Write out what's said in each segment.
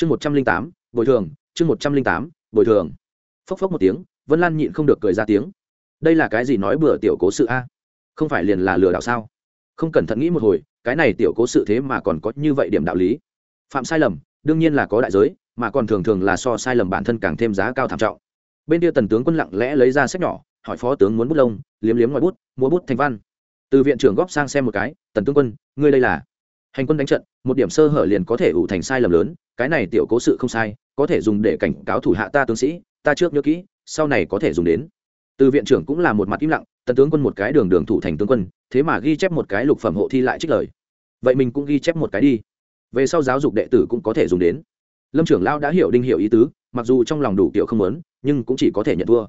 chương một trăm linh tám, bồi thường, chương một trăm linh tám, bồi thường. Phốc phốc một tiếng, vân lan nhịn không được cười ra tiếng. Đây là cái gì nói bừa tiểu cố sự a? À? Không phải liền là lừa đảo sao? Không cẩn thận nghĩ một hồi, cái này tiểu cố sự thế mà còn có như vậy điểm đạo lý. Phạm sai lầm, đương nhiên là có đại giới, mà còn thường thường là so sai lầm bản thân càng thêm giá cao thảm trọng. Bên kia tần tướng quân lặng lẽ lấy ra sách nhỏ, hỏi phó tướng muốn bút lông, liếm liếm ngoài bút mua bút thành văn. Từ viện trưởng góp sang xem một cái, tần tướng quân, ngươi đây là? Hành quân đánh trận, một điểm sơ hở liền có thể ủ thành sai lầm lớn cái này tiểu cố sự không sai, có thể dùng để cảnh cáo thủ hạ ta tướng sĩ, ta trước nhớ kỹ, sau này có thể dùng đến. Từ viện trưởng cũng là một mặt im lặng, tần tướng quân một cái đường đường thủ thành tướng quân, thế mà ghi chép một cái lục phẩm hộ thi lại trích lời. Vậy mình cũng ghi chép một cái đi. Về sau giáo dục đệ tử cũng có thể dùng đến. Lâm trưởng lao đã hiểu đinh hiểu ý tứ, mặc dù trong lòng đủ kiểu không lớn nhưng cũng chỉ có thể nhận thua.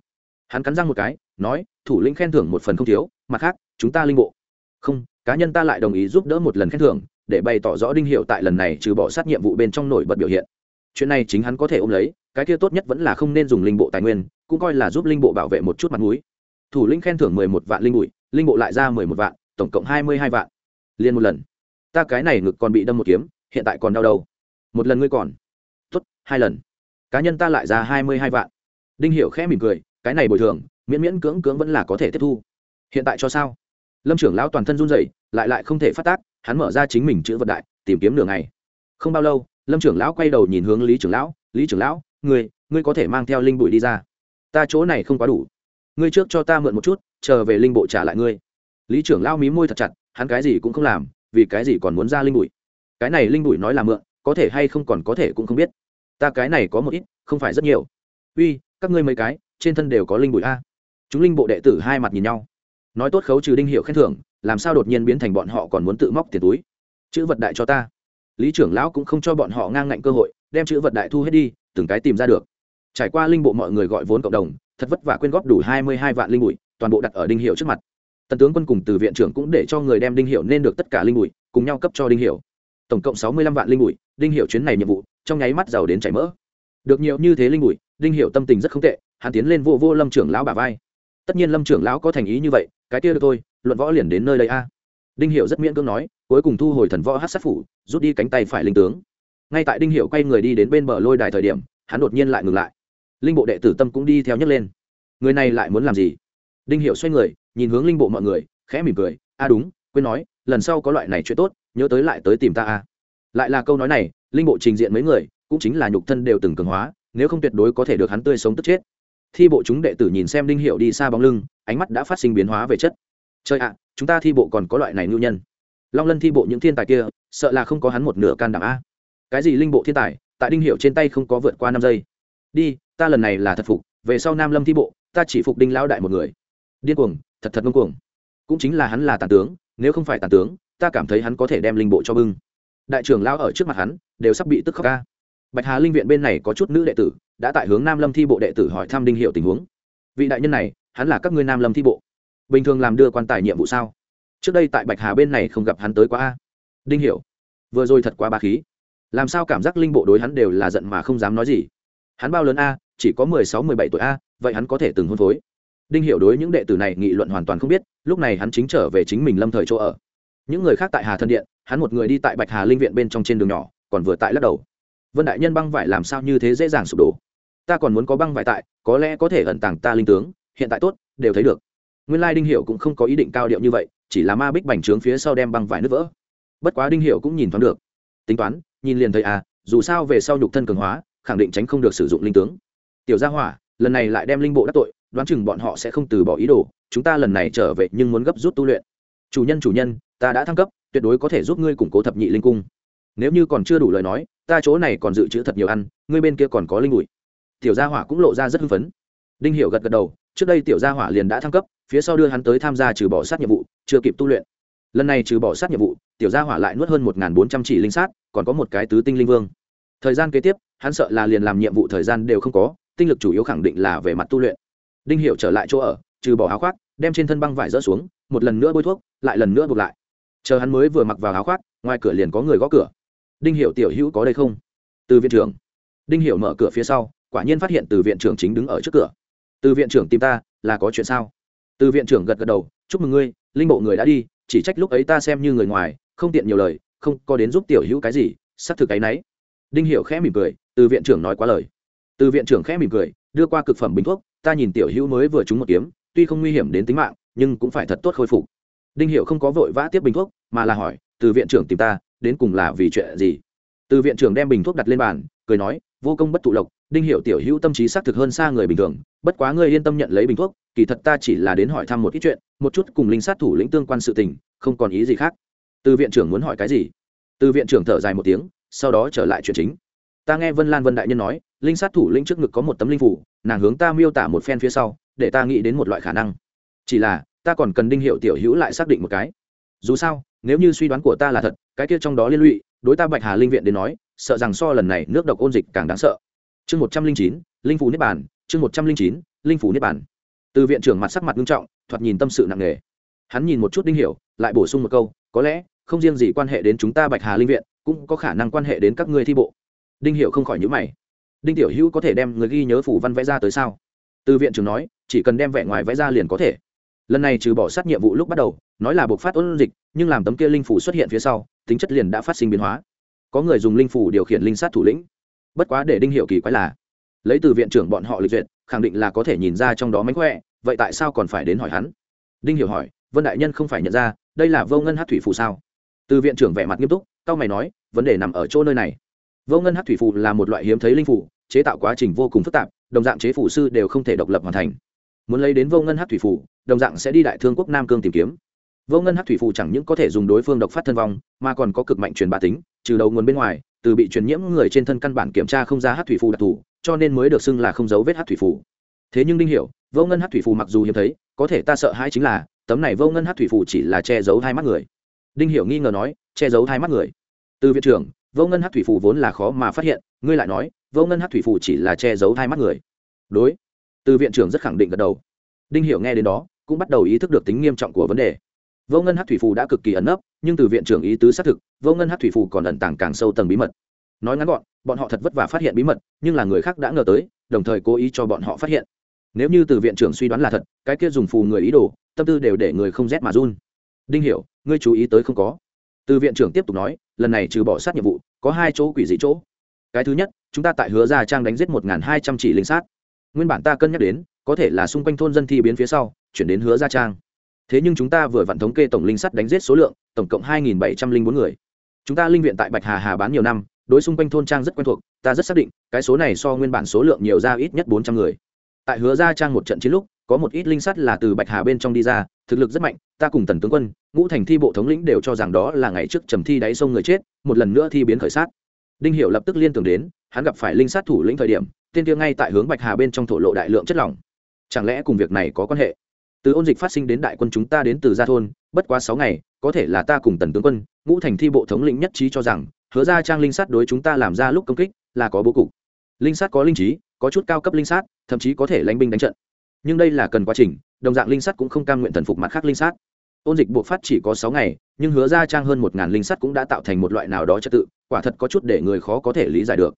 Hắn cắn răng một cái, nói, thủ lĩnh khen thưởng một phần không thiếu, mặt khác, chúng ta linh bộ không, cá nhân ta lại đồng ý giúp đỡ một lần khen thưởng, để bày tỏ rõ đinh hiệu tại lần này trừ bỏ sát nhiệm vụ bên trong nổi bật biểu hiện. Chuyện này chính hắn có thể ôm lấy, cái kia tốt nhất vẫn là không nên dùng linh bộ tài nguyên, cũng coi là giúp linh bộ bảo vệ một chút mặt mũi. Thủ linh khen thưởng mười một vạn linh bụi, linh bộ lại ra mười một vạn, tổng cộng hai mươi hai vạn. Liền một lần. Ta cái này ngực còn bị đâm một kiếm, hiện tại còn đau đầu một lần ngươi còn. Tốt, hai lần. Cá nhân ta lại ra hai mươi hai vạn. Đinh hiệu khẽ mỉm cười, cái này bồi thường, miễn miễn cưỡng cưỡng vẫn là có thể tiếp thu. Hiện tại cho sao? Lâm trưởng lão toàn thân run rẩy, lại lại không thể phát tác, hắn mở ra chính mình chữ vật đại, tìm kiếm nửa ngày. Không bao lâu, lâm trưởng lão quay đầu nhìn hướng lý trưởng lão, lý trưởng lão, ngươi ngươi có thể mang theo linh bụi đi ra. Ta chỗ này không quá đủ. Ngươi trước cho ta mượn một chút, chờ về linh bộ trả lại ngươi. Lý trưởng lão mí môi thật chặt, hắn cái gì cũng không làm, vì cái gì còn muốn ra linh bụi? Cái này linh bụi nói là mượn, có thể hay không còn có thể cũng không biết. Ta cái này có một ít, không phải rất nhiều. Uy, các ngươi mấy cái, trên thân đều có linh bụi a. Chúng linh bộ đệ tử hai mặt nhìn nhau nói tốt khấu trừ đinh hiệu khen thưởng, làm sao đột nhiên biến thành bọn họ còn muốn tự móc tiền túi. Chữ vật đại cho ta. Lý trưởng lão cũng không cho bọn họ ngang ngạnh cơ hội, đem chữ vật đại thu hết đi, từng cái tìm ra được. Trải qua linh bộ mọi người gọi vốn cộng đồng, thật vất vả quyên góp đủ hai mươi hai vạn linh bụi, toàn bộ đặt ở đinh hiệu trước mặt. Tần tướng quân cùng từ viện trưởng cũng để cho người đem đinh hiệu nên được tất cả linh bụi, cùng nhau cấp cho đinh hiệu. Tổng cộng sáu mươi lăm vạn linh bụi, đinh hiệu chuyến này nhiệm vụ, trong nháy mắt giàu đến chảy mỡ. Được nhiều như thế linh bụi, đinh hiệu tâm tình rất không tệ, hắn tiến lên vô vô lâm trưởng lão bà vai tất nhiên lâm trưởng lão có thành ý như vậy, cái kia được thôi, luận võ liền đến nơi đây a. À. Đinh hiệu rất miễn cưỡng nói, cuối cùng thu hồi thần võ hát sát phủ, rút đi cánh tay phải linh tướng. Ngay tại đinh hiệu quay người đi đến bên bờ lôi đài thời điểm, hắn đột nhiên lại ngừng lại. Linh bộ đệ tử tâm cũng đi theo nhấc lên. Người này lại muốn làm gì? Đinh hiệu xoay người, nhìn hướng linh bộ mọi người, khẽ mỉm cười, a, đúng, quên nói, lần sau có loại này chuyện tốt, nhớ tới lại tới tìm ta a. Lại là câu nói này, linh bộ trình diện mấy người, cũng chính là nhục thân đều từng cường hóa, nếu không tuyệt đối có thể được hắn tươi sống tức chết thi bộ chúng đệ tử nhìn xem đinh hiệu đi xa bóng lưng, ánh mắt đã phát sinh biến hóa về chất. Chơi ạ à, chúng ta thi bộ còn có loại này ngưu nhân. Long lân thi bộ những thiên tài kia, sợ là không có hắn một nửa can đảm a. Cái gì linh bộ thiên tài, tại đinh hiệu trên tay không có vượt qua năm giây. Đi, ta lần này là thật phục, về sau nam lâm thi bộ, ta chỉ phục đinh lão đại một người. Điên cuồng, thật thật ngông cuồng. Cũng chính là hắn là tàn tướng, nếu không phải tàn tướng, ta cảm thấy hắn có thể đem linh bộ cho bưng. Đại trưởng lão ở trước mặt hắn, đều sắp bị tức khóc ca bạch hà linh viện bên này có chút nữ đệ tử đã tại hướng nam lâm thi bộ đệ tử hỏi thăm đinh hiệu tình huống. Vị đại nhân này, hắn là các ngươi nam lâm thi bộ. Bình thường làm đưa quan tài nhiệm vụ sao? Trước đây tại bạch hà bên này không gặp hắn tới quá a. Đinh hiểu vừa rồi thật quá ba khí. Làm sao cảm giác linh bộ đối hắn đều là giận mà không dám nói gì? Hắn bao lớn a? Chỉ có mười sáu, mười bảy tuổi a, vậy hắn có thể từng hôn phối? Đinh hiểu đối những đệ tử này nghị luận hoàn toàn không biết, lúc này hắn chính trở về chính mình lâm thời chỗ ở. Những người khác tại hà thân điện, hắn một người đi tại bạch hà linh viện bên trong trên đường nhỏ, còn vừa tại lắc đầu. Vân đại nhân băng vải làm sao như thế dễ dàng sụp đổ? Ta còn muốn có băng vải tại, có lẽ có thể ẩn tàng ta linh tướng, hiện tại tốt, đều thấy được. Nguyên lai đinh hiệu cũng không có ý định cao điệu như vậy, chỉ là ma bích bành trướng phía sau đem băng vải nứt vỡ. Bất quá đinh hiệu cũng nhìn thoáng được. Tính toán, nhìn liền thấy à dù sao về sau nhục thân cường hóa, khẳng định tránh không được sử dụng linh tướng. Tiểu gia hỏa, lần này lại đem linh bộ đắc tội, đoán chừng bọn họ sẽ không từ bỏ ý đồ, chúng ta lần này trở về nhưng muốn gấp rút tu luyện. Chủ nhân chủ nhân, ta đã thăng cấp, tuyệt đối có thể giúp ngươi củng cố thập nhị linh cung. Nếu như còn chưa đủ lời nói, ta chỗ này còn dự trữ thật nhiều ăn, ngươi bên kia còn có linh bụi tiểu gia hỏa cũng lộ ra rất hưng phấn. Đinh hiểu gật gật đầu, trước đây tiểu gia hỏa liền đã thăng cấp, phía sau đưa hắn tới tham gia trừ bỏ sát nhiệm vụ, chưa kịp tu luyện. Lần này trừ bỏ sát nhiệm vụ, tiểu gia hỏa lại nuốt hơn một bốn trăm chỉ linh sát, còn có một cái tứ tinh linh vương. Thời gian kế tiếp, hắn sợ là liền làm nhiệm vụ thời gian đều không có, tinh lực chủ yếu khẳng định là về mặt tu luyện. Đinh Hiểu trở lại chỗ ở, trừ bỏ áo khoác, đem trên thân băng vải rỡ xuống, một lần nữa bôi thuốc, lại lần nữa buộc lại. Chờ hắn mới vừa mặc vào áo khoác, ngoài cửa liền có người gõ cửa. Đinh Hiểu tiểu hữu có đây không? Từ viện trưởng. Đinh Hiểu mở cửa phía sau quả nhiên phát hiện từ viện trưởng chính đứng ở trước cửa. Từ viện trưởng tìm ta, là có chuyện sao? Từ viện trưởng gật gật đầu, chúc mừng ngươi, linh bộ người đã đi, chỉ trách lúc ấy ta xem như người ngoài, không tiện nhiều lời, không có đến giúp tiểu hữu cái gì xác thực cái nấy. Đinh hiệu khẽ mỉm cười, từ viện trưởng nói quá lời. Từ viện trưởng khẽ mỉm cười, đưa qua cực phẩm bình thuốc, ta nhìn tiểu hữu mới vừa trúng một kiếm, tuy không nguy hiểm đến tính mạng, nhưng cũng phải thật tốt khôi phục. Đinh hiệu không có vội vã tiếp bình thuốc, mà là hỏi, từ viện trưởng tìm ta, đến cùng là vì chuyện gì? Từ viện trưởng đem bình thuốc đặt lên bàn, cười nói, vô công bất thụ lộc đinh hiệu tiểu hữu tâm trí xác thực hơn xa người bình thường, bất quá ngươi yên tâm nhận lấy bình thuốc, kỳ thật ta chỉ là đến hỏi thăm một ít chuyện, một chút cùng linh sát thủ lĩnh tương quan sự tình, không còn ý gì khác. Từ viện trưởng muốn hỏi cái gì? Từ viện trưởng thở dài một tiếng, sau đó trở lại chuyện chính. Ta nghe vân lan vân đại nhân nói, linh sát thủ lĩnh trước ngực có một tấm linh phủ, nàng hướng ta miêu tả một phen phía sau, để ta nghĩ đến một loại khả năng. Chỉ là, ta còn cần đinh hiệu tiểu hữu lại xác định một cái. Dù sao, nếu như suy đoán của ta là thật, cái kia trong đó liên lụy, đối ta bạch hà linh viện đến nói, sợ rằng so lần này nước độc ôn dịch càng đáng sợ chương một trăm linh chín, linh phủ niết bàn, chương một trăm linh chín, linh phủ niết bàn. Từ viện trưởng mặt sắc mặt nghiêm trọng, thoạt nhìn tâm sự nặng nề. Hắn nhìn một chút đinh hiểu, lại bổ sung một câu, có lẽ, không riêng gì quan hệ đến chúng ta bạch hà linh viện, cũng có khả năng quan hệ đến các ngươi thi bộ. Đinh hiểu không khỏi nhíu mày. Đinh tiểu hữu có thể đem người ghi nhớ phủ văn vẽ ra tới sao? Từ viện trưởng nói, chỉ cần đem vẽ ngoài vẽ ra liền có thể. Lần này trừ bỏ sát nhiệm vụ lúc bắt đầu, nói là buộc phát ôn dịch, nhưng làm tấm kia linh phủ xuất hiện phía sau, tính chất liền đã phát sinh biến hóa. Có người dùng linh phủ điều khiển linh sát thủ lĩnh bất quá để đinh hiệu kỳ quái là, lấy từ viện trưởng bọn họ lịch duyệt, khẳng định là có thể nhìn ra trong đó mánh khỏe, vậy tại sao còn phải đến hỏi hắn? Đinh hiểu hỏi, vân đại nhân không phải nhận ra, đây là vô ngân hát thủy phù sao? Từ viện trưởng vẻ mặt nghiêm túc, cao mày nói, vấn đề nằm ở chỗ nơi này. Vô ngân hát thủy phù là một loại hiếm thấy linh phù, chế tạo quá trình vô cùng phức tạp, đồng dạng chế phủ sư đều không thể độc lập hoàn thành. Muốn lấy đến vô ngân hát thủy phù, đồng dạng sẽ đi đại thương quốc nam cương tìm kiếm. Vô ngân hát thủy phù chẳng những có thể dùng đối phương độc phát thân vong, mà còn có cực mạnh truyền bá tính, trừ đầu nguồn bên ngoài từ bị truyền nhiễm người trên thân căn bản kiểm tra không ra hát thủy phù đặc thù, cho nên mới được xưng là không dấu vết hát thủy phù. Thế nhưng đinh hiểu, vô ngân hát thủy phù mặc dù hiếm thấy, có thể ta sợ hãi chính là, tấm này vô ngân hát thủy phù chỉ là che giấu hai mắt người. Đinh hiểu nghi ngờ nói, che giấu hai mắt người. Từ viện trưởng, vô ngân hát thủy phù vốn là khó mà phát hiện, ngươi lại nói, vô ngân hát thủy phù chỉ là che giấu hai mắt người. Đối. Từ viện trưởng rất khẳng định gật đầu. Đinh hiểu nghe đến đó, cũng bắt đầu ý thức được tính nghiêm trọng của vấn đề vô ngân hát thủy phù đã cực kỳ ẩn nấp, nhưng từ viện trưởng ý tứ xác thực, vô ngân hát thủy phù còn ẩn tàng càng sâu tầng bí mật. Nói ngắn gọn, bọn họ thật vất vả phát hiện bí mật, nhưng là người khác đã ngờ tới, đồng thời cố ý cho bọn họ phát hiện. Nếu như từ viện trưởng suy đoán là thật, cái kia dùng phù người ý đồ, tâm tư đều để người không rét mà run. Đinh hiểu, ngươi chú ý tới không có? Từ viện trưởng tiếp tục nói, lần này trừ bỏ sát nhiệm vụ, có hai chỗ quỷ dị chỗ. Cái thứ nhất, chúng ta tại hứa gia trang đánh giết một hai trăm chỉ linh sát. Nguyên bản ta cân nhắc đến, có thể là xung quanh thôn dân thi biến phía sau, chuyển đến hứa gia trang thế nhưng chúng ta vừa vặn thống kê tổng linh sắt đánh giết số lượng, tổng cộng hai bảy trăm linh bốn người. Chúng ta linh viện tại bạch hà hà bán nhiều năm, đối xung quanh thôn trang rất quen thuộc, ta rất xác định, cái số này so nguyên bản số lượng nhiều ra ít nhất bốn trăm người. Tại hứa gia trang một trận chiến lúc, có một ít linh sắt là từ bạch hà bên trong đi ra, thực lực rất mạnh, ta cùng tần tướng quân, ngũ thành thi bộ thống lĩnh đều cho rằng đó là ngày trước trầm thi đáy sông người chết, một lần nữa thi biến khởi sát. Đinh hiệu lập tức liên tưởng đến, hắn gặp phải linh sát thủ lĩnh thời điểm tên kia ngay tại hướng bạch hà bên trong thổ lộ đại lượng chất lỏng. Chẳng lẽ cùng việc này có quan hệ? Từ ôn dịch phát sinh đến đại quân chúng ta đến từ gia thôn, bất quá sáu ngày, có thể là ta cùng tần tướng quân, ngũ thành thi bộ thống lĩnh nhất trí cho rằng, hứa ra trang linh sát đối chúng ta làm ra lúc công kích, là có bố cục. Linh sát có linh trí, có chút cao cấp linh sát, thậm chí có thể lãnh binh đánh trận. Nhưng đây là cần quá trình, đồng dạng linh sát cũng không cam nguyện thần phục mặt khác linh sát. Ôn dịch buộc phát chỉ có sáu ngày, nhưng hứa ra trang hơn một ngàn linh sắt cũng đã tạo thành một loại nào đó trật tự, quả thật có chút để người khó có thể lý giải được.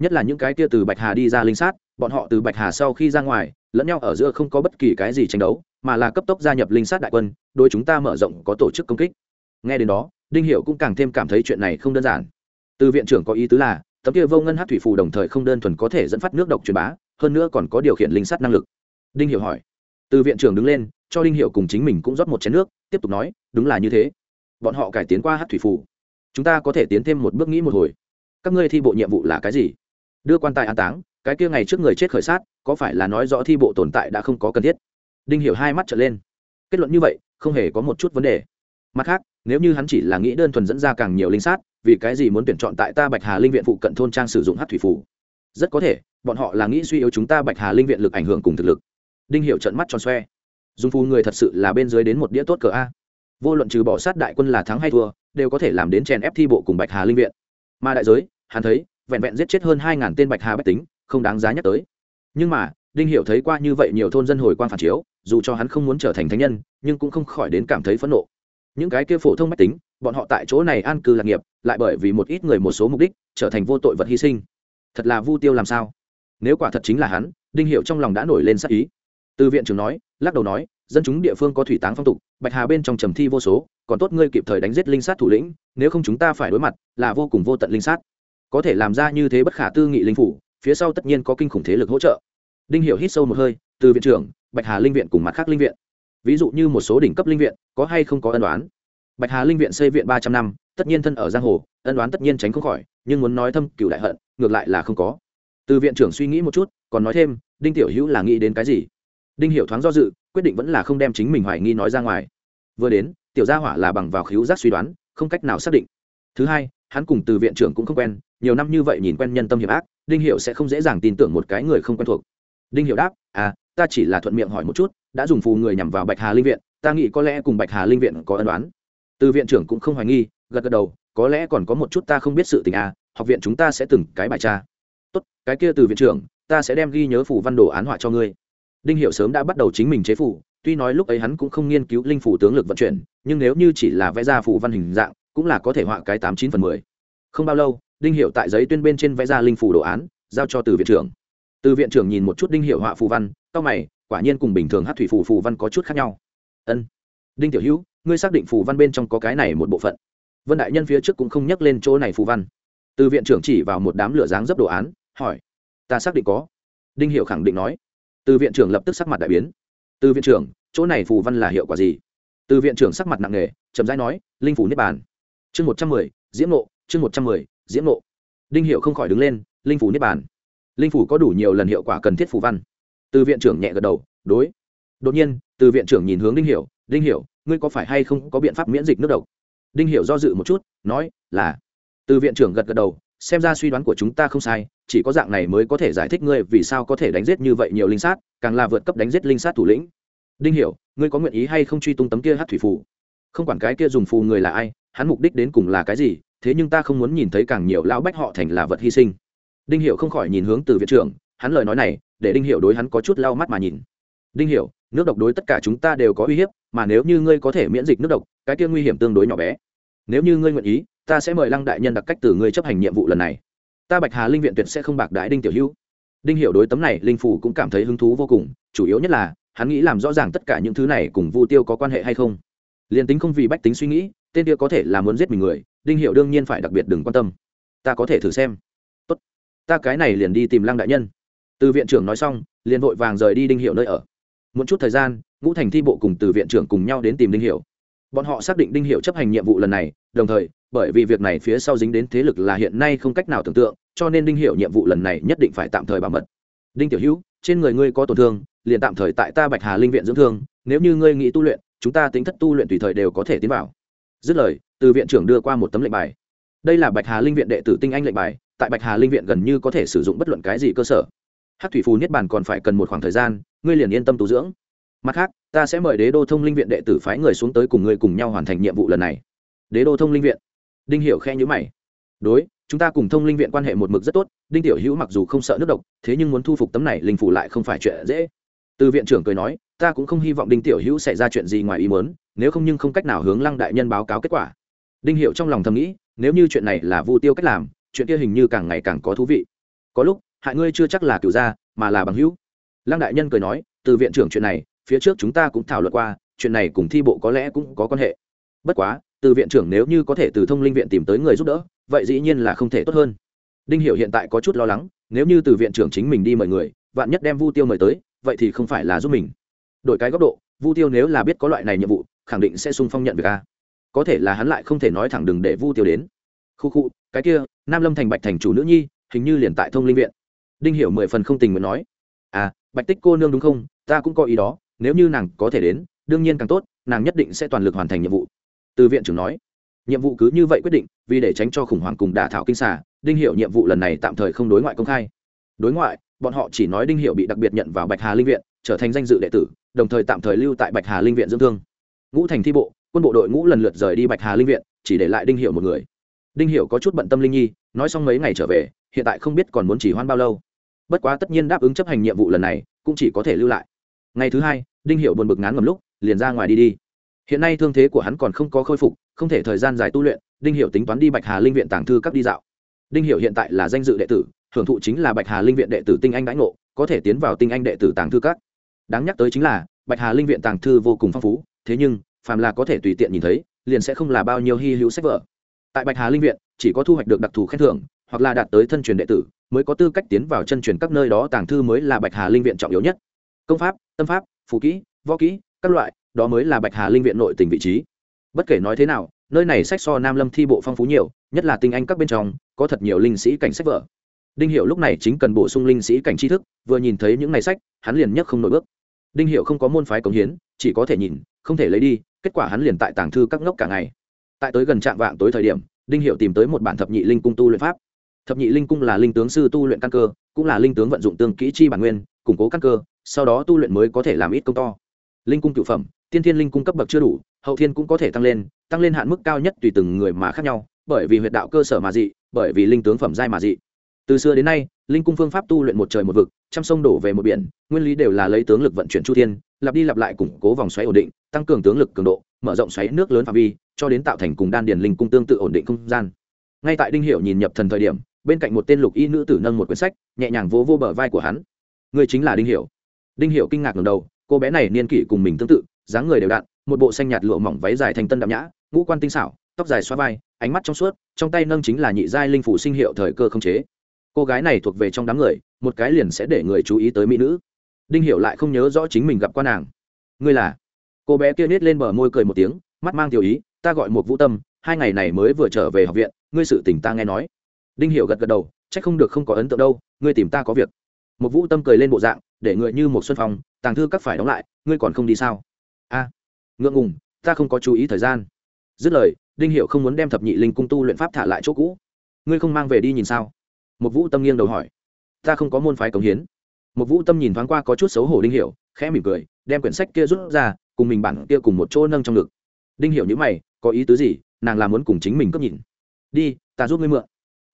Nhất là những cái kia từ bạch hà đi ra linh sát, bọn họ từ bạch hà sau khi ra ngoài lẫn nhau ở giữa không có bất kỳ cái gì tranh đấu, mà là cấp tốc gia nhập linh sát đại quân đôi chúng ta mở rộng có tổ chức công kích. Nghe đến đó, đinh hiệu cũng càng thêm cảm thấy chuyện này không đơn giản. Từ viện trưởng có ý tứ là, tấm kia vô ngân hát thủy phù đồng thời không đơn thuần có thể dẫn phát nước độc truyền bá, hơn nữa còn có điều khiển linh sát năng lực. Đinh hiệu hỏi. Từ viện trưởng đứng lên, cho đinh hiệu cùng chính mình cũng rót một chén nước, tiếp tục nói, đúng là như thế. Bọn họ cải tiến qua hát thủy phù. Chúng ta có thể tiến thêm một bước nghĩ một hồi. Các ngươi thi bộ nhiệm vụ là cái gì? Đưa quan tài an táng, cái kia ngày trước người chết khởi sát có phải là nói rõ thi bộ tồn tại đã không có cần thiết? Đinh hiểu hai mắt trở lên. Kết luận như vậy, không hề có một chút vấn đề. Mặt khác, nếu như hắn chỉ là nghĩ đơn thuần dẫn ra càng nhiều linh sát, vì cái gì muốn tuyển chọn tại ta bạch hà linh viện phụ cận thôn trang sử dụng hát thủy phủ? Rất có thể, bọn họ là nghĩ suy yếu chúng ta bạch hà linh viện lực ảnh hưởng cùng thực lực. Đinh hiểu trận mắt tròn xoe. Dung phu người thật sự là bên dưới đến một đĩa tốt cờ a. Vô luận trừ bỏ sát đại quân là thắng hay thua, đều có thể làm đến chèn ép thi bộ cùng bạch hà linh viện. Mà đại giới, hắn thấy, vẹn vẹn giết chết hơn hai ngàn tên bạch hà bách tính, không đáng giá nhắc tới nhưng mà, đinh hiểu thấy qua như vậy nhiều thôn dân hồi quan phản chiếu, dù cho hắn không muốn trở thành thánh nhân, nhưng cũng không khỏi đến cảm thấy phẫn nộ. Những cái kia phổ thông mách tính, bọn họ tại chỗ này an cư lạc nghiệp, lại bởi vì một ít người một số mục đích, trở thành vô tội vật hy sinh. Thật là vu tiêu làm sao? Nếu quả thật chính là hắn, đinh hiệu trong lòng đã nổi lên sắc ý. Từ viện trưởng nói, lắc đầu nói, dân chúng địa phương có thủy táng phong tục, bạch hà bên trong trầm thi vô số, còn tốt ngươi kịp thời đánh giết linh sát thủ lĩnh, nếu không chúng ta phải đối mặt, là vô cùng vô tận linh sát. Có thể làm ra như thế bất khả tư nghị linh phủ phía sau tất nhiên có kinh khủng thế lực hỗ trợ. Đinh hiểu hít sâu một hơi, từ viện trưởng, bạch hà linh viện cùng mặt khác linh viện. Ví dụ như một số đỉnh cấp linh viện, có hay không có ân đoán bạch hà linh viện xây viện ba trăm năm, tất nhiên thân ở giang hồ, ân đoán tất nhiên tránh không khỏi, nhưng muốn nói thâm cựu đại hận, ngược lại là không có. Từ viện trưởng suy nghĩ một chút, còn nói thêm, đinh tiểu hữu là nghĩ đến cái gì? Đinh hiểu thoáng do dự, quyết định vẫn là không đem chính mình hoài nghi nói ra ngoài. Vừa đến, tiểu gia hỏa là bằng vào khiếu giác suy đoán, không cách nào xác định. Thứ hai hắn cùng từ viện trưởng cũng không quen, nhiều năm như vậy nhìn quen nhân tâm hiểm ác, đinh hiệu sẽ không dễ dàng tin tưởng một cái người không quen thuộc. Đinh hiệu đáp à ta chỉ là thuận miệng hỏi một chút, đã dùng phù người nhằm vào bạch hà linh viện, ta nghĩ có lẽ cùng bạch hà linh viện có ân đoán từ viện trưởng cũng không hoài nghi, gật gật đầu, có lẽ còn có một chút ta không biết sự tình à học viện chúng ta sẽ từng cái bài tra. Tốt, cái kia từ viện trưởng, ta sẽ đem ghi nhớ phủ văn đồ án họa cho ngươi. Đinh hiệu sớm đã bắt đầu chính mình chế phủ tuy nói lúc ấy hắn cũng không nghiên cứu linh phủ tướng lực vận chuyển, nhưng nếu như chỉ là vẽ ra phủ văn hình dạng cũng là có thể họa cái tám chín phần mười. Không bao lâu, đinh hiệu tại giấy tuyên bên trên vẽ ra linh phủ đồ án, giao cho từ viện trưởng. Từ viện trưởng nhìn một chút đinh hiệu họa phù văn tao mày, quả nhiên cùng bình thường hát thủy phù phù văn có chút khác nhau. Ân, đinh tiểu hữu, ngươi xác định phù văn bên trong có cái này một bộ phận. Vân đại nhân phía trước cũng không nhắc lên chỗ này phù văn. Từ viện trưởng chỉ vào một đám lửa dáng dấp đồ án, hỏi, ta xác định có. Đinh hiệu khẳng định nói. Từ viện trưởng lập tức sắc mặt đại biến. Từ viện trưởng, chỗ này phù văn là hiệu quả gì? Từ viện trưởng sắc mặt nặng nề, chậm rãi nói, linh phủ niết bàn chương một trăm mười, diễm nộ chương một trăm mười, diễm nộ đinh hiệu không khỏi đứng lên, linh phủ niết bàn. Linh phủ có đủ nhiều lần hiệu quả cần thiết phù văn. Từ viện trưởng nhẹ gật đầu, đối. Đột nhiên, từ viện trưởng nhìn hướng đinh hiểu đinh hiểu, ngươi có phải hay không có biện pháp miễn dịch nước độc? Đinh hiểu do dự một chút, nói, là. Từ viện trưởng gật gật đầu, xem ra suy đoán của chúng ta không sai, chỉ có dạng này mới có thể giải thích ngươi vì sao có thể đánh giết như vậy nhiều linh sát, càng là vượt cấp đánh giết linh sát thủ lĩnh. Đinh hiểu, ngươi có nguyện ý hay không truy tung tấm kia hát thủy phù? Không quản cái kia dùng phù người là ai hắn mục đích đến cùng là cái gì thế nhưng ta không muốn nhìn thấy càng nhiều lão bách họ thành là vật hy sinh. Đinh Hiệu không khỏi nhìn hướng từ viện trưởng hắn lời nói này để đinh Hiệu đối hắn có chút lau mắt mà nhìn. Đinh Hiệu, nước độc đối tất cả chúng ta đều có uy hiếp mà nếu như ngươi có thể miễn dịch nước độc cái kia nguy hiểm tương đối nhỏ bé. Nếu như ngươi nguyện ý ta sẽ mời lăng đại nhân đặc cách từ ngươi chấp hành nhiệm vụ lần này. Ta bạch hà linh viện tuyệt sẽ không bạc đại đinh tiểu hữu. Đinh Hiệu đối tấm này linh phủ cũng cảm thấy hứng thú vô cùng chủ yếu nhất là hắn nghĩ làm rõ ràng tất cả những thứ này cùng vu tiêu có quan hệ hay không. Liền tính không vì bách tính suy nghĩ tên kia có thể là muốn giết mình người, đinh hiệu đương nhiên phải đặc biệt đừng quan tâm. Ta có thể thử xem. Tốt. Ta cái này liền đi tìm lăng đại nhân. Từ viện trưởng nói xong, liền vội vàng rời đi đinh hiệu nơi ở. Một chút thời gian, ngũ thành thi bộ cùng từ viện trưởng cùng nhau đến tìm đinh hiệu bọn họ xác định đinh hiệu chấp hành nhiệm vụ lần này, đồng thời, bởi vì việc này phía sau dính đến thế lực là hiện nay không cách nào tưởng tượng, cho nên đinh hiệu nhiệm vụ lần này nhất định phải tạm thời bảo mật. Đinh tiểu hữu, trên người ngươi có tổn thương, liền tạm thời tại ta bạch hà linh viện dưỡng thương, nếu như ngươi nghĩ tu luyện, chúng ta tính thất tu luyện tùy thời đều có thể tiến vào dứt lời, từ viện trưởng đưa qua một tấm lệnh bài. Đây là bạch hà linh viện đệ tử tinh anh lệnh bài, tại bạch hà linh viện gần như có thể sử dụng bất luận cái gì cơ sở. Hát thủy phù niết bàn còn phải cần một khoảng thời gian, ngươi liền yên tâm tu dưỡng. Mặt khác, ta sẽ mời đế đô thông linh viện đệ tử phái người xuống tới cùng ngươi cùng nhau hoàn thành nhiệm vụ lần này. Đế đô thông linh viện. Đinh hiểu khe nhữ mày. Đối, chúng ta cùng thông linh viện quan hệ một mực rất tốt, đinh tiểu hữu mặc dù không sợ nước độc, thế nhưng muốn thu phục tấm này, linh phủ lại không phải chuyện dễ từ viện trưởng cười nói, ta cũng không hy vọng đinh tiểu hữu xảy ra chuyện gì ngoài ý muốn, nếu không nhưng không cách nào hướng lăng đại nhân báo cáo kết quả. Đinh hiệu trong lòng thầm nghĩ, nếu như chuyện này là vu tiêu cách làm, chuyện kia hình như càng ngày càng có thú vị. Có lúc, hại ngươi chưa chắc là cựu gia, mà là bằng hữu. Lăng đại nhân cười nói, từ viện trưởng chuyện này, phía trước chúng ta cũng thảo luận qua, chuyện này cùng thi bộ có lẽ cũng có quan hệ. Bất quá, từ viện trưởng nếu như có thể từ thông linh viện tìm tới người giúp đỡ, vậy dĩ nhiên là không thể tốt hơn. Đinh hiểu hiện tại có chút lo lắng, nếu như từ viện trưởng chính mình đi mời người, vạn nhất đem vu tiêu mời tới vậy thì không phải là giúp mình. Đổi cái góc độ, vu tiêu nếu là biết có loại này nhiệm vụ, khẳng định sẽ sung phong nhận việc a. Có thể là hắn lại không thể nói thẳng đừng để vu tiêu đến. Khu khu, cái kia, nam lâm thành bạch thành chủ nữ nhi, hình như liền tại thông linh viện. Đinh hiểu mười phần không tình nguyện nói. À bạch tích cô nương đúng không? Ta cũng có ý đó, nếu như nàng có thể đến, đương nhiên càng tốt, nàng nhất định sẽ toàn lực hoàn thành nhiệm vụ. Từ viện trưởng nói. Nhiệm vụ cứ như vậy quyết định, vì để tránh cho khủng hoảng cùng đả thảo kinh xà, đinh Hiểu nhiệm vụ lần này tạm thời không đối ngoại công khai. Đối ngoại bọn họ chỉ nói đinh hiệu bị đặc biệt nhận vào bạch hà linh viện, trở thành danh dự đệ tử, đồng thời tạm thời lưu tại bạch hà linh viện dưỡng thương. Ngũ thành thi bộ, quân bộ đội ngũ lần lượt rời đi bạch hà linh viện, chỉ để lại đinh hiệu một người. Đinh hiệu có chút bận tâm linh nhi, nói xong mấy ngày trở về, hiện tại không biết còn muốn chỉ hoan bao lâu. Bất quá tất nhiên đáp ứng chấp hành nhiệm vụ lần này, cũng chỉ có thể lưu lại. Ngày thứ hai, đinh hiệu buồn bực ngán ngầm lúc, liền ra ngoài đi đi. Hiện nay thương thế của hắn còn không có khôi phục, không thể thời gian dài tu luyện, đinh hiệu tính toán đi bạch hà linh viện tàng thư các đi dạo. Đinh hiệu hiện tại là danh dự đệ tử hưởng thụ chính là bạch hà linh viện đệ tử tinh anh đãi ngộ, có thể tiến vào tinh anh đệ tử tàng thư các. Đáng nhắc tới chính là, bạch hà linh viện tàng thư vô cùng phong phú, thế nhưng, phàm là có thể tùy tiện nhìn thấy, liền sẽ không là bao nhiêu hy hữu sách vở. Tại bạch hà linh viện, chỉ có thu hoạch được đặc thù khen thưởng, hoặc là đạt tới thân truyền đệ tử, mới có tư cách tiến vào chân truyền các nơi đó, tàng thư mới là bạch hà linh viện trọng yếu nhất. Công pháp, tâm pháp, phù kỹ, võ kỹ, các loại, đó mới là bạch hà linh viện nội tỉnh vị trí. Bất kể nói thế nào, nơi này sách so nam lâm thi bộ phong phú nhiều, nhất là tinh anh các bên trong, có thật nhiều linh sĩ cảnh sách vở đinh hiệu lúc này chính cần bổ sung linh sĩ cảnh tri thức, vừa nhìn thấy những ngày sách, hắn liền nhấc không nổi bước. Đinh hiệu không có môn phái cống hiến, chỉ có thể nhìn, không thể lấy đi, kết quả hắn liền tại tàng thư các ngốc cả ngày. Tại tới gần trạm vạng tối thời điểm, đinh hiệu tìm tới một bản thập nhị linh cung tu luyện pháp. Thập nhị linh cung là linh tướng sư tu luyện căn cơ, cũng là linh tướng vận dụng tương kỹ chi bản nguyên, củng cố căn cơ, sau đó tu luyện mới có thể làm ít công to. Linh cung cựu phẩm, tiên thiên linh cung cấp bậc chưa đủ, hậu thiên cũng có thể tăng lên tăng lên hạn mức cao nhất tùy từng người mà khác nhau, bởi vì huyệt đạo cơ sở mà dị, bởi vì linh tướng phẩm giai mà dị từ xưa đến nay linh cung phương pháp tu luyện một trời một vực trăm sông đổ về một biển nguyên lý đều là lấy tướng lực vận chuyển chu thiên lặp đi lặp lại củng cố vòng xoáy ổn định tăng cường tướng lực cường độ mở rộng xoáy nước lớn phạm vi cho đến tạo thành cùng đan điền linh cung tương tự ổn định không gian. Ngay tại đinh hiệu nhìn nhập thần thời điểm bên cạnh một tên lục y nữ tử nâng một quyển sách nhẹ nhàng vỗ vô, vô bờ vai của hắn. Người chính là đinh hiệu đinh hiệu kinh ngạc ngầm đầu cô bé này niên kỷ cùng mình tương tự dáng người đều đặn một bộ xanh nhạt lụa mỏng váy dài thành tân đậm nhã ngũ quan tinh xảo tóc dài xoa vai ánh mắt trong suốt trong tay nâng chính là nhị giai linh phủ sinh hiệu thời cơ không chế cô gái này thuộc về trong đám người, một cái liền sẽ để người chú ý tới mỹ nữ. Đinh hiểu lại không nhớ rõ chính mình gặp qua nàng. Ngươi là? Cô bé kia nết lên bờ môi cười một tiếng, mắt mang tiểu ý, ta gọi một vũ tâm, hai ngày này mới vừa trở về học viện, ngươi sự tình ta nghe nói. Đinh hiểu gật gật đầu, chắc không được không có ấn tượng đâu, ngươi tìm ta có việc. Một vũ tâm cười lên bộ dạng, để người như một xuân phong, tàng thư các phải đóng lại, ngươi còn không đi sao? A, ngượng ngùng, ta không có chú ý thời gian. Dứt lời, đinh Hiểu không muốn đem thập nhị linh cung tu luyện pháp thả lại chỗ cũ. Ngươi không mang về đi nhìn sao? Một vũ tâm nghiêng đầu hỏi. Ta không có môn phái cống hiến. Một vũ tâm nhìn thoáng qua có chút xấu hổ đinh hiệu khẽ mỉm cười, đem quyển sách kia rút ra, cùng mình bản kia cùng một chỗ nâng trong ngực. Đinh hiểu như mày, có ý tứ gì? Nàng là muốn cùng chính mình cấp nhìn. Đi, ta giúp ngươi mượn.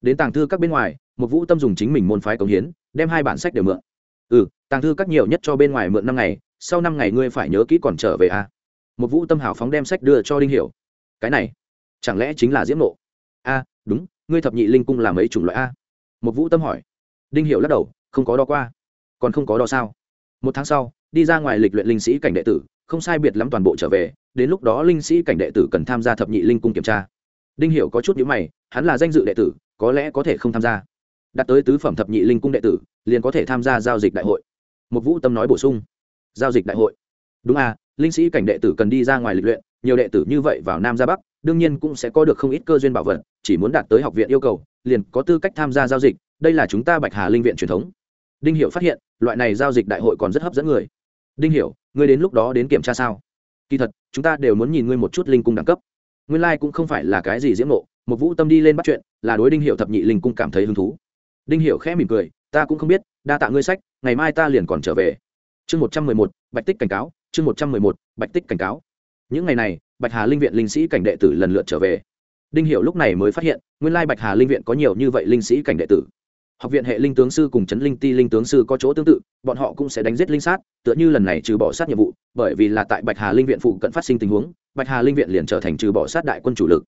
Đến tàng thư các bên ngoài một vũ tâm dùng chính mình môn phái cống hiến, đem hai bản sách đều mượn. Ừ tàng thư các nhiều nhất cho bên ngoài mượn năm ngày, sau năm ngày ngươi phải nhớ kỹ còn trở về à. một vũ tâm hào phóng đem sách đưa cho đinh hiểu. Cái này, chẳng lẽ chính là diễm nộ? A đúng, ngươi thập nhị linh cung làm mấy chủng loại a? Một vũ tâm hỏi. Đinh hiệu lắc đầu, không có đo qua. Còn không có đo sao? Một tháng sau, đi ra ngoài lịch luyện linh sĩ cảnh đệ tử, không sai biệt lắm toàn bộ trở về, đến lúc đó linh sĩ cảnh đệ tử cần tham gia thập nhị linh cung kiểm tra. Đinh hiệu có chút nhíu mày, hắn là danh dự đệ tử, có lẽ có thể không tham gia. Đạt tới tứ phẩm thập nhị linh cung đệ tử, liền có thể tham gia giao dịch đại hội. Một vũ tâm nói bổ sung. Giao dịch đại hội. Đúng à linh sĩ cảnh đệ tử cần đi ra ngoài lịch luyện, nhiều đệ tử như vậy vào nam ra bắc, đương nhiên cũng sẽ có được không ít cơ duyên bảo vật, chỉ muốn đạt tới học viện yêu cầu liền có tư cách tham gia giao dịch, đây là chúng ta bạch hà linh viện truyền thống. Đinh Hiểu phát hiện, loại này giao dịch đại hội còn rất hấp dẫn người. Đinh hiểu, ngươi đến lúc đó đến kiểm tra sao? Kỳ thật, chúng ta đều muốn nhìn ngươi một chút linh cung đẳng cấp. Nguyên Lai cũng không phải là cái gì diễm nộ một vũ tâm đi lên bắt chuyện, là đối đinh hiệu thập nhị linh cung cảm thấy hứng thú. Đinh hiệu khẽ mỉm cười, ta cũng không biết, đa tạ ngươi sách, ngày mai ta liền còn trở về. Chương một trăm mười một, bạch tích cảnh cáo, chương một trăm mười một, bạch tích cảnh cáo. Những ngày này, bạch hà linh viện linh sĩ cảnh đệ tử lần lượt trở về đinh hiệu lúc này mới phát hiện, nguyên lai bạch hà linh viện có nhiều như vậy linh sĩ cảnh đệ tử. Học viện hệ linh tướng sư cùng chấn linh ti linh tướng sư có chỗ tương tự, bọn họ cũng sẽ đánh giết linh sát, tựa như lần này trừ bỏ sát nhiệm vụ, bởi vì là tại bạch hà linh viện phụ cận phát sinh tình huống, bạch hà linh viện liền trở thành trừ bỏ sát đại quân chủ lực.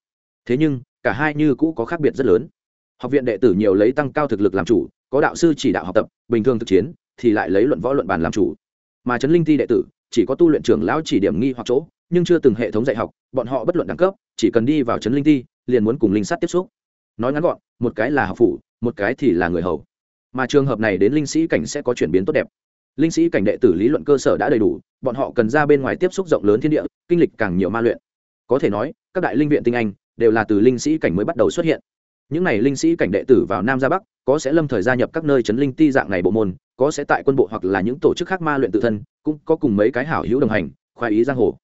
Thế nhưng, cả hai như cũ có khác biệt rất lớn. Học viện đệ tử nhiều lấy tăng cao thực lực làm chủ, có đạo sư chỉ đạo học tập, bình thường thực chiến, thì lại lấy luận võ luận bàn làm chủ. Mà chấn linh ti đệ tử, chỉ có tu luyện trưởng lão chỉ điểm nghi hoặc chỗ, nhưng chưa từng hệ thống dạy học, bọn họ bất luận đẳng cấp chỉ cần đi vào chấn linh ti, liền muốn cùng linh sát tiếp xúc. Nói ngắn gọn, một cái là học phủ, một cái thì là người hầu. Mà trường hợp này đến linh sĩ cảnh sẽ có chuyển biến tốt đẹp. Linh sĩ cảnh đệ tử lý luận cơ sở đã đầy đủ, bọn họ cần ra bên ngoài tiếp xúc rộng lớn thiên địa, kinh lịch càng nhiều ma luyện. Có thể nói, các đại linh viện tinh anh đều là từ linh sĩ cảnh mới bắt đầu xuất hiện. Những n à y linh sĩ cảnh đệ tử vào nam ra bắc, có sẽ lâm thời gia nhập các nơi chấn linh ti dạng này bộ môn, có sẽ tại quân bộ hoặc là những tổ chức khác ma luyện tự thân, cũng có cùng mấy cái hảo hữu đồng hành, khoái ý giang hồ.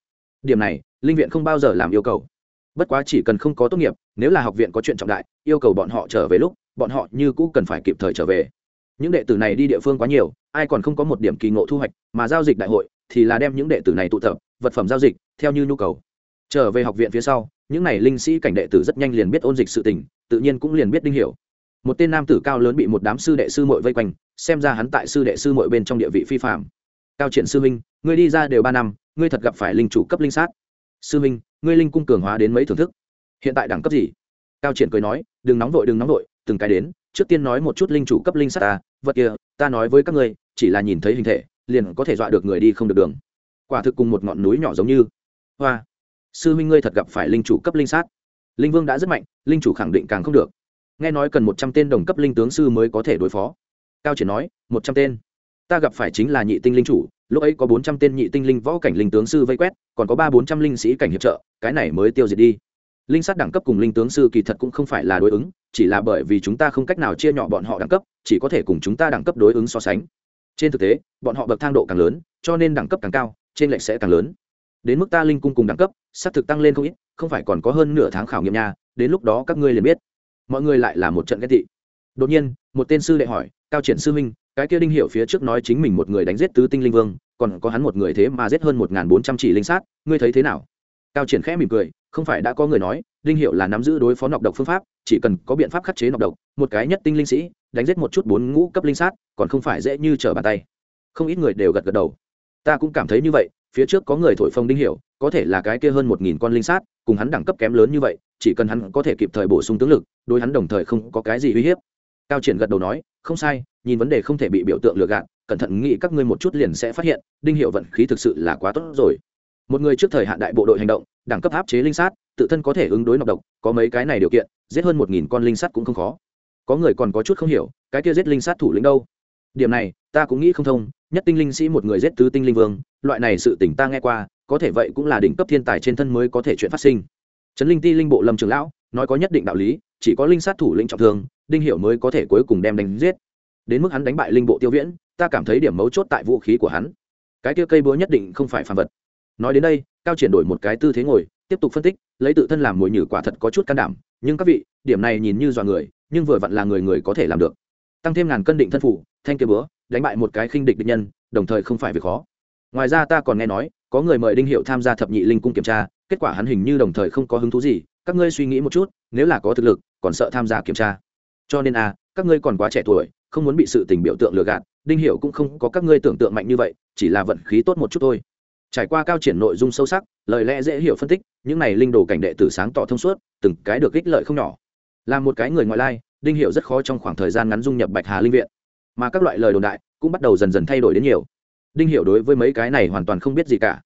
Điểm này, linh viện không bao giờ làm yêu cầu bất quá chỉ cần không có tốt nghiệp, nếu là học viện có chuyện trọng đại, yêu cầu bọn họ trở về lúc, bọn họ như cũ cần phải kịp thời trở về. Những đệ tử này đi địa phương quá nhiều, ai còn không có một điểm kỳ ngộ thu hoạch, mà giao dịch đại hội thì là đem những đệ tử này tụ tập, vật phẩm giao dịch, theo như nhu cầu. Trở về học viện phía sau, những n à y linh sĩ cảnh đệ tử rất nhanh liền biết ôn dịch sự tình, tự nhiên cũng liền biết đinh hiểu. Một tên nam tử cao lớn bị một đám sư đệ sư mội vây quanh, xem ra hắn tại sư đệ sư mội bên trong địa vị phi phạm cao triển sư minh ngươi đi ra đều ba năm, ngươi thật gặp phải linh chủ cấp linh sát sư minh, ngươi linh cung cường hóa đến mấy thưởng thức? Hiện tại đẳng cấp gì? Cao triển cười nói, đừng nóng vội, đừng nóng vội, từng cái đến, trước tiên nói một chút linh chủ cấp linh sát ta, vật kia, ta nói với các ngươi, chỉ là nhìn thấy hình thể, liền có thể dọa được người đi không được đường. Quả thực cùng một ngọn núi nhỏ giống như. Hoa. Sư minh ngươi thật gặp phải linh chủ cấp linh sát. Linh vương đã rất mạnh, linh chủ khẳng định càng không được. Nghe nói cần một trăm tên đồng cấp linh tướng sư mới có thể đối phó. Cao triển nói, một trăm tên. Ta gặp phải chính là nhị tinh linh chủ lúc ấy có bốn trăm tên nhị tinh linh võ cảnh linh tướng sư vây quét, còn có ba bốn trăm linh sĩ cảnh hiệp trợ, cái này mới tiêu diệt đi. Linh sát đẳng cấp cùng linh tướng sư kỳ thật cũng không phải là đối ứng, chỉ là bởi vì chúng ta không cách nào chia nhỏ bọn họ đẳng cấp, chỉ có thể cùng chúng ta đẳng cấp đối ứng so sánh. Trên thực tế, bọn họ bậc thang độ càng lớn, cho nên đẳng cấp càng cao, trên lệch sẽ càng lớn. Đến mức ta linh cung cùng đẳng cấp sát thực tăng lên không ít, không phải còn có hơn nửa tháng khảo nghiệm nha, đến lúc đó các ngươi liền biết. Mọi người lại là một trận ghét thị đột nhiên, một tên sư đệ hỏi, cao triển sư minh cái kia đinh hiểu phía trước nói chính mình một người đánh giết tứ tinh linh vương, còn có hắn một người thế mà giết hơn một bốn trăm chỉ linh sát, ngươi thấy thế nào? Cao triển khẽ mỉm cười, không phải đã có người nói, đinh hiệu là nắm giữ đối phó nọc độc phương pháp, chỉ cần có biện pháp khắc chế nọc độc, một cái nhất tinh linh sĩ, đánh giết một chút bốn ngũ cấp linh sát, còn không phải dễ như trở bàn tay. Không ít người đều gật gật đầu. Ta cũng cảm thấy như vậy, phía trước có người thổi phồng đinh hiệu có thể là cái kia hơn một nghìn con linh sát, cùng hắn đẳng cấp kém lớn như vậy, chỉ cần hắn có thể kịp thời bổ sung tướng lực, đối hắn đồng thời không có cái gì uy hiếp. Cao triển gật đầu nói, không sai nhìn vấn đề không thể bị biểu tượng lừa gạt, cẩn thận nghĩ các ngươi một chút liền sẽ phát hiện, đinh hiệu vận khí thực sự là quá tốt rồi. Một người trước thời hạn đại bộ đội hành động, đẳng cấp áp chế linh sát, tự thân có thể ứng đối nọc độc, có mấy cái này điều kiện, giết hơn một nghìn con linh sát cũng không khó. Có người còn có chút không hiểu, cái kia giết linh sát thủ lĩnh đâu? Điểm này, ta cũng nghĩ không thông, nhất tinh linh sĩ một người giết tứ tinh linh vương, loại này sự tỉnh ta nghe qua, có thể vậy cũng là đỉnh cấp thiên tài trên thân mới có thể chuyện phát sinh. Trấn linh ti linh bộ lâm trường lão, nói có nhất định đạo lý, chỉ có linh sát thủ lĩnh trọng thương, đinh hiệu mới có thể cuối cùng đem đánh giết đến mức hắn đánh bại linh bộ tiêu viễn, ta cảm thấy điểm mấu chốt tại vũ khí của hắn. Cái kia cây búa nhất định không phải phản vật. Nói đến đây, cao triển đổi một cái tư thế ngồi, tiếp tục phân tích, lấy tự thân làm mồi nhử quả thật có chút can đảm, nhưng các vị, điểm này nhìn như dọa người, nhưng vừa vặn là người người có thể làm được. Tăng thêm ngàn cân định thân phủ, thanh kia búa, đánh bại một cái khinh địch địch nhân, đồng thời không phải việc khó. Ngoài ra ta còn nghe nói, có người mời đinh hiệu tham gia thập nhị linh cung kiểm tra, kết quả hắn hình như đồng thời không có hứng thú gì, các ngươi suy nghĩ một chút, nếu là có thực lực, còn sợ tham gia kiểm tra. Cho nên a các ngươi còn quá trẻ tuổi không muốn bị sự tình biểu tượng lừa gạt, đinh Hiểu cũng không có các ngươi tưởng tượng mạnh như vậy, chỉ là vận khí tốt một chút thôi. Trải qua cao triển nội dung sâu sắc, lời lẽ dễ hiểu phân tích, những này linh đồ cảnh đệ tử sáng tỏ thông suốt, từng cái được ích lợi không nhỏ. Là một cái người ngoại lai, đinh Hiểu rất khó trong khoảng thời gian ngắn dung nhập bạch hà linh viện. Mà các loại lời đồn đại cũng bắt đầu dần dần thay đổi đến nhiều. Đinh Hiểu đối với mấy cái này hoàn toàn không biết gì cả.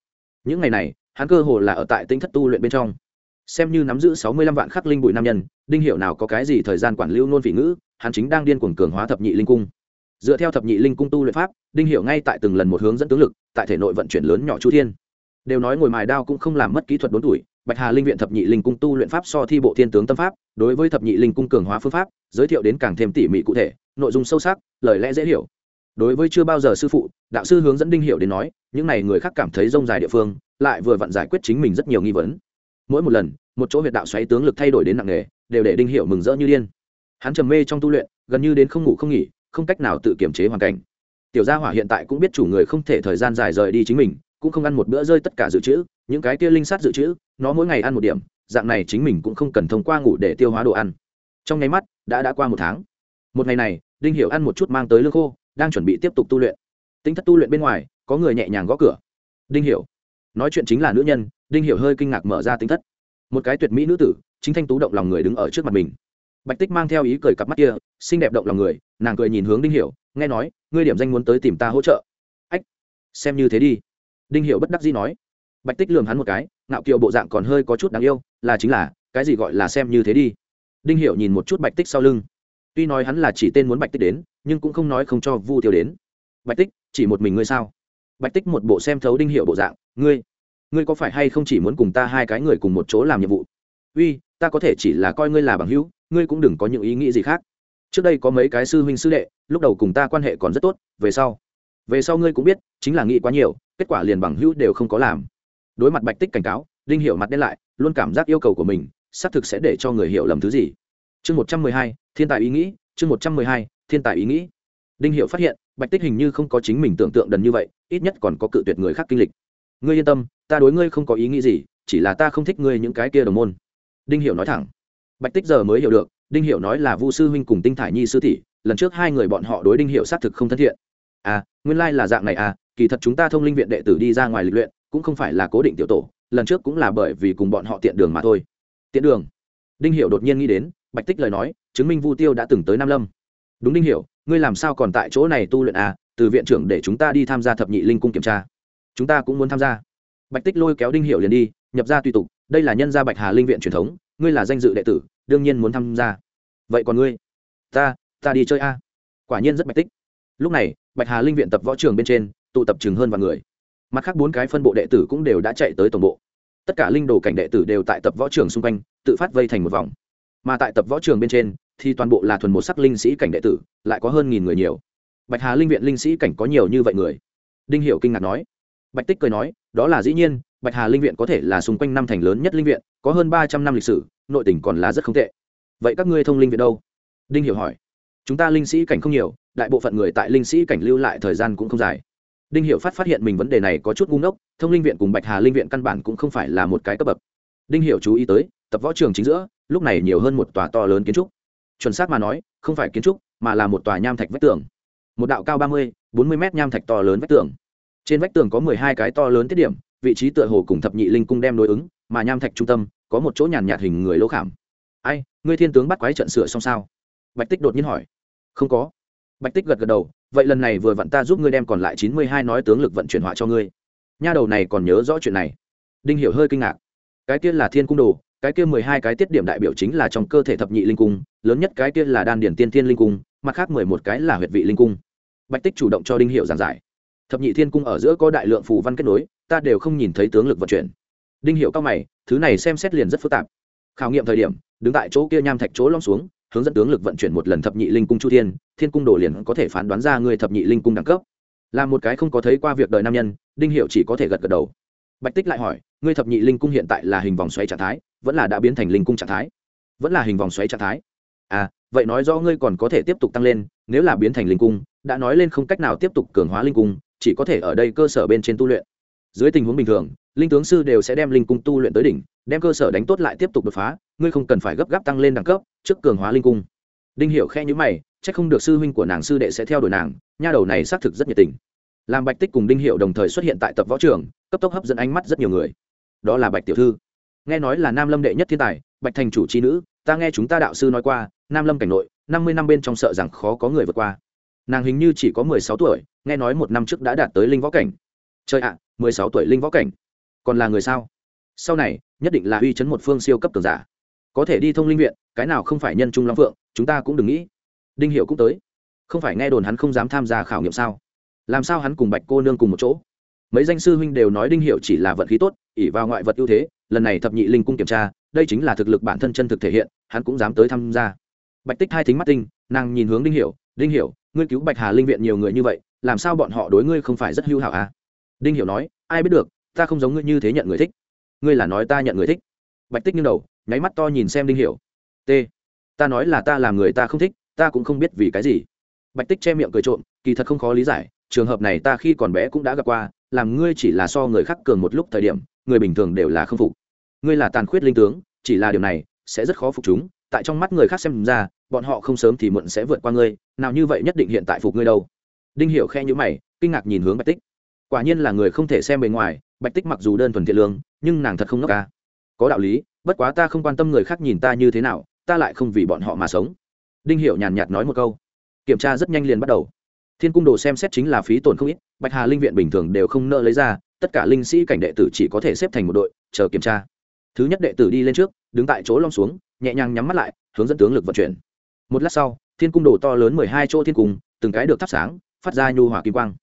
Những ngày này, hắn cơ hồ là ở tại tinh thất tu luyện bên trong. Xem như nắm giữ sáu mươi lăm vạn khắc linh bụi nam nhân, đinh Hiểu nào có cái gì thời gian quản lưu nôn vị ngữ hắn chính đang điên cuồng cường hóa thập nhị linh cung. Dựa theo thập nhị linh cung tu luyện pháp đinh Hiểu ngay tại từng lần một hướng dẫn tướng lực tại thể nội vận chuyển lớn nhỏ chu thiên. Đều nói ngồi mài đao cũng không làm mất kỹ thuật đốn tuổi bạch hà linh viện thập nhị linh cung tu luyện pháp so thi bộ thiên tướng tâm pháp đối với thập nhị linh cung cường hóa phương pháp giới thiệu đến càng thêm tỉ mỉ cụ thể nội dung sâu sắc lời lẽ dễ hiểu. Đối với chưa bao giờ sư phụ đạo sư hướng dẫn đinh Hiểu đến nói những này người khác cảm thấy rông dài địa phương lại vừa vặn giải quyết chính mình rất nhiều nghi vấn. Mỗi một lần một chỗ huyệt đạo xoáy tướng lực thay đổi đến nặng nề, đều để đinh Hiểu mừng rỡ như điên hắn trầm mê trong tu luyện, gần như đến không ngủ không nghỉ, không cách nào tự kiểm chế hoàn cảnh. Tiểu gia hỏa hiện tại cũng biết chủ người không thể thời gian dài rời đi chính mình, cũng không ăn một bữa rơi tất cả dự trữ, những cái kia linh sát dự trữ, nó mỗi ngày ăn một điểm, dạng này chính mình cũng không cần thông qua ngủ để tiêu hóa đồ ăn. Trong nháy mắt, đã đã qua một tháng. Một ngày này, đinh hiểu ăn một chút mang tới lương khô, đang chuẩn bị tiếp tục tu luyện. Tính thất tu luyện bên ngoài, có người nhẹ nhàng gõ cửa. Đinh hiểu. Nói chuyện chính là nữ nhân, đinh hiểu hơi kinh ngạc mở ra tính thất. Một cái tuyệt mỹ nữ tử, chính thanh tú động lòng người đứng ở trước mặt mình bạch tích mang theo ý cười cặp mắt kia, xinh đẹp động lòng người, nàng cười nhìn hướng đinh hiểu, nghe nói, ngươi điểm danh muốn tới tìm ta hỗ trợ. Ách, xem như thế đi. Đinh hiểu bất đắc dĩ nói. Bạch tích lườm hắn một cái, ngạo kiều bộ dạng còn hơi có chút đáng yêu, là chính là, cái gì gọi là xem như thế đi. Đinh hiểu nhìn một chút bạch tích sau lưng. Tuy nói hắn là chỉ tên muốn bạch tích đến, nhưng cũng không nói không cho vu tiêu đến. Bạch tích, chỉ một mình ngươi sao? Bạch tích một bộ xem thấu đinh hiểu bộ dạng, ngươi ngươi có phải hay không chỉ muốn cùng ta hai cái người cùng một chỗ làm nhiệm vụ? Uy ta có thể chỉ là coi ngươi là bằng hữu, ngươi cũng đừng có những ý nghĩ gì khác. Trước đây có mấy cái sư huynh sư đệ, lúc đầu cùng ta quan hệ còn rất tốt, về sau về sau ngươi cũng biết, chính là nghĩ quá nhiều, kết quả liền bằng hữu đều không có làm. Đối mặt bạch tích cảnh cáo, đinh hiểu mặt đen lại, luôn cảm giác yêu cầu của mình, xác thực sẽ để cho người hiểu lầm thứ gì. Chương một trăm mười hai, thiên tài ý nghĩ, chương một trăm mười hai, thiên tài ý nghĩ. Đinh hiểu phát hiện, bạch tích hình như không có chính mình tưởng tượng đần như vậy, ít nhất còn có cự tuyệt người khác kinh lịch. Ngươi yên tâm, ta đối ngươi không có ý nghĩ gì, chỉ là ta không thích ngươi những cái kia đồng môn đinh hiểu nói thẳng. Bạch tích giờ mới hiểu được, đinh hiểu nói là vu sư huynh cùng tinh thải nhi sư tỷ, lần trước hai người bọn họ đối đinh hiểu xác thực không thân thiện. À nguyên lai là dạng này à kỳ thật chúng ta thông linh viện đệ tử đi ra ngoài lịch luyện, cũng không phải là cố định tiểu tổ, lần trước cũng là bởi vì cùng bọn họ tiện đường mà thôi. Tiện đường? Đinh hiểu đột nhiên nghĩ đến, bạch tích lời nói, chứng minh vu tiêu đã từng tới nam lâm. Đúng đinh hiểu, ngươi làm sao còn tại chỗ này tu luyện à từ viện trưởng để chúng ta đi tham gia thập nhị linh cung kiểm tra. Chúng ta cũng muốn tham gia. Bạch tích lôi kéo đinh hiểu liền đi nhập gia tùy tục, đây là nhân gia bạch hà linh viện truyền thống, ngươi là danh dự đệ tử, đương nhiên muốn tham gia. Vậy còn ngươi? Ta ta đi chơi a. Quả nhiên rất bạch tích. Lúc này, bạch hà linh viện tập võ trường bên trên, tụ tập chừng hơn vài người. Mặt khác bốn cái phân bộ đệ tử cũng đều đã chạy tới tổng bộ. Tất cả linh đồ cảnh đệ tử đều tại tập võ trường xung quanh, tự phát vây thành một vòng. Mà tại tập võ trường bên trên, thì toàn bộ là thuần một sắc linh sĩ cảnh đệ tử, lại có hơn nghìn người nhiều. Bạch hà linh viện linh sĩ cảnh có nhiều như vậy người? Đinh hiểu kinh ngạc nói. Bạch tích cười nói, đó là dĩ nhiên bạch hà linh viện có thể là xung quanh năm thành lớn nhất linh viện, có hơn ba trăm năm lịch sử, nội tình còn là rất không tệ. Vậy các ngươi thông linh viện đâu? Đinh hiểu hỏi. Chúng ta linh sĩ cảnh không nhiều, đại bộ phận người tại linh sĩ cảnh lưu lại thời gian cũng không dài. Đinh Hiểu phát phát hiện mình vấn đề này có chút ngu ngốc, thông linh viện cùng bạch hà linh viện căn bản cũng không phải là một cái cấp bậc. Đinh Hiểu chú ý tới, tập võ trường chính giữa, lúc này nhiều hơn một tòa to lớn kiến trúc. Chuẩn xác mà nói, không phải kiến trúc, mà là một tòa nham thạch vách tường. Một đạo cao ba mươi, bốn mươi mét nham thạch to lớn vách tường. Trên vách tường có mười hai cái to lớn tiết điểm vị trí tựa hồ cùng thập nhị linh cung đem đối ứng, mà nham thạch trung tâm có một chỗ nhàn nhạt hình người lỗ khảm. Ai, ngươi thiên tướng bắt quái trận sửa xong sao? Bạch tích đột nhiên hỏi. Không có. Bạch tích gật gật đầu, vậy lần này vừa vặn ta giúp ngươi đem còn lại chín mươi hai nói tướng lực vận chuyển họa cho ngươi. Nha đầu này còn nhớ rõ chuyện này. Đinh hiểu hơi kinh ngạc. Cái kia là thiên cung đồ, cái kia mười hai cái tiết điểm đại biểu chính là trong cơ thể thập nhị linh cung, lớn nhất cái kia là đan điển tiên thiên linh cung, mặt khác mười một cái là huyệt vị linh cung. Bạch tích chủ động cho đinh hiểu giảng giải thập nhị thiên cung ở giữa có đại lượng phù văn kết nối, ta đều không nhìn thấy tướng lực vận chuyển. Đinh hiểu cao mày, thứ này xem xét liền rất phức tạp. Khảo nghiệm thời điểm, đứng tại chỗ kia nham thạch chỗ lom xuống, hướng dẫn tướng lực vận chuyển một lần thập nhị linh cung chu thiên thiên cung đồ liền có thể phán đoán ra người thập nhị linh cung đẳng cấp. Là một cái không có thấy qua việc đời nam nhân, đinh hiệu chỉ có thể gật gật đầu. Bạch tích lại hỏi ngươi thập nhị linh cung hiện tại là hình vòng xoáy trạng thái, vẫn là đã biến thành linh cung trạng thái? Vẫn là hình vòng xoáy trạng thái? À vậy nói do ngươi còn có thể tiếp tục tăng lên, nếu là biến thành linh cung, đã nói lên không cách nào tiếp tục cường hóa linh cung chỉ có thể ở đây cơ sở bên trên tu luyện. Dưới tình huống bình thường, linh tướng sư đều sẽ đem linh cung tu luyện tới đỉnh, đem cơ sở đánh tốt lại tiếp tục đột phá, ngươi không cần phải gấp gáp tăng lên đẳng cấp, trước cường hóa linh cung. Đinh hiểu khe nhíu mày, chắc không được sư huynh của nàng sư đệ sẽ theo đuổi nàng, nha đầu này xác thực rất nhiệt tình. Làm bạch tích cùng đinh hiệu đồng thời xuất hiện tại tập võ trường, cấp tốc hấp dẫn ánh mắt rất nhiều người. Đó là bạch tiểu thư. Nghe nói là nam lâm đệ nhất thiên tài, bạch thành chủ chi nữ, ta nghe chúng ta đạo sư nói qua, nam lâm cảnh nội, năm mươi năm bên trong sợ rằng khó có người vượt qua. Nàng hình như chỉ có mười sáu tuổi nghe nói một năm trước đã đạt tới linh võ cảnh. Chơi ạ, mười sáu tuổi linh võ cảnh. Còn là người sao? Sau này, nhất định là uy chấn một phương siêu cấp tường giả. Có thể đi thông linh viện, cái nào không phải nhân trung long phượng, chúng ta cũng đừng nghĩ. Đinh hiệu cũng tới. Không phải nghe đồn hắn không dám tham gia khảo nghiệm sao? Làm sao hắn cùng bạch cô nương cùng một chỗ? Mấy danh sư huynh đều nói đinh hiệu chỉ là vận khí tốt ỉ vào ngoại vật ưu thế, lần này thập nhị linh cung kiểm tra, đây chính là thực lực bản thân chân thực thể hiện, hắn cũng dám tới tham gia. Bạch tích hai thính mắt tinh, nàng nhìn hướng đinh hiểu đinh hiểu, ngươi cứu bạch hà linh viện nhiều người như vậy làm sao bọn họ đối ngươi không phải rất hữu hảo à? Đinh hiểu nói, ai biết được, ta không giống ngươi như thế nhận người thích. Ngươi là nói ta nhận người thích. Bạch tích nghiêng đầu, nháy mắt to nhìn xem đinh hiểu. T, ta nói là ta làm người ta không thích, ta cũng không biết vì cái gì. Bạch tích che miệng cười trộm, kỳ thật không khó lý giải, trường hợp này ta khi còn bé cũng đã gặp qua, làm ngươi chỉ là so người khác cường một lúc thời điểm, người bình thường đều là không phục. Ngươi là tàn khuyết linh tướng, chỉ là điều này, sẽ rất khó phục chúng, tại trong mắt người khác xem ra, bọn họ không sớm thì muộn sẽ vượt qua ngươi, nào như vậy nhất định hiện tại phục ngươi đâu đinh hiểu khe nhíu mày, kinh ngạc nhìn hướng bạch tích. Quả nhiên là người không thể xem bề ngoài, bạch tích mặc dù đơn thuần thiện lương, nhưng nàng thật không ngốc ca có đạo lý, bất quá ta không quan tâm người khác nhìn ta như thế nào, ta lại không vì bọn họ mà sống. Đinh hiểu nhàn nhạt nói một câu. Kiểm tra rất nhanh liền bắt đầu. Thiên cung đồ xem xét chính là phí tổn không ít, bạch hà linh viện bình thường đều không nợ lấy ra, tất cả linh sĩ cảnh đệ tử chỉ có thể xếp thành một đội, chờ kiểm tra. Thứ nhất đệ tử đi lên trước, đứng tại chỗ long xuống, nhẹ nhàng nhắm mắt lại, hướng dẫn tướng lực vận chuyển. Một lát sau, thiên cung đồ to lớn mười hai chỗ thiên cung, từng cái được thắp sáng phát ra nhu hòa kim quang.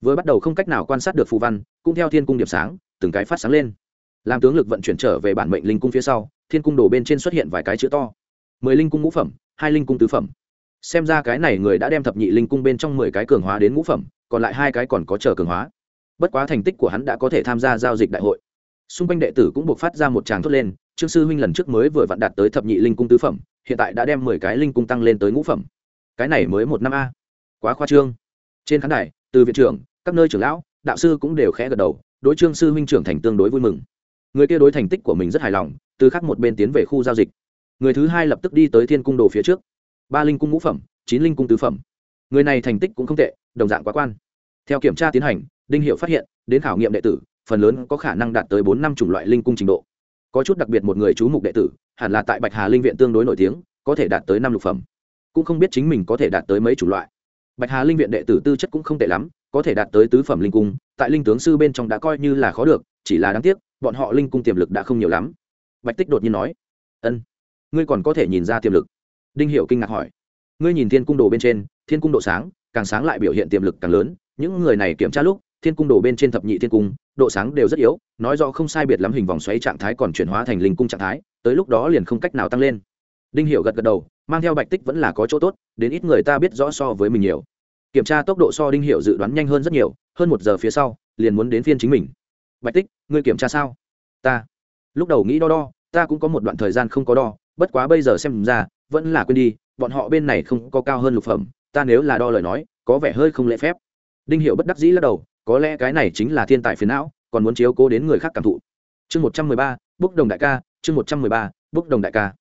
Vừa bắt đầu không cách nào quan sát được phù văn, cũng theo thiên cung điểm sáng, từng cái phát sáng lên. Làm tướng lực vận chuyển trở về bản mệnh linh cung phía sau, thiên cung đồ bên trên xuất hiện vài cái chữ to. Mười linh cung ngũ phẩm, hai linh cung tứ phẩm. Xem ra cái này người đã đem thập nhị linh cung bên trong mười cái cường hóa đến ngũ phẩm, còn lại hai cái còn có chờ cường hóa. Bất quá thành tích của hắn đã có thể tham gia giao dịch đại hội. Xung quanh đệ tử cũng buộc phát ra một tràng thốt lên, trương sư huynh lần trước mới vừa vặn đạt tới thập nhị linh cung tứ phẩm, hiện tại đã đem mười cái linh cung tăng lên tới ngũ phẩm. Cái này mới một năm a. Quá khoa trương trên khán đài, từ viện trưởng, các nơi trưởng lão, đạo sư cũng đều khẽ gật đầu, đối trương sư huynh trưởng thành tương đối vui mừng. Người kia đối thành tích của mình rất hài lòng, từ khác một bên tiến về khu giao dịch. Người thứ hai lập tức đi tới thiên cung đồ phía trước. Ba linh cung ngũ phẩm, chín linh cung tứ phẩm. Người này thành tích cũng không tệ, đồng dạng quá quan. Theo kiểm tra tiến hành, đinh hiệu phát hiện, đến khảo nghiệm đệ tử, phần lớn có khả năng đạt tới bốn năm chủng loại linh cung trình độ. Có chút đặc biệt một người chú mục đệ tử, hẳn là tại bạch hà linh viện tương đối nổi tiếng, có thể đạt tới năm lục phẩm. Cũng không biết chính mình có thể đạt tới mấy chủng loại bạch hà linh viện đệ tử tư chất cũng không tệ lắm, có thể đạt tới tứ phẩm linh cung, tại linh tướng sư bên trong đã coi như là khó được, chỉ là đáng tiếc, bọn họ linh cung tiềm lực đã không nhiều lắm. Bạch tích đột nhiên nói, ân, ngươi còn có thể nhìn ra tiềm lực. Đinh hiểu kinh ngạc hỏi, ngươi nhìn thiên cung đồ bên trên, thiên cung độ sáng, càng sáng lại biểu hiện tiềm lực càng lớn, những người này kiểm tra lúc, thiên cung đồ bên trên thập nhị thiên cung, độ sáng đều rất yếu, nói rõ không sai biệt lắm hình vòng xoáy trạng thái còn chuyển hóa thành linh cung trạng thái, tới lúc đó liền không cách nào tăng lên. Đinh hiểu gật gật đầu mang theo bạch tích vẫn là có chỗ tốt, đến ít người ta biết rõ so với mình nhiều. Kiểm tra tốc độ so đinh hiệu dự đoán nhanh hơn rất nhiều, hơn một giờ phía sau, liền muốn đến phiên chính mình. Bạch tích, ngươi kiểm tra sao? Ta. Lúc đầu nghĩ đo đo, ta cũng có một đoạn thời gian không có đo, bất quá bây giờ xem ra, vẫn là quên đi, bọn họ bên này không có cao hơn lục phẩm, ta nếu là đo lời nói, có vẻ hơi không lễ phép. Đinh hiệu bất đắc dĩ lắc đầu, có lẽ cái này chính là thiên tài phiền não, còn muốn chiếu cố đến người khác cảm thụ. Chương một trăm mười ba bốc đồng đại ca, chương một trăm mười ba bốc đồng đại ca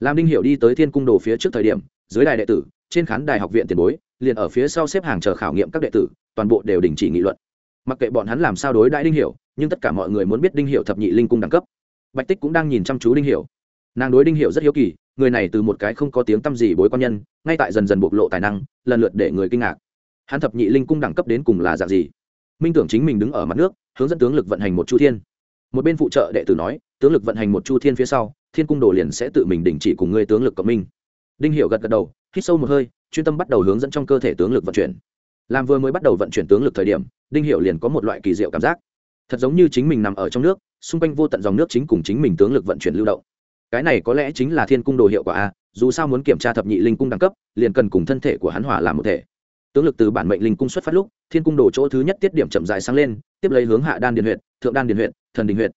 làm đinh hiểu đi tới thiên cung đồ phía trước thời điểm, dưới đài đệ tử, trên khán đài học viện tiền bối, liền ở phía sau xếp hàng chờ khảo nghiệm các đệ tử, toàn bộ đều đình chỉ nghị luận. Mặc kệ bọn hắn làm sao đối đãi đinh hiểu, nhưng tất cả mọi người muốn biết đinh hiểu thập nhị linh cung đẳng cấp. Bạch tích cũng đang nhìn chăm chú đinh hiểu. Nàng đối đinh hiểu rất hiếu kỳ, người này từ một cái không có tiếng tăm gì bối quan nhân, ngay tại dần dần bộc lộ tài năng, lần lượt để người kinh ngạc. Hắn thập nhị linh cung đẳng cấp đến cùng là dạng gì? Minh tưởng chính mình đứng ở mặt nước, hướng dẫn tướng lực vận hành một chu thiên. Một bên phụ trợ đệ tử nói tướng lực vận hành một chu thiên phía sau, thiên cung đồ liền sẽ tự mình đình chỉ cùng ngươi tướng lực cộng minh. Đinh hiểu gật gật đầu, hít sâu một hơi, chuyên tâm bắt đầu hướng dẫn trong cơ thể tướng lực vận chuyển. Làm vừa mới bắt đầu vận chuyển tướng lực thời điểm, đinh hiểu liền có một loại kỳ diệu cảm giác. Thật giống như chính mình nằm ở trong nước, xung quanh vô tận dòng nước chính cùng chính mình tướng lực vận chuyển lưu động. Cái này có lẽ chính là thiên cung đồ hiệu quả a, dù sao muốn kiểm tra thập nhị linh cung đẳng cấp, liền cần cùng thân thể của hắn hòa làm một thể. Tướng lực từ bản mệnh linh cung xuất phát lúc, thiên cung đồ chỗ thứ nhất tiết điểm chậm dài sáng lên, tiếp lấy hướng hạ đan điền huyện thượng đan điền huyện thần đình huyện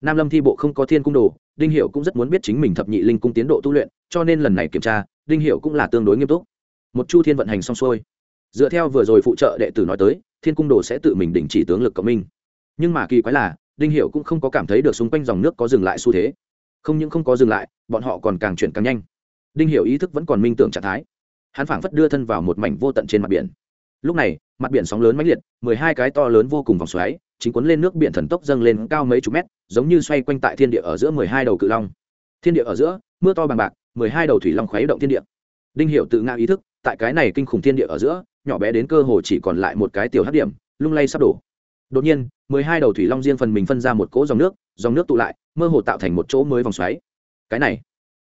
nam lâm thi bộ không có thiên cung đồ, đinh hiệu cũng rất muốn biết chính mình thập nhị linh cung tiến độ tu luyện, cho nên lần này kiểm tra, đinh hiệu cũng là tương đối nghiêm túc. Một chu thiên vận hành xong xuôi. Dựa theo vừa rồi phụ trợ đệ tử nói tới, thiên cung đồ sẽ tự mình đình chỉ tướng lực cộng minh. Nhưng mà kỳ quái là, đinh hiệu cũng không có cảm thấy được xung quanh dòng nước có dừng lại xu thế. Không những không có dừng lại, bọn họ còn càng chuyển càng nhanh. Đinh hiệu ý thức vẫn còn minh tưởng trạng thái. Hắn phảng phất đưa thân vào một mảnh vô tận trên mặt biển. Lúc này, mặt biển sóng lớn mãnh liệt, mười hai cái to lớn vô cùng vòng xoáy chính cuốn lên nước biển thần tốc dâng lên cao mấy chục mét, giống như xoay quanh tại thiên địa ở giữa mười hai đầu cự long. Thiên địa ở giữa, mưa to bằng bạc, mười hai đầu thủy long khuấy động thiên địa. Đinh hiệu tự ngã ý thức, tại cái này kinh khủng thiên địa ở giữa, nhỏ bé đến cơ hồ chỉ còn lại một cái tiểu hấp điểm, lung lay sắp đổ. Đột nhiên, mười hai đầu thủy long riêng phần mình phân ra một cỗ dòng nước dòng nước tụ lại, mơ hồ tạo thành một chỗ mới vòng xoáy. Cái này,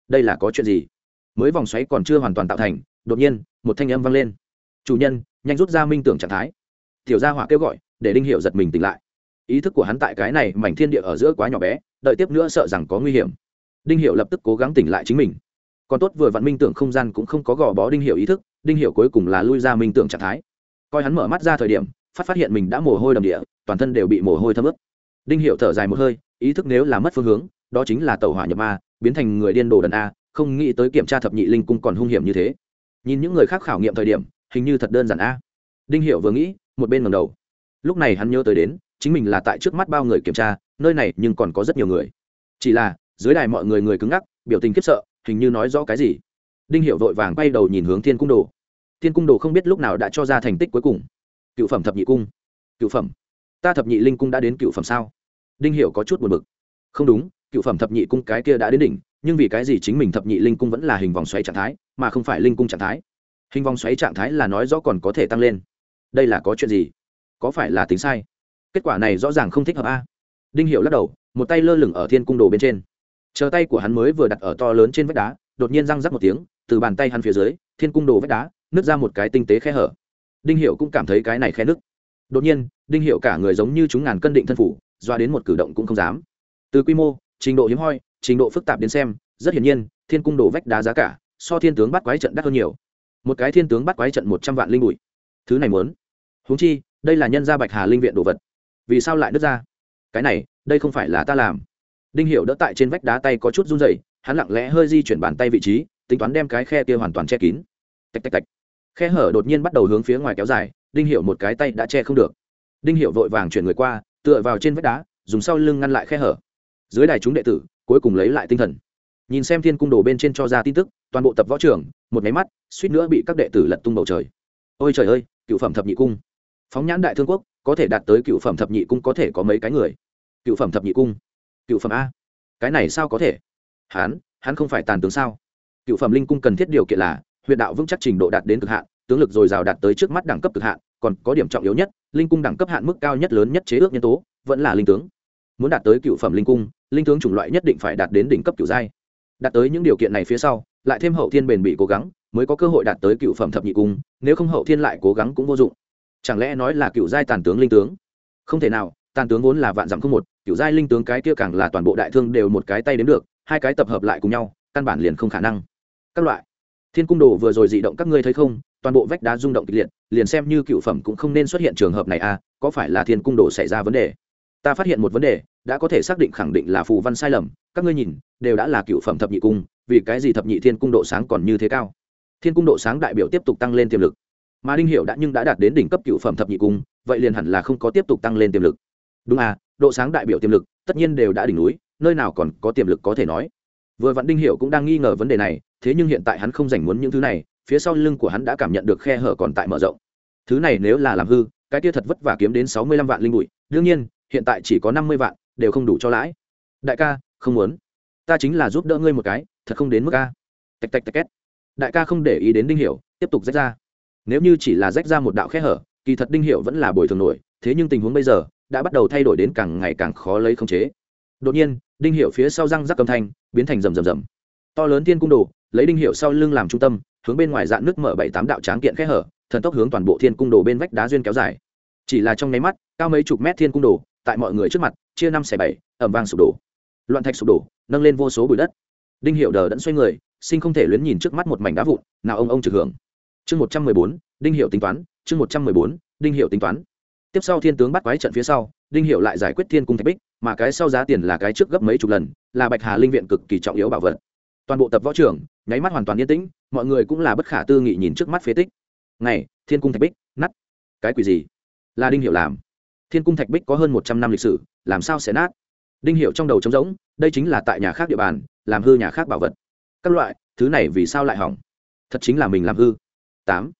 đây là có chuyện gì? Mới vòng xoáy còn chưa hoàn toàn tạo thành, đột nhiên, một thanh âm vang lên. Chủ nhân, nhanh rút ra minh tưởng trạng thái. Tiểu gia hỏa kêu gọi, để đinh hiệu giật mình tỉnh lại ý thức của hắn tại cái này mảnh thiên địa ở giữa quá nhỏ bé, đợi tiếp nữa sợ rằng có nguy hiểm. Đinh hiệu lập tức cố gắng tỉnh lại chính mình. Còn tốt vừa vặn minh tưởng không gian cũng không có gò bó đinh hiệu ý thức, đinh hiệu cuối cùng là lui ra minh tưởng trạng thái. Coi hắn mở mắt ra thời điểm, phát phát hiện mình đã mồ hôi đầm địa, toàn thân đều bị mồ hôi thấm ướt. Đinh hiệu thở dài một hơi, ý thức nếu là mất phương hướng, đó chính là tàu hỏa nhập a biến thành người điên đồ đần a, không nghĩ tới kiểm tra thập nhị linh cung còn hung hiểm như thế. Nhìn những người khác khảo nghiệm thời điểm, hình như thật đơn giản a. Đinh hiệu vừa nghĩ, một bên ngầm đầu. Lúc này hắn nhớ tới đến chính mình là tại trước mắt bao người kiểm tra, nơi này nhưng còn có rất nhiều người. Chỉ là, dưới đài mọi người người cứng ngắc, biểu tình khiếp sợ, hình như nói rõ cái gì. Đinh hiệu vội vàng quay đầu nhìn hướng thiên cung đồ. Thiên cung đồ không biết lúc nào đã cho ra thành tích cuối cùng. Cựu phẩm thập nhị cung. Cựu phẩm. Ta thập nhị linh cung đã đến cựu phẩm sao? Đinh hiệu có chút buồn bực. Không đúng, cựu phẩm thập nhị cung cái kia đã đến đỉnh, nhưng vì cái gì chính mình thập nhị linh cung vẫn là hình vòng xoáy trạng thái, mà không phải linh cung trạng thái? Hình vòng xoáy trạng thái là nói rõ còn có thể tăng lên. Đây là có chuyện gì? Có phải là tính sai? Kết quả này rõ ràng không thích hợp a. Đinh hiệu lắc đầu, một tay lơ lửng ở thiên cung đồ bên trên. Chờ tay của hắn mới vừa đặt ở to lớn trên vách đá, đột nhiên răng rắc một tiếng, từ bàn tay hắn phía dưới, thiên cung đồ vách đá, nứt ra một cái tinh tế khe hở. Đinh hiệu cũng cảm thấy cái này khe nứt. Đột nhiên, đinh hiệu cả người giống như chúng ngàn cân định thân phủ, doa đến một cử động cũng không dám. Từ quy mô, trình độ hiếm hoi, trình độ phức tạp đến xem, rất hiển nhiên, thiên cung đồ vách đá giá cả, so thiên tướng bắt quái trận đắt hơn nhiều. Một cái thiên tướng bắt quái trận một trăm vạn linh bụi. Thứ này muốn. Huống chi, đây là nhân gia bạch hà linh viện đồ vật vì sao lại đứt ra? Cái này, đây không phải là ta làm. Đinh hiệu đỡ tại trên vách đá tay có chút run rẩy, hắn lặng lẽ hơi di chuyển bàn tay vị trí, tính toán đem cái khe kia hoàn toàn che kín. Tạch tạch tạch. Khe hở đột nhiên bắt đầu hướng phía ngoài kéo dài, đinh hiệu một cái tay đã che không được. Đinh hiệu vội vàng chuyển người qua, tựa vào trên vách đá, dùng sau lưng ngăn lại khe hở. Dưới đài chúng đệ tử, cuối cùng lấy lại tinh thần. Nhìn xem thiên cung đồ bên trên cho ra tin tức, toàn bộ tập võ trưởng, một máy mắt, suýt nữa bị các đệ tử lật tung bầu trời. Ôi trời ơi, cựu phẩm thập nhị cung. Phóng nhãn đại thương quốc có thể đạt tới cựu phẩm thập nhị cung có thể có mấy cái người? Cựu phẩm thập nhị cung. Cựu phẩm a. Cái này sao có thể? Hắn hắn không phải tàn tướng sao? Cựu phẩm linh cung cần thiết điều kiện là, huyện đạo vững chắc trình độ đạt đến cực hạn, tướng lực dồi dào đạt tới trước mắt đẳng cấp cực hạn, còn có điểm trọng yếu nhất, linh cung đẳng cấp hạn mức cao nhất lớn nhất chế ước nhân tố, vẫn là linh tướng. Muốn đạt tới cựu phẩm linh cung, linh tướng chủng loại nhất định phải đạt đến đỉnh cấp cựu giai. Đạt tới những điều kiện này phía sau, lại thêm hậu thiên bền bị cố gắng, mới có cơ hội đạt tới cựu phẩm thập nhị cung, nếu không hậu thiên lại cố gắng cũng vô dụng chẳng lẽ nói là cựu giai tàn tướng linh tướng? Không thể nào, tàn tướng vốn là vạn dặm không một, cựu giai linh tướng cái kia càng là toàn bộ đại thương đều một cái tay đến được, hai cái tập hợp lại cùng nhau, căn bản liền không khả năng. Các loại, thiên cung đồ vừa rồi dị động các ngươi thấy không? Toàn bộ vách đá rung động kịch liệt, liền xem như cựu phẩm cũng không nên xuất hiện trường hợp này à có phải là thiên cung đồ xảy ra vấn đề? Ta phát hiện một vấn đề, đã có thể xác định khẳng định là phù văn sai lầm, các ngươi nhìn, đều đã là cựu phẩm thập nhị cung, vì cái gì thập nhị thiên cung độ sáng còn như thế cao? Thiên cung độ sáng đại biểu tiếp tục tăng lên tiềm lực mà đinh hiệu đã nhưng đã đạt đến đỉnh cấp cựu phẩm thập nhị cung, vậy liền hẳn là không có tiếp tục tăng lên tiềm lực. Đúng à độ sáng đại biểu tiềm lực, tất nhiên đều đã đỉnh núi, nơi nào còn có tiềm lực có thể nói. Vừa vặn đinh hiệu cũng đang nghi ngờ vấn đề này, thế nhưng hiện tại hắn không dành muốn những thứ này, phía sau lưng của hắn đã cảm nhận được khe hở còn tại mở rộng. Thứ này nếu là làm hư, cái kia thật vất vả kiếm đến sáu mươi lăm vạn linh bụi, đương nhiên, hiện tại chỉ có năm mươi vạn, đều không đủ cho lãi. Đại ca, không muốn. Ta chính là giúp đỡ ngươi một cái, thật không đến mức ca. tạch tạch tạch két. Đại ca không để ý đến đinh hiểu tiếp tục rách ra nếu như chỉ là rách ra một đạo khe hở, kỳ thật đinh Hiệu vẫn là bồi thường nổi, thế nhưng tình huống bây giờ đã bắt đầu thay đổi đến càng ngày càng khó lấy khống chế. Đột nhiên, đinh Hiệu phía sau răng rắc âm thanh biến thành rầm rầm rầm. To lớn tiên cung đồ, lấy đinh Hiệu sau lưng làm trung tâm, hướng bên ngoài dạn nước mở bảy tám đạo tráng kiện khe hở, thần tốc hướng toàn bộ thiên cung đồ bên vách đá duyên kéo dài. Chỉ là trong nháy mắt, cao mấy chục mét thiên cung đồ, tại mọi người trước mặt, chia năm xẻ bảy ẩm vang sụp đổ. Loạn thạch sụp đổ, nâng lên vô số bụi đất. Đinh hiệu đờ đẫn xoay người, sinh không thể luyến nhìn trước mắt một mảnh đá vụn, nào ông ông trực hưởng chương một trăm mười bốn, đinh hiệu tính toán, chương một trăm mười bốn, đinh hiệu tính toán. Tiếp sau thiên tướng bắt quái trận phía sau, đinh hiệu lại giải quyết thiên cung thạch bích, mà cái sau giá tiền là cái trước gấp mấy chục lần, là bạch hà linh viện cực kỳ trọng yếu bảo vật. Toàn bộ tập võ trưởng nháy mắt hoàn toàn yên tĩnh, mọi người cũng là bất khả tư nghị nhìn trước mắt phế tích. Ngày thiên cung thạch bích nắt cái quỷ gì? Là đinh hiệu làm. Thiên cung thạch bích có hơn một trăm năm lịch sử, làm sao sẽ nát? Đinh hiệu trong đầu trống rỗng, đây chính là tại nhà khác địa bàn, làm hư nhà khác bảo vật. Các loại, thứ này vì sao lại hỏng? Thật chính là mình làm hư tám,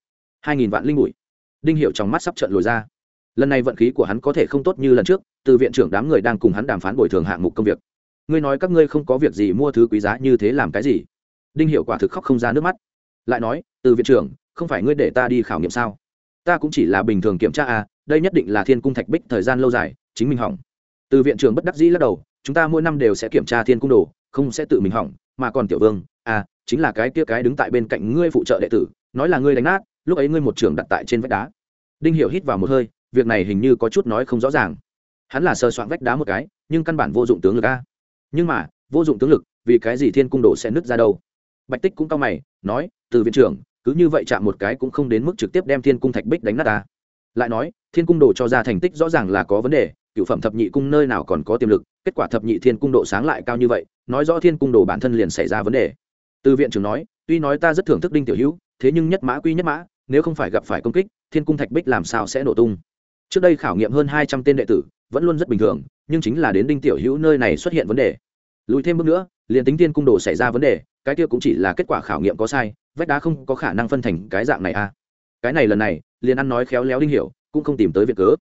hai nghìn vạn linh bụi. Đinh hiệu trong mắt sắp trận lồi ra. Lần này vận khí của hắn có thể không tốt như lần trước, từ viện trưởng đám người đang cùng hắn đàm phán bồi thường hạng mục công việc. Ngươi nói các ngươi không có việc gì mua thứ quý giá như thế làm cái gì? Đinh hiệu quả thực khóc không ra nước mắt. Lại nói, từ viện trưởng, không phải ngươi để ta đi khảo nghiệm sao? Ta cũng chỉ là bình thường kiểm tra à đây nhất định là thiên cung thạch bích thời gian lâu dài, chính mình hỏng. Từ viện trưởng bất đắc dĩ lắc đầu, chúng ta mỗi năm đều sẽ kiểm tra thiên cung đồ, không sẽ tự mình hỏng, mà còn tiểu vương à chính là cái kia cái đứng tại bên cạnh ngươi phụ trợ đệ tử nói là ngươi đánh nát, lúc ấy ngươi một trường đặt tại trên vách đá. Đinh hiểu hít vào một hơi, việc này hình như có chút nói không rõ ràng. Hắn là sơ soạn vách đá một cái, nhưng căn bản vô dụng tướng lực a. Nhưng mà, vô dụng tướng lực, vì cái gì thiên cung đồ sẽ nứt ra đâu? Bạch tích cũng cao mày, nói, từ viện trưởng, cứ như vậy chạm một cái cũng không đến mức trực tiếp đem thiên cung thạch bích đánh nát ta. Lại nói, thiên cung đồ cho ra thành tích rõ ràng là có vấn đề, cựu phẩm thập nhị cung nơi nào còn có tiềm lực, kết quả thập nhị thiên cung độ sáng lại cao như vậy, nói rõ thiên cung đồ bản thân liền xảy ra vấn đề. Từ viện trưởng nói tuy nói ta rất thưởng thức đinh tiểu hữu, thế nhưng nhất mã quy nhất mã, nếu không phải gặp phải công kích, thiên cung thạch bích làm sao sẽ nổ tung? Trước đây khảo nghiệm hơn hai trăm tên đệ tử, vẫn luôn rất bình thường, nhưng chính là đến đinh tiểu hữu nơi này xuất hiện vấn đề. Lùi thêm bước nữa, liền tính thiên cung đồ xảy ra vấn đề, cái kia cũng chỉ là kết quả khảo nghiệm có sai, vách đá không có khả năng phân thành cái dạng này a à. cái này lần này, liền ăn nói khéo léo đinh hiểu, cũng không tìm tới việc cớ.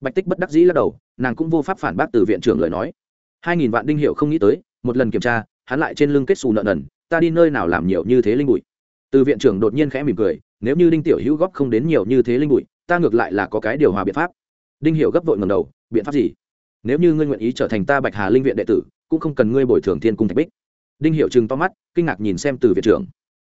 Bạch tích bất đắc dĩ lắc đầu, nàng cũng vô pháp phản bác từ viện trưởng lời nói. Hai nghìn vạn đinh hiệu không nghĩ tới, một lần kiểm tra, hắn lại trên lưng kết xù nợ nần ta đi nơi nào làm nhiều như thế linh bụi? Từ viện trưởng đột nhiên khẽ mỉm cười nếu như đinh tiểu hữu góp không đến nhiều như thế linh bụi ta ngược lại là có cái điều hòa biện pháp. Đinh Hiểu gấp vội ngầm đầu biện pháp gì? Nếu như ngươi nguyện ý trở thành ta bạch hà linh viện đệ tử cũng không cần ngươi bồi thường thiên cung thạch bích. Đinh Hiểu chừng to mắt kinh ngạc nhìn xem từ viện trưởng.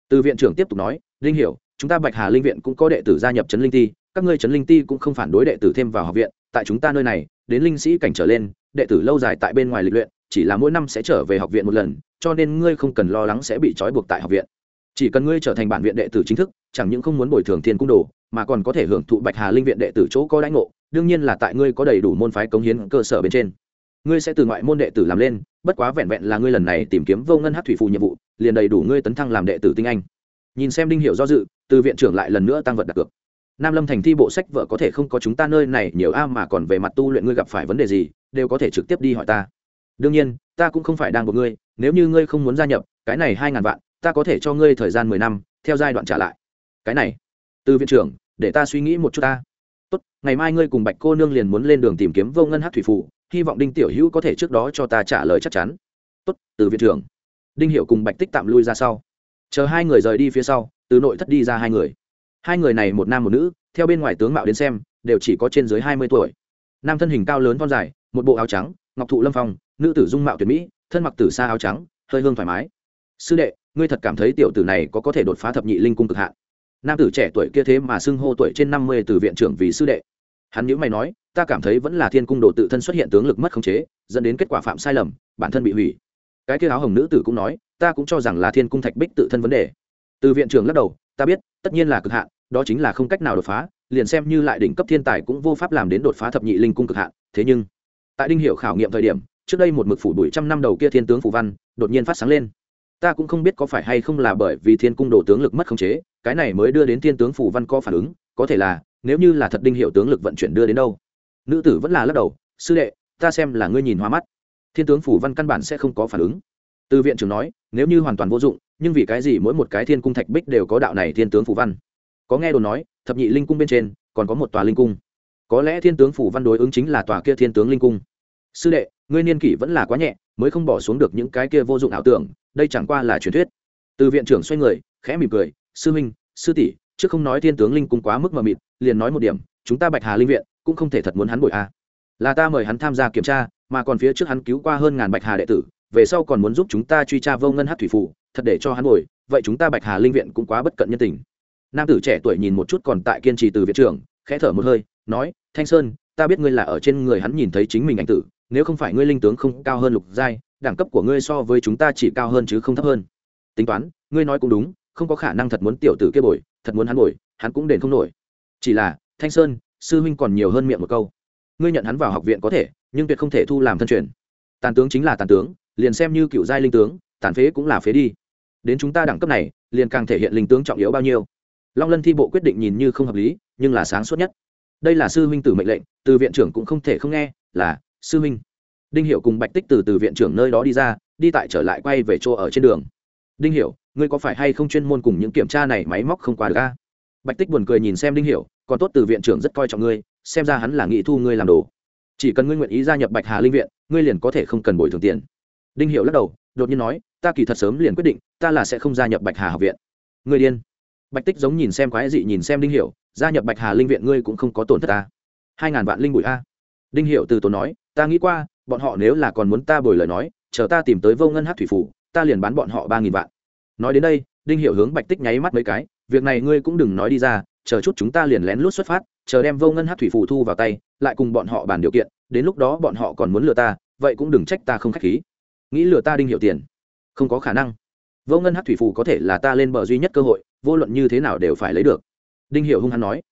Từ viện trưởng tiếp tục nói đinh Hiểu, chúng ta bạch hà linh viện cũng có đệ tử gia nhập trấn linh ti các ngươi trấn linh ti cũng không phản đối đệ tử thêm vào học viện tại chúng ta nơi này đến linh sĩ cảnh trở lên đệ tử lâu dài tại bên ngoài lịch luyện chỉ là mỗi năm sẽ trở về học viện một lần, cho nên ngươi không cần lo lắng sẽ bị trói buộc tại học viện. Chỉ cần ngươi trở thành bản viện đệ tử chính thức, chẳng những không muốn bồi thường thiên cung đồ, mà còn có thể hưởng thụ bạch hà linh viện đệ tử chỗ có lãnh ngộ, đương nhiên là tại ngươi có đầy đủ môn phái cống hiến cơ sở bên trên. Ngươi sẽ từ ngoại môn đệ tử làm lên, bất quá vẹn vẹn là ngươi lần này tìm kiếm vô ngân hát thủy phù nhiệm vụ, liền đầy đủ ngươi tấn thăng làm đệ tử tinh anh. Nhìn xem đinh hiệu do dự, từ viện trưởng lại lần nữa tăng vật đặt cược. Nam lâm thành thi bộ sách vợ có thể không có chúng ta nơi này nhiều a mà còn về mặt tu luyện ngươi gặp phải vấn đề gì, đều có thể trực tiếp đi hỏi ta đương nhiên, ta cũng không phải đang của ngươi, nếu như ngươi không muốn gia nhập, cái này hai ngàn vạn, ta có thể cho ngươi thời gian mười năm, theo giai đoạn trả lại. Cái này, từ viện trưởng, để ta suy nghĩ một chút ta. Tốt, ngày mai ngươi cùng bạch cô nương liền muốn lên đường tìm kiếm vô ngân hát thủy phủ hy vọng đinh tiểu hữu có thể trước đó cho ta trả lời chắc chắn. Tốt, từ viện trưởng. Đinh hiệu cùng bạch tích tạm lui ra sau. Chờ hai người rời đi phía sau, từ nội thất đi ra hai người. Hai người này một nam một nữ, theo bên ngoài tướng mạo đến xem, đều chỉ có trên dưới hai mươi tuổi. Nam thân hình cao lớn con dài, một bộ áo trắng, ngọc thụ lâm phong nữ tử dung mạo tuyệt mỹ, thân mặc tử xa áo trắng, hơi hương thoải mái. Sư đệ, ngươi thật cảm thấy tiểu tử này có có thể đột phá thập nhị linh cung cực hạn? Nam tử trẻ tuổi kia thế mà xưng hô tuổi trên năm mươi từ viện trưởng vì sư đệ. Hắn nhữ mày nói, ta cảm thấy vẫn là thiên cung đồ tự thân xuất hiện tướng lực mất khống chế, dẫn đến kết quả phạm sai lầm, bản thân bị hủy. Cái kia áo hồng nữ tử cũng nói, ta cũng cho rằng là thiên cung thạch bích tự thân vấn đề. Từ viện trưởng lắc đầu, ta biết, tất nhiên là cực hạn, đó chính là không cách nào đột phá, liền xem như lại đỉnh cấp thiên tài cũng vô pháp làm đến đột phá thập nhị linh cung cực hạn, thế nhưng, tại đinh hiệu khảo nghiệm thời điểm trước đây một mực phủ đuổi trăm năm đầu kia thiên tướng phù văn, đột nhiên phát sáng lên. Ta cũng không biết có phải hay không là bởi vì thiên cung đồ tướng lực mất khống chế, cái này mới đưa đến thiên tướng phù văn có phản ứng, có thể là, nếu như là thật đinh hiệu tướng lực vận chuyển đưa đến đâu. Nữ tử vẫn là lắc đầu, sư đệ, ta xem là ngươi nhìn hoa mắt. Thiên tướng phủ văn căn bản sẽ không có phản ứng. Từ viện trưởng nói, nếu như hoàn toàn vô dụng, nhưng vì cái gì mỗi một cái thiên cung thạch bích đều có đạo này thiên tướng phủ văn? Có nghe đồn nói, thập nhị linh cung bên trên, còn có một tòa linh cung. Có lẽ thiên tướng phủ văn đối ứng chính là tòa kia thiên tướng linh cung. Sư đệ ngươi niên kỷ vẫn là quá nhẹ, mới không bỏ xuống được những cái kia vô dụng ảo tưởng, đây chẳng qua là truyền thuyết. Từ viện trưởng xoay người, khẽ mỉm cười, sư huynh sư tỷ, trước không nói thiên tướng linh cung quá mức mờ mịt, liền nói một điểm, chúng ta bạch hà linh viện, cũng không thể thật muốn hắn bội a. Là ta mời hắn tham gia kiểm tra, mà còn phía trước hắn cứu qua hơn ngàn bạch hà đệ tử, về sau còn muốn giúp chúng ta truy tra vô ngân hát thủy phủ, thật để cho hắn bồi, vậy chúng ta bạch hà linh viện cũng quá bất cận nhân tình. Nam tử trẻ tuổi nhìn một chút còn tại kiên trì từ viện trưởng, khẽ thở một hơi, nói, thanh sơn, ta biết ngươi là ở trên người hắn nhìn thấy chính mình anh tử nếu không phải ngươi linh tướng không cao hơn lục giai, đẳng cấp của ngươi so với chúng ta chỉ cao hơn chứ không thấp hơn. Tính toán, ngươi nói cũng đúng, không có khả năng thật muốn tiểu tử kia bồi, thật muốn hắn bồi, hắn cũng đền không nổi. Chỉ là, thanh sơn, sư huynh còn nhiều hơn miệng một câu. Ngươi nhận hắn vào học viện có thể, nhưng tuyệt không thể thu làm thân truyền. Tàn tướng chính là tàn tướng, liền xem như cựu giai linh tướng, tàn phế cũng là phế đi. Đến chúng ta đẳng cấp này, liền càng thể hiện linh tướng trọng yếu bao nhiêu. Long lân thi bộ quyết định nhìn như không hợp lý, nhưng là sáng suốt nhất. Đây là sư huynh tử mệnh lệnh, từ viện trưởng cũng không thể không nghe, là sư Minh, đinh Hiểu cùng bạch tích từ từ viện trưởng nơi đó đi ra đi tại trở lại quay về chỗ ở trên đường. Đinh hiểu ngươi có phải hay không chuyên môn cùng những kiểm tra này máy móc không qua được a? Bạch tích buồn cười nhìn xem đinh hiểu còn tốt từ viện trưởng rất coi trọng ngươi xem ra hắn là nghĩ thu ngươi làm đồ. Chỉ cần ngươi nguyện ý gia nhập bạch hà linh viện ngươi liền có thể không cần bồi thường tiền. Đinh hiểu lắc đầu đột nhiên nói ta kỳ thật sớm liền quyết định ta là sẽ không gia nhập bạch hà học viện. Ngươi điên. Bạch tích giống nhìn xem quái dị nhìn xem đinh hiểu gia nhập bạch hà linh viện ngươi cũng không có tổn thất ta. Hai ngàn vạn linh bụi a. Đinh hiểu từ tốn nói ta nghĩ qua, bọn họ nếu là còn muốn ta bồi lời nói, chờ ta tìm tới vô ngân hát thủy phủ, ta liền bán bọn họ ba nghìn vạn. Nói đến đây, đinh hiểu hướng bạch tích nháy mắt mấy cái, việc này ngươi cũng đừng nói đi ra, chờ chút chúng ta liền lén lút xuất phát, chờ đem vô ngân hát thủy phủ thu vào tay, lại cùng bọn họ bàn điều kiện, đến lúc đó bọn họ còn muốn lừa ta, vậy cũng đừng trách ta không khách khí. Nghĩ lừa ta đinh hiểu tiền? Không có khả năng. Vô ngân hát thủy phủ có thể là ta lên bờ duy nhất cơ hội, vô luận như thế nào đều phải lấy được. Đinh hiểu hung hăng nói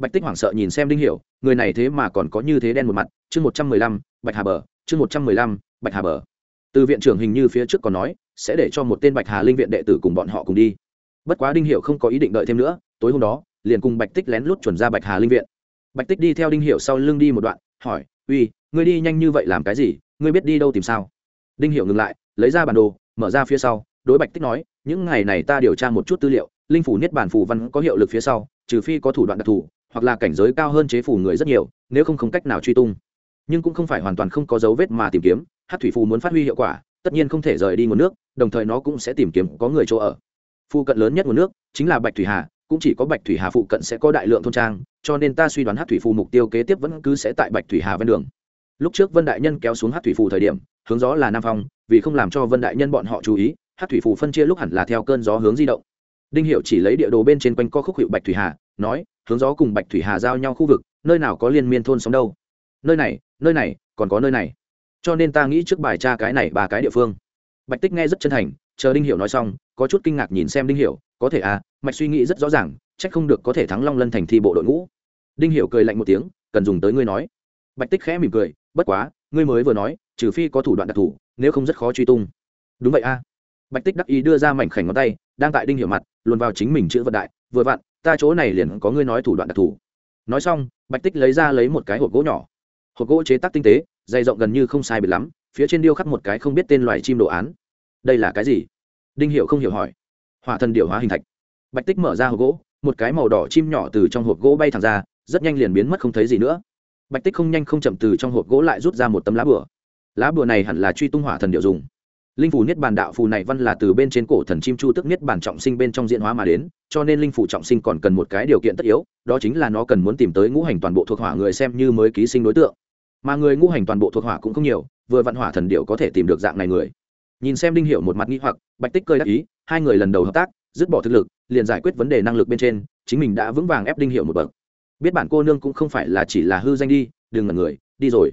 bạch tích hoảng sợ nhìn xem đinh hiểu, người này thế mà còn có như thế đen một mặt, chương một trăm mười lăm, bạch hà bờ, chương một trăm mười lăm, bạch hà bờ. Từ viện trưởng hình như phía trước còn nói, sẽ để cho một tên bạch hà linh viện đệ tử cùng bọn họ cùng đi. Bất quá đinh Hiểu không có ý định đợi thêm nữa, tối hôm đó, liền cùng bạch tích lén lút chuẩn ra bạch hà linh viện. Bạch tích đi theo đinh Hiểu sau lưng đi một đoạn, hỏi, uy, ngươi đi nhanh như vậy làm cái gì? Ngươi biết đi đâu tìm sao? Đinh Hiểu ngừng lại, lấy ra bản đồ, mở ra phía sau, đối bạch tích nói, những ngày này ta điều tra một chút tư liệu, linh phủ niết bản phù văn có hiệu lực phía sau, trừ phi có thủ đoạn đặc thù hoặc là cảnh giới cao hơn chế phủ người rất nhiều, nếu không không cách nào truy tung. Nhưng cũng không phải hoàn toàn không có dấu vết mà tìm kiếm, hát thủy phù muốn phát huy hiệu quả, tất nhiên không thể rời đi nguồn nước, đồng thời nó cũng sẽ tìm kiếm có người chỗ ở. Phụ cận lớn nhất nguồn nước chính là bạch thủy hà, cũng chỉ có bạch thủy hà phụ cận sẽ có đại lượng thôn trang, cho nên ta suy đoán hát thủy phù mục tiêu kế tiếp vẫn cứ sẽ tại bạch thủy hà ven đường. Lúc trước vân đại nhân kéo xuống hát thủy phù thời điểm, hướng gió là nam phong, vì không làm cho vân đại nhân bọn họ chú ý, hát thủy phù phân chia lúc hẳn là theo cơn gió hướng di động. Đinh hiệu chỉ lấy địa đồ bên trên quanh co khúc hiệu bạch thủy hà nói, hướng gió cùng bạch thủy hà giao nhau khu vực, nơi nào có liên miên thôn sống đâu. Nơi này nơi này, còn có nơi này. Cho nên ta nghĩ trước bài tra cái này ba cái địa phương. Bạch tích nghe rất chân thành, chờ đinh hiểu nói xong, có chút kinh ngạc nhìn xem đinh hiểu, có thể à mạch suy nghĩ rất rõ ràng, chắc không được có thể thắng long lân thành thi bộ đội ngũ. Đinh hiểu cười lạnh một tiếng, cần dùng tới ngươi nói. Bạch tích khẽ mỉm cười, bất quá, ngươi mới vừa nói, trừ phi có thủ đoạn đặc thù, nếu không rất khó truy tung. Đúng vậy a. À. bạch tích đắc ý đưa ra mảnh khảnh ngón tay, đang tại đinh hiểu mặt, luồn vào chính mình chữ vật đại, vừa vặn ta chỗ này liền có ngươi nói thủ đoạn đặc thù. Nói xong, bạch tích lấy ra lấy một cái hộp gỗ nhỏ. Hộp gỗ chế tác tinh tế, dày rộng gần như không sai biệt lắm, phía trên điêu khắc một cái không biết tên loài chim đồ án. Đây là cái gì? Đinh hiểu không hiểu hỏi. Hỏa thần điệu hóa hình thạch. Bạch tích mở ra hộp gỗ, một cái màu đỏ chim nhỏ từ trong hộp gỗ bay thẳng ra, rất nhanh liền biến mất không thấy gì nữa. Bạch tích không nhanh không chậm từ trong hộp gỗ lại rút ra một tấm lá bửa lá bửa này hẳn là truy tung hỏa thần điệu dùng linh phủ niết bàn đạo phù này văn là từ bên trên cổ thần chim chu tức niết bàn trọng sinh bên trong diễn hóa mà đến, cho nên linh phủ trọng sinh còn cần một cái điều kiện tất yếu, đó chính là nó cần muốn tìm tới ngũ hành toàn bộ thuộc hỏa người xem như mới ký sinh đối tượng. Mà người ngũ hành toàn bộ thuộc hỏa cũng không nhiều, vừa vạn hỏa thần điệu có thể tìm được dạng này người. Nhìn xem đinh hiệu một mặt nghĩ hoặc, bạch tích cơi đắc ý, hai người lần đầu hợp tác, dứt bỏ thực lực, liền giải quyết vấn đề năng lực bên trên, chính mình đã vững vàng ép đinh hiệu một bậc. Biết bản cô nương cũng không phải là chỉ là hư danh đi, đừng ngẩn người, đi rồi.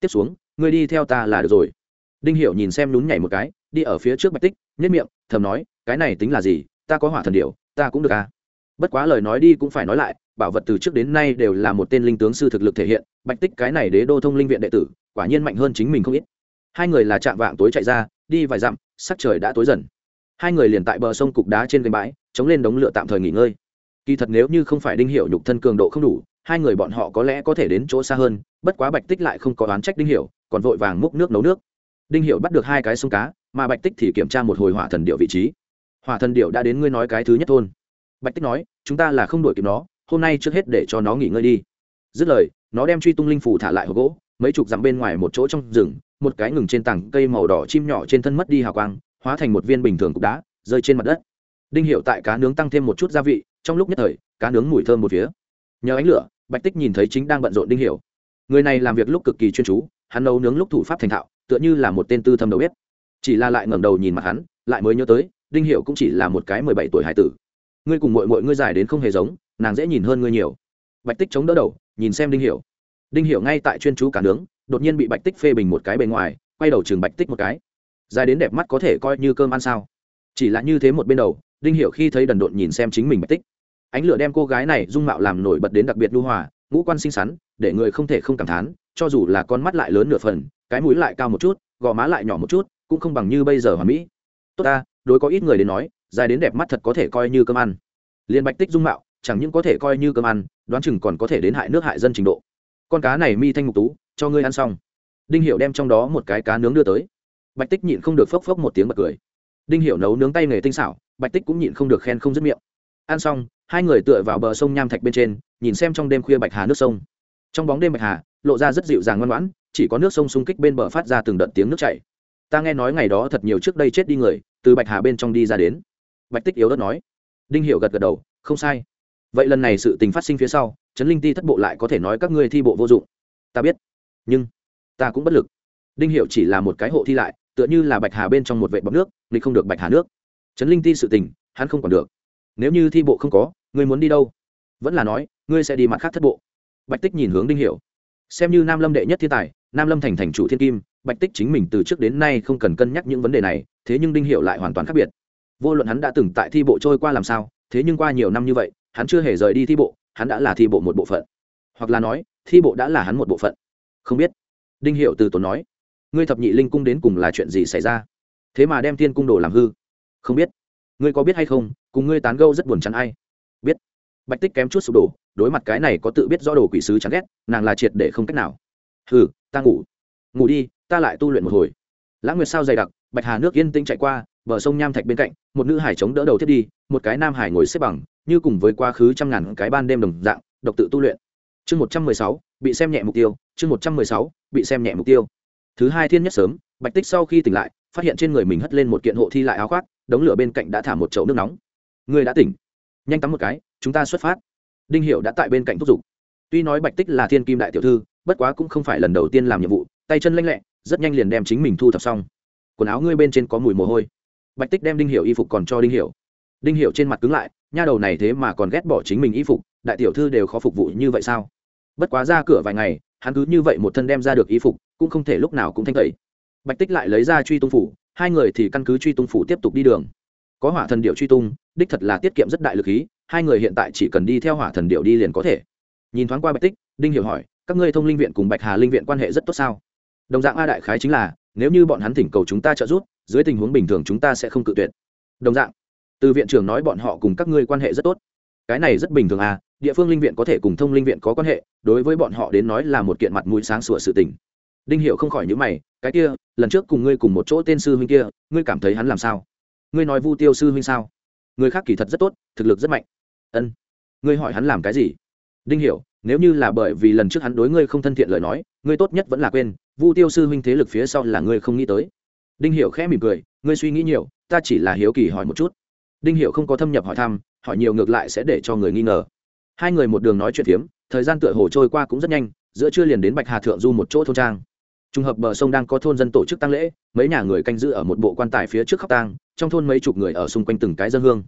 Tiếp xuống ngươi đi theo ta là được rồi đinh Hiểu nhìn xem nhún nhảy một cái đi ở phía trước bạch tích nhất miệng thầm nói cái này tính là gì? Ta có hỏa thần điệu ta cũng được à? Bất quá lời nói đi cũng phải nói lại bảo vật từ trước đến nay đều là một tên linh tướng sư thực lực thể hiện bạch tích cái này đế đô thông linh viện đệ tử quả nhiên mạnh hơn chính mình không ít. Hai người là chạm vạng tối chạy ra đi vài dặm sắc trời đã tối dần. Hai người liền tại bờ sông cục đá trên gành bãi chống lên đống lửa tạm thời nghỉ ngơi. Kỳ thật nếu như không phải đinh Hiểu nhục thân cường độ không đủ hai người bọn họ có lẽ có thể đến chỗ xa hơn bất quá bạch tích lại không có oán trách đinh Hiểu, còn vội vàng múc nước nấu nước đinh hiệu bắt được hai cái sông cá, mà bạch tích thì kiểm tra một hồi hỏa thần điệu vị trí. Hỏa thần điệu đã đến ngươi nói cái thứ nhất thôn. Bạch tích nói, chúng ta là không đổi kịp nó, hôm nay trước hết để cho nó nghỉ ngơi đi. Dứt lời, nó đem truy tung linh phủ thả lại hộp gỗ, mấy chục dặm bên ngoài một chỗ trong rừng, một cái ngừng trên tảng cây màu đỏ chim nhỏ trên thân mất đi hào quang, hóa thành một viên bình thường cục đá, rơi trên mặt đất. Đinh hiệu tại cá nướng tăng thêm một chút gia vị, trong lúc nhất thời, cá nướng mùi thơm một phía. Nhờ ánh lửa, bạch tích nhìn thấy chính đang bận rộn đinh hiệu người này làm việc lúc cực kỳ chuyên chú, hắn nấu nướng lúc thủ pháp thành thạo tựa như là một tên tư thâm đầu bếp. Chỉ là lại ngẩng đầu nhìn mặt hắn, lại mới nhớ tới, đinh hiệu cũng chỉ là một cái mười bảy tuổi hải tử. Ngươi cùng mội mội ngươi dài đến không hề giống, nàng dễ nhìn hơn ngươi nhiều. Bạch tích chống đỡ đầu, nhìn xem đinh hiểu. Đinh hiểu ngay tại chuyên chú cả nướng, đột nhiên bị bạch tích phê bình một cái bề ngoài, quay đầu chừng bạch tích một cái. Dài đến đẹp mắt có thể coi như cơm ăn sao? Chỉ là như thế một bên đầu, đinh hiểu khi thấy đần độn nhìn xem chính mình bạch tích. Ánh lửa đem cô gái này dung mạo làm nổi bật đến đặc biệt lưu hòa, ngũ quan xinh xắn, để người không thể không cảm thán, cho dù là con mắt lại lớn nửa phần cái mũi lại cao một chút, gò má lại nhỏ một chút, cũng không bằng như bây giờ hoàn mỹ. Tốt ta, đối có ít người đến nói, dài đến đẹp mắt thật có thể coi như cơm ăn. Liền bạch tích dung mạo, chẳng những có thể coi như cơm ăn, đoán chừng còn có thể đến hại nước hại dân trình độ. Con cá này mi thanh ngục tú, cho ngươi ăn xong. Đinh hiệu đem trong đó một cái cá nướng đưa tới. Bạch tích nhịn không được phốc phốc một tiếng bật cười. Đinh hiệu nấu nướng tay nghề tinh xảo, bạch tích cũng nhịn không được khen không dứt miệng. Ăn xong, hai người tựa vào bờ sông nham thạch bên trên, nhìn xem trong đêm khuya bạch hà nước sông. Trong bóng đêm bạch hà, lộ ra rất dịu dàng ngoan ngoãn chỉ có nước sông xung kích bên bờ phát ra từng đợt tiếng nước chảy. Ta nghe nói ngày đó thật nhiều trước đây chết đi người, từ bạch hà bên trong đi ra đến. Bạch tích yếu đất nói. Đinh hiệu gật gật đầu, không sai. Vậy lần này sự tình phát sinh phía sau, trấn linh ti thất bộ lại có thể nói các ngươi thi bộ vô dụng. Ta biết. Nhưng, ta cũng bất lực. Đinh hiệu chỉ là một cái hộ thi lại, tựa như là bạch hà bên trong một vệ bọc nước, nghịch không được bạch hà nước. Trấn linh ti sự tình, hắn không còn được. Nếu như thi bộ không có, ngươi muốn đi đâu? Vẫn là nói, ngươi sẽ đi mặt khác thất bộ. Bạch tích nhìn hướng đinh hiệu xem như nam lâm đệ nhất thiên tài nam lâm thành thành chủ thiên kim, bạch tích chính mình từ trước đến nay không cần cân nhắc những vấn đề này, thế nhưng đinh hiệu lại hoàn toàn khác biệt. Vô luận hắn đã từng tại thi bộ trôi qua làm sao, thế nhưng qua nhiều năm như vậy, hắn chưa hề rời đi thi bộ, hắn đã là thi bộ một bộ phận. Hoặc là nói, thi bộ đã là hắn một bộ phận. Không biết. Đinh hiệu từ tốn nói, ngươi thập nhị linh cung đến cùng là chuyện gì xảy ra? Thế mà đem thiên cung đồ làm hư. Không biết. Ngươi có biết hay không, cùng ngươi tán gâu rất buồn chắn ai? Biết. Bạch tích kém chút sụp đổ, đối mặt cái này có tự biết do đồ quỷ sứ chán ghét, nàng là triệt để không cách nào hừ, ta ngủ. Ngủ đi, ta lại tu luyện một hồi. Lãng nguyệt sao dày đặc, bạch hà nước yên tĩnh chạy qua, bờ sông nham thạch bên cạnh, một nữ hải chống đỡ đầu thiết đi, một cái nam hải ngồi xếp bằng, như cùng với quá khứ trăm ngàn cái ban đêm đồng dạng, độc tự tu luyện. Chương một trăm mười sáu, bị xem nhẹ mục tiêu, chương một trăm mười sáu, bị xem nhẹ mục tiêu. Thứ hai thiên nhất sớm, bạch tích sau khi tỉnh lại, phát hiện trên người mình hất lên một kiện hộ thi lại áo khoác, đống lửa bên cạnh đã thả một chậu nước nóng. Người đã tỉnh. Nhanh tắm một cái, chúng ta xuất phát. Đinh hiệu đã tại bên cạnh thúc giục. Tuy nói bạch tích là thiên kim đại tiểu thư bất quá cũng không phải lần đầu tiên làm nhiệm vụ, tay chân lanh lẹ, rất nhanh liền đem chính mình thu thập xong. Quần áo ngươi bên trên có mùi mồ hôi. Bạch tích đem đinh Hiểu y phục còn cho đinh Hiểu. đinh Hiểu trên mặt cứng lại, nha đầu này thế mà còn ghét bỏ chính mình y phục, đại tiểu thư đều khó phục vụ như vậy sao? Bất quá ra cửa vài ngày, hắn cứ như vậy một thân đem ra được y phục, cũng không thể lúc nào cũng thanh tẩy. Bạch tích lại lấy ra truy tung phủ, hai người thì căn cứ truy tung phủ tiếp tục đi đường. Có hỏa thần điệu truy tung, đích thật là tiết kiệm rất đại lực khí, hai người hiện tại chỉ cần đi theo hỏa thần điệu đi liền có thể. Nhìn thoáng qua bạch tích, đinh hiểu hỏi các ngươi thông linh viện cùng bạch hà linh viện quan hệ rất tốt sao? Đồng dạng a đại khái chính là, nếu như bọn hắn thỉnh cầu chúng ta trợ giúp, dưới tình huống bình thường chúng ta sẽ không cự tuyệt. Đồng dạng, từ viện trưởng nói bọn họ cùng các ngươi quan hệ rất tốt. Cái này rất bình thường à địa phương linh viện có thể cùng thông linh viện có quan hệ, đối với bọn họ đến nói là một kiện mặt mũi sáng sủa sự tình. Đinh hiệu không khỏi nhữ mày, cái kia, lần trước cùng ngươi cùng một chỗ tên sư huynh kia, ngươi cảm thấy hắn làm sao? Ngươi nói vu tiêu sư huynh sao? Người khác kỳ thật rất tốt, thực lực rất mạnh. Ân, ngươi hỏi hắn làm cái gì? Đinh hiểu nếu như là bởi vì lần trước hắn đối ngươi không thân thiện lời nói, ngươi tốt nhất vẫn là quên, vu tiêu sư huynh thế lực phía sau là ngươi không nghĩ tới. Đinh hiểu khẽ mỉm cười, ngươi suy nghĩ nhiều, ta chỉ là hiếu kỳ hỏi một chút. Đinh hiểu không có thâm nhập hỏi thăm, hỏi nhiều ngược lại sẽ để cho người nghi ngờ. Hai người một đường nói chuyện phiếm, thời gian tựa hồ trôi qua cũng rất nhanh, giữa trưa liền đến bạch hà thượng du một chỗ thôn trang. Trùng hợp bờ sông đang có thôn dân tổ chức tăng lễ, mấy nhà người canh giữ ở một bộ quan tài phía trước khóc tang, trong thôn mấy chục người ở xung quanh từng cái dân hương.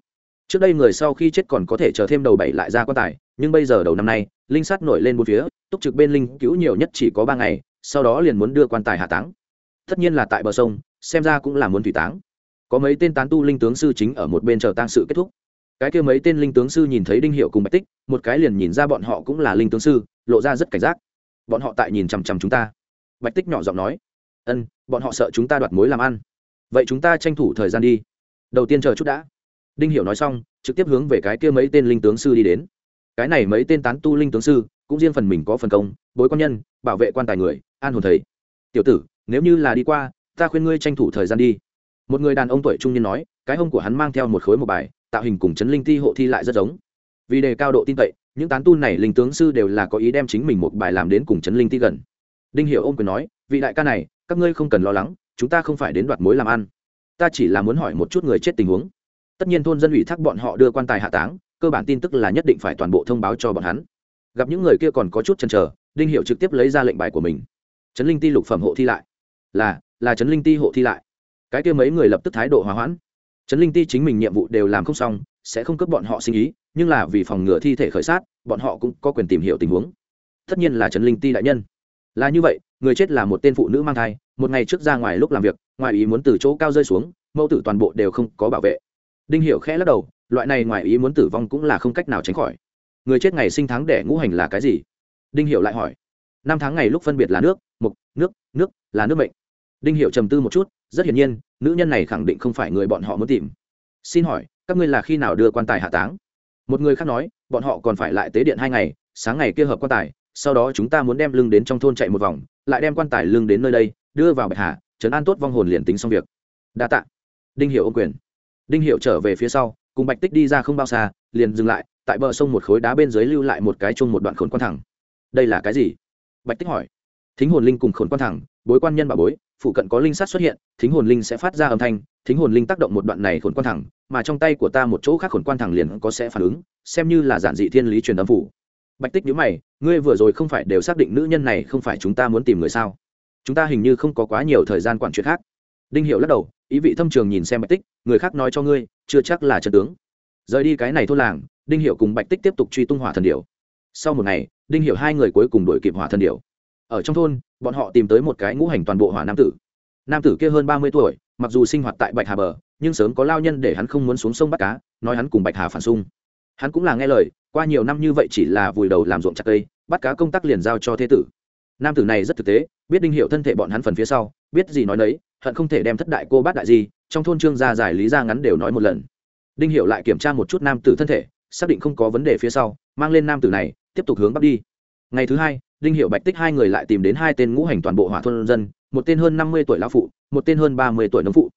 Trước đây người sau khi chết còn có thể chờ thêm đầu bảy lại ra quan tài nhưng bây giờ đầu năm nay, linh sát nổi lên bốn phía, túc trực bên linh cứu nhiều nhất chỉ có ba ngày, sau đó liền muốn đưa quan tài hạ táng. Tất nhiên là tại bờ sông, xem ra cũng là muốn thủy táng. Có mấy tên tán tu linh tướng sư chính ở một bên chờ tang sự kết thúc. Cái kia mấy tên linh tướng sư nhìn thấy đinh hiệu cùng bạch tích, một cái liền nhìn ra bọn họ cũng là linh tướng sư, lộ ra rất cảnh giác. Bọn họ tại nhìn chằm chằm chúng ta. Bạch tích nhỏ giọng nói, ân, bọn họ sợ chúng ta đoạt mối làm ăn. Vậy chúng ta tranh thủ thời gian đi. Đầu tiên chờ chút đã. Đinh hiểu nói xong, trực tiếp hướng về cái kia mấy tên linh tướng sư đi đến cái này mấy tên tán tu linh tướng sư, cũng riêng phần mình có phần công, bối quan nhân, bảo vệ quan tài người, an hồn thầy. Tiểu tử, nếu như là đi qua, ta khuyên ngươi tranh thủ thời gian đi. Một người đàn ông tuổi trung niên nói, cái hông của hắn mang theo một khối một bài, tạo hình cùng chấn linh ti hộ thi lại rất giống. Vì đề cao độ tin cậy, những tán tu này linh tướng sư đều là có ý đem chính mình một bài làm đến cùng chấn linh ti gần. Đinh hiểu ông quyền nói, vị đại ca này, các ngươi không cần lo lắng, chúng ta không phải đến đoạt mối làm ăn. Ta chỉ là muốn hỏi một chút người chết tình huống. Tất nhiên thôn dân ủy thác bọn họ đưa quan tài hạ táng cơ bản tin tức là nhất định phải toàn bộ thông báo cho bọn hắn. Gặp những người kia còn có chút chần chờ, đinh hiệu trực tiếp lấy ra lệnh bài của mình. Trấn linh ti lục phẩm hộ thi lại. Là là trấn linh ti hộ thi lại. Cái kia mấy người lập tức thái độ hòa hoãn. Trấn linh ti chính mình nhiệm vụ đều làm không xong, sẽ không cướp bọn họ sinh ý, nhưng là vì phòng ngừa thi thể khởi sát, bọn họ cũng có quyền tìm hiểu tình huống. Tất nhiên là trấn linh ti đại nhân. Là như vậy, người chết là một tên phụ nữ mang thai, một ngày trước ra ngoài lúc làm việc, ngoài ý muốn từ chỗ cao rơi xuống, mẫu tử toàn bộ đều không có bảo vệ. Đinh hiểu khẽ lắc đầu loại này ngoài ý muốn tử vong cũng là không cách nào tránh khỏi. Người chết ngày sinh tháng đẻ ngũ hành là cái gì? Đinh Hiệu lại hỏi. Năm tháng ngày lúc phân biệt là nước mục nước nước, là nước mệnh. Đinh Hiệu trầm tư một chút, rất hiển nhiên, nữ nhân này khẳng định không phải người bọn họ muốn tìm. Xin hỏi, các ngươi là khi nào đưa quan tài hạ táng? Một người khác nói, bọn họ còn phải lại tế điện hai ngày, sáng ngày kia hợp quan tài, sau đó chúng ta muốn đem lưng đến trong thôn chạy một vòng, lại đem quan tài lưng đến nơi đây, đưa vào bạch hà, trấn an tốt vong hồn liền tính xong việc. Đa tạ. Đinh hiệu ô quyền. Đinh hiệu trở về phía sau cùng bạch tích đi ra không bao xa, liền dừng lại, tại bờ sông một khối đá bên dưới lưu lại một cái chung một đoạn khốn quan thẳng. Đây là cái gì? Bạch tích hỏi. Thính hồn linh cùng khốn quan thẳng, bối quan nhân bà bối, phụ cận có linh sát xuất hiện, thính hồn linh sẽ phát ra âm thanh, thính hồn linh tác động một đoạn này khốn quan thẳng, mà trong tay của ta một chỗ khác khốn quan thẳng liền có sẽ phản ứng, xem như là giản dị thiên lý truyền âm phủ. Bạch tích nhớ mày, ngươi vừa rồi không phải đều xác định nữ nhân này không phải chúng ta muốn tìm người sao? Chúng ta hình như không có quá nhiều thời gian quản chuyện khác. Đinh hiệu lắc đầu, ý vị thâm trường nhìn xem bạch tích, người khác nói cho ngươi chưa chắc là chân tướng. Rời đi cái này thôn làng, đinh hiệu cùng bạch tích tiếp tục truy tung hỏa thần điểu. Sau một ngày, đinh hiệu hai người cuối cùng đuổi kịp hỏa thần điểu. Ở trong thôn, bọn họ tìm tới một cái ngũ hành toàn bộ hỏa nam tử. Nam tử kia hơn ba mươi tuổi, mặc dù sinh hoạt tại bạch hà bờ, nhưng sớm có lao nhân để hắn không muốn xuống sông bắt cá, nói hắn cùng bạch hà phản xung. Hắn cũng là nghe lời, qua nhiều năm như vậy chỉ là vùi đầu làm ruộng chặt cây, bắt cá công tác liền giao cho thế tử. Nam tử này rất thực tế, biết đinh hiệu thân thể bọn hắn phần phía sau, biết gì nói nấy hận không thể đem thất đại cô bát đại gì trong thôn trương gia giải lý ra ngắn đều nói một lần. Đinh hiểu lại kiểm tra một chút nam tử thân thể, xác định không có vấn đề phía sau, mang lên nam tử này, tiếp tục hướng bắc đi. Ngày thứ hai, đinh hiểu bạch tích hai người lại tìm đến hai tên ngũ hành toàn bộ hỏa thôn dân, một tên hơn năm mươi tuổi lão phụ, một tên hơn ba mươi tuổi nông phụ.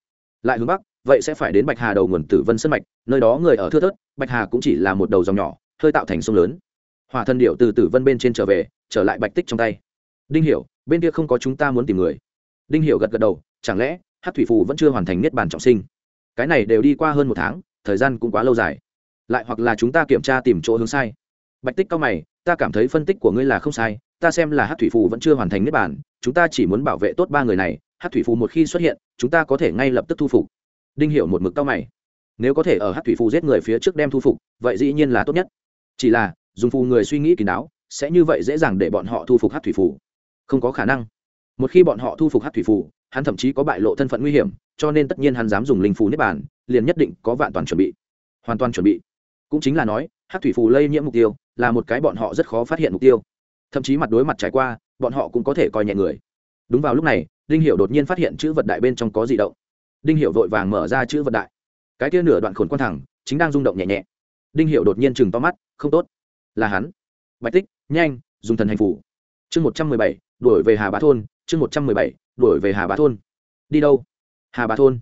Lại hướng bắc, vậy sẽ phải đến bạch hà đầu nguồn tử vân sân mạch, nơi đó người ở thưa thớt, bạch hà cũng chỉ là một đầu dòng nhỏ, hơi tạo thành sông lớn. Hỏa thần điệu từ tử vân bên trên trở về, trở lại bạch tích trong tay. Đinh hiểu, bên kia không có chúng ta muốn tìm người. Đinh hiểu gật gật đầu chẳng lẽ, hát thủy phù vẫn chưa hoàn thành niết bàn trọng sinh? Cái này đều đi qua hơn một tháng, thời gian cũng quá lâu dài. Lại hoặc là chúng ta kiểm tra tìm chỗ hướng sai. Bạch tích cao mày, ta cảm thấy phân tích của ngươi là không sai, ta xem là hát thủy phù vẫn chưa hoàn thành niết bàn, chúng ta chỉ muốn bảo vệ tốt ba người này, hát thủy phù một khi xuất hiện, chúng ta có thể ngay lập tức thu phục. Đinh hiểu một mực cao mày. Nếu có thể ở hát thủy phù giết người phía trước đem thu phục, vậy dĩ nhiên là tốt nhất. Chỉ là, dùng phù người suy nghĩ kín đáo sẽ như vậy dễ dàng để bọn họ thu phục hát thủy phù. Không có khả năng. Một khi bọn họ thu phục hát thủy phù hắn thậm chí có bại lộ thân phận nguy hiểm, cho nên tất nhiên hắn dám dùng linh phù niết bàn, liền nhất định có vạn toàn chuẩn bị. Hoàn toàn chuẩn bị. Cũng chính là nói hát thủy phù lây nhiễm mục tiêu, là một cái bọn họ rất khó phát hiện mục tiêu. Thậm chí mặt đối mặt trải qua, bọn họ cũng có thể coi nhẹ người. Đúng vào lúc này, đinh Hiểu đột nhiên phát hiện chữ vật đại bên trong có dị động. Đinh Hiểu vội vàng mở ra chữ vật đại. Cái kia nửa đoạn khổn quan thẳng, chính đang rung động nhẹ nhẹ. Đinh Hiểu đột nhiên chừng to mắt, không tốt. Là hắn. Bạch tích, nhanh, dùng thần hành phủ chương một trăm mười bảy, đuổi về hà bá thôn, chương một trăm mười bảy đuổi về hà bá thôn. Đi đâu? Hà bá thôn.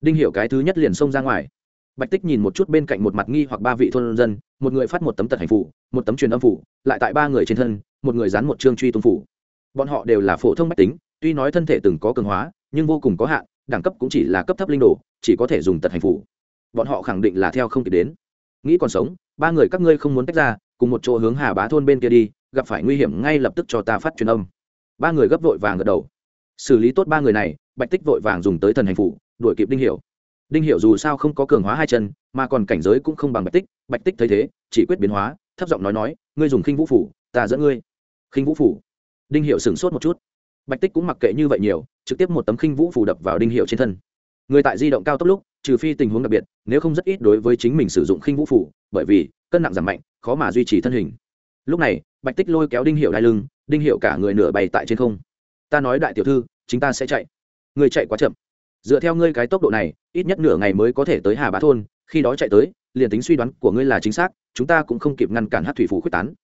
Đinh hiểu cái thứ nhất liền xông ra ngoài. Bạch tích nhìn một chút bên cạnh một mặt nghi hoặc ba vị thôn dân, một người phát một tấm tật hành phủ, một tấm truyền âm phủ, lại tại ba người trên thân, một người dán một chương truy tung phủ. Bọn họ đều là phổ thông bách tính, tuy nói thân thể từng có cường hóa, nhưng vô cùng có hạn, đẳng cấp cũng chỉ là cấp thấp linh đồ, chỉ có thể dùng tật hành phủ. Bọn họ khẳng định là theo không kịp đến. Nghĩ còn sống, ba người các ngươi không muốn tách ra, cùng một chỗ hướng hà bá thôn bên kia đi, gặp phải nguy hiểm ngay lập tức cho ta phát truyền âm. Ba người gấp vội vàng gật đầu xử lý tốt ba người này, bạch tích vội vàng dùng tới thần hành phủ đuổi kịp đinh hiểu. Đinh hiểu dù sao không có cường hóa hai chân, mà còn cảnh giới cũng không bằng bạch tích. Bạch tích thấy thế, chỉ quyết biến hóa, thấp giọng nói nói, ngươi dùng khinh vũ phủ, ta dẫn ngươi. Khinh vũ phủ. Đinh hiệu sửng sốt một chút. Bạch tích cũng mặc kệ như vậy nhiều, trực tiếp một tấm khinh vũ phủ đập vào đinh hiệu trên thân. Người tại di động cao tốc lúc, trừ phi tình huống đặc biệt, nếu không rất ít đối với chính mình sử dụng khinh vũ phủ, bởi vì, cân nặng giảm mạnh, khó mà duy trì thân hình. Lúc này, bạch tích lôi kéo đinh hiệu đai lưng, đinh hiệu cả người nửa bay tại trên không ta nói đại tiểu thư chúng ta sẽ chạy. Người chạy quá chậm. Dựa theo ngươi cái tốc độ này, ít nhất nửa ngày mới có thể tới hà bá thôn, khi đó chạy tới, liền tính suy đoán của ngươi là chính xác, chúng ta cũng không kịp ngăn cản hát thủy phủ quyết tán.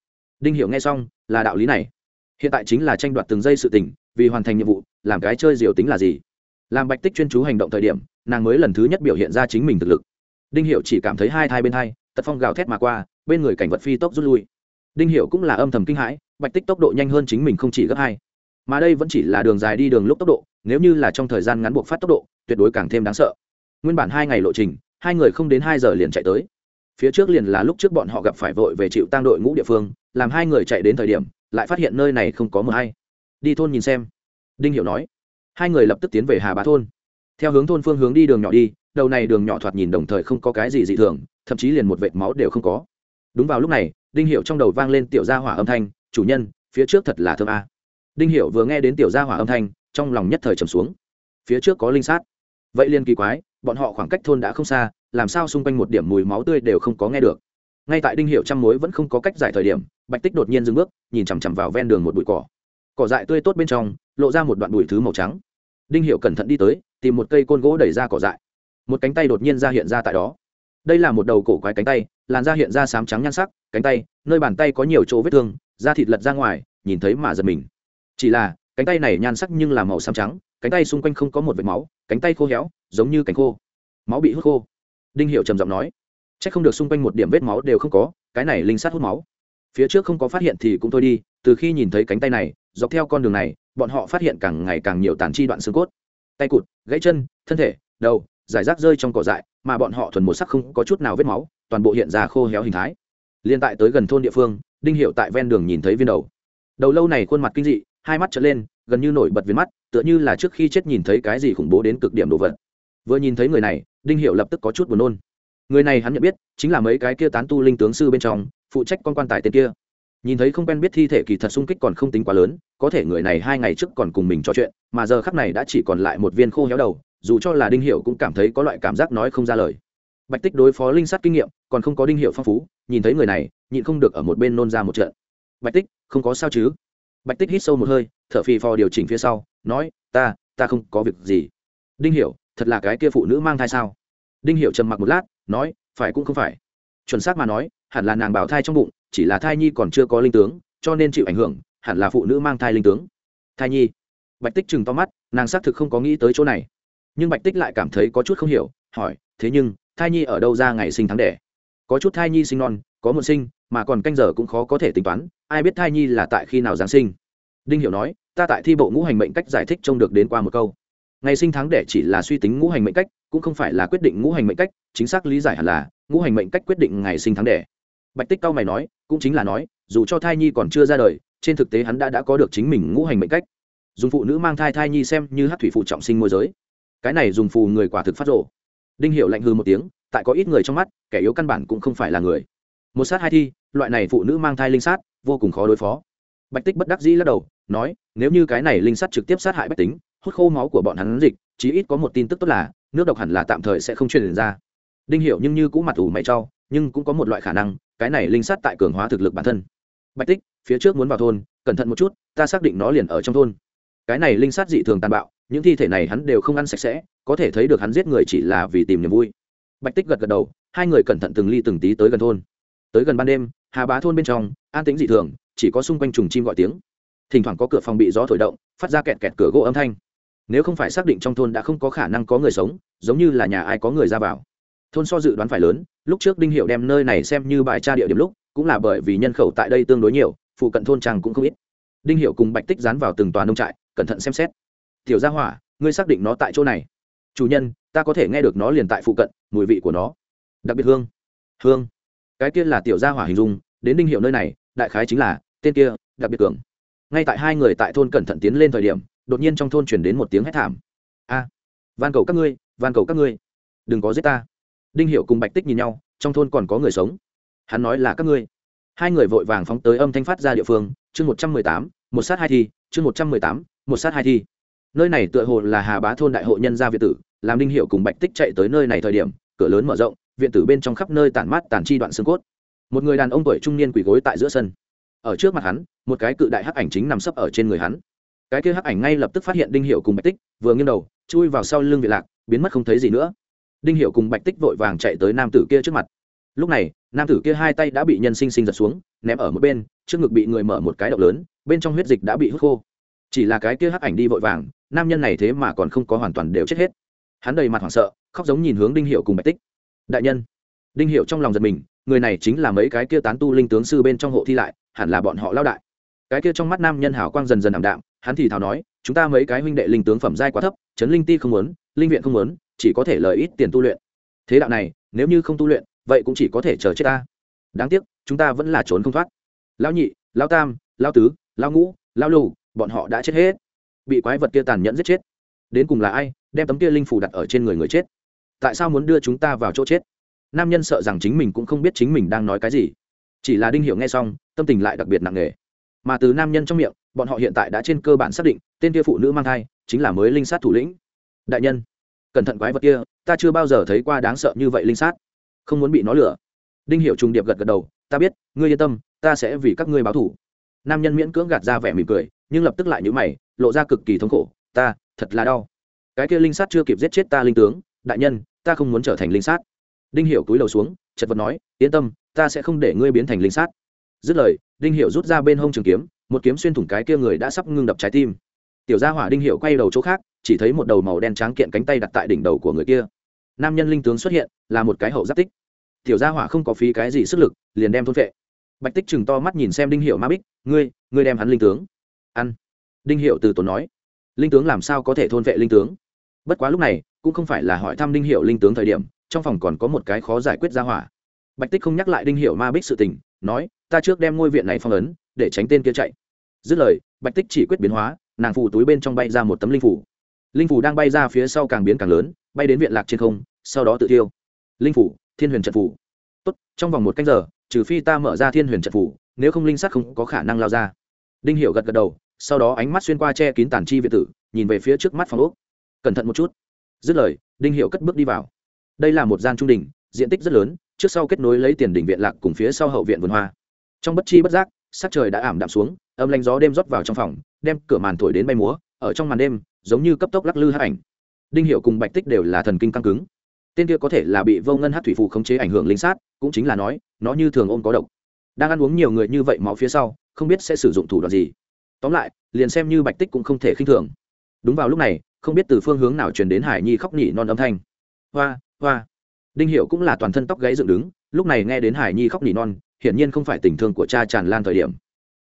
Đinh hiểu nghe xong, là đạo lý này. Hiện tại chính là tranh đoạt từng giây sự tình, vì hoàn thành nhiệm vụ, làm cái chơi diều tính là gì? Làm bạch tích chuyên chú hành động thời điểm, nàng mới lần thứ nhất biểu hiện ra chính mình thực lực. Đinh Hiểu chỉ cảm thấy hai thai bên hai, tật phong gào thét mà qua, bên người cảnh vật phi tốc rút lui. Đinh Hiểu cũng là âm thầm kinh hãi, bạch tích tốc độ nhanh hơn chính mình không chỉ gấp hai mà đây vẫn chỉ là đường dài đi đường lúc tốc độ, nếu như là trong thời gian ngắn buộc phát tốc độ, tuyệt đối càng thêm đáng sợ. Nguyên bản hai ngày lộ trình, hai người không đến hai giờ liền chạy tới. Phía trước liền là lúc trước bọn họ gặp phải vội về chịu tăng đội ngũ địa phương, làm hai người chạy đến thời điểm, lại phát hiện nơi này không có mờ hay. Đi thôn nhìn xem. Đinh hiểu nói. Hai người lập tức tiến về hà bá thôn. Theo hướng thôn phương hướng đi đường nhỏ đi, đầu này đường nhỏ thoạt nhìn đồng thời không có cái gì dị thường, thậm chí liền một vệt máu đều không có. Đúng vào lúc này, đinh hiểu trong đầu vang lên tiểu gia hỏa âm thanh, chủ nhân, phía trước thật là thơm a đinh hiểu vừa nghe đến tiểu gia hỏa âm thanh, trong lòng nhất thời trầm xuống. Phía trước có linh sát. Vậy liên kỳ quái, bọn họ khoảng cách thôn đã không xa, làm sao xung quanh một điểm mùi máu tươi đều không có nghe được. Ngay tại đinh hiệu trăm mối vẫn không có cách giải thời điểm, bạch tích đột nhiên dừng bước, nhìn chằm chằm vào ven đường một bụi cỏ. Cỏ dại tươi tốt bên trong, lộ ra một đoạn bụi thứ màu trắng. Đinh hiệu cẩn thận đi tới, tìm một cây côn gỗ đẩy ra cỏ dại. Một cánh tay đột nhiên ra hiện ra tại đó. Đây là một đầu cổ quái cánh tay, làn da hiện ra sám trắng nhan sắc, cánh tay, nơi bàn tay có nhiều chỗ vết thương, da thịt lật ra ngoài, nhìn thấy mà giật mình chỉ là, cánh tay này nhan sắc nhưng là màu xám trắng, cánh tay xung quanh không có một vệt máu, cánh tay khô héo, giống như cánh khô. Máu bị hút khô. Đinh hiệu trầm giọng nói c h ắ c không được xung quanh một điểm vết máu đều không có, cái này linh sát hút máu. Phía trước không có phát hiện thì cũng thôi đi, từ khi nhìn thấy cánh tay này, dọc theo con đường này, bọn họ phát hiện càng ngày càng nhiều tàn chi đoạn xương cốt. Tay cụt, gãy chân, thân thể, đầu, giải rác rơi trong cỏ dại, mà bọn họ thuần một sắc không có chút nào vết máu, toàn bộ hiện ra khô héo hình thái. Liên tại tới gần thôn địa phương, đinh hiệu tại ven đường nhìn thấy viên đầu. Đầu lâu này khuôn mặt kinh dị hai mắt trở lên, gần như nổi bật viên mắt, tựa như là trước khi chết nhìn thấy cái gì khủng bố đến cực điểm đồ vật. Vừa nhìn thấy người này, đinh hiệu lập tức có chút buồn nôn. Người này hắn nhận biết, chính là mấy cái kia tán tu linh tướng sư bên trong, phụ trách con quan tài tên kia. Nhìn thấy không quen biết thi thể kỳ thật sung kích còn không tính quá lớn, có thể người này hai ngày trước còn cùng mình trò chuyện, mà giờ khắc này đã chỉ còn lại một viên khô héo đầu, dù cho là đinh hiệu cũng cảm thấy có loại cảm giác nói không ra lời. Bạch tích đối phó linh sát kinh nghiệm, còn không có đinh hiệu phong phú, nhìn thấy người này, nhịn không được ở một bên nôn ra một trận. Bạch tích, không có sao chứ? Bạch tích hít sâu một hơi, thở phì phò điều chỉnh phía sau, nói, ta ta không có việc gì. Đinh hiểu, thật là cái kia phụ nữ mang thai sao? Đinh hiểu trầm mặc một lát, nói, phải cũng không phải. Chuẩn xác mà nói, hẳn là nàng bảo thai trong bụng, chỉ là thai nhi còn chưa có linh tướng, cho nên chịu ảnh hưởng, hẳn là phụ nữ mang thai linh tướng. Thai nhi? Bạch tích chừng to mắt, nàng xác thực không có nghĩ tới chỗ này. Nhưng bạch tích lại cảm thấy có chút không hiểu, hỏi, thế nhưng, thai nhi ở đâu ra ngày sinh tháng đẻ? Có chút thai nhi sinh non, có một sinh, mà còn canh giờ cũng khó có thể tính toán ai biết thai nhi là tại khi nào giáng sinh. Đinh hiểu nói, ta tại thi bộ ngũ hành mệnh cách giải thích trông được đến qua một câu. Ngày sinh tháng đẻ chỉ là suy tính ngũ hành mệnh cách, cũng không phải là quyết định ngũ hành mệnh cách, chính xác lý giải hẳn là, ngũ hành mệnh cách quyết định ngày sinh tháng đẻ. Bạch tích cao mày nói, cũng chính là nói, dù cho thai nhi còn chưa ra đời, trên thực tế hắn đã đã có được chính mình ngũ hành mệnh cách. Dùng phụ nữ mang thai thai nhi xem như hát thủy phụ trọng sinh môi giới. Cái này dùng phù người quả thực phát rộ đinh hiệu lạnh hư một tiếng, tại có ít người trong mắt, kẻ yếu căn bản cũng không phải là người. Một sát hai thi, loại này phụ nữ mang thai linh sát vô cùng khó đối phó. Bạch tích bất đắc dĩ lắc đầu, nói, nếu như cái này linh sát trực tiếp sát hại bách tính, hút khô máu của bọn hắn dịch, chí ít có một tin tức tốt là, nước độc hẳn là tạm thời sẽ không truyền ra. Đinh hiểu nhưng như cũng mặt ủ mày cho, nhưng cũng có một loại khả năng, cái này linh sát tại cường hóa thực lực bản thân. Bạch tích, phía trước muốn vào thôn, cẩn thận một chút, ta xác định nó liền ở trong thôn. Cái này linh sát dị thường tàn bạo, những thi thể này hắn đều không ăn sạch sẽ, có thể thấy được hắn giết người chỉ là vì tìm niềm vui. Bạch tích gật gật đầu, hai người cẩn thận từng ly từng tí tới gần thôn tới gần ban đêm, hà bá thôn bên trong, an tĩnh dị thường, chỉ có xung quanh trùng chim gọi tiếng. Thỉnh thoảng có cửa phòng bị gió thổi động, phát ra kẹt kẹt cửa gỗ âm thanh. Nếu không phải xác định trong thôn đã không có khả năng có người sống, giống như là nhà ai có người ra vào. Thôn so dự đoán phải lớn, lúc trước đinh hiệu đem nơi này xem như bài tra địa điểm lúc, cũng là bởi vì nhân khẩu tại đây tương đối nhiều, phụ cận thôn trang cũng không ít. Đinh hiệu cùng bạch tích dán vào từng tòa nông trại, cẩn thận xem xét. Tiểu gia hỏa, ngươi xác định nó tại chỗ này. Chủ nhân, ta có thể nghe được nó liền tại phụ cận, mùi vị của nó. Đặc biệt hương. Hương? Cái kia là tiểu gia hỏa hình dung, đến đinh hiệu nơi này, đại khái chính là, tên kia, đặc biệt cường. Ngay tại hai người tại thôn cẩn thận tiến lên thời điểm, đột nhiên trong thôn chuyển đến một tiếng hét thảm. A, van cầu các ngươi, van cầu các ngươi, đừng có giết ta. Đinh hiệu cùng bạch tích nhìn nhau, trong thôn còn có người sống. Hắn nói là các ngươi. Hai người vội vàng phóng tới âm thanh phát ra địa phương, chương một trăm mười tám, một sát hai thi, chương một trăm mười tám, một sát hai thi. Nơi này tựa hồ là hà bá thôn đại hội nhân gia việt tử, làm đinh hiệu cùng bạch tích chạy tới nơi này thời điểm, cửa lớn mở rộng viện tử bên trong khắp nơi tản mát tản chi đoạn xương cốt. Một người đàn ông tuổi trung niên quỳ gối tại giữa sân. Ở trước mặt hắn, một cái cự đại hắc ảnh chính nằm sấp ở trên người hắn. Cái kia hắc ảnh ngay lập tức phát hiện đinh hiệu cùng bạch tích, vừa nghiêng đầu, chui vào sau lưng viện lạc, biến mất không thấy gì nữa. Đinh hiệu cùng bạch tích vội vàng chạy tới nam tử kia trước mặt. Lúc này, nam tử kia hai tay đã bị nhân sinh sinh giật xuống, ném ở một bên, trước ngực bị người mở một cái động lớn, bên trong huyết dịch đã bị hút khô. Chỉ là cái kia hắc ảnh đi vội vàng, nam nhân này thế mà còn không có hoàn toàn đều chết hết. Hắn đầy mặt hoảng sợ, khóc giống nhìn hướng đinh hiệu cùng bạch tích đại nhân. Đinh hiệu trong lòng giật mình, người này chính là mấy cái kia tán tu linh tướng sư bên trong hộ thi lại, hẳn là bọn họ lao đại. Cái kia trong mắt nam nhân hảo quang dần dần ảm đạm, hắn thì thào nói, chúng ta mấy cái huynh đệ linh tướng phẩm giai quá thấp, chấn linh ti không muốn, linh viện không muốn, chỉ có thể lời ít tiền tu luyện. Thế đạo này, nếu như không tu luyện, vậy cũng chỉ có thể chờ chết ta. Đáng tiếc, chúng ta vẫn là trốn không thoát. Lão nhị, lão tam, lão tứ, lão ngũ, lão lù, bọn họ đã chết hết. Bị quái vật kia tàn nhẫn giết chết. Đến cùng là ai, đem tấm kia linh phủ đặt ở trên người người chết? Tại sao muốn đưa chúng ta vào chỗ chết? Nam nhân sợ rằng chính mình cũng không biết chính mình đang nói cái gì. Chỉ là đinh hiểu nghe xong, tâm tình lại đặc biệt nặng nề. Mà từ nam nhân trong miệng, bọn họ hiện tại đã trên cơ bản xác định, tên kia phụ nữ mang thai chính là mới linh sát thủ lĩnh. Đại nhân, cẩn thận quái vật kia, ta chưa bao giờ thấy qua đáng sợ như vậy linh sát. Không muốn bị nó lừa. Đinh hiểu trùng điệp gật gật đầu, ta biết, ngươi yên tâm, ta sẽ vì các ngươi báo thù. Nam nhân miễn cưỡng gạt ra vẻ mỉm cười, nhưng lập tức lại nhíu mày, lộ ra cực kỳ thống khổ, ta, thật là đau. Cái kia linh sát chưa kịp giết chết ta linh tướng, đại nhân ta không muốn trở thành linh sát. Đinh hiểu cúi đầu xuống, chật vật nói, yên tâm, ta sẽ không để ngươi biến thành linh sát. Dứt lời, đinh hiểu rút ra bên hông trường kiếm, một kiếm xuyên thủng cái kia người đã sắp ngưng đập trái tim. Tiểu gia hỏa đinh hiểu quay đầu chỗ khác, chỉ thấy một đầu màu đen trắng kiện cánh tay đặt tại đỉnh đầu của người kia. Nam nhân linh tướng xuất hiện, là một cái hậu giáp tích. Tiểu gia hỏa không có phí cái gì sức lực, liền đem thôn vệ bạch tích chừng to mắt nhìn xem đinh hiểu ma bích, ngươi ngươi đem hắn linh tướng? Ăn. Đinh hiểu từ tốn nói, linh tướng làm sao có thể thôn vệ linh tướng? Bất quá lúc này, cũng không phải là hỏi thăm đinh hiệu linh tướng thời điểm, trong phòng còn có một cái khó giải quyết gia hỏa. Bạch tích không nhắc lại đinh Hiệu ma bích sự tình, nói, ta trước đem ngôi viện này phong ấn, để tránh tên kia chạy. Dứt lời, bạch tích chỉ quyết biến hóa, nàng phù túi bên trong bay ra một tấm linh phủ. Linh phủ đang bay ra phía sau càng biến càng lớn, bay đến viện lạc trên không, sau đó tự tiêu. Linh phủ, thiên huyền trận phủ. Tốt, trong vòng một canh giờ, trừ phi ta mở ra thiên huyền trận phủ, nếu không linh sắc không có khả năng lao ra. Đinh Hiệu gật gật đầu, sau đó ánh mắt xuyên qua che kín tàn chi viện tử, nhìn về phía trước mắt phòng úc cẩn thận một chút. Dứt lời, đinh Hiệu cất bước đi vào. Đây là một gian trung đình, diện tích rất lớn, trước sau kết nối lấy tiền đỉnh viện lạc cùng phía sau hậu viện vườn hoa. Trong bất chi bất giác, sắc trời đã ảm đạm xuống, âm lanh gió đêm rót vào trong phòng, đem cửa màn thổi đến bay múa, ở trong màn đêm, giống như cấp tốc lắc lư hát ảnh. Đinh hiệu cùng bạch tích đều là thần kinh căng cứng. Tên kia có thể là bị vô ngân hát thủy phụ khống chế ảnh hưởng linh sát, cũng chính là nói, nó như thường ôm có độc. Đang ăn uống nhiều người như vậy máu phía sau, không biết sẽ sử dụng thủ đoạn gì. Tóm lại, liền xem như bạch tích cũng không thể khinh thường. Đúng vào lúc này không biết từ phương hướng nào truyền đến hải nhi khóc nhỉ non âm thanh. Hoa hoa. Đinh hiệu cũng là toàn thân tóc gáy dựng đứng, lúc này nghe đến hải nhi khóc nhỉ non, hiển nhiên không phải tình thương của cha tràn lan thời điểm.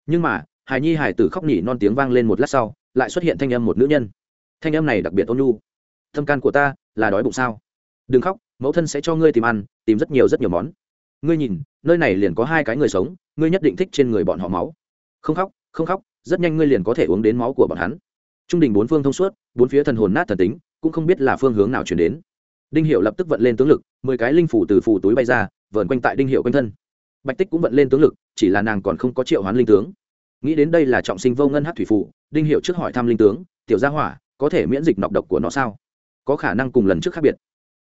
Nhưng mà, hải nhi hải tử khóc nhỉ non tiếng vang lên một lát sau, lại xuất hiện thanh âm một nữ nhân. Thanh âm này đặc biệt ôn nhu. Thâm can của ta, là đói bụng sao? Đừng khóc, mẫu thân sẽ cho ngươi tìm ăn, tìm rất nhiều rất nhiều món. Ngươi nhìn, nơi này liền có hai cái người sống, ngươi nhất định thích trên người bọn họ máu. Không khóc không khóc, rất nhanh ngươi liền có thể uống đến máu của bọn hắn trung đình bốn phương thông suốt, bốn phía thần hồn nát thần tính, cũng không biết là phương hướng nào chuyển đến. Đinh hiệu lập tức vận lên tướng lực, mười cái linh phủ từ phủ túi bay ra, vờn quanh tại đinh hiệu quanh thân. Bạch tích cũng vận lên tướng lực, chỉ là nàng còn không có triệu hoán linh tướng. Nghĩ đến đây là trọng sinh vô ngân hát thủy phủ đinh hiệu trước hỏi thăm linh tướng, tiểu gia hỏa, có thể miễn dịch nọc độc của nó sao? Có khả năng cùng lần trước khác biệt.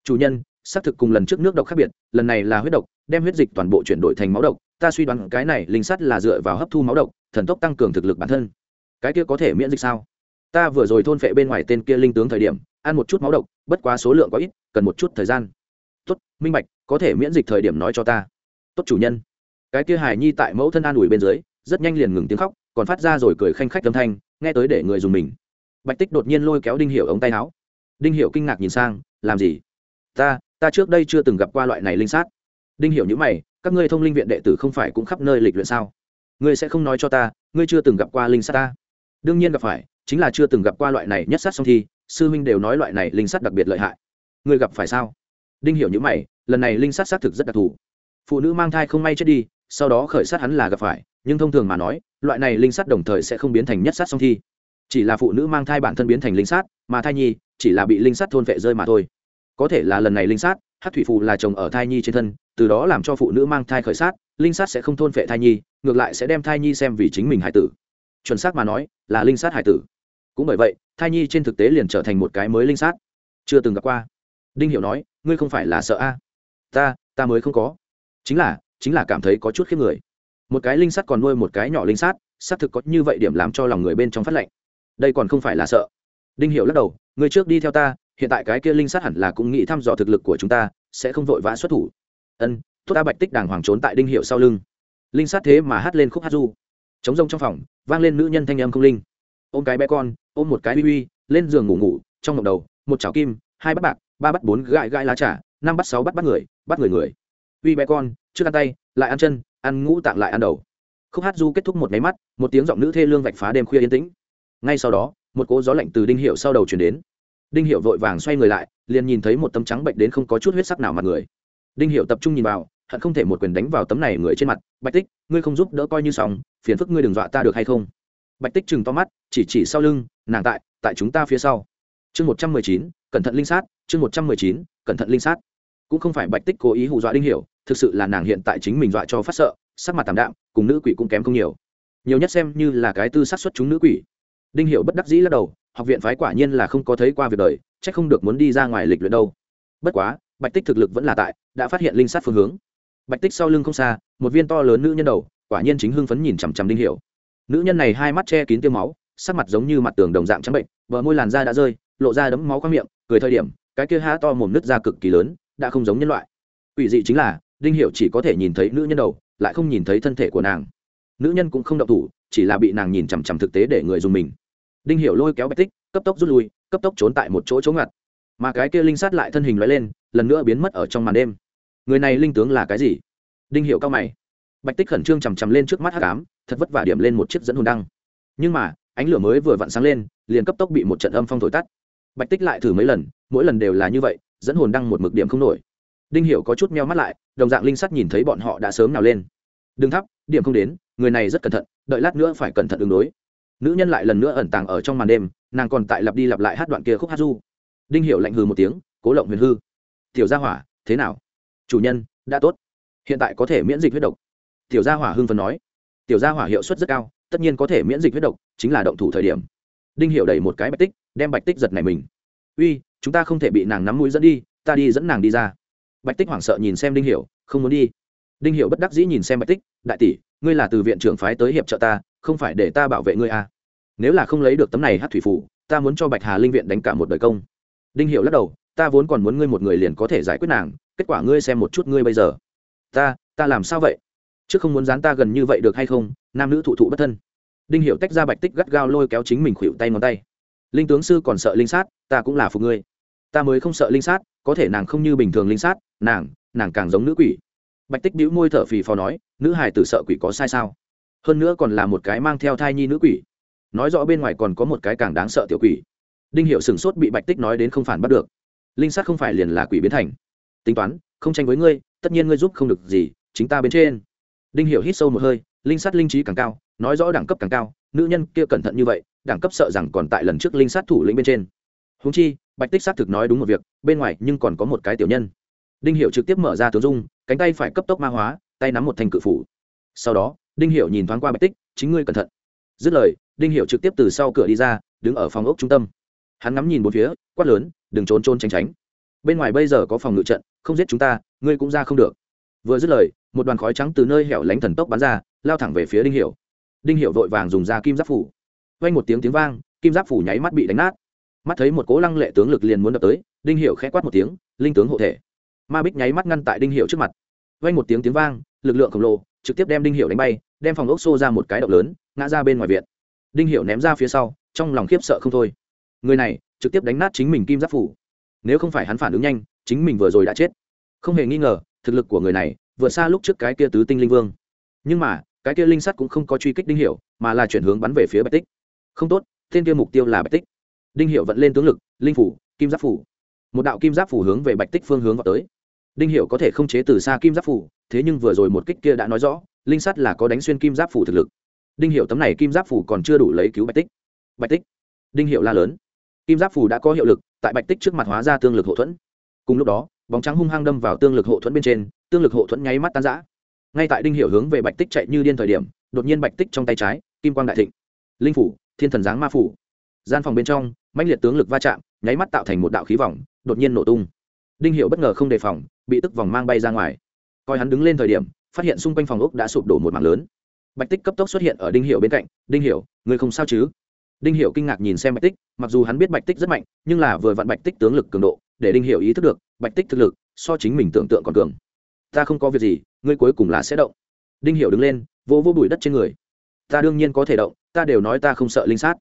Chủ nhân, xác thực cùng lần trước nước độc khác biệt, lần này là huyết độc, đem huyết dịch toàn bộ chuyển đổi thành máu độc, ta suy đoán cái này linh sắt là dựa vào hấp thu máu độc, thần tốc tăng cường thực lực bản thân. Cái kia có thể miễn dịch sao? Ta vừa rồi thôn phệ bên ngoài tên kia linh tướng thời điểm, ăn một chút máu độc, bất quá số lượng có ít, cần một chút thời gian. Tốt, minh bạch, có thể miễn dịch thời điểm nói cho ta. Tốt chủ nhân. Cái kia hải nhi tại mẫu thân an ủi bên dưới, rất nhanh liền ngừng tiếng khóc, còn phát ra rồi cười khanh khách âm thanh, nghe tới để người dùng mình. Bạch tích đột nhiên lôi kéo đinh hiểu ống tay áo. Đinh hiểu kinh ngạc nhìn sang, làm gì? Ta ta trước đây chưa từng gặp qua loại này linh sát. Đinh hiểu những mày, các ngươi thông linh viện đệ tử không phải cũng khắp nơi lịch luyện sao? Ngươi sẽ không nói cho ta, ngươi chưa từng gặp qua linh sát ta. Đương nhiên gặp phải chính là chưa từng gặp qua loại này nhất sát song thi, sư huynh đều nói loại này linh sát đặc biệt lợi hại. Ngươi gặp phải sao? Đinh hiểu những mày, lần này linh sát xác thực rất đặc thù. Phụ nữ mang thai không may chết đi, sau đó khởi sát hắn là gặp phải, nhưng thông thường mà nói, loại này linh sát đồng thời sẽ không biến thành nhất sát song thi. Chỉ là phụ nữ mang thai bản thân biến thành linh sát, mà thai nhi chỉ là bị linh sát thôn vệ rơi mà thôi. Có thể là lần này linh sát hát thủy phù là chồng ở thai nhi trên thân, từ đó làm cho phụ nữ mang thai khởi sát, linh sát sẽ không thôn vệ thai nhi, ngược lại sẽ đem thai nhi xem vì chính mình hải tử. Chuẩn xác mà nói, là linh sát hải tử cũng bởi vậy, thai nhi trên thực tế liền trở thành một cái mới linh sát. Chưa từng gặp qua. Đinh hiểu nói, ngươi không phải là sợ a? Ta ta mới không có. Chính là chính là cảm thấy có chút khiếp người. Một cái linh sát còn nuôi một cái nhỏ linh sát, xác thực có như vậy điểm làm cho lòng người bên trong phát lệnh đây còn không phải là sợ. Đinh hiểu lắc đầu, ngươi trước đi theo ta, hiện tại cái kia linh sát hẳn là cũng nghĩ thăm dò thực lực của chúng ta, sẽ không vội vã xuất thủ. Ân thúc ta bạch tích đàng hoàng trốn tại đinh hiệu sau lưng. Linh sát thế mà hát lên khúc hát du. Chống rông trong phòng, vang lên nữ nhân thanh âm không linh. Ôm cái bé con ôm một cái uy uy, lên giường ngủ ngủ, trong ngọc đầu, một chảo kim, hai bắt bạc, ba bắt bốn gãi gãi lá trà, năm bắt sáu bắt bắt người bắt người người. Uy bé con, trước ăn tay, lại ăn chân, ăn ngũ tạng lại ăn đầu. Khúc hát du kết thúc một máy mắt, một tiếng giọng nữ thê lương vạch phá đêm khuya yên tĩnh. Ngay sau đó, một cỗ gió lạnh từ đinh hiệu sau đầu chuyển đến. Đinh hiệu vội vàng xoay người lại, liền nhìn thấy một tấm trắng bệnh đến không có chút huyết sắc nào mặt người. Đinh hiệu tập trung nhìn vào, hận không thể một quyền đánh vào tấm này người trên mặt. Bạch tích, ngươi không giúp đỡ coi như xong, phiền phức ngươi đừng dọa ta được hay không? Bạch tích chừng to mắt chỉ chỉ sau lưng, nàng tại tại chúng ta phía sau. Chương một trăm mười chín, cẩn thận linh sát, chương một trăm mười chín, cẩn thận linh sát. Cũng không phải bạch tích cố ý hù dọa đinh hiểu, thực sự là nàng hiện tại chính mình dọa cho phát sợ, sắc mặt tảm đạm, cùng nữ quỷ cũng kém không nhiều. Nhiều nhất xem như là cái tư sát xuất chúng nữ quỷ. Đinh hiểu bất đắc dĩ lắc đầu, học viện phái quả nhiên là không có thấy qua việc đời, chắc không được muốn đi ra ngoài lịch luyện đâu. Bất quá, bạch tích thực lực vẫn là tại, đã phát hiện linh sát phương hướng. Bạch tích sau lưng không xa, một viên to lớn nữ nhân đầu, quả nhiên chính hưng phấn nhìn chằm chằm đinh hiểu. Nữ nhân này hai mắt che kín tiêu máu sắc mặt giống như mặt tường đồng dạng trắng bệnh vợ môi làn da đã rơi, lộ ra đấm máu qua miệng, cười thời điểm, cái kia há to mồm nứt ra cực kỳ lớn, đã không giống nhân loại. Ủy dị chính là, đinh hiểu chỉ có thể nhìn thấy nữ nhân đầu, lại không nhìn thấy thân thể của nàng. Nữ nhân cũng không động thủ, chỉ là bị nàng nhìn chằm chằm thực tế để người dùng mình. Đinh hiểu lôi kéo bạch tích, cấp tốc rút lui, cấp tốc trốn tại một chỗ chống ngặt. Mà cái kia linh sát lại thân hình lóe lên, lần nữa biến mất ở trong màn đêm. Người này linh tướng là cái gì? Đinh hiểu cao mày. Bạch tích khẩn trương chằm chằm lên trước mắt hắc ám, thật vất vả điểm lên một chiếc dẫn hồn đăng. Nhưng mà ánh lửa mới vừa vặn sáng lên, liền cấp tốc bị một trận âm phong thổi tắt. Bạch tích lại thử mấy lần, mỗi lần đều là như vậy, dẫn hồn đăng một mực điểm không nổi. Đinh hiểu có chút meo mắt lại, đồng dạng linh sắt nhìn thấy bọn họ đã sớm nào lên. Đừng thắp, điểm không đến, người này rất cẩn thận, đợi lát nữa phải cẩn thận ứng đối. Nữ nhân lại lần nữa ẩn tàng ở trong màn đêm, nàng còn tại lặp đi lặp lại hát đoạn kia khúc hát du. Đinh hiểu lạnh hừ một tiếng, cố lộng huyền hư, tiểu gia hỏa, thế nào? Chủ nhân, đã tốt. Hiện tại có thể miễn dịch huyết độc. Tiểu gia hỏa hưng phấn nói. Tiểu gia hỏa hiệu suất rất cao tất nhiên có thể miễn dịch huyết độc, chính là động thủ thời điểm. Đinh hiểu đẩy một cái bạch tích, đem bạch tích giật này mình. Uy, chúng ta không thể bị nàng nắm mũi dẫn đi, ta đi dẫn nàng đi ra. Bạch tích hoảng sợ nhìn xem đinh hiểu, không muốn đi. Đinh hiểu bất đắc dĩ nhìn xem bạch tích, đại tỷ, ngươi là từ viện trưởng phái tới hiệp trợ ta, không phải để ta bảo vệ ngươi à? Nếu là không lấy được tấm này hát thủy phủ, ta muốn cho bạch hà linh viện đánh cả một đời công. Đinh hiểu lắc đầu, ta vốn còn muốn ngươi một người liền có thể giải quyết nàng, kết quả ngươi xem một chút ngươi bây giờ. Ta ta làm sao vậy? Chứ không muốn dán ta gần như vậy được hay không? Nam nữ thụ thụ bất thân. Đinh hiệu tách ra bạch tích gắt gao lôi kéo chính mình khuỵu tay ngón tay. Linh tướng sư còn sợ linh sát, ta cũng là phục ngươi. Ta mới không sợ linh sát, có thể nàng không như bình thường linh sát, nàng nàng càng giống nữ quỷ. Bạch tích bĩu môi thở phì phò nói, nữ hài tử sợ quỷ có sai sao? Hơn nữa còn là một cái mang theo thai nhi nữ quỷ. Nói rõ bên ngoài còn có một cái càng đáng sợ tiểu quỷ. Đinh hiệu sửng sốt bị bạch tích nói đến không phản bắt được. Linh sát không phải liền là quỷ biến thành. Tính toán, không tranh với ngươi, tất nhiên ngươi giúp không được gì, chính ta bên trên. Đinh hiệu hít sâu một hơi linh sát linh trí càng cao, nói rõ đẳng cấp càng cao, nữ nhân kia cẩn thận như vậy, đẳng cấp sợ rằng còn tại lần trước linh sát thủ lĩnh bên trên. Húng chi, bạch tích xác thực nói đúng một việc, bên ngoài nhưng còn có một cái tiểu nhân. Đinh hiệu trực tiếp mở ra tướng dung, cánh tay phải cấp tốc ma hóa, tay nắm một thanh cự phủ. Sau đó, đinh hiệu nhìn thoáng qua bạch tích, chính ngươi cẩn thận. Dứt lời, đinh hiệu trực tiếp từ sau cửa đi ra, đứng ở phòng ốc trung tâm. Hắn ngắm nhìn bốn phía, quát lớn, đừng trốn trôn tránh tránh. Bên ngoài bây giờ có phòng ngự trận, không giết chúng ta, ngươi cũng ra không được. Vừa dứt lời, một đoàn khói trắng từ nơi hẻo lánh thần tốc bắn ra lao thẳng về phía đinh Hiểu. đinh Hiểu vội vàng dùng ra kim giáp phủ. Vang một tiếng tiếng vang, kim giáp phủ nháy mắt bị đánh nát. Mắt thấy một cố lăng lệ tướng lực liền muốn đập tới, đinh Hiểu khẽ quát một tiếng, linh tướng hộ thể. Ma bích nháy mắt ngăn tại đinh Hiểu trước mặt. Vang một tiếng tiếng vang, lực lượng khổng lồ trực tiếp đem đinh Hiểu đánh bay, đem phòng ốc xô ra một cái động lớn, ngã ra bên ngoài viện. Đinh Hiểu ném ra phía sau, trong lòng khiếp sợ không thôi. Người này trực tiếp đánh nát chính mình kim giáp phủ. Nếu không phải hắn phản ứng nhanh, chính mình vừa rồi đã chết. Không hề nghi ngờ, thực lực của người này vượt xa lúc trước cái kia tứ tinh linh vương. Nhưng mà cái kia linh sắt cũng không có truy kích đinh hiệu mà là chuyển hướng bắn về phía bạch tích. Không tốt tên kia mục tiêu là bạch tích. Đinh hiệu vận lên tướng lực, linh phủ, kim giáp phủ. Một đạo kim giáp phủ hướng về bạch tích phương hướng vào tới. Đinh hiệu có thể không chế từ xa kim giáp phủ, thế nhưng vừa rồi một kích kia đã nói rõ, linh sắt là có đánh xuyên kim giáp phủ thực lực. Đinh hiệu tấm này kim giáp phủ còn chưa đủ lấy cứu bạch tích. Bạch tích. Đinh hiệu la lớn. Kim giáp phủ đã có hiệu lực, tại bạch tích trước mặt hóa ra tương lực hậu thuẫn. Cùng lúc đó, bóng trắng hung hăng đâm vào tương lực hộ thuẫn bên trên, tương lực hộ thuẫn nháy mắt tan giã ngay tại đinh hiệu hướng về bạch tích chạy như điên thời điểm, đột nhiên bạch tích trong tay trái, kim quang đại thịnh, linh phủ, thiên thần giáng ma phủ. Gian phòng bên trong, mãnh liệt tướng lực va chạm, nháy mắt tạo thành một đạo khí vòng, đột nhiên nổ tung. Đinh hiệu bất ngờ không đề phòng, bị tức vòng mang bay ra ngoài. Coi hắn đứng lên thời điểm, phát hiện xung quanh phòng ốc đã sụp đổ một mảng lớn. Bạch tích cấp tốc xuất hiện ở đinh hiệu bên cạnh, đinh hiệu người không sao chứ? Đinh hiệu kinh ngạc nhìn xem bạch tích, mặc dù hắn biết bạch tích rất mạnh, nhưng là vừa vặn bạch tích tướng lực cường độ, để đinh hiệu ý thức được, bạch tích thực lực, so chính mình tưởng tượng còn cường. Ta không có việc gì ngươi cuối cùng là sẽ động. Đinh Hiểu đứng lên, vỗ vỗ bụi đất trên người. Ta đương nhiên có thể động, ta đều nói ta không sợ linh sát.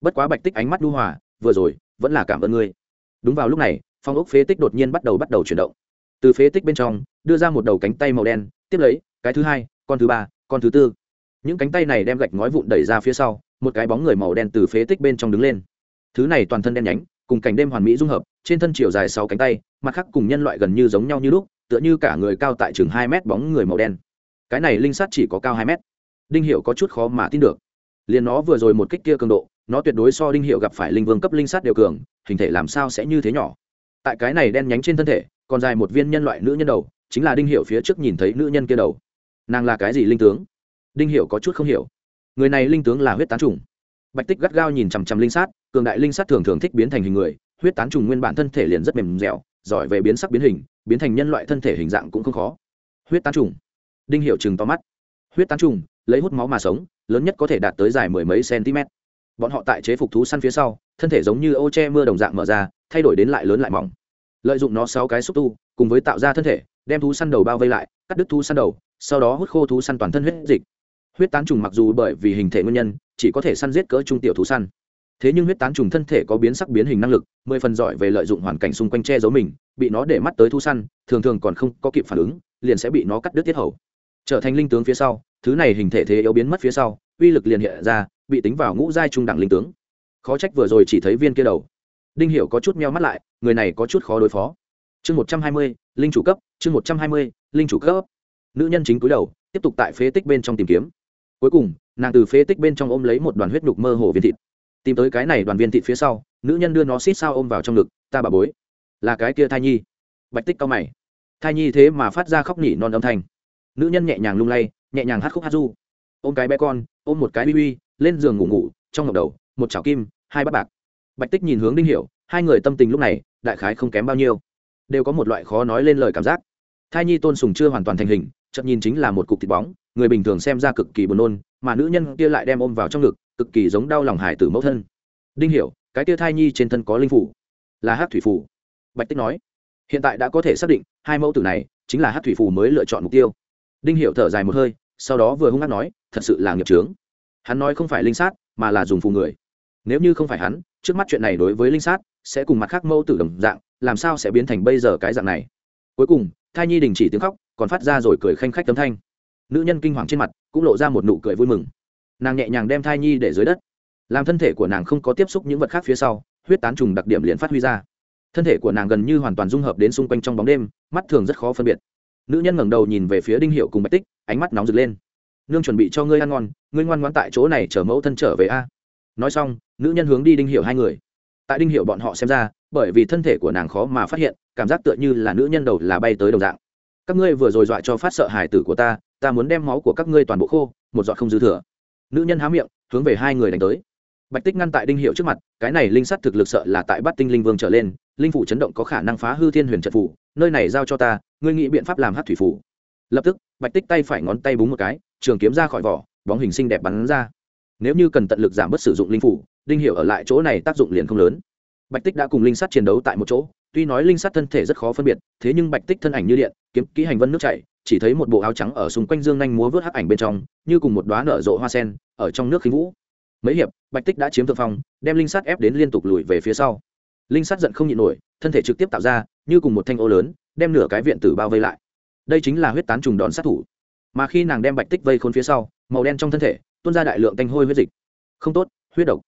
Bất quá bạch tích ánh mắt đu hòa, vừa rồi, vẫn là cảm ơn ngươi. Đúng vào lúc này, phong ốc phế tích đột nhiên bắt đầu bắt đầu chuyển động. Từ phế tích bên trong, đưa ra một đầu cánh tay màu đen, tiếp lấy, cái thứ hai, con thứ ba, con thứ tư. Những cánh tay này đem gạch ngói vụn đẩy ra phía sau, một cái bóng người màu đen từ phế tích bên trong đứng lên. Thứ này toàn thân đen nhánh, cùng cảnh đêm hoàn mỹ dung hợp, trên thân chiều dài sáu cánh tay, mặt khác cùng nhân loại gần như giống nhau như lúc tựa như cả người cao tại chừng hai mét bóng người màu đen. Cái này linh sát chỉ có cao hai mét. Đinh hiệu có chút khó mà tin được. Liền nó vừa rồi một kích kia cường độ, nó tuyệt đối so đinh hiệu gặp phải linh vương cấp linh sát đều cường, hình thể làm sao sẽ như thế nhỏ? Tại cái này đen nhánh trên thân thể, còn dài một viên nhân loại nữ nhân đầu, chính là đinh hiệu phía trước nhìn thấy nữ nhân kia đầu. Nàng là cái gì linh tướng? Đinh hiệu có chút không hiểu. Người này linh tướng là huyết tán trùng. Bạch tích gắt gao nhìn chằm chằm linh sát, cường đại linh sát thường thường thích biến thành hình người, huyết tán trùng nguyên bản thân thể liền rất mềm dẻo, giỏi về biến sắc biến hình biến thành nhân loại thân thể hình dạng cũng không khó. Huyết tán trùng. Đinh hiệu chừng to mắt. Huyết tán trùng, lấy hút máu mà sống, lớn nhất có thể đạt tới dài mười mấy cm. Bọn họ tại chế phục thú săn phía sau, thân thể giống như ô che mưa đồng dạng mở ra, thay đổi đến lại lớn lại mỏng. Lợi dụng nó sáu cái xúc tu, cùng với tạo ra thân thể, đem thú săn đầu bao vây lại, cắt đứt thú săn đầu, sau đó hút khô thú săn toàn thân huyết dịch. Huyết tán trùng mặc dù bởi vì hình thể nguyên nhân, chỉ có thể săn giết cỡ trung tiểu thú săn thế nhưng huyết tán trùng thân thể có biến sắc biến hình năng lực, mười phần giỏi về lợi dụng hoàn cảnh xung quanh che giấu mình, bị nó để mắt tới thu săn, thường thường còn không có kịp phản ứng, liền sẽ bị nó cắt đứt tiết hầu. Trở thành linh tướng phía sau, thứ này hình thể thế yếu biến mất phía sau, uy lực liền hiện ra, bị tính vào ngũ giai trung đẳng linh tướng. Khó trách vừa rồi chỉ thấy viên kia đầu. Đinh hiểu có chút meo mắt lại, người này có chút khó đối phó. Chương một trăm hai mươi, linh chủ cấp, chương một trăm hai mươi, linh chủ cấp. Nữ nhân chính cúi đầu, tiếp tục tại phế tích bên trong tìm kiếm. Cuối cùng, nàng từ phế tích bên trong ôm lấy một đoàn huyết nhục mơ hồ viên thịt tìm tới cái này đoàn viên thịt phía sau, nữ nhân đưa nó xít sao ôm vào trong ngực, ta bà bối. Là cái kia thai nhi. Bạch tích cao mày. Thai nhi thế mà phát ra khóc nhỉ non âm thanh. Nữ nhân nhẹ nhàng lung lay, nhẹ nhàng hát khúc hát du. Ôm cái bé con, ôm một cái bi bi, lên giường ngủ ngủ, trong ngọc đầu, một chảo kim, hai bát bạc. Bạch tích nhìn hướng đinh hiểu, hai người tâm tình lúc này, đại khái không kém bao nhiêu. Đều có một loại khó nói lên lời cảm giác. Thai nhi tôn sùng chưa hoàn toàn thành hình, chợt nhìn chính là một cục thịt bóng, người bình thường xem ra cực kỳ buồn nôn, mà nữ nhân kia lại đem ôm vào trong ngực cực kỳ giống đau lòng hải tử mẫu thân. Đinh hiểu, cái kia thai nhi trên thân có linh phủ. Là hát thủy phủ bạch tích nói, hiện tại đã có thể xác định hai mẫu tử này chính là hát thủy phủ mới lựa chọn mục tiêu. Đinh hiểu thở dài một hơi, sau đó vừa hung hăng nói, thật sự là nghiệp chướng. Hắn nói không phải linh sát, mà là dùng phù người. Nếu như không phải hắn, trước mắt chuyện này đối với linh sát sẽ cùng mặt khác mẫu tử đồng dạng, làm sao sẽ biến thành bây giờ cái dạng này? Cuối cùng, thai nhi đình chỉ tiếng khóc, còn phát ra rồi cười khanh khách tấm thanh. Nữ nhân kinh hoàng trên mặt, cũng lộ ra một nụ cười vui mừng nàng nhẹ nhàng đem thai nhi để dưới đất. Làm thân thể của nàng không có tiếp xúc những vật khác phía sau, huyết tán trùng đặc điểm liền phát huy ra. Thân thể của nàng gần như hoàn toàn dung hợp đến xung quanh trong bóng đêm, mắt thường rất khó phân biệt. Nữ nhân ngẩng đầu nhìn về phía đinh hiệu cùng bạch tích, ánh mắt nóng rực lên. Nương chuẩn bị cho ngươi ăn ngon, ngươi ngoan ngoãn tại chỗ này chở mẫu thân trở về a. Nói xong, nữ nhân hướng đi đinh hiệu hai người. Tại đinh hiệu bọn họ xem ra, bởi vì thân thể của nàng khó mà phát hiện, cảm giác tựa như là nữ nhân đầu là bay tới đầu dạng. Các ngươi vừa rồi dọa cho phát sợ hải tử của ta ta muốn đem máu của các ngươi toàn bộ khô, một giọt không dư thừa nữ nhân há miệng, hướng về hai người đánh tới. Bạch tích ngăn tại đinh hiệu trước mặt, cái này linh sắt thực lực sợ là tại bắt tinh linh vương trở lên, linh phủ chấn động có khả năng phá hư thiên huyền trận phủ, nơi này giao cho ta, ngươi nghĩ biện pháp làm hát thủy phủ. Lập tức, bạch tích tay phải ngón tay búng một cái, trường kiếm ra khỏi vỏ, bóng hình xinh đẹp bắn ra. Nếu như cần tận lực giảm bớt sử dụng linh phủ, đinh hiệu ở lại chỗ này tác dụng liền không lớn. Bạch tích đã cùng linh sắt chiến đấu tại một chỗ, tuy nói linh sắt thân thể rất khó phân biệt, thế nhưng bạch tích thân ảnh như điện, kiếm kỹ hành vân nước chảy chỉ thấy một bộ áo trắng ở xung quanh dương nhanh múa vớt hắc ảnh bên trong, như cùng một đoá nở rộ hoa sen, ở trong nước khí vũ. Mấy hiệp, bạch tích đã chiếm thượng phong, đem linh sắt ép đến liên tục lùi về phía sau. Linh sắt giận không nhịn nổi, thân thể trực tiếp tạo ra, như cùng một thanh ô lớn, đem nửa cái viện tử bao vây lại. Đây chính là huyết tán trùng đòn sát thủ. Mà khi nàng đem bạch tích vây khốn phía sau, màu đen trong thân thể, tuôn ra đại lượng tanh hôi huyết dịch. Không tốt, huyết độc.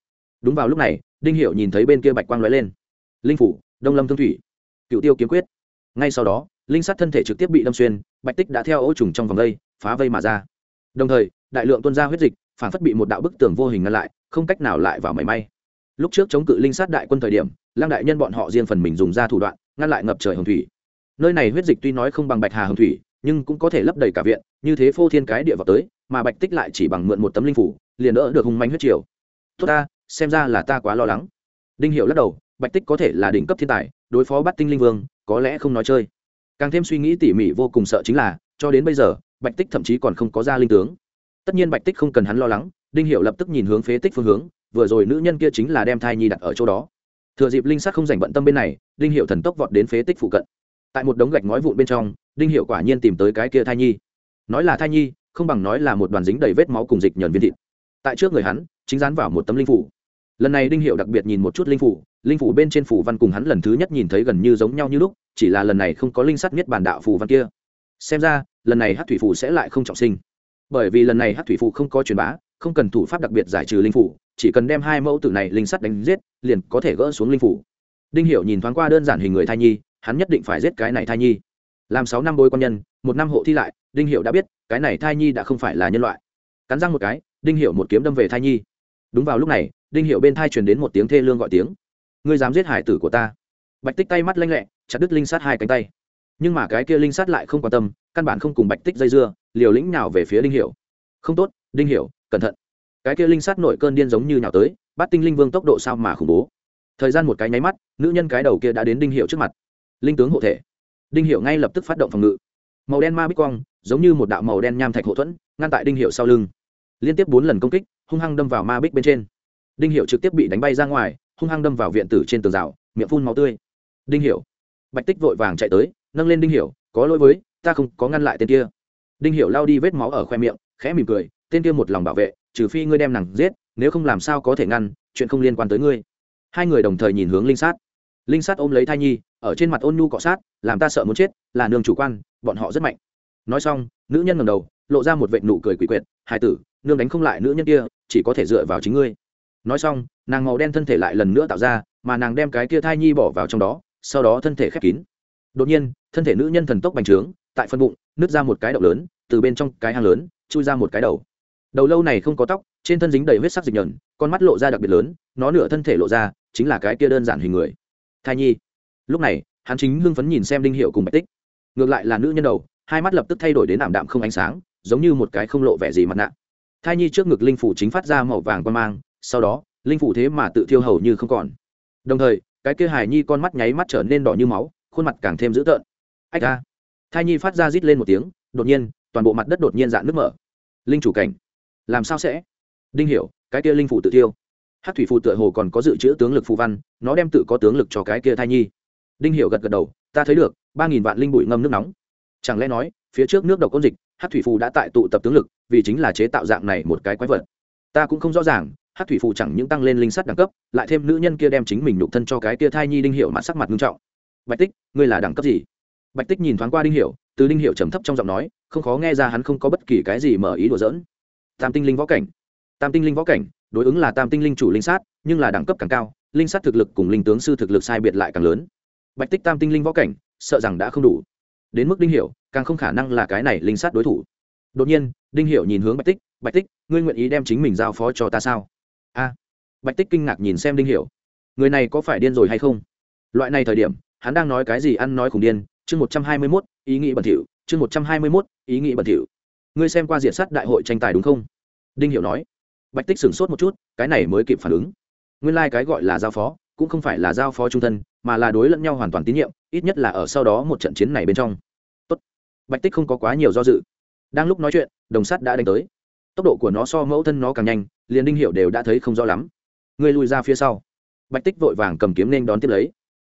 Đúng vào lúc này, đinh hiệu nhìn thấy bên kia bạch quang lóe lên. Linh phủ, đông lâm thương thủy. Cựu tiêu kiếm quyết. Ngay sau đó linh sát thân thể trực tiếp bị đâm xuyên, bạch tích đã theo ố trùng trong vòng đây, phá vây mà ra. Đồng thời, đại lượng tuôn ra huyết dịch, phản phất bị một đạo bức tường vô hình ngăn lại, không cách nào lại vào mảy may. Lúc trước chống cự linh sát đại quân thời điểm, lăng đại nhân bọn họ riêng phần mình dùng ra thủ đoạn, ngăn lại ngập trời hồng thủy. Nơi này huyết dịch tuy nói không bằng bạch hà hồng thủy, nhưng cũng có thể lấp đầy cả viện, như thế phô thiên cái địa vào tới, mà bạch tích lại chỉ bằng mượn một tấm linh phủ, liền đỡ được hung manh huyết triều. Tốt ta, xem ra là ta quá lo lắng. Đinh hiệu lắc đầu, bạch tích có thể là đỉnh cấp thiên tài, đối phó bắt tinh linh vương, có lẽ không nói chơi càng thêm suy nghĩ tỉ mỉ vô cùng sợ chính là, cho đến bây giờ, bạch tích thậm chí còn không có ra linh tướng. Tất nhiên bạch tích không cần hắn lo lắng, đinh hiệu lập tức nhìn hướng phế tích phương hướng, vừa rồi nữ nhân kia chính là đem thai nhi đặt ở chỗ đó. Thừa dịp linh sát không dành bận tâm bên này, đinh hiệu thần tốc vọt đến phế tích phụ cận. Tại một đống gạch ngói vụn bên trong, đinh hiệu quả nhiên tìm tới cái kia thai nhi. Nói là thai nhi, không bằng nói là một đoàn dính đầy vết máu cùng dịch nhờn viên thịt. Tại trước người hắn, chính dán vào một tấm linh phủ lần này đinh hiệu đặc biệt nhìn một chút linh phủ linh phủ bên trên phủ văn cùng hắn lần thứ nhất nhìn thấy gần như giống nhau như lúc, chỉ là lần này không có linh sắt nhất bản đạo phủ văn kia. Xem ra, lần này hát thủy phủ sẽ lại không trọng sinh. Bởi vì lần này hát thủy phủ không có truyền bá, không cần thủ pháp đặc biệt giải trừ linh phủ, chỉ cần đem hai mẫu tử này linh sắt đánh giết, liền có thể gỡ xuống linh phủ. Đinh hiệu nhìn thoáng qua đơn giản hình người thai nhi, hắn nhất định phải giết cái này thai nhi. Làm sáu năm bôi con nhân, một năm hộ thi lại, đinh hiệu đã biết, cái này thai nhi đã không phải là nhân loại. Cắn răng một cái, đinh hiệu một kiếm đâm về thai nhi. Đúng vào lúc này đinh hiểu bên thai truyền đến một tiếng thê lương gọi tiếng. Ngươi dám giết hải tử của ta. Bạch tích tay mắt lanh lẹ, chặt đứt linh sát hai cánh tay. Nhưng mà cái kia linh sát lại không quan tâm, căn bản không cùng bạch tích dây dưa, liều lĩnh nào về phía đinh hiểu không tốt, đinh hiểu cẩn thận. Cái kia linh sát nội cơn điên giống như nhào tới, bắt tinh linh vương tốc độ sao mà khủng bố. Thời gian một cái nháy mắt, nữ nhân cái đầu kia đã đến đinh hiệu trước mặt. Linh tướng hộ thể. Đinh hiệu ngay lập tức phát động phòng ngự. Màu đen ma bích quang, giống như một đạo màu đen nham thạch hộ thuẫn, ngăn tại đinh hiệu sau lưng. Liên tiếp bốn lần công kích, hung hăng đâm vào ma bích bên trên đinh hiệu trực tiếp bị đánh bay ra ngoài, hung hăng đâm vào viện tử trên tường rào, miệng phun máu tươi. Đinh hiệu bạch tích vội vàng chạy tới, nâng lên đinh hiệu có lỗi với, ta không có ngăn lại tên kia. Đinh hiệu lao đi vết máu ở khoe miệng, khẽ mỉm cười, tên kia một lòng bảo vệ, trừ phi ngươi đem nàng giết, nếu không làm sao có thể ngăn, chuyện không liên quan tới ngươi. Hai người đồng thời nhìn hướng linh sát. Linh sát ôm lấy thai nhi, ở trên mặt ôn nhu cọ sát, làm ta sợ muốn chết, là nương chủ quan, bọn họ rất mạnh. Nói xong, nữ nhân ngầm đầu, lộ ra một vệ nụ cười quỷ quyệt, hải tử, nương đánh không lại nữ nhân kia, chỉ có thể dựa vào chính ngươi nói xong, nàng màu đen thân thể lại lần nữa tạo ra, mà nàng đem cái kia thai nhi bỏ vào trong đó, sau đó thân thể khép kín. Đột nhiên, thân thể nữ nhân thần tốc bành trướng, tại phân bụng, nứt ra một cái động lớn, từ bên trong cái hang lớn, chui ra một cái đầu. Đầu lâu này không có tóc, trên thân dính đầy huyết sắc dịch nhờn, con mắt lộ ra đặc biệt lớn, nó nửa thân thể lộ ra, chính là cái kia đơn giản hình người. Thai nhi. Lúc này, hắn chính hưng phấn nhìn xem đinh hiệu cùng bạch tích. Ngược lại là nữ nhân đầu, hai mắt lập tức thay đổi đến ảm đạm không ánh sáng, giống như một cái không lộ vẻ gì mặt nạ. Thai nhi trước ngực linh phủ chính phát ra màu vàng quan mang sau đó, linh phủ thế mà tự thiêu hầu như không còn. Đồng thời, cái kia hài nhi con mắt nháy mắt trở nên đỏ như máu, khuôn mặt càng thêm dữ tợn. Ách ra thai nhi phát ra rít lên một tiếng, đột nhiên, toàn bộ mặt đất đột nhiên dạn nước mở. Linh chủ cảnh. Làm sao sẽ? Đinh hiểu, cái kia linh phủ tự tiêu hát thủy phù tựa hồ còn có dự trữ tướng lực phù văn, nó đem tự có tướng lực cho cái kia thai nhi. Đinh hiểu gật gật đầu, ta thấy được, ba nghìn vạn linh bụi ngâm nước nóng. Chẳng lẽ nói, phía trước nước độc côn dịch hát thủy phù đã tại tụ tập tướng lực, vì chính là chế tạo dạng này một cái quái vật. Ta cũng không rõ ràng hát thủy phụ chẳng những tăng lên linh sắt đẳng cấp lại thêm nữ nhân kia đem chính mình nhục thân cho cái kia thai nhi đinh hiệu mặt sắc mặt nghiêm trọng. Bạch tích ngươi là đẳng cấp gì? Bạch tích nhìn thoáng qua đinh hiệu, từ đinh hiệu trầm thấp trong giọng nói không khó nghe ra hắn không có bất kỳ cái gì mở ý đùa dỡn tam tinh linh võ cảnh. Tam tinh linh võ cảnh đối ứng là tam tinh linh chủ linh sát nhưng là đẳng cấp càng cao linh sát thực lực cùng linh tướng sư thực lực sai biệt lại càng lớn. Bạch tích tam tinh linh võ cảnh sợ rằng đã không đủ. Đến mức đinh hiểu càng không khả năng là cái này linh sát đối thủ. Đột nhiên đinh hiểu nhìn hướng bạch tích bạch tích ngươi nguyện ý đem chính mình giao phó cho ta sao? A. Bạch tích kinh ngạc nhìn xem đinh hiểu. Người này có phải điên rồi hay không? Loại này thời điểm hắn đang nói cái gì ăn nói khủng điên chương một trăm hai mươi 121, ý nghĩ bẩn thỉu chương một trăm hai mươi 121, ý nghĩ bẩn thỉu. Ngươi xem qua diện sát đại hội tranh tài đúng không? Đinh hiểu nói. Bạch tích sửng sốt một chút cái này mới kịp phản ứng. Nguyên lai、like、cái gọi là giao phó cũng không phải là giao phó trung thân mà là đối lẫn nhau hoàn toàn tín nhiệm ít nhất là ở sau đó một trận chiến này bên trong. Tốt. bạch tích không có quá nhiều do dự. Đang lúc nói chuyện đồng sắt đã đánh tới. Tốc độ của nó so mẫu thân nó càng nhanh liền đinh hiệu đều đã thấy không rõ lắm. Ngươi lui ra phía sau. Bạch tích vội vàng cầm kiếm nên đón tiếp lấy.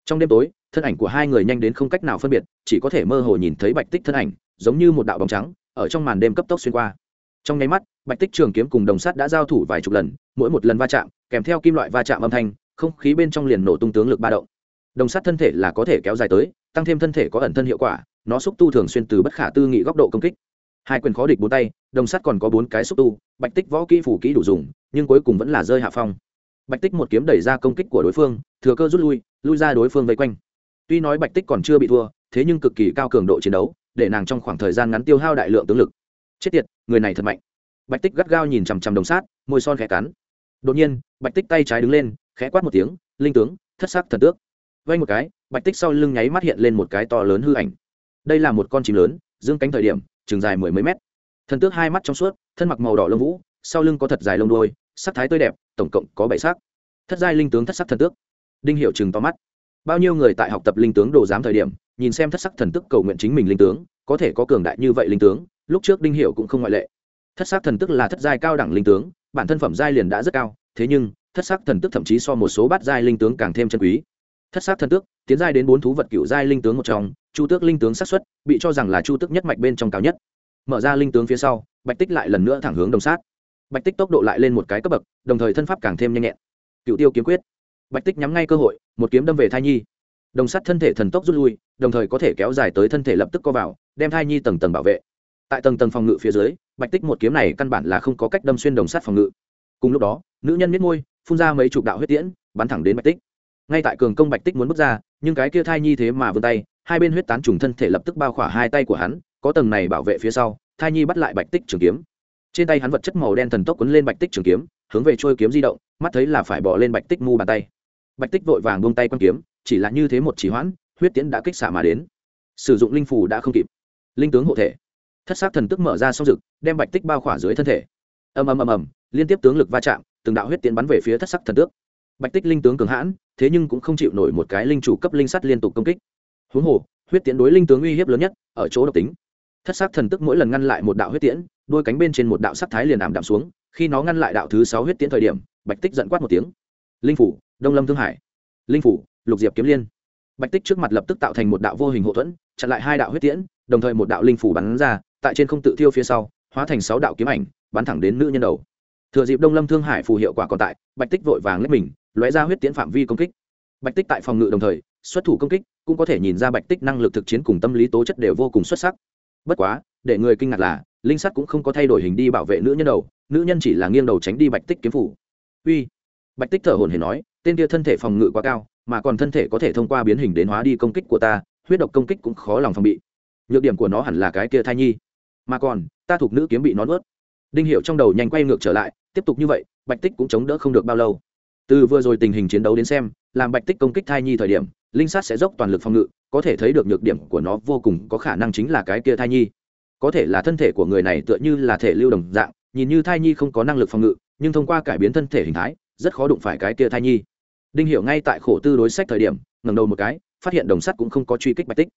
Trong đêm tối, thân ảnh của hai người nhanh đến không cách nào phân biệt, chỉ có thể mơ hồ nhìn thấy bạch tích thân ảnh, giống như một đạo bóng trắng, ở trong màn đêm cấp tốc xuyên qua. Trong nháy mắt, bạch tích trường kiếm cùng đồng sắt đã giao thủ vài chục lần, mỗi một lần va chạm, kèm theo kim loại va chạm âm thanh, không khí bên trong liền nổ tung tướng lực ba động. Đồng sắt thân thể là có thể kéo dài tới, tăng thêm thân thể có ẩn thân hiệu quả, nó xúc tu thường xuyên từ bất khả tư nghị góc độ công kích hai quyền khó địch bốn tay, đồng sắt còn có bốn cái xúc tu, bạch tích võ kỹ phủ kỹ đủ dùng, nhưng cuối cùng vẫn là rơi hạ phong. Bạch tích một kiếm đẩy ra công kích của đối phương, thừa cơ rút lui lui ra đối phương vây quanh. Tuy nói bạch tích còn chưa bị thua, thế nhưng cực kỳ cao cường độ chiến đấu, để nàng trong khoảng thời gian ngắn tiêu hao đại lượng tướng lực. Chết tiệt, người này thật mạnh. Bạch tích gắt gao nhìn chằm chằm đồng sát môi son khẽ cắn. Đột nhiên, bạch tích tay trái đứng lên, khẽ quát một tiếng, linh tướng, thất sắc thần tước. Vây một cái, bạch tích sau lưng nháy mắt hiện lên một cái to lớn hư ảnh. Đây là một con chim lớn, dương cánh thời điểm trường dài mười mấy mét. Thần tước hai mắt trong suốt, thân mặc màu đỏ lông vũ, sau lưng có thật dài lông đôi sắc thái tươi đẹp, tổng cộng có bảy sắc. Thất giai linh tướng thất sắc thần tước. Đinh hiệu chừng to mắt. Bao nhiêu người tại học tập linh tướng đồ giám thời điểm, nhìn xem thất sắc thần tức cầu nguyện chính mình linh tướng, có thể có cường đại như vậy linh tướng, lúc trước đinh hiệu cũng không ngoại lệ. Thất sắc thần tức là thất giai cao đẳng linh tướng, bản thân phẩm giai liền đã rất cao, thế nhưng, thất sắc thần tức thậm chí so một số bát giai linh tướng càng thêm chân quý thất sát thần tước, tiến giai đến bốn thú vật cựu giai linh tướng một trong, chu tước linh tướng sát xuất, bị cho rằng là chu tước nhất mạch bên trong cao nhất. Mở ra linh tướng phía sau, bạch tích lại lần nữa thẳng hướng đồng sát. Bạch tích tốc độ lại lên một cái cấp bậc, đồng thời thân pháp càng thêm nhanh nhẹn. Cựu tiêu kiếm quyết. Bạch tích nhắm ngay cơ hội, một kiếm đâm về thai nhi. Đồng sắt thân thể thần tốc rút lui, đồng thời có thể kéo dài tới thân thể lập tức co vào, đem thai nhi tầng tầng bảo vệ. Tại tầng tầng phòng ngự phía dưới, bạch tích một kiếm này căn bản là không có cách đâm xuyên đồng sắt phòng ngự. Cùng lúc đó, nữ nhân miết môi, phun ra mấy chục đạo huyết tiễn, bắn thẳng đến bạch tích ngay tại cường công bạch tích muốn bước ra, nhưng cái kia thai nhi thế mà vươn tay, hai bên huyết tán trùng thân thể lập tức bao khỏa hai tay của hắn, có tầng này bảo vệ phía sau, thai nhi bắt lại bạch tích trường kiếm. Trên tay hắn vật chất màu đen thần tốc quấn lên bạch tích trường kiếm, hướng về trôi kiếm di động, mắt thấy là phải bỏ lên bạch tích mu bàn tay. Bạch tích vội vàng buông tay quăng kiếm, chỉ là như thế một chỉ hoãn, huyết tiễn đã kích xạ mà đến. Sử dụng linh phù đã không kịp. Linh tướng hộ thể. Thất xác thần tức mở ra xong rực, đem bạch tích bao khỏa dưới thân thể. Ầm ầm ầm ầm, liên tiếp tướng lực va chạm, từng đạo huyết tiễn bắn về phía thất sắc thần tước bạch tích linh tướng cường hãn, thế nhưng cũng không chịu nổi một cái linh chủ cấp linh sắt liên tục công kích. Huống hồ, huyết tiễn đối linh tướng uy hiếp lớn nhất, ở chỗ độc tính. Thất sắc thần tức mỗi lần ngăn lại một đạo huyết tiễn, đôi cánh bên trên một đạo sắc thái liền ảm đạm xuống, khi nó ngăn lại đạo thứ sáu huyết tiễn thời điểm, bạch tích giận quát một tiếng. Linh phủ, đông lâm thương hải. Linh phủ, lục diệp kiếm liên. Bạch tích trước mặt lập tức tạo thành một đạo vô hình hậu thuẫn, chặn lại hai đạo huyết tiễn, đồng thời một đạo linh phủ bắn ra, tại trên không tự thiêu phía sau, hóa thành sáu đạo kiếm ảnh, bắn thẳng đến nữ nhân đầu thừa dịp đông lâm thương hải phù hiệu quả còn tại, bạch tích vội vàng lấy mình, lóe ra huyết tiễn phạm vi công kích. Bạch tích tại phòng ngự đồng thời, xuất thủ công kích, cũng có thể nhìn ra bạch tích năng lực thực chiến cùng tâm lý tố chất đều vô cùng xuất sắc. Bất quá, để người kinh ngạc là, linh sắt cũng không có thay đổi hình đi bảo vệ nữ nhân đầu, nữ nhân chỉ là nghiêng đầu tránh đi bạch tích kiếm phủ. Uy. Bạch tích thở hồn hển nói, tên kia thân thể phòng ngự quá cao, mà còn thân thể có thể thông qua biến hình đến hóa đi công kích của ta, huyết độc công kích cũng khó lòng phòng bị. Nhược điểm của nó hẳn là cái kia thai nhi. Mà còn, ta thuộc nữ kiếm bị nó nuốt đinh hiệu trong đầu nhanh quay ngược trở lại, tiếp tục như vậy, bạch tích cũng chống đỡ không được bao lâu. Từ vừa rồi tình hình chiến đấu đến xem, làm bạch tích công kích thai nhi thời điểm, linh sát sẽ dốc toàn lực phòng ngự, có thể thấy được nhược điểm của nó vô cùng, có khả năng chính là cái kia thai nhi. Có thể là thân thể của người này tựa như là thể lưu đồng dạng, nhìn như thai nhi không có năng lực phòng ngự, nhưng thông qua cải biến thân thể hình thái, rất khó đụng phải cái kia thai nhi. Đinh hiểu ngay tại khổ tư đối sách thời điểm, ngẩng đầu một cái, phát hiện đồng sắt cũng không có truy kích bạch tích.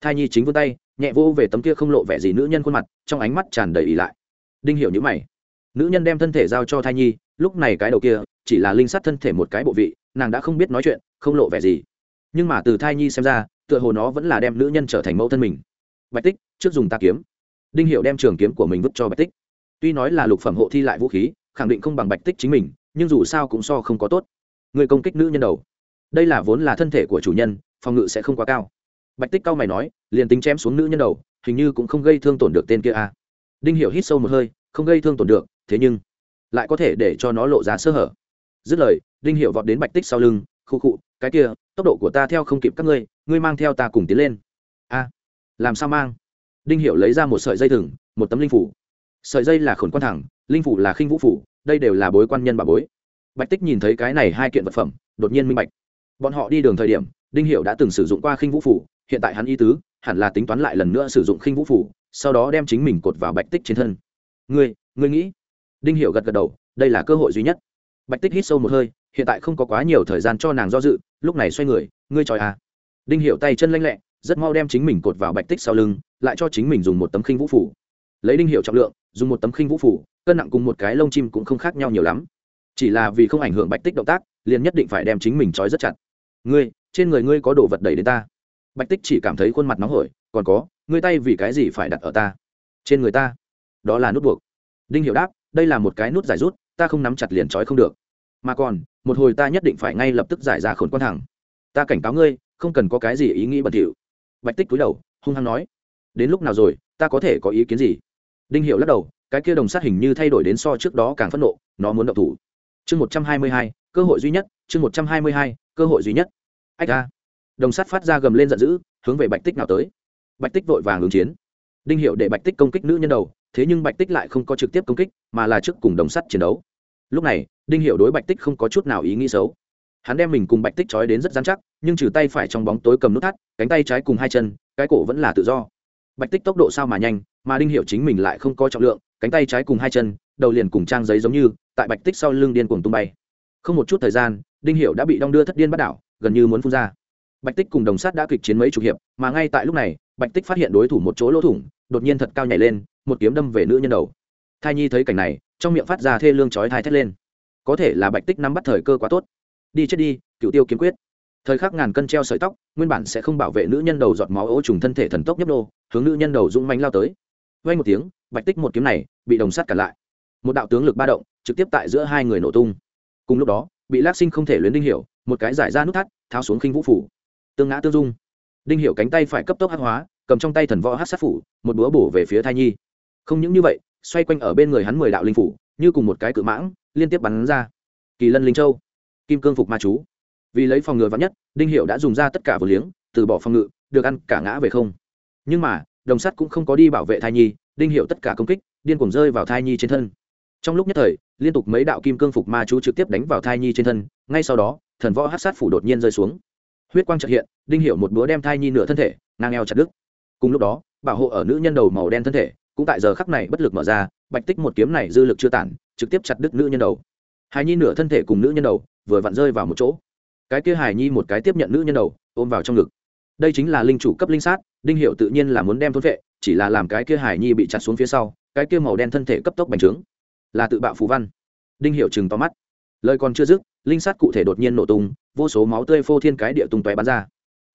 Thai nhi chính vươn tay, nhẹ vô về tấm kia không lộ vẻ gì nữ nhân khuôn mặt, trong ánh mắt tràn đầy ỉ lại đinh hiểu nhíu mày. Nữ nhân đem thân thể giao cho thai nhi, lúc này cái đầu kia chỉ là linh sắt thân thể một cái bộ vị, nàng đã không biết nói chuyện, không lộ vẻ gì. Nhưng mà từ thai nhi xem ra, tựa hồ nó vẫn là đem nữ nhân trở thành mẫu thân mình. Bạch tích, trước dùng ta kiếm. Đinh hiệu đem trường kiếm của mình vứt cho bạch tích. Tuy nói là lục phẩm hộ thi lại vũ khí, khẳng định không bằng bạch tích chính mình, nhưng dù sao cũng so không có tốt. Người công kích nữ nhân đầu. Đây là vốn là thân thể của chủ nhân, phòng ngự sẽ không quá cao. Bạch tích cao mày nói, liền tính chém xuống nữ nhân đầu, hình như cũng không gây thương tổn được tên kia a đinh hiểu hít sâu một hơi không gây thương tổn được thế nhưng lại có thể để cho nó lộ ra sơ hở. Dứt lời đinh hiểu vọt đến bạch tích sau lưng khu cụ, cái kia tốc độ của ta theo không kịp các ngươi ngươi mang theo ta cùng tiến lên. A làm sao mang? Đinh hiểu lấy ra một sợi dây thừng một tấm linh phủ. Sợi dây là khổn quan thẳng linh phủ là khinh vũ phủ đây đều là bối quan nhân bà bối. Bạch tích nhìn thấy cái này hai kiện vật phẩm đột nhiên minh bạch. Bọn họ đi đường thời điểm đinh hiểu đã từng sử dụng qua khinh vũ phủ hiện tại hắn y tứ hẳn là tính toán lại lần nữa sử dụng khinh vũ phủ sau đó đem chính mình cột vào bạch tích trên thân. Ngươi ngươi nghĩ? Đinh hiểu gật gật đầu, đây là cơ hội duy nhất. Bạch tích hít sâu một hơi, hiện tại không có quá nhiều thời gian cho nàng do dự, lúc này xoay người, ngươi tròi à. Đinh hiểu tay chân lanh lẹ, rất mau đem chính mình cột vào bạch tích sau lưng, lại cho chính mình dùng một tấm khinh vũ phủ. Lấy đinh hiệu trọng lượng, dùng một tấm khinh vũ phủ, cân nặng cùng một cái lông chim cũng không khác nhau nhiều lắm. Chỉ là vì không ảnh hưởng bạch tích động tác, liền nhất định phải đem chính mình trói rất chặt. Ngươi, trên người ngươi có đồ vật đẩy đến ta bạch tích chỉ cảm thấy khuôn mặt nóng hổi, còn có, ngươi tay vì cái gì phải đặt ở ta? Trên người ta. Đó là nút buộc. Đinh hiệu đáp, đây là một cái nút giải rút, ta không nắm chặt liền trói không được. Mà còn, một hồi ta nhất định phải ngay lập tức giải ra khốn quan thẳng ta cảnh cáo ngươi, không cần có cái gì ý nghĩ bẩn thỉu. Bạch tích cúi đầu, hung hăng nói, đến lúc nào rồi, ta có thể có ý kiến gì? Đinh hiệu lắc đầu, cái kia đồng sát hình như thay đổi đến so trước đó càng phẫn nộ, nó muốn động thủ. Chương một trăm hai mươi hai, cơ hội duy nhất, chương một trăm hai mươi hai, cơ hội duy nhất. Ách ta đồng sắt phát ra gầm lên giận dữ, hướng về bạch tích nào tới. Bạch tích vội vàng ứng chiến. Đinh hiệu để bạch tích công kích nữ nhân đầu, thế nhưng bạch tích lại không có trực tiếp công kích, mà là trước cùng đồng sắt chiến đấu. Lúc này, đinh hiệu đối bạch tích không có chút nào ý nghĩ xấu. Hắn đem mình cùng bạch tích trói đến rất dán chắc, nhưng trừ tay phải trong bóng tối cầm nút thắt, cánh tay trái cùng hai chân, cái cổ vẫn là tự do. Bạch tích tốc độ sao mà nhanh, mà đinh hiệu chính mình lại không có trọng lượng, cánh tay trái cùng hai chân, đầu liền cùng trang giấy giống như, tại bạch tích sau lưng điên cuồng tung bay. Không một chút thời gian, đinh hiệu đã bị đong đưa thất điên bắt đảo, gần như muốn phun ra bạch tích cùng đồng sát đã kịch chiến mấy chục hiệp, mà ngay tại lúc này, bạch tích phát hiện đối thủ một chỗ lỗ thủng, đột nhiên thật cao nhảy lên, một kiếm đâm về nữ nhân đầu. Thai nhi thấy cảnh này, trong miệng phát ra thê lương chói thai thét lên. Có thể là bạch tích nắm bắt thời cơ quá tốt. Đi chết đi cựu tiêu kiếm quyết. Thời khắc ngàn cân treo sợi tóc, nguyên bản sẽ không bảo vệ nữ nhân đầu giọt máu ô trùng thân thể thần tốc nhấp nô, hướng nữ nhân đầu dũng mánh lao tới. Vay một tiếng, bạch tích một kiếm này bị đồng sắt cản lại. Một đạo tướng lực ba động, trực tiếp tại giữa hai người nổ tung. Cùng lúc đó, bị lác sinh không thể luyến đinh hiểu, một cái giải ra nút thắt, tháo xuống khinh vũ phủ tương ngã tương dung. Đinh hiểu cánh tay phải cấp tốc hắc hóa, cầm trong tay thần võ hát sát phủ, một búa bổ về phía thai nhi. Không những như vậy, xoay quanh ở bên người hắn mười đạo linh phủ, như cùng một cái cự mãng, liên tiếp bắn ra. Kỳ lân linh châu, kim cương phục ma chú. Vì lấy phòng ngừa vắn nhất, đinh hiệu đã dùng ra tất cả vừa liếng, từ bỏ phòng ngự, được ăn cả ngã về không. Nhưng mà, đồng sắt cũng không có đi bảo vệ thai nhi, đinh hiệu tất cả công kích, điên cuồng rơi vào thai nhi trên thân. Trong lúc nhất thời, liên tục mấy đạo kim cương phục ma chú trực tiếp đánh vào thai nhi trên thân, ngay sau đó, thần võ hát sát phủ đột nhiên rơi xuống huyết quang chợt hiện, đinh Hiểu một búa đem thai nhi nửa thân thể, ngang eo chặt đứt. Cùng lúc đó, bảo hộ ở nữ nhân đầu màu đen thân thể, cũng tại giờ khắc này bất lực mở ra, bạch tích một kiếm này dư lực chưa tản, trực tiếp chặt đứt nữ nhân đầu. Hài nhi nửa thân thể cùng nữ nhân đầu, vừa vặn rơi vào một chỗ. Cái kia hài nhi một cái tiếp nhận nữ nhân đầu, ôm vào trong ngực. Đây chính là linh chủ cấp linh sát, đinh hiệu tự nhiên là muốn đem thôn vệ, chỉ là làm cái kia hài nhi bị chặt xuống phía sau, cái kia màu đen thân thể cấp tốc bành trướng. Là tự bạo phù văn. Đinh hiệu chừng to mắt lời còn chưa dứt linh sát cụ thể đột nhiên nổ tung vô số máu tươi phô thiên cái địa tung tóe bắn ra.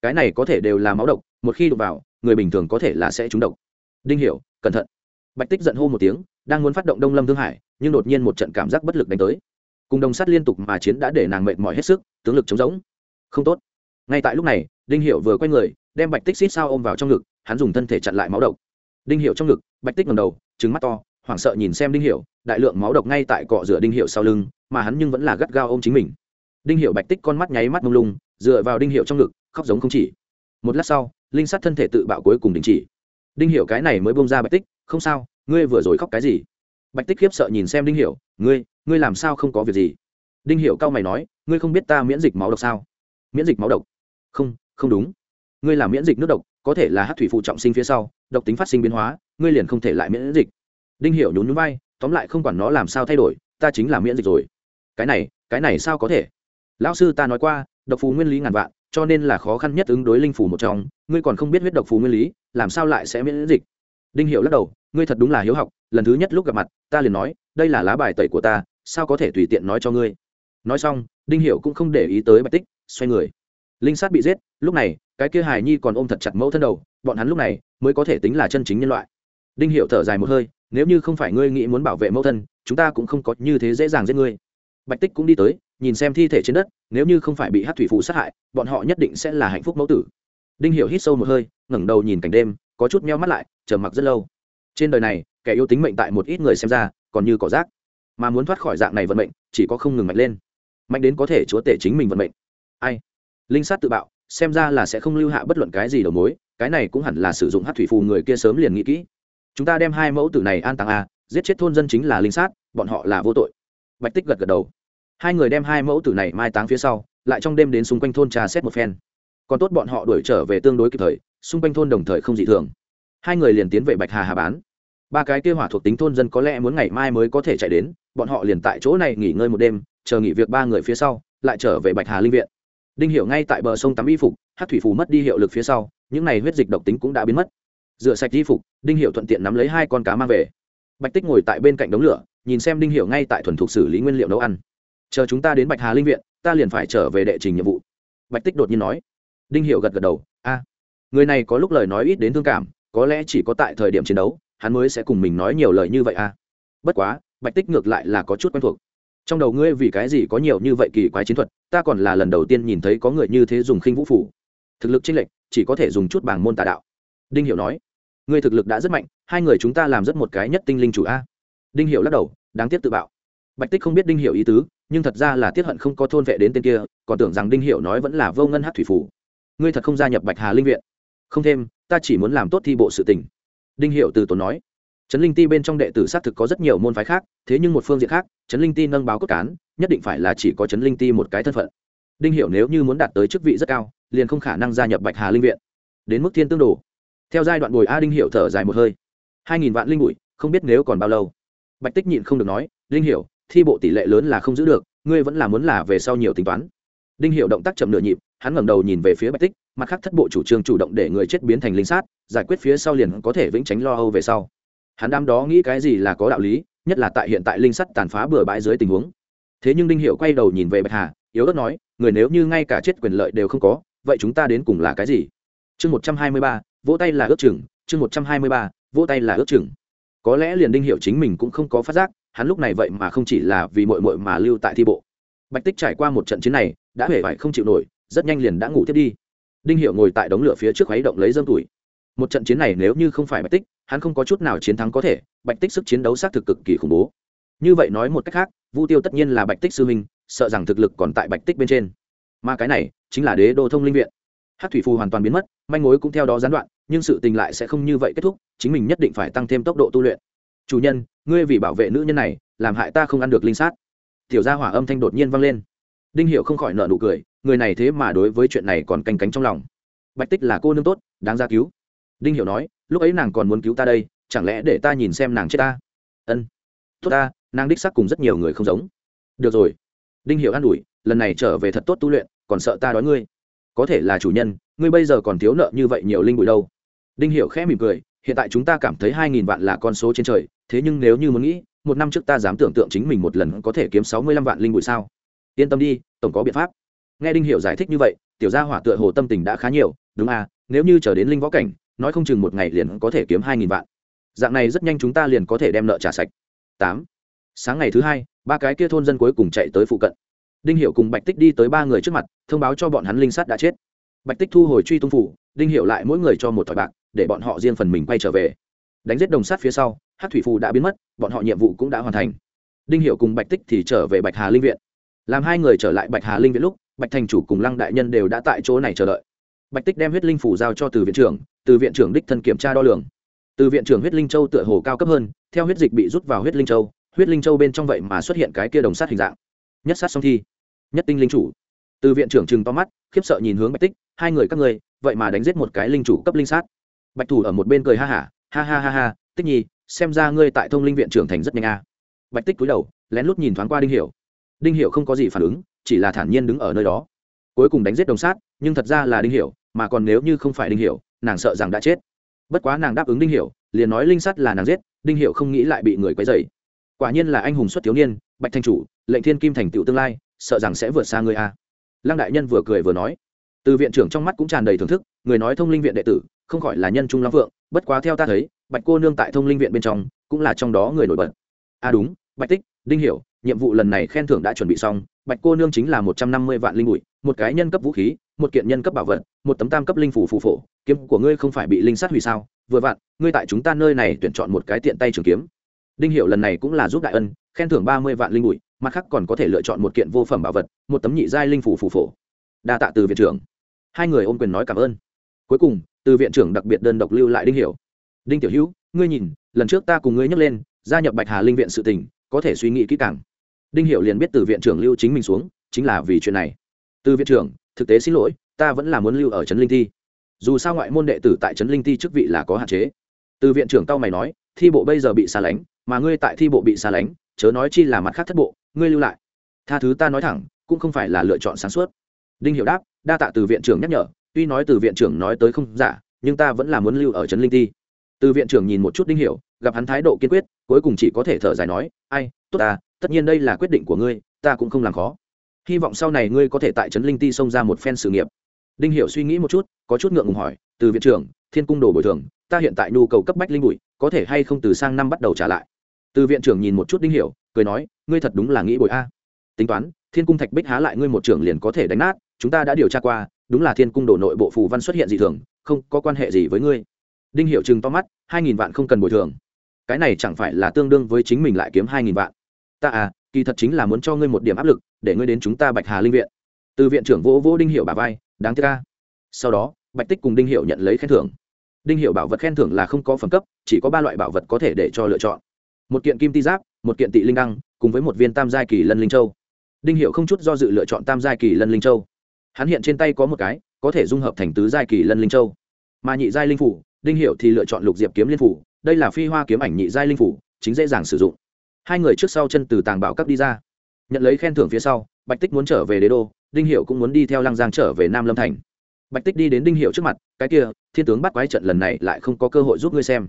Cái này có thể đều là máu độc một khi đụng vào người bình thường có thể là sẽ trúng độc. Đinh hiểu cẩn thận. Bạch tích giận hô một tiếng đang muốn phát động đông lâm thương hải nhưng đột nhiên một trận cảm giác bất lực đánh tới. Cùng đồng sát liên tục mà chiến đã để nàng mệt mỏi hết sức tướng lực chống giống, không tốt. Ngay tại lúc này đinh Hiểu vừa quay người đem bạch tích xít sao ôm vào trong ngực hắn dùng thân thể chặn lại máu độc. Đinh Hiểu trong ngực bạch tích ngẩng đầu trứng mắt to hoảng sợ nhìn xem đinh Hiểu đại lượng máu độc ngay tại cọ rửa đinh hiệu sau lưng, mà hắn nhưng vẫn là gắt gao ôm chính mình. Đinh hiệu bạch tích con mắt nháy mắt mông lung, dựa vào đinh hiệu trong ngực, khóc giống không chỉ. Một lát sau, linh sát thân thể tự bạo cuối cùng đình chỉ. Đinh hiểu cái này mới bông ra bạch tích, không sao, ngươi vừa rồi khóc cái gì? Bạch tích khiếp sợ nhìn xem đinh hiểu ngươi ngươi làm sao không có việc gì? Đinh hiểu cao mày nói, ngươi không biết ta miễn dịch máu độc sao? Miễn dịch máu độc? Không không đúng. Ngươi làm miễn dịch nước độc, có thể là hát thủy phụ trọng sinh phía sau, độc tính phát sinh biến hóa, ngươi liền không thể lại miễn dịch. Đinh hiểu nhún nhún vai tóm lại không quản nó làm sao thay đổi, ta chính là miễn dịch rồi. Cái này cái này sao có thể? Lão sư ta nói qua, độc phù nguyên lý ngàn vạn, cho nên là khó khăn nhất ứng đối linh phủ một trong. Ngươi còn không biết huyết độc phù nguyên lý, làm sao lại sẽ miễn dịch? Đinh hiệu lắc đầu, ngươi thật đúng là hiếu học, lần thứ nhất lúc gặp mặt, ta liền nói, đây là lá bài tẩy của ta, sao có thể tùy tiện nói cho ngươi? Nói xong, đinh hiệu cũng không để ý tới bạch tích, xoay người. Linh sát bị giết, lúc này, cái kia hài nhi còn ôm thật chặt mẫu thân đầu, bọn hắn lúc này mới có thể tính là chân chính nhân loại. Đinh hiệu thở dài một hơi nếu như không phải ngươi nghĩ muốn bảo vệ mẫu thân, chúng ta cũng không có như thế dễ dàng giết ngươi. Bạch tích cũng đi tới, nhìn xem thi thể trên đất, nếu như không phải bị hát thủy phụ sát hại, bọn họ nhất định sẽ là hạnh phúc mẫu tử. Đinh hiểu hít sâu một hơi, ngẩng đầu nhìn cảnh đêm, có chút meo mắt lại chờ mặc rất lâu. Trên đời này, kẻ yêu tính mệnh tại một ít người xem ra, còn như cỏ rác. Mà muốn thoát khỏi dạng này vận mệnh, chỉ có không ngừng mạnh lên. Mạnh đến có thể chúa tể chính mình vận mệnh. Ai? Linh sát tự bạo, xem ra là sẽ không lưu hạ bất luận cái gì đầu mối, cái này cũng hẳn là sử dụng hát thủy phù người kia sớm liền nghĩ kỹ chúng ta đem hai mẫu tử này an táng a, giết chết thôn dân chính là linh sát, bọn họ là vô tội. Bạch tích gật gật đầu. Hai người đem hai mẫu tử này mai táng phía sau, lại trong đêm đến xung quanh thôn trà xét một phen. Còn tốt bọn họ đuổi trở về tương đối kịp thời, xung quanh thôn đồng thời không dị thường. Hai người liền tiến về bạch hà hà bán. Ba cái kia hỏa thuộc tính thôn dân có lẽ muốn ngày mai mới có thể chạy đến, bọn họ liền tại chỗ này nghỉ ngơi một đêm, chờ nghỉ việc ba người phía sau, lại trở về bạch hà linh viện. Đinh hiểu ngay tại bờ sông tắm y phục hát thủy phù mất đi hiệu lực phía sau, những này huyết dịch độc tính cũng đã biến mất rửa sạch y phục, đinh hiểu thuận tiện nắm lấy hai con cá mang về. Bạch tích ngồi tại bên cạnh đống lửa, nhìn xem đinh hiểu ngay tại thuần thục xử lý nguyên liệu nấu ăn. Chờ chúng ta đến bạch hà linh viện, ta liền phải trở về đệ trình nhiệm vụ. Bạch tích đột nhiên nói. Đinh hiệu gật gật đầu. A, người này có lúc lời nói ít đến thương cảm, có lẽ chỉ có tại thời điểm chiến đấu, hắn mới sẽ cùng mình nói nhiều lời như vậy a. Bất quá, bạch tích ngược lại là có chút quen thuộc. Trong đầu ngươi vì cái gì có nhiều như vậy kỳ quái chiến thuật, ta còn là lần đầu tiên nhìn thấy có người như thế dùng khinh vũ phủ. Thực lực chênh lệch, chỉ có thể dùng chút bảng môn tà đạo đinh hiểu nói. Ngươi thực lực đã rất mạnh, hai người chúng ta làm rất một cái nhất tinh linh chủ a. Đinh hiểu lắc đầu, đáng tiếc tự bạo. Bạch tích không biết đinh hiểu ý tứ, nhưng thật ra là tiết hận không có thôn vệ đến tên kia, còn tưởng rằng đinh hiệu nói vẫn là vô ngân hát thủy phủ. Ngươi thật không gia nhập bạch hà linh viện. Không thêm, ta chỉ muốn làm tốt thi bộ sự tình. Đinh hiệu từ tốn nói. Trấn linh ti bên trong đệ tử xác thực có rất nhiều môn phái khác, thế nhưng một phương diện khác, trấn linh ti nâng báo cốt cán, nhất định phải là chỉ có trấn linh ti một cái thân phận. Đinh hiểu nếu như muốn đạt tới chức vị rất cao, liền không khả năng gia nhập bạch hà linh viện. Đến mức thiên tương đồ theo giai đoạn bồi a đinh hiểu thở dài một hơi. Hai nghìn vạn linh bụi, không biết nếu còn bao lâu. Bạch tích nhịn không được nói Linh hiểu, thi bộ tỷ lệ lớn là không giữ được, ngươi vẫn là muốn là về sau nhiều tính toán. Đinh hiểu động tác chậm nửa nhịp, hắn ngẩng đầu nhìn về phía bạch tích, mặt khác thất bộ chủ trương chủ động để người chết biến thành linh sát, giải quyết phía sau liền có thể vĩnh tránh lo âu về sau. Hắn đam đó nghĩ cái gì là có đạo lý, nhất là tại hiện tại linh sắt tàn phá bừa bãi dưới tình huống. Thế nhưng đinh hiệu quay đầu nhìn về bạch hà, yếu ớt nói, người nếu như ngay cả chết quyền lợi đều không có, vậy chúng ta đến cùng là cái gì? Chương một trăm hai mươi ba vỗ tay là ước chừng, chương một trăm hai mươi ba, vỗ tay là ước chừng. Có lẽ liền đinh Hiểu chính mình cũng không có phát giác, hắn lúc này vậy mà không chỉ là vì mội mội mà lưu tại thi bộ. Bạch tích trải qua một trận chiến này, đã hề vải không chịu nổi, rất nhanh liền đã ngủ tiếp đi. Đinh hiệu ngồi tại đống lửa phía trước khuấy động lấy dâm tuổi một trận chiến này nếu như không phải bạch tích, hắn không có chút nào chiến thắng có thể, bạch tích sức chiến đấu xác thực cực kỳ khủng bố. Như vậy nói một cách khác, vu tiêu tất nhiên là bạch tích sư minh sợ rằng thực lực còn tại bạch tích bên trên. Mà cái này chính là đế đô thông linh viện. Hát thủy phù hoàn toàn biến mất, manh mối cũng theo đó gián đoạn nhưng sự tình lại sẽ không như vậy kết thúc, chính mình nhất định phải tăng thêm tốc độ tu luyện. Chủ nhân, ngươi vì bảo vệ nữ nhân này, làm hại ta không ăn được linh sát. Tiểu gia hỏa âm thanh đột nhiên vang lên. Đinh hiệu không khỏi nợ nụ cười, người này thế mà đối với chuyện này còn canh cánh trong lòng. Bạch tích là cô nương tốt, đáng ra cứu. Đinh hiệu nói, lúc ấy nàng còn muốn cứu ta đây, chẳng lẽ để ta nhìn xem nàng chết ta? Ân. Tốt ta, nàng đích xác cùng rất nhiều người không giống. Được rồi. Đinh hiệu an ủi, lần này trở về thật tốt tu luyện, còn sợ ta đói ngươi. Có thể là chủ nhân, ngươi bây giờ còn thiếu nợ như vậy nhiều linh bụi đâu đinh hiểu khẽ mỉm cười, hiện tại chúng ta cảm thấy hai nghìn vạn là con số trên trời, thế nhưng nếu như muốn nghĩ, một năm trước ta dám tưởng tượng chính mình một lần có thể kiếm sáu mươi lăm vạn linh bụi sao? Yên tâm đi, tổng có biện pháp. Nghe đinh hiểu giải thích như vậy, tiểu gia hỏa tựa hồ tâm tình đã khá nhiều, đúng à nếu như chờ đến linh võ cảnh, nói không chừng một ngày liền có thể kiếm hai nghìn vạn. Dạng này rất nhanh chúng ta liền có thể đem nợ trả sạch. Tám. Sáng ngày thứ hai, ba cái kia thôn dân cuối cùng chạy tới phụ cận. Đinh hiệu cùng bạch tích đi tới ba người trước mặt, thông báo cho bọn hắn linh sát đã chết. Bạch tích thu hồi truy tung phủ, đinh hiệu lại mỗi người cho một thỏi bạc để bọn họ riêng phần mình quay trở về. Đánh giết đồng sát phía sau hát thủy phù đã biến mất, bọn họ nhiệm vụ cũng đã hoàn thành. Đinh hiệu cùng bạch tích thì trở về bạch hà linh viện. Làm hai người trở lại bạch hà linh viện lúc, bạch thành chủ cùng lăng đại nhân đều đã tại chỗ này chờ đợi. Bạch tích đem huyết linh phủ giao cho từ viện trưởng, từ viện trưởng đích thân kiểm tra đo lường. Từ viện trưởng huyết linh châu tựa hồ cao cấp hơn, theo huyết dịch bị rút vào huyết linh châu, huyết linh châu bên trong vậy mà xuất hiện cái kia đồng sát hình dạng. Nhất sát song thi. Nhất tinh linh chủ. Từ viện trưởng chừng to mắt, khiếp sợ nhìn hướng bạch tích, hai người các ngươi, vậy mà đánh giết một cái linh chủ cấp linh sát bạch thủ ở một bên cười ha hả ha, ha ha ha ha tích nhi xem ra ngươi tại thông linh viện trưởng thành rất nhanh a. Bạch tích cúi đầu lén lút nhìn thoáng qua đinh hiểu. Đinh hiểu không có gì phản ứng chỉ là thản nhiên đứng ở nơi đó. Cuối cùng đánh giết đồng sát nhưng thật ra là đinh hiểu mà còn nếu như không phải đinh hiểu nàng sợ rằng đã chết. Bất quá nàng đáp ứng đinh hiểu liền nói linh sắt là nàng giết đinh hiểu không nghĩ lại bị người quấy rầy. Quả nhiên là anh hùng xuất thiếu niên bạch thanh chủ lệnh thiên kim thành tựu tương lai sợ rằng sẽ vượt xa ngươi a. Lăng đại nhân vừa cười vừa nói từ viện trưởng trong mắt cũng tràn đầy thưởng thức, người nói thông linh viện đệ tử, không khỏi là nhân trung long vượng bất quá theo ta thấy, bạch cô nương tại thông linh viện bên trong, cũng là trong đó người nổi bật. A đúng, bạch tích, đinh hiểu, nhiệm vụ lần này khen thưởng đã chuẩn bị xong, bạch cô nương chính là một trăm năm mươi vạn linh bụi, một cái nhân cấp vũ khí, một kiện nhân cấp bảo vật, một tấm tam cấp linh phủ phù phổ, kiếm của ngươi không phải bị linh sát hủy sao? Vừa vặn, ngươi tại chúng ta nơi này tuyển chọn một cái tiện tay trường kiếm. Đinh hiệu lần này cũng là giúp đại ân, khen thưởng ba mươi vạn linh bụi, mặt khác còn có thể lựa chọn một kiện vô phẩm bảo vật, một tấm nhị giai linh phủ phù phổ. Đa tạ từ viện trưởng hai người ôm quyền nói cảm ơn. Cuối cùng, từ viện trưởng đặc biệt đơn độc lưu lại đinh hiểu. Đinh tiểu hữu, ngươi nhìn, lần trước ta cùng ngươi nhắc lên, gia nhập bạch hà linh viện sự tình, có thể suy nghĩ kỹ càng. Đinh hiểu liền biết từ viện trưởng lưu chính mình xuống, chính là vì chuyện này. Từ viện trưởng, thực tế xin lỗi, ta vẫn là muốn lưu ở trấn linh thi dù sao ngoại môn đệ tử tại trấn linh thi chức vị là có hạn chế. Từ viện trưởng tao mày nói, thi bộ bây giờ bị xa lánh, mà ngươi tại thi bộ bị xa lánh, chớ nói chi là mặt khác thất bộ, ngươi lưu lại. Tha thứ ta nói thẳng, cũng không phải là lựa chọn sáng suốt. Đinh hiệu đáp đa tạ từ viện trưởng nhắc nhở, tuy nói từ viện trưởng nói tới không giả, nhưng ta vẫn là muốn lưu ở trấn linh thi từ viện trưởng nhìn một chút đinh hiểu, gặp hắn thái độ kiên quyết, cuối cùng chỉ có thể thở dài nói, ai, tốt ta, tất nhiên đây là quyết định của ngươi, ta cũng không làm khó. Hy vọng sau này ngươi có thể tại trấn linh ti xông ra một phen sự nghiệp. Đinh hiểu suy nghĩ một chút, có chút ngượng ngùng hỏi, từ viện trưởng, thiên cung đồ bồi thường, ta hiện tại nhu cầu cấp bách linh bụi, có thể hay không từ sang năm bắt đầu trả lại? Từ viện trưởng nhìn một chút đinh hiểu, cười nói, ngươi thật đúng là nghĩ bồi a. Tính toán, thiên cung thạch bích há lại ngươi một trưởng liền có thể đánh nát chúng ta đã điều tra qua, đúng là thiên cung đồ nội bộ phù văn xuất hiện dị thường, không có quan hệ gì với ngươi. Đinh Hiệu chừng to mắt, hai nghìn vạn không cần bồi thường. Cái này chẳng phải là tương đương với chính mình lại kiếm hai nghìn vạn. Ta à kỳ thật chính là muốn cho ngươi một điểm áp lực, để ngươi đến chúng ta bạch hà linh viện. Từ viện trưởng vỗ vỗ đinh hiệu bà vai, đáng tiếc ca sau đó, bạch tích cùng đinh hiệu nhận lấy khen thưởng. Đinh hiệu bảo vật khen thưởng là không có phẩm cấp, chỉ có ba loại bảo vật có thể để cho lựa chọn. Một kiện kim ti giáp, một kiện tị linh đăng, cùng với một viên tam giai kỳ lân linh châu. Đinh hiệu không chút do dự lựa chọn tam giai kỳ lân linh châu hắn hiện trên tay có một cái, có thể dung hợp thành tứ giai kỳ lân linh châu. Mà nhị giai linh phủ, đinh hiệu thì lựa chọn lục diệp kiếm liên phủ, đây là phi hoa kiếm ảnh nhị giai linh phủ, chính dễ dàng sử dụng. Hai người trước sau chân từ tàng bảo cấp đi ra. Nhận lấy khen thưởng phía sau, bạch tích muốn trở về đế đô, đinh hiệu cũng muốn đi theo lăng giang trở về nam lâm thành. Bạch tích đi đến đinh hiệu trước mặt, cái kia, thiên tướng bắt quái trận lần này lại không có cơ hội giúp ngươi xem.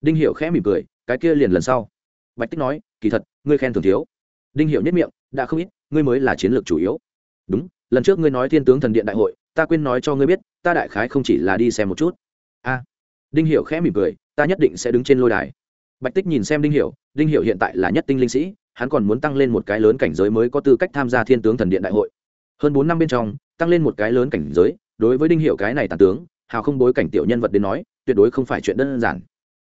Đinh hiệu khẽ mỉm cười, cái kia liền lần sau. Bạch tích nói, kỳ thật, ngươi khen thưởng thiếu. Đinh hiệu nhất miệng, đã không ít, ngươi mới là chiến lược chủ yếu. Đúng lần trước ngươi nói thiên tướng thần điện đại hội, ta quên nói cho ngươi biết, ta đại khái không chỉ là đi xem một chút. A. Đinh hiểu khẽ mỉm cười, ta nhất định sẽ đứng trên lôi đài. Bạch tích nhìn xem đinh hiểu đinh hiểu hiện tại là nhất tinh linh sĩ, hắn còn muốn tăng lên một cái lớn cảnh giới mới có tư cách tham gia thiên tướng thần điện đại hội. Hơn bốn năm bên trong, tăng lên một cái lớn cảnh giới, đối với đinh hiểu cái này tàn tướng, hào không bối cảnh tiểu nhân vật đến nói, tuyệt đối không phải chuyện đơn giản.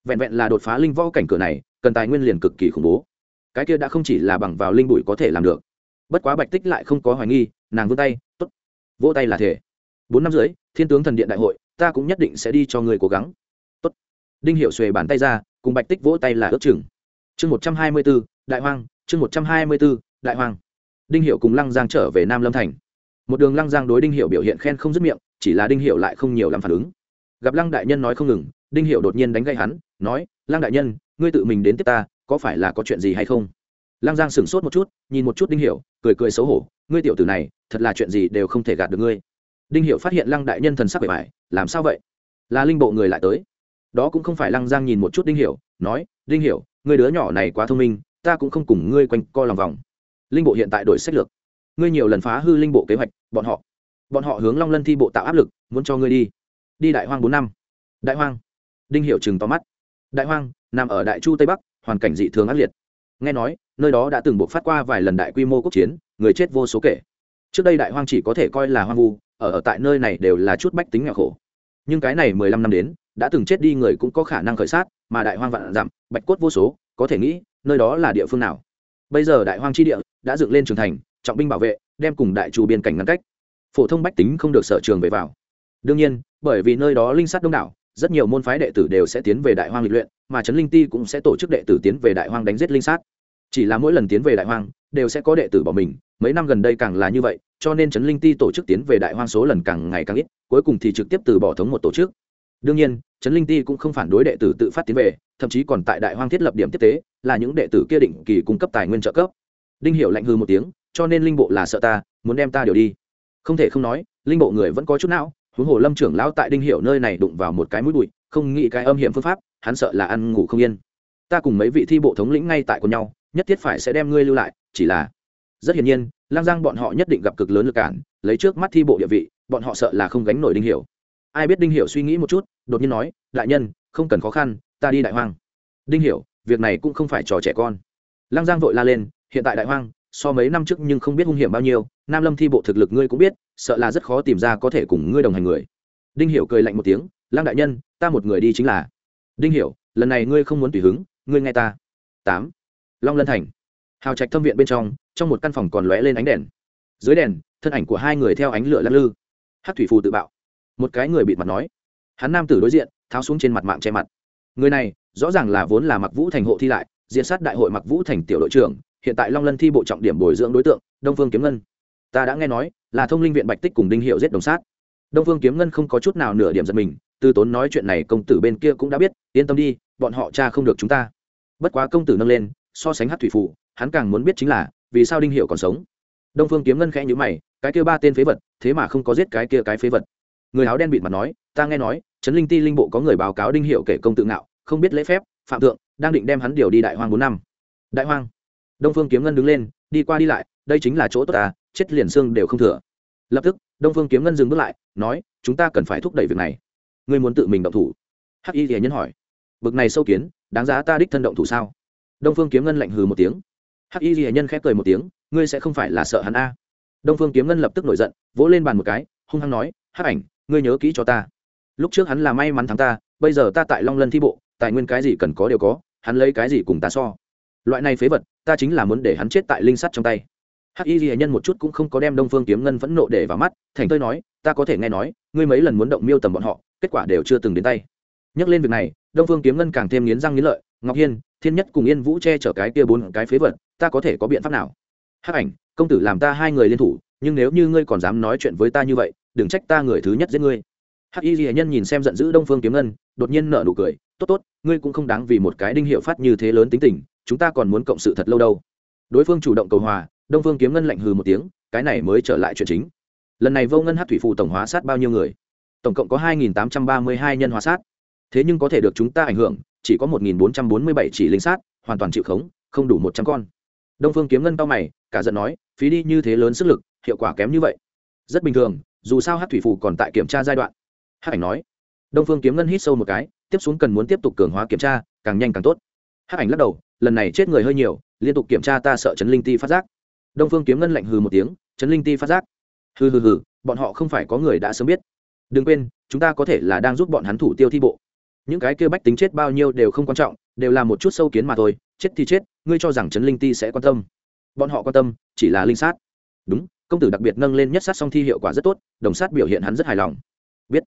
Vẹn vẹn là đột phá linh võ cảnh cửa này, cần tài nguyên liền cực kỳ khủng bố. Cái kia đã không chỉ là bằng vào linh bụi có thể làm được. Bất quá bạch tích lại không có hoài nghi nàng vươn tay tốt vỗ tay là thể bốn năm dưới thiên tướng thần điện đại hội, ta cũng nhất định sẽ đi cho người cố gắng. Tốt. đinh hiệu xuề bàn tay ra, cùng bạch tích vỗ tay là ước chừng. Chương một trăm hai mươi b ố đại hoang, chương một trăm hai mươi b ố đại hoang. Đinh hiệu cùng lăng giang trở về nam lâm thành. Một đường lăng giang đối đinh hiệu biểu hiện khen không dứt miệng, chỉ là đinh hiệu lại không nhiều làm phản ứng. Gặp lăng đại nhân nói không ngừng, đinh hiệu đột nhiên đánh gây hắn, nói, lăng đại nhân, ngươi tự mình đến tiếp ta, có phải là có chuyện gì hay không? Lăng giang sửng sốt một chút, nhìn một chút đinh hiệu, cười cười xấu hổ, ngươi tiểu tử này thật là chuyện gì đều không thể gạt được ngươi. Đinh hiệu phát hiện lăng đại nhân thần sắc bề bài làm sao vậy? Là linh bộ người lại tới. Đó cũng không phải lăng giang nhìn một chút đinh hiểu, nói, đinh hiểu người đứa nhỏ này quá thông minh, ta cũng không cùng ngươi quanh co lòng vòng. Linh bộ hiện tại đổi sách lược. Ngươi nhiều lần phá hư linh bộ kế hoạch, bọn họ bọn họ hướng long lân thi bộ tạo áp lực, muốn cho ngươi đi. Đi đại hoang bốn năm. Đại hoang? Đinh hiểu chừng to mắt. Đại hoang, nằm ở đại chu tây bắc, hoàn cảnh dị thường ác liệt. Nghe nói, nơi đó đã từng buộc phát qua vài lần đại quy mô quốc chiến, người chết vô số kể trước đây đại hoang chỉ có thể coi là hoang vu ở, ở tại nơi này đều là chút bách tính nghèo khổ. Nhưng cái này mười lăm năm đến đã từng chết đi người cũng có khả năng khởi sát mà đại hoang vạn dặm bạch cốt vô số có thể nghĩ nơi đó là địa phương nào? Bây giờ đại hoang tri địa đã dựng lên trường thành trọng binh bảo vệ đem cùng đại trù biên cảnh ngăn cách. Phổ thông bách tính không được sở trường về vào. Đương nhiên bởi vì nơi đó linh sát đông đảo rất nhiều môn phái đệ tử đều sẽ tiến về đại hoang lịch luyện mà trấn linh ti cũng sẽ tổ chức đệ tử tiến về đại hoang đánh giết linh sát. Chỉ là mỗi lần tiến về đại hoang đều sẽ có đệ tử bỏ mình mấy năm gần đây càng là như vậy cho nên trấn linh ti tổ chức tiến về đại hoang số lần càng ngày càng ít, cuối cùng thì trực tiếp từ bỏ thống một tổ chức. Đương nhiên, trấn linh ti cũng không phản đối đệ tử tự phát tiến về, thậm chí còn tại đại hoang thiết lập điểm tiếp tế, là những đệ tử kia định kỳ cung cấp tài nguyên trợ cấp. Đinh hiểu lạnh hư một tiếng, cho nên linh bộ là sợ ta, muốn đem ta điều đi. Không thể không nói, linh bộ người vẫn có chút não, huống hồ lâm trưởng lão tại đinh hiểu nơi này đụng vào một cái mũi bụi, không nghĩ cái âm hiểm phương pháp, hắn sợ là ăn ngủ không yên. Ta cùng mấy vị thi bộ thống lĩnh ngay tại cùng nhau, nhất thiết phải sẽ đem ngươi lưu lại, chỉ là rất hiển nhiên, lang giang bọn họ nhất định gặp cực lớn lực cản, lấy trước mắt thi bộ địa vị, bọn họ sợ là không gánh nổi đinh hiểu. Ai biết đinh hiểu suy nghĩ một chút, đột nhiên nói, đại nhân, không cần khó khăn, ta đi đại hoang. Đinh hiểu, việc này cũng không phải trò trẻ con. Lang giang vội la lên, hiện tại đại hoang, so mấy năm trước nhưng không biết hung hiểm bao nhiêu, nam lâm thi bộ thực lực ngươi cũng biết, sợ là rất khó tìm ra có thể cùng ngươi đồng hành người. Đinh hiểu cười lạnh một tiếng, lang đại nhân, ta một người đi chính là. Đinh hiểu, lần này ngươi không muốn tùy hứng, ngươi nghe ta. Tám. Long lân thành hào trạch thâm viện bên trong trong một căn phòng còn lóe lên ánh đèn. Dưới đèn, thân ảnh của hai người theo ánh lửa lắc lư. Hát thủy phù tự bạo. Một cái người bịt mặt nói. Hắn nam tử đối diện, tháo xuống trên mặt mạng che mặt. Người này, rõ ràng là vốn là mặc vũ thành hộ thi lại, diện sát đại hội mặc vũ thành tiểu đội trưởng, hiện tại long lân thi bộ trọng điểm bồi dưỡng đối tượng, đông phương kiếm ngân. Ta đã nghe nói, là thông linh viện bạch tích cùng đinh hiệu giết đồng sát. Đông phương kiếm ngân không có chút nào nửa điểm giật mình tư tốn nói chuyện này công tử bên kia cũng đã biết, yên tâm đi, bọn họ cha không được chúng ta. Bất quá công tử nâng lên, so sánh hát thủy phủ hắn càng muốn biết chính là, vì sao đinh hiệu còn sống? Đông phương kiếm ngân khẽ nhữ mày, cái kia ba tên phế vật, thế mà không có giết cái kia cái phế vật. Người áo đen bịt mặt nói, ta nghe nói, trấn linh ti linh bộ có người báo cáo đinh hiệu kể công tự ngạo, không biết lễ phép, phạm thượng, đang định đem hắn điều đi đại hoang bốn năm. Đại hoang? Đông phương kiếm ngân đứng lên, đi qua đi lại, đây chính là chỗ tốt ta, chết liền xương đều không thừa. Lập tức, đông phương kiếm ngân dừng bước lại, nói, chúng ta cần phải thúc đẩy việc này. Ngươi muốn tự mình động thủ? Hắc y thì nhân hỏi. Bực này sâu kiến, đáng giá ta đích thân động thủ sao? Đông phương kiếm ngân lạnh hừ một tiếng hắc y ghi nhân khép cười một tiếng, ngươi sẽ không phải là sợ hắn a? Đông phương kiếm ngân lập tức nổi giận, vỗ lên bàn một cái, hung hăng nói, hắc ảnh, ngươi nhớ kỹ cho ta. Lúc trước hắn là may mắn thắng ta, bây giờ ta tại long lân thi bộ, tài nguyên cái gì cần có đều có, hắn lấy cái gì cùng ta so. Loại này phế vật, ta chính là muốn để hắn chết tại linh sắt trong tay. Hắc y ghi nhân một chút cũng không có đem đông phương kiếm ngân phẫn nộ để vào mắt, thành tôi nói, ta có thể nghe nói, ngươi mấy lần muốn động miêu tầm bọn họ, kết quả đều chưa từng đến tay. Nhắc lên việc này, đông phương kiếm ngân càng thêm nghiến răng nghiến lợi, ngọc hiên, thiên nhất cùng yên vũ che chở cái kia bốn cái phế vật ta có thể có biện pháp nào? Hắc ảnh, công tử làm ta hai người liên thủ, nhưng nếu như ngươi còn dám nói chuyện với ta như vậy, đừng trách ta người thứ nhất giết ngươi. Hắc y ghi nhân nhìn xem giận dữ đông phương kiếm ngân, đột nhiên nở nụ cười, tốt tốt, ngươi cũng không đáng vì một cái đinh hiệu phát như thế lớn tính tình, chúng ta còn muốn cộng sự thật lâu đâu. Đối phương chủ động cầu hòa, đông phương kiếm ngân lạnh hừ một tiếng, cái này mới trở lại chuyện chính. Lần này vô ngân hát thủy phụ tổng hóa sát bao nhiêu người? Tổng cộng có hai tám trăm ba mươi hai nhân hóa sát. Thế nhưng có thể được chúng ta ảnh hưởng, chỉ có một bốn trăm bốn mươi bảy chỉ linh sát, hoàn toàn chịu khống, không đủ một trăm con đông phương kiếm ngân cao mày, cả giận nói, phí đi như thế lớn sức lực, hiệu quả kém như vậy. Rất bình thường, dù sao hát thủy Phủ còn tại kiểm tra giai đoạn. Hát ảnh nói. Đông phương kiếm ngân hít sâu một cái, tiếp xuống cần muốn tiếp tục cường hóa kiểm tra, càng nhanh càng tốt. Hát ảnh lắc đầu, lần này chết người hơi nhiều, liên tục kiểm tra ta sợ chấn linh ti phát giác. Đông phương kiếm ngân lạnh hừ một tiếng, chấn linh ti phát giác. Hừ hừ hừ, bọn họ không phải có người đã sớm biết. Đừng quên, chúng ta có thể là đang giúp bọn hắn thủ tiêu thi bộ. Những cái kia bách tính chết bao nhiêu đều không quan trọng, đều là một chút sâu kiến mà thôi chết thì chết, ngươi cho rằng chấn linh ti sẽ quan tâm. Bọn họ quan tâm, chỉ là linh sát. Đúng, công tử đặc biệt nâng lên nhất sát song thi hiệu quả rất tốt, đồng sát biểu hiện hắn rất hài lòng. Biết.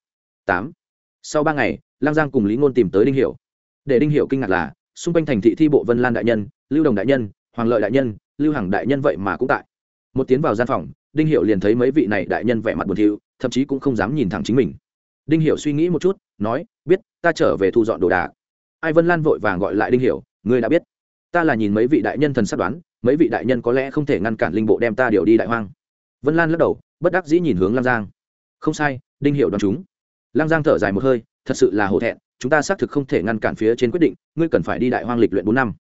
Tám. Sau ba ngày, lang giang cùng lý ngôn tìm tới đinh hiệu để đinh hiệu kinh ngạc là, xung quanh thành thị thi bộ vân lan đại nhân, lưu đồng đại nhân, hoàng lợi đại nhân, lưu hằng đại nhân vậy mà cũng tại. Một tiến vào gian phòng, đinh hiệu liền thấy mấy vị này đại nhân vẻ mặt buồn thiu, thậm chí cũng không dám nhìn thẳng chính mình. Đinh hiệu suy nghĩ một chút, nói, biết, ta trở về thu dọn đồ đạc. Ai vân lan vội vàng gọi lại đinh hiệu ngươi đã biết ta là nhìn mấy vị đại nhân thần sắp đoán, mấy vị đại nhân có lẽ không thể ngăn cản linh bộ đem ta điều đi đại hoang. Vân lan lắc đầu, bất đắc dĩ nhìn hướng Lang giang. Không sai, đinh hiệu đoán chúng. Lang giang thở dài một hơi, thật sự là hổ thẹn, chúng ta xác thực không thể ngăn cản phía trên quyết định, ngươi cần phải đi đại hoang lịch luyện bốn năm.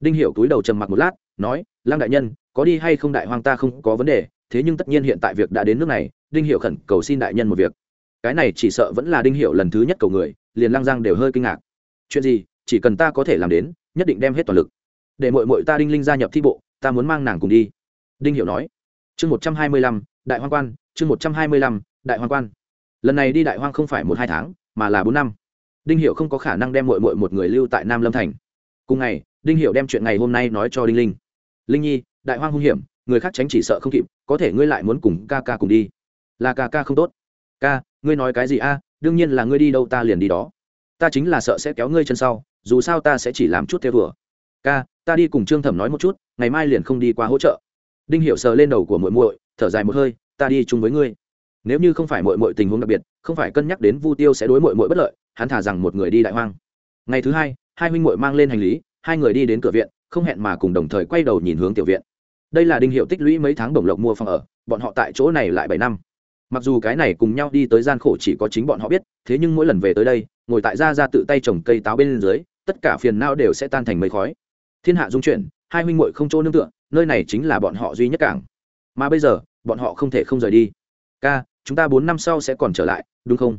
Đinh hiệu túi đầu trầm mặc một lát, nói Lang đại nhân, có đi hay không đại hoang ta không có vấn đề, thế nhưng tất nhiên hiện tại việc đã đến nước này, đinh hiệu khẩn cầu xin đại nhân một việc. Cái này chỉ sợ vẫn là đinh hiệu lần thứ nhất cầu người, liền Lang giang đều hơi kinh ngạc. Chuyện gì, chỉ cần ta có thể làm đến, nhất định đem hết toàn lực để mội mội ta đinh linh gia nhập thi bộ, ta muốn mang nàng cùng đi. Đinh hiệu nói. Chương một trăm hai mươi lăm, đại hoang quan, chương một trăm hai mươi lăm, đại hoang quan. Lần này đi đại hoang không phải một hai tháng, mà là bốn năm. Đinh hiệu không có khả năng đem mội mội một người lưu tại nam lâm thành. Cùng ngày, đinh hiệu đem chuyện ngày hôm nay nói cho đinh linh. Linh nhi, đại hoang hung hiểm, người khác tránh chỉ sợ không kịp, có thể ngươi lại muốn cùng ca ca cùng đi. Là ca ca không tốt. Ca, ngươi nói cái gì a? Đương nhiên là ngươi đi đâu ta liền đi đó. Ta chính là sợ sẽ kéo ngươi chân sau, dù sao ta sẽ chỉ làm chút theo vừa. Ca ta đi cùng trương thẩm nói một chút, ngày mai liền không đi qua hỗ trợ. Đinh Hiểu sờ lên đầu của muội muội, thở dài một hơi, ta đi chung với ngươi. Nếu như không phải muội muội tình huống đặc biệt, không phải cân nhắc đến vu tiêu sẽ đối muội muội bất lợi, hắn thả rằng một người đi đại hoang. Ngày thứ hai hai huynh muội mang lên hành lý, hai người đi đến cửa viện, không hẹn mà cùng đồng thời quay đầu nhìn hướng tiểu viện. Đây là đinh hiệu tích lũy mấy tháng đồng lộc mua phòng ở, bọn họ tại chỗ này lại bảy năm. Mặc dù cái này cùng nhau đi tới gian khổ chỉ có chính bọn họ biết, thế nhưng mỗi lần về tới đây, ngồi tại gia ra tự tay trồng cây táo bên dưới, tất cả phiền não đều sẽ tan thành mây khói thiên hạ dung chuyển, hai huynh muội không chỗ nương tựa, nơi này chính là bọn họ duy nhất cảng. Mà bây giờ, bọn họ không thể không rời đi. Ca, chúng ta bốn năm sau sẽ còn trở lại, đúng không?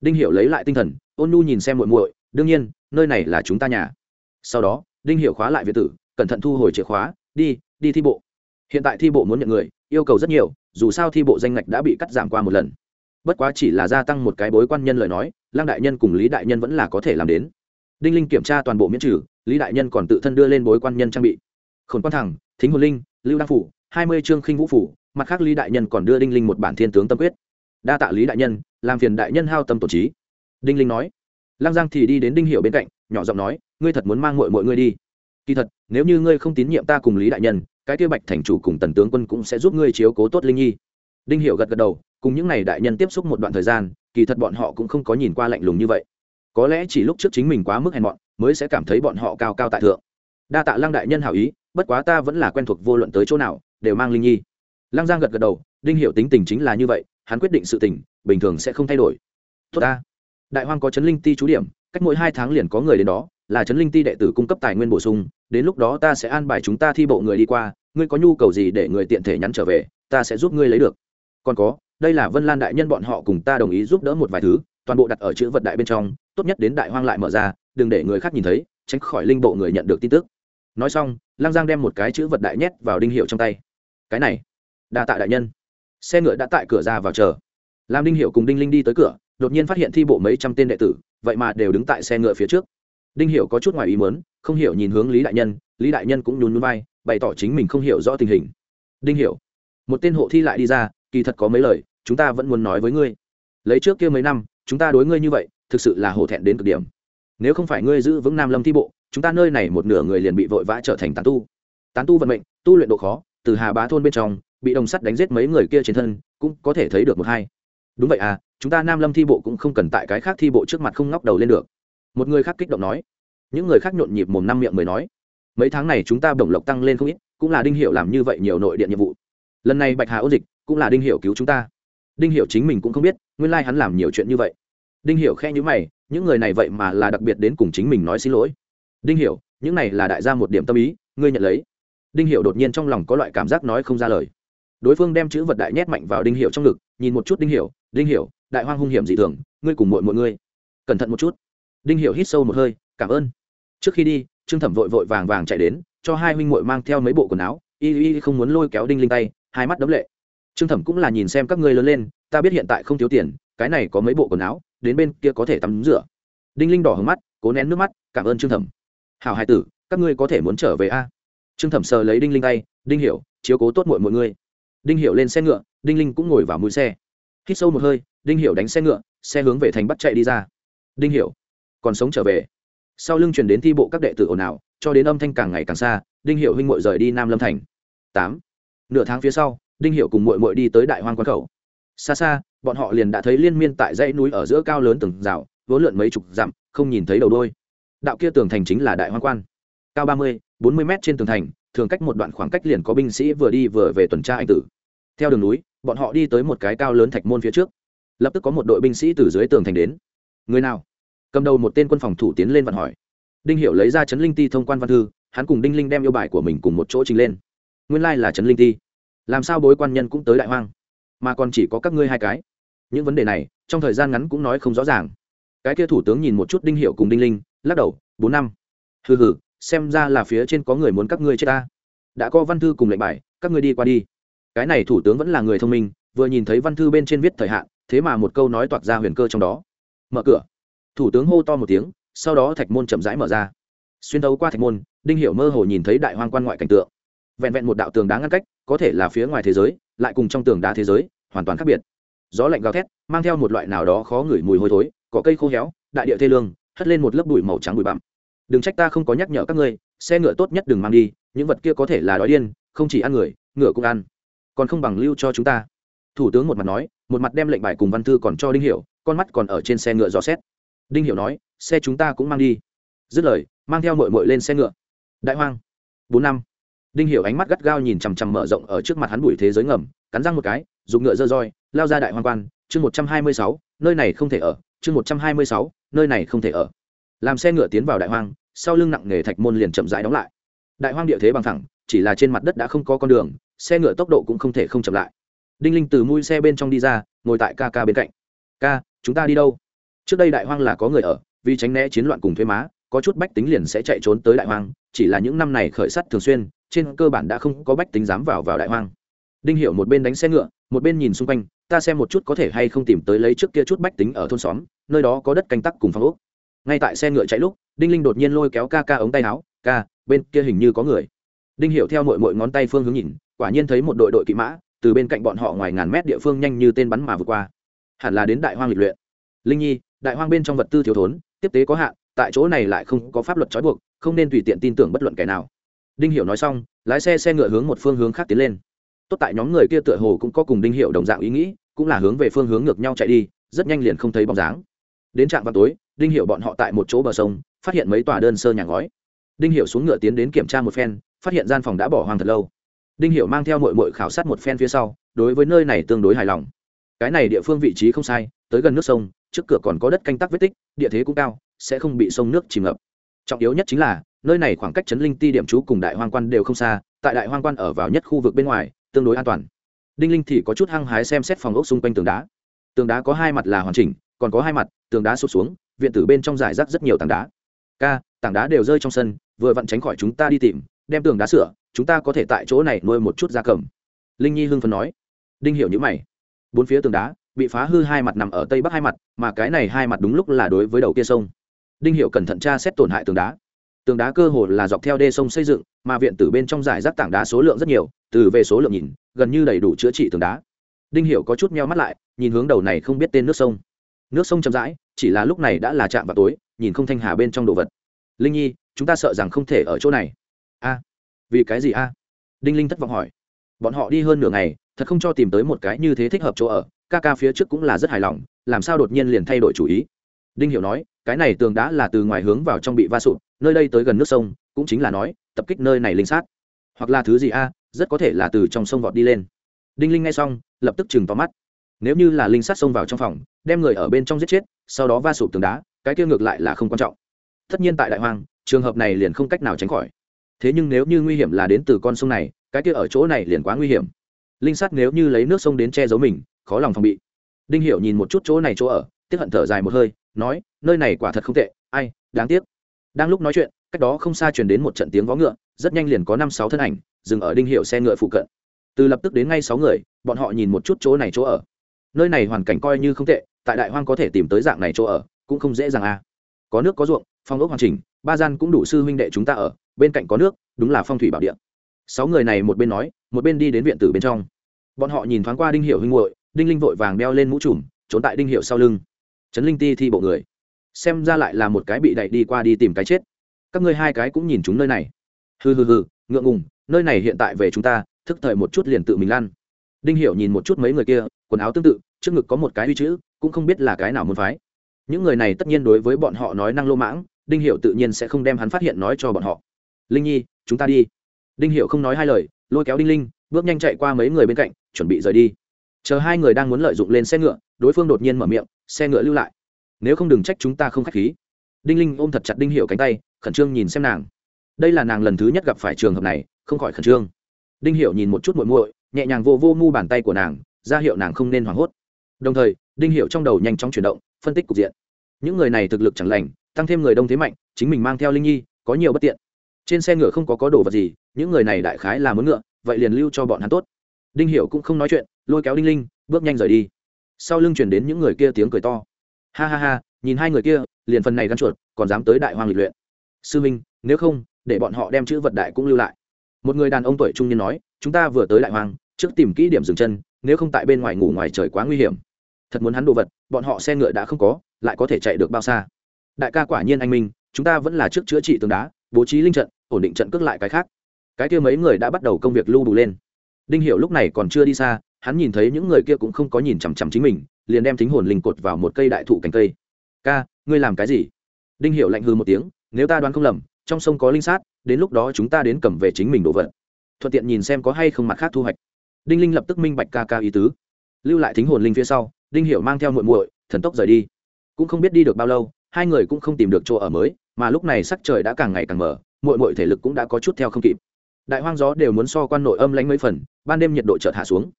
Đinh hiểu lấy lại tinh thần, ôn nhu nhìn xem muội muội, đương nhiên, nơi này là chúng ta nhà. Sau đó, đinh hiểu khóa lại việt tử, cẩn thận thu hồi chìa khóa, đi đi thi bộ. Hiện tại thi bộ muốn nhận người, yêu cầu rất nhiều, dù sao thi bộ danh ngạch đã bị cắt giảm qua một lần. Bất quá chỉ là gia tăng một cái bối quan nhân lời nói, lăng đại nhân cùng lý đại nhân vẫn là có thể làm đến đinh linh kiểm tra toàn bộ miễn trừ, lý đại nhân còn tự thân đưa lên bối quan nhân trang bị. Khổn quan thẳng, thính hồn linh, lưu đăng phủ, hai mươi chương khinh vũ phủ, mặt khác lý đại nhân còn đưa đinh linh một bản thiên tướng tâm quyết. Đa tạ lý đại nhân, làm phiền đại nhân hao tâm tổ trí. Đinh linh nói, lăng giang thì đi đến đinh hiệu bên cạnh, nhỏ giọng nói, ngươi thật muốn mang mọi mọi ngươi đi. Kỳ thật, nếu như ngươi không tín nhiệm ta cùng lý đại nhân, cái kia bạch thành chủ cùng tần tướng quân cũng sẽ giúp ngươi chiếu cố tốt linh nhi. Đinh hiệu gật gật đầu, cùng những n à y đại nhân tiếp xúc một đoạn thời gian, kỳ thật bọn họ cũng không có nhìn qua lạnh lùng như vậy có lẽ chỉ lúc trước chính mình quá mức hèn mọn, mới sẽ cảm thấy bọn họ cao cao tại thượng. Đa tạ lăng đại nhân hảo ý, bất quá ta vẫn là quen thuộc vô luận tới chỗ nào, đều mang linh nhi. Lăng giang gật gật đầu, đinh hiểu tính tình chính là như vậy, hắn quyết định sự tình, bình thường sẽ không thay đổi. Tốt ta. Đại hoang có chấn linh ti chú điểm, cách mỗi hai tháng liền có người đến đó, là chấn linh ti đệ tử cung cấp tài nguyên bổ sung, đến lúc đó ta sẽ an bài chúng ta thi bộ người đi qua, ngươi có nhu cầu gì để người tiện thể nhắn trở về, ta sẽ giúp ngươi lấy được. Còn có, đây là vân lan đại nhân bọn họ cùng ta đồng ý giúp đỡ một vài thứ, toàn bộ đặt ở chữ vật đại bên trong tốt nhất đến đại hoang lại mở ra đừng để người khác nhìn thấy tránh khỏi linh bộ người nhận được tin tức. Nói xong Lang giang đem một cái chữ vật đại nhét vào đinh hiệu trong tay. Cái này đa tạ đại nhân. Xe ngựa đã tại cửa ra vào chờ. Làm đinh hiệu cùng đinh linh đi tới cửa đột nhiên phát hiện thi bộ mấy trăm tên đệ tử vậy mà đều đứng tại xe ngựa phía trước. Đinh hiệu có chút ngoài ý mớn không hiểu nhìn hướng lý đại nhân lý đại nhân cũng nhún núi vai bày tỏ chính mình không hiểu rõ tình hình. Đinh Hiệu, một tên hộ thi lại đi ra kỳ thật có mấy lời chúng ta vẫn muốn nói với ngươi. Lấy trước kia mấy năm chúng ta đối ngươi như vậy thực sự là hổ thẹn đến cực điểm. Nếu không phải ngươi giữ vững nam lâm thi bộ, chúng ta nơi này một nửa người liền bị vội vã trở thành tán tu. Tán tu vận mệnh, tu luyện độ khó, từ hà bá thôn bên trong, bị đồng sắt đánh giết mấy người kia trên thân, cũng có thể thấy được một hai. Đúng vậy à chúng ta nam lâm thi bộ cũng không cần tại cái khác thi bộ trước mặt không ngóc đầu lên được. Một người khác kích động nói. Những người khác nhộn nhịp mồm năm miệng mới nói. Mấy tháng này chúng ta bổng lộc tăng lên không ít, cũng là đinh hiệu làm như vậy nhiều nội điện nhiệm vụ. Lần này bạch hà ô dịch, cũng là đinh hiệu cứu chúng ta. Đinh hiệu chính mình cũng không biết, nguyên lai hắn làm nhiều chuyện như vậy đinh Hiểu khe nhíu mày những người này vậy mà là đặc biệt đến cùng chính mình nói xin lỗi. Đinh Hiểu, những này là đại gia một điểm tâm ý ngươi nhận lấy. Đinh Hiểu đột nhiên trong lòng có loại cảm giác nói không ra lời. Đối phương đem chữ vật đại nhét mạnh vào đinh Hiểu trong ngực nhìn một chút đinh Hiểu, đinh Hiểu, đại hoang hung hiểm dị thường ngươi cùng muội muội ngươi cẩn thận một chút. Đinh Hiểu hít sâu một hơi cảm ơn. Trước khi đi trương thẩm vội vội vàng vàng chạy đến cho hai huynh muội mang theo mấy bộ quần áo y y không muốn lôi kéo đinh linh tay hai mắt đấm lệ. Trương thẩm cũng là nhìn xem các ngươi lớn lên ta biết hiện tại không thiếu tiền cái này có mấy bộ quần áo đến bên kia có thể tắm rửa. Đinh linh đỏ hướng mắt, cố nén nước mắt, cảm ơn trương thẩm. Hảo hai tử, các ngươi có thể muốn trở về a? Trương thẩm sờ lấy đinh linh tay, đinh hiểu, chiếu cố tốt mọi mọi người đinh hiểu lên xe ngựa, đinh linh cũng ngồi vào mũi xe. Hít sâu một hơi, đinh hiểu đánh xe ngựa, xe hướng về thành bắt chạy đi ra. Đinh hiểu, còn sống trở về? Sau lưng chuyển đến thi bộ các đệ tử ồn ào, cho đến âm thanh càng ngày càng xa, đinh hiểu huynh muội rời đi nam lâm thành. Tám, nửa tháng phía sau, đinh hiểu cùng muội muội đi tới đại hoang quan khẩu xa xa, bọn họ liền đã thấy liên miên tại dãy núi ở giữa cao lớn từng rào, vốn lượn mấy chục dặm, không nhìn thấy đầu đôi. Đạo kia tường thành chính là đại hoang quan. Cao ba mươi, bốn mươi m trên tường thành, thường cách một đoạn khoảng cách liền có binh sĩ vừa đi vừa về tuần tra anh tử. Theo đường núi, bọn họ đi tới một cái cao lớn thạch môn phía trước. Lập tức có một đội binh sĩ từ dưới tường thành đến. Người nào? Cầm đầu một tên quân phòng thủ tiến lên vặn hỏi. Đinh hiệu lấy ra chấn linh ti thông quan văn thư, hắn cùng đinh linh đem yêu bài của mình cùng một chỗ trình lên. Nguyên lai là chấn linh ti. Làm sao bối quan nhân cũng tới đại hoang? Mà còn chỉ có các ngươi hai cái. Những vấn đề này, trong thời gian ngắn cũng nói không rõ ràng. Cái kia thủ tướng nhìn một chút đinh hiệu cùng đinh linh, lắc đầu, bốn năm. Hừ hừ, xem ra là phía trên có người muốn các ngươi chết ta. Đã có văn thư cùng lệnh bài, các ngươi đi qua đi. Cái này thủ tướng vẫn là người thông minh, vừa nhìn thấy văn thư bên trên viết thời hạn, thế mà một câu nói toạc ra huyền cơ trong đó. Mở cửa. Thủ tướng hô to một tiếng, sau đó thạch môn chậm rãi mở ra. Xuyên thấu qua thạch môn, đinh hiểu mơ hồ nhìn thấy đại hoang quan ngoại cảnh tượng. Vẹn vẹn một đạo tường đá ngăn cách có thể là phía ngoài thế giới, lại cùng trong tường đá thế giới, hoàn toàn khác biệt. Gió lạnh gào thét, mang theo một loại nào đó khó ngửi mùi hôi thối có cây khô héo, đại địa thê lương, hất lên một lớp bụi màu trắng bụi bặm. Đừng trách ta không có nhắc nhở các ngươi, xe ngựa tốt nhất đừng mang đi, những vật kia có thể là đói điên, không chỉ ăn người, ngựa cũng ăn. Còn không bằng lưu cho chúng ta. Thủ tướng một mặt nói, một mặt đem lệnh bài cùng văn thư còn cho đinh hiểu, con mắt còn ở trên xe ngựa dò xét. Đinh hiểu nói, xe chúng ta cũng mang đi. Dứt lời, mang theo mội mội lên xe ngựa. Đại hoang. Bốn năm đinh hiểu ánh mắt gắt gao nhìn chằm chằm mở rộng ở trước mặt hắn bụi thế giới ngầm, cắn răng một cái, dùng ngựa dơ roi, lao ra đại hoang quan, chương một trăm hai mươi sáu, nơi này không thể ở, chương một trăm hai mươi sáu, nơi này không thể ở. Làm xe ngựa tiến vào đại hoang, sau lưng nặng nghề thạch môn liền chậm rãi đóng lại. Đại hoang địa thế bằng thẳng, chỉ là trên mặt đất đã không có con đường, xe ngựa tốc độ cũng không thể không chậm lại. Đinh linh từ mui xe bên trong đi ra, ngồi tại ca ca bên cạnh. Ca, chúng ta đi đâu? Trước đây đại hoang là có người ở, vì tránh né chiến loạn cùng thuế má, có chút bách tính liền sẽ chạy trốn tới đại hoang chỉ là những năm này khởi sắt thường xuyên, trên cơ bản đã không có bách tính dám vào vào đại hoang. Đinh hiểu một bên đánh xe ngựa, một bên nhìn xung quanh, ta xem một chút có thể hay không tìm tới lấy trước kia chút bách tính ở thôn xóm, nơi đó có đất canh tắc cùng phong ốc. Ngay tại xe ngựa chạy lúc, đinh linh đột nhiên lôi kéo ca ca ống tay áo, ca, bên kia hình như có người. Đinh hiểu theo mọi mọi ngón tay phương hướng nhìn, quả nhiên thấy một đội đội kỵ mã, từ bên cạnh bọn họ ngoài ngàn mét địa phương nhanh như tên bắn mà vượt qua. Hẳn là đến đại hoang lịch luyện. Linh nhi, đại hoang bên trong vật tư thiếu thốn, tiếp tế có hạn tại chỗ này lại không có pháp luật trói buộc, không nên tùy tiện tin tưởng bất luận kẻ nào. Đinh hiểu nói xong, lái xe xe ngựa hướng một phương hướng khác tiến lên. Tốt tại nhóm người kia tựa hồ cũng có cùng đinh hiểu đồng dạng ý nghĩ, cũng là hướng về phương hướng ngược nhau chạy đi, rất nhanh liền không thấy bóng dáng. Đến trạm vào tối, đinh hiểu bọn họ tại một chỗ bờ sông, phát hiện mấy tòa đơn sơ nhà ngói. Đinh hiểu xuống ngựa tiến đến kiểm tra một phen, phát hiện gian phòng đã bỏ hoang thật lâu. Đinh hiểu mang theo muội muội khảo sát một phen phía sau, đối với nơi này tương đối hài lòng. Cái này địa phương vị trí không sai tới gần nước sông, trước cửa còn có đất canh tác vết tích, địa thế cũng cao, sẽ không bị sông nước chìm ngập. Trọng yếu nhất chính là, nơi này khoảng cách chấn linh ti điểm trú cùng đại hoang quan đều không xa, tại đại hoang quan ở vào nhất khu vực bên ngoài, tương đối an toàn. Đinh linh thì có chút hăng hái xem xét phòng ốc xung quanh tường đá. Tường đá có hai mặt là hoàn chỉnh, còn có hai mặt, tường đá sụp xuống, viện tử bên trong giải rác rất nhiều tảng đá. Ca, tảng đá đều rơi trong sân, vừa vặn tránh khỏi chúng ta đi tìm, đem tường đá sửa, chúng ta có thể tại chỗ này nuôi một chút da cầm. Linh nhi hưng phấn nói. Đinh hiểu nhữ mày. Bốn phía tường đá bị phá hư hai mặt nằm ở tây bắc hai mặt, mà cái này hai mặt đúng lúc là đối với đầu kia sông. Đinh hiệu cẩn thận tra xét tổn hại tường đá. Tường đá cơ hồ là dọc theo đê sông xây dựng, mà viện tử bên trong giải rác tảng đá số lượng rất nhiều, từ về số lượng nhìn, gần như đầy đủ chữa trị tường đá. Đinh hiệu có chút meo mắt lại, nhìn hướng đầu này không biết tên nước sông. Nước sông chậm rãi, chỉ là lúc này đã là chạm vào tối, nhìn không thanh hà bên trong đồ vật. Linh nhi, chúng ta sợ rằng không thể ở chỗ này. A. Vì cái gì a? Đinh linh thất vọng hỏi. Bọn họ đi hơn nửa ngày, thật không cho tìm tới một cái như thế thích hợp chỗ ở ca ca phía trước cũng là rất hài lòng, làm sao đột nhiên liền thay đổi chủ ý? Đinh hiểu nói, cái này tường đá là từ ngoài hướng vào trong bị va sụp, nơi đây tới gần nước sông, cũng chính là nói, tập kích nơi này linh sát. Hoặc là thứ gì a, rất có thể là từ trong sông vọt đi lên. Đinh linh nghe xong, lập tức chừng tóm mắt. Nếu như là linh sát xông vào trong phòng, đem người ở bên trong giết chết, sau đó va sụp tường đá, cái kia ngược lại là không quan trọng. Tất nhiên tại đại hoang, trường hợp này liền không cách nào tránh khỏi. Thế nhưng nếu như nguy hiểm là đến từ con sông này, cái kia ở chỗ này liền quá nguy hiểm. Linh sát nếu như lấy nước sông đến che giấu mình khó lòng phòng bị. Đinh hiểu nhìn một chút chỗ này chỗ ở, tiếc hận thở dài một hơi, nói, nơi này quả thật không tệ, ai, đáng tiếc. Đang lúc nói chuyện, cách đó không xa truyền đến một trận tiếng vó ngựa, rất nhanh liền có năm sáu thân ảnh dừng ở đinh hiệu xe ngựa phụ cận. Từ lập tức đến ngay sáu người, bọn họ nhìn một chút chỗ này chỗ ở. Nơi này hoàn cảnh coi như không tệ, tại đại hoang có thể tìm tới dạng này chỗ ở, cũng không dễ dàng à. Có nước có ruộng, phong ốc hoàn chỉnh, ba gian cũng đủ sư huynh đệ chúng ta ở, bên cạnh có nước, đúng là phong thủy bảo địa. Sáu người này một bên nói, một bên đi đến viện tử bên trong. Bọn họ nhìn thoáng qua đinh hiệu huynh muội đinh linh vội vàng đeo lên mũ trùm, trốn tại đinh hiệu sau lưng. Trấn linh ti thi bộ người. Xem ra lại là một cái bị đẩy đi qua đi tìm cái chết. Các ngươi hai cái cũng nhìn chúng nơi này. Hừ hừ hừ, ngượng ngùng, nơi này hiện tại về chúng ta, thức thời một chút liền tự mình lăn. Đinh hiểu nhìn một chút mấy người kia, quần áo tương tự, trước ngực có một cái huy chữ, cũng không biết là cái nào muốn phái. Những người này tất nhiên đối với bọn họ nói năng lô mãng, đinh hiểu tự nhiên sẽ không đem hắn phát hiện nói cho bọn họ. Linh nhi, chúng ta đi. Đinh hiểu không nói hai lời, lôi kéo đinh linh, bước nhanh chạy qua mấy người bên cạnh, chuẩn bị rời đi chờ hai người đang muốn lợi dụng lên xe ngựa, đối phương đột nhiên mở miệng, xe ngựa lưu lại. Nếu không đừng trách chúng ta không khách khí. Đinh linh ôm thật chặt đinh Hiệu cánh tay, khẩn trương nhìn xem nàng. Đây là nàng lần thứ nhất gặp phải trường hợp này, không khỏi khẩn trương. Đinh Hiệu nhìn một chút muội muội, nhẹ nhàng vô vô mu bàn tay của nàng, ra hiệu nàng không nên hoảng hốt. Đồng thời, đinh Hiệu trong đầu nhanh chóng chuyển động, phân tích cục diện. Những người này thực lực chẳng lành, tăng thêm người đông thế mạnh, chính mình mang theo linh nhi, có nhiều bất tiện. Trên xe ngựa không có có đồ vật gì, những người này đại khái là muốn ngựa, vậy liền lưu cho bọn hắn tốt. Đinh Hiệu cũng không nói chuyện lôi kéo đinh linh, bước nhanh rời đi. Sau lưng chuyển đến những người kia tiếng cười to. Ha ha ha, nhìn hai người kia, liền phần này gắn chuột, còn dám tới đại hoang lịch luyện. Sư minh, nếu không, để bọn họ đem chữ vật đại cũng lưu lại. Một người đàn ông tuổi trung niên nói, chúng ta vừa tới đại hoang, trước tìm kỹ điểm dừng chân, nếu không tại bên ngoài ngủ ngoài trời quá nguy hiểm. Thật muốn hắn đồ vật, bọn họ xe ngựa đã không có, lại có thể chạy được bao xa. Đại ca quả nhiên anh minh, chúng ta vẫn là trước chữa trị tường đá, bố trí linh trận, ổn định trận cước lại cái khác. Cái kia mấy người đã bắt đầu công việc lưu đủ lên. Đinh hiểu lúc này còn chưa đi xa hắn nhìn thấy những người kia cũng không có nhìn chằm chằm chính mình, liền đem thính hồn linh cột vào một cây đại thụ cành cây. Ca, ngươi làm cái gì? Đinh hiểu lạnh hừ một tiếng, nếu ta đoán không lầm, trong sông có linh sát, đến lúc đó chúng ta đến cầm về chính mình đồ vật. Thuận tiện nhìn xem có hay không mặt khác thu hoạch. Đinh linh lập tức minh bạch ca ca ý tứ. Lưu lại thính hồn linh phía sau, đinh hiểu mang theo muội muội, thần tốc rời đi. Cũng không biết đi được bao lâu, hai người cũng không tìm được chỗ ở mới, mà lúc này sắc trời đã càng ngày càng mở muội muội thể lực cũng đã có chút theo không kịp. Đại hoang gió đều muốn so quan nội âm lánh mấy phần, ban đêm nhiệt độ chợt hạ xuống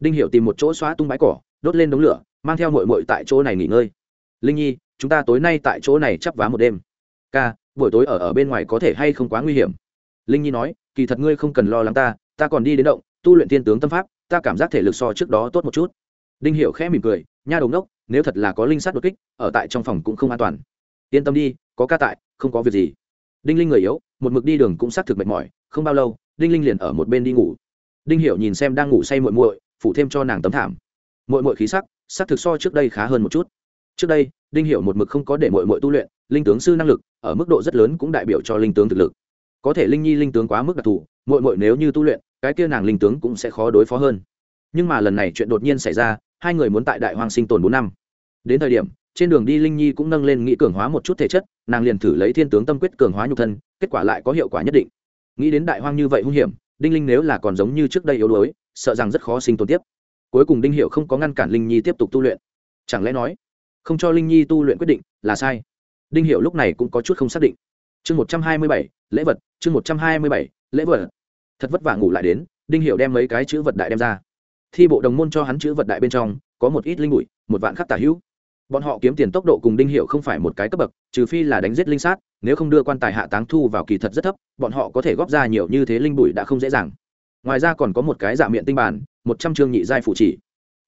đinh hiểu tìm một chỗ xóa tung bãi cỏ, đốt lên đống lửa, mang theo muội muội tại chỗ này nghỉ ngơi. Linh nhi, chúng ta tối nay tại chỗ này chắp vá một đêm. Ca, buổi tối ở ở bên ngoài có thể hay không quá nguy hiểm? Linh nhi nói, kỳ thật ngươi không cần lo lắng ta ta còn đi đến động, tu luyện thiên tướng tâm pháp, ta cảm giác thể lực so trước đó tốt một chút. Đinh hiểu khẽ mỉm cười, nha đồng đốc nếu thật là có linh sát đột kích, ở tại trong phòng cũng không an toàn. Yên tâm đi, có ca tại, không có việc gì. Đinh linh người yếu, một mực đi đường cũng xác thực mệt mỏi, không bao lâu, đinh linh liền ở một bên đi ngủ. Đinh hiểu nhìn xem đang ngủ say muội muội phủ thêm cho nàng tấm thảm. Muội muội khí sắc sắc thực so trước đây khá hơn một chút. Trước đây, đinh hiểu một mực không có để muội muội tu luyện, linh tướng sư năng lực, ở mức độ rất lớn cũng đại biểu cho linh tướng thực lực. Có thể linh nhi linh tướng quá mức đặc thù muội muội nếu như tu luyện, cái kia nàng linh tướng cũng sẽ khó đối phó hơn. Nhưng mà lần này chuyện đột nhiên xảy ra, hai người muốn tại đại hoang sinh tồn bốn năm. Đến thời điểm, trên đường đi linh nhi cũng nâng lên nghĩ cường hóa một chút thể chất, nàng liền thử lấy thiên tướng tâm quyết cường hóa nhục thân, kết quả lại có hiệu quả nhất định. Nghĩ đến đại hoang như vậy hung hiểm đinh linh nếu là còn giống như trước đây yếu đuối, sợ rằng rất khó sinh tồn tiếp. Cuối cùng đinh hiệu không có ngăn cản linh nhi tiếp tục tu luyện. Chẳng lẽ nói, không cho linh nhi tu luyện quyết định là sai? Đinh hiệu lúc này cũng có chút không xác định. Chương một trăm hai mươi bảy, lễ vật, chương một trăm hai mươi bảy, lễ vật. Thật vất vả ngủ lại đến, đinh hiệu đem mấy cái chữ vật đại đem ra. Thi bộ đồng môn cho hắn chữ vật đại bên trong, có một ít linh bụi, một vạn khắc tả hữu bọn họ kiếm tiền tốc độ cùng đinh hiệu không phải một cái cấp bậc, trừ phi là đánh giết linh sát, nếu không đưa quan tài hạ táng thu vào kỳ thật rất thấp, bọn họ có thể góp ra nhiều như thế linh bụi đã không dễ dàng. Ngoài ra còn có một cái giả miệng tinh bản, một trăm chương nhị giai phủ chỉ.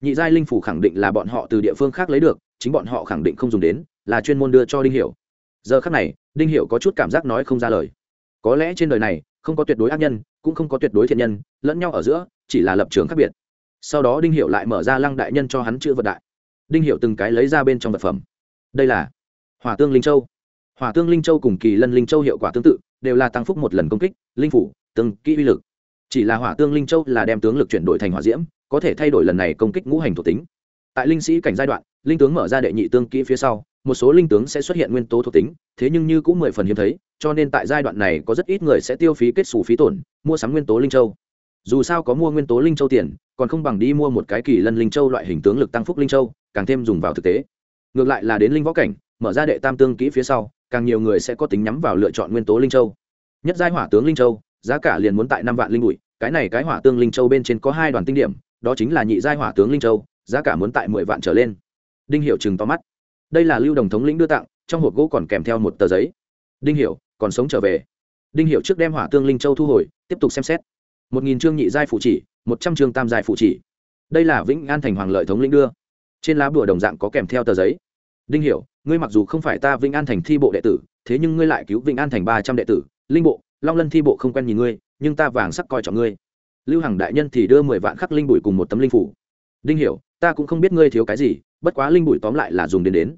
Nhị giai linh phủ khẳng định là bọn họ từ địa phương khác lấy được, chính bọn họ khẳng định không dùng đến, là chuyên môn đưa cho đinh hiệu. giờ khác này, đinh hiệu có chút cảm giác nói không ra lời. Có lẽ trên đời này, không có tuyệt đối ác nhân, cũng không có tuyệt đối thiện nhân, lẫn nhau ở giữa, chỉ là lập trường khác biệt. Sau đó đinh hiệu lại mở ra lăng đại nhân cho hắn chữ vật đại đinh Hiệu từng cái lấy ra bên trong vật phẩm. Đây là hỏa tương linh châu. Hỏa tương linh châu cùng kỳ lân linh châu hiệu quả tương tự, đều là tăng phúc một lần công kích, linh phủ, từng kỹ uy lực. Chỉ là hỏa tương linh châu là đem tướng lực chuyển đổi thành hỏa diễm, có thể thay đổi lần này công kích ngũ hành thuộc tính. Tại linh sĩ cảnh giai đoạn, linh tướng mở ra đệ nhị tương kỹ phía sau, một số linh tướng sẽ xuất hiện nguyên tố thuộc tính, thế nhưng như cũng mười phần hiếm thấy, cho nên tại giai đoạn này có rất ít người sẽ tiêu phí kết xù phí tổn, mua sắm nguyên tố linh châu. Dù sao có mua nguyên tố linh châu tiền, còn không bằng đi mua một cái kỳ lân linh châu loại hình tướng lực tăng phúc linh châu càng thêm dùng vào thực tế. Ngược lại là đến linh võ cảnh, mở ra đệ tam tương kỹ phía sau, càng nhiều người sẽ có tính nhắm vào lựa chọn nguyên tố linh châu. Nhất giai hỏa tướng linh châu, giá cả liền muốn tại năm vạn linh bụi, cái này cái hỏa tương linh châu bên trên có hai đoàn tinh điểm, đó chính là nhị giai hỏa tướng linh châu, giá cả muốn tại mười vạn trở lên. Đinh hiệu chừng to mắt. Đây là lưu đồng thống lĩnh đưa tặng, trong hộp gỗ còn kèm theo một tờ giấy. Đinh hiệu còn sống trở về. Đinh hiệu trước đem hỏa tương linh châu thu hồi, tiếp tục xem xét. Một nghìn chương nhị giai phụ chỉ, một trăm chương tam giai phụ chỉ. Đây là vĩnh an thành hoàng lợi thống lĩnh đưa trên lá bùa đồng dạng có kèm theo tờ giấy. Đinh hiểu, ngươi mặc dù không phải ta vĩnh an thành thi bộ đệ tử, thế nhưng ngươi lại cứu vĩnh an thành ba trăm đệ tử. Linh bộ, long lân thi bộ không quen nhìn ngươi, nhưng ta vàng sắc coi trọng ngươi. Lưu hằng đại nhân thì đưa mười vạn khắc linh bụi cùng một tấm linh phủ. Đinh hiểu, ta cũng không biết ngươi thiếu cái gì, bất quá linh bụi tóm lại là dùng đến đến.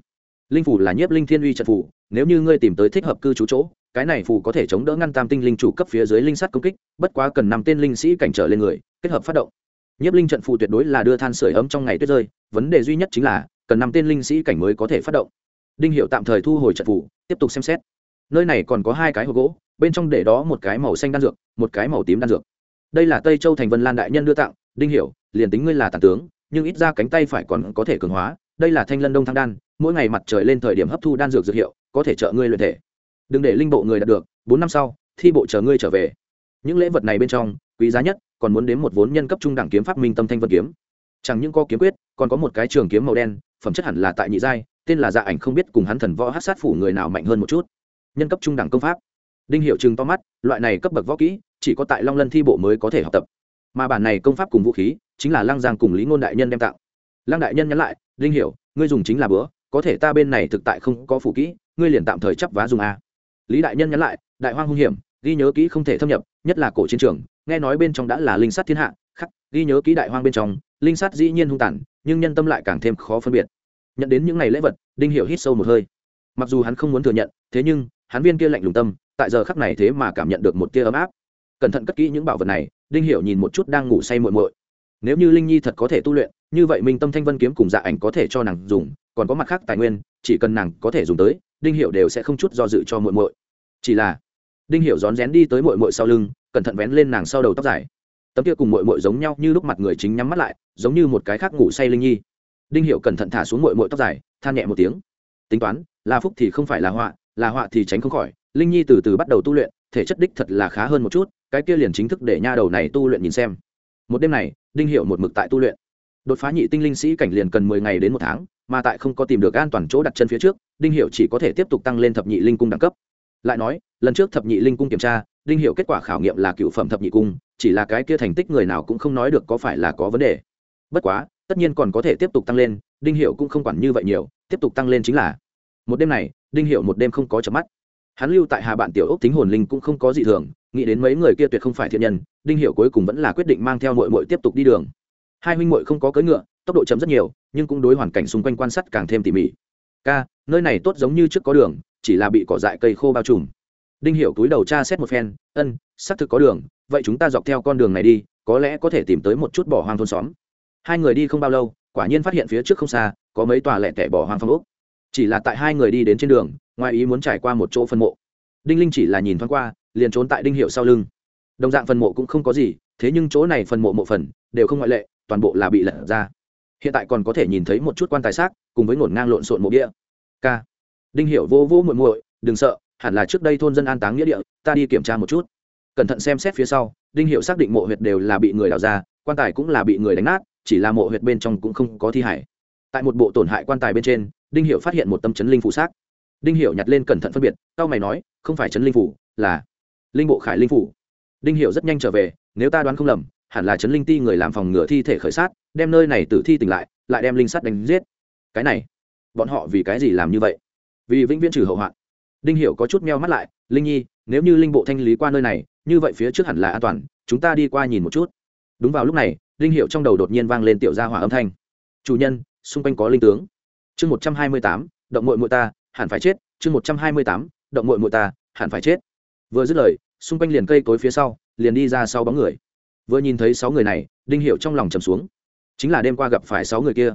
Linh phủ là nhiếp linh thiên uy trận phủ, nếu như ngươi tìm tới thích hợp cư trú chỗ, cái này phù có thể chống đỡ ngăn tam tinh linh chủ cấp phía dưới linh sắt công kích, bất quá cần năm tên linh sĩ cảnh trở lên người, kết hợp phát động nhiếp linh trận phù tuyệt đối là đưa than sửa ấm trong ngày tuyết rơi, vấn đề duy nhất chính là, cần năm tên linh sĩ cảnh mới có thể phát động. Đinh hiệu tạm thời thu hồi trận phù, tiếp tục xem xét. Nơi này còn có hai cái hộp gỗ, bên trong để đó một cái màu xanh đan dược, một cái màu tím đan dược. Đây là tây châu thành vân lan đại nhân đưa tặng, đinh hiểu, liền tính ngươi là tàn tướng, nhưng ít ra cánh tay phải còn có thể cường hóa, đây là thanh lân đông thăng đan, mỗi ngày mặt trời lên thời điểm hấp thu đan dược dược hiệu, có thể trợ ngươi luyện thể. Đừng để linh bộ người đạt được, bốn năm sau, thi bộ chờ ngươi trở về. Những lễ vật này bên trong quý giá nhất, còn muốn đến một vốn nhân cấp trung đẳng kiếm pháp minh tâm thanh vân kiếm. Chẳng những có kiếm quyết, còn có một cái trường kiếm màu đen, phẩm chất hẳn là tại nhị giai, tên là dạ ảnh không biết cùng hắn thần võ hát sát phủ người nào mạnh hơn một chút. Nhân cấp trung đẳng công pháp. Đinh hiệu chừng to mắt, loại này cấp bậc võ kỹ, chỉ có tại long lân thi bộ mới có thể học tập. Mà bản này công pháp cùng vũ khí, chính là lăng giang cùng lý ngôn đại nhân đem tặng. Lăng đại nhân nhắn lại, đinh hiệu, ngươi dùng chính là bữa, có thể ta bên này thực tại không có phủ kỹ, ngươi liền tạm thời chấp vá dùng a. Lý đại nhân nhắn lại, đại hoang hung hiểm, ghi nhớ kỹ không thể thâm nhập, nhất là cổ chiến trường nghe nói bên trong đã là linh sát thiên hạ, khắc, ghi nhớ kỹ đại hoang bên trong, linh sát dĩ nhiên hung tàn, nhưng nhân tâm lại càng thêm khó phân biệt. Nhận đến những ngày lễ vật, đinh hiểu hít sâu một hơi. Mặc dù hắn không muốn thừa nhận, thế nhưng, hắn viên kia lạnh lùng tâm, tại giờ khắc này thế mà cảm nhận được một tia ấm áp. Cẩn thận cất kỹ những bảo vật này, đinh hiểu nhìn một chút đang ngủ say muội muội. Nếu như linh nhi thật có thể tu luyện, như vậy minh tâm thanh vân kiếm cùng dạ ảnh có thể cho nàng dùng, còn có mặt khác tài nguyên, chỉ cần nàng có thể dùng tới, đinh hiểu đều sẽ không chút do dự cho muội muội. Chỉ là, đinh hiểu rón rén đi tới muội muội sau lưng cẩn thận vén lên nàng sau đầu tóc dài. Tấm kia cùng muội muội giống nhau như lúc mặt người chính nhắm mắt lại, giống như một cái khác ngủ say linh nhi. Đinh hiểu cẩn thận thả xuống muội muội tóc dài, than nhẹ một tiếng. Tính toán là phúc thì không phải là họa là họa thì tránh không khỏi. Linh nhi từ từ bắt đầu tu luyện, thể chất đích thật là khá hơn một chút, cái kia liền chính thức để nha đầu này tu luyện nhìn xem. Một đêm này, đinh hiểu một mực tại tu luyện. Đột phá nhị tinh linh sĩ cảnh liền cần mười ngày đến một tháng, mà tại không có tìm được an toàn chỗ đặt chân phía trước, đinh hiểu chỉ có thể tiếp tục tăng lên thập nhị linh cung đẳng cấp. Lại nói, lần trước thập nhị linh cung kiểm tra đinh hiểu kết quả khảo nghiệm là cựu phẩm thập nhị cung, chỉ là cái kia thành tích người nào cũng không nói được có phải là có vấn đề. Bất quá, tất nhiên còn có thể tiếp tục tăng lên, đinh hiệu cũng không quản như vậy nhiều, tiếp tục tăng lên chính là. Một đêm này, đinh hiệu một đêm không có chợp mắt. Hắn lưu tại hà bạn tiểu ốc tính hồn linh cũng không có gì thường, nghĩ đến mấy người kia tuyệt không phải thiện nhân, đinh hiệu cuối cùng vẫn là quyết định mang theo mội mội tiếp tục đi đường. Hai huynh mội không có cưỡi ngựa, tốc độ chấm rất nhiều, nhưng cũng đối hoàn cảnh xung quanh quan sát càng thêm tỉ mỉ. Ca, nơi này tốt giống như trước có đường, chỉ là bị cỏ dại cây khô bao trùm đinh Hiểu túi đầu tra xét một phen, ân, xác thực có đường, vậy chúng ta dọc theo con đường này đi, có lẽ có thể tìm tới một chút bỏ hoang thôn xóm. Hai người đi không bao lâu, quả nhiên phát hiện phía trước không xa, có mấy tòa lẻ tẻ bỏ hoang phong ốc. Chỉ là tại hai người đi đến trên đường, ngoài ý muốn trải qua một chỗ phân mộ. Đinh linh chỉ là nhìn thoáng qua, liền trốn tại đinh hiệu sau lưng. Đồng dạng phân mộ cũng không có gì, thế nhưng chỗ này phân mộ mộ phần, đều không ngoại lệ, toàn bộ là bị lật ra. Hiện tại còn có thể nhìn thấy một chút quan tài xác, cùng với ngổn ngang lộn xộn mộ bia k đinh hiệu vô vô muội muội, đừng sợ hẳn là trước đây thôn dân an táng nghĩa địa, ta đi kiểm tra một chút. Cẩn thận xem xét phía sau, đinh hiệu xác định mộ huyệt đều là bị người đào ra, quan tài cũng là bị người đánh nát, chỉ là mộ huyệt bên trong cũng không có thi hải tại một bộ tổn hại quan tài bên trên, đinh hiệu phát hiện một tâm chấn linh phủ xác. Đinh hiệu nhặt lên cẩn thận phân biệt cao mày nói, không phải chấn linh phủ, là linh bộ khải linh phủ. Đinh hiệu rất nhanh trở về, nếu ta đoán không lầm, hẳn là chấn linh ti người làm phòng ngừa thi thể khởi sát, đem nơi này tử thi tỉnh lại lại đem linh sắt đánh giết. Cái này, bọn họ vì cái gì làm như vậy? Vì vĩnh viễn trừ hậu hoạn đinh hiệu có chút meo mắt lại, linh nhi, nếu như linh bộ thanh lý qua nơi này, như vậy phía trước hẳn là an toàn, chúng ta đi qua nhìn một chút. Đúng vào lúc này linh hiệu trong đầu đột nhiên vang lên tiểu gia hỏa âm thanh. Chủ nhân, xung quanh có linh tướng. Chương một trăm hai mươi tám, động mội mội ta, hẳn phải chết. Chương một trăm hai mươi tám, động mội mội ta, hẳn phải chết. Vừa dứt lời, xung quanh liền cây cối phía sau, liền đi ra sau bóng người. Vừa nhìn thấy sáu người này, đinh hiệu trong lòng trầm xuống. Chính là đêm qua gặp phải sáu người kia.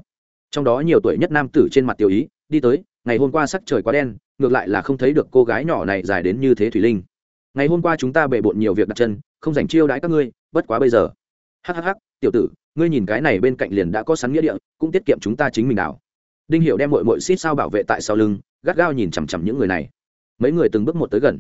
Trong đó nhiều tuổi nhất nam tử trên mặt tiểu ý đi tới, ngày hôm qua sắc trời quá đen, ngược lại là không thấy được cô gái nhỏ này dài đến như thế thủy linh. Ngày hôm qua chúng ta bề bộn nhiều việc đặt chân, không dành chiêu đãi các ngươi, bất quá bây giờ. Hhh tiểu tử, ngươi nhìn cái này bên cạnh liền đã có sắn nghĩa địa, cũng tiết kiệm chúng ta chính mình nào đinh hiệu đem mội mội xít sao bảo vệ tại sau lưng, gắt gao nhìn chằm chằm những người này. Mấy người từng bước một tới gần.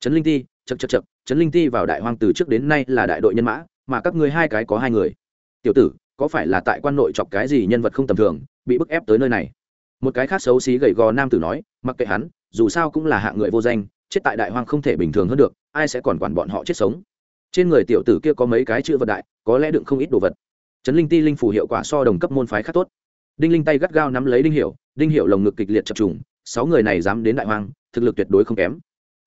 Trấn linh ti chật chật chật trấn linh ti vào đại hoang từ trước đến nay là đại đội nhân mã, mà các ngươi hai cái có hai người. Tiểu tử, có phải là tại quan nội chọc cái gì nhân vật không tầm thường, bị bức ép tới nơi này? Một cái khác xấu xí gầy gò nam tử nói, mặc kệ hắn, dù sao cũng là hạng người vô danh, chết tại đại hoang không thể bình thường hơn được, ai sẽ còn quản bọn họ chết sống? Trên người tiểu tử kia có mấy cái chữ vật đại, có lẽ đựng không ít đồ vật. Trấn linh ti linh phủ hiệu quả so đồng cấp môn phái khác tốt. Đinh linh tay gắt gao nắm lấy đinh hiệu đinh hiệu lồng ngực kịch liệt chập trùng, sáu người này dám đến đại hoang, thực lực tuyệt đối không kém.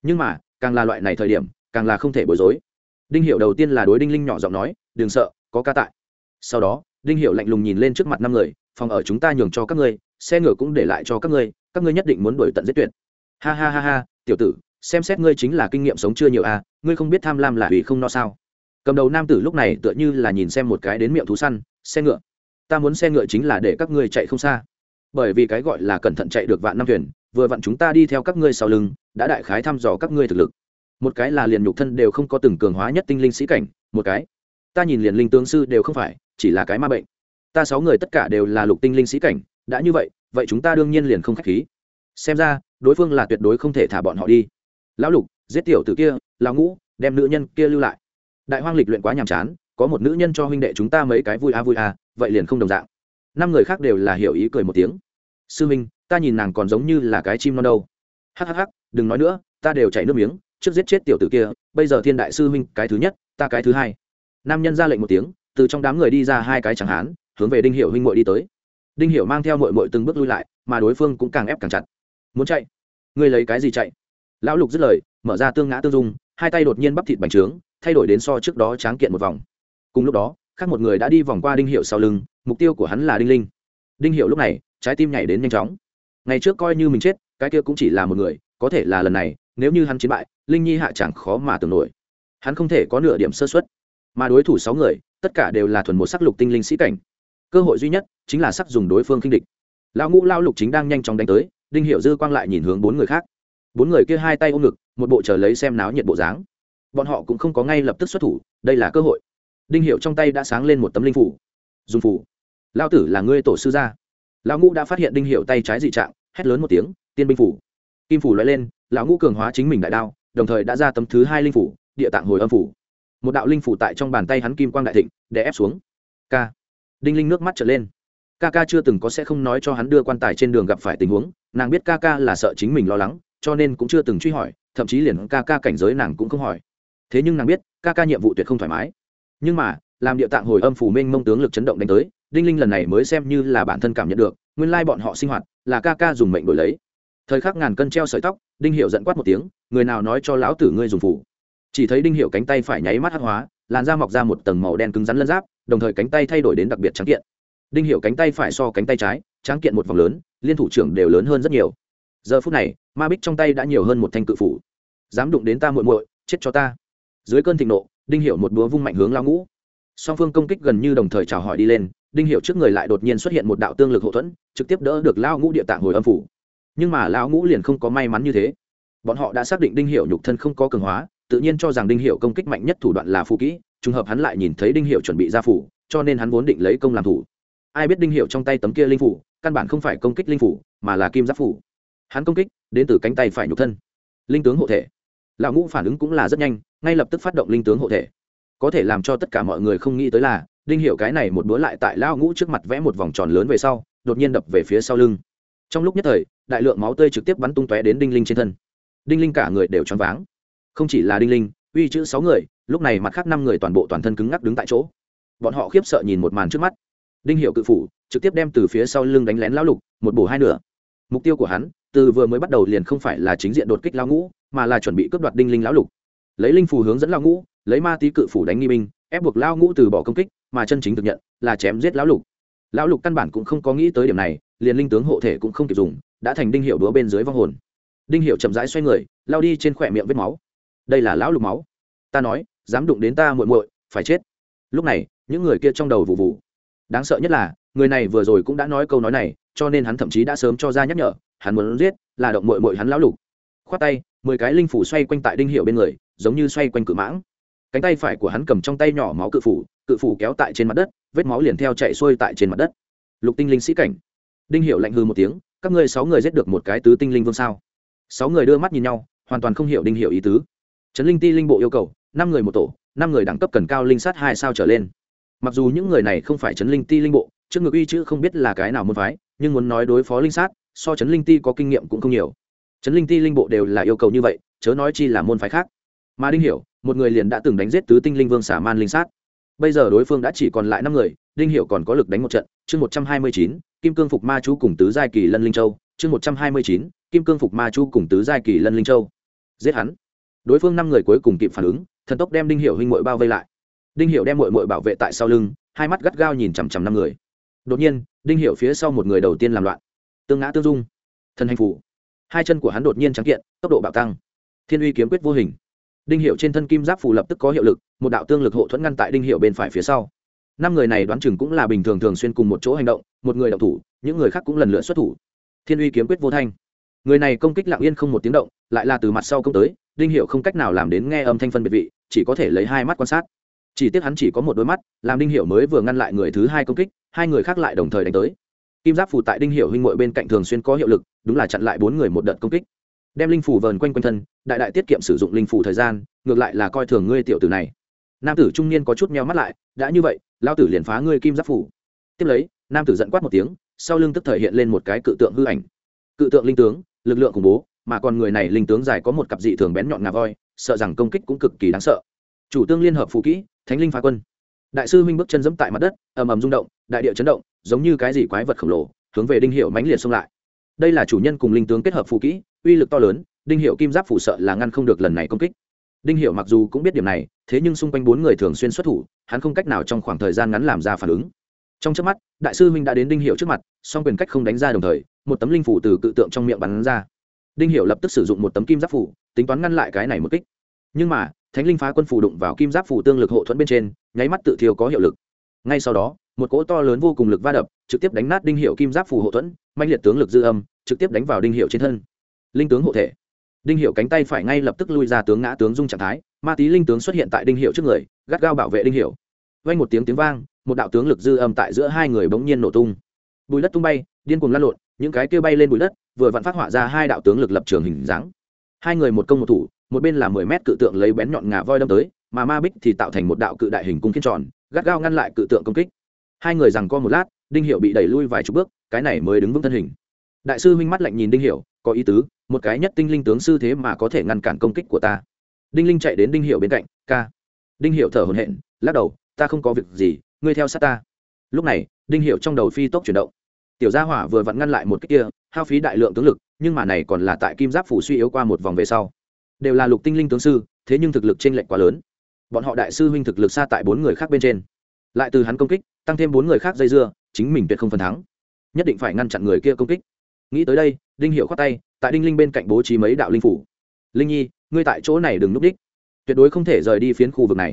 Nhưng mà, càng là loại này thời điểm, càng là không thể bối rối. Đinh hiệu đầu tiên là đối đinh linh nhỏ giọng nói, đừng sợ, có ca tại. Sau đó, đinh hiệu lạnh lùng nhìn lên trước mặt năm người, phòng ở chúng ta nhường cho các ngươi xe ngựa cũng để lại cho các ngươi các ngươi nhất định muốn đuổi tận giết tuyệt. Ha ha ha ha, tiểu tử, xem xét ngươi chính là kinh nghiệm sống chưa nhiều à ngươi không biết tham lam là vì không no sao. Cầm đầu nam tử lúc này tựa như là nhìn xem một cái đến miệng thú săn, xe ngựa. Ta muốn xe ngựa chính là để các ngươi chạy không xa. Bởi vì cái gọi là cẩn thận chạy được vạn năm thuyền, vừa vặn chúng ta đi theo các ngươi sau lưng, đã đại khái thăm dò các ngươi thực lực. Một cái là liền nhục thân đều không có từng cường hóa nhất tinh linh sĩ cảnh, một cái. Ta nhìn liền linh tướng sư đều không phải, chỉ là cái ma bệnh. Ta sáu người tất cả đều là lục tinh linh sĩ cảnh đã như vậy vậy chúng ta đương nhiên liền không k h á c h khí. Xem ra đối phương là tuyệt đối không thể thả bọn họ đi. Lão lục giết tiểu t ử kia lão ngũ đem nữ nhân kia lưu lại. Đại hoang lịch luyện quá nhàm chán có một nữ nhân cho huynh đệ chúng ta mấy cái vui a vui a vậy liền không đồng dạng. Năm người khác đều là hiểu ý cười một tiếng. Sư minh, ta nhìn nàng còn giống như là cái chim non đâu. Hhh đừng nói nữa ta đều chảy nước miếng trước giết chết tiểu tử kia bây giờ thiên đại sư huynh cái thứ nhất ta cái thứ hai. Nam nhân ra lệnh một tiếng từ trong đám người đi ra hai cái chẳng hán hướng về đinh hiệu huynh muội đi tới đinh hiểu mang theo mội mội từng bước lui lại, mà đối phương cũng càng ép càng chặt. Muốn chạy? Ngươi lấy cái gì chạy? Lão lục dứt lời, mở ra tương ngã tương dung, hai tay đột nhiên bắp thịt bành trướng, thay đổi đến so trước đó tráng kiện một vòng. Cùng lúc đó, khác một người đã đi vòng qua đinh hiệu sau lưng, mục tiêu của hắn là đinh linh. Đinh hiệu lúc này, trái tim nhảy đến nhanh chóng. Ngày trước coi như mình chết, cái kia cũng chỉ là một người, có thể là lần này, nếu như hắn chiến bại, linh nhi hạ chẳng khó mà tưởng nổi. Hắn không thể có nửa điểm sơ xuất mà đối thủ sáu người, tất cả đều là thuần một sắc lục tinh linh sĩ cảnh cơ hội duy nhất chính là sắc dùng đối phương khinh địch. Lão ngũ lao lục chính đang nhanh chóng đánh tới, đinh hiệu dư quang lại nhìn hướng bốn người khác. Bốn người kia hai tay ôm ngực, một bộ chờ lấy xem náo nhiệt bộ dáng. Bọn họ cũng không có ngay lập tức xuất thủ, đây là cơ hội. Đinh hiệu trong tay đã sáng lên một tấm linh phủ. Dùng phủ. Lao tử là ngươi tổ sư gia. Lão ngũ đã phát hiện đinh hiệu tay trái dị trạng, hét lớn một tiếng, tiên binh phủ. Kim phủ loại lên, lão ngũ cường hóa chính mình đại đao, đồng thời đã ra tấm thứ hai linh phủ, địa tạng hồi âm phủ. Một đạo linh phủ tại trong bàn tay hắn kim quang đại thịnh để ép xuống. K đinh linh nước mắt trở lên. Ca ca chưa từng có sẽ không nói cho hắn đưa quan tài trên đường gặp phải tình huống, nàng biết ca ca là sợ chính mình lo lắng, cho nên cũng chưa từng truy hỏi, thậm chí liền ca ca cảnh giới nàng cũng không hỏi. Thế nhưng nàng biết, ca ca nhiệm vụ tuyệt không thoải mái. Nhưng mà, làm địa tạng hồi âm phủ minh mông tướng lực chấn động đánh tới, đinh linh lần này mới xem như là bản thân cảm nhận được, nguyên lai bọn họ sinh hoạt là ca ca dùng mệnh đổi lấy. Thời khắc ngàn cân treo sợi tóc, đinh hiệu giận quát một tiếng, người nào nói cho lão tử ngươi dùng phủ chỉ thấy đinh hiệu cánh tay phải nháy mắt hắc hóa, làn da mọc ra một tầng màu đen cứng rắn lân giáp đồng thời cánh tay thay đổi đến đặc biệt trắng kiện. Đinh hiệu cánh tay phải so cánh tay trái trắng kiện một vòng lớn, liên thủ trưởng đều lớn hơn rất nhiều. Giờ phút này, ma bích trong tay đã nhiều hơn một thanh cự phủ. Dám đụng đến ta muội muội, chết cho ta. Dưới cơn thịnh nộ, đinh hiệu một búa vung mạnh hướng lao ngũ. Song phương công kích gần như đồng thời chào hỏi đi lên, đinh hiệu trước người lại đột nhiên xuất hiện một đạo tương lực hậu thuẫn, trực tiếp đỡ được lao ngũ địa tạng hồi âm phủ. Nhưng mà lao ngũ liền không có may mắn như thế. Bọn họ đã xác định đinh hiệu nhục thân không có cường hóa tự nhiên cho rằng đinh hiệu công kích mạnh nhất thủ đoạn là phù kỹ, trùng hợp hắn lại nhìn thấy đinh hiệu chuẩn bị ra phủ, cho nên hắn vốn định lấy công làm thủ. Ai biết đinh hiệu trong tay tấm kia linh phủ, căn bản không phải công kích linh phủ, mà là kim giáp phủ. Hắn công kích, đến từ cánh tay phải nhục thân. Linh tướng hộ thể. Lão ngũ phản ứng cũng là rất nhanh, ngay lập tức phát động linh tướng hộ thể. Có thể làm cho tất cả mọi người không nghĩ tới là, đinh hiệu cái này một búa lại tại lão ngũ trước mặt vẽ một vòng tròn lớn về sau, đột nhiên đập về phía sau lưng. Trong lúc nhất thời, đại lượng máu tươi trực tiếp bắn tung tóe đến đinh linh trên thân. Đinh linh cả người đều choáng váng không chỉ là đinh linh, uy chữ sáu người, lúc này mặt khác năm người toàn bộ toàn thân cứng ngắc đứng tại chỗ. Bọn họ khiếp sợ nhìn một màn trước mắt. Đinh hiệu cự phủ, trực tiếp đem từ phía sau lưng đánh lén lão lục, một bổ hai nửa. Mục tiêu của hắn, từ vừa mới bắt đầu liền không phải là chính diện đột kích lão ngũ, mà là chuẩn bị cướp đoạt đinh linh lão lục. Lấy linh phù hướng dẫn lão ngũ, lấy ma tí cự phủ đánh nghi binh, ép buộc lão ngũ từ bỏ công kích, mà chân chính thực nhận là chém giết lão lục. Lão lục căn bản cũng không có nghĩ tới điểm này, liền linh tướng hộ thể cũng không kịp dùng, đã thành đinh hiệu đúa bên dưới vong hồn. Đinh hiệu chậm rãi xoay người, lao đi trên khỏe miệng vết máu đây là lão lục máu. Ta nói, dám đụng đến ta muội muội, phải chết. Lúc này, những người kia trong đầu vụ vụ. Đáng sợ nhất là, người này vừa rồi cũng đã nói câu nói này, cho nên hắn thậm chí đã sớm cho ra nhắc nhở, hắn muốn giết, là động muội muội hắn lão lục. Khoát tay, mười cái linh phủ xoay quanh tại đinh hiệu bên người, giống như xoay quanh cự mãng. Cánh tay phải của hắn cầm trong tay nhỏ máu cự phủ cự phủ kéo tại trên mặt đất, vết máu liền theo chạy xuôi tại trên mặt đất. Lục tinh linh sĩ cảnh. Đinh hiệu lạnh hư một tiếng, các ngươi sáu người giết được một cái tứ tinh linh vương sao? Sáu người đưa mắt nhìn nhau, hoàn toàn không hiểu đinh hiệu ý tứ trấn linh ti linh bộ yêu cầu, năm người một tổ, năm người đẳng cấp cần cao linh sát hai sao trở lên. Mặc dù những người này không phải trấn linh ti linh bộ, trước ngực uy chữ không biết là cái nào muốn phái, nhưng muốn nói đối phó linh sát, so trấn linh ti có kinh nghiệm cũng không nhiều. Trấn linh ti linh bộ đều là yêu cầu như vậy, chớ nói chi là môn phái khác. Mà đinh hiểu, một người liền đã từng đánh giết tứ tinh linh vương xả man linh sát. Bây giờ đối phương đã chỉ còn lại năm người, đinh hiểu còn có lực đánh một trận, chương một trăm hai mươi chín, kim cương phục ma chú cùng tứ giai kỳ lân linh châu, chương một trăm hai mươi chín, kim cương phục ma chú cùng tứ giai kỳ lân linh châu. Giết hắn đối phương năm người cuối cùng kịp phản ứng, thần tốc đem đinh hiểu huynh muội bao vây lại. Đinh hiểu đem muội muội bảo vệ tại sau lưng, hai mắt gắt gao nhìn chằm chằm năm người. Đột nhiên, đinh hiểu phía sau một người đầu tiên làm loạn. Tương ngã tương dung, thần hành phủ. Hai chân của hắn đột nhiên trắng kiện, tốc độ bạo tăng. Thiên uy kiếm quyết vô hình. Đinh hiệu trên thân kim giáp phù lập tức có hiệu lực, một đạo tương lực hộ thuẫn ngăn tại đinh hiệu bên phải phía sau. Năm người này đoán chừng cũng là bình thường thường xuyên cùng một chỗ hành động, một người động thủ, những người khác cũng lần lượt xuất thủ. Thiên uy kiếm quyết vô thanh. Người này công kích lặng yên không một tiếng động, lại là từ mặt sau công tới đinh hiệu không cách nào làm đến nghe âm thanh phân biệt vị, chỉ có thể lấy hai mắt quan sát. Chỉ tiếc hắn chỉ có một đôi mắt, làm đinh hiệu mới vừa ngăn lại người thứ hai công kích, hai người khác lại đồng thời đánh tới. Kim giáp phù tại đinh hiệu huynh mội bên cạnh thường xuyên có hiệu lực, đúng là chặn lại bốn người một đợt công kích. Đem linh phù vờn quanh quanh thân, đại đại tiết kiệm sử dụng linh phù thời gian, ngược lại là coi thường ngươi tiểu tử này. Nam tử trung niên có chút meo mắt lại, đã như vậy lao tử liền phá ngươi kim giáp phủ tiếp lấy, nam tử giận quát một tiếng, sau lưng tức thời hiện lên một cái cự tượng hư ảnh. Cự tượng linh tướng, lực lượng khủng bố mà còn người này linh tướng dài có một cặp dị thường bén nhọn ngà voi, sợ rằng công kích cũng cực kỳ đáng sợ. Chủ tương liên hợp phù kỹ, thánh linh phá quân. Đại sư huynh bước chân dẫm tại mặt đất, ầm ầm rung động, đại địa chấn động, giống như cái gì quái vật khổng lồ, hướng về đinh hiệu mãnh liệt xông lại. Đây là chủ nhân cùng linh tướng kết hợp phù kỹ, uy lực to lớn, đinh hiệu kim giáp phủ sợ là ngăn không được lần này công kích. Đinh hiệu mặc dù cũng biết điểm này, thế nhưng xung quanh bốn người thường xuyên xuất thủ, hắn không cách nào trong khoảng thời gian ngắn làm ra phản ứng. Trong trước mắt, đại sư huynh đã đến đinh hiệu trước mặt, song quyền cách không đánh ra đồng thời, một tấm linh phủ từ cự tượng trong miệng bắn ra đinh hiệu lập tức sử dụng một tấm kim giáp phủ, tính toán ngăn lại cái này một kích. Nhưng mà, thánh linh phá quân phủ đụng vào kim giáp phủ tương lực hộ thuẫn bên trên, nháy mắt tự thiêu có hiệu lực. Ngay sau đó, một cỗ to lớn vô cùng lực va đập, trực tiếp đánh nát đinh hiệu kim giáp phủ hộ thuẫn mạnh liệt tướng lực dư âm, trực tiếp đánh vào đinh hiệu trên thân. Linh tướng hộ thể. Đinh hiệu cánh tay phải ngay lập tức lui ra tướng ngã tướng dung trạng thái, ma Tý linh tướng xuất hiện tại đinh hiệu trước người, gắt gao bảo vệ đinh hiệu vang một tiếng tiếng vang, một đạo tướng lực dư âm tại giữa hai người bỗng nhiên nổ tung. Bùi đất tung bay, điên cuồng lăn lộn, những cái kia bay lên bùi đất vừa vặn phát họa ra hai đạo tướng lực lập trường hình dáng. Hai người một công một thủ, một bên là mười mét cự tượng lấy bén nhọn ngà voi đâm tới, mà ma bích thì tạo thành một đạo cự đại hình cung kiên tròn, gắt gao ngăn lại cự tượng công kích. Hai người rằng co một lát, đinh hiệu bị đẩy lui vài chục bước, cái này mới đứng vững thân hình. Đại sư huynh mắt lạnh nhìn đinh hiệu có ý tứ, một cái nhất tinh linh tướng sư thế mà có thể ngăn cản công kích của ta. Đinh linh chạy đến đinh hiệu bên cạnh, ca. Đinh hiệu thở hổn hển, lắc đầu, ta không có việc gì, ngươi theo sát ta. Lúc này, đinh hiệu trong đầu phi tốc chuyển động tiểu gia hỏa vừa vặn ngăn lại một cách kia, hao phí đại lượng tướng lực, nhưng mà này còn là tại kim giáp phủ suy yếu qua một vòng về sau. Đều là lục tinh linh tướng sư, thế nhưng thực lực t r ê n lệch quá lớn. Bọn họ đại sư huynh thực lực xa tại bốn người khác bên trên. Lại từ hắn công kích, tăng thêm bốn người khác dây dưa, chính mình tuyệt không phần thắng. Nhất định phải ngăn chặn người kia công kích. Nghĩ tới đây, đinh hiệu khoát tay, tại đinh linh bên cạnh bố trí mấy đạo linh phủ. Linh nhi, ngươi tại chỗ này đừng núp đích. Tuyệt đối không thể rời đi phiến khu vực này.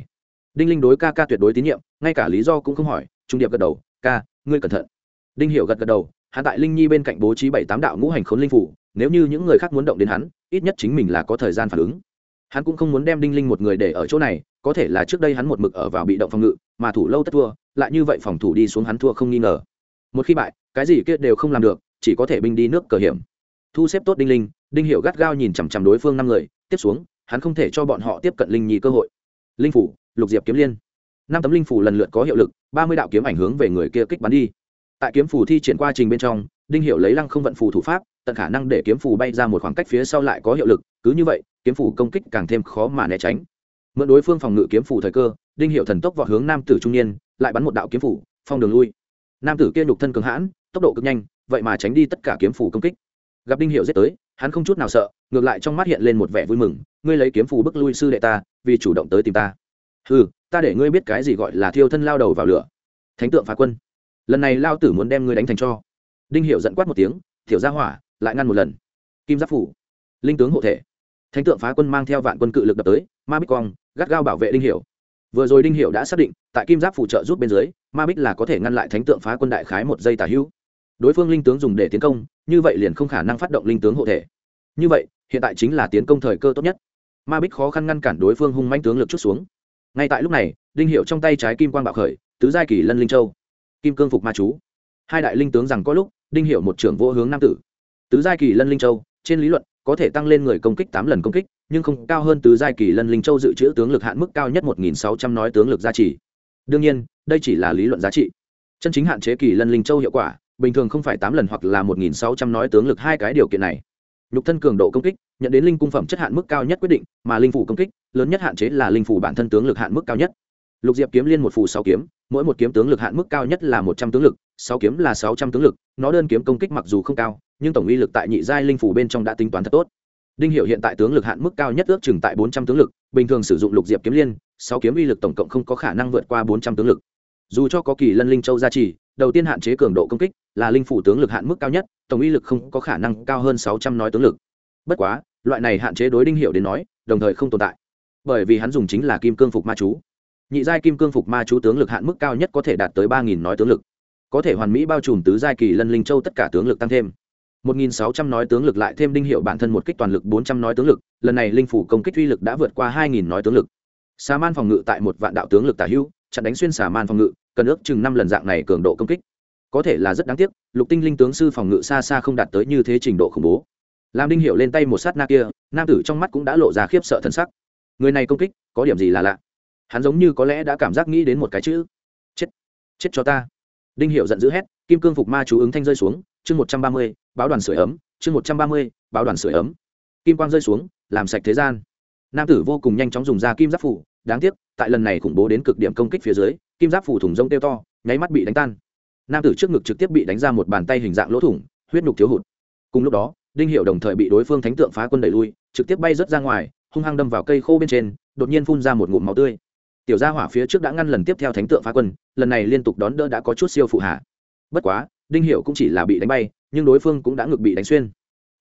Đinh linh đối ca ca tuyệt đối tín nhiệm, ngay cả lý do cũng không hỏi, trung điệp gật đầu, ca, ngươi cẩn thận đinh hiệu gật gật đầu, hắn tại linh nhi bên cạnh bố trí bảy tám đạo ngũ hành khốn linh phủ, nếu như những người khác muốn động đến hắn, ít nhất chính mình là có thời gian phản ứng. Hắn cũng không muốn đem đinh linh một người để ở chỗ này, có thể là trước đây hắn một mực ở vào bị động phòng ngự, mà thủ lâu tất thua, lại như vậy phòng thủ đi xuống hắn thua không nghi ngờ. Một khi bại, cái gì kia đều không làm được, chỉ có thể binh đi nước cờ hiểm. Thu xếp tốt đinh linh, đinh hiệu gắt gao nhìn chằm chằm đối phương năm người, tiếp xuống, hắn không thể cho bọn họ tiếp cận linh nhi cơ hội. Linh phủ, lục diệp kiếm liên. Năm tấm linh phủ lần lượt có hiệu lực, ba mươi đạo kiếm ảnh hướng về người kia kích bắn đi tại kiếm phù thi triển qua trình bên trong, đinh hiệu lấy lăng không vận phù thủ pháp, tận khả năng để kiếm phù bay ra một khoảng cách phía sau lại có hiệu lực, cứ như vậy, kiếm phù công kích càng thêm khó mà né tránh. Mượn đối phương phòng ngự kiếm phù thời cơ, đinh hiệu thần tốc vào hướng nam tử trung niên, lại bắn một đạo kiếm phù, phong đường lui. Nam tử kia nhục thân cường hãn, tốc độ cực nhanh, vậy mà tránh đi tất cả kiếm phù công kích. Gặp đinh hiệu giết tới, hắn không chút nào sợ, ngược lại trong mắt hiện lên một vẻ vui mừng, ngươi lấy kiếm phù bức lui sư đệ ta, vì chủ động tới tìm ta. Ừ ta để ngươi biết cái gì gọi là thiêu thân lao đầu vào lửa. Thánh tượng phá quân lần này lao tử muốn đem ngươi đánh thành cho. Đinh hiệu giận quát một tiếng thiểu ra hỏa, lại ngăn một lần. Kim giáp phủ, linh tướng hộ thể. Thánh tượng phá quân mang theo vạn quân cự lực đập tới, ma bích quang gắt gao bảo vệ đinh hiệu vừa rồi đinh hiệu đã xác định, tại kim giáp phụ trợ giúp bên dưới, ma bích là có thể ngăn lại thánh tượng phá quân đại khái một giây tả hữu. Đối phương linh tướng dùng để tiến công, như vậy liền không khả năng phát động linh tướng hộ thể. Như vậy, hiện tại chính là tiến công thời cơ tốt nhất. Ma bích khó khăn ngăn cản đối phương hung manh tướng lực chút xuống. Ngay tại lúc này, đinh hiệu trong tay trái kim quang bạo khởi, tứ giai kỳ lân linh châu kim cương phục ma chú. Hai đại linh tướng rằng có lúc, đinh hiệu một trưởng vô hướng nam tử. Tứ giai kỳ lân linh châu, trên lý luận, có thể tăng lên người công kích tám lần công kích, nhưng không cao hơn tứ giai kỳ lân linh châu dự trữ tướng lực hạn mức cao nhất một nghìn sáu trăm nói tướng lực giá trị đương nhiên, đây chỉ là lý luận giá trị. Chân chính hạn chế kỳ lân linh châu hiệu quả, bình thường không phải tám lần hoặc là một nghìn sáu trăm nói tướng lực hai cái điều kiện này. Nhục thân cường độ công kích, nhận đến linh cung phẩm chất hạn mức cao nhất quyết định, mà linh phủ công kích, lớn nhất hạn chế là linh phủ bản thân tướng lực hạn mức cao nhất lục diệp kiếm liên một phù sáu kiếm, mỗi một kiếm tướng lực hạn mức cao nhất là một trăm tướng lực, sáu kiếm là sáu trăm tướng lực, nó đơn kiếm công kích mặc dù không cao, nhưng tổng uy lực tại nhị giai linh phủ bên trong đã tính toán thật tốt. Đinh hiệu hiện tại tướng lực hạn mức cao nhất ước chừng tại bốn trăm tướng lực, bình thường sử dụng lục diệp kiếm liên, sáu kiếm uy lực tổng cộng không có khả năng vượt qua bốn trăm tướng lực. Dù cho có kỳ lân linh châu gia trì, đầu tiên hạn chế cường độ công kích là linh phủ tướng lực hạn mức cao nhất, tổng uy lực không có khả năng cao hơn sáu trăm nói tướng lực. Bất quá, loại này hạn chế đối đinh hiệu đến nói, đồng thời không tồn tại. Bởi vì hắn dùng chính là kim cương phục ma chú nhị giai kim cương phục ma chú tướng lực hạn mức cao nhất có thể đạt tới ba nghìn nói tướng lực. Có thể hoàn mỹ bao trùm tứ giai kỳ lân linh châu tất cả tướng lực tăng thêm. Một nghìn sáu trăm nói tướng lực lại thêm đinh hiệu bản thân một kích toàn lực bốn trăm nói tướng lực, lần này linh phủ công kích uy lực đã vượt qua hai nghìn nói tướng lực. Xà man phòng ngự tại một vạn đạo tướng lực tả hữu chặn đánh xuyên xà man phòng ngự, cần ước chừng năm lần dạng này cường độ công kích. Có thể là rất đáng tiếc, lục tinh linh tướng sư phòng ngự xa xa không đạt tới như thế trình độ khủng bố. Làm đinh hiệu lên tay một sát na kia, nam tử trong mắt cũng đã lộ ra khiếp sợ thân sắc. Người này công kích, có điểm gì là lạ? Hắn giống như có lẽ đã cảm giác nghĩ đến một cái chữ. Chết chết cho ta. Đinh hiệu giận dữ hét, kim cương phục ma chú ứng thanh rơi xuống, chương một trăm ba mươi, báo đoàn sửa ấm, chương một trăm ba mươi, báo đoàn sửa ấm. Kim quang rơi xuống, làm sạch thế gian. Nam tử vô cùng nhanh chóng dùng ra kim giáp phủ, đáng tiếc, tại lần này khủng bố đến cực điểm công kích phía dưới, kim giáp phủ thủng rông tiêu to, nháy mắt bị đánh tan. Nam tử trước ngực trực tiếp bị đánh ra một bàn tay hình dạng lỗ thủng, huyết nhục thiếu hụt. Cùng lúc đó, đinh hiệu đồng thời bị đối phương thánh tượng phá quân đẩy lui, trực tiếp bay rớt ra ngoài, hung hăng đâm vào cây khô bên trên, đột nhiên phun ra một ngụm máu tươi tiểu gia hỏa phía trước đã ngăn lần tiếp theo thánh tượng phá quân, lần này liên tục đón đỡ đã có chút siêu phụ hạ. Bất quá, đinh hiệu cũng chỉ là bị đánh bay, nhưng đối phương cũng đã ngực bị đánh xuyên.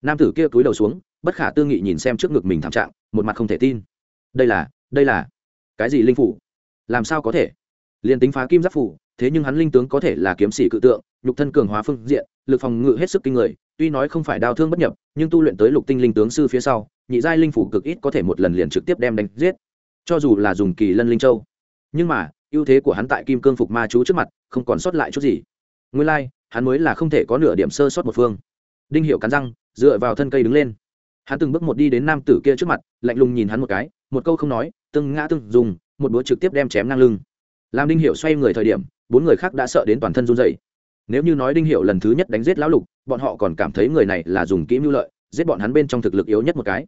Nam tử kia túi đầu xuống, bất khả tư nghị nhìn xem trước ngực mình thảm trạng, một mặt không thể tin. Đây là đây là cái gì linh phủ? Làm sao có thể? Liền tính phá kim giáp phủ, thế nhưng hắn linh tướng có thể là kiếm sĩ cự tượng, nhục thân cường hóa phương diện, lực phòng ngự hết sức kinh người, tuy nói không phải đau thương bất nhập, nhưng tu luyện tới lục tinh linh tướng sư phía sau, nhị giai linh phủ cực ít có thể một lần liền trực tiếp đem đánh giết cho dù là dùng kỳ lân linh châu. Nhưng mà ưu thế của hắn tại kim cương phục ma chú trước mặt không còn sót lại chút gì. Nguyên lai、like, hắn mới là không thể có nửa điểm sơ sót một phương. Đinh hiệu cắn răng dựa vào thân cây đứng lên. Hắn từng bước một đi đến nam tử kia trước mặt lạnh lùng nhìn hắn một cái một câu không nói từng ngã từng dùng một búa trực tiếp đem chém ngang lưng. Làm đinh hiệu xoay người thời điểm bốn người khác đã sợ đến toàn thân run dậy nếu như nói đinh hiệu lần thứ nhất đánh giết lão lục bọn họ còn cảm thấy người này là dùng kỹ mưu lợi giết bọn hắn bên trong thực lực yếu nhất một cái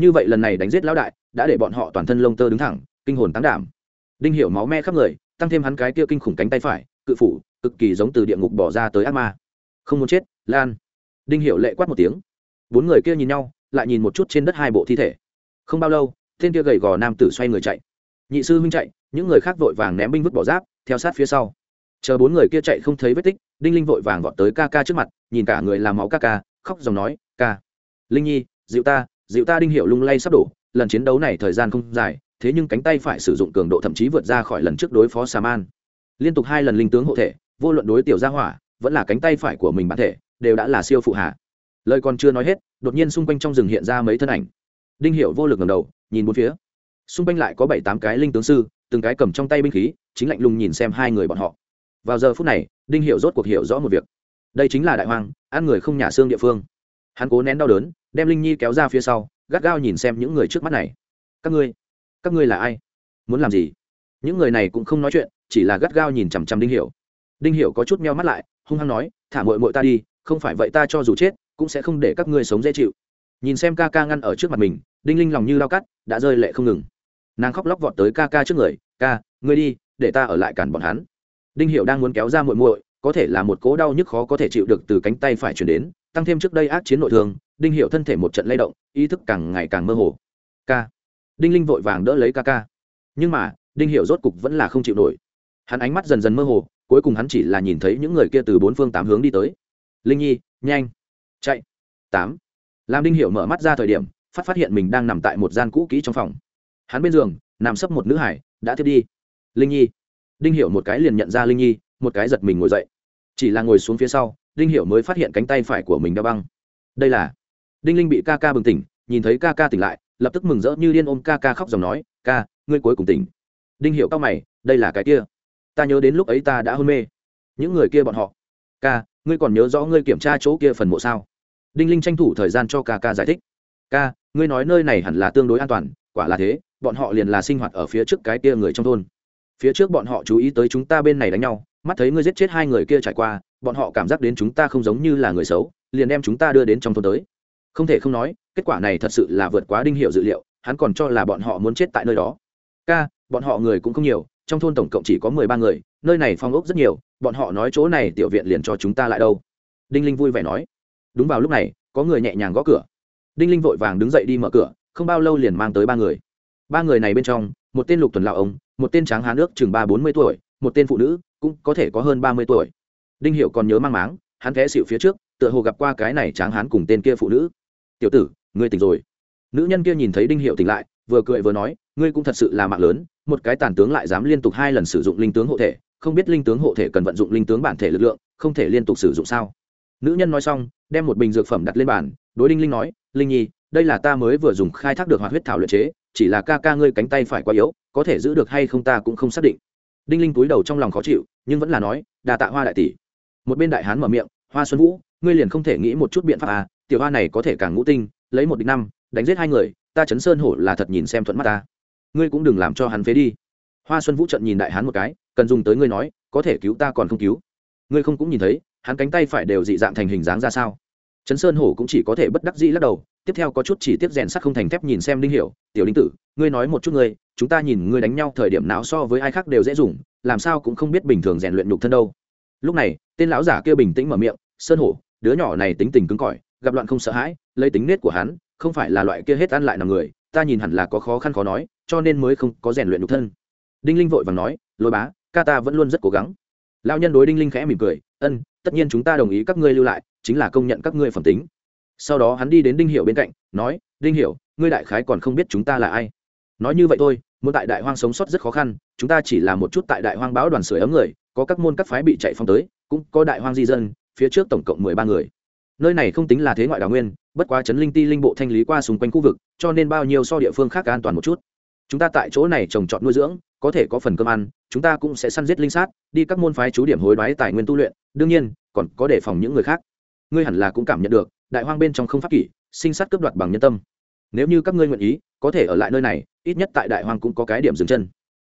như vậy lần này đánh giết lão đại, đã để bọn họ toàn thân lông tơ đứng thẳng, kinh hồn tăng đảm. Đinh hiểu máu me khắp người, tăng thêm hắn cái kia kinh khủng cánh tay phải, cự phủ, cực kỳ giống từ địa ngục bỏ ra tới ác ma. Không muốn chết, lan. Đinh hiểu lệ quát một tiếng. Bốn người kia nhìn nhau, lại nhìn một chút trên đất hai bộ thi thể. Không bao lâu tên kia gầy gò nam tử xoay người chạy. Nhị sư huynh chạy, những người khác vội vàng ném binh vứt bỏ giáp, theo sát phía sau. Chờ bốn người kia chạy không thấy vết tích, đinh linh vội vàng vọt tới ca ca trước mặt, nhìn cả người làm máu ca ca, khóc dòng nói, ca, linh nhi, dịu ta dịu ta đinh hiệu lung lay sắp đổ, lần chiến đấu này thời gian không dài, thế nhưng cánh tay phải sử dụng cường độ thậm chí vượt ra khỏi lần trước đối phó xà man. Liên tục hai lần linh tướng hộ thể, vô luận đối tiểu gia hỏa, vẫn là cánh tay phải của mình bản thể, đều đã là siêu phụ hạ. Lời còn chưa nói hết, đột nhiên xung quanh trong rừng hiện ra mấy thân ảnh. Đinh hiệu vô lực ngầm đầu, nhìn bốn phía. Xung quanh lại có bảy tám cái linh tướng sư, từng cái cầm trong tay binh khí, chính lạnh lùng nhìn xem hai người bọn họ. Vào giờ phút này, đinh hiệu rốt cuộc hiểu rõ một việc. Đây chính là đại hoang, ăn người không nhà xương địa phương hắn cố nén đau đớn, đem linh nhi kéo ra phía sau, gắt gao nhìn xem những người trước mắt này. Các ngươi các ngươi là ai? Muốn làm gì? Những người này cũng không nói chuyện, chỉ là gắt gao nhìn chằm chằm đinh hiểu. Đinh hiểu có chút meo mắt lại, hung hăng nói, thả mội mội ta đi, không phải vậy ta cho dù chết, cũng sẽ không để các ngươi sống dễ chịu. Nhìn xem ca ca ngăn ở trước mặt mình, đinh linh lòng như lao cắt, đã rơi lệ không ngừng. Nàng khóc lóc vọt tới ca ca trước người, ca, ngươi đi, để ta ở lại cản bọn hắn. Đinh hiểu đang muốn kéo ra muội muội có thể là một cố đau nhức khó có thể chịu được từ cánh tay phải chuyển đến, tăng thêm trước đây ác chiến nội thương, đinh hiệu thân thể một trận lay động, ý thức càng ngày càng mơ hồ. K đinh linh vội vàng đỡ lấy ca ca. Nhưng mà, đinh hiệu rốt cục vẫn là không chịu nổi. Hắn ánh mắt dần dần mơ hồ, cuối cùng hắn chỉ là nhìn thấy những người kia từ bốn phương tám hướng đi tới. Linh nhi, nhanh. Chạy. Tám. Làm đinh hiệu mở mắt ra thời điểm, phát phát hiện mình đang nằm tại một gian cũ kỹ trong phòng. Hắn bên giường, nằm sấp một nữ hải, đã thiết đi. Linh nhi. Đinh hiểu một cái liền nhận ra linh nhi một cái giật mình ngồi dậy. Chỉ là ngồi xuống phía sau, đinh hiểu mới phát hiện cánh tay phải của mình đã băng. Đây là đinh linh bị ca ca bừng tỉnh, nhìn thấy ca ca tỉnh lại, lập tức mừng rỡ như điên ôm ca ca khóc dòng nói, ca, ngươi cuối cùng tỉnh. Đinh hiểu cao mày, đây là cái kia. Ta nhớ đến lúc ấy ta đã hôn mê. Những người kia bọn họ. Ca, ngươi còn nhớ rõ ngươi kiểm tra chỗ kia phần mộ sao? Đinh linh tranh thủ thời gian cho ca ca giải thích. Ca, ngươi nói nơi này hẳn là tương đối an toàn, quả là thế, bọn họ liền là sinh hoạt ở phía trước cái kia người trong thôn. Phía trước bọn họ chú ý tới chúng ta bên này đánh nhau mắt thấy ngươi giết chết hai người kia trải qua, bọn họ cảm giác đến chúng ta không giống như là người xấu, liền đem chúng ta đưa đến trong thôn tới. Không thể không nói, kết quả này thật sự là vượt quá đinh hiệu dự liệu, hắn còn cho là bọn họ muốn chết tại nơi đó. Ca, bọn họ người cũng không nhiều, trong thôn tổng cộng chỉ có mười ba người, nơi này phong ốc rất nhiều, bọn họ nói chỗ này tiểu viện liền cho chúng ta lại đâu. Đinh linh vui vẻ nói. Đúng vào lúc này, có người nhẹ nhàng gõ cửa. Đinh linh vội vàng đứng dậy đi mở cửa, không bao lâu liền mang tới ba người. Ba người này bên trong, một tên lục tuần lão ông, một tên tráng hán nước chừng ba bốn mươi tuổi, một tên phụ nữ cũng có thể có hơn ba mươi tuổi. Đinh hiệu còn nhớ mang máng, hắn té xịu phía trước, tựa hồ gặp qua cái này tráng hán cùng tên kia phụ nữ. Tiểu tử, ngươi tỉnh rồi. Nữ nhân kia nhìn thấy đinh hiệu tỉnh lại, vừa cười vừa nói, ngươi cũng thật sự là mạng lớn, một cái tàn tướng lại dám liên tục hai lần sử dụng linh tướng hộ thể, không biết linh tướng hộ thể cần vận dụng linh tướng bản thể lực lượng, không thể liên tục sử dụng sao? Nữ nhân nói xong, đem một bình dược phẩm đặt lên bàn, đối đinh linh nói, linh nhi, đây là ta mới vừa dùng khai thác được hoạt huyết thảo luyện chế, chỉ là ca ca ngươi cánh tay phải quá yếu, có thể giữ được hay không ta cũng không xác định đinh linh túi đầu trong lòng khó chịu, nhưng vẫn là nói đà tạ hoa đại tỷ. Một bên đại hán mở miệng, hoa xuân vũ, ngươi liền không thể nghĩ một chút biện pháp à tiểu hoa này có thể càng ngũ tinh, lấy một địch năm, đánh giết hai người, ta chấn sơn hổ là thật nhìn xem thuận mắt ta. Ngươi cũng đừng làm cho hắn phế đi. Hoa xuân vũ trận nhìn đại hán một cái, cần dùng tới ngươi nói, có thể cứu ta còn không cứu. Ngươi không cũng nhìn thấy, hắn cánh tay phải đều dị dạng thành hình dáng ra sao. Chấn sơn hổ cũng chỉ có thể bất đắc dĩ lắc đầu, tiếp theo có chút chỉ tiếp rèn sắt không thành thép nhìn xem đinh hiểu, tiểu đinh tử, ngươi nói một chút ngươi chúng ta nhìn ngươi đánh nhau thời điểm nào so với ai khác đều dễ dùng, làm sao cũng không biết bình thường rèn luyện nhục thân đâu. Lúc này, tên lão giả kia bình tĩnh mở miệng, sơn hổ, đứa nhỏ này tính tình cứng cỏi, gặp loạn không sợ hãi, lấy tính nết của hắn, không phải là loại kia hết ăn lại nằm người, ta nhìn hẳn là có khó khăn khó nói, cho nên mới không có rèn luyện nhục thân. Đinh linh vội vàng nói, lôi bá, ca ta vẫn luôn rất cố gắng. Lão nhân đối đinh linh khẽ mỉm cười, ân, tất nhiên chúng ta đồng ý các ngươi lưu lại, chính là công nhận các ngươi phẩm tính. Sau đó hắn đi đến đinh hiểu bên cạnh, nói, đinh hiểu, ngươi đại khái còn không biết chúng ta là ai. Nói như vậy thôi muốn tại đại hoang sống sót rất khó khăn, chúng ta chỉ là một chút tại đại hoang báo đoàn sưởi ấm người, có các môn các phái bị chạy phong tới, cũng có đại hoang di dân, phía trước tổng cộng mười ba người. Nơi này không tính là thế ngoại đào nguyên, bất quá chấn linh ti linh bộ thanh lý qua xung quanh khu vực, cho nên bao nhiêu so địa phương khác an toàn một chút. Chúng ta tại chỗ này trồng trọt nuôi dưỡng, có thể có phần cơm ăn, chúng ta cũng sẽ săn giết linh sát, đi các môn phái chú điểm hối đoái tài nguyên tu luyện, đương nhiên, còn có đề phòng những người khác. Ngươi hẳn là cũng cảm nhận được, đại hoang bên trong không pháp kỷ, sinh sát cướp đoạt bằng nhân tâm. Nếu như các ngươi nguyện ý có thể ở lại nơi này, ít nhất tại đại hoang cũng có cái điểm dừng chân.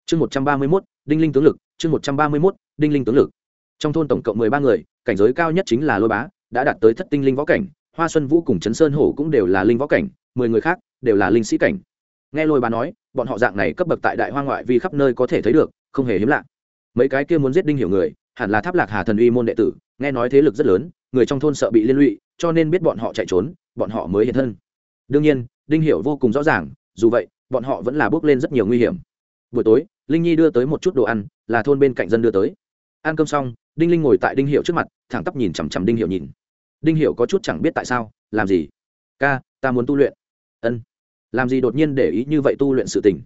Chương một trăm ba mươi mốt, đinh linh tướng lực, chương một trăm ba mươi mốt, đinh linh tướng lực. Trong thôn tổng cộng mười ba người, cảnh giới cao nhất chính là lôi bá, đã đạt tới thất tinh linh võ cảnh, hoa xuân vũ cùng trấn sơn hổ cũng đều là linh võ cảnh, mười người khác đều là linh sĩ cảnh. Nghe lôi bá nói, bọn họ dạng này cấp bậc tại đại hoa ngoại vi khắp nơi có thể thấy được, không hề hiếm lạ. Mấy cái kia muốn giết đinh hiểu người, hẳn là tháp lạc hà thần uy môn đệ tử, nghe nói thế lực rất lớn, người trong thôn sợ bị liên lụy, cho nên biết bọn họ chạy trốn, bọn họ mới hiện thân. Đương nhiên đinh hiểu vô cùng rõ ràng, dù vậy, bọn họ vẫn là bước lên rất nhiều nguy hiểm. Buổi tối, linh nhi đưa tới một chút đồ ăn, là thôn bên cạnh dân đưa tới. Ăn cơm xong, đinh linh ngồi tại đinh hiệu trước mặt, thẳng tắp nhìn chằm chằm đinh hiệu nhìn. Đinh hiệu có chút chẳng biết tại sao, làm gì? Ca, ta muốn tu luyện. Ân. Làm gì đột nhiên để ý như vậy tu luyện sự tình?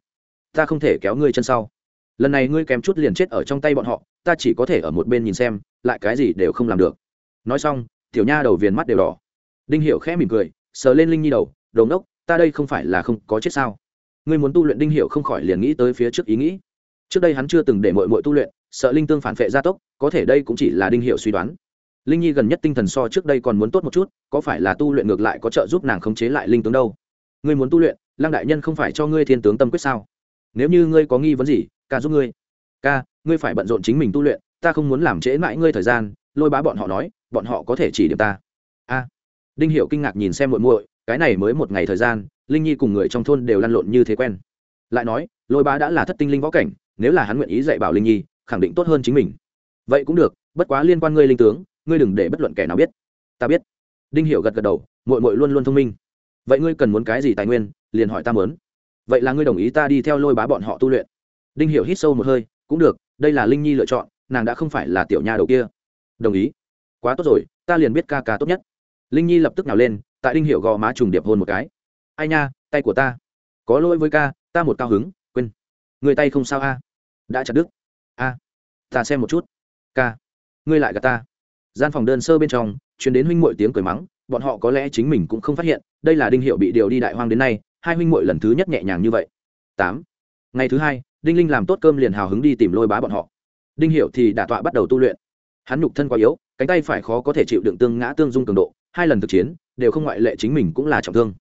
Ta không thể kéo ngươi chân sau. Lần này ngươi kém chút liền chết ở trong tay bọn họ, ta chỉ có thể ở một bên nhìn xem, lại cái gì đều không làm được. Nói xong, tiểu nha đầu viền mắt đều đỏ. Đinh hiệu khẽ mỉm cười, sờ lên linh nhi đầu đầu ngốc ta đây không phải là không có chết sao? Ngươi muốn tu luyện đinh hiệu không khỏi liền nghĩ tới phía trước ý nghĩ. Trước đây hắn chưa từng để mội mội tu luyện, sợ linh tương phản vệ gia tốc, có thể đây cũng chỉ là đinh hiệu suy đoán. Linh nhi gần nhất tinh thần so trước đây còn muốn tốt một chút, có phải là tu luyện ngược lại có trợ giúp nàng khống chế lại linh tướng đâu? Ngươi muốn tu luyện, lăng đại nhân không phải cho ngươi thiên tướng tâm quyết sao? Nếu như ngươi có nghi vấn gì, ca giúp ngươi. Ca, ngươi phải bận rộn chính mình tu luyện, ta không muốn làm trễ mãi ngươi thời gian, lôi bá bọn họ nói, bọn họ có thể chỉ điểm ta. A. Đinh hiệu kinh ngạc nhìn xem muội muội cái này mới một ngày thời gian, linh nhi cùng người trong thôn đều lăn lộn như thế quen. Lại nói, lôi bá đã là thất tinh linh võ cảnh, nếu là hắn nguyện ý dạy bảo linh nhi, khẳng định tốt hơn chính mình. Vậy cũng được, bất quá liên quan ngươi linh tướng, ngươi đừng để bất luận kẻ nào biết. Ta biết. Đinh hiểu gật gật đầu, muội muội luôn luôn thông minh. Vậy ngươi cần muốn cái gì tài nguyên, liền hỏi ta muốn. Vậy là ngươi đồng ý ta đi theo lôi bá bọn họ tu luyện. Đinh hiểu hít sâu một hơi, cũng được, đây là linh nhi lựa chọn, nàng đã không phải là tiểu nha đầu kia. Đồng ý. Quá tốt rồi, ta liền biết ca ca tốt nhất. Linh nhi lập tức nào lên tại đinh hiệu gò má trùng điệp hôn một cái. Ai nha, tay của ta. Có lỗi với ca, ta một cao hứng, quên. Người tay không sao a. Đã chặt đứt. A, ta xem một chút. Ca, ngươi lại gạt ta. Gian phòng đơn sơ bên trong chuyển đến huynh muội tiếng cười mắng, bọn họ có lẽ chính mình cũng không phát hiện, đây là đinh hiệu bị điều đi đại hoang đến nay, hai huynh muội lần thứ nhất nhẹ nhàng như vậy. Tám, ngày thứ hai, đinh linh làm tốt cơm liền hào hứng đi tìm lôi bá bọn họ. Đinh hiệu thì đả tọa bắt đầu tu luyện. Hắn nhục thân quá yếu, cánh tay phải khó có thể chịu đựng tương ngã tương dung cường độ, hai lần thực chiến đều không ngoại lệ chính mình cũng là trọng thương.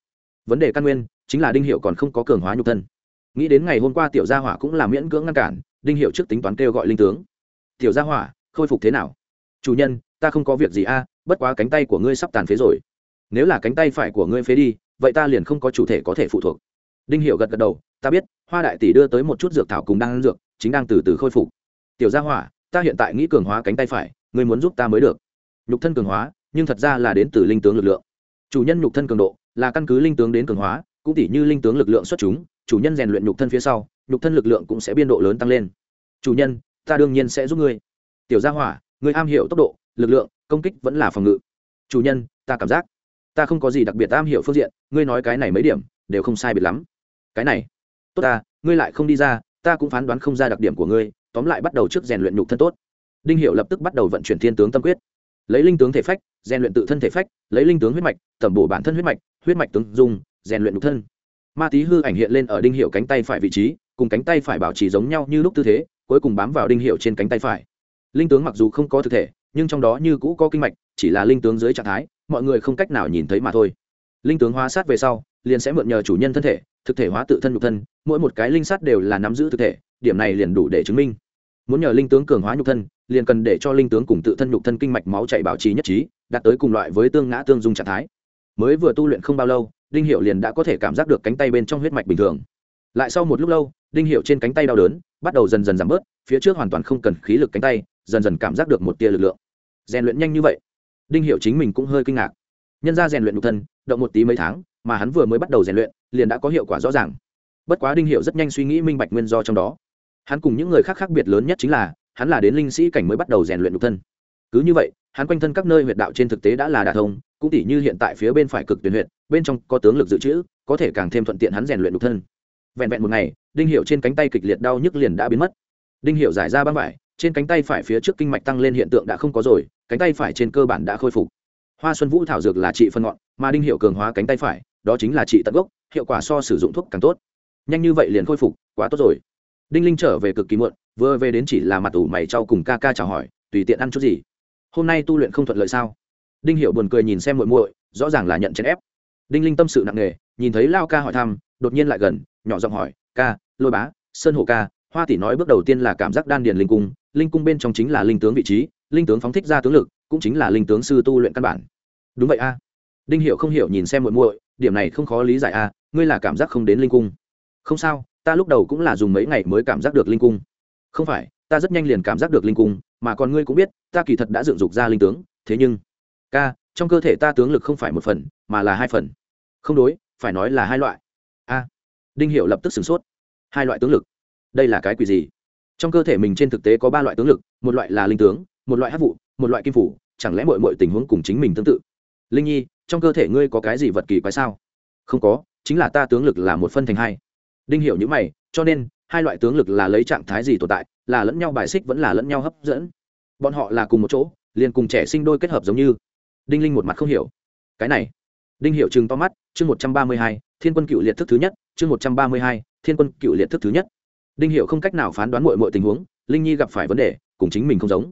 Vấn đề căn nguyên chính là đinh hiệu còn không có cường hóa nhục thân. Nghĩ đến ngày hôm qua tiểu gia hỏa cũng là miễn cưỡng ngăn cản, đinh hiệu trước tính toán kêu gọi linh tướng. Tiểu gia hỏa, khôi phục thế nào? Chủ nhân, ta không có việc gì a, bất quá cánh tay của ngươi sắp tàn phế rồi. Nếu là cánh tay phải của ngươi phế đi, vậy ta liền không có chủ thể có thể phụ thuộc. Đinh hiệu gật gật đầu, ta biết, hoa đại tỷ đưa tới một chút dược thảo cùng đang ăn dược, chính đang từ từ khôi phục. Tiểu gia hỏa, ta hiện tại nghĩ cường hóa cánh tay phải, ngươi muốn giúp ta mới được. Nhục thân cường hóa, nhưng thật ra là đến từ linh tướng lực lượng chủ nhân nhục thân cường độ là căn cứ linh tướng đến cường hóa, cũng tỷ như linh tướng lực lượng xuất chúng, chủ nhân rèn luyện nhục thân phía sau, nhục thân lực lượng cũng sẽ biên độ lớn tăng lên. Chủ nhân, ta đương nhiên sẽ giúp ngươi. Tiểu gia hỏa, ngươi am hiểu tốc độ, lực lượng, công kích vẫn là phòng ngự. Chủ nhân, ta cảm giác, ta không có gì đặc biệt am hiểu phương diện, ngươi nói cái này mấy điểm, đều không sai biệt lắm. Cái này, tốt ta, ngươi lại không đi ra, ta cũng phán đoán không ra đặc điểm của ngươi, tóm lại bắt đầu trước rèn luyện nhục thân tốt. Đinh hiệu lập tức bắt đầu vận chuyển thiên tướng tâm quyết. Lấy linh tướng thể phách rèn luyện tự thân thể phách, lấy linh tướng huyết mạch, tẩm bổ bản thân huyết mạch huyết mạch tướng dung, rèn luyện nhục thân. Ma tí hư ảnh hiện lên ở đinh hiệu cánh tay phải vị trí, cùng cánh tay phải bảo trì giống nhau như lúc tư thế, cuối cùng bám vào đinh hiệu trên cánh tay phải. Linh tướng mặc dù không có thực thể, nhưng trong đó như cũ có kinh mạch, chỉ là linh tướng dưới trạng thái, mọi người không cách nào nhìn thấy mà thôi. Linh tướng hóa sát về sau, liền sẽ mượn nhờ chủ nhân thân thể, thực thể hóa tự thân nhục thân, mỗi một cái linh sát đều là nắm giữ thực thể, điểm này liền đủ để chứng minh. Muốn nhờ linh tướng cường hóa nhục thân liền cần để cho linh tướng cùng tự thân nhục thân kinh mạch máu chạy bảo trì nhất trí, đạt tới cùng loại với tương ngã tương dung trạng thái. Mới vừa tu luyện không bao lâu, đinh hiệu liền đã có thể cảm giác được cánh tay bên trong huyết mạch bình thường. Lại sau một lúc lâu, đinh hiệu trên cánh tay đau đớn, bắt đầu dần dần giảm bớt, phía trước hoàn toàn không cần khí lực cánh tay, dần dần cảm giác được một tia lực lượng. Rèn luyện nhanh như vậy, đinh hiệu chính mình cũng hơi kinh ngạc. Nhân ra rèn luyện nhục thân, động một tí mấy tháng, mà hắn vừa mới bắt đầu rèn luyện, liền đã có hiệu quả rõ ràng. Bất quá đinh hiệu rất nhanh suy nghĩ minh bạch nguyên do trong đó. Hắn cùng những người khác khác biệt lớn nhất chính là hắn là đến linh sĩ cảnh mới bắt đầu rèn luyện nhục thân. Cứ như vậy, hắn quanh thân các nơi huyệt đạo trên thực tế đã là đà thông, cũng tỉ như hiện tại phía bên phải cực tuyển huyện bên trong có tướng lực dự trữ, có thể càng thêm thuận tiện hắn rèn luyện nhục thân. Vẹn vẹn một ngày, đinh hiệu trên cánh tay kịch liệt đau nhức liền đã biến mất. Đinh hiệu giải ra băng vải, trên cánh tay phải phía trước kinh mạch tăng lên hiện tượng đã không có rồi, cánh tay phải trên cơ bản đã khôi phục. Hoa xuân vũ thảo dược là trị phân ngọn, mà đinh hiệu cường hóa cánh tay phải, đó chính là trị tận gốc, hiệu quả so sử dụng thuốc càng tốt. Nhanh như vậy liền khôi phục, quá tốt rồi. Đinh linh trở về cực kỳ muộn vừa về đến chỉ là mặt ủ mày trao cùng ca ca chào hỏi, tùy tiện ăn chút gì. Hôm nay tu luyện không thuận lợi sao? Đinh Hiểu buồn cười nhìn xem muội muội, rõ ràng là nhận chèn ép. Đinh linh tâm sự nặng nề, nhìn thấy lao ca hỏi thăm, đột nhiên lại gần, nhỏ giọng hỏi, ca, lôi bá, sơn hổ ca, hoa tỷ nói bước đầu tiên là cảm giác đan điền linh cung linh cung bên trong chính là linh tướng vị trí, linh tướng phóng thích ra tướng lực, cũng chính là linh tướng sư tu luyện căn bản. Đúng vậy a. Đinh Hiểu không hiểu nhìn xem muội muội, điểm này không khó lý giải a, ngươi là cảm giác không đến linh cung. Không sao, ta lúc đầu cũng là dùng mấy ngày mới cảm giác được linh cung không phải, ta rất nhanh liền cảm giác được linh cung, mà còn ngươi cũng biết, ta kỳ thật đã dựng dục ra linh tướng, thế nhưng, ca, trong cơ thể ta tướng lực không phải một phần, mà là hai phần. Không đối, phải nói là hai loại. A, đinh hiệu lập tức sửng sốt. Hai loại tướng lực? Đây là cái quỷ gì? Trong cơ thể mình trên thực tế có ba loại tướng lực, một loại là linh tướng, một loại hát vụ, một loại kim phủ, chẳng lẽ mọi mọi tình huống cùng chính mình tương tự? Linh nhi, trong cơ thể ngươi có cái gì vật kỳ quái sao? Không có, chính là ta tướng lực là một phân thành hai. Đinh hiệu những mày, cho nên hai loại tướng lực là lấy trạng thái gì tồn tại, là lẫn nhau bài xích vẫn là lẫn nhau hấp dẫn. Bọn họ là cùng một chỗ, liền cùng trẻ sinh đôi kết hợp giống như. Đinh linh một mặt không hiểu. Cái này, đinh hiểu chừng to mắt, chương một trăm ba mươi hai, thiên quân cựu liệt thức thứ nhất, chương một trăm ba mươi hai, thiên quân cựu liệt thức thứ nhất. Đinh hiểu không cách nào phán đoán mọi mọi tình huống, linh nhi gặp phải vấn đề, cùng chính mình không giống.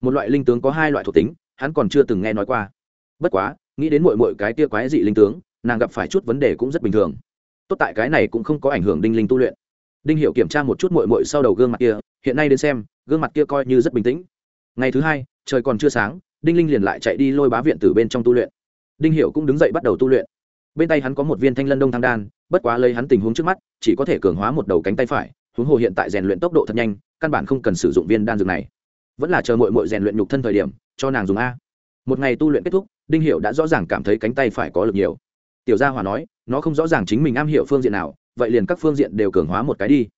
Một loại linh tướng có hai loại thuộc tính, hắn còn chưa từng nghe nói qua. Bất quá, nghĩ đến mọi mọi cái tia quái dị linh tướng, nàng gặp phải chút vấn đề cũng rất bình thường. Tốt tại cái này cũng không có ảnh hưởng đinh linh tu luyện đinh hiểu kiểm tra một chút mội mội sau đầu gương mặt kia, hiện nay đến xem, gương mặt kia coi như rất bình tĩnh. Ngày thứ hai, trời còn chưa sáng, đinh linh liền lại chạy đi lôi bá viện từ bên trong tu luyện. Đinh hiểu cũng đứng dậy bắt đầu tu luyện. Bên tay hắn có một viên thanh lân đông thăng đan, bất quá lấy hắn tình huống trước mắt, chỉ có thể cường hóa một đầu cánh tay phải, huống hồ hiện tại rèn luyện tốc độ thật nhanh, căn bản không cần sử dụng viên đan dược này. Vẫn là chờ mội mội rèn luyện nhục thân thời điểm, cho nàng dùng a. Một ngày tu luyện kết thúc, đinh hiệu đã rõ ràng cảm thấy cánh tay phải có lực nhiều. Tiểu gia hòa nói, nó không rõ ràng chính mình am hiểu phương diện nào vậy liền các phương diện đều cường hóa một cái đi.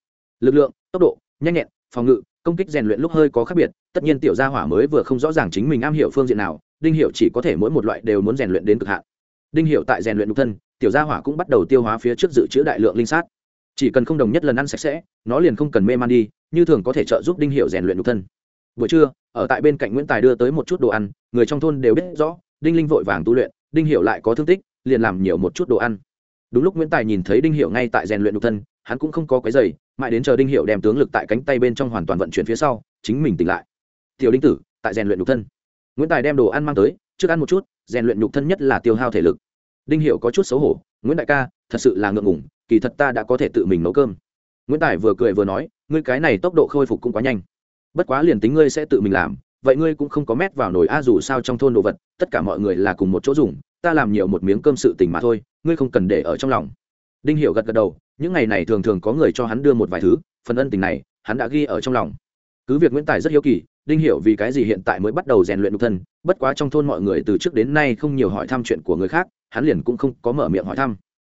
Lực lượng, tốc độ, nhanh nhẹn, phòng ngự, công kích rèn luyện lúc hơi có khác biệt, tất nhiên tiểu gia hỏa mới vừa không rõ ràng chính mình am hiểu phương diện nào, đinh hiệu chỉ có thể mỗi một loại đều muốn rèn luyện đến cực hạn. Đinh hiệu tại rèn luyện nhục thân, tiểu gia hỏa cũng bắt đầu tiêu hóa phía trước dự trữ đại lượng linh sát. Chỉ cần không đồng nhất lần ăn sạch sẽ, nó liền không cần mê man đi, như thường có thể trợ giúp đinh hiệu rèn luyện nhục thân. Buổi trưa, ở tại bên cạnh nguyễn tài đưa tới một chút đồ ăn, người trong thôn đều biết rõ, đinh linh vội vàng tu luyện, đinh hiệu lại có thương tích, liền làm nhiều một chút đồ ăn đúng lúc nguyễn tài nhìn thấy đinh hiệu ngay tại rèn luyện độc thân, hắn cũng không có cái giày mãi đến chờ đinh hiệu đem tướng lực tại cánh tay bên trong hoàn toàn vận chuyển phía sau, chính mình tỉnh lại. Tiểu đinh tử, tại rèn luyện độc thân. Nguyễn tài đem đồ ăn mang tới, trước ăn một chút, rèn luyện nhục thân nhất là tiêu hao thể lực. Đinh hiệu có chút xấu hổ, nguyễn đại ca, thật sự là ngượng ngủng kỳ thật ta đã có thể tự mình nấu cơm. Nguyễn tài vừa cười vừa nói, ngươi cái này tốc độ khôi phục cũng quá nhanh. Bất quá liền tính ngươi sẽ tự mình làm, vậy ngươi cũng không có mét vào nồi a dù sao trong thôn đồ vật, tất cả mọi người là cùng một chỗ dùng ta làm nhiều một miếng cơm sự tình mà thôi, ngươi không cần để ở trong lòng. Đinh hiểu gật gật đầu, những ngày này thường thường có người cho hắn đưa một vài thứ, phần ân tình này, hắn đã ghi ở trong lòng. Cứ việc nguyễn tài rất hiếu kỳ, đinh hiểu vì cái gì hiện tại mới bắt đầu rèn luyện nhục thân, bất quá trong thôn mọi người từ trước đến nay không nhiều hỏi thăm chuyện của người khác, hắn liền cũng không có mở miệng hỏi thăm.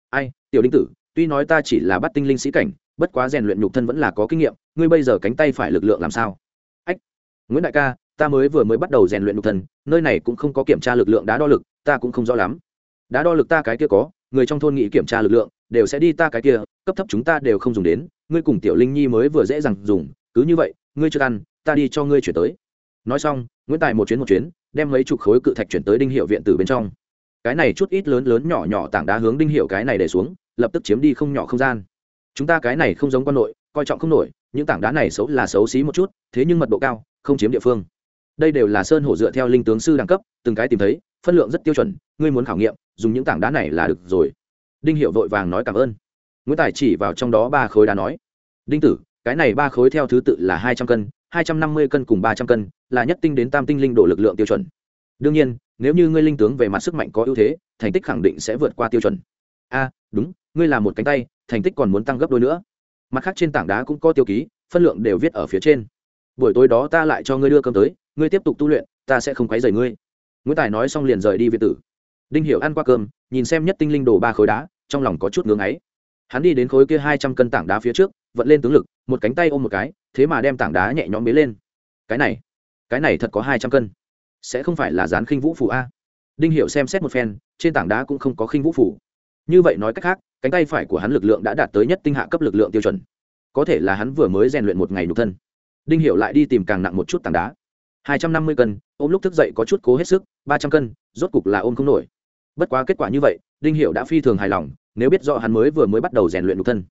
Ai, tiểu đinh tử, tuy nói ta chỉ là bắt tinh linh sĩ cảnh, bất quá rèn luyện nhục thân vẫn là có kinh nghiệm, ngươi bây giờ cánh tay phải lực lượng làm sao? Ách, nguyễn đại ca, ta mới vừa mới bắt đầu rèn luyện nhục thân, nơi này cũng không có kiểm tra lực lượng đá đo lực ta cũng không rõ lắm. Đã đo lực ta cái kia có, người trong thôn nghị kiểm tra lực lượng, đều sẽ đi ta cái kia, cấp thấp chúng ta đều không dùng đến, ngươi cùng tiểu linh nhi mới vừa dễ dàng dùng, cứ như vậy, ngươi chưa ăn, ta đi cho ngươi chuyển tới. Nói xong, nguyễn tài một chuyến một chuyến, đem mấy chục khối cự thạch chuyển tới đinh hiệu viện từ bên trong. Cái này chút ít lớn lớn nhỏ nhỏ tảng đá hướng đinh hiệu cái này để xuống, lập tức chiếm đi không nhỏ không gian. Chúng ta cái này không giống quan nội, coi trọng không nổi, những tảng đá này xấu là xấu xí một chút, thế nhưng mật độ cao, không chiếm địa phương đây đều là sơn hổ dựa theo linh tướng sư đẳng cấp, từng cái tìm thấy, phân lượng rất tiêu chuẩn, ngươi muốn khảo nghiệm, dùng những tảng đá này là được rồi. Đinh hiệu vội vàng nói cảm ơn. Nguyễn tài chỉ vào trong đó ba khối đá nói, đinh tử, cái này ba khối theo thứ tự là hai trăm cân, hai trăm năm mươi cân cùng ba trăm cân, là nhất tinh đến tam tinh linh đổ lực lượng tiêu chuẩn. Đương nhiên, nếu như ngươi linh tướng về mặt sức mạnh có ưu thế, thành tích khẳng định sẽ vượt qua tiêu chuẩn. A, đúng, ngươi là một cánh tay, thành tích còn muốn tăng gấp đôi nữa. Mặt khác trên tảng đá cũng có tiêu ký, phân lượng đều viết ở phía trên. Buổi tối đó ta lại cho ngươi đưa cơm tới ngươi tiếp tục tu luyện, ta sẽ không quấy rầy ngươi. Nguyễn tài nói xong liền rời đi viện tử. Đinh hiểu ăn qua cơm, nhìn xem nhất tinh linh đồ ba khối đá, trong lòng có chút ngưỡng ấy. Hắn đi đến khối kia hai trăm cân tảng đá phía trước, vận lên tướng lực, một cánh tay ôm một cái, thế mà đem tảng đá nhẹ nhõm bế lên. Cái này cái này thật có hai trăm cân. Sẽ không phải là dán khinh vũ phủ a? Đinh hiểu xem xét một phen, trên tảng đá cũng không có khinh vũ phủ như vậy nói cách khác, cánh tay phải của hắn lực lượng đã đạt tới nhất tinh hạ cấp lực lượng tiêu chuẩn. Có thể là hắn vừa mới rèn luyện một ngày nhục thân. Đinh hiểu lại đi tìm càng nặng một chút tảng đá hai trăm năm mươi cân, ôm lúc thức dậy có chút cố hết sức, ba trăm cân, rốt cục là ôm không nổi. Bất quá kết quả như vậy, đinh hiểu đã phi thường hài lòng, nếu biết rõ hắn mới vừa mới bắt đầu rèn luyện nội thân.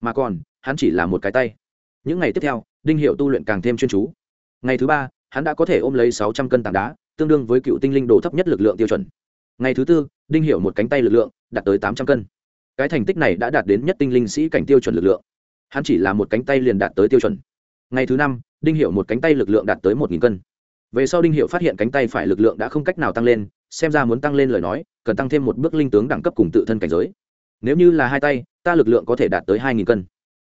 Mà còn, hắn chỉ là một cái tay. Những ngày tiếp theo, đinh hiệu tu luyện càng thêm chuyên chú. Ngày thứ ba, hắn đã có thể ôm lấy sáu trăm cân tảng đá, tương đương với cựu tinh linh đồ thấp nhất lực lượng tiêu chuẩn. Ngày thứ tư, đinh hiệu một cánh tay lực lượng, đạt tới tám trăm cân. Cái thành tích này đã đạt đến nhất tinh linh sĩ cảnh tiêu chuẩn lực lượng. Hắn chỉ là một cánh tay liền đạt tới tiêu chuẩn. Ngày thứ năm, đinh hiệu một cánh tay lực lượng đạt tới một cân về sau đinh hiệu phát hiện cánh tay phải lực lượng đã không cách nào tăng lên xem ra muốn tăng lên lời nói cần tăng thêm một bước linh tướng đẳng cấp cùng tự thân cảnh giới. Nếu như là hai tay ta lực lượng có thể đạt tới hai nghìn cân.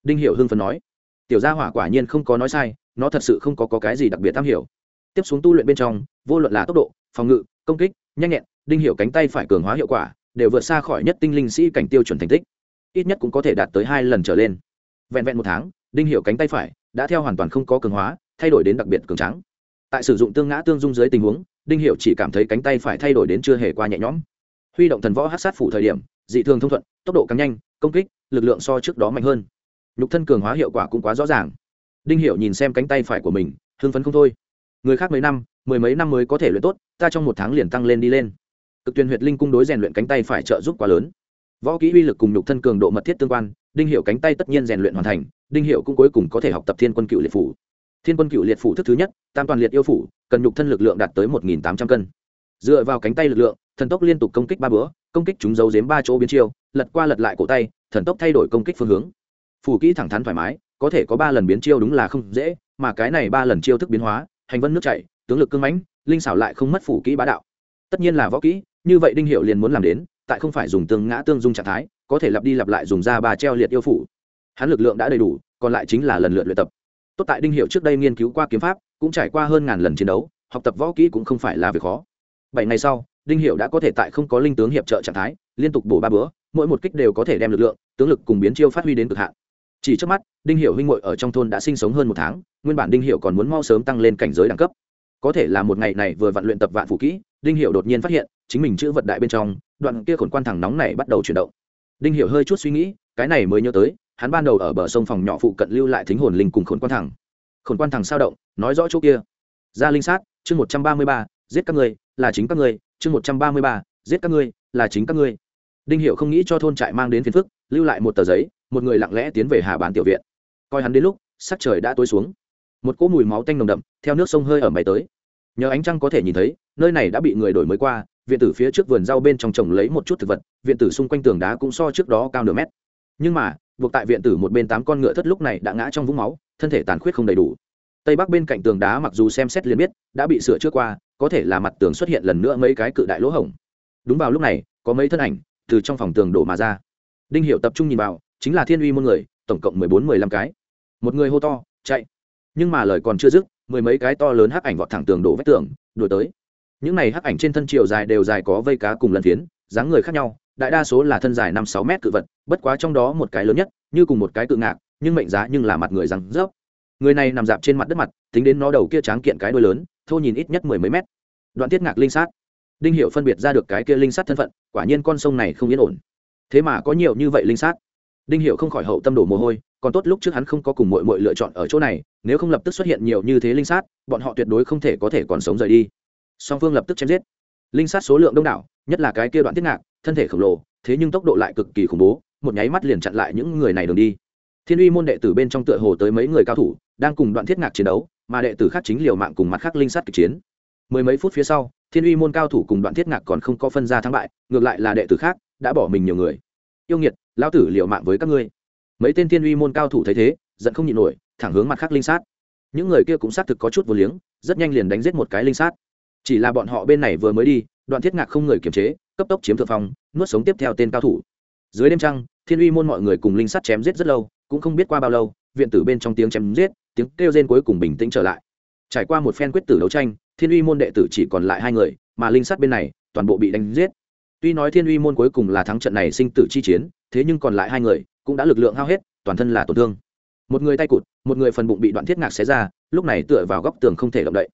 Đinh hiệu hưng phấn nói. Tiểu gia hỏa quả nhiên không có nói sai nó thật sự không có, có cái gì đặc biệt tham hiểu. Tiếp xuống tu luyện bên trong vô luận là tốc độ phòng ngự công kích nhanh nhẹn đinh hiệu cánh tay phải cường hóa hiệu quả đều vượt xa khỏi nhất tinh linh sĩ cảnh tiêu chuẩn thành tích. Ít nhất cũng có thể đạt tới hai lần trở lên. Vẹn vẹn một tháng đinh hiệu cánh tay phải đã theo hoàn toàn không có cường hóa thay đổi đến đặc biệt cường trắng tại sử dụng tương ngã tương dung dưới tình huống, đinh hiệu chỉ cảm thấy cánh tay phải thay đổi đến chưa hề qua nhẹ nhõm. Huy động thần võ hát sát phủ thời điểm, dị thường thông thuận, tốc độ càng nhanh, công kích, lực lượng so trước đó mạnh hơn. Nhục thân cường hóa hiệu quả cũng quá rõ ràng. Đinh hiệu nhìn xem cánh tay phải của mình, hưng phấn không thôi. Người khác mấy năm, mười mấy năm mới có thể luyện tốt, ta trong một tháng liền tăng lên đi lên. Cực tuyên huyệt linh cung đối rèn luyện cánh tay phải trợ giúp quá lớn. Võ kỹ uy lực cùng nhục thân cường độ mật thiết tương quan, đinh hiệu cánh tay tất nhiên rèn luyện hoàn thành, đinh hiệu cũng cuối cùng có thể học tập thiên quân cựu liệt phủ thiên quân cựu liệt phủ thức thứ nhất, tam toàn liệt yêu phủ, cần nhục thân lực lượng đạt tới một nghìn tám trăm cân. Dựa vào cánh tay lực lượng, thần tốc liên tục công kích ba bữa, công kích chúng giấu giếm ba chỗ biến chiêu, lật qua lật lại cổ tay, thần tốc thay đổi công kích phương hướng. Phủ kỹ thẳng thắn thoải mái, có thể có ba lần biến chiêu đúng là không dễ, mà cái này ba lần chiêu thức biến hóa, hành vân nước chảy, tướng lực cưng mãnh, linh xảo lại không mất phủ kỹ bá đạo. Tất nhiên là võ kỹ, như vậy đinh hiệu liền muốn làm đến, tại không phải dùng tương ngã tương dung trạng thái, có thể lặp đi lặp lại dùng ra ba treo liệt yêu phủ. Hắn lực lượng đã đầy đủ, còn lại chính là lần lượt luyện tập tốt tại đinh hiệu trước đây nghiên cứu qua kiếm pháp, cũng trải qua hơn ngàn lần chiến đấu, học tập võ kỹ cũng không phải là việc khó. Bảy ngày sau, đinh hiệu đã có thể tại không có linh tướng hiệp trợ trạng thái, liên tục bổ ba bữa, mỗi một kích đều có thể đem lực lượng, tướng lực cùng biến chiêu phát huy đến cực hạn. Chỉ trước mắt, đinh hiệu huynh hội ở trong thôn đã sinh sống hơn một tháng, nguyên bản đinh hiệu còn muốn mau sớm tăng lên cảnh giới đẳng cấp. Có thể là một ngày này vừa vặn luyện tập vạn phủ kỹ, đinh hiệu đột nhiên phát hiện, chính mình chữ vật đại bên trong, đoạn kia khổn quan thẳng nóng này bắt đầu chuyển động. Đinh hiệu hơi chút suy nghĩ, cái này mới nhớ tới hắn ban đầu ở bờ sông phòng nhỏ phụ cận lưu lại thính hồn linh cùng khổn quan thẳng. Khổn quan thẳng sao động, nói rõ chỗ kia. Ra linh sát, chương một trăm ba mươi ba, giết các ngươi, là chính các ngươi, chương một trăm ba mươi ba, giết các ngươi, là chính các ngươi. Đinh hiệu không nghĩ cho thôn trại mang đến phiền phức, lưu lại một tờ giấy, một người lặng lẽ tiến về hà bán tiểu viện. Coi hắn đến lúc, sắc trời đã tối xuống. Một cỗ mùi máu tanh nồng đậm, theo nước sông hơi ở máy tới. Nhờ ánh trăng có thể nhìn thấy, nơi này đã bị người đổi mới qua, viện tử phía trước vườn rau bên trong trồng lấy một chút thực vật, viện tử xung quanh tường đá cũng so trước đó cao nửa mét. Nhưng mà buộc tại viện tử một bên tám con ngựa thất lúc này đã ngã trong vũng máu, thân thể tàn khuyết không đầy đủ. Tây bắc bên cạnh tường đá mặc dù xem xét liền biết, đã bị sửa trước qua, có thể là mặt tường xuất hiện lần nữa mấy cái cự đại lỗ hổng. Đúng vào lúc này, có mấy thân ảnh từ trong phòng tường đổ mà ra. Đinh hiệu tập trung nhìn vào, chính là thiên uy môn người, tổng cộng mười bốn, mười lăm cái. Một người hô to, chạy! Nhưng mà lời còn chưa dứt, mười mấy cái to lớn hắc ảnh vọt thẳng tường đổ vách tường, đuổi tới. Những này hắc ảnh trên thân chiều dài đều dài có vây cá cùng lần phiến, dáng người khác nhau đại đa số là thân dài năm sáu mét cự vật, bất quá trong đó một cái lớn nhất, như cùng một cái cự ngạc, nhưng mệnh giá nhưng là mặt người răng rớp. Người này nằm dạp trên mặt đất mặt, tính đến nó đầu kia tráng kiện cái đuôi lớn, thô nhìn ít nhất mười mấy mét. Đoạn tiết ngạc linh sát. Đinh hiệu phân biệt ra được cái kia linh sát thân phận, quả nhiên con sông này không yên ổn. Thế mà có nhiều như vậy linh sát. Đinh hiệu không khỏi hậu tâm đổ mồ hôi, còn tốt lúc trước hắn không có cùng mội mội lựa chọn ở chỗ này, nếu không lập tức xuất hiện nhiều như thế linh sát, bọn họ tuyệt đối không thể có thể còn sống rời đi. Song phương lập tức chém giết. Linh sát số lượng đông đảo, nhất là cái kia đoạn tiết ngạc thân thể khổng lồ, thế nhưng tốc độ lại cực kỳ khủng bố, một nháy mắt liền chặn lại những người này đường đi. Thiên uy môn đệ tử bên trong tựa hồ tới mấy người cao thủ, đang cùng đoạn thiết ngạc chiến đấu, mà đệ tử khác chính liều mạng cùng mặt khác linh sát kịch chiến. Mười mấy phút phía sau, thiên uy môn cao thủ cùng đoạn thiết ngạc còn không có phân ra thắng bại, ngược lại là đệ tử khác, đã bỏ mình nhiều người. Yêu nghiệt lao tử liều mạng với các ngươi. Mấy tên thiên uy môn cao thủ thấy thế, giận không nhịn nổi, thẳng hướng mặt khác linh sát. Những người kia cũng xác thực có chút vô liếng, rất nhanh liền đánh giết một cái linh sát. Chỉ là bọn họ bên này vừa mới đi, đoạn thiết ngạc không người kiềm chế cấp tốc chiếm thượng phong, nuốt sống tiếp theo tên cao thủ. Dưới đêm trăng, thiên uy môn mọi người cùng linh sát chém giết rất lâu, cũng không biết qua bao lâu, viện tử bên trong tiếng chém giết, tiếng kêu rên cuối cùng bình tĩnh trở lại. Trải qua một phen quyết tử đấu tranh, thiên uy môn đệ tử chỉ còn lại hai người, mà linh sát bên này, toàn bộ bị đánh giết. Tuy nói thiên uy môn cuối cùng là thắng trận này sinh tử chi chiến, thế nhưng còn lại hai người cũng đã lực lượng hao hết, toàn thân là tổn thương. Một người tay cụt, một người phần bụng bị đoạn thiết ngạc xé ra, lúc này tựa vào góc tường không thể động đậy.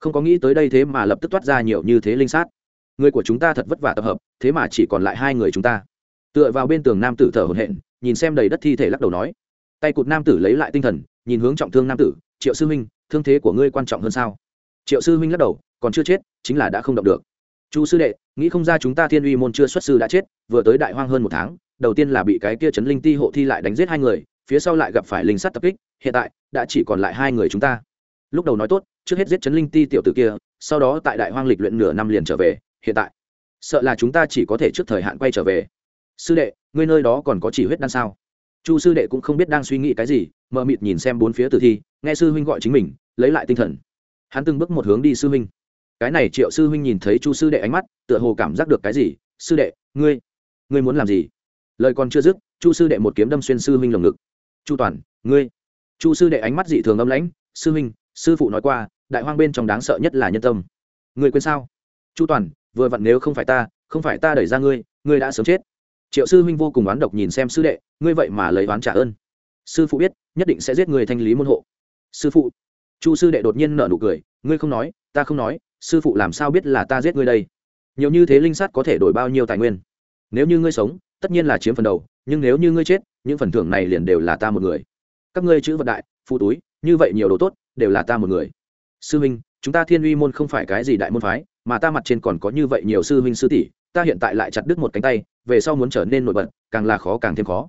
Không có nghĩ tới đây thế mà lập tức toát ra nhiều như thế linh sát người của chúng ta thật vất vả tập hợp, thế mà chỉ còn lại hai người chúng ta. Tựa vào bên tường nam tử thở hổn hển, nhìn xem đầy đất thi thể lắc đầu nói. Tay cụt nam tử lấy lại tinh thần, nhìn hướng trọng thương nam tử, triệu sư huynh, thương thế của ngươi quan trọng hơn sao? Triệu sư huynh lắc đầu, còn chưa chết, chính là đã không động được. Chu sư đệ, nghĩ không ra chúng ta thiên uy môn chưa xuất sư đã chết, vừa tới đại hoang hơn một tháng, đầu tiên là bị cái kia chấn linh ti hộ thi lại đánh giết hai người, phía sau lại gặp phải linh sắt tập kích, hiện tại đã chỉ còn lại hai người chúng ta. Lúc đầu nói tốt, trước hết giết chấn linh ti tiểu tử kia, sau đó tại đại hoang lịch luyện nửa năm liền trở về hiện tại. Sợ là chúng ta chỉ có thể trước thời hạn quay trở về. Sư đệ, ngươi nơi đó còn có chỉ huyết đan sao? Chu sư đệ cũng không biết đang suy nghĩ cái gì, mờ mịt nhìn xem bốn phía tử thi, nghe sư huynh gọi chính mình, lấy lại tinh thần. Hắn từng bước một hướng đi sư huynh. Cái này triệu sư huynh nhìn thấy chu sư đệ ánh mắt, tựa hồ cảm giác được cái gì? Sư đệ, ngươi ngươi muốn làm gì? Lời còn chưa dứt, chu sư đệ một kiếm đâm xuyên sư huynh lồng ngực. Chu toàn, ngươi. Chu sư đệ ánh mắt dị thường âm lãnh, sư huynh, sư phụ nói qua, đại hoang bên trong đáng sợ nhất là nhân tâm. Ngươi quên sao? Chu toàn vừa vặn nếu không phải ta, không phải ta đẩy ra ngươi ngươi đã sớm chết. Triệu sư huynh vô cùng oán độc nhìn xem sư đệ, ngươi vậy mà lấy oán trả ơn. Sư phụ biết, nhất định sẽ giết người thanh lý môn hộ. Sư phụ. Chu sư đệ đột nhiên nở nụ cười, ngươi không nói, ta không nói, sư phụ làm sao biết là ta giết ngươi đây? Nhiều như thế linh sát có thể đổi bao nhiêu tài nguyên? Nếu như ngươi sống, tất nhiên là chiếm phần đầu, nhưng nếu như ngươi chết, những phần thưởng này liền đều là ta một người. Các ngươi chữ vật đại, phụ túi, như vậy nhiều đồ tốt, đều là ta một người. Sư huynh, chúng ta thiên uy môn không phải cái gì đại môn phái mà ta mặt trên còn có như vậy nhiều sư huynh sư tỷ, ta hiện tại lại chặt đứt một cánh tay, về sau muốn trở nên nổi bật, càng là khó càng thêm khó.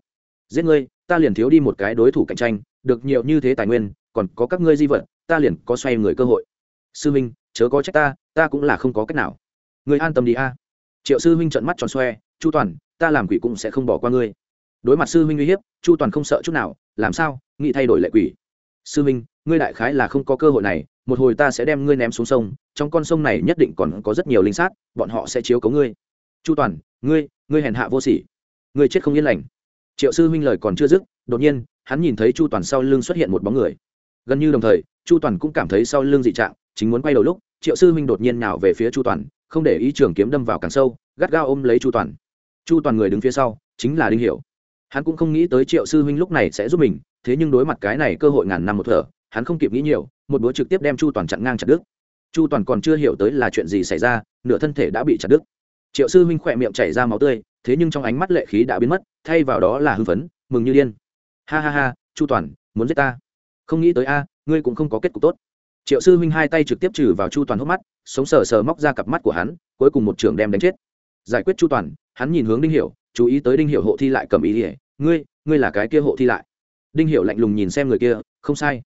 Giết ngươi, ta liền thiếu đi một cái đối thủ cạnh tranh, được nhiều như thế tài nguyên, còn có các ngươi di vật, ta liền có xoay người cơ hội. Sư huynh, chớ có trách ta ta cũng là không có cách nào. Ngươi an tâm đi a. Triệu sư huynh trợn mắt tròn xoe, chu toàn, ta làm quỷ cũng sẽ không bỏ qua ngươi. Đối mặt sư huynh uy hiếp, chu toàn không sợ chút nào, làm sao, nghĩ thay đổi lệ quỷ. Sư huynh, ngươi đại khái là không có cơ hội này một hồi ta sẽ đem ngươi ném xuống sông, trong con sông này nhất định còn có rất nhiều linh sát, bọn họ sẽ chiếu cấu ngươi. Chu toàn, ngươi ngươi hèn hạ vô sỉ. Ngươi chết không yên lành. Triệu sư huynh lời còn chưa dứt, đột nhiên, hắn nhìn thấy chu toàn sau lưng xuất hiện một bóng người. Gần như đồng thời, chu toàn cũng cảm thấy sau lưng dị trạng, chính muốn quay đầu lúc, triệu sư huynh đột nhiên nào về phía chu toàn, không để ý trường kiếm đâm vào càng sâu, gắt gao ôm lấy chu toàn. Chu toàn người đứng phía sau, chính là đinh hiểu. Hắn cũng không nghĩ tới triệu sư huynh lúc này sẽ giúp mình, thế nhưng đối mặt cái này cơ hội ngàn năm một thở, hắn không kịp nghĩ nhiều một búa trực tiếp đem chu toàn chặn ngang chặt đứt chu toàn còn chưa hiểu tới là chuyện gì xảy ra nửa thân thể đã bị chặt đứt triệu sư huynh khỏe miệng chảy ra máu tươi thế nhưng trong ánh mắt lệ khí đã biến mất thay vào đó là hưng phấn mừng như điên ha ha ha chu toàn muốn giết ta không nghĩ tới a ngươi cũng không có kết cục tốt triệu sư huynh hai tay trực tiếp trừ vào chu toàn hốc mắt sống sờ sờ móc ra cặp mắt của hắn cuối cùng một trường đem đánh chết giải quyết chu toàn hắn nhìn hướng đinh hiểu chú ý tới đinh hiểu hộ thi lại cầm ý ỉa ngươi ngươi là cái kia hộ thi lại đinh hiểu lạnh lùng nhìn xem người kia không sai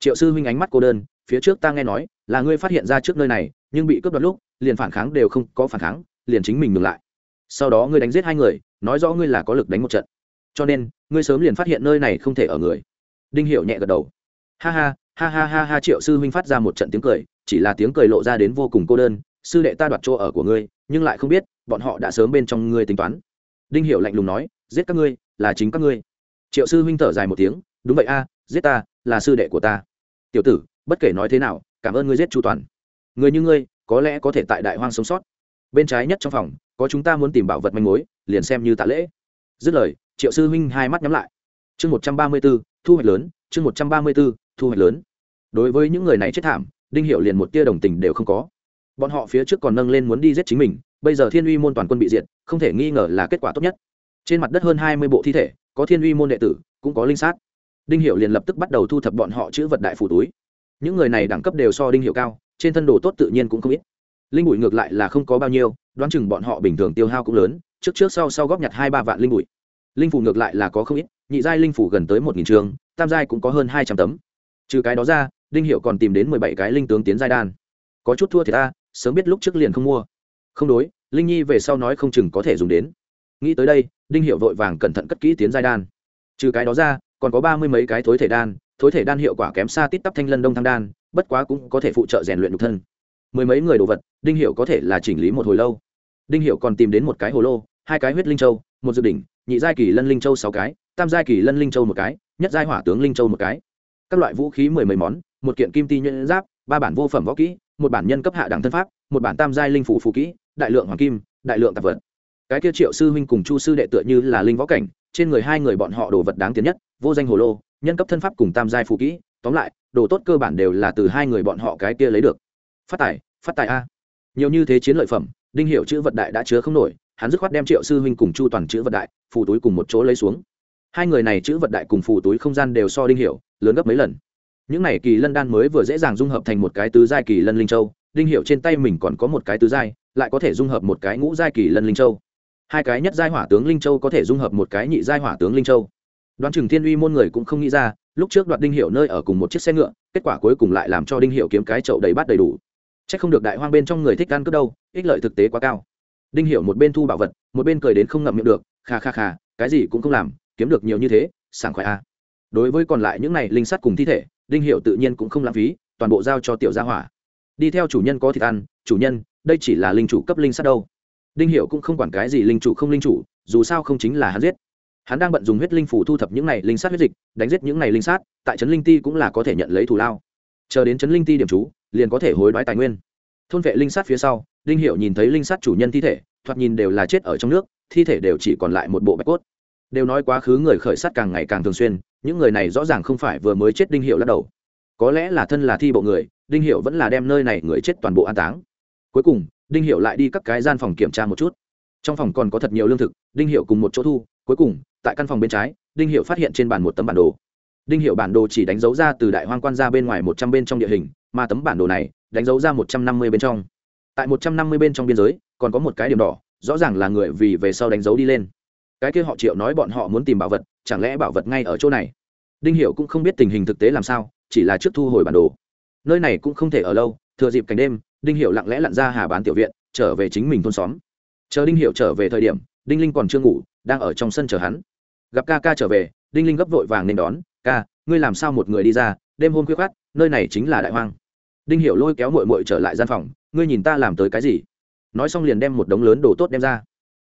triệu sư huynh ánh mắt cô đơn, phía trước ta nghe nói, là ngươi phát hiện ra trước nơi này, nhưng bị cướp đoạt lúc, liền phản kháng đều không có phản kháng, liền chính mình ngừng lại. Sau đó ngươi đánh giết hai người, nói rõ ngươi là có lực đánh một trận. Cho nên, ngươi sớm liền phát hiện nơi này không thể ở người. Đinh hiểu nhẹ gật đầu. Ha ha ha ha ha ha, triệu sư huynh phát ra một trận tiếng cười, chỉ là tiếng cười lộ ra đến vô cùng cô đơn, sư đệ ta đoạt chỗ ở của ngươi, nhưng lại không biết, bọn họ đã sớm bên trong ngươi tính toán. Đinh hiểu lạnh lùng nói, giết các ngươi, là chính các ngươi. Triệu sư huynh thở dài một tiếng, đúng vậy a, giết ta là sư đệ của ta. Tiểu tử, bất kể nói thế nào, cảm ơn ngươi giết chu toàn. Người như ngươi, có lẽ có thể tại đại hoang sống sót. Bên trái nhất trong phòng, có chúng ta muốn tìm bảo vật manh mối, liền xem như tạ lễ. Dứt lời, triệu sư huynh hai mắt nhắm lại. Chương một trăm ba mươi b ố thu hoạch lớn, chương một trăm ba mươi b ố thu hoạch lớn. Đối với những người này chết thảm, đinh hiệu liền một tia đồng tình đều không có. Bọn họ phía trước còn nâng lên muốn đi giết chính mình, bây giờ thiên uy môn toàn quân bị diệt, không thể nghi ngờ là kết quả tốt nhất. Trên mặt đất hơn hai mươi bộ thi thể, có thiên uy môn đệ tử, cũng có linh sát đinh hiệu liền lập tức bắt đầu thu thập bọn họ chữ vật đại phủ túi. Những người này đẳng cấp đều so đinh hiệu cao, trên thân đồ tốt tự nhiên cũng không ít. Linh bụi ngược lại là không có bao nhiêu, đoán chừng bọn họ bình thường tiêu hao cũng lớn, trước trước sau sau góp nhặt hai ba vạn linh bụi. Linh phủ ngược lại là có không ít, nhị giai linh phủ gần tới một nghìn trường, tam giai cũng có hơn hai trăm tấm. Trừ cái đó ra, đinh hiệu còn tìm đến mười bảy cái linh tướng tiến giai đan. Có chút thua thì ta, sớm biết lúc trước liền không mua. Không đối, linh nhi về sau nói không chừng có thể dùng đến. Nghĩ tới đây, đinh hiệu vội vàng cẩn thận cất kỹ tiến giai đan. Trừ cái đó ra còn có ba mươi mấy cái thối thể đan, thối thể đan hiệu quả kém xa tít tắp thanh lân đông thăng đan, bất quá cũng có thể phụ trợ rèn luyện nhục thân. Mười mấy người đồ vật, đinh hiệu có thể là chỉnh lý một hồi lâu. Đinh hiệu còn tìm đến một cái hồ lô, hai cái huyết linh châu, một dự đỉnh, nhị giai kỳ lân linh châu sáu cái, tam giai kỳ lân linh châu một cái, nhất giai hỏa tướng linh châu một cái. Các loại vũ khí mười mấy món, một kiện kim ti nhuyễn giáp, ba bản vô phẩm võ kỹ, một bản nhân cấp hạ đẳng thân pháp, một bản tam giai linh phủ phù kỹ, đại lượng hoàng kim, đại lượng tạp vật. Cái kia triệu sư huynh cùng chu sư đệ tựa như là linh võ cảnh trên người hai người bọn họ đồ vật đáng tiền nhất, vô danh hồ lô, nhân cấp thân pháp cùng tam giai phù kỹ, tóm lại, đồ tốt cơ bản đều là từ hai người bọn họ cái kia lấy được. Phát tài phát tài a. Nhiều như thế chiến lợi phẩm, đinh hiệu chữ vật đại đã chứa không nổi, hắn dứt khoát đem triệu sư huynh cùng chu toàn chữ vật đại, phù túi cùng một chỗ lấy xuống. Hai người này chữ vật đại cùng phù túi không gian đều so đinh hiệu, lớn gấp mấy lần. Những này kỳ lân đan mới vừa dễ dàng dung hợp thành một cái tứ giai kỳ lân linh châu, đinh hiệu trên tay mình còn có một cái tứ giai, lại có thể dung hợp một cái ngũ giai kỳ lân linh châu hai cái nhất giai hỏa tướng linh châu có thể dung hợp một cái nhị giai hỏa tướng linh châu. Đoán chừng thiên uy môn người cũng không nghĩ ra, lúc trước đoạt đinh hiệu nơi ở cùng một chiếc xe ngựa, kết quả cuối cùng lại làm cho đinh hiệu kiếm cái chậu đầy bát đầy đủ. C h ắ c không được đại hoang bên trong người thích ăn cướp đâu, ích lợi thực tế quá cao. Đinh hiệu một bên thu bảo vật, một bên cười đến không ngậm miệng được, kha kha kha, cái gì cũng không làm, kiếm được nhiều như thế, sảng khoái a à. đối với còn lại những này linh sắt cùng thi thể, đinh hiệu tự nhiên cũng không lãng phí, toàn bộ giao cho tiểu gia hỏa. Đi theo chủ nhân có thịt ăn, chủ nhân, đây chỉ là linh chủ cấp linh sắt đâu đinh hiệu cũng không quản cái gì linh chủ không linh chủ, dù sao không chính là hắn giết. Hắn đang bận dùng huyết linh phủ thu thập những này linh sát huyết dịch, đánh giết những này linh sát, tại trấn linh ti cũng là có thể nhận lấy thù lao. Chờ đến trấn linh ti điểm chú, liền có thể hối đoái tài nguyên. Thôn vệ linh sát phía sau, đinh hiệu nhìn thấy linh sát chủ nhân thi thể, thoạt nhìn đều là chết ở trong nước, thi thể đều chỉ còn lại một bộ bạch cốt. Đều nói quá khứ người khởi sát càng ngày càng thường xuyên, những người này rõ ràng không phải vừa mới chết đinh hiệu lắc đầu. Có lẽ là thân là thi bộ người, đinh hiệu vẫn là đem nơi này người chết toàn bộ an táng. Cuối cùng đinh hiệu lại đi các cái gian phòng kiểm tra một chút. Trong phòng còn có thật nhiều lương thực, đinh hiệu cùng một chỗ thu, cuối cùng, tại căn phòng bên trái, đinh hiệu phát hiện trên bàn một tấm bản đồ. Đinh hiệu bản đồ chỉ đánh dấu ra từ đại hoang quan ra bên ngoài một trăm bên trong địa hình, mà tấm bản đồ này đánh dấu ra một trăm năm mươi bên trong. Tại một trăm năm mươi bên trong biên giới, còn có một cái điểm đỏ, rõ ràng là người vì về sau đánh dấu đi lên. Cái kia họ triệu nói bọn họ muốn tìm bảo vật, chẳng lẽ bảo vật ngay ở chỗ này? Đinh hiệu cũng không biết tình hình thực tế làm sao, chỉ là trước thu hồi bản đồ. Nơi này cũng không thể ở lâu, thừa dịp cảnh đêm đinh hiệu lặng lẽ lặn ra hà bán tiểu viện, trở về chính mình thôn xóm. Chờ đinh hiệu trở về thời điểm, đinh linh còn chưa ngủ, đang ở trong sân chờ hắn. Gặp ca ca trở về, đinh linh gấp vội vàng nên đón, ca, ngươi làm sao một người đi ra, đêm hôm khuya khát nơi này chính là đại hoang. Đinh hiểu lôi kéo mội mội trở lại gian phòng, ngươi nhìn ta làm tới cái gì? Nói xong liền đem một đống lớn đồ tốt đem ra.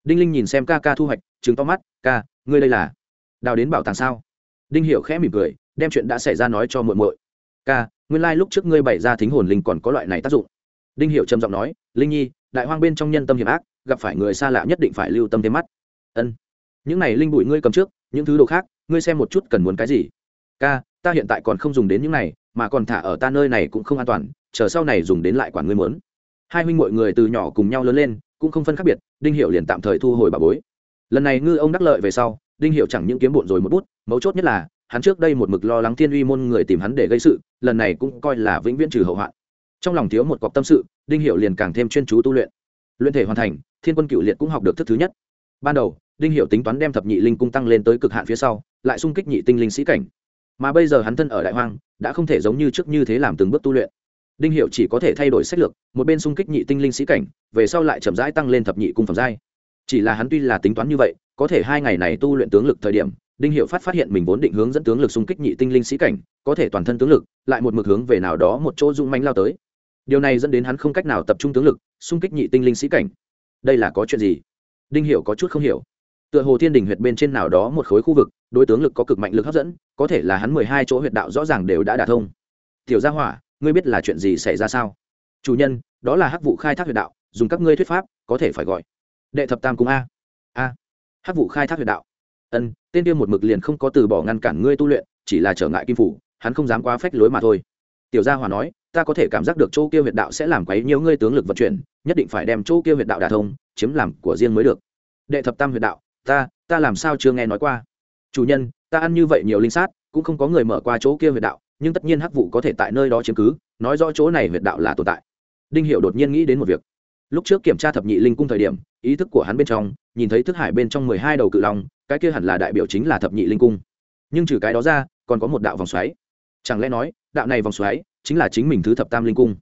Đinh linh nhìn xem ca ca thu hoạch chứng to mắt, ca, ngươi đây là đào đến bảo tàng sao? Đinh hiểu khẽ mỉm cười, đem chuyện đã xảy ra nói cho muội muội. Ca, nguyên lai lúc trước ngươi bày ra thính hồn linh còn có loại này tác dụng đinh Hiệu trầm giọng nói, linh nhi, đại hoang bên trong nhân tâm hiểm ác, gặp phải người xa lạ nhất định phải lưu tâm thêm mắt. Ân, những này linh bụi ngươi cầm trước, những thứ đồ khác, ngươi xem một chút cần muốn cái gì. Ca, ta hiện tại còn không dùng đến những này, mà còn thả ở ta nơi này cũng không an toàn, chờ sau này dùng đến lại quản ngươi muốn. Hai huynh mọi người từ nhỏ cùng nhau lớn lên, cũng không phân khác biệt, đinh hiệu liền tạm thời thu hồi bà bối. Lần này ngư ông đắc lợi về sau, đinh hiệu chẳng những kiếm bộn rồi một bút, mấu chốt nhất là, hắn trước đây một mực lo lắng thiên uy môn người tìm hắn để gây sự, lần này cũng coi là vĩnh viễn trừ hậu hoạn trong lòng thiếu một cọc tâm sự, đinh hiệu liền càng thêm chuyên chú tu luyện. Luyện thể hoàn thành, thiên quân cựu liệt cũng học được thức thứ nhất. Ban đầu, đinh hiệu tính toán đem thập nhị linh cung tăng lên tới cực hạn phía sau, lại xung kích nhị tinh linh sĩ cảnh. Mà bây giờ hắn thân ở đại hoang, đã không thể giống như trước như thế làm từng bước tu luyện. Đinh hiệu chỉ có thể thay đổi sách lược, một bên xung kích nhị tinh linh sĩ cảnh, về sau lại chậm rãi tăng lên thập nhị cung phẩm giai. Chỉ là hắn tuy là tính toán như vậy, có thể hai ngày này tu luyện tướng lực thời điểm, đinh hiệu phát phát hiện mình vốn định hướng dẫn tướng lực xung kích nhị tinh linh sĩ cảnh, có thể toàn thân tướng lực, lại một mực hướng về nào đó một chỗ dung manh lao tới điều này dẫn đến hắn không cách nào tập trung tướng lực, xung kích nhị tinh linh sĩ cảnh. Đây là có chuyện gì? Đinh Hiểu có chút không hiểu. Tựa hồ thiên đình huyệt bên trên nào đó một khối khu vực, đối tướng lực có cực mạnh lực hấp dẫn, có thể là hắn mười hai chỗ huyệt đạo rõ ràng đều đã đả thông. Tiểu gia hỏa, ngươi biết là chuyện gì xảy ra sao? Chủ nhân, đó là hắc vụ khai thác huyệt đạo, dùng các ngươi thuyết pháp, có thể phải gọi. Đệ thập tam cung a. A. Hắc vụ khai thác huyệt đạo. Ân, tên tiêu một mực liền không có từ bỏ ngăn cản ngươi tu luyện, chỉ là trở ngại kim phủ, hắn không dám quá phách lối mà thôi. Tiểu gia hỏa nói ta có thể cảm giác được chỗ kia huyệt đạo sẽ làm quấy nhiều ngươi tướng lực vận chuyển, nhất định phải đem chỗ kia huyệt đạo đả thông, chiếm làm của riêng mới được. Đệ thập tam huyệt đạo, ta ta làm sao chưa nghe nói qua? Chủ nhân, ta ăn như vậy nhiều linh sát, cũng không có người mở qua chỗ kia huyệt đạo, nhưng tất nhiên hắc vụ có thể tại nơi đó chiếm cứ, nói rõ chỗ này huyệt đạo là tồn tại. Đinh hiệu đột nhiên nghĩ đến một việc. Lúc trước kiểm tra thập nhị linh cung thời điểm, ý thức của hắn bên trong, nhìn thấy thức hải bên trong mười hai đầu cự long, cái kia hẳn là đại biểu chính là thập nhị linh cung. Nhưng trừ cái đó ra, còn có một đạo vòng xoáy. Chẳng lẽ nói, đạo này vòng xoáy chính là chính mình thứ thập tam linh cung.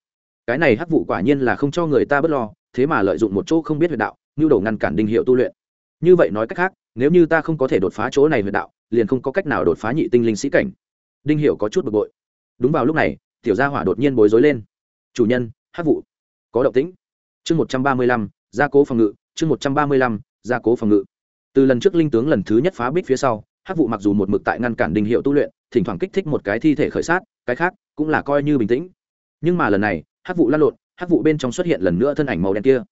Cái này hắc vụ quả nhiên là không cho người ta bớt lo, thế mà lợi dụng một chỗ không biết huyệt đạo, như đồ ngăn cản đinh hiệu tu luyện. Như vậy nói cách khác, nếu như ta không có thể đột phá chỗ này huyệt đạo, liền không có cách nào đột phá nhị tinh linh sĩ cảnh. Đinh hiệu có chút bực bội. Đúng vào lúc này, tiểu gia hỏa đột nhiên bối rối lên. Chủ nhân, hắc vụ. Có động tĩnh. Chương một trăm ba mươi lăm, gia cố phòng ngự, chương một trăm ba mươi lăm, gia cố phòng ngự. Từ lần trước linh tướng lần thứ nhất phá bích phía sau, hắc vụ mặc dù một mực tại ngăn cản đinh hiệu tu luyện, thỉnh thoảng kích thích một cái thi thể khởi sát cái khác cũng là coi như bình tĩnh. Nhưng mà lần này hắc vụ lăn lộn hắc vụ bên trong xuất hiện lần nữa thân ảnh màu đen kia.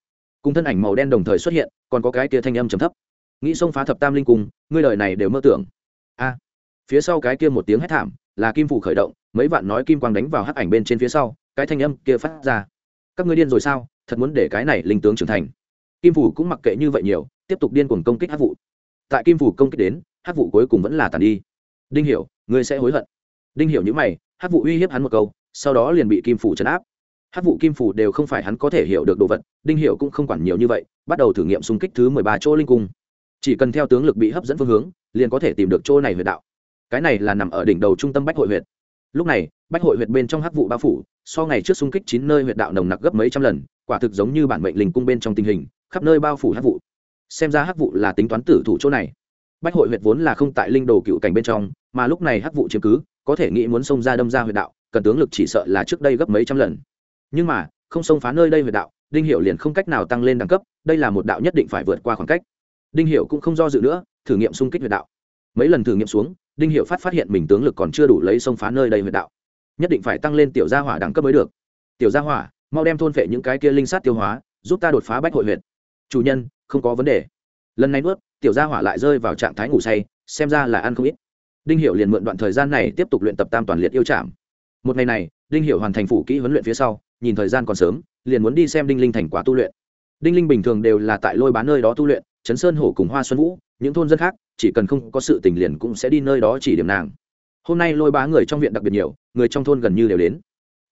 Cùng thân ảnh màu đen đồng thời xuất hiện, còn có cái kia thanh âm trầm thấp. Nghĩ xông phá thập tam linh cung, ngươi đời này đều mơ tưởng. A. Phía sau cái kia một tiếng hét thảm, là kim phủ khởi động, mấy vạn nói kim quang đánh vào hắc ảnh bên trên phía sau, cái thanh âm kia phát ra. Các ngươi điên rồi sao, thật muốn để cái này linh tướng trưởng thành. Kim phủ cũng mặc kệ như vậy nhiều, tiếp tục điên cuồng công kích hắc vụ. Tại kim phủ công kích đến hắc vụ cuối cùng vẫn là tàn đi. Đinh hiểu, ngươi sẽ hối hận. Đinh hiểu những mày Hát vụ uy hiếp hắn một câu, sau đó liền bị kim phủ chấn áp. Hát vụ kim phủ đều không phải hắn có thể hiểu được đồ vật, đinh hiểu cũng không quản nhiều như vậy, bắt đầu thử nghiệm xung kích thứ mười ba chỗ linh cung. Chỉ cần theo tướng lực bị hấp dẫn phương hướng, liền có thể tìm được chỗ này huyệt đạo. Cái này là nằm ở đỉnh đầu trung tâm bách hội huyệt. Lúc này, bách hội huyệt bên trong Hát vụ bao phủ, so ngày trước xung kích chín nơi huyệt đạo nồng nặc gấp mấy trăm lần, quả thực giống như bản mệnh linh cung bên trong tình hình, khắp nơi bao phủ Hát vụ. Xem ra Hát vụ là tính toán tử thủ chỗ này. Bách hội huyệt vốn là không tại linh đồ cựu cảnh bên trong, mà lúc này Hát vụ chiếm cứ có thể nghĩ muốn xông ra đâm ra huyệt đạo, cần tướng lực chỉ sợ là trước đây gấp mấy trăm lần. Nhưng mà, không xông phá nơi đây huyệt đạo, đinh hiệu liền không cách nào tăng lên đẳng cấp, đây là một đạo nhất định phải vượt qua khoảng cách. Đinh hiệu cũng không do dự nữa, thử nghiệm xung kích huyệt đạo. Mấy lần thử nghiệm xuống, đinh hiệu phát phát hiện mình tướng lực còn chưa đủ lấy xông phá nơi đây huyệt đạo. Nhất định phải tăng lên tiểu gia hỏa đẳng cấp mới được. Tiểu gia hỏa, mau đem thôn phệ những cái kia linh sát tiêu hóa, giúp ta đột phá bách hội huyệt. Chủ nhân, không có vấn đề. Lần này nuốt, tiểu gia hỏa lại rơi vào trạng thái ngủ say, xem ra là ăn không ít đinh hiểu liền mượn đoạn thời gian này tiếp tục luyện tập tam toàn liệt yêu Chạm. một ngày này, đinh hiểu hoàn thành phủ kỹ huấn luyện phía sau, nhìn thời gian còn sớm, liền muốn đi xem đinh linh thành quả tu luyện. Đinh linh bình thường đều là tại lôi bán nơi đó tu luyện chấn sơn hổ cùng hoa xuân vũ, những thôn dân khác, chỉ cần không có sự tình liền cũng sẽ đi nơi đó chỉ điểm nàng. Hôm nay lôi bá người trong viện đặc biệt nhiều, người trong thôn gần như đều đến.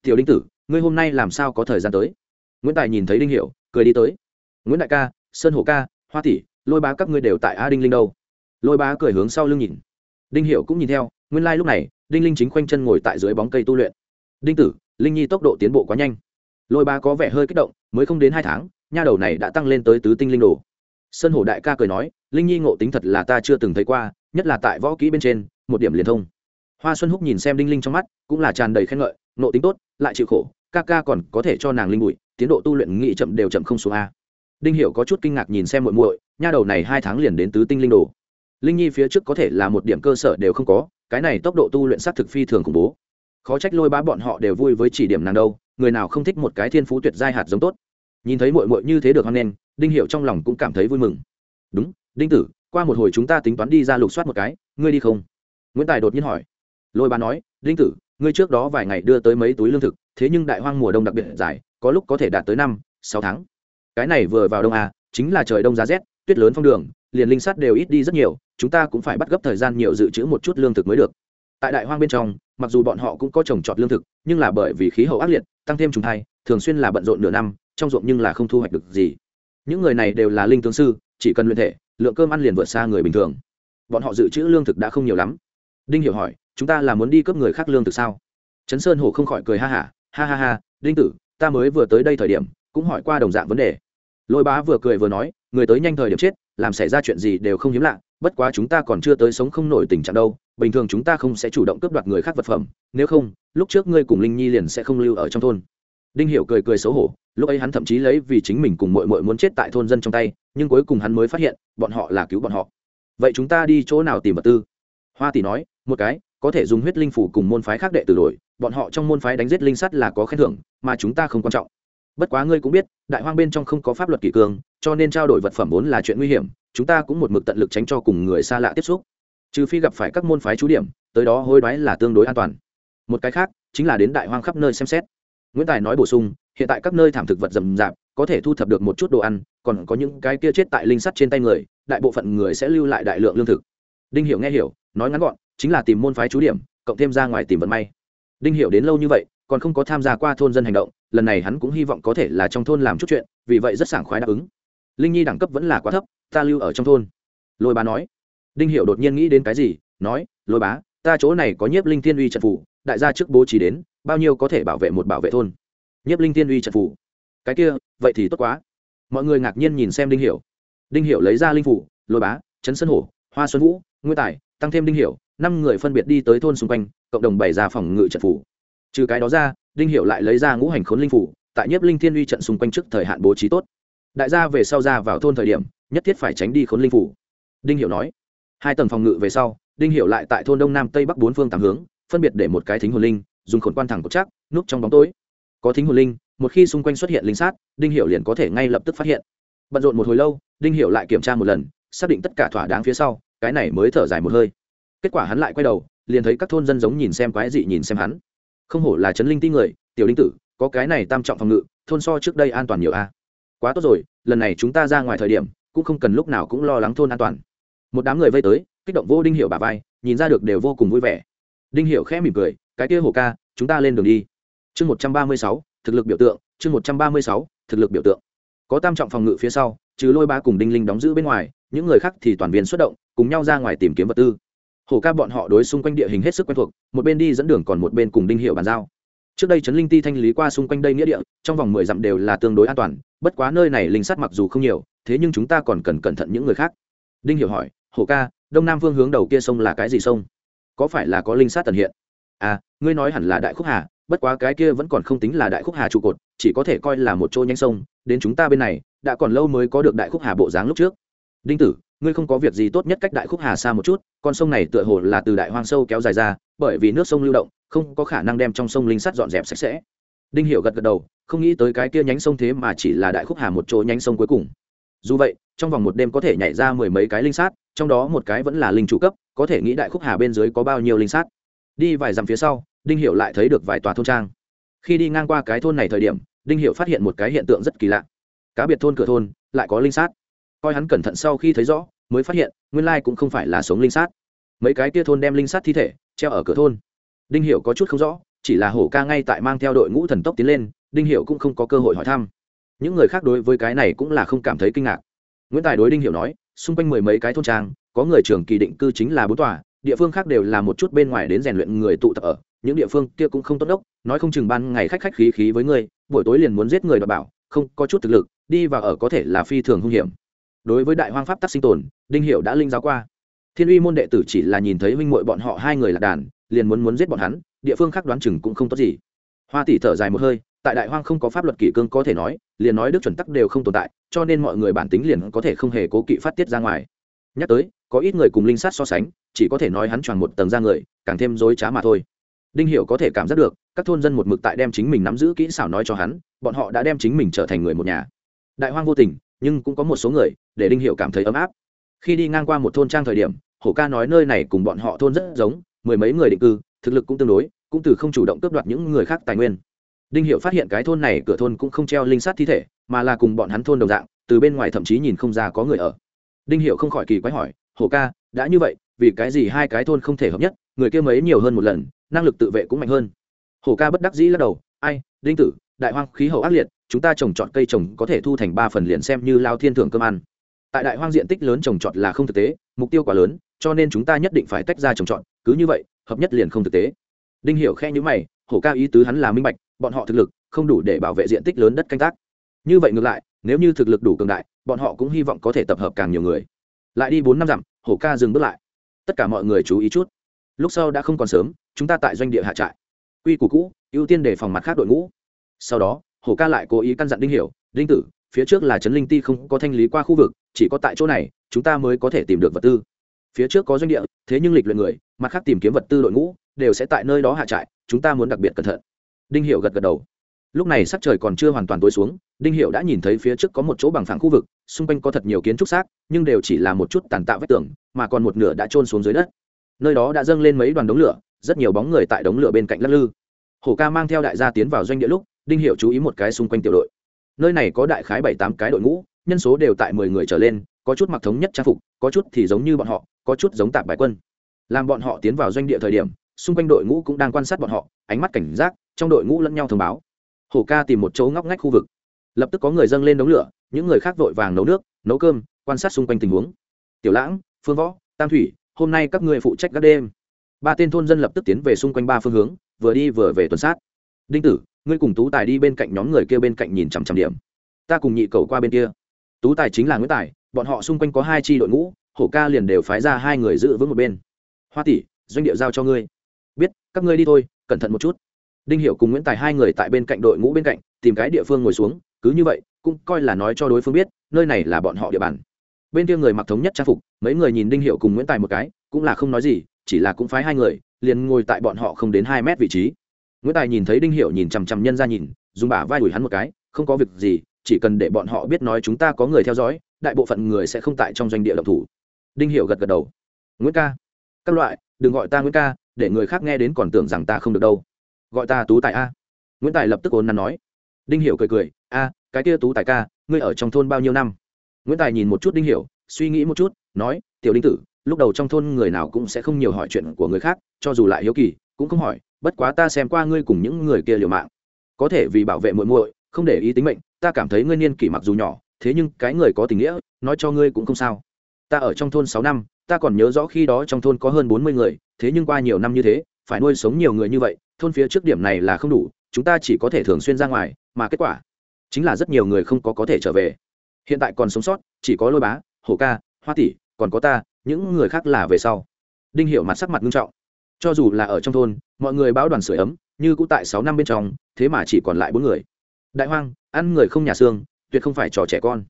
Tiểu đinh tử, ngươi hôm nay làm sao có thời gian tới? Nguyễn tài nhìn thấy đinh hiểu, cười đi tới. Nguyễn đại ca, sơn hổ ca, hoa tỷ, lôi bá các ngươi đều tại a đinh linh đâu? Lôi bá cười hướng sau lưng nhìn đinh hiểu cũng nhìn theo, nguyên lai、like、lúc lúc này, đinh linh chính khoanh chân ngồi tại dưới bóng cây tu luyện. Đinh tử, linh nhi tốc độ tiến bộ quá nhanh. Lôi Ba có vẻ hơi kích động, mới không đến hai tháng, nha đầu này đã tăng lên tới tứ tinh linh đồ. Sơn hổ đại ca cười nói, linh nhi ngộ tính thật là ta chưa từng thấy qua, nhất là tại võ kỹ bên trên, một điểm liền thông. Hoa xuân húc nhìn xem đinh linh trong mắt, cũng là tràn đầy khen ngợi, ngộ tính tốt, lại chịu khổ, ca ca còn có thể cho nàng linh bụi, tiến độ tu luyện nghị chậm đều chậm không xuống a. Đinh hiểu có chút kinh ngạc nhìn xem muội muội, nha đầu này hai tháng liền đến tứ tinh linh đồ linh nhi phía trước có thể là một điểm cơ sở đều không có, cái này tốc độ tu luyện sát thực phi thường khủng bố. Khó trách lôi bá bọn họ đều vui với chỉ điểm nàng đâu, người nào không thích một cái thiên phú tuyệt giai hạt giống tốt. Nhìn thấy muội muội như thế được hoan nghênh, đinh hiểu trong lòng cũng cảm thấy vui mừng. Đúng, đinh tử, qua một hồi chúng ta tính toán đi ra lục soát một cái, ngươi đi không? Nguyễn tài đột nhiên hỏi. Lôi bá nói, đinh tử, ngươi trước đó vài ngày đưa tới mấy túi lương thực, thế nhưng đại hoang mùa đông đặc biệt dài, có lúc có thể đạt tới năm, sáu tháng. Cái này vừa vào đông à chính là trời đông giá rét, tuyết lớn phong đường, liền linh sắt đều ít đi rất nhiều chúng ta cũng phải bắt gấp thời gian nhiều dự trữ một chút lương thực mới được. Tại đại hoang bên trong mặc dù bọn họ cũng có trồng trọt lương thực nhưng là bởi vì khí hậu ác liệt tăng thêm trùng thai thường xuyên là bận rộn nửa năm trong ruộng nhưng là không thu hoạch được gì. Những người này đều là linh tướng sư chỉ cần luyện thể lượng cơm ăn liền vượt xa người bình thường. Bọn họ dự trữ lương thực đã không nhiều lắm. Đinh hiểu hỏi chúng ta là muốn đi cướp người khác lương thực sao? Trấn sơn hổ không khỏi cười ha hả ha, ha ha ha đinh tử ta mới vừa tới đây thời điểm cũng hỏi qua đồng dạng vấn đề. Lôi bá vừa cười vừa nói người tới nhanh thời điểm chết làm xảy ra chuyện gì đều không hiếm lạ bất quá chúng ta còn chưa tới sống không nổi tình trạng đâu, bình thường chúng ta không sẽ chủ động cướp đoạt người khác vật phẩm, nếu không, lúc trước ngươi cùng linh nhi liền sẽ không lưu ở trong thôn. Đinh hiểu cười cười xấu hổ, lúc ấy hắn thậm chí lấy vì chính mình cùng mội mội muốn chết tại thôn dân trong tay, nhưng cuối cùng hắn mới phát hiện, bọn họ là cứu bọn họ. Vậy chúng ta đi chỗ nào tìm vật tư? Hoa tỷ nói, một cái, có thể dùng huyết linh phủ cùng môn phái khác đệ tử đổi, bọn họ trong môn phái đánh giết linh sắt là có khen thưởng, mà chúng ta không quan trọng. Bất quá ngươi cũng biết, đại hoang bên trong không có pháp luật kỷ cương, cho nên trao đổi vật phẩm vốn là chuyện nguy hiểm chúng ta cũng một mực tận lực tránh cho cùng người xa lạ tiếp xúc. Trừ phi gặp phải các môn phái trú điểm, tới đó hối đoái là tương đối an toàn. Một cái khác, chính là đến đại hoang khắp nơi xem xét. Nguyễn tài nói bổ sung, hiện tại các nơi thảm thực vật rầm rạp, có thể thu thập được một chút đồ ăn, còn có những cái kia chết tại linh sắt trên tay người, đại bộ phận người sẽ lưu lại đại lượng lương thực. Đinh hiểu nghe hiểu, nói ngắn gọn, chính là tìm môn phái trú điểm, cộng thêm ra ngoài tìm vận may. Đinh hiểu đến lâu như vậy, còn không có tham gia qua thôn dân hành động, lần này hắn cũng hy vọng có thể là trong thôn làm chút chuyện, vì vậy rất sảng khoái đáp ứng. Linh nhi đẳng cấp vẫn là quá thấp ta lưu ở trong thôn. Lôi bá nói. Đinh hiểu đột nhiên nghĩ đến cái gì, nói, lôi bá, ta chỗ này có nhiếp linh thiên uy trận phủ, đại gia trước bố trí đến, bao nhiêu có thể bảo vệ một bảo vệ thôn. Nhiếp linh thiên uy trận phủ. Cái kia, vậy thì tốt quá. Mọi người ngạc nhiên nhìn xem đinh hiểu. Đinh hiểu lấy ra linh phủ, lôi bá, trấn sơn hổ, hoa xuân vũ, nguyên tài, tăng thêm đinh hiểu, năm người phân biệt đi tới thôn xung quanh, cộng đồng bày ra phòng ngự trận phủ. Trừ cái đó ra, đinh hiệu lại lấy ra ngũ hành khốn linh phủ, tại nhiếp linh thiên uy trận xung quanh trước thời hạn bố trí tốt. Đại gia về sau ra vào thôn thời điểm nhất thiết phải tránh đi khốn linh phủ. Đinh hiệu nói. Hai tầng phòng ngự về sau, đinh hiệu lại tại thôn đông nam tây bắc bốn phương tám hướng, phân biệt để một cái thính hồn linh, dùng khổn quan thẳng cột chắc, núp trong bóng tối. Có thính hồn linh, một khi xung quanh xuất hiện linh sát, đinh hiệu liền có thể ngay lập tức phát hiện. Bận rộn một hồi lâu, đinh hiệu lại kiểm tra một lần, xác định tất cả thỏa đáng phía sau, cái này mới thở dài một hơi. Kết quả hắn lại quay đầu, liền thấy các thôn dân giống nhìn xem quái dị nhìn xem hắn. Không hổ là chấn linh ti người, tiểu linh tử, có cái này tam trọng phòng ngự, thôn so trước đây an toàn nhiều a. Quá tốt rồi, lần này chúng ta ra ngoài thời điểm cũng không cần lúc nào cũng lo lắng thôn an toàn. Một đám người vây tới, kích động vô đinh hiệu bà vai, nhìn ra được đều vô cùng vui vẻ. Đinh hiệu khẽ mỉm cười, cái kia hổ ca, chúng ta lên đường đi. Chương một trăm ba mươi sáu, thực lực biểu tượng, chương một trăm ba mươi sáu, thực lực biểu tượng. Có tam trọng phòng ngự phía sau, trừ lôi ba cùng đinh linh đóng giữ bên ngoài, những người khác thì toàn viên xuất động, cùng nhau ra ngoài tìm kiếm vật tư. Hổ ca bọn họ đối xung quanh địa hình hết sức quen thuộc, một bên đi dẫn đường còn một bên cùng đinh hiệu bàn giao. Trước đây trấn linh ti thanh lý qua xung quanh đây nghĩa địa, trong vòng mười dặm đều là tương đối an toàn, bất quá nơi này linh sắt mặc dù không nhiều thế nhưng chúng ta còn cần cẩn thận những người khác. Đinh hiểu hỏi hổ ca, đông nam phương hướng đầu kia sông là cái gì sông? Có phải là có linh sát tần hiện? À ngươi nói hẳn là đại khúc hà, bất quá cái kia vẫn còn không tính là đại khúc hà trụ cột, chỉ có thể coi là một chỗ nhánh sông, đến chúng ta bên này, đã còn lâu mới có được đại khúc hà bộ dáng lúc trước. Đinh tử, ngươi không có việc gì tốt nhất cách đại khúc hà xa một chút, con sông này tựa hồ là từ đại hoang sâu kéo dài ra, bởi vì nước sông lưu động, không có khả năng đem trong sông linh sắt dọn dẹp sạch sẽ. Đinh hiểu gật gật đầu, không nghĩ tới cái kia nhánh sông thế mà chỉ là đại khúc hà một chỗ nhánh sông cuối cùng dù vậy, trong vòng một đêm có thể nhảy ra mười mấy cái linh sát, trong đó một cái vẫn là linh chủ cấp, có thể nghĩ đại khúc hà bên dưới có bao nhiêu linh sát. Đi vài dặm phía sau, đinh hiểu lại thấy được vài tòa thôn trang. Khi đi ngang qua cái thôn này thời điểm, đinh hiểu phát hiện một cái hiện tượng rất kỳ lạ. Cá biệt thôn cửa thôn, lại có linh sát. Coi hắn cẩn thận sau khi thấy rõ, mới phát hiện, nguyên lai cũng không phải là sống linh sát. Mấy cái kia thôn đem linh sát thi thể, treo ở cửa thôn. Đinh hiểu có chút không rõ, chỉ là hổ ca ngay tại mang theo đội ngũ thần tốc tiến lên, đinh hiểu cũng không có cơ hội hỏi thăm những người khác đối với cái này cũng là không cảm thấy kinh ngạc. Nguyễn tài đối đinh hiểu nói, xung quanh mười mấy cái thôn trang, có người trưởng kỳ định cư chính là bốn tòa, địa phương khác đều là một chút bên ngoài đến rèn luyện người tụ tập ở, những địa phương kia cũng không tốt đốc, nói không chừng ban ngày khách khách khí khí với người, buổi tối liền muốn giết người đ bảo, không, có chút thực lực, đi vào ở có thể là phi thường hung hiểm. Đối với đại hoang pháp tắc sinh tồn, đinh hiệu đã linh giáo qua. Thiên uy môn đệ tử chỉ là nhìn thấy huynh muội bọn họ hai người là đàn, liền muốn muốn giết bọn hắn, địa phương khác đoán chừng cũng không tốt gì. Hoa tỷ thở dài một hơi tại đại hoang không có pháp luật kỷ cương có thể nói, liền nói đức chuẩn tắc đều không tồn tại, cho nên mọi người bản tính liền có thể không hề cố kỵ phát tiết ra ngoài. Nhắc tới, có ít người cùng linh sát so sánh, chỉ có thể nói hắn tròn một tầng ra người, càng thêm dối trá mà thôi. Đinh hiểu có thể cảm giác được, các thôn dân một mực tại đem chính mình nắm giữ kỹ xảo nói cho hắn, bọn họ đã đem chính mình trở thành người một nhà. Đại hoang vô tình, nhưng cũng có một số người, để đinh hiệu cảm thấy ấm áp. Khi đi ngang qua một thôn trang thời điểm, hổ ca nói nơi này cùng bọn họ thôn rất giống, mười mấy người định cư, thực lực cũng tương đối, cũng từ không chủ động cướp đoạt những người khác tài nguyên đinh hiệu phát hiện cái thôn này cửa thôn cũng không treo linh sát thi thể, mà là cùng bọn hắn thôn đồng dạng, từ bên ngoài thậm chí nhìn không ra có người ở. Đinh hiệu không khỏi kỳ quái hỏi, hổ ca, đã như vậy, vì cái gì hai cái thôn không thể hợp nhất, người kia mấy nhiều hơn một lần, năng lực tự vệ cũng mạnh hơn? Hổ ca bất đắc dĩ lắc đầu, ai, đinh tử, đại hoang khí hậu ác liệt, chúng ta trồng trọt cây trồng có thể thu thành ba phần liền xem như lao thiên thưởng cơm ăn. Tại đại hoang diện tích lớn trồng trọt là không thực tế, mục tiêu quá lớn, cho nên chúng ta nhất định phải tách ra trồng trọt, cứ như vậy, hợp nhất liền không thực tế. Đinh hiểu khe nhíu mày, hổ ca ý tứ hắn là minh bạch bọn họ thực lực không đủ để bảo vệ diện tích lớn đất canh tác. Như vậy ngược lại, nếu như thực lực đủ cường đại, bọn họ cũng hy vọng có thể tập hợp càng nhiều người. Lại đi bốn năm dặm hổ ca dừng bước lại. Tất cả mọi người chú ý chút. Lúc sau đã không còn sớm, chúng ta tại doanh địa hạ trại. Quy củ cũ, ưu tiên để phòng mặt khác đội ngũ. Sau đó hổ ca lại cố ý căn dặn đinh hiểu, đinh tử, phía trước là trấn linh ti không có thanh lý qua khu vực, chỉ có tại chỗ này, chúng ta mới có thể tìm được vật tư. Phía trước có doanh địa, thế nhưng lịch luyện người, mặt khác tìm kiếm vật tư đội ngũ, đều sẽ tại nơi đó hạ trại, chúng ta muốn đặc biệt cẩn thận đinh hiểu gật gật đầu. Lúc này sắc trời còn chưa hoàn toàn tối xuống, đinh hiểu đã nhìn thấy phía trước có một chỗ bằng phẳng khu vực, xung quanh có thật nhiều kiến trúc xác, nhưng đều chỉ là một chút tàn tạo vách tường, mà còn một nửa đã trôn xuống dưới đất. Nơi đó đã dâng lên mấy đoàn đống lửa, rất nhiều bóng người tại đống lửa bên cạnh lắc lư. Hổ ca mang theo đại gia tiến vào doanh địa lúc, đinh hiểu chú ý một cái xung quanh tiểu đội. Nơi này có đại khái bảy tám cái đội ngũ, nhân số đều tại mười người trở lên, có chút mặc thống nhất trang phục, có chút thì giống như bọn họ, có chút giống tạp bài quân. Làm bọn họ tiến vào doanh địa thời điểm xung quanh đội ngũ cũng đang quan sát bọn họ, ánh mắt cảnh giác, trong đội ngũ lẫn nhau thông báo. Hổ ca tìm một chỗ ngóc ngách khu vực. Lập tức có người dâng lên đống lửa, những người khác vội vàng nấu nước, nấu cơm, quan sát xung quanh tình huống. Tiểu lãng, phương võ, tam thủy, hôm nay các ngươi phụ trách các đêm. Ba tên thôn dân lập tức tiến về xung quanh ba phương hướng, vừa đi vừa về tuần sát. Đinh tử, ngươi cùng tú tài đi bên cạnh nhóm người kia bên cạnh nhìn chằm chằm điểm. Ta cùng nhị cầu qua bên kia. Tú tài chính là nguyễn tài, bọn họ xung quanh có hai tri đội ngũ, hổ ca liền đều phái ra hai người giữ vững một bên. Hoa tỷ, doanh điệu giao cho ngươi các ngươi đi thôi, cẩn thận một chút. Đinh hiểu cùng nguyễn tài hai người tại bên cạnh đội ngũ bên cạnh, tìm cái địa phương ngồi xuống, cứ như vậy, cũng coi là nói cho đối phương biết, nơi này là bọn họ địa bàn. Bên kia người mặc thống nhất trang phục, mấy người nhìn đinh hiểu cùng nguyễn tài một cái, cũng là không nói gì, chỉ là cũng phái hai người, liền ngồi tại bọn họ không đến hai mét vị trí. Nguyễn tài nhìn thấy đinh hiểu nhìn chằm chằm nhân ra nhìn, dùng bả vai đuổi hắn một cái, không có việc gì, chỉ cần để bọn họ biết nói chúng ta có người theo dõi, đại bộ phận người sẽ không tại trong doanh địa động thủ. Đinh hiểu gật gật đầu, nguyễn ca, các loại, đừng gọi ta nguyễn ca để người khác nghe đến còn tưởng rằng ta không được đâu. Gọi ta tú tài a. Nguyễn tài lập tức ôn nắn nói. Đinh hiểu cười cười, a, cái kia tú tài ca, ngươi ở trong thôn bao nhiêu năm? Nguyễn tài nhìn một chút đinh hiểu, suy nghĩ một chút, nói, tiểu đinh tử, lúc đầu trong thôn người nào cũng sẽ không nhiều hỏi chuyện của người khác, cho dù lại hiếu kỳ, cũng không hỏi, bất quá ta xem qua ngươi cùng những người kia liều mạng. Có thể vì bảo vệ muội muội, không để ý tính mệnh, ta cảm thấy ngươi niên kỷ mặc dù nhỏ, thế nhưng cái người có tình nghĩa, nói cho ngươi cũng không sao. Ta ở trong thôn sáu năm, ta còn nhớ rõ khi đó trong thôn có hơn bốn mươi người thế nhưng qua nhiều năm như thế, phải nuôi sống nhiều người như vậy, thôn phía trước điểm này là không đủ, chúng ta chỉ có thể thường xuyên ra ngoài, mà kết quả chính là rất nhiều người không có có thể trở về. Hiện tại còn sống sót, chỉ có lôi bá, hổ ca, hoa tỷ, còn có ta, những người khác là về sau. Đinh hiểu mặt sắc mặt nghiêm trọng. Cho dù là ở trong thôn, mọi người báo đoàn sưởi ấm, như cũ tại sáu năm bên trong, thế mà chỉ còn lại bốn người. Đại hoang, ăn người không nhà xương, tuyệt không phải trò trẻ con.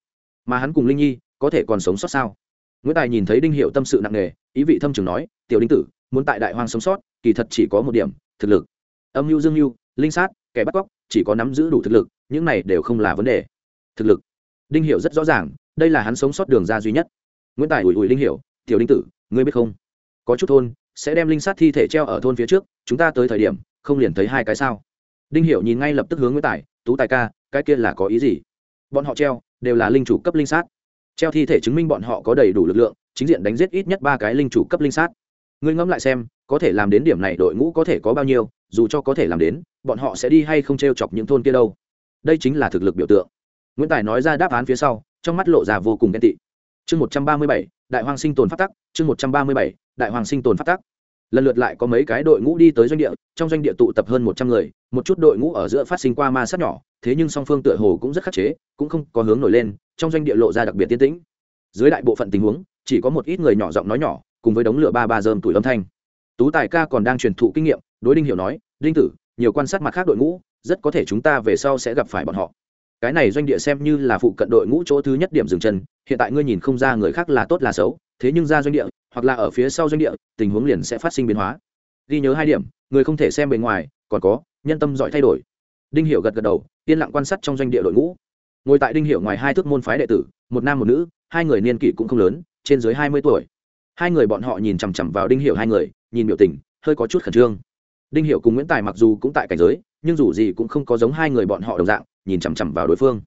Mà hắn cùng linh nhi, có thể còn sống sót sao? Nguyễn tài nhìn thấy đinh hiệu tâm sự nặng nề, ý vị thâm trường nói, tiểu đinh tử muốn tại đại hoang sống sót, kỳ thật chỉ có một điểm, thực lực. Âm mưu dương mưu, linh sát, kẻ bắt cóc, chỉ có nắm giữ đủ thực lực, những này đều không là vấn đề. Thực lực. Đinh hiểu rất rõ ràng, đây là hắn sống sót đường ra duy nhất. Nguyễn tài ủi ủi đinh hiểu, tiểu đinh tử, ngươi biết không? Có chút thôn sẽ đem linh sát thi thể treo ở thôn phía trước, chúng ta tới thời điểm, không liền thấy hai cái sao? Đinh hiểu nhìn ngay lập tức hướng nguyễn tài, tú tài ca, cái kia là có ý gì? Bọn họ treo, đều là linh chủ cấp linh sát. Treo thi thể chứng minh bọn họ có đầy đủ lực lượng, chính diện đánh giết ít nhất ba cái linh chủ cấp linh sát ngươi ngẫm lại xem, có thể làm đến điểm này đội ngũ có thể có bao nhiêu, dù cho có thể làm đến, bọn họ sẽ đi hay không t r e o chọc những thôn kia đâu. Đây chính là thực lực biểu tượng. Nguyễn tài nói ra đáp án phía sau, trong mắt lộ ra vô cùng ghen tị. Chương một trăm ba mươi bảy, đại hoàng sinh tồn phát tắc, chương một trăm ba mươi bảy, đại hoàng sinh tồn phát tắc. Lần lượt lại có mấy cái đội ngũ đi tới doanh địa, trong doanh địa tụ tập hơn một trăm người, một chút đội ngũ ở giữa phát sinh qua ma sát nhỏ, thế nhưng song phương tựa hồ cũng rất khắc chế, cũng không có hướng nổi lên, trong doanh địa lộ ra đặc biệt tiên tĩnh. Dưới đại bộ phận tình huống, chỉ có một ít người nhỏ giọng nói nhỏ cùng với đống lửa ba ba dơm tuổi âm thanh. Tú tài ca còn đang truyền thụ kinh nghiệm, đối đinh hiểu nói, đinh tử, nhiều quan sát mặt khác đội ngũ, rất có thể chúng ta về sau sẽ gặp phải bọn họ. Cái này doanh địa xem như là phụ cận đội ngũ chỗ thứ nhất điểm dừng chân, hiện tại ngươi nhìn không ra người khác là tốt là xấu, thế nhưng ra doanh địa, hoặc là ở phía sau doanh địa, tình huống liền sẽ phát sinh biến hóa. Ghi nhớ hai điểm, người không thể xem bề ngoài, còn có, nhân tâm giỏi thay đổi. Đinh hiệu gật gật đầu, yên lặng quan sát trong doanh địa đội ngũ. Ngồi tại đinh hiệu ngoài hai thước môn phái đệ tử, một nam một nữ, hai người niên kỷ cũng không lớn, trên dưới hai mươi tuổi hai người bọn họ nhìn chằm chằm vào đinh Hiểu hai người, nhìn biểu tình, hơi có chút khẩn trương. Đinh Hiểu cùng nguyễn tài mặc dù cũng tại cảnh giới, nhưng dù gì cũng không có giống hai người bọn họ đồng dạng, nhìn chằm chằm vào đối phương.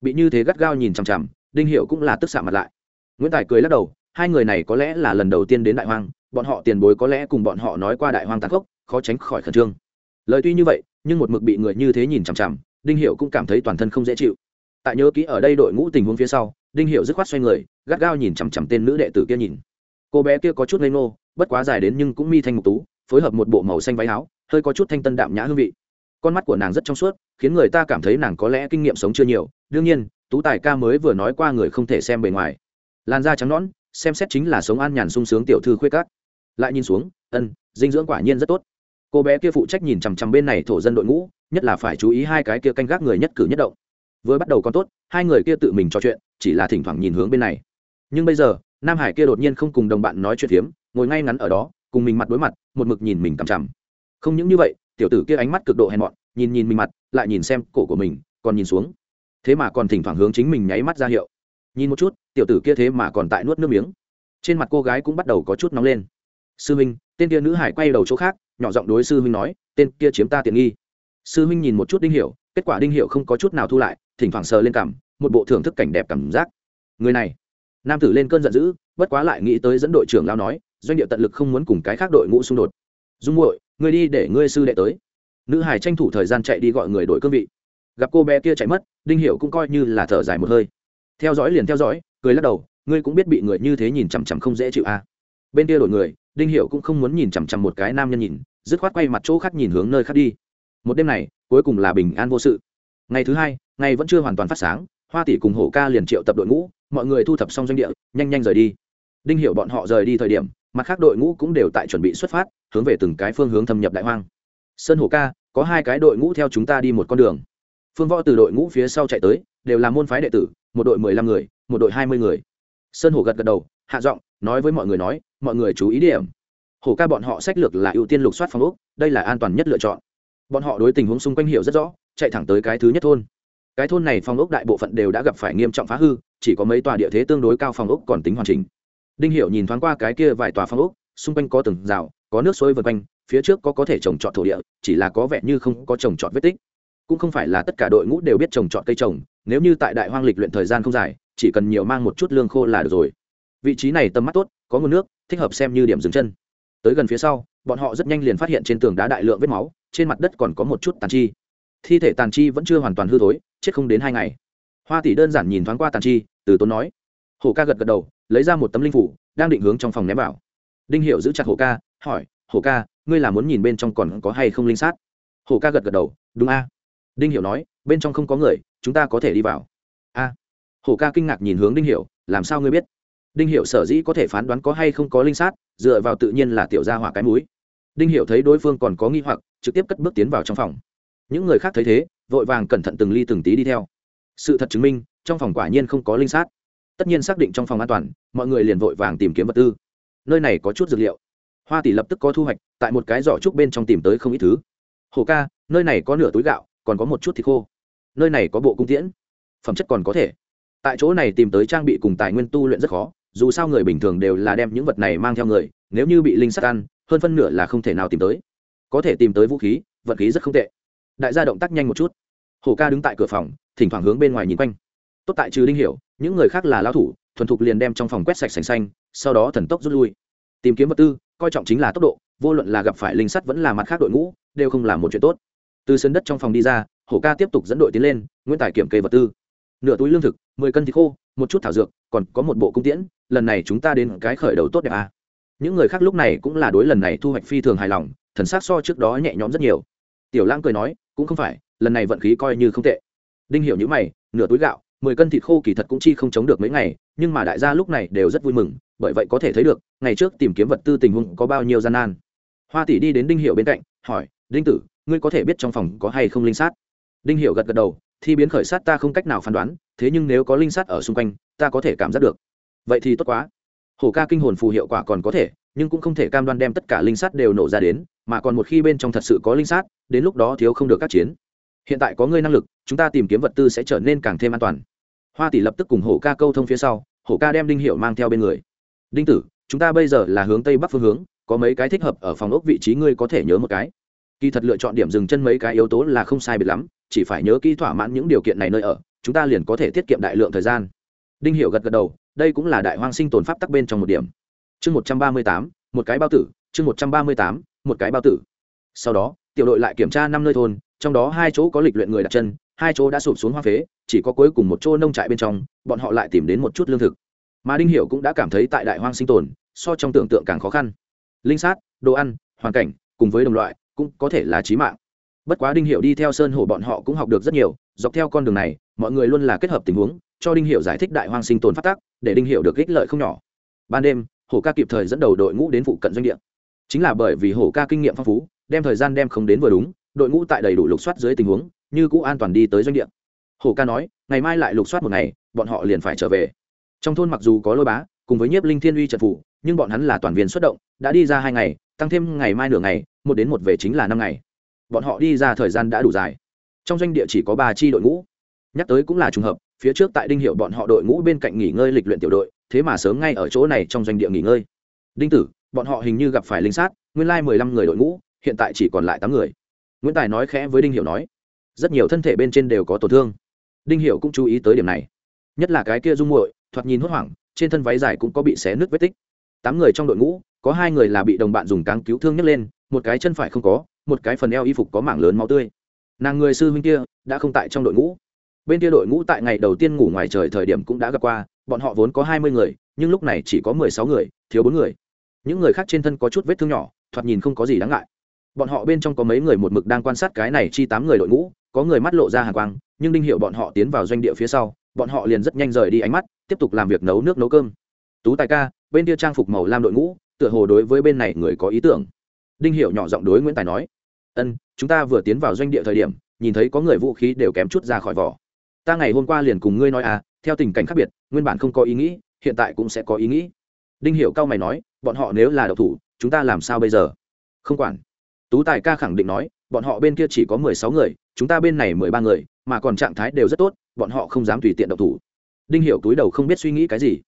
Bị như thế gắt gao nhìn chằm chằm, đinh Hiểu cũng là tức xạ mặt lại. Nguyễn tài cười lắc đầu, hai người này có lẽ là lần đầu tiên đến đại hoang, bọn họ tiền bối có lẽ cùng bọn họ nói qua đại hoang tàn khốc, khó tránh khỏi khẩn trương. Lời tuy như vậy, nhưng một mực bị người như thế nhìn chằm chằm, đinh Hiểu cũng cảm thấy toàn thân không dễ chịu. Tại nhớ kỹ ở đây đội ngũ tình huống phía sau, đinh Hiểu dứt khoát xoay người, gắt gao nhìn chằm chằm tên nữ đệ tử kia nhìn cô bé kia có chút ngây ngô, bất quá dài đến nhưng cũng mi thanh mục tú, phối hợp một bộ màu xanh váy áo, hơi có chút thanh tân đạm nhã hương vị. Con mắt của nàng rất trong suốt, khiến người ta cảm thấy nàng có lẽ kinh nghiệm sống chưa nhiều. Đương nhiên, tú tài ca mới vừa nói qua người không thể xem bề ngoài. Làn da trắng nõn, xem xét chính là sống an nhàn sung sướng tiểu thư khuyết cát lại nhìn xuống, ân, dinh dưỡng quả nhiên rất tốt. Cô bé kia phụ trách nhìn chằm chằm bên này thổ dân đội ngũ, nhất là phải chú ý hai cái kia canh gác người nhất cử nhất động. Vừa bắt đầu còn tốt, hai người kia tự mình trò chuyện, chỉ là thỉnh thoảng nhìn hướng bên này. Nhưng bây giờ nam hải kia đột nhiên không cùng đồng bạn nói chuyện phiếm, ngồi ngay ngắn ở đó, cùng mình mặt đối mặt, một mực nhìn mình cằm chằm. Không những như vậy, tiểu tử kia ánh mắt cực độ hèn mọn, nhìn nhìn mình mặt, lại nhìn xem cổ của mình, còn nhìn xuống. Thế mà còn thỉnh thoảng hướng chính mình nháy mắt ra hiệu. Nhìn một chút, tiểu tử kia thế mà còn tại nuốt nước miếng. Trên mặt cô gái cũng bắt đầu có chút nóng lên. Sư huynh, tên kia nữ hải quay đầu chỗ khác, nhỏ giọng đối sư huynh nói, tên kia chiếm ta tiện nghi. Sư huynh nhìn một chút đinh hiểu kết quả đinh hiểu không có chút nào thu lại, thỉnh thoảng sờ lên cằm một bộ thưởng thức cảnh đẹp cảm giác. Người này nam tử lên cơn giận dữ, bất quá lại nghĩ tới dẫn đội trưởng lao nói, doanh địa tận lực không muốn cùng cái khác đội ngũ xung đột. Dung muội người đi để ngươi sư đệ tới. Nữ hải tranh thủ thời gian chạy đi gọi người đổi cương vị. Gặp cô bé kia chạy mất, đinh hiểu cũng coi như là thở dài một hơi. Theo dõi liền theo dõi, cười lắc đầu, ngươi cũng biết bị người như thế nhìn chằm chằm không dễ chịu à. bên kia đổi người, đinh hiểu cũng không muốn nhìn chằm chằm một cái nam nhân nhìn, dứt khoát quay mặt chỗ khác nhìn hướng nơi khác đi. Một đêm này, cuối cùng là bình an vô sự. Ngày thứ hai, ngày vẫn chưa hoàn toàn phát sáng, hoa tỷ cùng hổ ca liền triệu tập đội ngũ mọi người thu thập xong doanh địa, nhanh nhanh rời đi. Đinh hiểu bọn họ rời đi thời điểm, mặt khác đội ngũ cũng đều tại chuẩn bị xuất phát, hướng về từng cái phương hướng thâm nhập đại hoang. Sơn hổ ca, có hai cái đội ngũ theo chúng ta đi một con đường. Phương võ từ đội ngũ phía sau chạy tới, đều là môn phái đệ tử, một đội mười lăm người, một đội hai mươi người. Sơn hổ gật gật đầu, hạ giọng, nói với mọi người nói, mọi người chú ý điểm. Hổ ca bọn họ sách lược là ưu tiên lục soát phòng úc đây là an toàn nhất lựa chọn. Bọn họ đối tình huống xung quanh hiểu rất rõ, chạy thẳng tới cái thứ nhất thôn. Cái thôn này phòng ốc đại bộ phận đều đã gặp phải nghiêm trọng phá hư chỉ có mấy tòa địa thế tương đối cao phòng ốc còn tính hoàn chỉnh. Đinh hiểu nhìn thoáng qua cái kia vài tòa phòng ốc, xung quanh có từng rào, có nước suối vượt quanh, phía trước có có thể trồng trọt thổ địa, chỉ là có vẻ như không có trồng trọt vết tích. Cũng không phải là tất cả đội ngũ đều biết trồng trọt cây trồng, nếu như tại đại hoang lịch luyện thời gian không dài, chỉ cần nhiều mang một chút lương khô là được rồi. Vị trí này tầm mắt tốt, có nguồn nước, thích hợp xem như điểm dừng chân. Tới gần phía sau, bọn họ rất nhanh liền phát hiện trên tường đá đại lượng vết máu, trên mặt đất còn có một chút tàn chi. Thi thể tàn chi vẫn chưa hoàn toàn hư thối, chết không đến hai ngày hoa tỷ đơn giản nhìn thoáng qua tàn chi, từ tốn nói. Hổ ca gật gật đầu, lấy ra một tấm linh phủ, đang định hướng trong phòng ném vào. Đinh hiệu giữ chặt hổ ca, hỏi, hổ ca, ngươi là muốn nhìn bên trong còn có hay không linh sát? Hổ ca gật gật đầu, đúng a. Đinh hiệu nói, bên trong không có người, chúng ta có thể đi vào. A. Hổ ca kinh ngạc nhìn hướng đinh hiệu làm sao ngươi biết? Đinh hiệu sở dĩ có thể phán đoán có hay không có linh sát, dựa vào tự nhiên là tiểu gia hỏa cái múi đinh hiệu thấy đối phương còn có nghi hoặc, trực tiếp cất bước tiến vào trong phòng. Những người khác thấy thế, vội vàng cẩn thận từng ly từng tí đi theo sự thật chứng minh, trong phòng quả nhiên không có linh sát. Tất nhiên xác định trong phòng an toàn, mọi người liền vội vàng tìm kiếm vật tư. Nơi này có chút dược liệu. Hoa tỷ lập tức có thu hoạch, tại một cái giỏ trúc bên trong tìm tới không ít thứ. Hồ ca, nơi này có nửa túi gạo, còn có một chút thịt khô. Nơi này có bộ cung tiễn. Phẩm chất còn có thể. Tại chỗ này tìm tới trang bị cùng tài nguyên tu luyện rất khó, dù sao người bình thường đều là đem những vật này mang theo người, nếu như bị linh sát ăn, hơn phân nửa là không thể nào tìm tới. Có thể tìm tới vũ khí, vật khí rất không tệ. Đại gia động tác nhanh một chút. Hổ ca đứng tại cửa phòng, thỉnh thoảng hướng bên ngoài nhìn quanh. Tốt tại trừ đinh hiểu, những người khác là lao thủ, thuần thục liền đem trong phòng quét sạch sành xanh, sau đó thần tốc rút lui. Tìm kiếm vật tư, coi trọng chính là tốc độ, vô luận là gặp phải linh sắt vẫn là mặt khác đội ngũ, đều không làm một chuyện tốt. Từ sân đất trong phòng đi ra, hổ ca tiếp tục dẫn đội tiến lên nguyễn tài kiểm kê vật tư. Nửa túi lương thực, mười cân thịt khô, một chút thảo dược, còn có một bộ cung tiễn, lần này chúng ta đến cái khởi đầu tốt đẹp à. những người khác lúc này cũng là đối lần này thu hoạch phi thường hài lòng, thần s á c so trước đó nhẹ nhõm rất nhiều. Tiểu lãng cười nói, cũng không phải lần này vận khí coi như không tệ. Đinh hiểu n mày, nửa túi gạo, mười cân thịt khô kỳ thật cũng chi không chống được mấy ngày, nhưng mà đại gia lúc này đều rất vui mừng, bởi vậy có thể thấy được, ngày trước tìm kiếm vật tư tình huống có bao nhiêu gian nan. Hoa tỷ đi đến đinh hiểu bên cạnh, hỏi, đinh tử, ngươi có thể biết trong phòng có hay không linh sát? Đinh hiểu gật gật đầu, thi biến khởi sát ta không cách nào phán đoán, thế nhưng nếu có linh sát ở xung quanh, ta có thể cảm giác được. Vậy thì tốt quá. Hổ ca kinh hồn phù hiệu quả còn có thể, nhưng cũng không thể cam đoan đem tất cả linh sát đều nổ ra đến, mà còn một khi bên trong thật sự có linh sát, đến lúc đó thiếu không được các chiến hiện tại có ngươi năng lực, chúng ta tìm kiếm vật tư sẽ trở nên càng thêm an toàn. Hoa tỷ lập tức cùng hổ ca câu thông phía sau, hổ ca đem đinh hiệu mang theo bên người. Đinh tử, chúng ta bây giờ là hướng tây bắc phương hướng, có mấy cái thích hợp ở phòng ốc vị trí ngươi có thể nhớ một cái. Kỳ thật lựa chọn điểm dừng chân mấy cái yếu tố là không sai biệt lắm, chỉ phải nhớ kỹ thỏa mãn những điều kiện này nơi ở, chúng ta liền có thể tiết kiệm đại lượng thời gian. Đinh hiệu gật gật đầu, đây cũng là đại hoang sinh tồn pháp tắc bên trong một điểm. Chương một trăm ba mươi tám, một cái bao tử, chương một trăm ba mươi tám, một cái bao tử. Sau đó, tiểu đội lại kiểm tra năm nơi thôn trong đó hai chỗ có lịch luyện người đặt chân, hai chỗ đã sụp xuống hoa phế, chỉ có cuối cùng một chỗ nông trại bên trong, bọn họ lại tìm đến một chút lương thực. Mà đinh hiểu cũng đã cảm thấy tại đại hoang sinh tồn, so trong tưởng tượng càng khó khăn. Linh sát, đồ ăn, hoàn cảnh, cùng với đồng loại, cũng có thể là chí mạng. Bất quá đinh hiểu đi theo sơn hổ bọn họ cũng học được rất nhiều, dọc theo con đường này, mọi người luôn là kết hợp tình huống, cho đinh hiểu giải thích đại hoang sinh tồn phát tác để đinh hiểu được ích lợi không nhỏ. Ban đêm, hổ ca kịp thời dẫn đầu đội ngũ đến phụ cận doanh địa. Chính là bởi vì hổ ca kinh nghiệm phong phú, đem thời gian đem không đến vừa đúng đội ngũ tại đầy đủ lục soát dưới tình huống, như cũ an toàn đi tới doanh địa. Hổ ca nói, ngày mai lại lục soát một ngày, bọn họ liền phải trở về. Trong thôn mặc dù có lôi bá, cùng với nhiếp linh thiên uy trận phủ, nhưng bọn hắn là toàn viên xuất động, đã đi ra hai ngày, tăng thêm ngày mai nửa ngày, một đến một về chính là năm ngày. Bọn họ đi ra thời gian đã đủ dài. Trong doanh địa chỉ có ba chi đội ngũ. Nhắc tới cũng là trùng hợp, phía trước tại đinh hiệu bọn họ đội ngũ bên cạnh nghỉ ngơi lịch luyện tiểu đội, thế mà sớm ngay ở chỗ này trong doanh địa nghỉ ngơi. Đinh tử, bọn họ hình như gặp phải linh sát, nguyên lai mười lăm người đội ngũ, hiện tại chỉ còn lại tám người nguyễn tài nói khẽ với đinh hiệu nói, rất nhiều thân thể bên trên đều có tổn thương. đinh hiệu cũng chú ý tới điểm này. nhất là cái kia dung muội, thoạt nhìn hốt hoảng, trên thân váy dài cũng có bị xé nước vết tích. tám người trong đội ngũ, có hai người là bị đồng bạn dùng cáng cứu thương nhấc lên, một cái chân phải không có, một cái phần eo y phục có mảng lớn máu tươi. nàng người sư huynh kia đã không tại trong đội ngũ. bên kia đội ngũ tại ngày đầu tiên ngủ ngoài trời thời điểm cũng đã gặp qua, bọn họ vốn có hai mươi người, nhưng lúc này chỉ có mười sáu người, thiếu bốn người. những người khác trên thân có chút vết thương nhỏ, thoạt nhìn không có gì đáng ngại bọn họ bên trong có mấy người một mực đang quan sát cái này chi tám người đội ngũ, có người mắt lộ ra hàng quang, nhưng đinh hiệu bọn họ tiến vào doanh địa phía sau, bọn họ liền rất nhanh rời đi ánh mắt, tiếp tục làm việc nấu nước nấu cơm. Tú tài ca, bên kia trang phục màu lam đội ngũ, tựa hồ đối với bên này người có ý tưởng. Đinh hiệu nhỏ giọng đối nguyễn tài nói, ân, chúng ta vừa tiến vào doanh địa thời điểm, nhìn thấy có người vũ khí đều kém chút ra khỏi vỏ. Ta ngày hôm qua liền cùng ngươi nói à theo tình cảnh khác biệt, nguyên bản không có ý nghĩ, hiện tại cũng sẽ có ý nghĩ. Đinh hiểu cao mày nói, bọn họ nếu là độc thủ, chúng ta làm sao bây giờ? Không quản tú tài ca khẳng định nói, bọn họ bên kia chỉ có mười sáu người, chúng ta bên này mười ba người, mà còn trạng thái đều rất tốt, bọn họ không dám tùy tiện độc thủ. Đinh hiểu túi đầu không biết suy nghĩ cái gì.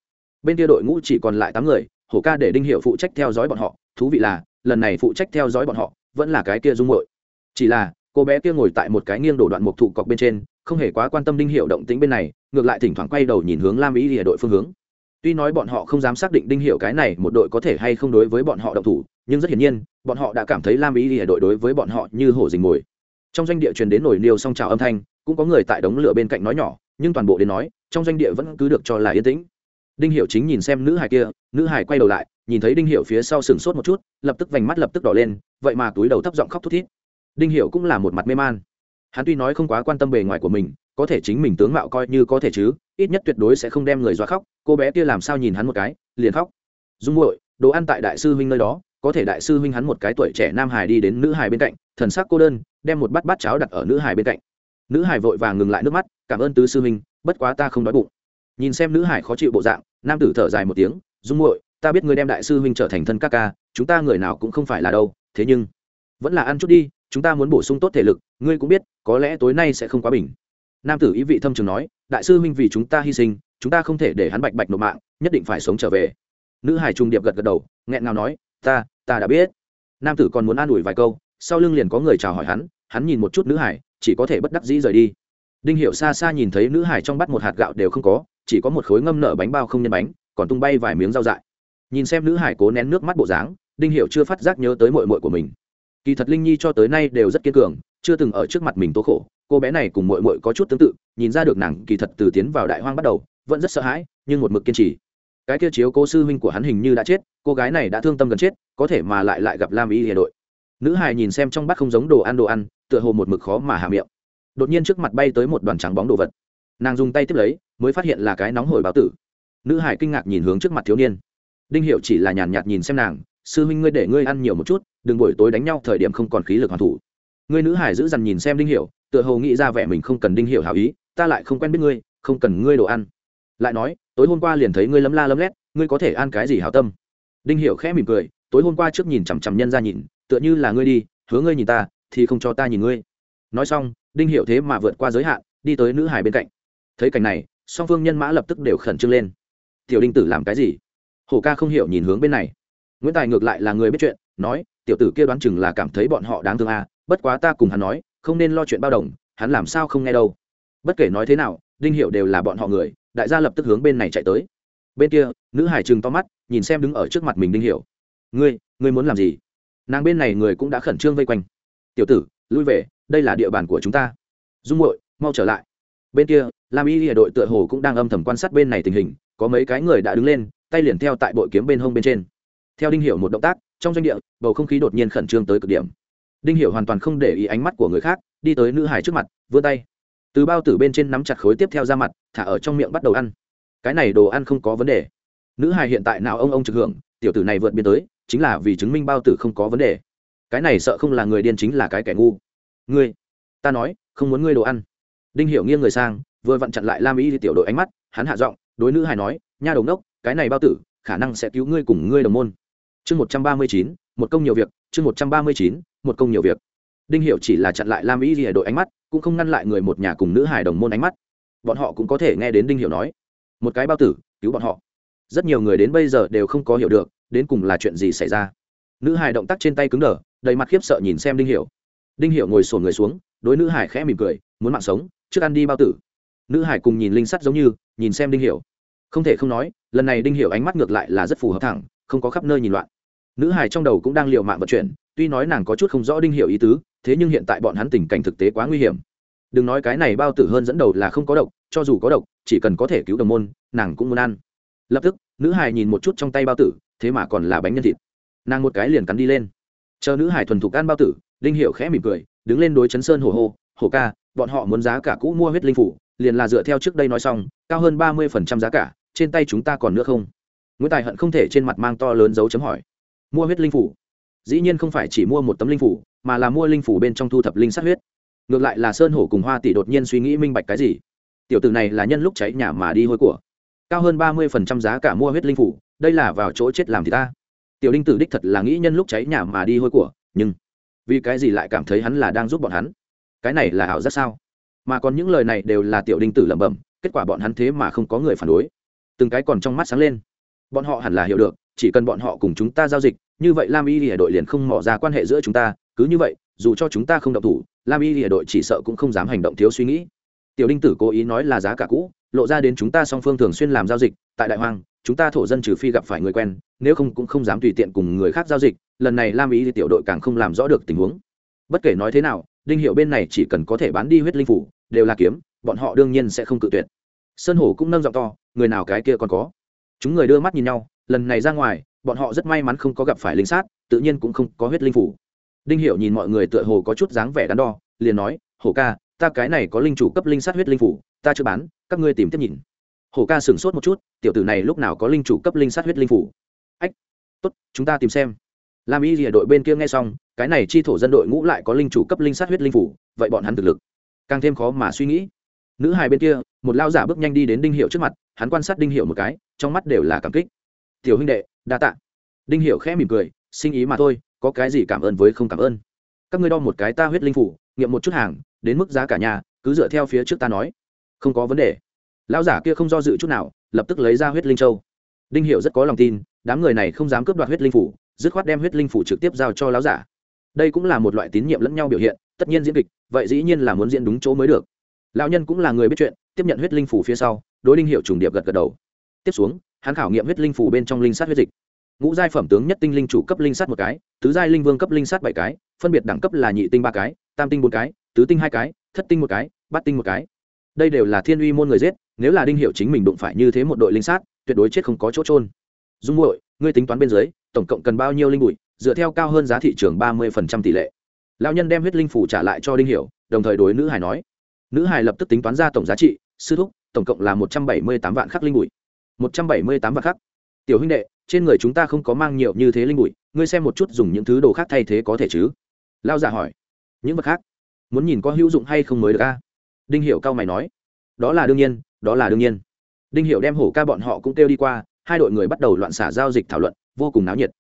Bên kia đội ngũ chỉ còn lại tám người, hổ ca để đinh hiểu phụ trách theo dõi bọn họ, thú vị là, lần này phụ trách theo dõi bọn họ, vẫn là cái kia dung muội. Chỉ là, cô bé kia ngồi tại một cái nghiêng đổ đoạn mục thụ cọc bên trên, không hề quá quan tâm đinh hiệu động tĩnh bên này, ngược lại thỉnh thoảng quay đầu nhìn hướng lam ý địa đội phương hướng tuy nói bọn họ không dám xác định đinh Hiểu cái này một đội có thể hay không đối với bọn họ động thủ, nhưng rất hiển nhiên, bọn họ đã cảm thấy lam ý địa đội đối với bọn họ như hổ dình mồi. Trong doanh địa truyền đến nổi niêu song trào âm thanh, cũng có người tại đống lửa bên cạnh nói nhỏ, nhưng toàn bộ đến nói, trong doanh địa vẫn cứ được cho là yên tĩnh. Đinh Hiểu chính nhìn xem nữ hải kia, nữ hải quay đầu lại, nhìn thấy đinh Hiểu phía sau sừng sốt một chút, lập tức vành mắt lập tức đỏ lên, vậy mà túi đầu thấp giọng khóc thút thít. Đinh Hiểu cũng là một mặt mê man. Hắn tuy nói không quá quan tâm bề ngoài của mình có thể chính mình tướng mạo coi như có thể chứ, ít nhất tuyệt đối sẽ không đem người dọa khóc, cô bé kia làm sao nhìn hắn một cái, liền khóc. Dung muội, đồ ăn tại đại sư huynh nơi đó, có thể đại sư huynh hắn một cái tuổi trẻ nam hải đi đến nữ hải bên cạnh, thần sắc cô đơn, đem một bát bát cháo đặt ở nữ hải bên cạnh. Nữ hải vội vàng ngừng lại nước mắt, cảm ơn tứ sư huynh, bất quá ta không đói bụng. Nhìn xem nữ hải khó chịu bộ dạng, nam tử thở dài một tiếng, dung muội, ta biết ngươi đem đại sư huynh trở thành thân các ca, chúng ta người nào cũng không phải là đâu, thế nhưng vẫn là ăn chút đi, chúng ta muốn bổ sung tốt thể lực, ngươi cũng biết, có lẽ tối nay sẽ không quá bình nam tử ý vị thâm trường nói, đại sư huynh vì chúng ta hy sinh, chúng ta không thể để hắn bạch bạch nộp mạng, nhất định phải sống trở về. Nữ hải trung điệp gật gật đầu, nghẹn ngào nói, ta ta đã biết. Nam tử còn muốn an ủi vài câu, sau lưng liền có người chào hỏi hắn hắn nhìn một chút nữ hải chỉ có thể bất đắc dĩ rời đi. Đinh hiệu xa xa nhìn thấy nữ hải trong bắt một hạt gạo đều không có, chỉ có một khối ngâm nở bánh bao không nhân bánh, còn tung bay vài miếng rau dại. Nhìn xem nữ hải cố nén nước mắt bộ dáng, đinh hiệu chưa phát giác nhớ tới mội mội của mình. Kỳ thật linh nhi cho tới nay đều rất kiên cường chưa từng ở trước mặt mình tố khổ. Cô bé này cùng mội mội có chút tương tự, nhìn ra được nàng kỳ thật từ tiến vào đại hoang bắt đầu, vẫn rất sợ hãi, nhưng một mực kiên trì. Cái kia chiếu cô sư huynh của hắn hình như đã chết, cô gái này đã thương tâm gần chết, có thể mà lại lại gặp lam y hiệp đội. Nữ hài nhìn xem trong bát không giống đồ ăn đồ ăn, tựa hồ một mực khó mà hạ miệng. Đột nhiên trước mặt bay tới một đoàn trắng bóng đồ vật. Nàng dùng tay tiếp lấy, mới phát hiện là cái nóng hổi báo tử. Nữ hải kinh ngạc nhìn hướng trước mặt thiếu niên. Đinh hiệu chỉ là nhàn nhạt nhìn xem nàng, sư huynh ngươi để ngươi ăn nhiều một chút, đừng buổi tối đánh nhau, thời điểm không còn khí lực hoàn thủ. Người nữ hải giữ dằn nhìn xem đinh hiểu, tựa hồ nghĩ ra vẻ mình không cần đinh hiểu hảo ý, ta lại không quen biết ngươi, không cần ngươi đồ ăn. Lại nói, tối hôm qua liền thấy ngươi lấm la lấm lét, ngươi có thể ăn cái gì hảo tâm? Đinh hiểu khẽ mỉm cười, tối hôm qua trước nhìn chằm chằm nhân ra nhìn, tựa như là ngươi đi, hứa ngươi nhìn ta, thì không cho ta nhìn ngươi. Nói xong, đinh hiểu thế mà vượt qua giới hạn, đi tới nữ hải bên cạnh. Thấy cảnh này, song phương nhân mã lập tức đều khẩn trương lên. Tiểu đinh tử làm cái gì? Hổ ca không hiểu nhìn hướng bên này. Nguyễn tài ngược lại là người biết chuyện, nói, tiểu tử kia đoán chừng là cảm thấy bọn họ đáng thương à bất quá ta cùng hắn nói, không nên lo chuyện bao đồng, hắn làm sao không nghe đâu. Bất kể nói thế nào, đinh hiệu đều là bọn họ người, đại gia lập tức hướng bên này chạy tới. Bên kia, nữ hải trừng to mắt, nhìn xem đứng ở trước mặt mình đinh hiệu ngươi ngươi muốn làm gì? Nàng bên này người cũng đã khẩn trương vây quanh. Tiểu tử, lui về, đây là địa bàn của chúng ta. Dung muội, mau trở lại. Bên kia, lam y địa đội tựa hồ cũng đang âm thầm quan sát bên này tình hình, có mấy cái người đã đứng lên, tay liền theo tại bội kiếm bên hông bên trên. Theo đinh hiểu một động tác, trong doanh địa, bầu không khí đột nhiên khẩn trương tới cực điểm đinh hiểu hoàn toàn không để ý ánh mắt của người khác, đi tới nữ hải trước mặt, vươn tay. Từ bao tử bên trên nắm chặt khối tiếp theo ra mặt, thả ở trong miệng bắt đầu ăn. Cái này đồ ăn không có vấn đề. Nữ hải hiện tại nào ông ông trực hưởng, tiểu tử này vượt biên tới, chính là vì chứng minh bao tử không có vấn đề. Cái này sợ không là người điên chính là cái kẻ ngu. Ngươi, ta nói, không muốn ngươi đồ ăn. Đinh hiểu nghiêng người sang, vừa vặn chặn lại lam y thì tiểu đội ánh mắt, hắn hạ giọng, đối nữ hải nói, nha đồng đốc cái này bao tử, khả năng sẽ cứu ngươi cùng ngươi đồng môn. Chương một trăm ba mươi chín một công nhiều việc, chương một trăm ba mươi chín, một công nhiều việc. Đinh hiệu chỉ là chặn lại lam y thì đội ánh mắt, cũng không ngăn lại người một nhà cùng nữ hải đồng môn ánh mắt. Bọn họ cũng có thể nghe đến đinh hiệu nói. Một cái bao tử, cứu bọn họ. Rất nhiều người đến bây giờ đều không có hiểu được, đến cùng là chuyện gì xảy ra. Nữ hải động tác trên tay cứng đờ, đầy mặt khiếp sợ nhìn xem đinh hiệu. Đinh hiệu ngồi sổn người xuống, đối nữ hải khẽ mỉm cười, muốn mạng sống, trước ăn đi bao tử. Nữ hải cùng nhìn linh sắt giống như, nhìn xem đinh hiệu. Không thể không nói, lần này đinh hiệu ánh mắt ngược lại là rất phù hợp thẳng, không có khắp nơi nhìn loạn nữ hải trong đầu cũng đang l i ề u mạng vận chuyển, tuy nói nàng có chút không rõ đinh hiệu ý tứ, thế nhưng hiện tại bọn hắn tình cảnh thực tế quá nguy hiểm. Đừng nói cái này bao tử hơn dẫn đầu là không có độc, cho dù có độc, chỉ cần có thể cứu đồng môn, nàng cũng muốn ăn. Lập tức, nữ hải nhìn một chút trong tay bao tử, thế mà còn là bánh nhân thịt. Nàng một cái liền cắn đi lên. Chờ nữ hải thuần thục ăn bao tử, đinh hiệu khẽ mỉm cười, đứng lên đối chấn sơn hồ hồ hồ ca, bọn họ muốn giá cả cũ mua huyết linh phủ, liền là dựa theo trước đây nói xong, cao hơn ba mươi phần trăm giá cả, trên tay chúng ta còn nữa không? Nguyễn tài hận không thể trên mặt mang to lớn dấu chấm hỏi mua huyết linh phủ. Dĩ nhiên không phải chỉ mua một tấm linh phủ, mà là mua linh phủ bên trong thu thập linh sát huyết. Ngược lại là sơn hổ cùng hoa tỷ đột nhiên suy nghĩ minh bạch cái gì. Tiểu tử này là nhân lúc cháy nhà mà đi hôi của. Cao hơn ba mươi phần trăm giá cả mua huyết linh phủ, đây là vào chỗ chết làm thì ta. Tiểu linh tử đích thật là nghĩ nhân lúc cháy nhà mà đi hôi của, nhưng vì cái gì lại cảm thấy hắn là đang giúp bọn hắn? Cái này là ảo giác sao? Mà còn những lời này đều là tiểu đinh tử lẩm bẩm, kết quả bọn hắn thế mà không có người phản đối. Từng cái còn trong mắt sáng lên. Bọn họ hẳn là hiểu được, chỉ cần bọn họ cùng chúng ta giao dịch như vậy lam y lìa đội liền không mỏ ra quan hệ giữa chúng ta, cứ như vậy, dù cho chúng ta không động thủ, lam y lìa đội chỉ sợ cũng không dám hành động thiếu suy nghĩ. Tiểu đinh tử cố ý nói là giá cả cũ, lộ ra đến chúng ta song phương thường xuyên làm giao dịch, tại đại hoàng chúng ta thổ dân trừ phi gặp phải người quen, nếu không cũng không dám tùy tiện cùng người khác giao dịch, lần này lam y tiểu đội càng không làm rõ được tình huống. Bất kể nói thế nào, đinh hiệu bên này chỉ cần có thể bán đi huyết linh phủ, đều là kiếm, bọn họ đương nhiên sẽ không cự tuyệt. Sơn hổ cũng nâng giọng to, người nào cái kia còn có? Chúng người đưa mắt nhìn nhau, lần này ra ngoài bọn họ rất may mắn không có gặp phải linh sát, tự nhiên cũng không có huyết linh phủ. Đinh Hiểu nhìn mọi người tựa hồ có chút dáng vẻ đắn đo, liền nói, hổ ca, ta cái này có linh chủ cấp linh sát huyết linh phủ, ta chưa bán, các ngươi tìm tiếp nhìn. Hổ ca sửng sốt một chút, tiểu tử này lúc nào có linh chủ cấp linh sát huyết linh phủ? Ách, tốt, chúng ta tìm xem. Làm y rìa đội bên kia nghe xong, cái này chi thổ dân đội ngũ lại có linh chủ cấp linh sát huyết linh phủ, vậy bọn hắn thực lực, càng thêm khó mà suy nghĩ. Nữ hài bên kia, một lao giả bước nhanh đi đến đinh hiệu trước mặt, hắn quan sát đinh hiệu một cái, trong mắt đều là cảm kích. Tiểu huynh đệ đa tạ. Đinh hiệu khẽ mỉm cười, sinh ý mà thôi, có cái gì cảm ơn với không cảm ơn. Các ngươi đo một cái ta huyết linh phủ, nghiệm một chút hàng, đến mức giá cả nhà, cứ dựa theo phía trước ta nói. Không có vấn đề. Lão giả kia không do dự chút nào, lập tức lấy ra huyết linh châu. Đinh hiệu rất có lòng tin, đám người này không dám cướp đoạt huyết linh phủ, dứt khoát đem huyết linh phủ trực tiếp giao cho lão giả. Đây cũng là một loại tín nhiệm lẫn nhau biểu hiện, tất nhiên diễn kịch, vậy dĩ nhiên là muốn diễn đúng chỗ mới được. Lão nhân cũng là người biết chuyện, tiếp nhận huyết linh phủ phía sau, đối đinh hiệu trùng điệp gật gật đầu. Tiếp xuống hắn khảo nghiệm huyết linh phủ bên trong linh sát huyết dịch. Ngũ giai phẩm tướng nhất tinh linh chủ cấp linh sát một cái, tứ giai linh vương cấp linh sát bảy cái, phân biệt đẳng cấp là nhị tinh ba cái, tam tinh bốn cái, tứ tinh hai cái, thất tinh một cái, bát tinh một cái. Đây đều là thiên uy môn người giết, nếu là đinh hiệu chính mình đụng phải như thế một đội linh sát, tuyệt đối chết không có chỗ trôn dung muội, ngươi tính toán bên dưới, tổng cộng cần bao nhiêu linh bụi, dựa theo cao hơn giá thị trường ba mươi tỷ lệ. Lão nhân đem huyết linh phủ trả lại cho đinh hiểu, đồng thời đối nữ hải nói. Nữ hải lập tức tính toán ra tổng giá trị, sư thúc, tổng cộng là một trăm bảy mươi tám vạn khắc linh bụi một trăm bảy mươi tám vạn khắc. Tiểu huynh đệ, trên người chúng ta không có mang nhiều như thế linh bụi, ngươi xem một chút dùng những thứ đồ khác thay thế có thể chứ? Lao giả hỏi. Những vật khác? Muốn nhìn có hữu dụng hay không mới được a? Đinh hiểu cao mày nói. Đó là đương nhiên, đó là đương nhiên. Đinh hiểu đem hổ ca bọn họ cũng kêu đi qua, hai đội người bắt đầu loạn xả giao dịch thảo luận, vô cùng náo nhiệt.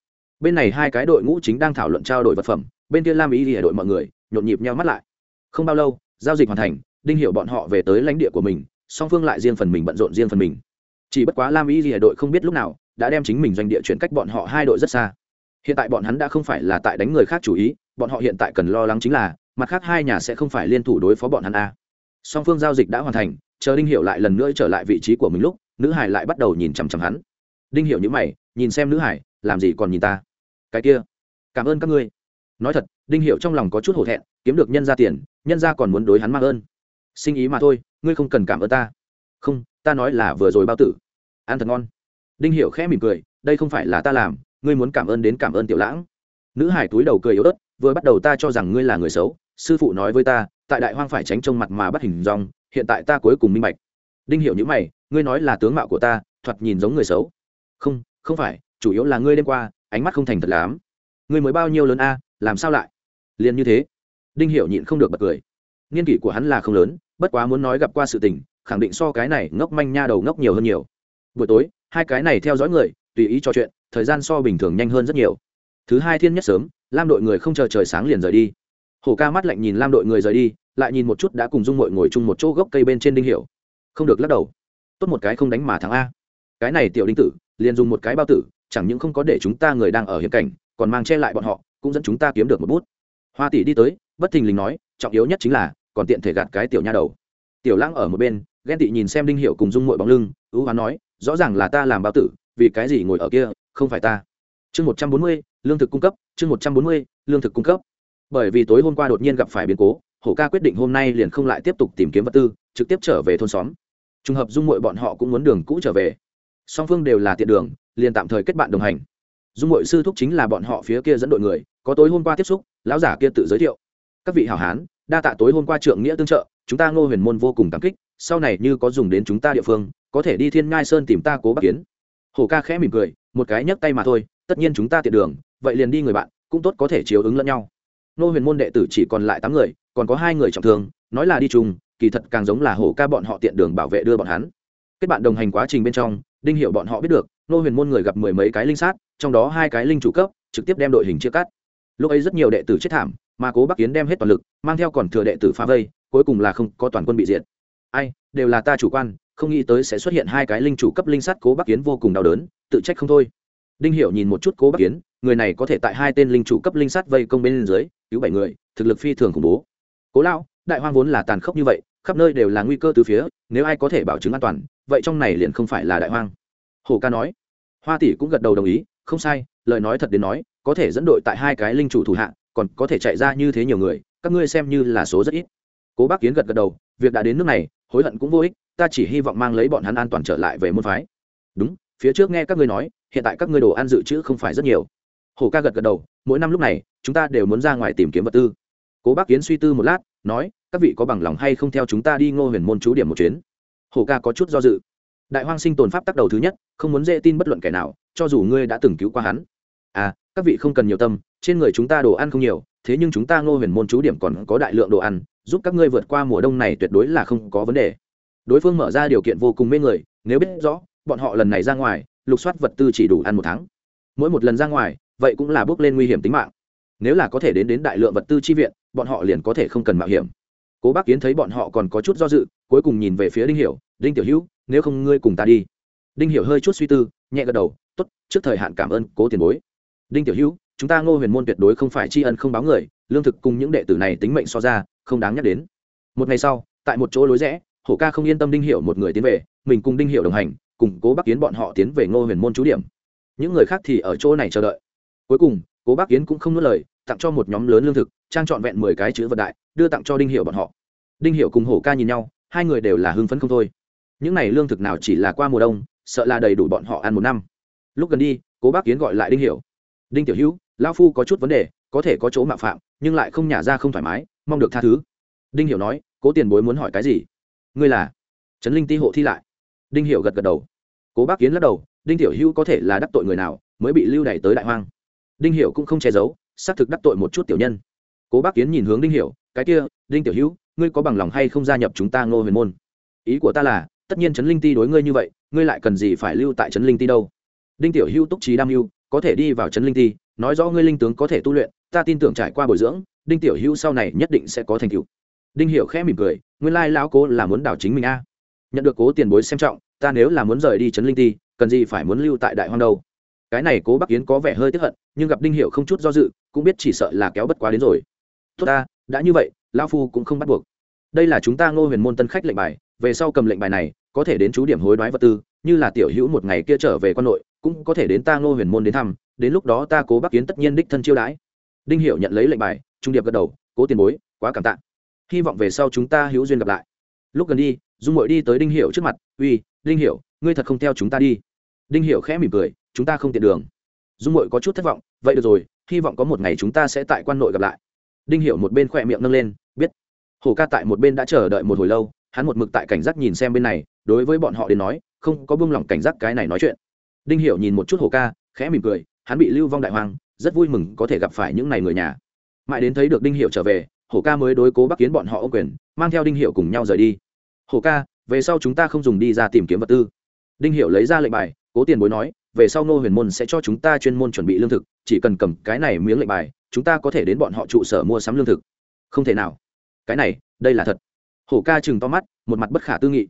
Bên này hai cái đội ngũ chính đang thảo luận trao đổi vật phẩm, bên kia lam ý thì đội mọi người, nhộn nhịp nhau mắt lại. Không bao lâu, giao dịch hoàn thành, đinh hiểu bọn họ về tới lãnh địa của mình, song phương lại riêng phần mình bận rộn riêng phần mình chỉ bất quá lam Y thì đội không biết lúc nào đã đem chính mình doanh địa chuyển cách bọn họ hai đội rất xa. Hiện tại bọn hắn đã không phải là tại đánh người khác chủ ý, bọn họ hiện tại cần lo lắng chính là, mặt khác hai nhà sẽ không phải liên thủ đối phó bọn hắn a. Song phương giao dịch đã hoàn thành, chờ đinh hiểu lại lần nữa trở lại vị trí của mình lúc, nữ hải lại bắt đầu nhìn chằm chằm hắn. Đinh hiểu nhíu mày, nhìn xem nữ hải, làm gì còn nhìn ta? Cái kia, cảm ơn các ngươi. Nói thật, đinh Hiểu trong lòng có chút hổ thẹn, kiếm được nhân gia tiền, nhân gia còn muốn đối hắn mang ơn. Sinh ý mà thôi, ngươi không cần cảm ơn ta không, ta nói là vừa rồi bao tử. Ăn thật ngon. Đinh Hiểu khẽ mỉm cười, đây không phải là ta làm, ngươi muốn cảm ơn đến cảm ơn tiểu lãng. Nữ hải túi đầu cười yếu ớt, vừa bắt đầu ta cho rằng ngươi là người xấu, sư phụ nói với ta, tại đại hoang phải tránh trông mặt mà bắt hình dong, hiện tại ta cuối cùng minh bạch. Đinh hiểu những mày, ngươi nói là tướng mạo của ta, thoạt nhìn giống người xấu. Không không phải, chủ yếu là ngươi đêm qua, ánh mắt không thành thật lắm. Ngươi mới bao nhiêu lớn a, làm sao lại? Liền như thế. Đinh hiểu nhịn không được bật cười. Niên kỷ của hắn là không lớn, bất quá muốn nói gặp qua sự tình khẳng định so cái này ngốc manh nha đầu ngốc nhiều hơn nhiều. Buổi tối, hai cái này theo dõi người, tùy ý trò chuyện, thời gian so bình thường nhanh hơn rất nhiều. Thứ hai thiên nhất sớm, lam đội người không chờ trời sáng liền rời đi. Hổ ca mắt lạnh nhìn lam đội người rời đi, lại nhìn một chút đã cùng dung mội ngồi chung một chỗ gốc cây bên trên đinh hiểu không được lắc đầu. Tốt một cái không đánh mà thắng a. Cái này tiểu đinh tử, liền dùng một cái bao tử, chẳng những không có để chúng ta người đang ở hiểm cảnh, còn mang che lại bọn họ, cũng dẫn chúng ta kiếm được một bút. Hoa tỷ đi tới, bất thình lình nói, trọng yếu nhất chính là, còn tiện thể gạt cái tiểu nha đầu. Tiểu lãng ở một bên ghen tị nhìn xem đinh hiệu cùng dung mội bóng lưng, ưu hoán nói, rõ ràng là ta làm bao tử, vì cái gì ngồi ở kia, không phải ta. Chương một trăm bốn mươi, lương thực cung cấp, chương một trăm bốn mươi, lương thực cung cấp. Bởi vì tối hôm qua đột nhiên gặp phải biến cố, hổ ca quyết định hôm nay liền không lại tiếp tục tìm kiếm vật tư, trực tiếp trở về thôn xóm. Trùng hợp dung mội bọn họ cũng muốn đường cũ trở về. Song phương đều là tiện đường, liền tạm thời kết bạn đồng hành. Dung mội sư thúc chính là bọn họ phía kia dẫn đội người, có tối hôm qua tiếp xúc, lão giả kia tự giới thiệu. Các vị hảo hán, đa tạ tối hôm qua trượng nghĩa tương trợ, chúng ta ngô huyền môn vô cùng cảm kích sau này như có dùng đến chúng ta địa phương, có thể đi thiên ngai sơn tìm ta cố bắc kiến. Hổ ca khẽ mỉm cười, một cái nhấc tay mà thôi, tất nhiên chúng ta tiện đường, vậy liền đi người bạn, cũng tốt có thể chiếu ứng lẫn nhau. Nô huyền môn đệ tử chỉ còn lại tám người, còn có hai người trọng thương, nói là đi chung, kỳ thật càng giống là hổ ca bọn họ tiện đường bảo vệ đưa bọn hắn. Kết bạn đồng hành quá trình bên trong, đinh hiệu bọn họ biết được, nô huyền môn người gặp mười mấy cái linh sát, trong đó hai cái linh chủ cấp, trực tiếp đem đội hình chia cắt. Lúc ấy rất nhiều đệ tử chết thảm, mà cố bắc kiến đem hết toàn lực, mang theo còn thừa đệ tử phá vây, cuối cùng là không có toàn quân bị diệt ai, đều là ta chủ quan, không nghĩ tới sẽ xuất hiện hai cái linh chủ cấp linh sắt cố bắc kiến vô cùng đau đớn, tự trách không thôi. Đinh hiểu nhìn một chút cố bắc kiến người này có thể tại hai tên linh chủ cấp linh sắt vây công bên dưới, cứu bảy người, thực lực phi thường khủng bố. Cố lão, đại hoang vốn là tàn khốc như vậy, khắp nơi đều là nguy cơ từ phía, nếu ai có thể bảo chứng an toàn, vậy trong này liền không phải là đại hoang. Hồ ca nói. Hoa tỷ cũng gật đầu đồng ý, không sai, lời nói thật đến nói, có thể dẫn đội tại hai cái linh chủ thủ hạ, còn có thể chạy ra như thế nhiều người, các ngươi xem như là số rất ít. Cố bác kiến gật gật đầu việc đã đến nước này, hối hận cũng vô ích, ta chỉ hy vọng mang lấy bọn hắn an toàn trở lại về môn phái. Đúng, phía trước nghe các ngươi nói, hiện tại các ngươi đồ ăn dự trữ không phải rất nhiều. Hồ ca gật gật đầu, mỗi năm lúc này, chúng ta đều muốn ra ngoài tìm kiếm vật tư. Cố bác kiến suy tư một lát, nói, các vị có bằng lòng hay không theo chúng ta đi ngô huyền môn chú điểm một chuyến? Hồ ca có chút do dự. Đại hoang sinh tồn pháp tác đầu thứ nhất, không muốn dễ tin bất luận kẻ nào, cho dù ngươi đã từng cứu qua hắn. À các vị không cần nhiều tâm, trên người chúng ta đồ ăn không nhiều, thế nhưng chúng ta ngô huyền môn chú điểm còn có đại lượng đồ ăn giúp các ngươi vượt qua mùa đông này tuyệt đối là không có vấn đề. Đối phương mở ra điều kiện vô cùng mê người, nếu biết rõ, bọn họ lần này ra ngoài, lục soát vật tư chỉ đủ ăn một tháng. Mỗi một lần ra ngoài, vậy cũng là bước lên nguy hiểm tính mạng. Nếu là có thể đến đến đại lượng vật tư chi viện, bọn họ liền có thể không cần mạo hiểm. Cố bác kiến thấy bọn họ còn có chút do dự, cuối cùng nhìn về phía đinh hiểu, đinh tiểu hữu, nếu không ngươi cùng ta đi. Đinh hiểu hơi chút suy tư, nhẹ gật đầu, tốt, trước thời hạn cảm ơn, cố tiền bối. Đinh tiểu hữu, chúng ta ngô huyền môn tuyệt đối không phải tri ân không báo người, lương thực cùng những đệ tử này tính mệnh so ra không đáng nhắc đến. Một ngày sau, tại một chỗ lối rẽ, hổ ca không yên tâm đinh hiểu một người tiến về, mình cùng đinh hiểu đồng hành, cùng cố bác kiến bọn họ tiến về ngô huyền môn trú điểm. Những người khác thì ở chỗ này chờ đợi. Cuối cùng, cố bác kiến cũng không nuốt lời, tặng cho một nhóm lớn lương thực, trang trọn vẹn mười cái chữ vật đại, đưa tặng cho đinh hiểu bọn họ. Đinh hiểu cùng hổ ca nhìn nhau, hai người đều là hưng phấn không thôi. Những này lương thực nào chỉ là qua mùa đông, sợ là đầy đủ bọn họ ăn một năm. Lúc gần đi, cố bác kiến gọi lại đinh hiểu. Đinh tiểu hữu, lão phu có chút vấn đề, có thể có chỗ mạo phạm nhưng lại không nhả ra không thoải mái, mong được tha thứ. Đinh hiểu nói, cố tiền bối muốn hỏi cái gì? Ngươi là? Trấn linh ti hộ thi lại. Đinh hiểu gật gật đầu. Cố bác kiến lắc đầu, đinh tiểu hữu có thể là đắc tội người nào mới bị lưu đày tới đại hoang? Đinh hiểu cũng không che giấu, xác thực đắc tội một chút tiểu nhân. Cố bác kiến nhìn hướng đinh hiểu, cái kia, đinh tiểu hữu, ngươi có bằng lòng hay không gia nhập chúng ta ngô huyền môn? Ý của ta là, tất nhiên trấn linh ti đối ngươi như vậy, ngươi lại cần gì phải lưu tại trấn linh ti đâu? Đinh tiểu hữu túc trí đam mưu, có thể đi vào trấn linh ti, nói rõ ngươi linh tướng có thể tu luyện ta tin tưởng trải qua bồi dưỡng, đinh tiểu hữu sau này nhất định sẽ có thành tựu. Đinh hiểu khẽ mỉm cười, nguyên lai lão cố là muốn đảo chính mình a. Nhận được cố tiền bối xem trọng, ta nếu là muốn rời đi trấn linh ti, cần gì phải muốn lưu tại đại hoang đâu? Cái này cố bắc yến có vẻ hơi tức hận, nhưng gặp đinh hiểu không chút do dự, cũng biết chỉ sợ là kéo bất quá đến rồi. Tốt ta, đã như vậy, lão phu cũng không bắt buộc. Đây là chúng ta ngô huyền môn tân khách lệnh bài, về sau cầm lệnh bài này, có thể đến chú điểm hối đoái vật tư, như là tiểu hữu một ngày kia trở về quan nội, cũng có thể đến ta ngô huyền môn đến thăm, đến lúc đó ta cố bắc kiến tất nhiên đích thân chiêu đãi đinh hiểu nhận lấy lệnh bài, trung điệp gật đầu, cố tiền bối, quá cảm tạ. Hy vọng về sau chúng ta hữu duyên gặp lại. Lúc gần đi, dung mội đi tới đinh hiểu trước mặt, uy, đinh hiểu, ngươi thật không theo chúng ta đi. Đinh hiểu khẽ mỉm cười, chúng ta không tiện đường. Dung mội có chút thất vọng, vậy được rồi, hy vọng có một ngày chúng ta sẽ tại quan nội gặp lại. Đinh hiểu một bên khỏe miệng nâng lên, biết. Hổ ca tại một bên đã chờ đợi một hồi lâu, hắn một mực tại cảnh giác nhìn xem bên này, đối với bọn họ đến nói, không có buông lỏng cảnh giác cái này nói chuyện. Đinh hiểu nhìn một chút hổ ca, khẽ mỉm cười, hắn bị lưu vong đại hoang rất vui mừng có thể gặp phải những này người nhà. Mãi đến thấy được đinh hiểu trở về, hổ ca mới đối cố bắc kiến bọn họ ô quyền, mang theo đinh hiểu cùng nhau rời đi. Hổ ca, về sau chúng ta không dùng đi ra tìm kiếm vật tư. Đinh hiểu lấy ra lệnh bài, cố tiền bối nói, về sau ngô huyền môn sẽ cho chúng ta chuyên môn chuẩn bị lương thực, chỉ cần cầm cái này miếng lệnh bài, chúng ta có thể đến bọn họ trụ sở mua sắm lương thực. Không thể nào. Cái này, đây là thật. Hổ ca chừng to mắt, một mặt bất khả tư nghị.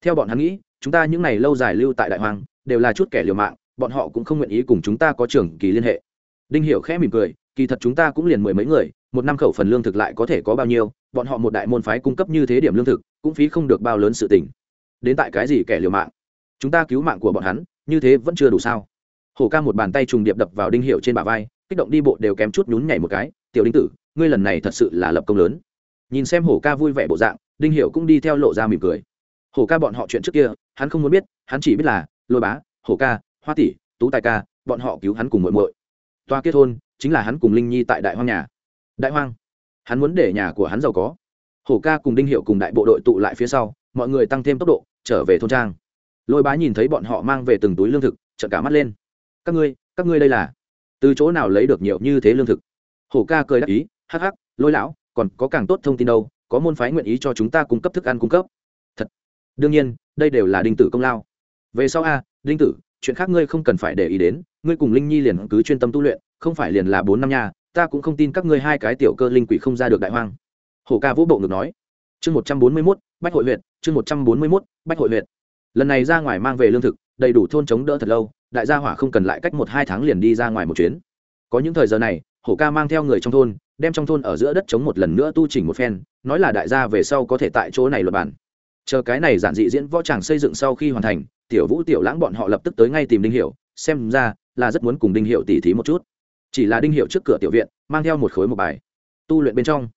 Theo bọn hắn nghĩ, chúng ta những này lâu dài lưu tại đại hoàng, đều là chút kẻ liều mạng, bọn họ cũng không nguyện ý cùng chúng ta có trường kỳ liên hệ đinh hiểu khẽ mỉm cười, kỳ thật chúng ta cũng liền mười mấy người, một năm khẩu phần lương thực lại có thể có bao nhiêu, bọn họ một đại môn phái cung cấp như thế điểm lương thực, cũng phí không được bao lớn sự tình. Đến tại cái gì kẻ liều mạng? Chúng ta cứu mạng của bọn hắn, như thế vẫn chưa đủ sao? Hổ ca một bàn tay trùng điệp đập vào đinh hiệu trên bả vai, kích động đi bộ đều kém chút nhún nhảy một cái, tiểu đinh tử, ngươi lần này thật sự là lập công lớn. Nhìn xem hổ ca vui vẻ bộ dạng, đinh hiệu cũng đi theo lộ ra mỉm cười. Hổ ca bọn họ chuyện trước kia, hắn không muốn biết, hắn chỉ biết là, lôi bá, hổ ca, hoa tỷ, tú tài ca, bọn họ cứu hắn cùng muội muội toa kết hôn chính là hắn cùng linh nhi tại đại hoang nhà. Đại hoang, hắn muốn để nhà của hắn giàu có. Hổ ca cùng đinh hiệu cùng đại bộ đội tụ lại phía sau, mọi người tăng thêm tốc độ, trở về thôn trang. Lôi bá nhìn thấy bọn họ mang về từng túi lương thực, trợn cả mắt lên. Các ngươi các ngươi đây là? Từ chỗ nào lấy được nhiều như thế lương thực? Hổ ca cười đáp ý, hắc hắc, lôi lão, còn có càng tốt thông tin đâu, có môn phái nguyện ý cho chúng ta cung cấp thức ăn cung cấp. Thật. Đương nhiên, đây đều là đinh tử công lao. Về sau a, đinh tử, chuyện khác ngươi không cần phải để ý đến ngươi cùng linh nhi liền cứ chuyên tâm tu luyện, không phải liền là bốn năm nha, ta cũng không tin các ngươi hai cái tiểu cơ linh quỷ không ra được đại hoang. Hổ ca vũ bộ ngực nói. Chương một trăm bốn mươi mốt, bách hội huyện chương một trăm bốn mươi mốt, bách hội huyện lần này ra ngoài mang về lương thực, đầy đủ thôn chống đỡ thật lâu, đại gia hỏa không cần lại cách một hai tháng liền đi ra ngoài một chuyến. Có những thời giờ này, hổ ca mang theo người trong thôn, đem trong thôn ở giữa đất chống một lần nữa tu chỉnh một phen, nói là đại gia về sau có thể tại chỗ này luật bản chờ cái này giản dị diễn võ tràng xây dựng sau khi hoàn thành, tiểu vũ, tiểu lãng bọn họ lập tức tới ngay tìm đinh Hiểu. xem ra là rất muốn cùng đinh hiệu tỉ thí một chút. Chỉ là đinh hiệu trước cửa tiểu viện, mang theo một khối một bài. Tu luyện bên trong.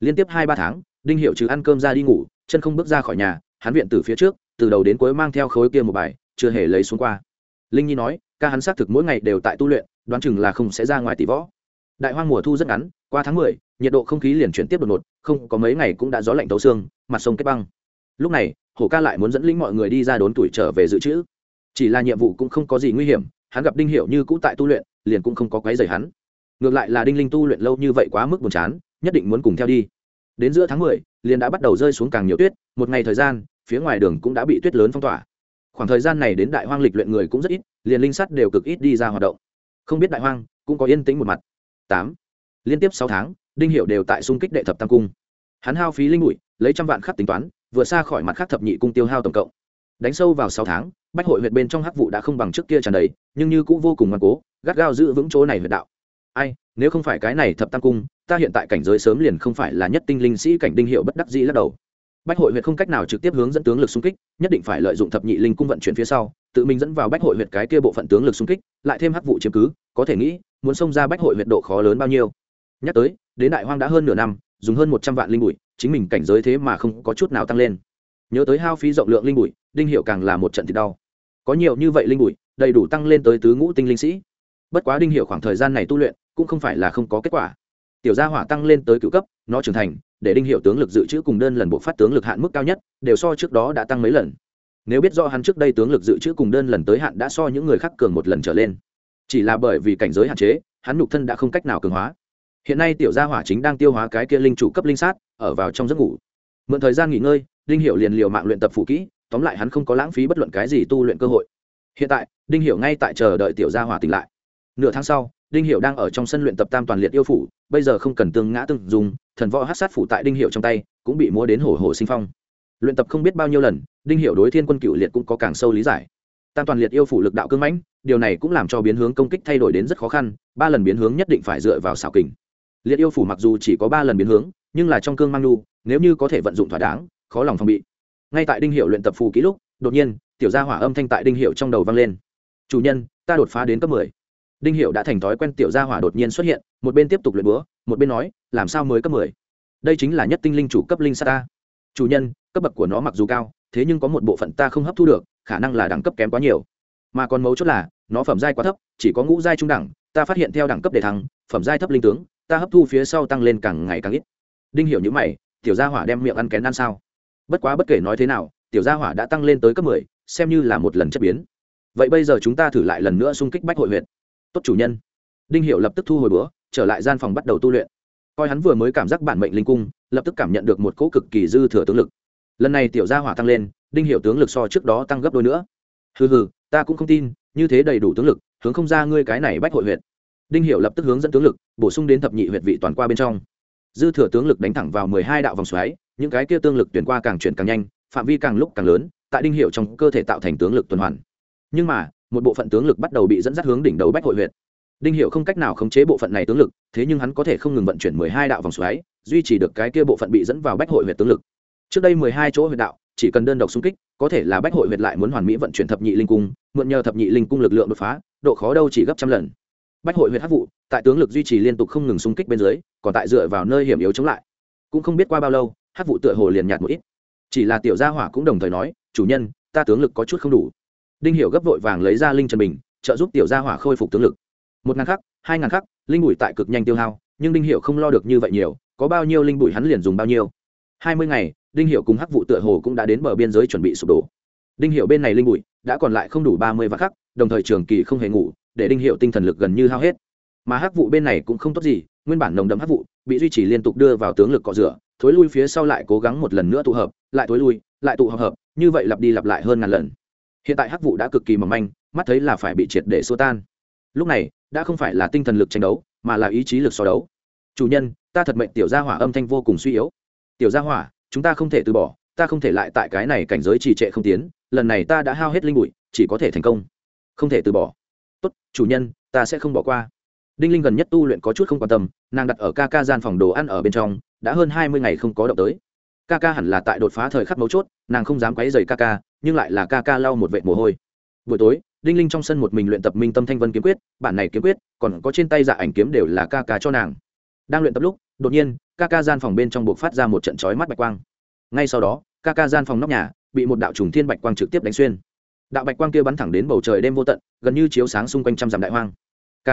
Liên tiếp hai ba tháng, đinh hiệu trừ ăn cơm ra đi ngủ, chân không bước ra khỏi nhà, hắn viện từ phía trước, từ đầu đến cuối mang theo khối kia một bài, chưa hề lấy xuống qua. Linh nhi nói, ca hắn xác thực mỗi ngày đều tại tu luyện, đoán chừng là không sẽ ra ngoài tỷ võ. Đại hoang mùa thu rất ngắn, qua tháng mười, nhiệt độ không khí liền chuyển tiếp đột ngột, không, có mấy ngày cũng đã gió lạnh tấu xương, mặt sông kết băng. Lúc này, hổ ca lại muốn dẫn lĩnh mọi người đi ra đốn tuổi trở về dự trữ. Chỉ là nhiệm vụ cũng không có gì nguy hiểm hắn gặp đinh hiệu như cũ tại tu luyện, liền cũng không có quấy rầy hắn. Ngược lại là đinh linh tu luyện lâu như vậy quá mức buồn chán, nhất định muốn cùng theo đi. Đến giữa tháng mười, liền đã bắt đầu rơi xuống càng nhiều tuyết, một ngày thời gian, phía ngoài đường cũng đã bị tuyết lớn phong tỏa. Khoảng thời gian này đến đại hoang lịch luyện người cũng rất ít, liền linh sắt đều cực ít đi ra hoạt động. Không biết đại hoang cũng có yên tĩnh một mặt. Tám. Liên tiếp sáu tháng, đinh hiệu đều tại xung kích đệ thập tam cung. Hắn hao phí linh bụi, lấy trăm vạn khắc tính toán, vừa xa khỏi mặt khắc thập nhị cung tiêu hao tổng cộng đánh sâu vào sáu tháng, bách hội huyện bên trong hắc vụ đã không bằng trước kia tràn đầy, nhưng như cũng vô cùng ngoan cố, gắt gao giữ vững chỗ này huyện đạo. Ai, nếu không phải cái này thập tam cung, ta hiện tại cảnh giới sớm liền không phải là nhất tinh linh sĩ cảnh đinh hiệu bất đắc dĩ lắc đầu. Bách hội huyện không cách nào trực tiếp hướng dẫn tướng lực xung kích, nhất định phải lợi dụng thập nhị linh cung vận chuyển phía sau, tự mình dẫn vào bách hội huyện cái kia bộ phận tướng lực xung kích, lại thêm hắc vụ chiếm cứ, có thể nghĩ, muốn xông ra bách hội huyện độ khó lớn bao nhiêu. Nhắc tới, đến đại hoang đã hơn nửa năm, dùng hơn một trăm vạn linh bụi, chính mình cảnh giới thế mà không có chút nào tăng lên nhớ tới hao phí rộng lượng linh bụi, đinh hiệu càng là một trận thì đau. Có nhiều như vậy linh bụi, đầy đủ tăng lên tới tứ ngũ tinh linh sĩ. Bất quá đinh hiệu khoảng thời gian này tu luyện, cũng không phải là không có kết quả. Tiểu gia hỏa tăng lên tới cựu cấp, nó trưởng thành, để đinh hiệu tướng lực dự trữ cùng đơn lần bộ phát tướng lực hạn mức cao nhất, đều so trước đó đã tăng mấy lần. Nếu biết do hắn trước đây tướng lực dự trữ cùng đơn lần tới hạn đã so những người khác cường một lần trở lên. Chỉ là bởi vì cảnh giới hạn chế, hắn nhục thân đã không cách nào cường hóa. Hiện nay tiểu gia hỏa chính đang tiêu hóa cái kia linh chủ cấp linh sát, ở vào trong giấc ngủ. Mượn thời gian nghỉ ngơi đinh Hiểu liền liều mạng luyện tập phụ kỹ, tóm lại hắn không có lãng phí bất luận cái gì tu luyện cơ hội. Hiện tại, đinh Hiểu ngay tại chờ đợi tiểu gia hỏa tỉnh lại. Nửa tháng sau, đinh Hiểu đang ở trong sân luyện tập tam toàn liệt yêu phủ, bây giờ không cần tương ngã tương dùng, thần võ hát sát phủ tại đinh Hiểu trong tay, cũng bị múa đến hổ hổ sinh phong. Luyện tập không biết bao nhiêu lần, đinh Hiểu đối thiên quân cựu liệt cũng có càng sâu lý giải. Tam toàn liệt yêu phủ lực đạo cương mãnh, điều này cũng làm cho biến hướng công kích thay đổi đến rất khó khăn, ba lần biến hướng nhất định phải dựa vào xảo kình. Liệt yêu phủ mặc dù chỉ có ba lần biến hướng, nhưng là trong cương mang nu nếu như có thể vận dụng thỏa đáng khó lòng phòng bị. Ngay tại đinh hiệu luyện tập phù ký lúc, đột nhiên, tiểu gia hỏa âm thanh tại đinh hiệu trong đầu vang lên. Chủ nhân, ta đột phá đến cấp mười. Đinh hiệu đã thành thói quen tiểu gia hỏa đột nhiên xuất hiện, một bên tiếp tục luyện búa, một bên nói, làm sao mới cấp mười? Đây chính là nhất tinh linh chủ cấp linh sa ta. Chủ nhân, cấp bậc của nó mặc dù cao, thế nhưng có một bộ phận ta không hấp thu được, khả năng là đẳng cấp kém quá nhiều. Mà còn mấu chốt là, nó phẩm giai quá thấp, chỉ có ngũ giai trung đẳng, ta phát hiện theo đẳng cấp để thắng phẩm giai thấp linh tướng, ta hấp thu phía sau tăng lên càng ngày càng ít. Đinh hiểu những mày, tiểu gia hỏa đem miệng ăn kén ăn sao? Bất quá bất kể nói thế nào, tiểu gia hỏa đã tăng lên tới cấp mười, xem như là một lần chất biến. Vậy bây giờ chúng ta thử lại lần nữa xung kích bách hội huyện. Tốt chủ nhân. Đinh hiệu lập tức thu hồi bữa, trở lại gian phòng bắt đầu tu luyện. Coi hắn vừa mới cảm giác bản mệnh linh cung, lập tức cảm nhận được một cỗ cực kỳ dư thừa tướng lực. Lần này tiểu gia hỏa tăng lên, đinh hiệu tướng lực so trước đó tăng gấp đôi nữa. Hừ hừ, ta cũng không tin, như thế đầy đủ tướng lực, hướng không ra ngươi cái này bách hội huyện. Đinh hiệu lập tức hướng dẫn tướng lực, bổ sung đến thập nhị huyệt vị toàn qua bên trong. Dư thừa tướng lực đánh thẳng vào mười hai đạo vòng xoáy những cái kia tương lực tuyển qua càng chuyển càng nhanh, phạm vi càng lúc càng lớn, tại đinh hiệu trong cơ thể tạo thành tướng lực tuần hoàn. Nhưng mà, một bộ phận tướng lực bắt đầu bị dẫn dắt hướng đỉnh đầu bách hội huyệt. Đinh hiệu không cách nào khống chế bộ phận này tướng lực, thế nhưng hắn có thể không ngừng vận chuyển mười hai đạo vòng xoáy, duy trì được cái kia bộ phận bị dẫn vào bách hội huyệt tướng lực. Trước đây mười hai chỗ huyệt đạo, chỉ cần đơn độc xung kích, có thể là bách hội huyệt lại muốn hoàn mỹ vận chuyển thập nhị linh cung, mượn nhờ thập nhị linh cung lực lượng đột phá, độ khó đâu chỉ gấp trăm lần. Bách hội huyệt hát vụ, tại tướng lực duy trì liên tục không ngừng xung kích bên dưới, còn tại dựa vào nơi hiểm yếu chống lại. Cũng không biết qua bao lâu hắc vụ tựa hồ liền nhạt một ít. Chỉ là tiểu gia hỏa cũng đồng thời nói, chủ nhân, ta tướng lực có chút không đủ. Đinh hiểu gấp vội vàng lấy ra linh trần bình, trợ giúp tiểu gia hỏa khôi phục tướng lực. Một ngàn khắc, hai ngàn khắc, linh bụi tại cực nhanh tiêu hao, nhưng đinh hiểu không lo được như vậy nhiều, có bao nhiêu linh bụi hắn liền dùng bao nhiêu. Hai mươi ngày, đinh hiểu cùng hắc vụ tựa hồ cũng đã đến bờ biên giới chuẩn bị sụp đổ. Đinh hiểu bên này linh bụi đã còn lại không đủ ba mươi vạn khắc, đồng thời trường kỳ không hề ngủ, để đinh hiệu tinh thần lực gần như hao hết. Mà hắc vụ bên này cũng không tốt gì, nguyên bản nồng đậm hắc vụ bị duy trì liên tục đưa vào tướng lực cọ rửa thối lui phía sau lại cố gắng một lần nữa tụ hợp, lại thối lui, lại tụ hợp hợp, như vậy lặp đi lặp lại hơn ngàn lần. Hiện tại hắc vụ đã cực kỳ mỏng manh, mắt thấy là phải bị triệt để xua tan. Lúc này, đã không phải là tinh thần lực tranh đấu, mà là ý chí lực so đấu. Chủ nhân, ta thật mệnh tiểu gia hỏa âm thanh vô cùng suy yếu. Tiểu gia hỏa, chúng ta không thể từ bỏ, ta không thể lại tại cái này cảnh giới trì trệ không tiến, lần này ta đã hao hết linh bụi, chỉ có thể thành công. Không thể từ bỏ. Tốt, chủ nhân, ta sẽ không bỏ qua. Đinh linh gần nhất tu luyện có chút không quan tâm, nàng đặt ở ca ca gian phòng đồ ăn ở bên trong đã hơn hai mươi ngày không có động tới. Ca ca hẳn là tại đột phá thời khắc mấu chốt, nàng không dám quấy dày ca ca, nhưng lại là ca ca lau một vệ mồ hôi. Buổi tối, đinh linh trong sân một mình luyện tập minh tâm thanh vân kiếm quyết, bản này kiếm quyết, còn có trên tay dạ ảnh kiếm đều là ca ca cho nàng. Đang luyện tập lúc, đột nhiên, ca ca gian phòng bên trong buộc phát ra một trận chói mắt bạch quang. Ngay sau đó, ca ca gian phòng nóc nhà bị một đạo trùng thiên bạch quang trực tiếp đánh xuyên. Đạo bạch quang kia bắn thẳng đến bầu trời đêm vô tận, gần như chiếu sáng xung quanh trăm dặm đại hoang. K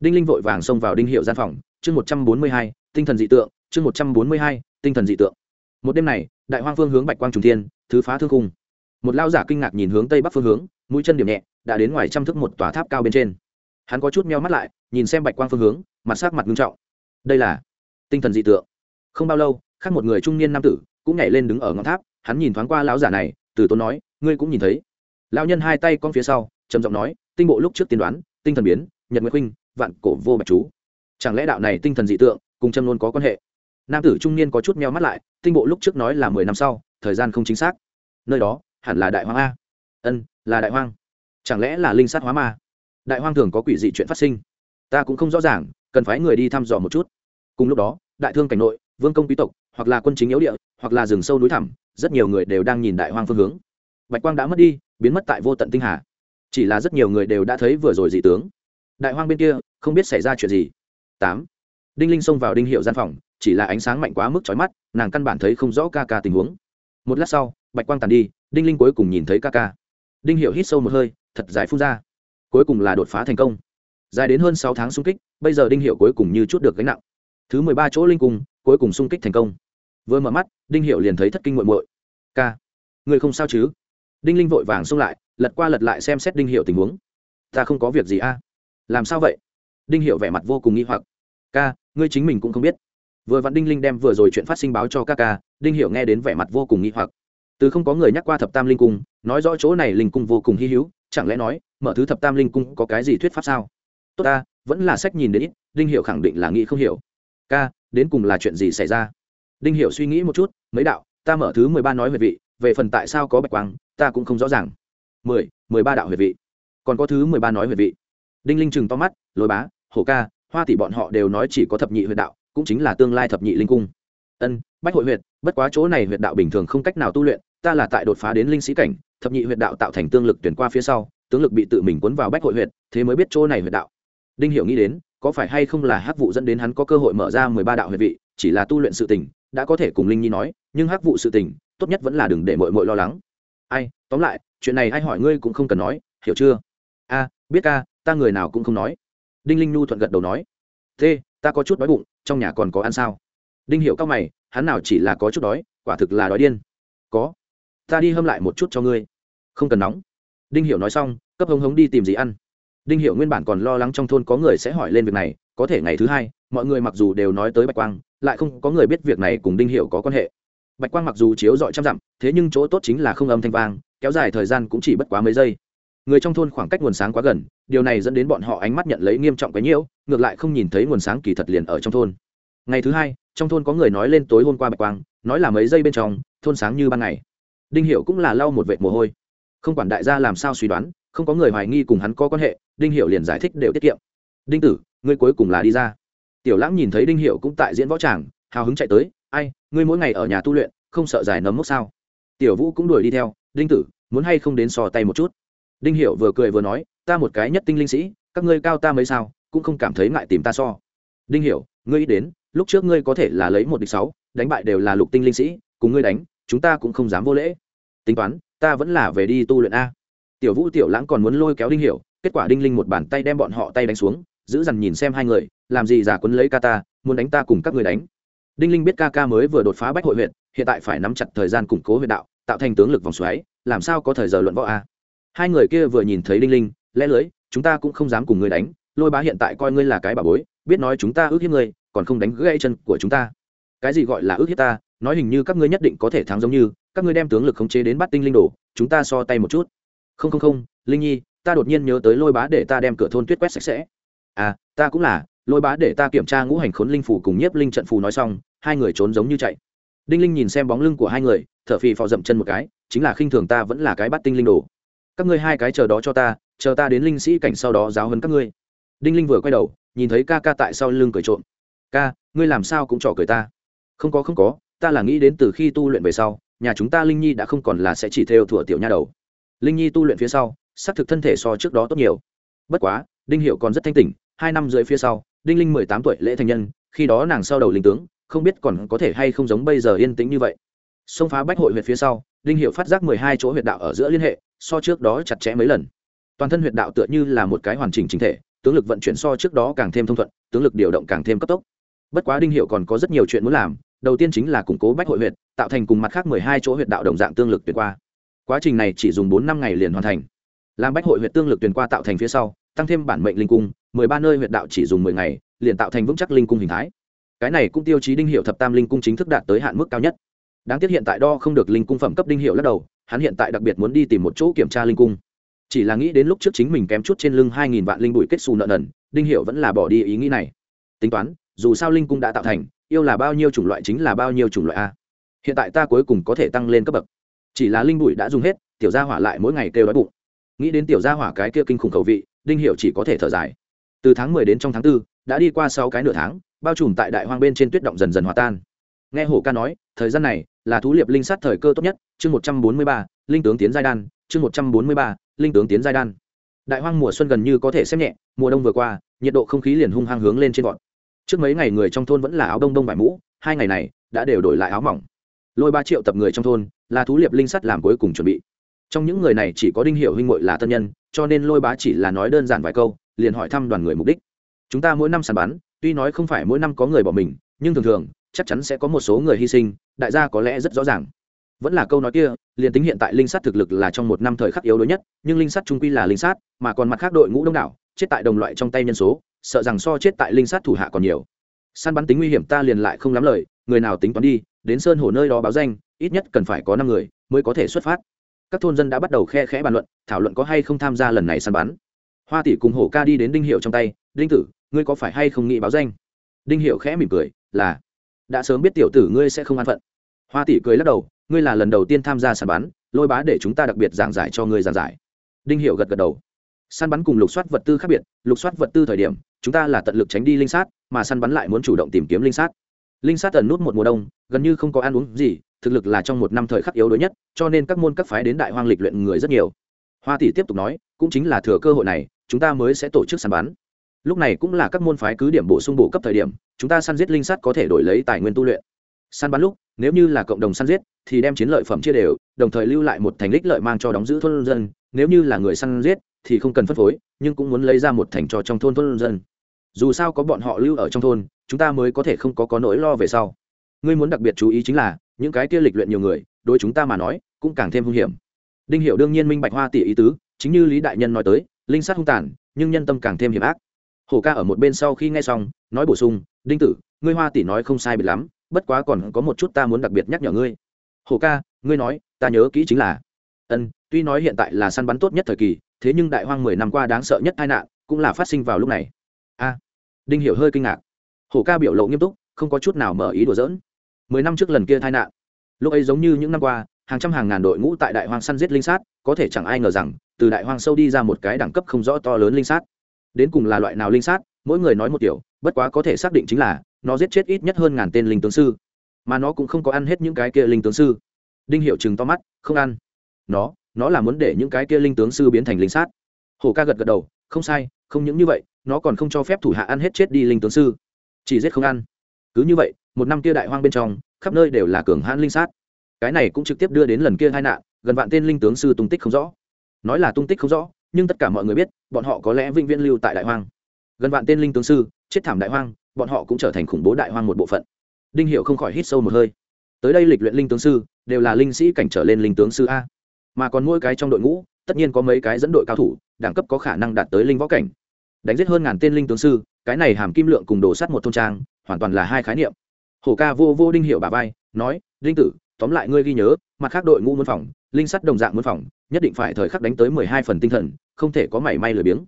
đinh linh vội vàng xông vào đinh hiệu gian phòng, chương một trăm bốn mươi hai, tinh thần dị tượng chương một trăm bốn mươi hai, tinh thần dị tượng. Một đêm này, đại hoang phương hướng bạch quang trùng thiên, thứ phá thương khung. một lao giả kinh ngạc nhìn hướng tây bắc phương hướng, mũi chân điểm nhẹ, đã đến ngoài trăm thước một tòa tháp cao bên trên. Hắn có chút meo mắt lại, nhìn xem bạch quang phương hướng, mặt sắc mặt nghiêm trọng. Đây là tinh thần dị tượng. Không bao lâu, khác một người trung niên nam tử cũng nhảy lên đứng ở ngọn tháp, hắn nhìn thoáng qua lão giả này, từ tốn nói, ngươi cũng nhìn thấy. Lão nhân hai tay con phía sau, trầm giọng nói, tinh bộ lúc trước tiên đoán, tinh thần biến, nhật nguyệt huynh vạn cổ vô bạch chú. Chẳng lẽ đạo này tinh thần dị tượng cùng châm luôn có quan hệ? Nam tử trung niên có chút meo mắt lại, tinh bộ lúc trước nói là mười năm sau, thời gian không chính xác. Nơi đó, hẳn là đại hoang a. Ân, là đại hoang. Chẳng lẽ là linh sát hóa ma? Đại hoang thường có quỷ dị chuyện phát sinh. Ta cũng không rõ ràng, cần phải người đi thăm dò một chút. Cùng lúc đó, đại thương cảnh nội, vương công quý tộc, hoặc là quân chính yếu địa, hoặc là rừng sâu núi thẳm, rất nhiều người đều đang nhìn đại hoang phương hướng. Bạch quang đã mất đi, biến mất tại vô tận tinh hà. Chỉ là rất nhiều người đều đã thấy vừa rồi dị tướng. Đại hoang bên kia, không biết xảy ra chuyện gì. Tám. Đinh linh xông vào đinh hiệu gian phòng chỉ là ánh sáng mạnh quá mức chói mắt, nàng căn bản thấy không rõ ca ca tình huống. Một lát sau, bạch quang tàn đi, đinh linh cuối cùng nhìn thấy ca ca. Đinh hiệu hít sâu một hơi, thật dài phun ra. Cuối cùng là đột phá thành công. Dài đến hơn sáu tháng xung kích, bây giờ đinh hiệu cuối cùng như chút được gánh nặng. Thứ mười ba chỗ linh cung, cuối cùng xung kích thành công. Vừa mở mắt, đinh hiệu liền thấy thất kinh muội muội. Ca, người không sao chứ? Đinh linh vội vàng xông lại, lật qua lật lại xem xét đinh hiệu tình huống. Ta không có việc gì a. Làm sao vậy? Đinh hiệu vẻ mặt vô cùng nghi hoặc. Ca, ngươi chính mình cũng không biết vừa vặn đinh linh đem vừa rồi chuyện phát sinh báo cho ca ca, đinh hiệu nghe đến vẻ mặt vô cùng nghi hoặc. Từ không có người nhắc qua thập tam linh cung, nói rõ chỗ này linh cung vô cùng hy hữu, chẳng lẽ nói, mở thứ thập tam linh cung có cái gì thuyết pháp sao? Tốt ta, vẫn là sách nhìn đến ít, đinh hiệu khẳng định là nghĩ không hiểu. Ca, đến cùng là chuyện gì xảy ra? Đinh hiệu suy nghĩ một chút, mấy đạo, ta mở thứ mười ba nói về vị, về phần tại sao có bạch quang, ta cũng không rõ ràng. Mười mười ba đạo huyệt vị. Còn có thứ mười ba nói huyệt vị. Đinh linh chừng to mắt lối bá, hổ ca, hoa tỷ bọn họ đều nói chỉ có thập nhị huyệt đạo cũng chính là tương lai thập nhị linh cung. Ân, bách hội huyệt, bất quá chỗ này huyệt đạo bình thường không cách nào tu luyện, ta là tại đột phá đến linh sĩ cảnh, thập nhị huyệt đạo tạo thành tương lực tuyển qua phía sau, tướng lực bị tự mình cuốn vào bách hội huyệt, thế mới biết chỗ này huyệt đạo. Đinh hiểu nghĩ đến, có phải hay không là hắc vụ dẫn đến hắn có cơ hội mở ra mười ba đạo huyệt vị, chỉ là tu luyện sự tình, đã có thể cùng linh nhi nói, nhưng hắc vụ sự tình, tốt nhất vẫn là đừng để mội mội lo lắng. Ai, tóm lại, chuyện này ai hỏi ngươi cũng không cần nói, hiểu chưa? A, biết ca, ta người nào cũng không nói. Đinh linh nhu thuận gật đầu nói. Thế ta có chút đói bụng, trong nhà còn có ăn sao? Đinh hiểu cao mày, hắn nào chỉ là có chút đói, quả thực là đói điên. Có. Ta đi hâm lại một chút cho ngươi. Không cần nóng. Đinh hiểu nói xong, cấp hống hống đi tìm gì ăn. Đinh hiểu nguyên bản còn lo lắng trong thôn có người sẽ hỏi lên việc này, có thể ngày thứ hai, mọi người mặc dù đều nói tới bạch quang, lại không có người biết việc này cùng đinh hiểu có quan hệ. Bạch quang mặc dù chiếu dọi trăm dặm, thế nhưng chỗ tốt chính là không âm thanh vang, kéo dài thời gian cũng chỉ bất quá mấy giây người trong thôn khoảng cách nguồn sáng quá gần, điều này dẫn đến bọn họ ánh mắt nhận lấy nghiêm trọng cái nhiễu, ngược lại không nhìn thấy nguồn sáng kỳ thật liền ở trong thôn. Ngày thứ hai, trong thôn có người nói lên tối hôm qua bạch quang, nói là mấy giây bên trong, thôn sáng như ban ngày. Đinh hiệu cũng là lau một vệt mồ hôi. Không quản đại gia làm sao suy đoán, không có người hoài nghi cùng hắn có quan hệ, đinh hiệu liền giải thích đều tiết kiệm. Đinh tử, ngươi cuối cùng là đi ra. Tiểu lãng nhìn thấy đinh hiệu cũng tại diễn võ tràng, hào hứng chạy tới, ai, ngươi mỗi ngày ở nhà tu luyện, không sợ giải nấm mốc sao? Tiểu vũ cũng đuổi đi theo, đinh tử, muốn hay không đến sò tay một chút? Đinh hiệu vừa cười vừa nói, ta một cái nhất tinh linh sĩ, các ngươi cao ta mấy sao, cũng không cảm thấy ngại tìm ta so. Đinh hiểu, ngươi ý đến, lúc trước ngươi có thể là lấy một địch sáu, đánh bại đều là lục tinh linh sĩ, cùng ngươi đánh, chúng ta cũng không dám vô lễ. Tính toán, ta vẫn là về đi tu luyện a. Tiểu vũ, tiểu lãng còn muốn lôi kéo đinh hiểu, kết quả đinh linh một bàn tay đem bọn họ tay đánh xuống, giữ dằn nhìn xem hai người, làm gì giả quấn lấy ca ta, muốn đánh ta cùng các người đánh? Đinh linh biết ca ca mới vừa đột phá bách hội huyện hiện tại phải nắm chặt thời gian củng cố huyện đạo, tạo thành tướng lực vòng xoáy, làm sao có thời giờ luận võ a? Hai người kia vừa nhìn thấy đinh linh, lẽ lưới, chúng ta cũng không dám cùng ngươi đánh, lôi bá hiện tại coi ngươi là cái bà bối, biết nói chúng ta ước hiếp ngươi, còn không đánh gãy chân của chúng ta. Cái gì gọi là ước hiếp ta, nói hình như các ngươi nhất định có thể thắng giống như, các ngươi đem tướng lực khống chế đến bắt tinh linh đồ chúng ta so tay một chút. Không không không, linh nhi, ta đột nhiên nhớ tới lôi bá để ta đem cửa thôn tuyết quét sạch sẽ. À ta cũng là, lôi bá để ta kiểm tra ngũ hành khốn linh phủ cùng nhiếp linh trận phù nói xong, hai người trốn giống như chạy. Đinh linh nhìn xem bóng lưng của hai người, thở phì phò dậm chân một cái, chính là khinh thường ta vẫn là cái bắt tinh linh đồ các ngươi hai cái chờ đó cho ta, chờ ta đến linh sĩ cảnh sau đó giáo hơn các ngươi. Đinh linh vừa quay đầu, nhìn thấy ca ca tại sau lưng cười trộm. Ca, ngươi làm sao cũng trò cười ta? Không có không có, ta là nghĩ đến từ khi tu luyện về sau, nhà chúng ta linh nhi đã không còn là sẽ chỉ theo thủa tiểu nha đầu. Linh nhi tu luyện phía sau, xác thực thân thể so trước đó tốt nhiều. Bất quá, đinh hiệu còn rất thanh tỉnh, hai năm rưỡi phía sau, đinh linh mười tám tuổi lễ thành nhân, khi đó nàng sau đầu linh tướng, không biết còn có thể hay không giống bây giờ yên tĩnh như vậy. Xông phá bách hội huyệt phía sau đinh hiệu phát giác mười hai chỗ huyệt đạo ở giữa liên hệ, so trước đó chặt chẽ mấy lần. Toàn thân huyệt đạo tựa như là một cái hoàn chỉnh chính thể, tướng lực vận chuyển so trước đó càng thêm thông thuận, tướng lực điều động càng thêm cấp tốc. Bất quá đinh hiệu còn có rất nhiều chuyện muốn làm, đầu tiên chính là củng cố bách hội huyệt, tạo thành cùng mặt khác mười hai chỗ huyệt đạo đồng dạng tương lực tuyệt qua. Quá trình này chỉ dùng bốn năm ngày liền hoàn thành. Làm bách hội huyệt tương lực tuyển qua tạo thành phía sau, tăng thêm bản mệnh linh cung, mười ba nơi huyệt đạo chỉ dùng mười ngày, liền tạo thành vững chắc linh cung hình thái. Cái này cũng tiêu chí đinh hiệu thập tam linh cung chính thức đạt tới hạn mức cao nhất đáng tiếc hiện tại đo không được linh cung phẩm cấp đinh hiệu lắc đầu hắn hiện tại đặc biệt muốn đi tìm một chỗ kiểm tra linh cung. Chỉ là nghĩ đến lúc trước chính mình kém chút trên lưng hai nghìn vạn linh bụi kết xù nợ nần đinh hiệu vẫn là bỏ đi ý nghĩ này. Tính toán dù sao linh cung đã tạo thành yêu là bao nhiêu chủng loại chính là bao nhiêu chủng loại a. Hiện tại ta cuối cùng có thể tăng lên cấp bậc. Chỉ là linh bụi đã dùng hết tiểu gia hỏa lại mỗi ngày kêu đói bụng. Nghĩ đến tiểu gia hỏa cái kia kinh khủng khẩu vị đinh hiệu chỉ có thể thở dài. Từ tháng mười đến trong tháng 4, đã đi qua sáu cái nửa tháng bao trùm tại đại hoang bên trên tuyết động dần dần hòa tan. Nghe hổ ca nói thời gian này là thú liệp linh sát thời cơ tốt nhất chương một trăm bốn mươi ba linh tướng tiến giai đan chương một trăm bốn mươi ba linh tướng tiến giai đan. Đại hoang mùa xuân gần như có thể xem nhẹ mùa đông vừa qua nhiệt độ không khí liền hung hăng hướng lên trên vọt. Trước mấy ngày người trong thôn vẫn là áo đông đông vải mũ hai ngày này đã đều đổi lại áo mỏng. Lôi ba triệu tập người trong thôn là thú liệp linh sắt làm cuối cùng chuẩn bị. Trong những người này chỉ có đinh hiệu huynh ngội là thân nhân cho nên lôi bá chỉ là nói đơn giản vài câu liền hỏi thăm đoàn người mục đích. Chúng ta mỗi năm sàn bán, tuy nói không phải mỗi năm có người bỏ mình nhưng thường thường chắc chắn sẽ có một số người hy sinh, đại gia có lẽ rất rõ ràng. Vẫn là câu nói kia, liền tính hiện tại linh sát thực lực là trong một năm thời khắc yếu đuối nhất, nhưng linh sát trung quy là linh sát, mà còn mặt khác đội ngũ đông đảo, chết tại đồng loại trong tay nhân số, sợ rằng so chết tại linh sát thủ hạ còn nhiều. Săn bắn tính nguy hiểm ta liền lại không lắm lời, người nào tính toán đi, đến sơn hồ nơi đó báo danh, ít nhất cần phải có năm người mới có thể xuất phát. Các thôn dân đã bắt đầu khe khẽ bàn luận, thảo luận có hay không tham gia lần này săn bắn. Hoa tỷ cùng hổ ca đi đến đinh hiệu trong tay, đinh tử, ngươi có phải hay không nghĩ báo danh? Đinh hiệu khẽ mỉm cười, là đã sớm biết tiểu tử ngươi sẽ không an phận. Hoa tỷ cười lắc đầu, ngươi là lần đầu tiên tham gia săn bắn, lôi bá để chúng ta đặc biệt giảng giải cho ngươi giảng giải. Đinh hiệu gật gật đầu. Săn bắn cùng lục soát vật tư khác biệt, lục soát vật tư thời điểm, chúng ta là tận lực tránh đi linh sát, mà săn bắn lại muốn chủ động tìm kiếm linh sát. Linh sát tần nút một mùa đông, gần như không có ăn uống gì, thực lực là trong một năm thời khắc yếu đuối nhất, cho nên các môn các phái đến đại hoang lịch luyện người rất nhiều. Hoa tỷ tiếp tục nói, cũng chính là thừa cơ hội này, chúng ta mới sẽ tổ chức săn bắn lúc này cũng là các môn phái cứ điểm bổ sung bổ cấp thời điểm, chúng ta săn giết linh sắt có thể đổi lấy tài nguyên tu luyện. Săn bắn lúc, nếu như là cộng đồng săn giết, thì đem chiến lợi phẩm chia đều, đồng thời lưu lại một thành lích lợi mang cho đóng giữ thôn dân. Nếu như là người săn giết, thì không cần phân phối, nhưng cũng muốn lấy ra một thành cho trong thôn thôn dân. Dù sao có bọn họ lưu ở trong thôn, chúng ta mới có thể không có có nỗi lo về sau. Ngươi muốn đặc biệt chú ý chính là, những cái kia lịch luyện nhiều người, đối chúng ta mà nói, cũng càng thêm hung hiểm. Đinh hiệu đương nhiên minh bạch hoa tỷ ý tứ, chính như lý đại nhân nói tới, linh sát hung tàn, nhưng nhân tâm càng thêm hiểm ác hổ ca ở một bên sau khi nghe xong, nói bổ sung, đinh tử, ngươi hoa tỷ nói không sai biệt lắm, bất quá còn có một chút ta muốn đặc biệt nhắc nhở ngươi. Hổ ca, ngươi nói, ta nhớ kỹ chính là ân, tuy nói hiện tại là săn bắn tốt nhất thời kỳ, thế nhưng đại hoang mười năm qua đáng sợ nhất tai nạn cũng là phát sinh vào lúc này. A, đinh hiểu hơi kinh ngạc. Hổ ca biểu lộ nghiêm túc, không có chút nào mở ý đùa giỡn. Mười năm trước lần kia tai nạn, lúc ấy giống như những năm qua, hàng trăm hàng ngàn đội ngũ tại đại hoang săn giết linh sát, có thể chẳng ai ngờ rằng, từ đại hoang sâu đi ra một cái đẳng cấp không rõ to lớn linh sát đến cùng là loại nào linh sát, mỗi người nói một kiểu, bất quá có thể xác định chính là, nó giết chết ít nhất hơn ngàn tên linh tướng sư. Mà nó cũng không có ăn hết những cái kia linh tướng sư. Đinh hiệu chừng to mắt, không ăn. Nó nó là muốn để những cái kia linh tướng sư biến thành linh sát. Hổ ca gật gật đầu, không sai, không những như vậy, nó còn không cho phép thủ hạ ăn hết chết đi linh tướng sư. Chỉ giết không ăn. Cứ như vậy, một năm kia đại hoang bên trong, khắp nơi đều là cường hãn linh sát. Cái này cũng trực tiếp đưa đến lần kia hai nạn, gần vạn tên linh tướng sư tung tích không rõ. Nói là tung tích không rõ nhưng tất cả mọi người biết, bọn họ có lẽ vĩnh viễn lưu tại đại hoang. Gần vạn tên linh tướng sư, chết thảm đại hoang, bọn họ cũng trở thành khủng bố đại hoang một bộ phận. Đinh hiệu không khỏi hít sâu một hơi. Tới đây lịch luyện linh tướng sư, đều là linh sĩ cảnh trở lên linh tướng sư a. Mà còn mỗi cái trong đội ngũ, tất nhiên có mấy cái dẫn đội cao thủ, đẳng cấp có khả năng đạt tới linh võ cảnh. Đánh giết hơn ngàn tên linh tướng sư, cái này hàm kim lượng cùng đồ sắt một thôn trang, hoàn toàn là hai khái niệm. Hổ ca vô vô đinh hiệu bà vai, nói, đinh tử tóm lại ngươi ghi nhớ, mặt khác đội ngũ muốn phòng, linh sắt đồng dạng muốn phòng, nhất định phải thời khắc đánh tới mười hai phần tinh thần, không thể có mảy may lười biếng.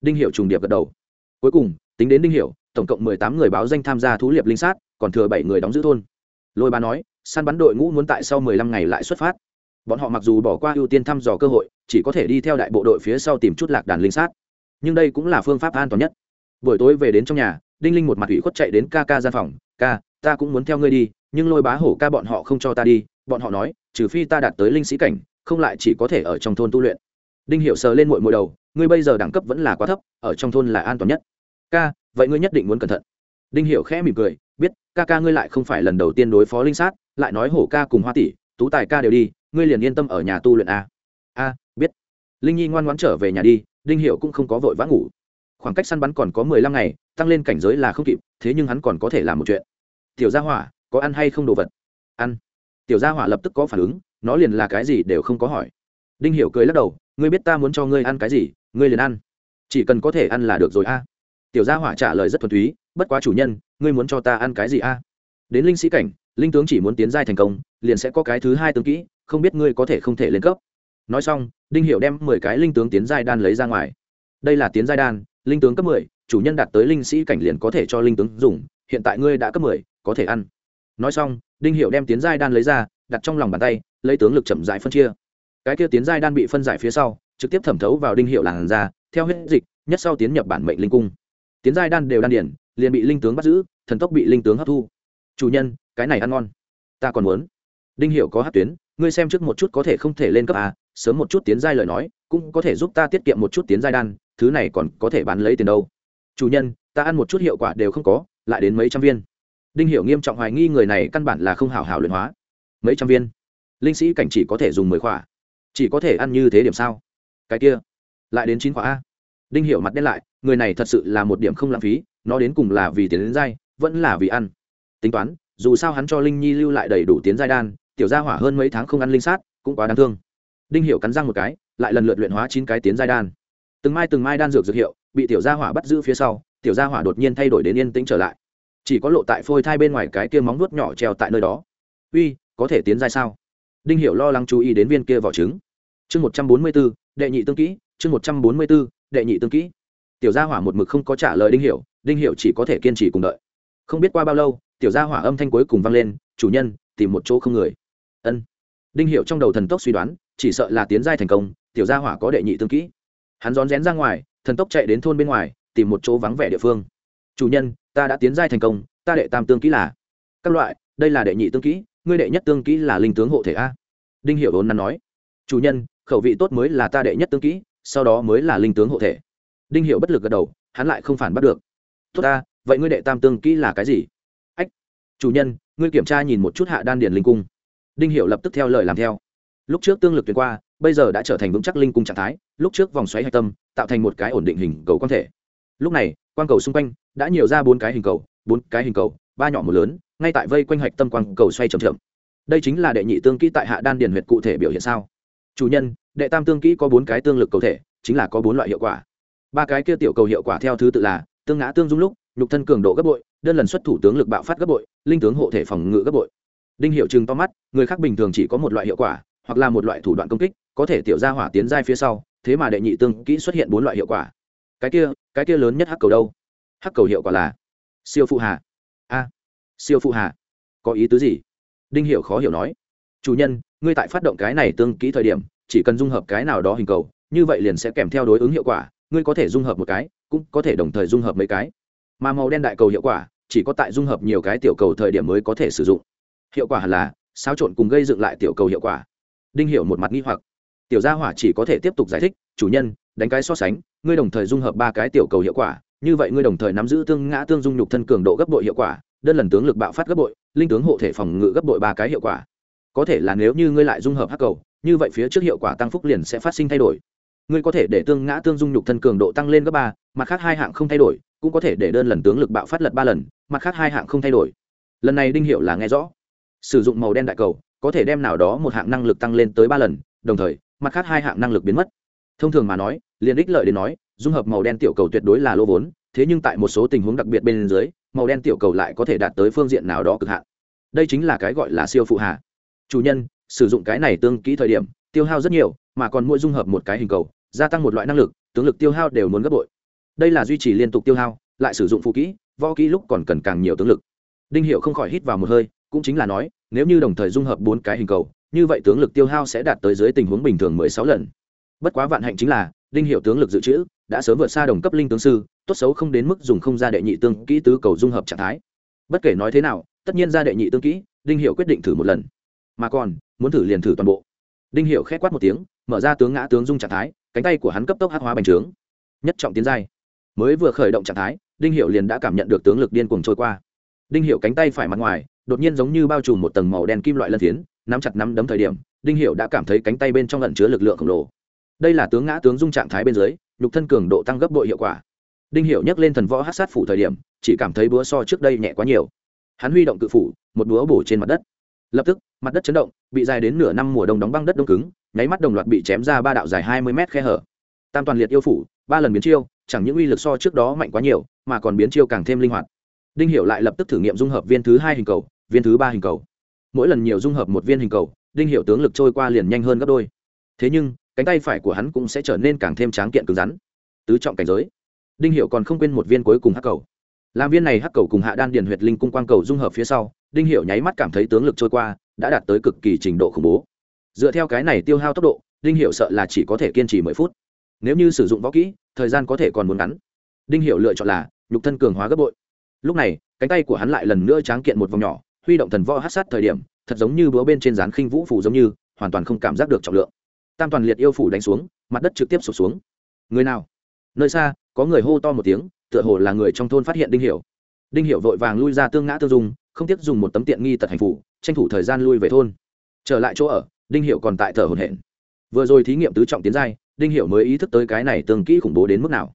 Đinh hiệu trùng điệp gật đầu. Cuối cùng, tính đến đinh hiệu tổng cộng mười tám người báo danh tham gia thú liệp linh sát còn thừa bảy người đóng giữ thôn. Lôi ba nói, săn bắn đội ngũ muốn tại sau mười lăm ngày lại xuất phát. Bọn họ mặc dù bỏ qua ưu tiên thăm dò cơ hội, chỉ có thể đi theo đại bộ đội phía sau tìm chút lạc đàn linh sát nhưng đây cũng là phương pháp an toàn nhất. Buổi tối về đến trong nhà, đinh linh một mặt ủy khuất chạy đến ca ca gian phòng, ca ta cũng muốn theo ngươi đi, nhưng lôi bá hổ ca bọn họ không cho ta đi, bọn họ nói, trừ phi ta đạt tới linh sĩ cảnh, không lại chỉ có thể ở trong thôn tu luyện. Đinh hiệu sờ lên mội mội đầu, ngươi bây giờ đẳng cấp vẫn là quá thấp, ở trong thôn là an toàn nhất. Ca, vậy ngươi nhất định muốn cẩn thận. Đinh hiệu khẽ mỉm cười, biết, ca ca ngươi lại không phải lần đầu tiên đối phó linh sát, lại nói hổ ca cùng hoa tỷ, tú tài ca đều đi, ngươi liền yên tâm ở nhà tu luyện a a, biết. Linh nhi ngoan ngoãn trở về nhà đi, đinh hiệu cũng không có vội vã ngủ. Khoảng cách săn bắn còn có mười lăm ngày, tăng lên cảnh giới là không kịp, thế nhưng hắn còn có thể làm một chuyện tiểu gia hỏa, có ăn hay không đồ vật? Ăn. Tiểu gia hỏa lập tức có phản ứng, nó liền là cái gì đều không có hỏi. Đinh hiểu cười lắc đầu, ngươi biết ta muốn cho ngươi ăn cái gì, ngươi liền ăn. Chỉ cần có thể ăn là được rồi a. Tiểu gia hỏa trả lời rất thuần túy, bất quá chủ nhân, ngươi muốn cho ta ăn cái gì a? Đến linh sĩ cảnh, linh tướng chỉ muốn tiến giai thành công, liền sẽ có cái thứ hai tướng kỹ, không biết ngươi có thể không thể lên cấp. Nói xong, đinh hiệu đem mười cái linh tướng tiến giai đan lấy ra ngoài. Đây là tiến giai đan, linh tướng cấp mười, chủ nhân đạt tới linh sĩ cảnh liền có thể cho linh tướng dùng hiện tại ngươi đã cấp mười, có thể ăn. Nói xong, đinh hiệu đem tiến giai đan lấy ra, đặt trong lòng bàn tay, lấy tướng lực chậm dại phân chia. Cái kia tiến giai đan bị phân giải phía sau, trực tiếp thẩm thấu vào đinh hiệu làn da, theo huyết dịch, nhất sau tiến nhập bản mệnh linh cung. Tiến giai đan đều đan điển, liền bị linh tướng bắt giữ, thần tốc bị linh tướng hấp thu. Chủ nhân, cái này ăn ngon. Ta còn muốn. Đinh hiệu có hát tuyến, ngươi xem trước một chút có thể không thể lên cấp à sớm một chút tiến giai lời nói, cũng có thể giúp ta tiết kiệm một chút tiến giai đan, thứ này còn có thể bán lấy tiền đâu. Chủ nhân, ta ăn một chút hiệu quả đều không có lại đến mấy trăm viên. Đinh hiểu nghiêm trọng hoài nghi người này căn bản là không hảo hảo luyện hóa. Mấy trăm viên? Linh sĩ cảnh chỉ có thể dùng mười khỏa. Chỉ có thể ăn như thế điểm sao? Cái kia, lại đến chín khỏa a. Đinh hiểu mặt đen lại, người này thật sự là một điểm không lãng phí, nó đến cùng là vì tiền đến dai, vẫn là vì ăn. Tính toán, dù sao hắn cho linh nhi lưu lại đầy đủ tiến giai đan, tiểu gia hỏa hơn mấy tháng không ăn linh sát, cũng quá đáng thương. Đinh hiểu cắn răng một cái, lại lần lượt luyện hóa chín cái tiến giai đan. Từng mai từng mai đan dược dược hiệu, bị tiểu gia hỏa bắt giữ phía sau tiểu gia hỏa đột nhiên thay đổi đến yên tĩnh trở lại. Chỉ có lộ tại phôi thai bên ngoài cái kia móng nuốt nhỏ treo tại nơi đó. Uy có thể tiến giai sao? Đinh hiểu lo lắng chú ý đến viên kia vỏ trứng. Chương một trăm bốn mươi 144, đệ nhị tương kỹ chương một trăm bốn mươi 144, đệ nhị tương kỹ. Tiểu gia hỏa một mực không có trả lời đinh hiểu đinh hiểu chỉ có thể kiên trì cùng đợi. Không biết qua bao lâu tiểu gia hỏa âm thanh cuối cùng vang lên chủ nhân tìm một chỗ không người. Ân. Đinh hiểu trong đầu thần tốc suy đoán chỉ sợ là tiến giai thành công tiểu gia hỏa có đệ nhị tương kỹ. Hắn rón rén ra ngoài thần tốc chạy đến thôn bên ngoài tìm một chỗ vắng vẻ địa phương. Chủ nhân, ta đã tiến giai thành công, ta đệ tam tương kỹ là. Các loại, đây là đệ nhị tương kỹ, ngươi đệ nhất tương kỹ là linh tướng hộ thể a. Đinh hiểu ôn nắn nói. Chủ nhân, khẩu vị tốt mới là ta đệ nhất tương kỹ, sau đó mới là linh tướng hộ thể. Đinh hiểu bất lực gật đầu, hắn lại không phản bắt được. Tốt ta, vậy ngươi đệ tam tương kỹ là cái gì? Ách. Chủ nhân, ngươi kiểm tra nhìn một chút hạ đan điền linh cung. Đinh Hiểu lập tức theo lời làm theo. Lúc trước tương lực tuyệt qua, bây giờ đã trở thành vững chắc linh cung trạng thái, lúc trước vòng xoáy hạch tâm, tạo thành một cái ổn định hình cầu quan thể lúc này, quang cầu xung quanh đã nhiều ra bốn cái hình cầu, bốn cái hình cầu, ba nhỏ một lớn, ngay tại vây quanh hạch tâm quang cầu xoay chậm chậm. Đây chính là đệ nhị tương kỹ tại hạ đan điền huyệt cụ thể biểu hiện sao? Chủ nhân, đệ tam tương kỹ có bốn cái tương lực cầu thể, chính là có bốn loại hiệu quả. Ba cái kia tiểu cầu hiệu quả theo thứ tự là tương ngã tương dung lúc, nhục thân cường độ gấp bội, đơn lần xuất thủ tướng lực bạo phát gấp bội, linh tướng hộ thể phòng ngự gấp bội. Đinh hiệu chừng to mắt, người khác bình thường chỉ có một loại hiệu quả, hoặc là một loại thủ đoạn công kích, có thể tiểu ra hỏa tiến giai phía sau, thế mà đệ nhị tương kỹ xuất hiện bốn loại hiệu quả cái kia cái kia lớn nhất hắc cầu đâu? Hắc cầu hiệu quả là siêu phụ hà. A, siêu phụ hà. Có ý tứ gì? Đinh hiểu khó hiểu nói. Chủ nhân, ngươi tại phát động cái này tương kỹ thời điểm, chỉ cần dung hợp cái nào đó hình cầu, như vậy liền sẽ kèm theo đối ứng hiệu quả, ngươi có thể dung hợp một cái, cũng có thể đồng thời dung hợp mấy cái. Mà màu đen đại cầu hiệu quả, chỉ có tại dung hợp nhiều cái tiểu cầu thời điểm mới có thể sử dụng. Hiệu quả hẳn là xáo trộn cùng gây dựng lại tiểu cầu hiệu quả. Đinh hiểu một mặt nghi hoặc. Tiểu gia hỏa chỉ có thể tiếp tục giải thích, chủ nhân đánh cái so sánh, ngươi đồng thời dung hợp ba cái tiểu cầu hiệu quả, như vậy ngươi đồng thời nắm giữ tương ngã tương dung nhục thân cường độ gấp bội hiệu quả, đơn lần tướng lực bạo phát gấp bội, linh tướng hộ thể phòng ngự gấp bội ba cái hiệu quả. Có thể là nếu như ngươi lại dung hợp hắc cầu, như vậy phía trước hiệu quả tăng phúc liền sẽ phát sinh thay đổi. Ngươi có thể để tương ngã tương dung nhục thân cường độ tăng lên gấp ba, mặt khác hai hạng không thay đổi, cũng có thể để đơn lần tướng lực bạo phát lật ba lần, mặt khác hai hạng không thay đổi. Lần này đinh hiệu là nghe rõ. Sử dụng màu đen đại cầu, có thể đem nào đó một hạng năng lực tăng lên tới ba lần, đồng thời, mặt khác hai hạng năng lực biến mất thông thường mà nói, liền ích lợi đến nói, dung hợp màu đen tiểu cầu tuyệt đối là lỗ vốn, thế nhưng tại một số tình huống đặc biệt bên dưới, màu đen tiểu cầu lại có thể đạt tới phương diện nào đó cực hạn. Đây chính là cái gọi là siêu phụ hạ. Chủ nhân, sử dụng cái này tương kỹ thời điểm, tiêu hao rất nhiều, mà còn mỗi dung hợp một cái hình cầu, gia tăng một loại năng lực, tướng lực tiêu hao đều muốn gấp bội. Đây là duy trì liên tục tiêu hao, lại sử dụng phụ kỹ, võ kỹ lúc còn cần càng nhiều tướng lực. Đinh hiệu không khỏi hít vào một hơi, cũng chính là nói, nếu như đồng thời dung hợp bốn cái hình cầu, như vậy tướng lực tiêu hao sẽ đạt tới dưới tình huống bình thường mười sáu lần bất quá vạn hạnh chính là, đinh hiệu tướng lực dự trữ, đã sớm vượt xa đồng cấp linh tướng sư, tốt xấu không đến mức dùng không ra đệ nhị tương kỹ tứ cầu dung hợp trạng thái. Bất kể nói thế nào, tất nhiên ra đệ nhị tương kỹ, đinh hiệu quyết định thử một lần. Mà còn, muốn thử liền thử toàn bộ. Đinh hiệu khét quát một tiếng, mở ra tướng ngã tướng dung trạng thái, cánh tay của hắn cấp tốc hát hóa bành trướng. Nhất trọng tiến giai. Mới vừa khởi động trạng thái, đinh hiệu liền đã cảm nhận được tướng lực điên cuồng trôi qua. Đinh hiệu cánh tay phải mặt ngoài, đột nhiên giống như bao trùm một tầng màu đen kim loại lân phiến, nắm chặt nắm đấm thời điểm, đinh hiệu đã cảm thấy cánh tay bên trong lẩn chứa lực lượng khổng lồ đây là tướng ngã tướng dung trạng thái bên dưới, nhục thân cường độ tăng gấp bội hiệu quả. Đinh Hiểu nhấc lên thần võ hát sát phủ thời điểm, chỉ cảm thấy búa so trước đây nhẹ quá nhiều. Hắn huy động cự phủ, một búa bổ trên mặt đất. Lập tức, mặt đất chấn động, bị dài đến nửa năm mùa đông đóng băng đất đông cứng, nháy mắt đồng loạt bị chém ra ba đạo dài hai mươi mét khe hở. Tam toàn liệt yêu phủ, ba lần biến chiêu, chẳng những uy lực so trước đó mạnh quá nhiều, mà còn biến chiêu càng thêm linh hoạt. Đinh hiểu lại lập tức thử nghiệm dung hợp viên thứ hai hình cầu, viên thứ ba hình cầu. Mỗi lần nhiều dung hợp một viên hình cầu, đinh hiểu tướng lực trôi qua liền nhanh hơn gấp đôi. Thế nhưng cánh tay phải của hắn cũng sẽ trở nên càng thêm tráng kiện cứng rắn. Tứ trọng cảnh giới. Đinh Hiệu còn không quên một viên cuối cùng hắc cầu. Làm viên này hắc cầu cùng hạ đan điền huyệt linh cung quang cầu dung hợp phía sau, đinh Hiệu nháy mắt cảm thấy tướng lực trôi qua, đã đạt tới cực kỳ trình độ khủng bố. Dựa theo cái này tiêu hao tốc độ, đinh Hiệu sợ là chỉ có thể kiên trì mười phút. Nếu như sử dụng võ kỹ, thời gian có thể còn muốn ngắn. Đinh Hiệu lựa chọn là nhục thân cường hóa gấp bội. Lúc này, cánh tay của hắn lại lần nữa tráng kiện một vòng nhỏ, huy động thần võ hát sát thời điểm, thật giống như búa bên trên rán khinh vũ phủ giống như, hoàn toàn không cảm giác được trọng lượng tam toàn liệt yêu phủ đánh xuống, mặt đất trực tiếp sụp xuống. Người nào? Nơi xa, có người hô to một tiếng, tựa hồ là người trong thôn phát hiện đinh hiểu. Đinh hiểu vội vàng lui ra tương ngã tương dung, không tiếc dùng một tấm tiện nghi tật hành phủ, tranh thủ thời gian lui về thôn. Trở lại chỗ ở, đinh hiểu còn tại thở hổn hển. Vừa rồi thí nghiệm tứ trọng tiến giai, đinh hiểu mới ý thức tới cái này tương kỹ khủng bố đến mức nào.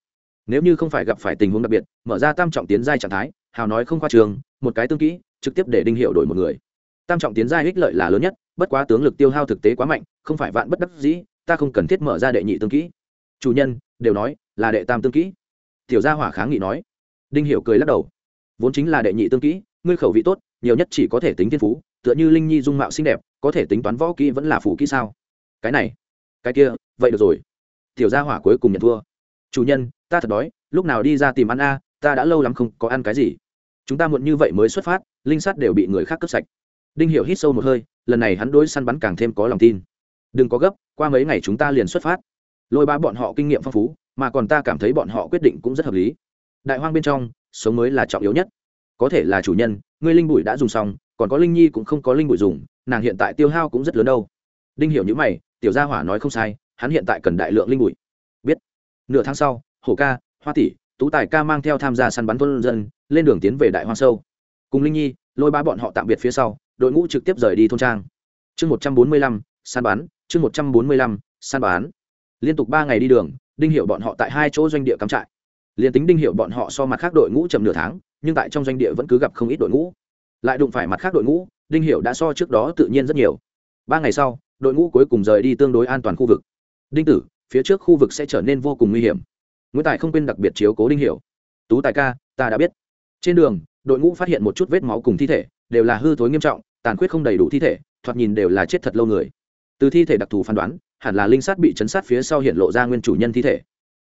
Nếu như không phải gặp phải tình huống đặc biệt, mở ra tam trọng tiến giai trạng thái, hào nói không khoa trường, một cái tương kỹ, trực tiếp để đinh Hiểu đổi một người tam trọng tiến giai ích lợi là lớn nhất, bất quá tướng lực tiêu hao thực tế quá mạnh, không phải vạn bất đắc dĩ, ta không cần thiết mở ra đệ nhị tương kỹ. Chủ nhân, đều nói, là đệ tam tương kỹ. Tiểu gia hỏa kháng nghị nói. Đinh hiểu cười lắc đầu. Vốn chính là đệ nhị tương kỹ, ngươi khẩu vị tốt, nhiều nhất chỉ có thể tính thiên phú, tựa như linh nhi dung mạo xinh đẹp, có thể tính toán võ kỹ vẫn là phủ kỹ sao? Cái này, cái kia, vậy được rồi. Tiểu gia hỏa cuối cùng nhận thua. Chủ nhân, ta thật đói, lúc nào đi ra tìm ăn a, ta đã lâu lắm không có ăn cái gì. Chúng ta muộn như vậy mới xuất phát, linh sắt đều bị người khác cướp sạch đinh hiểu hít sâu một hơi, lần này hắn đối săn bắn càng thêm có lòng tin. Đừng có gấp, qua mấy ngày chúng ta liền xuất phát. Lôi ba bọn họ kinh nghiệm phong phú, mà còn ta cảm thấy bọn họ quyết định cũng rất hợp lý. Đại hoang bên trong, sống mới là trọng yếu nhất. Có thể là chủ nhân, ngươi linh bụi đã dùng xong, còn có linh nhi cũng không có linh bụi dùng, nàng hiện tại tiêu hao cũng rất lớn đâu. Đinh hiểu như mày, tiểu gia hỏa nói không sai, hắn hiện tại cần đại lượng linh bụi. Biết. Nửa tháng sau, hổ ca, hoa tỷ, tú tài ca mang theo tham gia săn bắn thôn dân, lên đường tiến về đại hoang sâu. Cùng linh nhi, lôi ba bọn họ tạm biệt phía sau đội ngũ trực tiếp rời đi thôn trang. Chương một trăm bốn mươi lăm, săn bán. chương một trăm bốn mươi lăm, săn bán liên tục ba ngày đi đường, đinh hiệu bọn họ tại hai chỗ doanh địa cắm trại. Liền tính đinh hiệu bọn họ so mặt khác đội ngũ chậm nửa tháng, nhưng tại trong doanh địa vẫn cứ gặp không ít đội ngũ. Lại đụng phải mặt khác đội ngũ, đinh hiệu đã so trước đó tự nhiên rất nhiều. Ba ngày sau, đội ngũ cuối cùng rời đi tương đối an toàn khu vực. Đinh tử, phía trước khu vực sẽ trở nên vô cùng nguy hiểm. Nguyễn tài không quên đặc biệt chiếu cố đinh hiệu tú tài ca, ta đã biết. Trên đường, đội ngũ phát hiện một chút vết máu cùng thi thể, đều là hư thối nghiêm trọng tàn khuyết không đầy đủ thi thể, thoạt nhìn đều là chết thật lâu người. Từ thi thể đặc thù phán đoán, hẳn là linh sát bị chấn sát phía sau hiện lộ ra nguyên chủ nhân thi thể.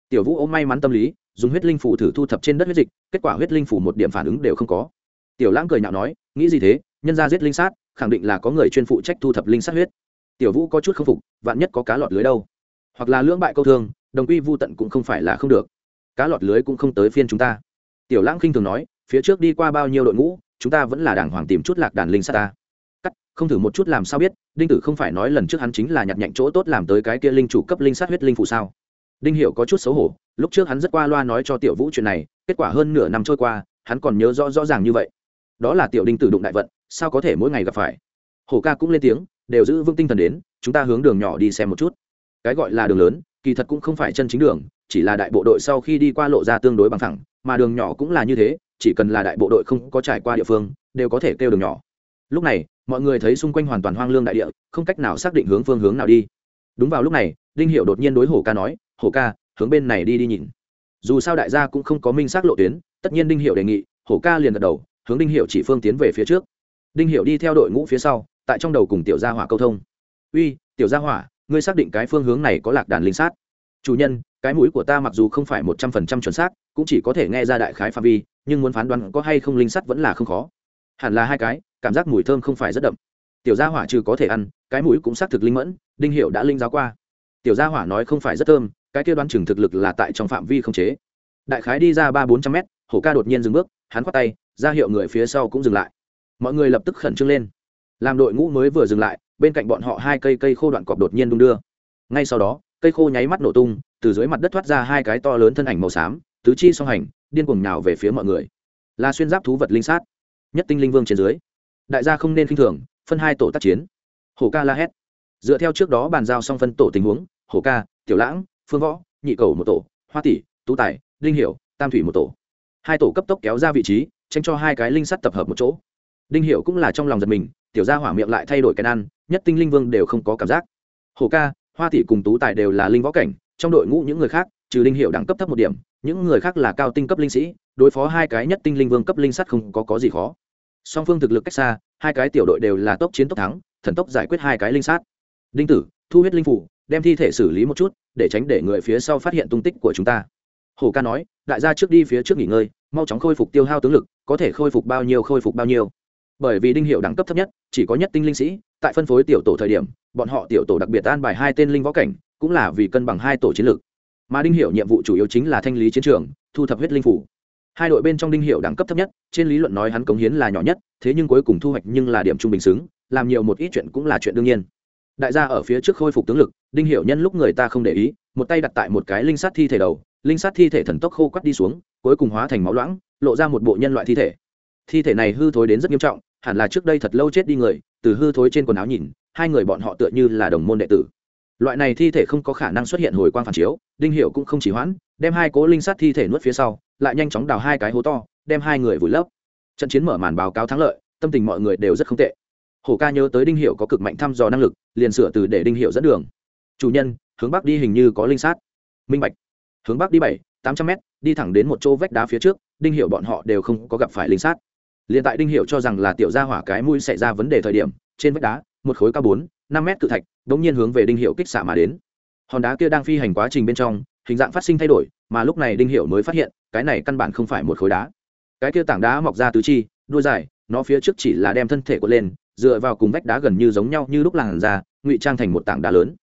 Tiểu vũ ôm may mắn tâm lý, dùng huyết linh phủ thử thu thập trên đất huyết dịch, kết quả huyết linh phủ một điểm phản ứng đều không có. Tiểu lãng cười nhạo nói, nghĩ gì thế? Nhân ra giết linh sát, khẳng định là có người chuyên phụ trách thu thập linh sát huyết. Tiểu vũ có chút k phục, vạn nhất có cá lọt lưới đâu? Hoặc là lưỡng bại câu thương, đồng quy vô tận cũng không phải là không được. Cá lọt lưới cũng không tới phiên chúng ta. Tiểu lãng khinh thường nói, phía trước đi qua bao nhiêu đội ngũ, chúng ta vẫn là đảng hoàng tìm chút lạc đàn linh sát ta không thử một chút làm sao biết, đinh tử không phải nói lần trước hắn chính là nhặt nhạnh chỗ tốt làm tới cái kia linh chủ cấp linh sát huyết linh phụ sao? Đinh hiểu có chút xấu hổ, lúc trước hắn rất qua loa nói cho tiểu vũ chuyện này, kết quả hơn nửa năm trôi qua, hắn còn nhớ rõ rõ ràng như vậy. Đó là tiểu đinh tử đụng đại vận, sao có thể mỗi ngày gặp phải? Hổ ca cũng lên tiếng, đều giữ vững tinh thần đến, chúng ta hướng đường nhỏ đi xem một chút. Cái gọi là đường lớn, kỳ thật cũng không phải chân chính đường, chỉ là đại bộ đội sau khi đi qua lộ ra tương đối bằng thẳng, mà đường nhỏ cũng là như thế, chỉ cần là đại bộ đội không có trải qua địa phương, đều có thể kêu đường nhỏ lúc này, mọi người thấy xung quanh hoàn toàn hoang lương đại địa, không cách nào xác định hướng phương hướng nào đi. Đúng vào lúc này, đinh hiệu đột nhiên đối hổ ca nói hổ ca, hướng bên này đi đi nhìn. Dù sao đại gia cũng không có minh xác lộ tuyến, tất nhiên đinh hiệu đề nghị hổ ca liền gật đầu, hướng đinh hiệu chỉ phương tiến về phía trước. Đinh hiệu đi theo đội ngũ phía sau, tại trong đầu cùng tiểu gia hỏa câu thông. Uy, tiểu gia hỏa, ngươi xác định cái phương hướng này có lạc đàn linh sát? Chủ nhân, cái mũi của ta mặc dù không phải một trăm phần trăm chuẩn xác, cũng chỉ có thể nghe ra đại khái phạm vi, nhưng muốn phán đoán có hay không linh sắt vẫn là không khó. Hẳn là hai cái cảm giác mùi thơm không phải rất đậm. Tiểu gia hỏa trừ có thể ăn, cái mũi cũng xác thực linh mẫn, đinh hiệu đã linh giáo qua. Tiểu gia hỏa nói không phải rất thơm, cái kia đoán chừng thực lực là tại trong phạm vi không chế. Đại khái đi ra ba bốn trăm mét, hổ ca đột nhiên dừng bước, hắn khoát tay, ra hiệu người phía sau cũng dừng lại. Mọi người lập tức khẩn trương lên. Làm đội ngũ mới vừa dừng lại, bên cạnh bọn họ hai cây cây khô đoạn cọp đột nhiên đung đưa. Ngay sau đó, cây khô nháy mắt nổ tung, từ dưới mặt đất thoát ra hai cái to lớn thân ảnh màu xám, tứ chi song hành, điên cuồng nhào về phía mọi người. Là xuyên giáp thú vật linh sát, nhất tinh linh vương trên dưới đại gia không nên k i n h thường, phân hai tổ tác chiến. Hổ ca la hét. Dựa theo trước đó bàn giao xong phân tổ tình huống, hổ ca, tiểu lãng, phương võ, nhị cầu một tổ, hoa tỷ, tú tài linh hiểu, tam thủy một tổ. Hai tổ cấp tốc kéo ra vị trí, tránh cho hai cái linh sắt tập hợp một chỗ. Đinh Hiểu cũng là trong lòng giật mình, tiểu gia hỏa miệng lại thay đổi cái ăn nhất tinh linh vương đều không có cảm giác. Hổ ca, hoa tỷ cùng tú tài đều là linh võ cảnh, trong đội ngũ những người khác, trừ đinh hiệu đẳng cấp thấp một điểm, những người khác là cao tinh cấp linh sĩ, đối phó hai cái nhất tinh linh vương cấp linh sắt không có có gì khó song phương thực lực cách xa, hai cái tiểu đội đều là tốc chiến tốc thắng, thần tốc giải quyết hai cái linh sát. Đinh tử, thu huyết linh phủ, đem thi thể xử lý một chút, để tránh để người phía sau phát hiện tung tích của chúng ta. Hồ ca nói, đại gia trước đi phía trước nghỉ ngơi, mau chóng khôi phục tiêu hao tướng lực, có thể khôi phục bao nhiêu khôi phục bao nhiêu. Bởi vì đinh hiệu đẳng cấp thấp nhất, chỉ có nhất tinh linh sĩ, tại phân phối tiểu tổ thời điểm, bọn họ tiểu tổ đặc biệt an bài hai tên linh võ cảnh, cũng là vì cân bằng hai tổ chiến lược mà đinh hiệu nhiệm vụ chủ yếu chính là thanh lý chiến trường, thu thập huyết linh phủ hai đội bên trong đinh hiệu đẳng cấp thấp nhất, trên lý luận nói hắn cống hiến là nhỏ nhất, thế nhưng cuối cùng thu hoạch nhưng là điểm trung bình xứng, làm nhiều một ít chuyện cũng là chuyện đương nhiên. Đại gia ở phía trước khôi phục tướng lực, đinh hiệu nhân lúc người ta không để ý, một tay đặt tại một cái linh sát thi thể đầu, linh sát thi thể thần tốc khô quắt đi xuống, cuối cùng hóa thành máu loãng, lộ ra một bộ nhân loại thi thể. Thi thể này hư thối đến rất nghiêm trọng, hẳn là trước đây thật lâu chết đi người, từ hư thối trên quần áo nhìn, hai người bọn họ tựa như là đồng môn đệ tử. Loại này thi thể không có khả năng xuất hiện hồi quang phản chiếu, đinh hiệu cũng không chỉ hoãn đem hai cố linh sát thi thể nuốt phía sau, lại nhanh chóng đào hai cái hố to, đem hai người vùi lấp. Trận chiến mở màn báo cáo thắng lợi, tâm tình mọi người đều rất không tệ. Hổ ca nhớ tới đinh hiệu có cực mạnh thăm dò năng lực, liền sửa từ để đinh hiệu dẫn đường. Chủ nhân, hướng bắc đi hình như có linh sát. Minh bạch. Hướng bắc đi bảy, tám trăm m đi thẳng đến một chỗ vách đá phía trước, đinh hiệu bọn họ đều không có gặp phải linh sát. Liền tại đinh hiệu cho rằng là tiểu gia hỏa cái mũi xảy ra vấn đề thời điểm, trên vách đá, một khối cao bốn, năm mét cự thạch đ ỗ n g nhiên hướng về đinh hiệu kích xạ mà đến. Hòn đá kia đang phi hành quá trình bên trong hình dạng phát sinh thay đổi, mà lúc này đinh hiệu mới phát hiện, cái này căn bản không phải một khối đá. Cái kia tảng đá mọc ra tứ chi, đuôi dài, nó phía trước chỉ là đem thân thể quật lên, dựa vào cùng vách đá gần như giống nhau như lúc làn ra ngụy trang thành một tảng đá lớn.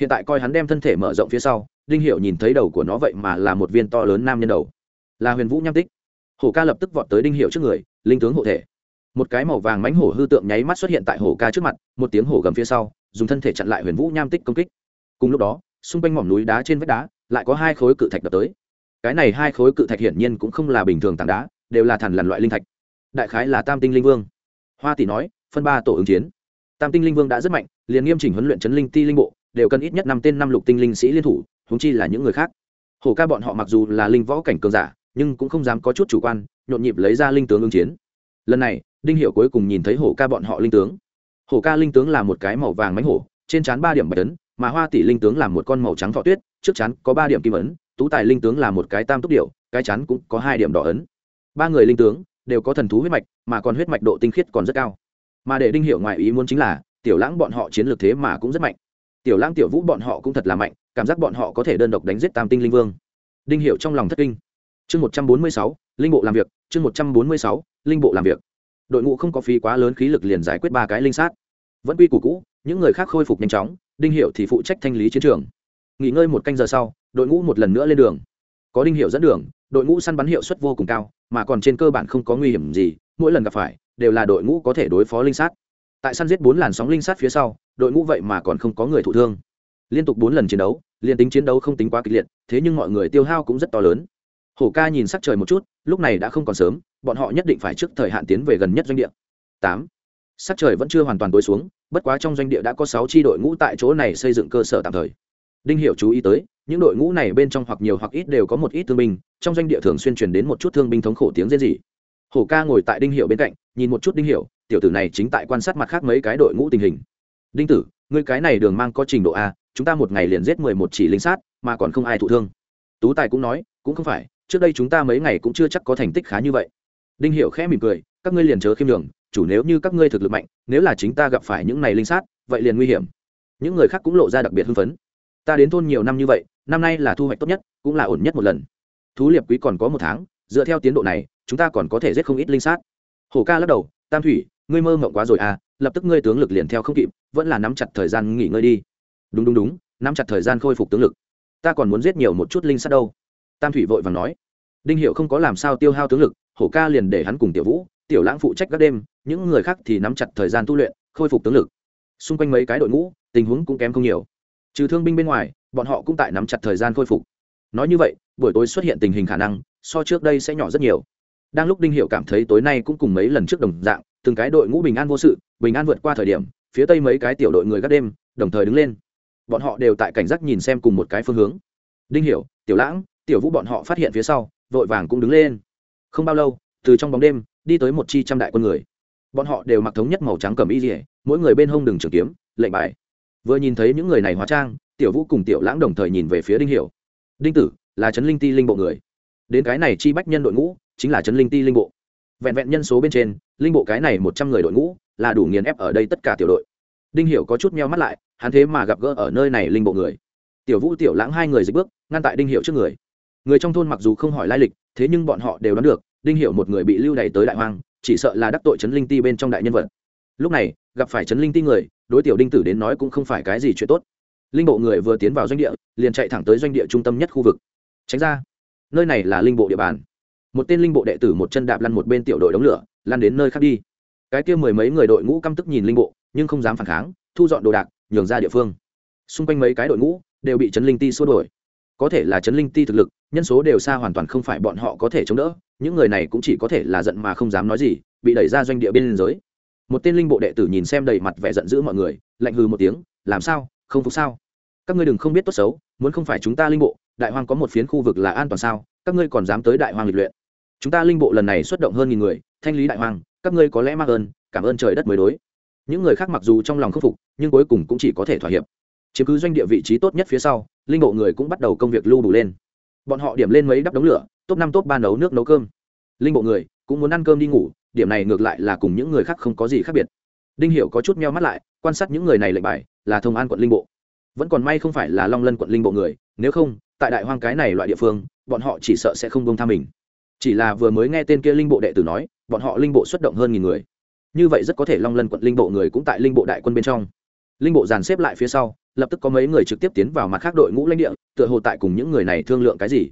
Hiện tại coi hắn đem thân thể mở rộng phía sau, đinh hiệu nhìn thấy đầu của nó vậy mà là một viên to lớn nam nhân đầu. Là huyền vũ nham tích. Hổ ca lập tức vọt tới đinh hiệu trước người, linh tướng hộ thể. Một cái màu vàng mánh hổ hư tượng nháy mắt xuất hiện tại hổ ca trước mặt, một tiếng hổ gầm phía sau, dùng thân thể chặn lại huyền vũ nham tích công kích. Cùng lúc đó, xung quanh mỏm núi đá trên vách đá lại có hai khối cự thạch đập tới. Cái này hai khối cự thạch hiển nhiên cũng không là bình thường tảng đá, đều là thằn lằn loại linh thạch. Đại khái là tam tinh linh vương. Hoa tỷ nói, phân ba tổ ứng chiến. Tam tinh linh vương đã rất mạnh, liền nghiêm chỉnh huấn luyện chấn linh ti linh bộ, đều cần ít nhất năm tên năm lục tinh linh sĩ liên thủ húng chi là những người khác. Hổ ca bọn họ mặc dù là linh võ cảnh cường giả, nhưng cũng không dám có chút chủ quan, nhộn nhịp lấy ra linh tướng ứng chiến. Lần này, đinh hiệu cuối cùng nhìn thấy hổ ca bọn họ linh tướng. Hổ ca linh tướng là một cái màu vàng mánh hổ, trên trán ba điểm bạch tấn mà hoa tỷ linh tướng là một con màu trắng thọ tuyết trước chắn có ba điểm kim ấn, tú tài linh tướng là một cái tam túc điệu cái chắn cũng có hai điểm đỏ ấn. Ba người linh tướng đều có thần thú huyết mạch, mà còn huyết mạch độ tinh khiết còn rất cao. Mà để đinh hiệu ngoài ý muốn chính là, tiểu lãng bọn họ chiến lược thế mà cũng rất mạnh. Tiểu lãng, tiểu vũ bọn họ cũng thật là mạnh, cảm giác bọn họ có thể đơn độc đánh giết tam tinh linh vương. Đinh hiệu trong lòng thất kinh. Chương một trăm bốn mươi sáu, linh bộ làm việc, chương một trăm bốn mươi sáu, linh bộ làm việc. Đội ngũ không có phí quá lớn khí lực liền giải quyết ba cái linh sát. Vẫn quy củ cũ, những người khác khôi phục nhanh chóng, đinh hiệu thì phụ trách thanh lý chiến trường nghỉ ngơi một canh giờ sau, đội ngũ một lần nữa lên đường. Có đinh hiệu dẫn đường, đội ngũ săn bắn hiệu suất vô cùng cao, mà còn trên cơ bản không có nguy hiểm gì, mỗi lần gặp phải, đều là đội ngũ có thể đối phó linh sát. Tại săn giết bốn làn sóng linh sát phía sau, đội ngũ vậy mà còn không có người thụ thương. Liên tục bốn lần chiến đấu, liên tính chiến đấu không tính quá kịch liệt, thế nhưng mọi người tiêu hao cũng rất to lớn. Hổ ca nhìn sắc trời một chút, lúc này đã không còn sớm, bọn họ nhất định phải trước thời hạn tiến về gần nhất doanh địa. Tám. Sắc trời vẫn chưa hoàn toàn tối xuống, bất quá trong doanh địa đã có sáu tri đội ngũ tại chỗ này xây dựng cơ sở tạm thời đinh hiểu chú ý tới, những đội ngũ này bên trong hoặc nhiều hoặc ít đều có một ít thương binh, trong doanh địa thường xuyên truyền đến một chút thương binh thống khổ tiếng rên rỉ. Hổ ca ngồi tại đinh hiểu bên cạnh, nhìn một chút đinh hiểu, tiểu tử này chính tại quan sát mặt khác mấy cái đội ngũ tình hình. Đinh tử, ngươi cái này đường mang có trình độ a, chúng ta một ngày liền giết mười một chỉ lính sát, mà còn không ai thụ thương. Tú tài cũng nói, cũng không phải, trước đây chúng ta mấy ngày cũng chưa chắc có thành tích khá như vậy. Đinh hiểu khẽ mỉm cười, các ngươi liền chớ khiêm đường chủ nếu như các ngươi thực lực mạnh, nếu là chính ta gặp phải những này linh sát, vậy liền nguy hiểm. Những người khác cũng lộ ra đặc biệt hưng phấn ta đến thôn nhiều năm như vậy, năm nay là thu hoạch tốt nhất, cũng là ổn nhất một lần. Thú liệp quý còn có một tháng, dựa theo tiến độ này, chúng ta còn có thể giết không ít linh sát. Hổ ca lắc đầu, tam thủy, ngươi mơ mộng quá rồi à lập tức ngươi tướng lực liền theo không kịp, vẫn là nắm chặt thời gian nghỉ ngơi đi. Đúng đúng đúng, nắm chặt thời gian khôi phục tướng lực. Ta còn muốn giết nhiều một chút linh sát đâu. Tam thủy vội vàng nói. Đinh hiệu không có làm sao tiêu hao tướng lực, hổ ca liền để hắn cùng tiểu vũ, tiểu lãng phụ trách các đêm, những người khác thì nắm chặt thời gian tu luyện, khôi phục tướng lực. Xung quanh mấy cái đội ngũ, tình huống cũng kém không nhiều trừ thương binh bên ngoài, bọn họ cũng tại nắm chặt thời gian khôi phục. Nói như vậy, buổi tối xuất hiện tình hình khả năng, so trước đây sẽ nhỏ rất nhiều. Đang lúc đinh hiệu cảm thấy tối nay cũng cùng mấy lần trước đồng dạng, từng cái đội ngũ bình an vô sự, bình an vượt qua thời điểm, phía tây mấy cái tiểu đội người gác đêm, đồng thời đứng lên. Bọn họ đều tại cảnh giác nhìn xem cùng một cái phương hướng. Đinh hiểu, tiểu lãng, tiểu vũ bọn họ phát hiện phía sau, vội vàng cũng đứng lên. Không bao lâu, từ trong bóng đêm, đi tới một chi trăm đại quân người. Bọn họ đều mặc thống nhất màu trắng cầm y rỉa mỗi người bên hông đường trường kiếm, lệnh bài vừa nhìn thấy những người này hóa trang, tiểu vũ cùng tiểu lãng đồng thời nhìn về phía đinh hiểu. Đinh tử, là trấn linh ti linh bộ người. Đến cái này chi bách nhân đội ngũ, chính là trấn linh ti linh bộ. Vẹn vẹn nhân số bên trên, linh bộ cái này một trăm người đội ngũ, là đủ nghiền ép ở đây tất cả tiểu đội. Đinh hiểu có chút meo mắt lại, hắn thế mà gặp gỡ ở nơi này linh bộ người. Tiểu vũ, tiểu lãng hai người dịch bước, ngăn tại đinh hiểu trước người. Người trong thôn mặc dù không hỏi lai lịch, thế nhưng bọn họ đều đoán được, đinh hiểu một người bị lưu đày tới đại hoang, chỉ sợ là đắc tội chấn linh ti bên trong đại nhân vật lúc này, gặp phải trấn linh ti người, đối tiểu đinh tử đến nói cũng không phải cái gì chuyện tốt. Linh bộ người vừa tiến vào doanh địa, liền chạy thẳng tới doanh địa trung tâm nhất khu vực. Tránh ra. Nơi này là linh bộ địa bàn. Một tên linh bộ đệ tử một chân đạp lăn một bên tiểu đội đống lửa, lăn đến nơi khác đi. Cái kia mười mấy người đội ngũ căm tức nhìn linh bộ, nhưng không dám phản kháng, thu dọn đồ đạc, nhường ra địa phương. Xung quanh mấy cái đội ngũ đều bị trấn linh ti xua đổi có thể là trấn linh ti thực lực, nhân số đều xa hoàn toàn không phải bọn họ có thể chống đỡ, những người này cũng chỉ có thể là giận mà không dám nói gì, bị đẩy ra doanh địa biên giới một tên linh bộ đệ tử nhìn xem đầy mặt vẻ giận dữ mọi người, lạnh hừ một tiếng, làm sao? Không phục sao? Các ngươi đừng không biết tốt xấu, muốn không phải chúng ta linh bộ, đại hoang có một phiến khu vực là an toàn sao? Các ngươi còn dám tới đại hoang lịch luyện? Chúng ta linh bộ lần này xuất động hơn nghìn người, thanh lý đại hoang, các ngươi có lẽ mắc ơn, cảm ơn trời đất mới đối. Những người khác mặc dù trong lòng khâm phục, nhưng cuối cùng cũng chỉ có thể thỏa hiệp. Chiếm cứ doanh địa vị trí tốt nhất phía sau, linh bộ người cũng bắt đầu công việc lưu đủ lên. Bọn họ điểm lên mấy đắp đống lửa, top năm top ba nấu nước nấu cơm. Linh bộ người cũng muốn ăn cơm đi ngủ điểm này ngược lại là cùng những người khác không có gì khác biệt. Đinh hiểu có chút meo mắt lại, quan sát những người này lệnh bài, là thông an quận linh bộ. Vẫn còn may không phải là long lân quận linh bộ người, nếu không, tại đại hoang cái này loại địa phương, bọn họ chỉ sợ sẽ không bông tha mình. Chỉ là vừa mới nghe tên kia linh bộ đệ tử nói, bọn họ linh bộ xuất động hơn nghìn người. Như vậy rất có thể long lân quận linh bộ người cũng tại linh bộ đại quân bên trong. Linh bộ dàn xếp lại phía sau, lập tức có mấy người trực tiếp tiến vào mặt khác đội ngũ lãnh địa, tựa hồ tại cùng những người này thương lượng cái gì.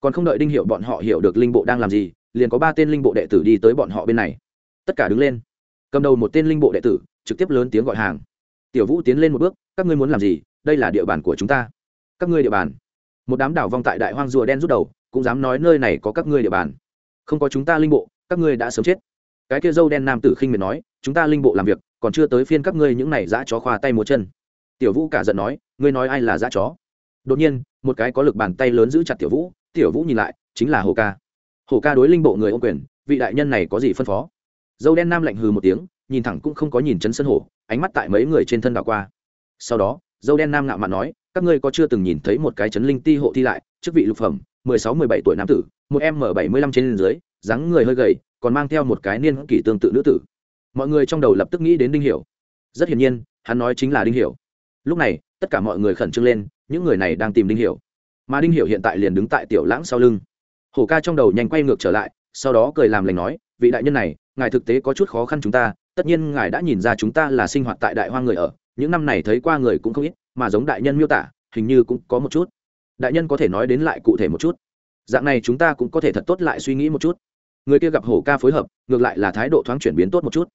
Còn không đợi đinh hiệu bọn họ hiểu được linh bộ đang làm gì liền có ba tên linh bộ đệ tử đi tới bọn họ bên này. Tất cả đứng lên. Cầm đầu một tên linh bộ đệ tử, trực tiếp lớn tiếng gọi hàng. Tiểu vũ tiến lên một bước, các ngươi muốn làm gì? Đây là địa bàn của chúng ta. Các ngươi địa bàn? Một đám đảo vong tại đại hoang rùa đen rút đầu, cũng dám nói nơi này có các ngươi địa bàn. Không có chúng ta linh bộ, các ngươi đã sớm chết. Cái kia dâu đen nam tử khinh miệt nói, chúng ta linh bộ làm việc, còn chưa tới phiên các ngươi những này dã chó khoa tay múa chân. Tiểu vũ cả giận nói, ngươi nói ai là dã chó? Đột nhiên, một cái có lực bàn tay lớn giữ chặt tiểu vũ tiểu vũ nhìn lại, chính là hồ ca hổ ca đối linh bộ người ô quyền, vị đại nhân này có gì phân phó? Dâu đen nam lạnh hừ một tiếng, nhìn thẳng cũng không có nhìn chấn sân hổ, ánh mắt tại mấy người trên thân đảo qua. Sau đó, dâu đen nam ngạo mạn nói, các ngươi có chưa từng nhìn thấy một cái chấn linh ti hộ thi lại, chức vị lục phẩm, mười sáu, mười bảy tuổi nam tử, một em m bảy mươi lăm trên dưới, dáng người hơi gầy, còn mang theo một cái niên kỷ tương tự nữ tử. Mọi người trong đầu lập tức nghĩ đến đinh hiểu. Rất hiển nhiên, hắn nói chính là đinh hiểu. Lúc này, tất cả mọi người khẩn trương lên, những người này đang tìm đinh hiểu. Mà đinh hiểu hiện tại liền đứng tại tiểu lãng sau lưng hổ ca trong đầu nhanh quay ngược trở lại, sau đó cười làm lành nói, vị đại nhân này, ngài thực tế có chút khó khăn chúng ta, tất nhiên ngài đã nhìn ra chúng ta là sinh hoạt tại đại hoang người ở, những năm này thấy qua người cũng không ít, mà giống đại nhân miêu tả, hình như cũng có một chút. Đại nhân có thể nói đến lại cụ thể một chút. Dạng này chúng ta cũng có thể thật tốt lại suy nghĩ một chút. Người kia gặp hổ ca phối hợp, ngược lại là thái độ thoáng chuyển biến tốt một chút.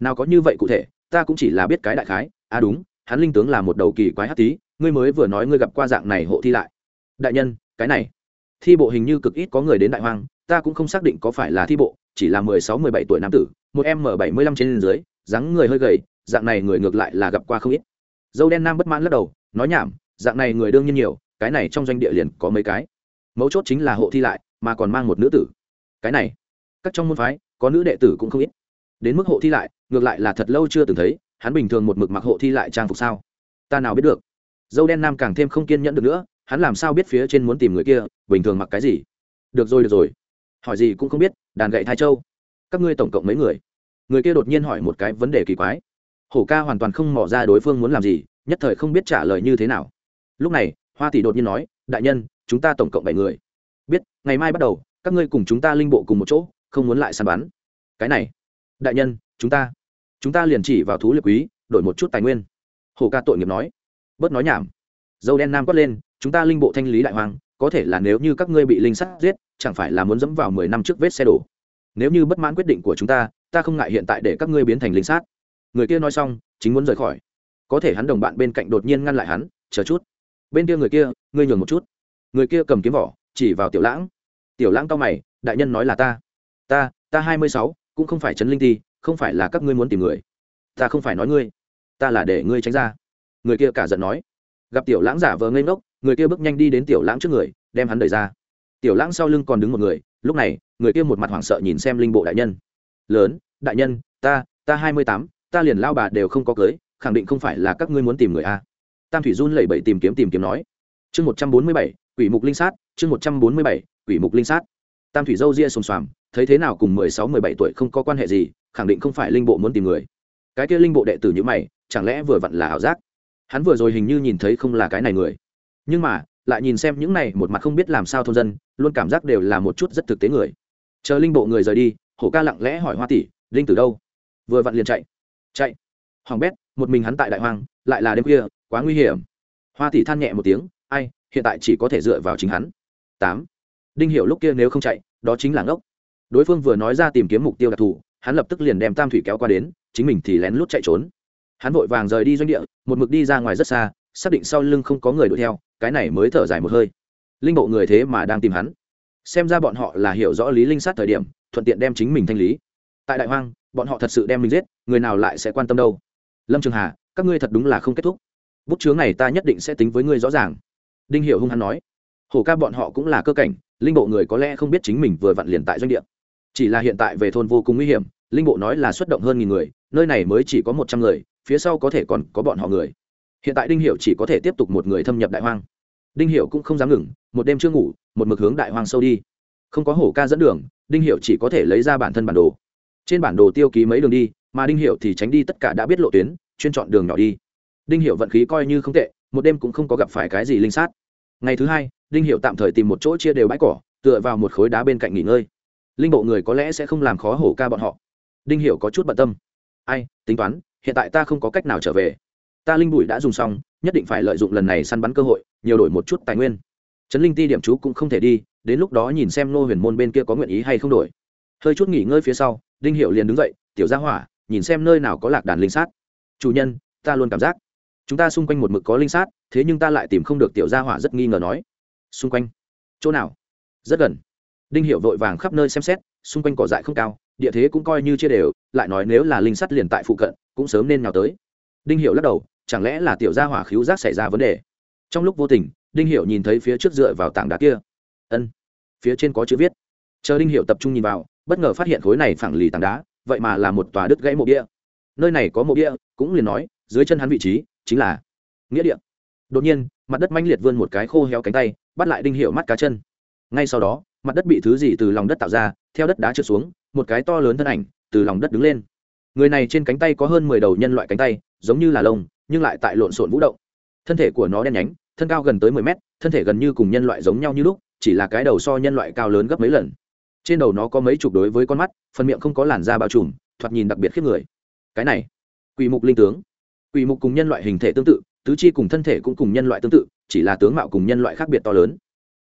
Nào có như vậy cụ thể, ta cũng chỉ là biết cái đại khái. À đúng, hắn linh tướng là một đầu kỳ quái hát tí, ngươi mới vừa nói ngươi gặp qua dạng này hộ thi lại. Đại nhân, cái này thi bộ hình như cực ít có người đến đại hoang, ta cũng không xác định có phải là thi bộ, chỉ là mười sáu, mười bảy tuổi nam tử, một em m bảy mươi lăm trên dưới, dáng người hơi gầy, dạng này người ngược lại là gặp qua không ít. Dâu đen nam bất mãn lắc đầu, nói nhảm, dạng này người đương nhiên nhiều, cái này trong doanh địa liền có mấy cái. Mấu chốt chính là hộ thi lại, mà còn mang một nữ tử. Cái này, các trong môn phái, có nữ đệ tử cũng không ít. Đến mức hộ thi lại, ngược lại là thật lâu chưa từng thấy, hắn bình thường một mực mặc hộ thi lại trang phục sao? Ta nào biết được. Dâu đen nam càng thêm không kiên nhẫn được nữa hắn làm sao biết phía trên muốn tìm người kia, bình thường mặc cái gì? Được rồi được rồi. Hỏi gì cũng không biết, đàn gậy thai châu. Các ngươi tổng cộng mấy người? Người kia đột nhiên hỏi một cái vấn đề kỳ quái. Hổ ca hoàn toàn không mỏ ra đối phương muốn làm gì, nhất thời không biết trả lời như thế nào. Lúc này, hoa tỷ đột nhiên nói, đại nhân, chúng ta tổng cộng bảy người. Biết, ngày mai bắt đầu, các ngươi cùng chúng ta linh bộ cùng một chỗ, không muốn lại săn bắn. Cái này, đại nhân, chúng ta chúng ta liền chỉ vào thú liệt quý, đổi một chút tài nguyên. Hồ ca tội nghiệp nói. Bớt nói nhảm. Dâu đen nam quát lên chúng ta linh bộ thanh lý đại hoàng có thể là nếu như các ngươi bị linh sắt giết, chẳng phải là muốn dẫm vào mười năm trước vết xe đổ. Nếu như bất mãn quyết định của chúng ta ta không ngại hiện tại để các ngươi biến thành linh sát người kia nói xong, chính muốn rời khỏi. Có thể hắn đồng bạn bên cạnh đột nhiên ngăn lại hắn, chờ chút. Bên kia người kia, ngươi nhường một chút. Người kia cầm kiếm vỏ, chỉ vào tiểu lãng. Tiểu lãng cao mày, đại nhân nói là ta. Ta ta hai mươi sáu, cũng không phải trấn linh ti, không phải là các ngươi muốn tìm người. Ta không phải nói ngươi, ta là để ngươi tránh ra. Người kia cả giận nói. Gặp tiểu lãng giả vờ ngây ngốc người kia bước nhanh đi đến tiểu lãng trước người, đem hắn đẩy ra. Tiểu lãng sau lưng còn đứng một người, lúc này, người kia một mặt hoảng sợ nhìn xem linh bộ đại nhân. Lớn, đại nhân, ta ta hai mươi tám, ta liền lao bà đều không có cưới, khẳng định không phải là các ngươi muốn tìm người a. Tam thủy run lẩy bẩy tìm kiếm tìm kiếm nói. Chương một trăm bốn mươi bảy, quỷ mục linh sát, chương một trăm bốn mươi bảy, quỷ mục linh sát. Tam thủy dâu ria xồm xoàm thấy thế nào cùng mười sáu, mười bảy tuổi không có quan hệ gì, khẳng định không phải linh bộ muốn tìm người. Cái kia linh bộ đệ tử như mày, chẳng lẽ vừa vặn là ảo giác? Hắn vừa rồi hình như nhìn thấy không là cái này người nhưng mà, lại nhìn xem những này một mặt không biết làm sao thôn dân, luôn cảm giác đều là một chút rất thực tế người. Chờ linh bộ người rời đi, hổ ca lặng lẽ hỏi hoa tỷ, linh từ đâu? Vừa vặn liền chạy. Chạy. Hoàng bét, một mình hắn tại đại hoang, lại là đêm khuya, quá nguy hiểm. Hoa tỷ than nhẹ một tiếng, ai, hiện tại chỉ có thể dựa vào chính hắn. Tám. Đinh hiểu lúc kia nếu không chạy, đó chính là ngốc. Đối phương vừa nói ra tìm kiếm mục tiêu đặc thù, hắn lập tức liền đem tam thủy kéo qua đến, chính mình thì lén lút chạy trốn. Hắn vội vàng rời đi doanh địa, một mực đi ra ngoài rất xa, xác định sau lưng không có người đuổi theo cái này mới thở dài một hơi. Linh bộ người thế mà đang tìm hắn. Xem ra bọn họ là hiểu rõ lý linh sát thời điểm, thuận tiện đem chính mình thanh lý. Tại đại hoang, bọn họ thật sự đem mình giết, người nào lại sẽ quan tâm đâu? Lâm trường hà, các ngươi thật đúng là không kết thúc. Bút chướng này ta nhất định sẽ tính với ngươi rõ ràng. Đinh hiểu hung hăng nói. Hổ ca bọn họ cũng là cơ cảnh, linh bộ người có lẽ không biết chính mình vừa vặn liền tại doanh địa. Chỉ là hiện tại về thôn vô cùng nguy hiểm, linh bộ nói là xuất động hơn nghìn người, nơi này mới chỉ có một trăm người, phía sau có thể còn có bọn họ người hiện tại đinh hiệu chỉ có thể tiếp tục một người thâm nhập đại hoang. Đinh hiệu cũng không dám ngừng, một đêm chưa ngủ, một mực hướng đại hoang sâu đi. Không có hổ ca dẫn đường, đinh hiệu chỉ có thể lấy ra bản thân bản đồ. Trên bản đồ tiêu ký mấy đường đi, mà đinh hiệu thì tránh đi tất cả đã biết lộ tuyến, chuyên chọn đường nhỏ đi. Đinh hiệu vận khí coi như không tệ, một đêm cũng không có gặp phải cái gì linh sát. Ngày thứ hai, đinh hiệu tạm thời tìm một chỗ chia đều bãi cỏ, tựa vào một khối đá bên cạnh nghỉ ngơi. Linh bộ người có lẽ sẽ không làm khó hổ ca bọn họ. Đinh hiểu có chút bận tâm. Ai, tính toán, hiện tại ta không có cách nào trở về ta linh bụi đã dùng xong, nhất định phải lợi dụng lần này săn bắn cơ hội, nhiều đổi một chút tài nguyên. Trấn linh ti điểm chú cũng không thể đi, đến lúc đó nhìn xem nô huyền môn bên kia có nguyện ý hay không đổi. Hơi chút nghỉ ngơi phía sau, đinh hiệu liền đứng dậy, tiểu gia hỏa, nhìn xem nơi nào có lạc đàn linh sát. Chủ nhân, ta luôn cảm giác chúng ta xung quanh một mực có linh sát, thế nhưng ta lại tìm không được tiểu gia hỏa rất nghi ngờ nói. Xung quanh? Chỗ nào? Rất gần. Đinh hiệu vội vàng khắp nơi xem xét, xung quanh cỏ dại không cao, địa thế cũng coi như chia đều, lại nói nếu là linh sắt liền tại phụ cận, cũng sớm nên nhào tới. Đinh hiệu lắc đầu chẳng lẽ là tiểu gia hỏa khiếu giác xảy ra vấn đề? Trong lúc vô tình, đinh hiệu nhìn thấy phía trước dựa vào tảng đá kia. Ân, phía trên có chữ viết. Chờ đinh hiệu tập trung nhìn vào, bất ngờ phát hiện khối này phẳng lì tảng đá, vậy mà là một tòa đứt gãy mộ địa nơi này có mộ địa cũng liền nói, dưới chân hắn vị trí, chính là nghĩa địa. Đột nhiên, mặt đất manh liệt vươn một cái khô héo cánh tay, bắt lại đinh hiệu mắt cá chân. Ngay sau đó, mặt đất bị thứ gì từ lòng đất tạo ra, theo đất đá trượt xuống, một cái to lớn thân ảnh từ lòng đất đứng lên. Người này trên cánh tay có hơn mười đầu nhân loại cánh tay, giống như là lông nhưng lại tại lộn xộn vũ động. Thân thể của nó đen nhánh, thân cao gần tới mười mét, thân thể gần như cùng nhân loại giống nhau như lúc, chỉ là cái đầu so nhân loại cao lớn gấp mấy lần. Trên đầu nó có mấy chục đối với con mắt, phần miệng không có làn da bao trùm, thoạt nhìn đặc biệt khiếp người. Cái này, quỷ mục linh tướng. Quỷ mục cùng nhân loại hình thể tương tự, tứ chi cùng thân thể cũng cùng nhân loại tương tự, chỉ là tướng mạo cùng nhân loại khác biệt to lớn.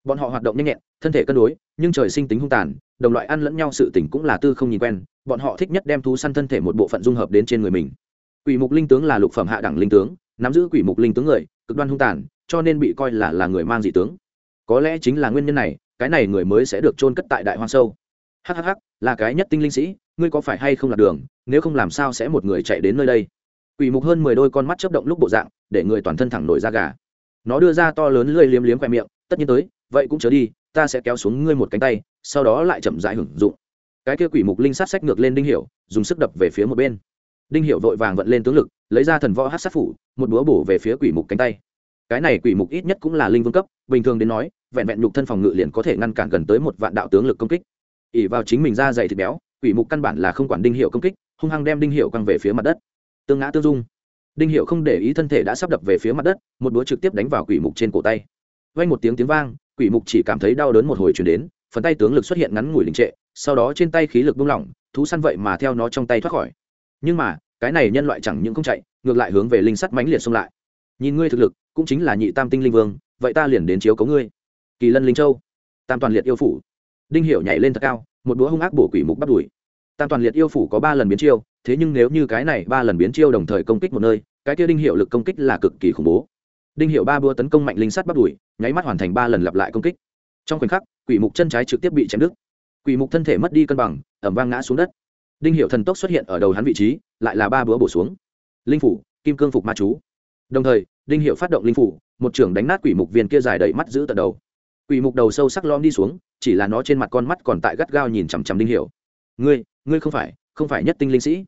Bọn họ hoạt động nhanh nhẹn, thân thể cân đối, nhưng trời sinh tính hung tàn, đồng loại ăn lẫn nhau sự tỉnh cũng là tư không nhìn quen, bọn họ thích nhất đem thú săn thân thể một bộ phận dung hợp đến trên người mình quỷ mục linh tướng là lục phẩm hạ đẳng linh tướng, nắm giữ quỷ mục linh tướng người, cực đoan hung tàn, cho nên bị coi là là người mang dị tướng. Có lẽ chính là nguyên nhân này, cái này người mới sẽ được chôn cất tại đại hoang sâu. Hhh là cái nhất tinh linh sĩ, ngươi có phải hay không lạc đường, nếu không làm sao sẽ một người chạy đến nơi đây? Quỷ mục hơn mười đôi con mắt chớp động lúc bộ dạng, để người toàn thân thẳng nổi da gà. Nó đưa ra to lớn lưỡi liếm liếm khoe miệng, tất nhiên tới, vậy cũng chớ đi, ta sẽ kéo xuống ngươi một cánh tay, sau đó lại chậm rãi hưởng dụng. Cái kia quỷ mục linh sát sách ngược lên đinh hiểu, dùng sức đập về phía một bên đinh Hiệu vội vàng vận lên tướng lực, lấy ra thần võ hát sát phủ, một búa bổ về phía quỷ mục cánh tay. Cái này quỷ mục ít nhất cũng là linh vương cấp, bình thường đến nói, vẹn vẹn nhục thân phòng ngự liền có thể ngăn cản gần tới một vạn đạo tướng lực công kích. Ỉ vào chính mình ra dày thịt béo, quỷ mục căn bản là không quản đinh hiệu công kích, hung hăng đem đinh hiệu quăng về phía mặt đất. Tương ngã tương dung. Đinh hiệu không để ý thân thể đã sắp đập về phía mặt đất, một búa trực tiếp đánh vào quỷ mục trên cổ tay. Vang một tiếng tiếng vang, quỷ mục chỉ cảm thấy đau đớn một hồi chuyển đến, phần tay tướng lực xuất hiện ngắn ngủi đình trệ, sau đó trên tay khí lực buông lỏng, thú săn vậy mà theo nó trong tay thoát khỏi nhưng mà, cái này nhân loại chẳng những không chạy, ngược lại hướng về linh sắt mãnh liệt xông lại. Nhìn ngươi thực lực, cũng chính là nhị tam tinh linh vương, vậy ta liền đến chiếu cấu ngươi. Kỳ lân linh châu, tam toàn liệt yêu phủ. Đinh hiểu nhảy lên thật cao, một đũa hung ác bổ quỷ mục bắt đuổi. Tam toàn liệt yêu phủ có ba lần biến chiêu, thế nhưng nếu như cái này ba lần biến chiêu đồng thời công kích một nơi, cái kia đinh hiệu lực công kích là cực kỳ khủng bố. Đinh hiệu ba búa tấn công mạnh linh sắt bắt đuổi, nháy mắt hoàn thành ba lần lặp lại công kích. Trong khoảnh khắc, quỷ mục chân trái trực tiếp bị chém đứt. Quỷ mục thân thể mất đi cân bằng ẩm vang ngã xuống đất đinh hiệu thần tốc xuất hiện ở đầu hắn vị trí, lại là ba búa bổ xuống. Linh phủ, kim cương phục ma chú. Đồng thời, đinh hiệu phát động linh phủ, một trưởng đánh nát quỷ mục viên kia dài đầy mắt giữ tận đầu. Quỷ mục đầu sâu sắc lom đi xuống, chỉ là nó trên mặt con mắt còn tại gắt gao nhìn chằm chằm đinh hiệu ngươi ngươi không phải không phải nhất tinh linh sĩ.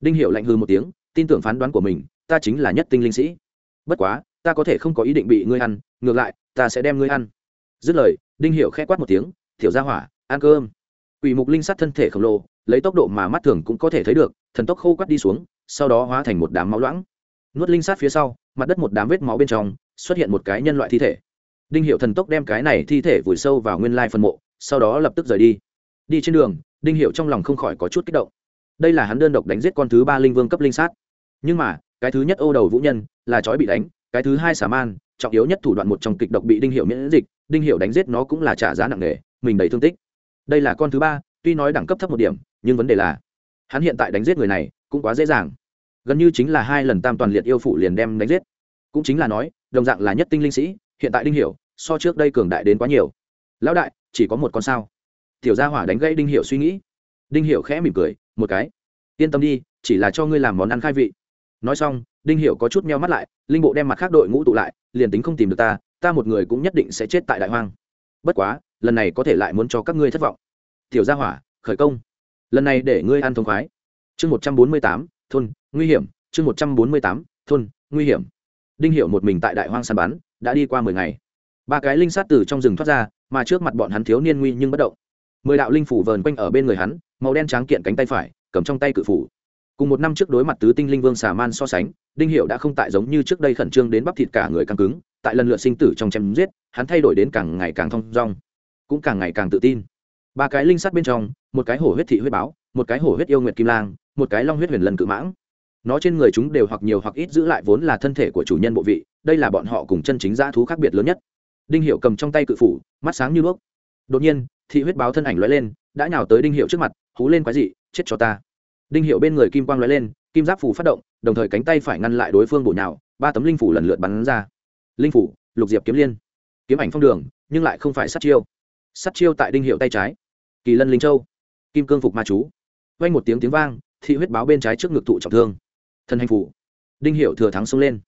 Đinh hiệu lạnh hư một tiếng, tin tưởng phán đoán của mình, ta chính là nhất tinh linh sĩ. Bất quá, ta có thể không có ý định bị ngươi ăn, ngược lại, ta sẽ đem ngươi ăn. Dứt lời, đinh hiệu khẽ quát một tiếng thiểu ra hỏa, ăn cơm. Quỷ mục linh sát thân thể khổng lồ lấy tốc độ mà mắt thường cũng có thể thấy được, thần tốc khô quắt đi xuống, sau đó hóa thành một đám máu loãng. Nuốt linh sát phía sau, mặt đất một đám vết máu bên trong, xuất hiện một cái nhân loại thi thể. Đinh hiệu thần tốc đem cái này thi thể vùi sâu vào nguyên lai phân mộ, sau đó lập tức rời đi. Đi trên đường, đinh hiệu trong lòng không khỏi có chút kích động. Đây là hắn đơn độc đánh giết con thứ ba linh vương cấp linh sát. Nhưng mà, cái thứ nhất ô đầu vũ nhân là chói bị đánh, cái thứ hai xà man, trọng yếu nhất thủ đoạn một trong kịch độc bị đinh hiệu miễn dịch, đinh hiệu đánh giết nó cũng là trả giá nặng nề, mình đầy thương tích. Đây là con thứ ba tuy nói đẳng cấp thấp một điểm, nhưng vấn đề là, hắn hiện tại đánh giết người này cũng quá dễ dàng. Gần như chính là hai lần tam toàn liệt yêu phụ liền đem đánh giết. Cũng chính là nói, đồng dạng là nhất tinh linh sĩ, hiện tại đinh hiểu, so trước đây cường đại đến quá nhiều. Lão đại, chỉ có một con sao. Tiểu gia hỏa đánh gãy đinh hiểu suy nghĩ. Đinh hiểu khẽ mỉm cười, một cái. Yên tâm đi, chỉ là cho ngươi làm món ăn khai vị. Nói xong, đinh hiểu có chút meo mắt lại, linh bộ đem mặt khác đội ngũ tụ lại, liền tính không tìm được ta ta một người cũng nhất định sẽ chết tại đại hoang. Bất quá, lần này có thể lại muốn cho các ngươi thất vọng tiểu gia hỏa, khởi công. Lần này để ngươi ăn thông khoái. Chương một trăm bốn mươi tám, thôn, nguy hiểm. Chương một trăm bốn mươi tám, thôn, nguy hiểm. Đinh hiệu một mình tại đại hoang săn bắn, đã đi qua mười ngày. Ba cái linh sát từ trong rừng thoát ra, mà trước mặt bọn hắn thiếu niên nguy nhưng bất động. Mười đạo linh phủ vờn quanh ở bên người hắn, màu đen tráng kiện cánh tay phải, cầm trong tay cự phủ. Cùng một năm trước đối mặt tứ tinh linh vương xà man so sánh, đinh hiệu đã không tại giống như trước đây khẩn trương đến bắp thịt cả người căng cứng, tại lần lượt sinh tử trong chém giết, hắn thay đổi đến càng ngày càng thong dong, cũng càng ngày càng tự tin ba cái linh sắt bên trong, một cái hổ huyết thị huyết báo, một cái hổ huyết yêu nguyệt kim lang, một cái long huyết huyền lần cự mãng. Nó trên người chúng đều hoặc nhiều hoặc ít giữ lại vốn là thân thể của chủ nhân bộ vị, đây là bọn họ cùng chân chính dã thú khác biệt lớn nhất. Đinh hiệu cầm trong tay cự phủ, mắt sáng như đuốc. Đột nhiên, thị huyết báo thân ảnh lóe lên, đã nhào tới đinh hiệu trước mặt, hú lên quái dị, chết cho ta! Đinh hiệu bên người kim quang lóe lên, kim giáp phủ phát động, đồng thời cánh tay phải ngăn lại đối phương bổ nhào, ba tấm linh phủ lần lượt bắn ra. Linh phủ, lục diệp kiếm liên. Kiếm ảnh phong đường, nhưng lại không phải sát chiêu. Sắt chiêu tại đinh hiệu tay trái kỳ lân linh châu. Kim cương phục ma chú. Vang một tiếng tiếng vang, thị huyết báo bên trái trước ngực thụ trọng thương. Thân hành phủ. Đinh hiệu thừa thắng xông lên.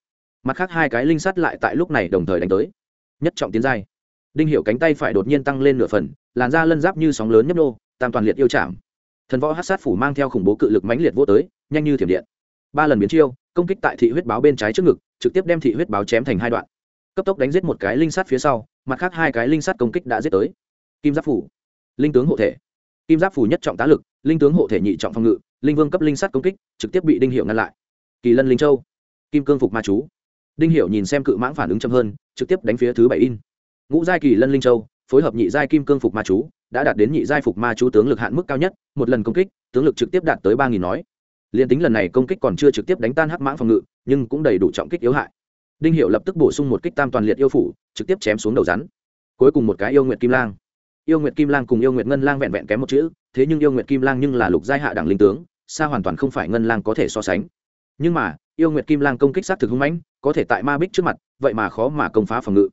Mặt khác hai cái linh sắt lại tại lúc này đồng thời đánh tới. Nhất trọng tiến giai. Đinh hiệu cánh tay phải đột nhiên tăng lên nửa phần, làn da lân giáp như sóng lớn nhấp nô, tam toàn liệt yêu chạm. Thần võ hát sát phủ mang theo khủng bố cự lực mãnh liệt vô tới, nhanh như thiểm điện. Ba lần biến chiêu, công kích tại thị huyết báo bên trái trước ngực, trực tiếp đem thị huyết báo chém thành hai đoạn. Cấp tốc đánh giết một cái linh sắt phía sau, mặt khác hai cái linh sắt công kích đã giết tới. Kim giáp phủ linh tướng hộ thể. Kim giáp phủ nhất trọng tá lực, linh tướng hộ thể nhị trọng phòng ngự, linh vương cấp linh sắt công kích, trực tiếp bị đinh hiệu ngăn lại. Kỳ lân linh châu, kim cương phục ma chú. Đinh hiệu nhìn xem cự mãng phản ứng chậm hơn, trực tiếp đánh phía thứ bảy in. Ngũ giai kỳ lân linh châu, phối hợp nhị giai kim cương phục ma chú, đã đạt đến nhị giai phục ma chú tướng lực hạn mức cao nhất, một lần công kích, tướng lực trực tiếp đạt tới ba nghìn nói. Liền tính lần này công kích còn chưa trực tiếp đánh tan hắc mãng phòng ngự, nhưng cũng đầy đủ trọng kích yếu hại. Đinh hiệu lập tức bổ sung một kích tam toàn liệt yêu phủ, trực tiếp chém xuống đầu rắn. Cuối cùng một cái yêu nguyện kim lang yêu nguyệt kim lang cùng yêu nguyệt ngân lang vẹn vẹn kém một chữ, thế nhưng yêu nguyệt kim lang nhưng là lục giai hạ đẳng linh tướng, xa hoàn toàn không phải ngân lang có thể so sánh. Nhưng mà, yêu nguyệt kim lang công kích sát thực hung mãnh, có thể tại ma bích trước mặt, vậy mà khó mà công phá phòng ngự.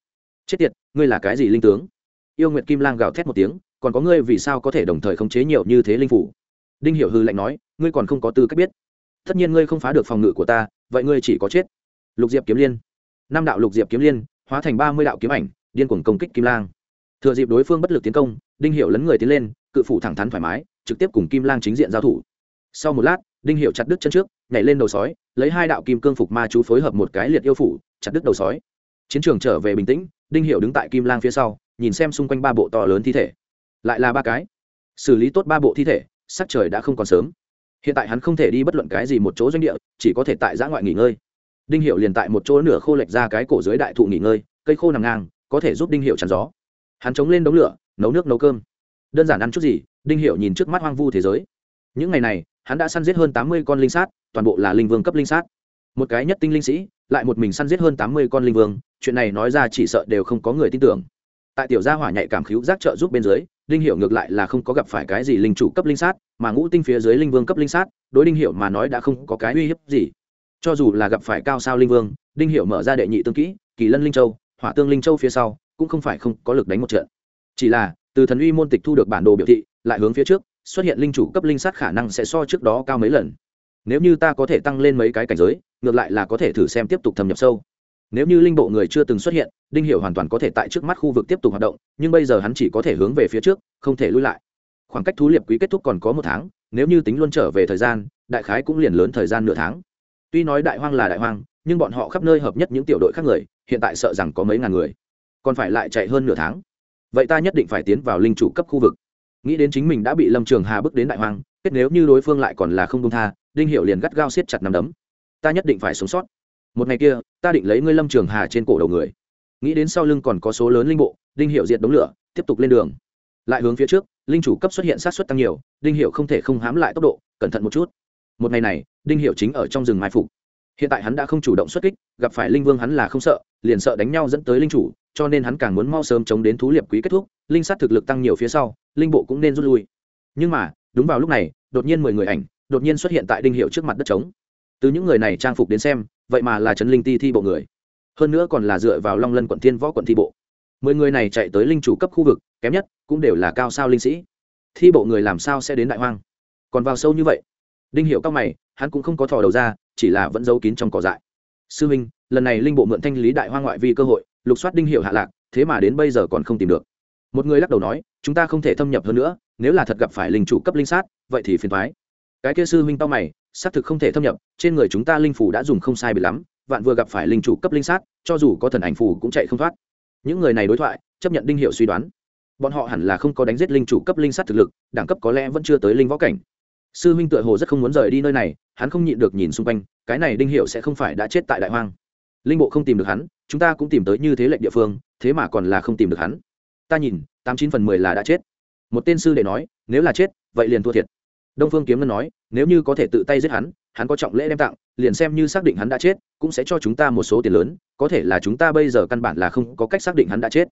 Chết tiệt, ngươi là cái gì linh tướng? Yêu nguyệt kim lang gào thét một tiếng, còn có ngươi vì sao có thể đồng thời khống chế nhiều như thế linh phủ? Đinh hiểu hư lạnh nói, ngươi còn không có tư cách biết. Tất nhiên ngươi không phá được phòng ngự của ta, vậy ngươi chỉ có chết. Lục diệp kiếm liên. Năm đạo lục diệp kiếm liên, hóa thành ba mươi đạo kiếm ảnh, điên cuồng công kích kim lang thừa dịp đối phương bất lực tiến công, đinh hiệu lấn người tiến lên, cự phủ thẳng thắn thoải mái, trực tiếp cùng kim lang chính diện giao thủ. Sau một lát, đinh hiệu chặt đứt chân trước, nhảy lên đầu sói, lấy hai đạo kim cương phục ma chú phối hợp một cái liệt yêu phủ, chặt đứt đầu sói. Chiến trường trở về bình tĩnh, đinh hiệu đứng tại kim lang phía sau, nhìn xem xung quanh ba bộ to lớn thi thể. Lại là ba cái. Xử lý tốt ba bộ thi thể, sắc trời đã không còn sớm. Hiện tại hắn không thể đi bất luận cái gì một chỗ doanh địa, chỉ có thể tại giã ngoại nghỉ ngơi. Đinh hiệu liền tại một chỗ nửa khô lệch ra cái cổ dưới đại thụ nghỉ ngơi, cây khô nằm ngang, có thể giúp đinh hiệu chắn gió hắn chống lên đống lửa, nấu nước nấu cơm. Đơn giản ăn chút gì, đinh hiệu nhìn trước mắt hoang vu thế giới. Những ngày này, hắn đã săn giết hơn tám mươi con linh sát, toàn bộ là linh vương cấp linh sát. Một cái nhất tinh linh sĩ, lại một mình săn giết hơn tám mươi con linh vương, chuyện này nói ra chỉ sợ đều không có người tin tưởng. Tại tiểu gia hỏa nhạy cảm khíu giác trợ giúp bên dưới, đinh hiệu ngược lại là không có gặp phải cái gì linh chủ cấp linh sát, mà ngũ tinh phía dưới linh vương cấp linh sát, đối đinh hiệu mà nói đã không có cái uy hiếp gì. Cho dù là gặp phải cao sao linh vương, đinh hiệu mở ra đệ nhị tương kỹ, kỳ lân linh châu, hỏa tương linh châu phía sau cũng không phải không có lực đánh một trận. Chỉ là, từ thần uy môn tịch thu được bản đồ biểu thị, lại hướng phía trước, xuất hiện linh chủ cấp linh sát khả năng sẽ so trước đó cao mấy lần. Nếu như ta có thể tăng lên mấy cái cảnh giới, ngược lại là có thể thử xem tiếp tục thâm nhập sâu. Nếu như linh bộ người chưa từng xuất hiện, đinh hiểu hoàn toàn có thể tại trước mắt khu vực tiếp tục hoạt động, nhưng bây giờ hắn chỉ có thể hướng về phía trước, không thể lui lại. Khoảng cách thú liệp quý kết thúc còn có một tháng, nếu như tính luôn trở về thời gian, đại khái cũng liền lớn thời gian nửa tháng. Tuy nói đại hoang là đại hoang, nhưng bọn họ khắp nơi hợp nhất những tiểu đội khác người, hiện tại sợ rằng có mấy ngàn người còn phải lại chạy hơn nửa tháng. Vậy ta nhất định phải tiến vào linh chủ cấp khu vực. Nghĩ đến chính mình đã bị lâm trường hà bước đến đại hoang, kết nếu như đối phương lại còn là không công tha, đinh hiệu liền gắt gao siết chặt nằm đấm. Ta nhất định phải sống sót. Một ngày kia, ta định lấy ngươi lâm trường hà trên cổ đầu người. Nghĩ đến sau lưng còn có số lớn linh bộ, đinh hiệu diệt đống lửa, tiếp tục lên đường. Lại hướng phía trước, linh chủ cấp xuất hiện sát xuất tăng nhiều, đinh hiệu không thể không hám lại tốc độ, cẩn thận một chút. Một ngày này, đinh hiệu chính ở trong rừng mai phục. Hiện tại hắn đã không chủ động xuất kích, gặp phải linh vương hắn là không sợ, liền sợ đánh nhau dẫn tới linh chủ cho nên hắn càng muốn mau sớm chống đến thú liệp quý kết thúc linh sát thực lực tăng nhiều phía sau linh bộ cũng nên rút lui. Nhưng mà đúng vào lúc này đột nhiên mười người ảnh đột nhiên xuất hiện tại đinh hiệu trước mặt đất trống. Từ những người này trang phục đến xem vậy mà là trấn linh ti thi bộ người. Hơn nữa còn là dựa vào long lân quận thiên võ quận thi bộ. Mười người này chạy tới linh chủ cấp khu vực kém nhất cũng đều là cao sao linh sĩ. Thi bộ người làm sao sẽ đến đại hoang? Còn vào sâu như vậy đinh hiệu cao mày hắn cũng không có thò đầu ra chỉ là vẫn giấu kín trong cỏ dại. Sư Minh, lần này linh bộ mượn thanh lý đại hoang ngoại vi cơ hội lục soát đinh hiệu hạ lạc, thế mà đến bây giờ còn không tìm được. Một người lắc đầu nói, chúng ta không thể thâm nhập hơn nữa, nếu là thật gặp phải linh chủ cấp linh sát, vậy thì phiền thoái cái kia sư huynh tao mày, xác thực không thể thâm nhập, trên người chúng ta linh phủ đã dùng không sai bị lắm, vạn vừa gặp phải linh chủ cấp linh sát, cho dù có thần ảnh phủ cũng chạy không thoát. Những người này đối thoại, chấp nhận đinh hiệu suy đoán. Bọn họ hẳn là không có đánh giết linh chủ cấp linh sát thực lực, đẳng cấp có lẽ vẫn chưa tới linh võ cảnh. Sư huynh tựa hồ rất không muốn rời đi nơi này, hắn không nhịn được nhìn xung quanh, cái này đinh hiệu sẽ không phải đã chết tại đại hoang. Linh bộ không tìm được hắn chúng ta cũng tìm tới như thế lệnh địa phương, thế mà còn là không tìm được hắn. Ta nhìn, tám chín phần mười là đã chết. Một tên sư để nói, nếu là chết, vậy liền thua thiệt. Đông phương kiếm ngân nói, nếu như có thể tự tay giết hắn hắn có trọng lễ đem tặng, liền xem như xác định hắn đã chết, cũng sẽ cho chúng ta một số tiền lớn, có thể là chúng ta bây giờ căn bản là không có cách xác định hắn đã chết.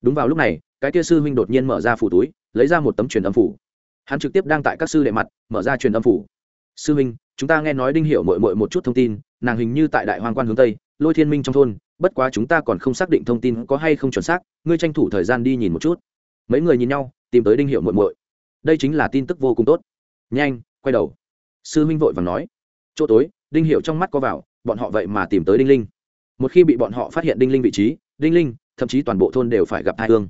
Đúng vào lúc này, cái kia sư huynh đột nhiên mở ra phủ túi, lấy ra một tấm truyền âm phủ. Hắn trực tiếp đang tại các sư đệ mặt, mở ra truyền âm phủ. Sư huynh, chúng ta nghe nói đinh hiểu mội mội một chút thông tin, nàng hình như tại đại hoàng quan hướng tây, lôi thiên minh trong thôn bất quá chúng ta còn không xác định thông tin có hay không chuẩn xác, ngươi tranh thủ thời gian đi nhìn một chút. Mấy người nhìn nhau, tìm tới đinh hiệu muội muội. Đây chính là tin tức vô cùng tốt. Nhanh, quay đầu. Sư Minh vội và nói. Chỗ tối, đinh hiệu trong mắt có vào, bọn họ vậy mà tìm tới đinh linh. Một khi bị bọn họ phát hiện đinh linh vị trí, đinh linh, thậm chí toàn bộ thôn đều phải gặp hai hương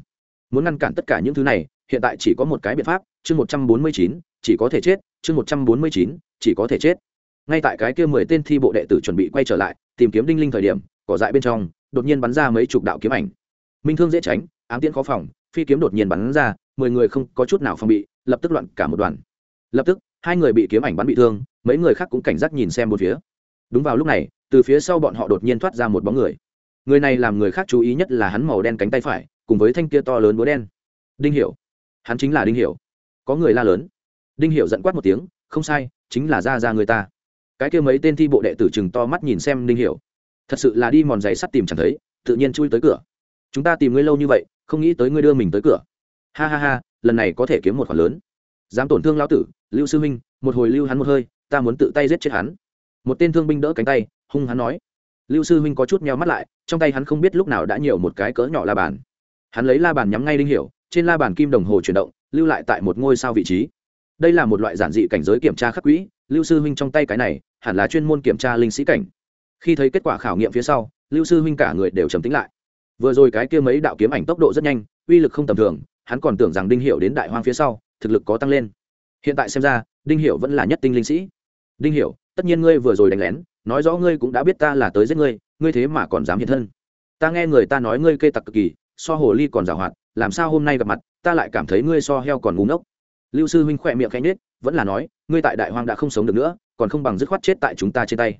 muốn ngăn cản tất cả những thứ này, hiện tại chỉ có một cái biện pháp, chương một trăm bốn mươi chín, chỉ có thể chết, chương một trăm bốn mươi chín, chỉ có thể chết. Ngay tại cái kia mười tên thi bộ đệ tử chuẩn bị quay trở lại tìm kiếm đinh linh thời điểm, cỏ dại bên trong, đột nhiên bắn ra mấy chục đạo kiếm ảnh. Minh thương dễ tránh, ám tiễn khó phòng, phi kiếm đột nhiên bắn ra, mười người không có chút nào phòng bị, lập tức loạn cả một đoàn. Lập tức, hai người bị kiếm ảnh bắn bị thương, mấy người khác cũng cảnh giác nhìn xem một phía. Đúng vào lúc này, từ phía sau bọn họ đột nhiên thoát ra một bóng người. Người này làm người khác chú ý nhất là hắn màu đen cánh tay phải, cùng với thanh kia to lớn búa đen. Đinh hiểu. Hắn chính là đinh hiểu. Có người la lớn. Đinh hiểu giận quát một tiếng, không sai, chính là ra ra người ta cái kia mấy tên thi bộ đệ tử chừng to mắt nhìn xem đinh hiểu. Thật sự là đi mòn giày sắt tìm chẳng thấy, tự nhiên chui tới cửa. Chúng ta tìm ngươi lâu như vậy, không nghĩ tới ngươi đưa mình tới cửa. Ha ha ha, lần này có thể kiếm một khoản lớn. Dám tổn thương lão tử, lưu sư huynh một hồi lưu hắn một hơi, ta muốn tự tay giết chết hắn. Một tên thương binh đỡ cánh tay, hung hắn nói. Lưu sư huynh có chút meo mắt lại, trong tay hắn không biết lúc nào đã nhiều một cái cỡ nhỏ la bàn. Hắn lấy la bàn nhắm ngay đinh hiểu, trên la bàn kim đồng hồ chuyển động, lưu lại tại một ngôi sao vị trí. Đây là một loại giản dị cảnh giới kiểm tra khắc quỹ lưu sư huynh trong tay cái này, hẳn là chuyên môn kiểm tra linh sĩ cảnh. Khi thấy kết quả khảo nghiệm phía sau, lưu sư huynh cả người đều trầm tĩnh lại. Vừa rồi cái kia mấy đạo kiếm ảnh tốc độ rất nhanh, uy lực không tầm thường, hắn còn tưởng rằng đinh hiệu đến đại hoang phía sau, thực lực có tăng lên. Hiện tại xem ra, đinh hiệu vẫn là nhất tinh linh sĩ. Đinh hiệu tất nhiên ngươi vừa rồi đánh lén, nói rõ ngươi cũng đã biết ta là tới giết ngươi ngươi thế mà còn dám hiện thân. Ta nghe người ta nói ngươi kê tặc cực kỳ, so hồ ly còn giảo hoạt, làm sao hôm nay gặp mặt, ta lại cảm thấy ngươi so heo còn ngu ngốc. Lưu sư huynh khỏe miệng khanh nết vẫn là nói, ngươi tại đại hoang đã không sống được nữa, còn không bằng dứt khoát chết tại chúng ta trên tay.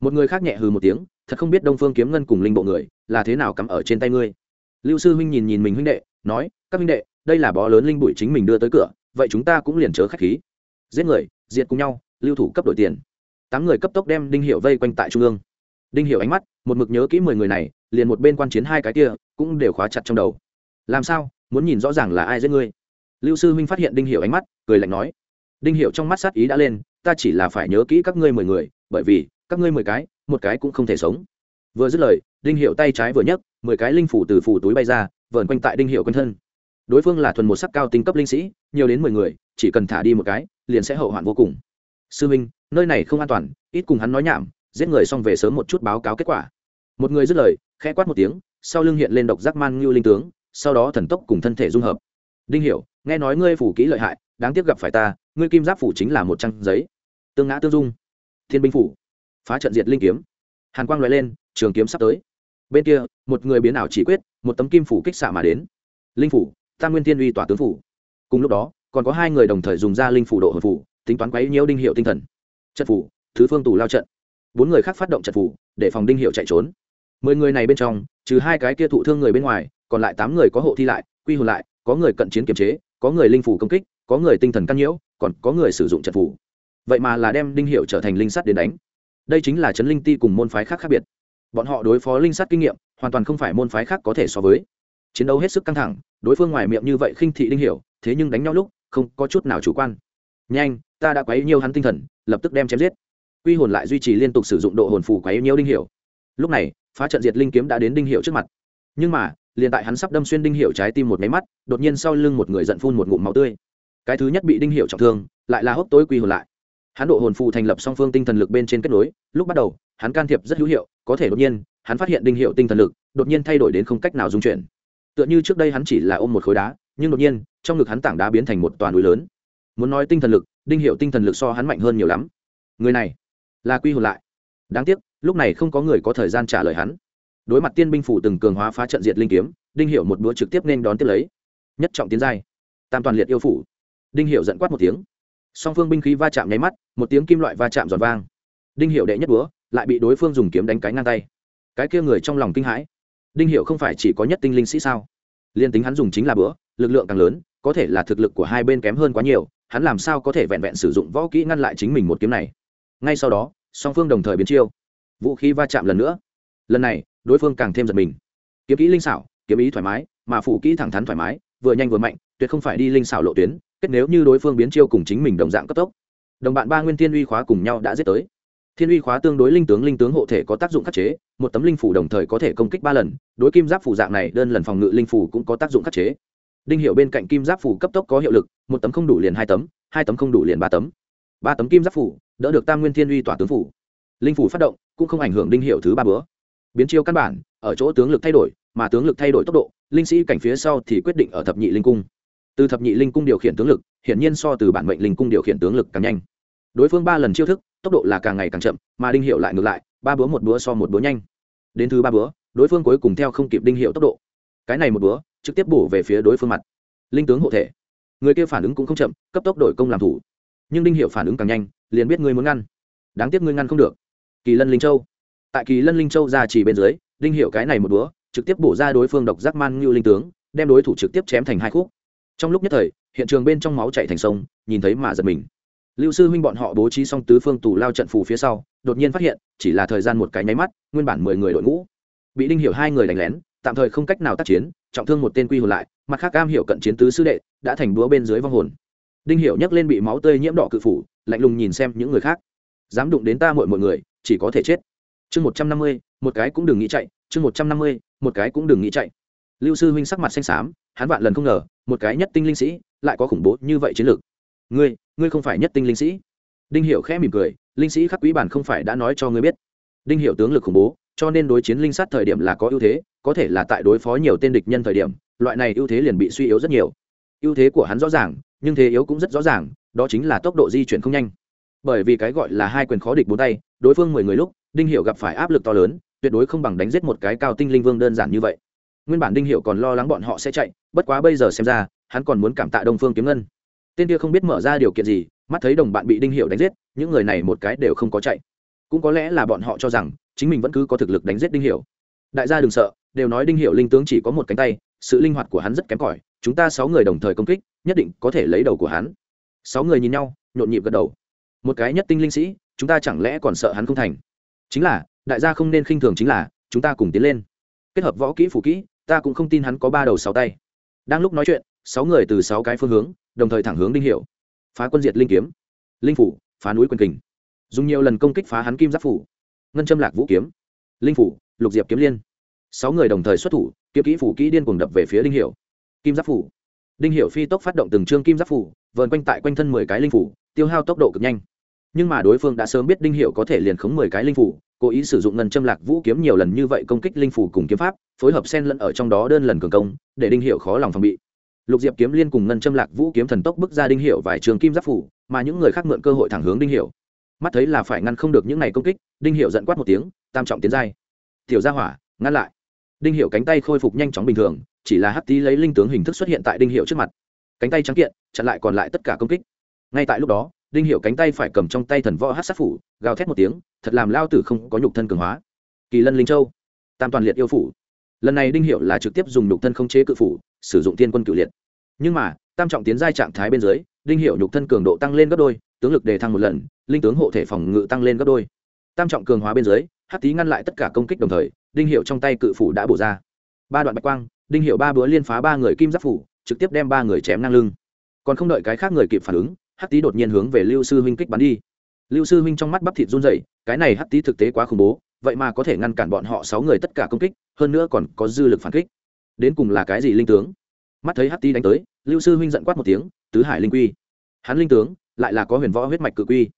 Một người khác nhẹ hừ một tiếng, thật không biết đông phương kiếm ngân cùng linh bộ người, là thế nào cắm ở trên tay ngươi. Lưu sư huynh nhìn nhìn mình huynh đệ, nói, các huynh đệ, đây là bó lớn linh bụi chính mình đưa tới cửa, vậy chúng ta cũng liền chớ khách khí. Giết người, diệt cùng nhau, lưu thủ cấp đổi tiền. Tám người cấp tốc đem đinh hiệu vây quanh tại trung ương. Đinh hiệu ánh mắt, một mực nhớ kỹ mười người này, liền một bên quan chiến hai cái kia, cũng đều khóa chặt trong đầu. Làm sao, muốn nhìn rõ ràng là ai giết ngươi? Lưu sư huynh phát hiện đinh hiệu ánh mắt, cười lạnh nói đinh hiệu trong mắt sát ý đã lên, ta chỉ là phải nhớ kỹ các ngươi mười người, bởi vì, các ngươi mười cái, một cái cũng không thể sống. Vừa dứt lời, đinh hiệu tay trái vừa nhấc, mười cái linh phủ từ phủ túi bay ra, vờn quanh tại đinh hiệu quanh thân. Đối phương là thuần một sắc cao tinh cấp linh sĩ, nhiều đến mười người, chỉ cần thả đi một cái, liền sẽ hậu hoạn vô cùng. Sư minh, nơi này không an toàn, ít cùng hắn nói nhảm, giết người xong về sớm một chút báo cáo kết quả. Một người dứt lời, khẽ quát một tiếng, sau lưng hiện lên độc giác man ngưu linh tướng, sau đó thần tốc cùng thân thể dung hợp. Đinh hiểu, nghe nói ngươi phủ kỹ lợi hại đáng tiếc gặp phải ta, ngươi kim giáp phủ chính là một trang giấy. Tương ngã tương dung, thiên binh phủ, phá trận diệt linh kiếm. Hàn quang loại lên, trường kiếm sắp tới. Bên kia, một người biến ảo chỉ quyết, một tấm kim phủ kích xạ mà đến. Linh phủ, tam nguyên thiên uy tỏa tướng phủ. Cùng lúc đó, còn có hai người đồng thời dùng ra linh phủ độ hồn phủ, tính toán quấy nhiễu đinh hiệu tinh thần. Trận phủ, thứ phương tù lao trận. Bốn người khác phát động trận phủ, để phòng đinh hiệu chạy trốn. Mười người này bên trong, trừ hai cái kia thụ thương người bên ngoài, còn lại tám người có hộ thi lại, quy hồn lại, có người cận chiến kiềm chế, có người linh phủ công kích có người tinh thần căn nhiễu, còn có người sử dụng trận phủ vậy mà là đem đinh hiệu trở thành linh sắt đến đánh. Đây chính là chấn linh ti cùng môn phái khác khác biệt. Bọn họ đối phó linh sắt kinh nghiệm, hoàn toàn không phải môn phái khác có thể so với. Chiến đấu hết sức căng thẳng, đối phương ngoài miệng như vậy khinh thị đinh hiểu, thế nhưng đánh nhau lúc, không có chút nào chủ quan. Nhanh, ta đã quấy nhiều hắn tinh thần, lập tức đem chém giết. Quy hồn lại duy trì liên tục sử dụng độ hồn phù quấy nhiều đinh hiểu. Lúc này, phá trận diệt linh kiếm đã đến đinh hiểu trước mặt. Nhưng mà, liền tại hắn sắp đâm xuyên đinh hiểu trái tim một máy mắt, đột nhiên sau lưng một người giận phun một ngụm máu tươi cái thứ nhất bị đinh Hiệu trọng thương, lại là hốc tối quy hồn lại. Hắn độ hồn phù thành lập song phương tinh thần lực bên trên kết nối, lúc bắt đầu, hắn can thiệp rất hữu hiệu, có thể đột nhiên, hắn phát hiện đinh hiệu tinh thần lực, đột nhiên thay đổi đến không cách nào dung chuyển. Tựa như trước đây hắn chỉ là ôm một khối đá, nhưng đột nhiên, trong ngực hắn tảng đá biến thành một toàn núi lớn. Muốn nói tinh thần lực, đinh hiệu tinh thần lực so hắn mạnh hơn nhiều lắm. Người này, là quy hồn lại. Đáng tiếc, lúc này không có người có thời gian trả lời hắn. Đối mặt tiên binh phủ từng cường hóa phá trận diệt linh kiếm, đinh hiệu một búa trực tiếp nên đón tiếp lấy. Nhất trọng tiến giai. Tam toàn liệt yêu phủ đinh hiệu giận quát một tiếng. Song phương binh khí va chạm nháy mắt, một tiếng kim loại va chạm giòn vang. Đinh hiệu đệ nhất búa, lại bị đối phương dùng kiếm đánh cái ngang tay. Cái kia người trong lòng kinh hãi. Đinh hiệu không phải chỉ có nhất tinh linh sĩ sao? Liên tính hắn dùng chính là bữa lực lượng càng lớn, có thể là thực lực của hai bên kém hơn quá nhiều, hắn làm sao có thể vẹn vẹn sử dụng võ kỹ ngăn lại chính mình một kiếm này? Ngay sau đó, song phương đồng thời biến chiêu. Vũ khí va chạm lần nữa. Lần này, đối phương càng thêm giật mình. Kiếm kỹ linh xảo, kiếm ý thoải mái, mà phủ kỹ thẳng thắn thoải mái, vừa nhanh vừa mạnh, tuyệt không phải đi linh xảo lộ tuyến kết nếu như đối phương biến chiêu cùng chính mình đồng dạng cấp tốc, đồng bạn ba nguyên thiên uy khóa cùng nhau đã giết tới. Thiên uy khóa tương đối linh tướng linh tướng hộ thể có tác dụng khắc chế, một tấm linh phủ đồng thời có thể công kích ba lần, đối kim giáp phủ dạng này, đơn lần phòng ngự linh phủ cũng có tác dụng khắc chế. Đinh hiệu bên cạnh kim giáp phủ cấp tốc có hiệu lực, một tấm không đủ liền hai tấm hai tấm không đủ liền ba tấm. Ba tấm kim giáp phủ, đỡ được tam nguyên thiên uy tỏa tướng phủ. Linh phủ phát động, cũng không ảnh hưởng đinh hiệu thứ ba bữa. Biến chiêu căn bản, ở chỗ tướng lực thay đổi, mà tướng lực thay đổi tốc độ, linh sĩ cảnh phía sau thì quyết định ở thập nhị linh cung từ thập nhị linh cung điều khiển tướng lực, hiển nhiên so từ bản mệnh linh cung điều khiển tướng lực càng nhanh. Đối phương ba lần chiêu thức, tốc độ là càng ngày càng chậm, mà đinh hiệu lại ngược lại, ba búa một búa so một búa nhanh. Đến thứ ba búa, đối phương cuối cùng theo không kịp đinh hiệu tốc độ. Cái này một búa, trực tiếp bổ về phía đối phương mặt. Linh tướng hộ thể. Người kia phản ứng cũng không chậm, cấp tốc đổi công làm thủ. Nhưng đinh hiệu phản ứng càng nhanh, liền biết ngươi muốn ngăn. Đáng tiếc ngươi ngăn không được. Kỳ lân linh châu. Tại kỳ lân linh châu ra chỉ bên dưới, đinh hiệu cái này một búa, trực tiếp bổ ra đối phương độc giác man ngưu linh tướng, đem đối thủ trực tiếp chém thành hai khúc trong lúc nhất thời, hiện trường bên trong máu chạy thành sông, nhìn thấy mà giật mình. Lưu sư huynh bọn họ bố trí xong tứ phương tù lao trận phù phía sau, đột nhiên phát hiện, chỉ là thời gian một cái nháy mắt, nguyên bản mười người đội ngũ. Bị đinh hiểu hai người đánh lén, tạm thời không cách nào tác chiến, trọng thương một tên quy hồn lại, mặt khác cam hiểu cận chiến tứ sư đệ, đã thành búa bên dưới vong hồn. Đinh hiểu nhấc lên bị máu tươi nhiễm đỏ cự phủ, lạnh lùng nhìn xem những người khác. Dám đụng đến ta mọi mọi người, chỉ có thể chết. Chương một trăm năm mươi, một cái cũng đừng nghĩ chạy, chương một trăm năm mươi, một cái cũng đừng nghĩ chạy. Lưu sư huynh sắc mặt xanh xám, hắn vạn lần không ngờ một cái nhất tinh linh sĩ, lại có khủng bố như vậy chiến lược. Ngươi ngươi không phải nhất tinh linh sĩ. Đinh hiệu khẽ mỉm cười, linh sĩ khắc quý bản không phải đã nói cho ngươi biết. Đinh hiệu tướng lực khủng bố, cho nên đối chiến linh sát thời điểm là có ưu thế, có thể là tại đối phó nhiều tên địch nhân thời điểm, loại này ưu thế liền bị suy yếu rất nhiều. Ưu thế của hắn rõ ràng, nhưng thế yếu cũng rất rõ ràng, đó chính là tốc độ di chuyển không nhanh. Bởi vì cái gọi là hai quyền khó địch bốn tay, đối phương mười người lúc, đinh hiệu gặp phải áp lực to lớn, tuyệt đối không bằng đánh giết một cái cao tinh linh vương đơn giản như vậy nguyên bản đinh hiệu còn lo lắng bọn họ sẽ chạy, bất quá bây giờ xem ra, hắn còn muốn cảm tạ đông phương kiếm ngân. Tên kia không biết mở ra điều kiện gì, mắt thấy đồng bạn bị đinh hiệu đánh giết, những người này một cái đều không có chạy. Cũng có lẽ là bọn họ cho rằng, chính mình vẫn cứ có thực lực đánh giết đinh hiệu. Đại gia đừng sợ, đều nói đinh hiệu linh tướng chỉ có một cánh tay, sự linh hoạt của hắn rất kém cỏi, chúng ta sáu người đồng thời công kích, nhất định có thể lấy đầu của hắn. Sáu người nhìn nhau, nhộn nhịp gật đầu. Một cái nhất tinh linh sĩ, chúng ta chẳng lẽ còn sợ hắn không thành? Chính là, đại gia không nên khinh thường chính là, chúng ta cùng tiến lên. Kết hợp võ kỹ phủ kỹ ta cũng không tin hắn có ba đầu sáu tay. Đang lúc nói chuyện sáu người từ sáu cái phương hướng đồng thời thẳng hướng đinh Hiểu, phá quân diệt linh kiếm. Linh phủ phá núi quyền kình. Dùng nhiều lần công kích phá hắn kim giáp phủ. Ngân châm lạc vũ kiếm. Linh phủ lục diệp kiếm liên. Sáu người đồng thời xuất thủ kiếm kỹ phủ kỹ điên cuồng đập về phía đinh Hiểu, kim giáp phủ. Đinh Hiểu phi tốc phát động từng trương kim giáp phủ vờn quanh tại quanh thân mười cái linh phủ tiêu hao tốc độ cực nhanh. Nhưng mà đối phương đã sớm biết đinh Hiểu có thể liền khống mười cái linh phủ cố ý sử dụng ngân châm lạc vũ kiếm nhiều lần như vậy công kích linh phủ cùng kiếm pháp, phối hợp sen lẫn ở trong đó đơn lần cường công, để đinh hiệu khó lòng phòng bị. Lục diệp kiếm liên cùng ngân châm lạc vũ kiếm thần tốc bước ra đinh hiệu vài trường kim giáp phủ, mà những người khác mượn cơ hội thẳng hướng đinh hiệu mắt thấy là phải ngăn không được những này công kích, đinh hiệu giận quát một tiếng, tam trọng tiến giai. Tiểu gia hỏa, ngăn lại. Đinh hiệu cánh tay khôi phục nhanh chóng bình thường, chỉ là hắt tí lấy linh tướng hình thức xuất hiện tại đinh hiệu trước mặt. Cánh tay trắng kiện, chặn lại còn lại tất cả công kích. Ngay tại lúc đó đinh hiệu cánh tay phải cầm trong tay thần võ hát sát phủ, gào thét một tiếng, thật làm lao tử không có nhục thân cường hóa. Kỳ lân linh châu, tam toàn liệt yêu phủ. Lần này đinh hiệu là trực tiếp dùng nhục thân không chế cự phủ, sử dụng tiên quân cự liệt. Nhưng mà, tam trọng tiến giai trạng thái bên dưới, đinh hiệu nhục thân cường độ tăng lên gấp đôi, tướng lực đề thăng một lần, linh tướng hộ thể phòng ngự tăng lên gấp đôi. Tam trọng cường hóa bên dưới hát tý ngăn lại tất cả công kích đồng thời, đinh hiệu trong tay cự phủ đã bổ ra. Ba đoạn bạch quang, đinh hiệu ba búa liên phá ba người kim giáp phủ, trực tiếp đem ba người chém ngang lưng. Còn không đợi cái khác người kịp phản ứng hát tý đột nhiên hướng về lưu sư huynh kích bắn đi. Lưu sư huynh trong mắt bắp thịt run dậy cái này hát tý thực tế quá khủng bố, vậy mà có thể ngăn cản bọn họ sáu người tất cả công kích, hơn nữa còn có dư lực phản kích. Đến cùng là cái gì linh tướng? Mắt thấy hát tý đánh tới, lưu sư huynh giận quát một tiếng, tứ hải linh quy. Hắn linh tướng, lại là có huyền võ huyết mạch cự quy.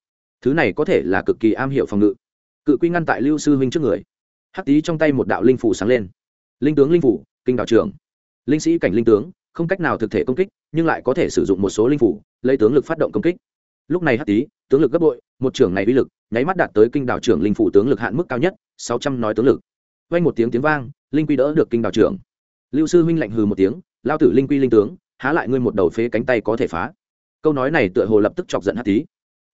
Thứ này có thể là cực kỳ am hiểu phòng ngự. Cự quy ngăn tại lưu sư huynh trước người. Hát tý trong tay một đạo linh phủ sáng lên. Linh tướng linh phủ, kinh đạo trưởng. Linh sĩ cảnh linh tướng, không cách nào thực thể công kích, nhưng lại có thể sử dụng một số linh phủ lấy tướng lực phát động công kích. Lúc này hắc tý, tướng lực gấp bội, một trưởng này uy lực, nháy mắt đạt tới kinh đảo trưởng linh phủ tướng lực hạn mức cao nhất, sáu trăm nói tướng lực. Vang một tiếng tiếng vang, linh quy đỡ được kinh đảo trưởng. Lưu sư huynh lạnh hừ một tiếng, lao tử linh quy linh tướng, há lại ngươi một đầu phế cánh tay có thể phá? Câu nói này tựa hồ lập tức chọc giận hắc tý.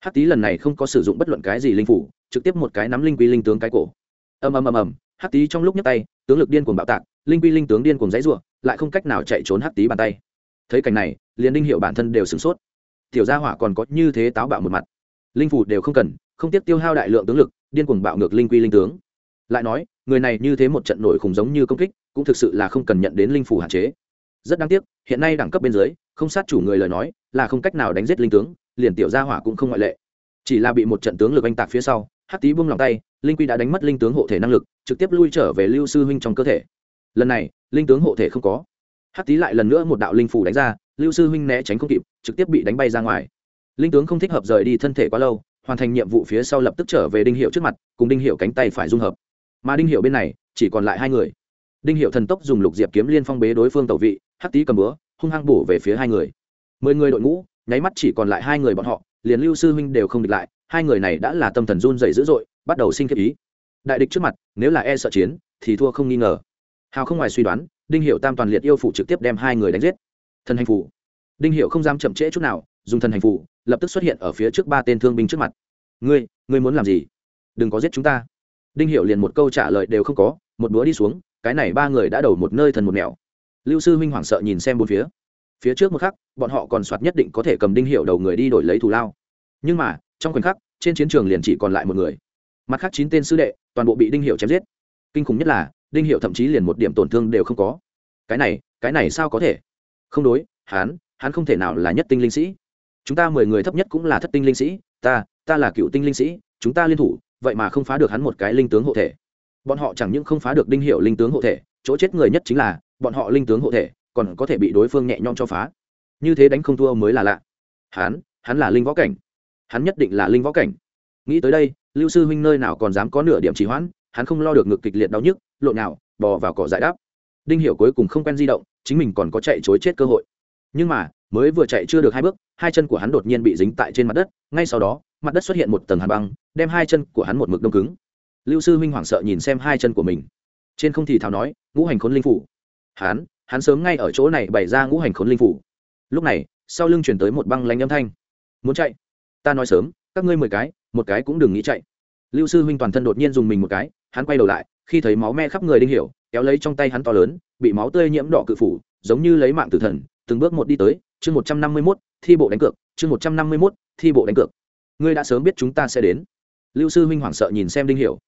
Hắc tý lần này không có sử dụng bất luận cái gì linh phủ, trực tiếp một cái nắm linh quy linh tướng cái cổ. Ầm ầm ầm ầm, hắc tý trong lúc nhấc tay, tướng lực điên cuồng bạo tạc, linh quy linh tướng điên cuồng dãy rủa lại không cách nào chạy trốn hắc tý bàn tay. Thấy cảnh này, liền đinh hiệu bản thân đều sửng sốt tiểu gia hỏa còn có như thế táo bạo một mặt. Linh phủ đều không cần, không tiếp tiêu hao đại lượng tướng lực, điên cuồng bạo ngược linh quy linh tướng. Lại nói, người này như thế một trận nổi khủng giống như công kích, cũng thực sự là không cần nhận đến linh phủ hạn chế. Rất đáng tiếc, hiện nay đẳng cấp bên dưới, không sát chủ người lời nói, là không cách nào đánh giết linh tướng, liền tiểu gia hỏa cũng không ngoại lệ. Chỉ là bị một trận tướng lực anh tạc phía sau hát tý buông lòng tay, linh quy đã đánh mất linh tướng hộ thể năng lực, trực tiếp lui trở về lưu sư huynh trong cơ thể. Lần này, linh tướng hộ thể không có. Hắc tý lại lần nữa một đạo linh phủ đánh ra lưu sư huynh né tránh không kịp, trực tiếp bị đánh bay ra ngoài. Linh tướng không thích hợp rời đi thân thể quá lâu, hoàn thành nhiệm vụ phía sau lập tức trở về đinh hiệu trước mặt, cùng đinh hiệu cánh tay phải dung hợp. Mà đinh hiệu bên này, chỉ còn lại hai người. Đinh hiệu thần tốc dùng lục diệp kiếm liên phong bế đối phương tẩu vị, hắc tý cầm búa, hung hăng bổ về phía hai người. Mười người đội ngũ, nháy mắt chỉ còn lại hai người bọn họ, liền lưu sư huynh đều không địch lại, hai người này đã là tâm thần run dày dữ dội, bắt đầu sinh kiếp ý. Đại địch trước mặt, nếu là e sợ chiến, thì thua không nghi ngờ. Hào không ngoài suy đoán, đinh hiệu tam toàn liệt yêu phụ trực tiếp đem hai người đánh giết thần hành phủ đinh hiệu không dám chậm trễ chút nào, dùng thần hành phủ lập tức xuất hiện ở phía trước ba tên thương binh trước mặt. Ngươi ngươi muốn làm gì? Đừng có giết chúng ta. Đinh hiệu liền một câu trả lời đều không có, một búa đi xuống, cái này ba người đã đầu một nơi thần một nẻo. Lưu sư huynh hoảng sợ nhìn xem bốn phía. Phía trước một khắc, bọn họ còn soạt nhất định có thể cầm đinh hiệu đầu người đi đổi lấy thù lao. Nhưng mà, trong khoảnh khắc, trên chiến trường liền chỉ còn lại một người. Mặt khác chín tên sư đệ, toàn bộ bị đinh hiệu chém giết. Kinh khủng nhất là, đinh hiệu thậm chí liền một điểm tổn thương đều không có. Cái này cái này sao có thể? Không đối hán hắn không thể nào là nhất tinh linh sĩ. Chúng ta mười người thấp nhất cũng là thất tinh linh sĩ. Ta ta là cựu tinh linh sĩ, chúng ta liên thủ, vậy mà không phá được hắn một cái linh tướng hộ thể. Bọn họ chẳng những không phá được đinh hiệu linh tướng hộ thể, chỗ chết người nhất chính là, bọn họ linh tướng hộ thể, còn có thể bị đối phương nhẹ nhõm cho phá. Như thế đánh không thua mới là lạ. Hắn hắn là linh võ cảnh. Hắn nhất định là linh võ cảnh. Nghĩ tới đây, lưu sư huynh nơi nào còn dám có nửa điểm trì hoãn, hắn không lo được ngực kịch liệt đau nhức, lộn nào, bò vào cỏ giải đáp. Đinh hiểu cuối cùng không quen di động chính mình còn có chạy chối chết cơ hội. Nhưng mà, mới vừa chạy chưa được hai bước, hai chân của hắn đột nhiên bị dính tại trên mặt đất, ngay sau đó, mặt đất xuất hiện một tầng hàn băng, đem hai chân của hắn một mực đông cứng. Lưu sư huynh hoảng sợ nhìn xem hai chân của mình. Trên không thì thào nói, ngũ hành khốn linh phủ. Hắn hắn sớm ngay ở chỗ này bày ra ngũ hành khốn linh phủ. Lúc này, sau lưng chuyển tới một băng lanh âm thanh. Muốn chạy? Ta nói sớm, các ngươi mười cái, một cái cũng đừng nghĩ chạy. Lưu sư huynh toàn thân đột nhiên dùng mình một cái, hắn quay đầu lại, khi thấy máu me khắp người đinh hiểu, kéo lấy trong tay hắn to lớn bị máu tươi nhiễm đỏ cự phủ, giống như lấy mạng tử thần, từng bước một đi tới, chương một trăm năm mươi mốt, thi bộ đánh cược, chương một trăm năm mươi mốt, thi bộ đánh cược. Ngươi đã sớm biết chúng ta sẽ đến. Lưu sư huynh hoảng sợ nhìn xem đinh hiểu.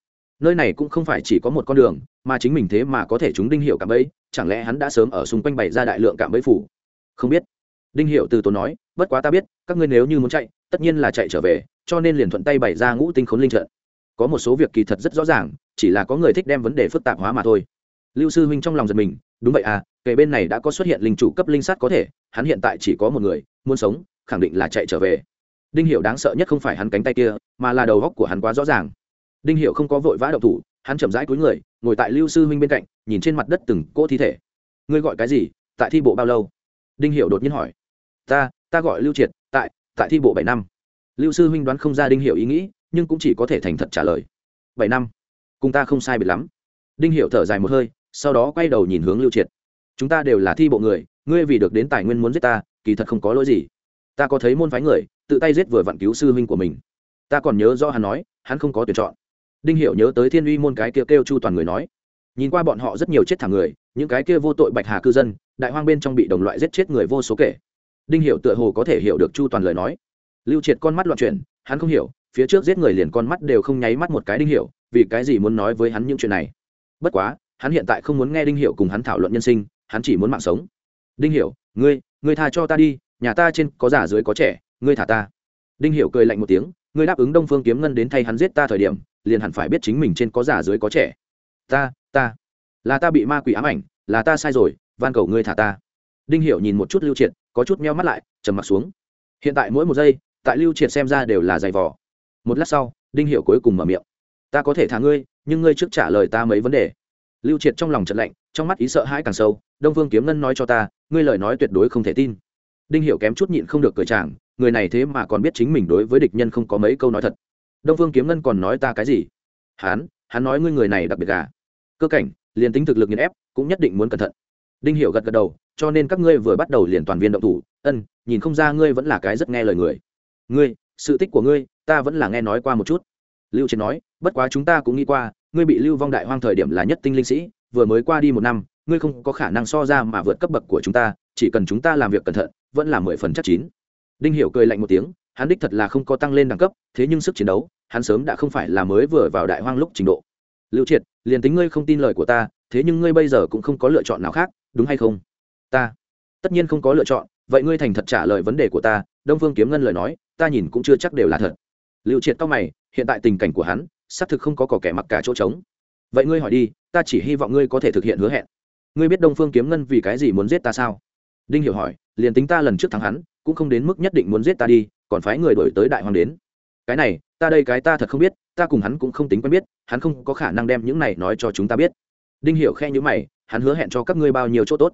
Nơi này cũng không phải chỉ có một con đường, mà chính mình thế mà có thể chúng đinh hiểu cảm bẫy, chẳng lẽ hắn đã sớm ở xung quanh bày ra đại lượng cảm bẫy phủ? Không biết. Đinh hiểu từ tốn nói, bất quá ta biết, các ngươi nếu như muốn chạy, tất nhiên là chạy trở về, cho nên liền thuận tay bày ra ngũ tinh khốn linh trận. Có một số việc kỳ thật rất rõ ràng, chỉ là có người thích đem vấn đề phức tạp hóa mà thôi lưu sư huynh trong lòng giật mình, đúng vậy à kể bên này đã có xuất hiện linh chủ cấp linh sát có thể, hắn hiện tại chỉ có một người, muốn sống, khẳng định là chạy trở về. Đinh hiệu đáng sợ nhất không phải hắn cánh tay kia, mà là đầu góc của hắn quá rõ ràng. Đinh hiệu không có vội vã động thủ, hắn chậm rãi cúi người, ngồi tại lưu sư huynh bên cạnh, nhìn trên mặt đất từng cỗ thi thể. Ngươi gọi cái gì? Tại thi bộ bao lâu? Đinh hiệu đột nhiên hỏi. Ta ta gọi lưu triệt, tại tại thi bộ bảy năm. Lưu sư huynh đoán không ra đinh hiệu ý nghĩ, nhưng cũng chỉ có thể thành thật trả lời. Bảy năm? Cùng ta không sai biệt lắm. Đinh hiệu thở dài một hơi sau đó quay đầu nhìn hướng lưu triệt. Chúng ta đều là thi bộ người, ngươi vì được đến tài nguyên muốn giết ta, kỳ thật không có lỗi gì. Ta có thấy môn phái người, tự tay giết vừa vặn cứu sư huynh của mình. Ta còn nhớ do hắn nói, hắn không có tuyển chọn. Đinh Hiểu nhớ tới thiên uy môn cái kia kêu chu toàn người nói. Nhìn qua bọn họ rất nhiều chết thẳng người, những cái kia vô tội bạch hà cư dân, đại hoang bên trong bị đồng loại giết chết người vô số kể. Đinh Hiểu tựa hồ có thể hiểu được chu toàn lời nói. Lưu triệt con mắt loạn chuyển, hắn không hiểu, phía trước giết người liền con mắt đều không nháy mắt một cái đinh hiểu, vì cái gì muốn nói với hắn những chuyện này. Bất quá hắn hiện tại không muốn nghe đinh hiểu cùng hắn thảo luận nhân sinh, hắn chỉ muốn mạng sống. Đinh hiểu, ngươi ngươi tha cho ta đi, nhà ta trên có già dưới có trẻ, ngươi thả ta. Đinh hiểu cười lạnh một tiếng, ngươi đáp ứng đông phương kiếm ngân đến thay hắn giết ta thời điểm, liền hẳn phải biết chính mình trên có già dưới có trẻ. Ta ta, là ta bị ma quỷ ám ảnh, là ta sai rồi, van cầu ngươi thả ta. Đinh hiểu nhìn một chút lưu triệt, có chút meo mắt lại, trầm mặt xuống. Hiện tại mỗi một giây, tại lưu triệt xem ra đều là giày vò. Một lát sau, đinh hiệu cuối cùng mở miệng. Ta có thể thả ngươi, nhưng ngươi trước trả lời ta mấy vấn đề lưu triệt trong lòng trận lạnh, trong mắt ý sợ hãi càng sâu, đông vương kiếm ngân nói cho ta, ngươi lời nói tuyệt đối không thể tin. Đinh Hiểu kém chút nhịn không được cười chàng, người này thế mà còn biết chính mình đối với địch nhân không có mấy câu nói thật. Đông vương kiếm ngân còn nói ta cái gì? Hắn hắn nói ngươi người này đặc biệt gà. Cơ cảnh, liền tính thực lực nghiền ép, cũng nhất định muốn cẩn thận. Đinh Hiểu gật gật đầu, cho nên các ngươi vừa bắt đầu liền toàn viên động thủ, ân, nhìn không ra ngươi vẫn là cái rất nghe lời người. Ngươi, sự tích của ngươi, ta vẫn là nghe nói qua một chút. Lưu triệt nói, bất quá chúng ta cũng nghĩ qua ngươi bị lưu vong đại hoang thời điểm là nhất tinh linh sĩ, vừa mới qua đi một năm, ngươi không có khả năng so ra mà vượt cấp bậc của chúng ta, chỉ cần chúng ta làm việc cẩn thận, vẫn là mười phần chắc chín. Đinh hiểu cười lạnh một tiếng, hắn đích thật là không có tăng lên đẳng cấp, thế nhưng sức chiến đấu, hắn sớm đã không phải là mới vừa vào đại hoang lúc trình độ. Lưu triệt, liền tính ngươi không tin lời của ta, thế nhưng ngươi bây giờ cũng không có lựa chọn nào khác, đúng hay không? Ta, tất nhiên không có lựa chọn, vậy ngươi thành thật trả lời vấn đề của ta, đông phương kiếm ngân lời nói, ta nhìn cũng chưa chắc đều là thật. Lưu triệt cao mày, hiện tại tình cảnh của hắn xác thực không có cỏ kẻ mặc cả chỗ trống. Vậy ngươi hỏi đi, ta chỉ hy vọng ngươi có thể thực hiện hứa hẹn. Ngươi biết đông phương kiếm ngân vì cái gì muốn giết ta sao? Đinh hiểu hỏi, liền tính ta lần trước thắng hắn, cũng không đến mức nhất định muốn giết ta đi, còn phái người đổi tới đại hoàng đến. Cái này, ta đây cái ta thật không biết, ta cùng hắn cũng không tính quen biết, hắn không có khả năng đem những này nói cho chúng ta biết. Đinh hiểu khe nhíu mày, hắn hứa hẹn cho các ngươi bao nhiêu chỗ tốt?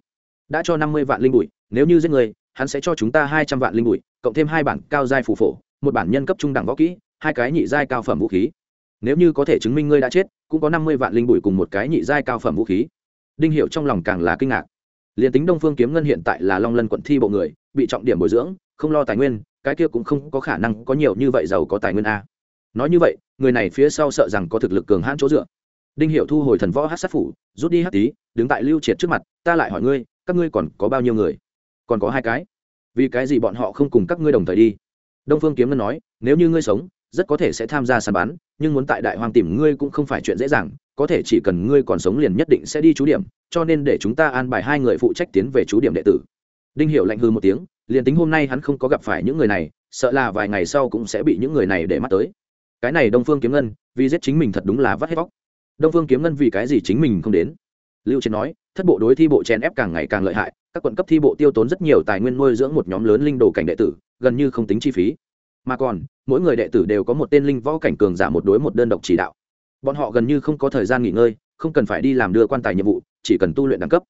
Đã cho năm mươi vạn linh bụi, nếu như giết người, hắn sẽ cho chúng ta hai trăm vạn linh bụi, cộng thêm hai bản cao giai phù phổ, một bản nhân cấp trung đẳng võ kỹ, hai cái nhị giai cao phẩm vũ khí nếu như có thể chứng minh ngươi đã chết, cũng có năm mươi vạn linh bụi cùng một cái nhị giai cao phẩm vũ khí. Đinh hiệu trong lòng càng là kinh ngạc. Liền tính đông phương kiếm ngân hiện tại là long lân quận thi bộ người, bị trọng điểm bồi dưỡng, không lo tài nguyên, cái kia cũng không có khả năng có nhiều như vậy giàu có tài nguyên a. Nói như vậy, người này phía sau sợ rằng có thực lực cường hãn chỗ dựa. Đinh hiệu thu hồi thần võ hát sát phủ, rút đi hát tí, đứng tại lưu triệt trước mặt, ta lại hỏi ngươi, các ngươi còn có bao nhiêu người? Còn có hai cái. Vì cái gì bọn họ không cùng các ngươi đồng thời đi? Đông phương kiếm ngân nói, nếu như ngươi sống, rất có thể sẽ tham gia săn bắn nhưng muốn tại đại hoàng tìm ngươi cũng không phải chuyện dễ dàng, có thể chỉ cần ngươi còn sống liền nhất định sẽ đi chú điểm, cho nên để chúng ta an bài hai người phụ trách tiến về chú điểm đệ tử. Đinh hiểu lạnh hư một tiếng, liền tính hôm nay hắn không có gặp phải những người này, sợ là vài ngày sau cũng sẽ bị những người này để mắt tới. Cái này đông phương kiếm ngân, vì giết chính mình thật đúng là vắt hết vóc đông phương kiếm ngân vì cái gì chính mình không đến? Lưu chiến nói, thất bộ đối thi bộ chèn ép càng ngày càng lợi hại, các quận cấp thi bộ tiêu tốn rất nhiều tài nguyên nuôi dưỡng một nhóm lớn linh đồ cảnh đệ tử, gần như không tính chi phí. Mà còn mỗi người đệ tử đều có một tên linh võ cảnh cường giả một đối một đơn độc chỉ đạo. Bọn họ gần như không có thời gian nghỉ ngơi, không cần phải đi làm đưa quan tài nhiệm vụ, chỉ cần tu luyện đẳng cấp.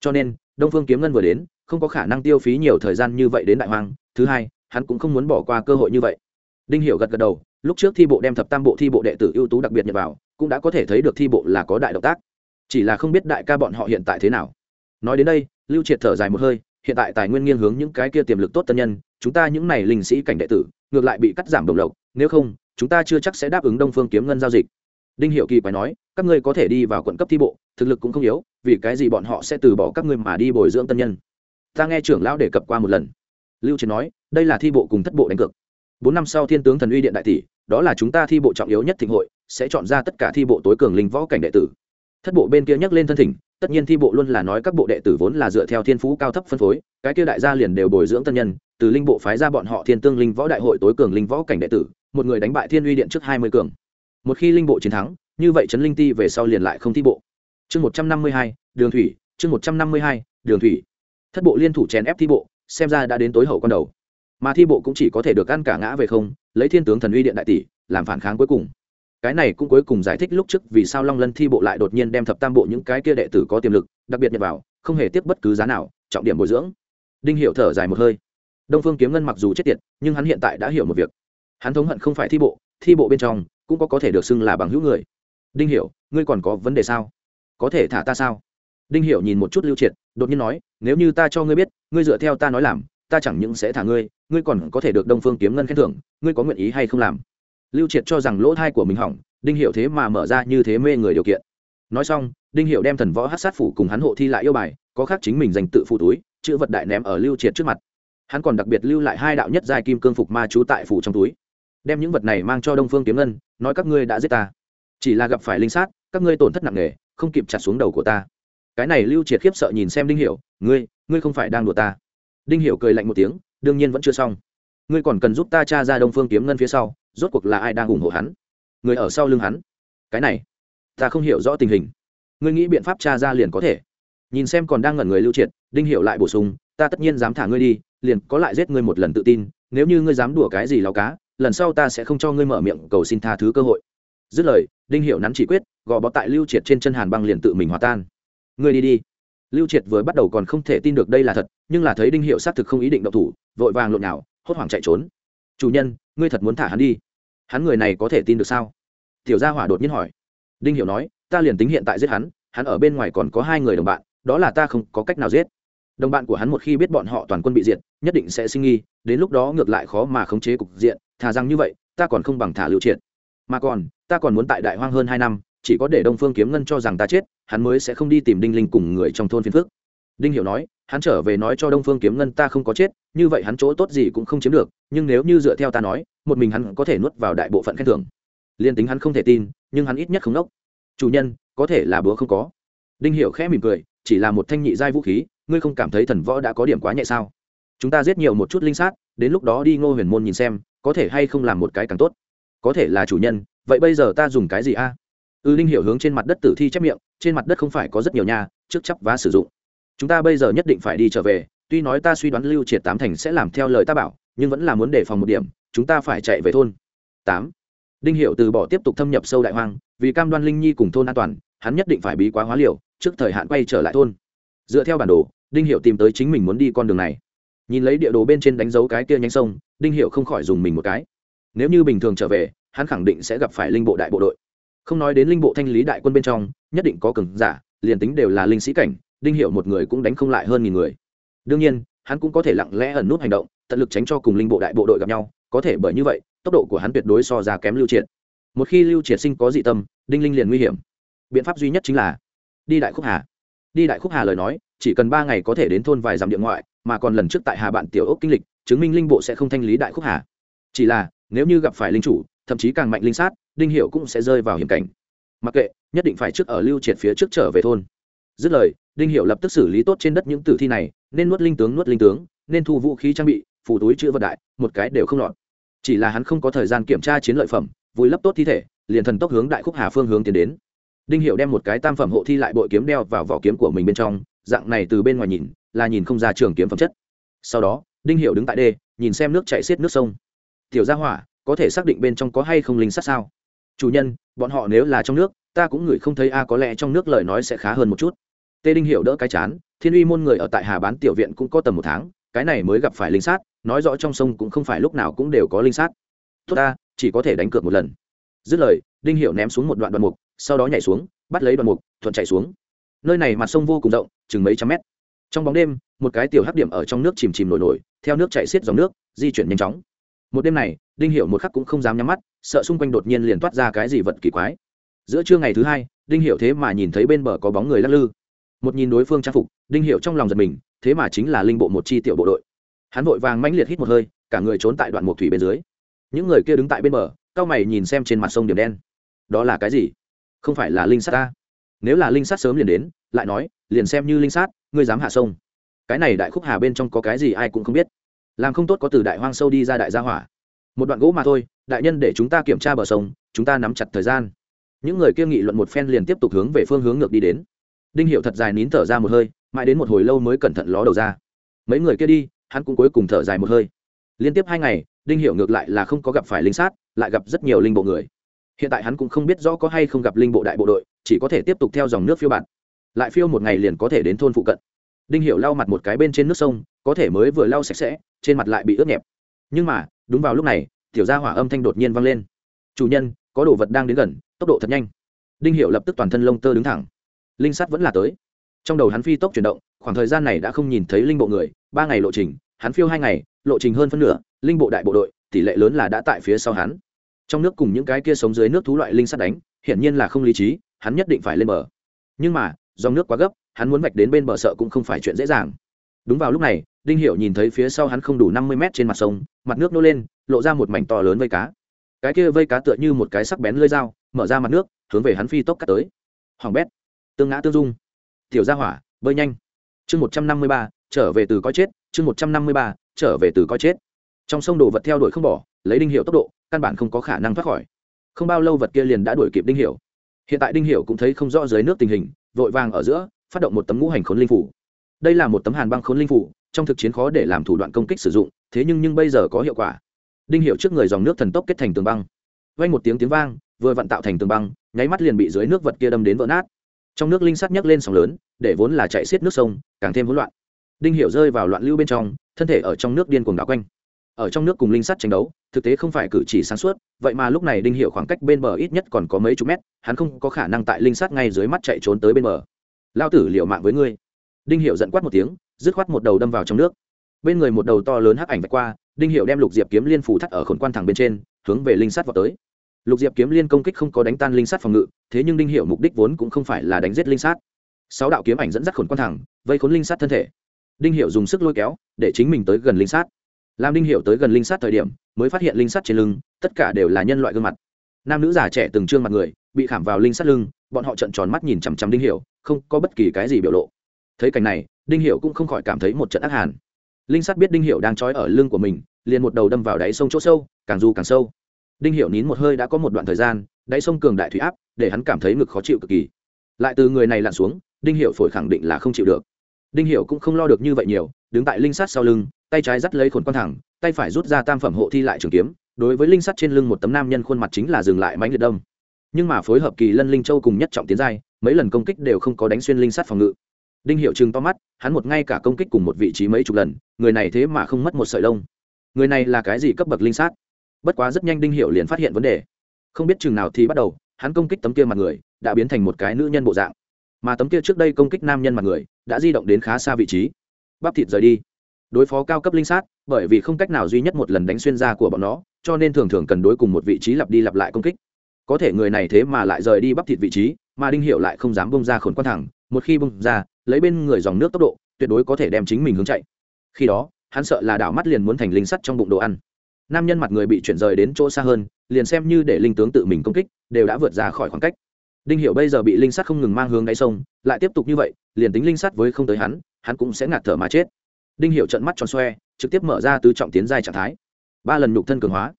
Cho nên, đông phương kiếm ngân vừa đến, không có khả năng tiêu phí nhiều thời gian như vậy đến đại hoang. Thứ hai, hắn cũng không muốn bỏ qua cơ hội như vậy. Đinh hiểu gật gật đầu, lúc trước thi bộ đem thập tam bộ thi bộ đệ tử ưu tú đặc biệt nhập vào, cũng đã có thể thấy được thi bộ là có đại động tác. Chỉ là không biết đại ca bọn họ hiện tại thế nào. Nói đến đây, lưu triệt thở dài một hơi, hiện tại tài nguyên nghiêng hướng những cái kia tiềm lực tốt tân nhân, chúng ta những này linh sĩ cảnh đệ tử ngược lại bị cắt giảm đồng lộc, nếu không, chúng ta chưa chắc sẽ đáp ứng đông phương kiếm ngân giao dịch. Đinh hiệu kỳ phải nói, các ngươi có thể đi vào quận cấp thi bộ, thực lực cũng không yếu, vì cái gì bọn họ sẽ từ bỏ các ngươi mà đi bồi dưỡng tân nhân? Ta nghe trưởng lão đề cập qua một lần. Lưu triệt nói, đây là thi bộ cùng thất bộ đánh cược. Bốn năm sau thiên tướng thần uy điện đại tỷ, đó là chúng ta thi bộ trọng yếu nhất thịnh hội, sẽ chọn ra tất cả thi bộ tối cường linh võ cảnh đệ tử thất bộ bên kia nhắc lên thân thỉnh, tất nhiên thi bộ luôn là nói các bộ đệ tử vốn là dựa theo thiên phú cao thấp phân phối, cái kia đại gia liền đều bồi dưỡng tân nhân, từ linh bộ phái ra bọn họ thiên tương linh võ đại hội tối cường linh võ cảnh đệ tử, một người đánh bại thiên uy điện trước hai mươi cường. Một khi linh bộ chiến thắng, như vậy trấn linh ti về sau liền lại không thi bộ. Chương một trăm năm mươi hai, đường thủy, chương một trăm năm mươi hai, đường thủy. Thất bộ liên thủ chèn ép thi bộ, xem ra đã đến tối hậu con đầu. Mà thi bộ cũng chỉ có thể được ăn cả ngã về không, lấy thiên tướng thần uy điện đại tỷ, làm phản kháng cuối cùng cái này cũng cuối cùng giải thích lúc trước vì sao long lân thi bộ lại đột nhiên đem thập tam bộ những cái kia đệ tử có tiềm lực, đặc biệt nhập vào, không hề tiếp bất cứ giá nào, trọng điểm bồi dưỡng. Đinh hiệu thở dài một hơi. Đông phương kiếm ngân mặc dù chết tiệt, nhưng hắn hiện tại đã hiểu một việc. Hắn thống hận không phải thi bộ thi bộ bên trong cũng có có thể được xưng là bằng hữu người. Đinh hiểu ngươi còn có vấn đề sao? Có thể thả ta sao? Đinh hiểu nhìn một chút lưu triệt, đột nhiên nói, nếu như ta cho ngươi biết, ngươi dựa theo ta nói làm, ta chẳng những sẽ thả ngươi ngươi còn có thể được đông phương kiếm ngân khen thưởng, ngươi có nguyện ý hay không làm? Lưu triệt cho rằng lỗ thai của mình hỏng, đinh hiệu thế mà mở ra như thế mê người điều kiện. Nói xong, đinh hiệu đem thần võ hát sát phủ cùng hắn hộ thi lại yêu bài, có khác chính mình dành tự phủ túi, chữ vật đại ném ở lưu triệt trước mặt. Hắn còn đặc biệt lưu lại hai đạo nhất giai kim cương phục ma chú tại phủ trong túi. Đem những vật này mang cho đông phương kiếm ngân, nói các ngươi đã giết ta. Chỉ là gặp phải linh sát, các ngươi tổn thất nặng nề, không kịp chặt xuống đầu của ta. Cái này lưu triệt khiếp sợ nhìn xem đinh hiểu, ngươi ngươi không phải đang đùa ta. Đinh hiểu cười lạnh một tiếng, đương nhiên vẫn chưa xong. Ngươi còn cần giúp ta tra ra đông phương kiếm ngân phía sau rốt cuộc là ai đang ủng hộ hắn? Người ở sau lưng hắn. Cái này, ta không hiểu rõ tình hình. Ngươi nghĩ biện pháp tra ra liền có thể. Nhìn xem còn đang ngẩn người lưu triệt, đinh hiểu lại bổ sung, ta tất nhiên dám thả ngươi đi, liền có lại giết ngươi một lần tự tin, nếu như ngươi dám đùa cái gì lao cá, lần sau ta sẽ không cho ngươi mở miệng cầu xin tha thứ cơ hội. Dứt lời, đinh hiểu nắn chỉ quyết gò bó tại lưu triệt trên chân hàn băng liền tự mình hòa tan. Ngươi đi đi. Lưu triệt vừa bắt đầu còn không thể tin được đây là thật, nhưng là thấy đinh hiệu xác thực không ý định động thủ, vội vàng lộn nào hốt hoảng chạy trốn. Chủ nhân ngươi thật muốn thả hắn đi? Hắn người này có thể tin được sao? Tiểu gia hỏa đột nhiên hỏi. Đinh Hiểu nói, ta liền tính hiện tại giết hắn hắn ở bên ngoài còn có hai người đồng bạn, đó là ta không có cách nào giết. Đồng bạn của hắn một khi biết bọn họ toàn quân bị diệt, nhất định sẽ sinh nghi, đến lúc đó ngược lại khó mà khống chế cục diện, thà rằng như vậy, ta còn không bằng thả lưu triệt. Mà còn, ta còn muốn tại đại hoang hơn hai năm, chỉ có để đông phương kiếm ngân cho rằng ta chết, hắn mới sẽ không đi tìm đinh linh cùng người trong thôn phiên phước đinh hiểu nói hắn trở về nói cho đông phương kiếm ngân ta không có chết như vậy hắn chỗ tốt gì cũng không chiếm được nhưng nếu như dựa theo ta nói một mình hắn có thể nuốt vào đại bộ phận khen thưởng. Liên tính hắn không thể tin nhưng hắn ít nhất không nốc chủ nhân có thể là búa không có. Đinh hiểu khẽ mỉm cười chỉ là một thanh nhị giai vũ khí ngươi không cảm thấy thần võ đã có điểm quá nhẹ sao? Chúng ta giết nhiều một chút linh sát đến lúc đó đi ngô huyền môn nhìn xem có thể hay không làm một cái càng tốt. Có thể là chủ nhân vậy bây giờ ta dùng cái gì a? Ư ừ, linh hiểu hướng trên mặt đất tử thi chép miệng trên mặt đất không phải có rất nhiều nhà trước chấp và sử dụng chúng ta bây giờ nhất định phải đi trở về, tuy nói ta suy đoán lưu triệt tám thành sẽ làm theo lời ta bảo, nhưng vẫn là muốn đề phòng một điểm, chúng ta phải chạy về thôn. Tám. Đinh hiệu từ bỏ tiếp tục thâm nhập sâu đại hoang, vì cam đoan linh nhi cùng thôn an toàn, hắn nhất định phải bí quá hóa liều, trước thời hạn quay trở lại thôn. Dựa theo bản đồ, đinh hiệu tìm tới chính mình muốn đi con đường này. Nhìn lấy địa đồ bên trên đánh dấu cái kia nhánh sông, đinh hiệu không khỏi dùng mình một cái. Nếu như bình thường trở về, hắn khẳng định sẽ gặp phải linh bộ đại bộ đội. Không nói đến linh bộ thanh lý đại quân bên trong, nhất định có cường giả, liền tính đều là linh sĩ cảnh đinh hiệu một người cũng đánh không lại hơn nghìn người. Đương nhiên, hắn cũng có thể lặng lẽ ẩn nút hành động, tận lực tránh cho cùng linh bộ đại bộ đội gặp nhau, có thể bởi như vậy, tốc độ của hắn tuyệt đối so ra kém lưu triệt. Một khi lưu triệt sinh có dị tâm, đinh linh liền nguy hiểm. Biện pháp duy nhất chính là đi đại khúc hà. Đi đại khúc hà lời nói, chỉ cần ba ngày có thể đến thôn vài dặm địa ngoại, mà còn lần trước tại hà bạn tiểu ốc kinh lịch, chứng minh linh bộ sẽ không thanh lý đại khúc hà. Chỉ là, nếu như gặp phải linh chủ, thậm chí càng mạnh linh sát, đinh hiệu cũng sẽ rơi vào hiểm cảnh. Mặc kệ, nhất định phải trước ở lưu triệt phía trước trở về thôn. Dứt lời đinh hiệu lập tức xử lý tốt trên đất những tử thi này, nên nuốt linh tướng, nuốt linh tướng, nên thu vũ khí trang bị, phủ túi chữ vật đại, một cái đều không lọt. Chỉ là hắn không có thời gian kiểm tra chiến lợi phẩm, vùi lấp tốt thi thể, liền thần tốc hướng đại khúc hà phương hướng tiến đến. Đinh hiệu đem một cái tam phẩm hộ thi lại bội kiếm đeo vào vỏ kiếm của mình bên trong, dạng này từ bên ngoài nhìn, là nhìn không ra trường kiếm phẩm chất. Sau đó, đinh hiệu đứng tại đê, nhìn xem nước chạy xiết nước sông. Tiểu gia hỏa, có thể xác định bên trong có hay không linh sát sao? Chủ nhân, bọn họ nếu là trong nước, ta cũng ngửi không thấy, a, có lẽ trong nước lời nói sẽ khá hơn một chút tê đinh hiểu đỡ cái chán, thiên uy môn người ở tại hà bán tiểu viện cũng có tầm một tháng, cái này mới gặp phải linh sát, nói rõ trong sông cũng không phải lúc nào cũng đều có linh sát. Tốt ta, chỉ có thể đánh cược một lần. Dứt lời, đinh hiểu ném xuống một đoạn đoạn mục, sau đó nhảy xuống, bắt lấy đoạn mục, thuận chạy xuống. Nơi này mặt sông vô cùng rộng, chừng mấy trăm mét. Trong bóng đêm, một cái tiểu hắc điểm ở trong nước chìm chìm nổi nổi, theo nước chảy xiết dòng nước, di chuyển nhanh chóng. Một đêm này, đinh hiểu một khắc cũng không dám nhắm mắt, sợ xung quanh đột nhiên liền toát ra cái gì vật kỳ quái. Giữa trưa ngày thứ hai, đinh hiểu thế mà nhìn thấy bên bờ có bóng người lắc lư một nhìn đối phương trang phục, đinh hiệu trong lòng giật mình, thế mà chính là linh bộ một chi tiểu bộ đội. Hắn vội vàng mãnh liệt hít một hơi, cả người trốn tại đoạn một thủy bên dưới. Những người kia đứng tại bên bờ, cao mày nhìn xem trên mặt sông điểm đen. Đó là cái gì? Không phải là linh sát ta? Nếu là linh sát sớm liền đến, lại nói, liền xem như linh sát ngươi dám hạ sông. Cái này đại khúc hà bên trong có cái gì ai cũng không biết. Làm không tốt có từ đại hoang sâu đi ra đại gia hỏa. Một đoạn gỗ mà thôi, đại nhân để chúng ta kiểm tra bờ sông, chúng ta nắm chặt thời gian. Những người kia nghị luận một phen liền tiếp tục hướng về phương hướng ngược đi đến đinh hiệu thật dài nín thở ra một hơi, mãi đến một hồi lâu mới cẩn thận ló đầu ra. Mấy người kia đi, hắn cũng cuối cùng thở dài một hơi. Liên tiếp hai ngày, đinh hiệu ngược lại là không có gặp phải linh sát, lại gặp rất nhiều linh bộ người. Hiện tại hắn cũng không biết rõ có hay không gặp linh bộ đại bộ đội, chỉ có thể tiếp tục theo dòng nước phiêu bạt. Lại phiêu một ngày liền có thể đến thôn phụ cận. Đinh hiệu lau mặt một cái bên trên nước sông, có thể mới vừa lau sạch sẽ, trên mặt lại bị ướt nhẹp. Nhưng mà, đúng vào lúc này, tiểu gia hỏa âm thanh đột nhiên vang lên. Chủ nhân, có đồ vật đang đến gần, tốc độ thật nhanh. Đinh hiệu lập tức toàn thân lông tơ đứng thẳng linh sắt vẫn là tới. Trong đầu hắn phi tốc chuyển động, khoảng thời gian này đã không nhìn thấy linh bộ người, ba ngày lộ trình, hắn phiêu hai ngày, lộ trình hơn phân nửa, linh bộ đại bộ đội, tỷ lệ lớn là đã tại phía sau hắn. Trong nước cùng những cái kia sống dưới nước thú loại linh sắt đánh, hiển nhiên là không lý trí, hắn nhất định phải lên bờ. Nhưng mà, dòng nước quá gấp, hắn muốn vạch đến bên bờ sợ cũng không phải chuyện dễ dàng. Đúng vào lúc này, đinh hiểu nhìn thấy phía sau hắn không đủ năm mươi mét trên mặt sông, mặt nước nô lên, lộ ra một mảnh to lớn vây cá. Cái kia vây cá tựa như một cái sắc bén lưỡi dao, mở ra mặt nước, hướng về hắn phi tốc cắt tới. Hoàng bét tương ngã tương dung. Tiểu gia hỏa, bơi nhanh. Chương một trăm năm mươi ba, trở về từ coi chết. Chương một trăm năm mươi ba, trở về từ coi chết. Trong sông đồ vật theo đuổi không bỏ, lấy đinh hiệu tốc độ, căn bản không có khả năng thoát khỏi. Không bao lâu vật kia liền đã đuổi kịp đinh hiệu hiện tại đinh hiệu cũng thấy không rõ dưới nước tình hình, vội vàng ở giữa, phát động một tấm ngũ hành khốn linh phủ. Đây là một tấm hàn băng khốn linh phủ, trong thực chiến khó để làm thủ đoạn công kích sử dụng, thế nhưng nhưng bây giờ có hiệu quả. Đinh hiệu trước người dòng nước thần tốc kết thành tường băng. Vay một tiếng tiếng vang, vừa vặn tạo thành tường băng, nháy mắt liền bị dưới nước vật kia đâm đến vỡ nát trong nước linh sắt nhấc lên sóng lớn, để vốn là chạy xiết nước sông, càng thêm hỗn loạn. Đinh hiệu rơi vào loạn lưu bên trong, thân thể ở trong nước điên cuồng đảo quanh. Ở trong nước cùng linh sắt tranh đấu, thực tế không phải cử chỉ sáng suốt, vậy mà lúc này đinh hiệu khoảng cách bên bờ ít nhất còn có mấy chục mét, hắn không có khả năng tại linh sắt ngay dưới mắt chạy trốn tới bên bờ. Lao tử liệu mạng với ngươi. Đinh hiệu giận quát một tiếng, dứt khoát một đầu đâm vào trong nước. Bên người một đầu to lớn hắc ảnh vạch qua, đinh hiệu đem lục diệp kiếm liên phủ thắt ở khổn quan thẳng bên trên, hướng về linh sắt vào tới lục diệp kiếm liên công kích không có đánh tan linh sát phòng ngự, thế nhưng đinh hiệu mục đích vốn cũng không phải là đánh giết linh sát. Sáu đạo kiếm ảnh dẫn dắt khổn quan thẳng, vây khốn linh sát thân thể. Đinh hiệu dùng sức lôi kéo, để chính mình tới gần linh sát. Làm đinh hiệu tới gần linh sát thời điểm, mới phát hiện linh sát trên lưng, tất cả đều là nhân loại gương mặt. Nam nữ già trẻ từng trương mặt người, bị khảm vào linh sát lưng, bọn họ trợn tròn mắt nhìn chằm chằm đinh hiệu không có bất kỳ cái gì biểu lộ. Thấy cảnh này, đinh hiệu cũng không khỏi cảm thấy một trận ác hàn. Linh sát biết đinh hiệu đang trói ở lưng của mình, liền một đầu đâm vào đáy sông chỗ sâu, càng du càng sâu đinh hiệu nín một hơi đã có một đoạn thời gian, đáy sông cường đại thủy áp, để hắn cảm thấy ngực khó chịu cực kỳ. Lại từ người này lặn xuống, đinh hiệu phổi khẳng định là không chịu được. Đinh hiệu cũng không lo được như vậy nhiều, đứng tại linh sát sau lưng, tay trái dắt lấy khổn quan thẳng, tay phải rút ra tam phẩm hộ thi lại trường kiếm, đối với linh sắt trên lưng một tấm nam nhân khuôn mặt chính là dừng lại mánh liệt đông. Nhưng mà phối hợp kỳ lân linh châu cùng nhất trọng tiến giai, mấy lần công kích đều không có đánh xuyên linh sắt phòng ngự. Đinh hiệu chừng to mắt, hắn một ngay cả công kích cùng một vị trí mấy chục lần, người này thế mà không mất một sợi lông. Người này là cái gì cấp bậc linh sát bất quá rất nhanh đinh hiệu liền phát hiện vấn đề. Không biết chừng nào thì bắt đầu, hắn công kích tấm kia mặt người, đã biến thành một cái nữ nhân bộ dạng. Mà tấm kia trước đây công kích nam nhân mặt người, đã di động đến khá xa vị trí. Bắp thịt rời đi. Đối phó cao cấp linh sát, bởi vì không cách nào duy nhất một lần đánh xuyên ra của bọn nó, cho nên thường thường cần đối cùng một vị trí lặp đi lặp lại công kích. Có thể người này thế mà lại rời đi bắp thịt vị trí, mà đinh hiệu lại không dám bông ra khổn quan thẳng, một khi bông ra, lấy bên người dòng nước tốc độ, tuyệt đối có thể đem chính mình hướng chạy. Khi đó, hắn sợ là đảo mắt liền muốn thành linh sắt trong bụng đồ ăn nam nhân mặt người bị chuyển rời đến chỗ xa hơn, liền xem như để linh tướng tự mình công kích, đều đã vượt ra khỏi khoảng cách. Đinh hiệu bây giờ bị linh sắt không ngừng mang hướng đáy sông, lại tiếp tục như vậy, liền tính linh sắt với không tới hắn hắn cũng sẽ ngạt thở mà chết. Đinh hiệu trận mắt tròn xoe, trực tiếp mở ra tứ trọng tiến giai trạng thái. Ba lần nhục thân cường hóa.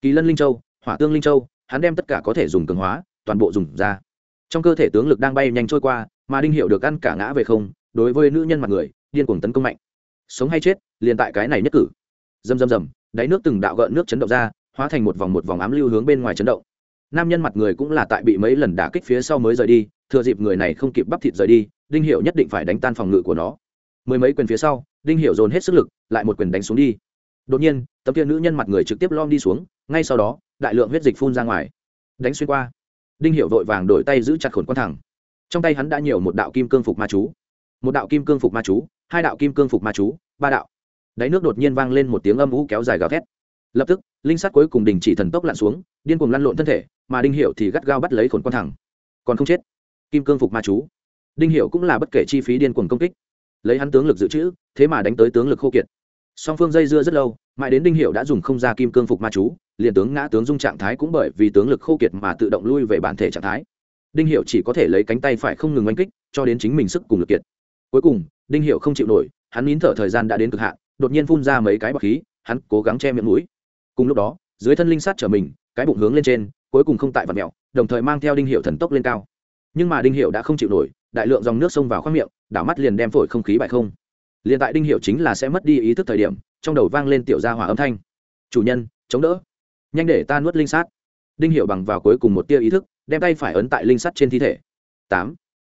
Kỳ lân linh châu, hỏa tương linh châu, hắn đem tất cả có thể dùng cường hóa, toàn bộ dùng ra. Trong cơ thể tướng lực đang bay nhanh trôi qua, mà đinh hiệu được ăn cả ngã về không, đối với nữ nhân mặt người, điên cuồng tấn công mạnh. Sống hay chết, liền tại cái này nhất cử. Dầm dầm dầm đáy nước từng đạo gợn nước chấn động ra, hóa thành một vòng một vòng ám lưu hướng bên ngoài chấn động. Nam nhân mặt người cũng là tại bị mấy lần đả kích phía sau mới rời đi, thừa dịp người này không kịp bắp thịt rời đi, đinh hiệu nhất định phải đánh tan phòng ngự của nó. Mười mấy quyền phía sau, đinh hiệu dồn hết sức lực, lại một quyền đánh xuống đi. Đột nhiên, tấm kia nữ nhân mặt người trực tiếp lom đi xuống, ngay sau đó, đại lượng huyết dịch phun ra ngoài. Đánh xuyên qua. Đinh hiệu vội vàng đổi tay giữ chặt khổn quan thẳng. Trong tay hắn đã nhiều một đạo kim cương phục ma chú. Một đạo kim cương phục ma chú, hai đạo kim cương phục ma chú, ba đạo đáy nước đột nhiên vang lên một tiếng âm u kéo dài gào thét. Lập tức, linh sát cuối cùng đình chỉ thần tốc lặn xuống, điên cuồng lăn lộn thân thể, mà đinh hiệu thì gắt gao bắt lấy khổn quan thẳng. Còn không chết. Kim cương phục ma chú. Đinh hiệu cũng là bất kể chi phí điên cuồng công kích. Lấy hắn tướng lực dự trữ, thế mà đánh tới tướng lực khô kiệt. Song phương dây dưa rất lâu, mãi đến đinh hiệu đã dùng không ra kim cương phục ma chú, liền tướng ngã tướng dung trạng thái cũng bởi vì tướng lực khô kiệt mà tự động lui về bản thể trạng thái. Đinh hiệu chỉ có thể lấy cánh tay phải không ngừng oanh kích, cho đến chính mình sức cùng lực kiệt. Cuối cùng, đinh hiệu không chịu nổi, hắn nín thở thời gian đã đến cực hạn đột nhiên phun ra mấy cái bọc khí, hắn cố gắng che miệng mũi. Cùng lúc đó, dưới thân linh sát trở mình, cái bụng hướng lên trên, cuối cùng không tại vật mẹo, đồng thời mang theo đinh hiệu thần tốc lên cao. Nhưng mà đinh hiệu đã không chịu nổi, đại lượng dòng nước xông vào khoang miệng, đảo mắt liền đem phổi không khí bại không. Liền tại đinh hiệu chính là sẽ mất đi ý thức thời điểm, trong đầu vang lên tiểu gia hỏa âm thanh. Chủ nhân, chống đỡ. Nhanh để ta nuốt linh sát. Đinh hiệu bằng vào cuối cùng một tia ý thức, đem tay phải ấn tại linh sắt trên thi thể. Tám.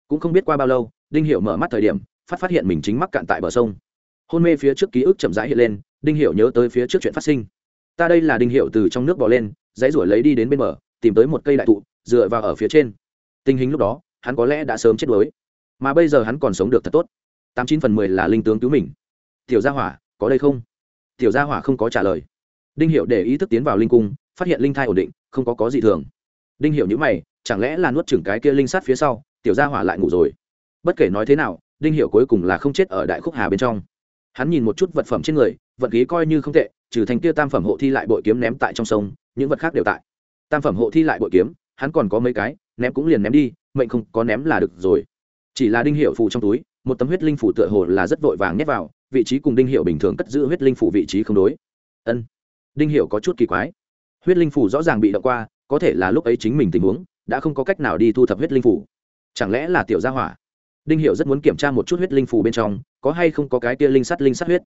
Cũng không biết qua bao lâu, đinh hiệu mở mắt thời điểm, phát phát hiện mình chính mắc cạn tại bờ sông hôn mê phía trước ký ức chậm rãi hiện lên, đinh hiệu nhớ tới phía trước chuyện phát sinh. Ta đây là đinh hiệu từ trong nước bò lên, dãy ruổi lấy đi đến bên bờ, tìm tới một cây đại thụ, dựa vào ở phía trên. Tình hình lúc đó, hắn có lẽ đã sớm chết đuối. Mà bây giờ hắn còn sống được thật tốt. Tám chín phần mười là linh tướng cứu mình. Tiểu gia hỏa, có đây không? Tiểu gia hỏa không có trả lời. Đinh hiệu để ý thức tiến vào linh cung, phát hiện linh thai ổn định, không có có gì thường. Đinh hiệu nhữ mày, chẳng lẽ là nuốt chừng cái kia linh sát phía sau, tiểu gia hỏa lại ngủ rồi? Bất kể nói thế nào, đinh hiệu cuối cùng là không chết ở đại khúc hà bên trong hắn nhìn một chút vật phẩm trên người, vật khí coi như không tệ, trừ thành kia tam phẩm hộ thi lại bội kiếm ném tại trong sông, những vật khác đều tại. Tam phẩm hộ thi lại bội kiếm, hắn còn có mấy cái, ném cũng liền ném đi, mệnh không có ném là được rồi. Chỉ là đinh hiệu phù trong túi, một tấm huyết linh phủ tựa hồ là rất vội vàng nhét vào, vị trí cùng đinh hiệu bình thường cất giữ huyết linh phủ vị trí không đối. Ân, đinh hiệu có chút kỳ quái. Huyết linh phủ rõ ràng bị động qua, có thể là lúc ấy chính mình tình huống, đã không có cách nào đi thu thập huyết linh phủ chẳng lẽ là tiểu gia hỏa? Đinh hiệu rất muốn kiểm tra một chút huyết linh phủ bên trong có hay không có cái tia linh sắt linh sắt huyết?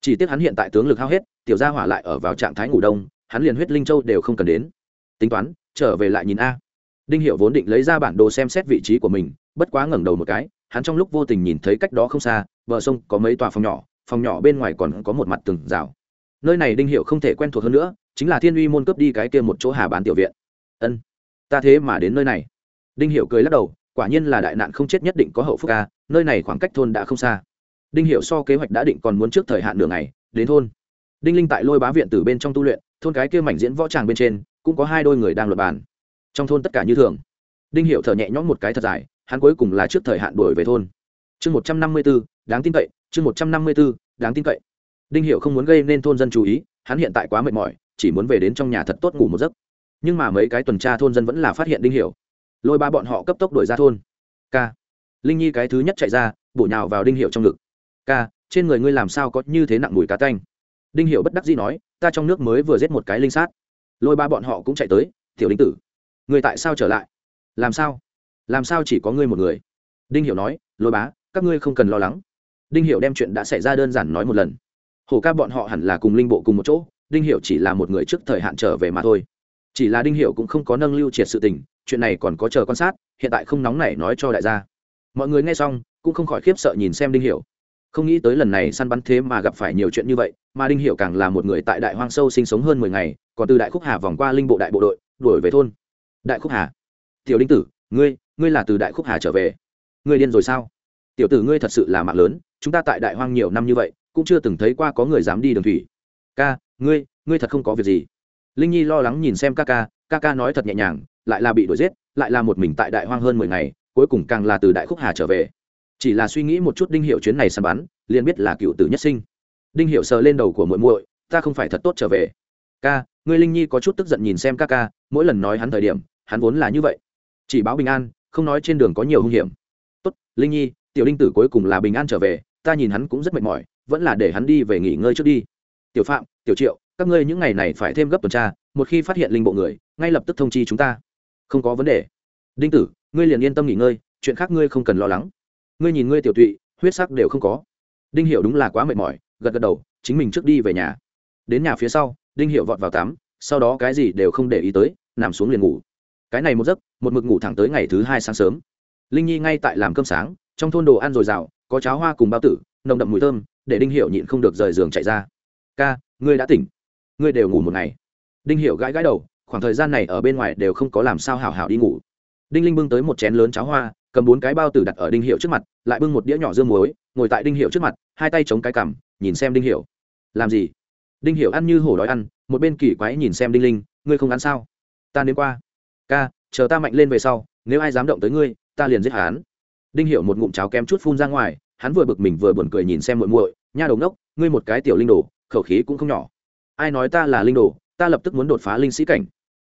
Chỉ tiếc hắn hiện tại tướng lực hao hết, tiểu gia hỏa lại ở vào trạng thái ngủ đông, hắn liền huyết linh châu đều không cần đến. Tính toán, trở về lại nhìn a. Đinh hiệu vốn định lấy ra bản đồ xem xét vị trí của mình, bất quá ngẩng đầu một cái, hắn trong lúc vô tình nhìn thấy cách đó không xa, bờ sông có mấy tòa phòng nhỏ phòng nhỏ bên ngoài còn có một mặt tường rào. Nơi này đinh hiệu không thể quen thuộc hơn nữa, chính là thiên uy môn cướp đi cái kia một chỗ hà bán tiểu viện. Ân, ta thế mà đến nơi này. Đinh hiệu cười lắc đầu, quả nhiên là đại nạn không chết nhất định có hậu phúc ca nơi này khoảng cách thôn đã không xa đinh hiệu so kế hoạch đã định còn muốn trước thời hạn nửa ngày, đến thôn. Đinh linh tại lôi bá viện từ bên trong tu luyện, thôn cái kia mảnh diễn võ tràng bên trên, cũng có hai đôi người đang luật bàn. Trong thôn tất cả như thường. Đinh hiệu thở nhẹ nhõm một cái thật dài, hắn cuối cùng là trước thời hạn đuổi về thôn. Chương một trăm năm mươi b ố đáng tin cậy, chương một trăm năm mươi b ố đáng tin cậy. Đinh hiệu không muốn gây nên thôn dân chú ý, hắn hiện tại quá mệt mỏi, chỉ muốn về đến trong nhà thật tốt ngủ một giấc. Nhưng mà mấy cái tuần tra thôn dân vẫn là phát hiện đinh hiệu lôi ba bọn họ cấp tốc đuổi ra thôn. K linh nhi cái thứ nhất chạy ra, bổ nhào vào đinh hiệu trong ngực. Ca, trên người ngươi làm sao có như thế nặng mùi cá tanh? Đinh hiệu bất đắc dĩ nói ta trong nước mới vừa giết một cái linh sát. Lôi ba bọn họ cũng chạy tới tiểu đinh tử người tại sao trở lại? Làm sao? Làm sao chỉ có ngươi một người? Đinh hiểu nói lôi bá các ngươi không cần lo lắng. Đinh hiểu đem chuyện đã xảy ra đơn giản nói một lần. Hổ ca bọn họ hẳn là cùng linh bộ cùng một chỗ đinh hiểu chỉ là một người trước thời hạn trở về mà thôi. Chỉ là đinh hiểu cũng không có nâng lưu triệt sự tình chuyện này còn có chờ quan sát hiện tại không nóng này nói cho đại gia. Mọi người nghe xong cũng không khỏi khiếp sợ nhìn xem đinh hiểu không nghĩ tới lần này săn bắn thế mà gặp phải nhiều chuyện như vậy, mà đinh hiểu càng là một người tại đại hoang sâu sinh sống hơn mười ngày, còn từ đại khúc hà vòng qua linh bộ đại bộ đội, đuổi về thôn. Đại khúc hà, tiểu đinh tử, ngươi ngươi là từ đại khúc hà trở về. Ngươi điên rồi sao? Tiểu tử ngươi thật sự là mạng lớn, chúng ta tại đại hoang nhiều năm như vậy, cũng chưa từng thấy qua có người dám đi đường thủy. Ca, ngươi ngươi thật không có việc gì. Linh nhi lo lắng nhìn xem ca ca ca ca nói thật nhẹ nhàng, lại là bị đuổi giết, lại là một mình tại đại hoang hơn mười ngày, cuối cùng càng là từ đại khúc hà trở về chỉ là suy nghĩ một chút đinh hiệu chuyến này săn bắn, liền biết là cựu tử nhất sinh. Đinh hiệu sờ lên đầu của muội muội, ta không phải thật tốt trở về. Ca, ngươi linh nhi có chút tức giận nhìn xem ca ca, mỗi lần nói hắn thời điểm, hắn vốn là như vậy. Chỉ báo bình an, không nói trên đường có nhiều hung hiểm. Tốt, linh nhi, tiểu đinh tử cuối cùng là bình an trở về, ta nhìn hắn cũng rất mệt mỏi, vẫn là để hắn đi về nghỉ ngơi trước đi. Tiểu phạm, tiểu triệu, các ngươi những ngày này phải thêm gấp tuần tra, một khi phát hiện linh bộ người, ngay lập tức thông chi chúng ta. Không có vấn đề. Đinh tử, ngươi liền yên tâm nghỉ ngơi, chuyện khác ngươi không cần lo lắng ngươi nhìn ngươi tiểu tụy, huyết sắc đều không có. Đinh hiểu đúng là quá mệt mỏi, gật gật đầu, chính mình trước đi về nhà. Đến nhà phía sau, đinh hiểu vọt vào tắm, sau đó cái gì đều không để ý tới, nằm xuống liền ngủ. Cái này một giấc, một mực ngủ thẳng tới ngày thứ hai sáng sớm. Linh nhi ngay tại làm cơm sáng, trong thôn đồ ăn dồi dào, có cháo hoa cùng bao tử, nồng đậm mùi thơm, để đinh hiểu nhịn không được rời giường chạy ra. Ca, ngươi đã tỉnh. Ngươi đều ngủ một ngày. Đinh hiểu gãi gãi đầu, khoảng thời gian này ở bên ngoài đều không có làm sao hảo hảo đi ngủ đinh linh bưng tới một chén lớn cháo hoa, cầm bốn cái bao tử đặt ở đinh hiệu trước mặt, lại bưng một đĩa nhỏ dương muối, ngồi tại đinh hiệu trước mặt, hai tay chống cái cằm, nhìn xem đinh hiệu làm gì? Đinh hiệu ăn như hổ đói ăn, một bên kỳ quái nhìn xem đinh linh, ngươi không ăn sao? Ta đến qua. Ca, chờ ta mạnh lên về sau, nếu ai dám động tới ngươi, ta liền giết hắn. Đinh hiệu một ngụm cháo kém chút phun ra ngoài, hắn vừa bực mình vừa buồn cười nhìn xem muội muội, nha đầu ngốc, ngươi một cái tiểu linh đồ, khẩu khí cũng không nhỏ. Ai nói ta là linh đồ, ta lập tức muốn đột phá linh sĩ cảnh.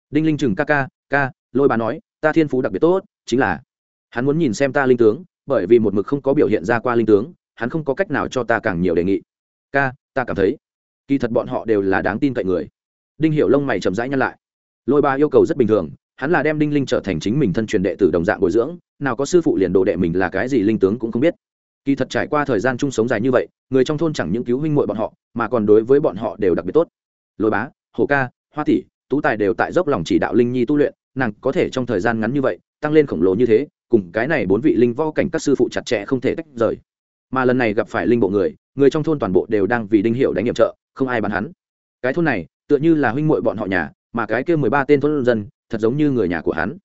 Đinh linh chừng ca ca ca, lôi bà nói ta thiên phú đặc biệt tốt, chính là, hắn muốn nhìn xem ta linh tướng, bởi vì một mực không có biểu hiện ra qua linh tướng, hắn không có cách nào cho ta càng nhiều đề nghị. Ca, ta cảm thấy, kỳ thật bọn họ đều là đáng tin cậy người. Đinh hiểu lông mày chậm rãi nhăn lại. Lôi ba yêu cầu rất bình thường, hắn là đem đinh linh trở thành chính mình thân truyền đệ tử đồng dạng bồi dưỡng, nào có sư phụ liền đồ đệ mình là cái gì linh tướng cũng không biết. Kỳ thật trải qua thời gian chung sống dài như vậy, người trong thôn chẳng những cứu huynh muội bọn họ, mà còn đối với bọn họ đều đặc biệt tốt. Lôi bá, hồ ca, hoa tỷ, tú tài đều tại dốc lòng chỉ đạo linh nhi tu luyện nàng có thể trong thời gian ngắn như vậy tăng lên khổng lồ như thế, cùng cái này bốn vị linh võ cảnh các sư phụ chặt chẽ không thể tách rời. Mà lần này gặp phải linh bộ người người trong thôn toàn bộ đều đang vì đinh hiệu đánh nhiệm trợ, không ai bắn hắn. Cái thôn này, tựa như là huynh muội bọn họ nhà, mà cái kia mười ba tên thôn dân, thật giống như người nhà của hắn.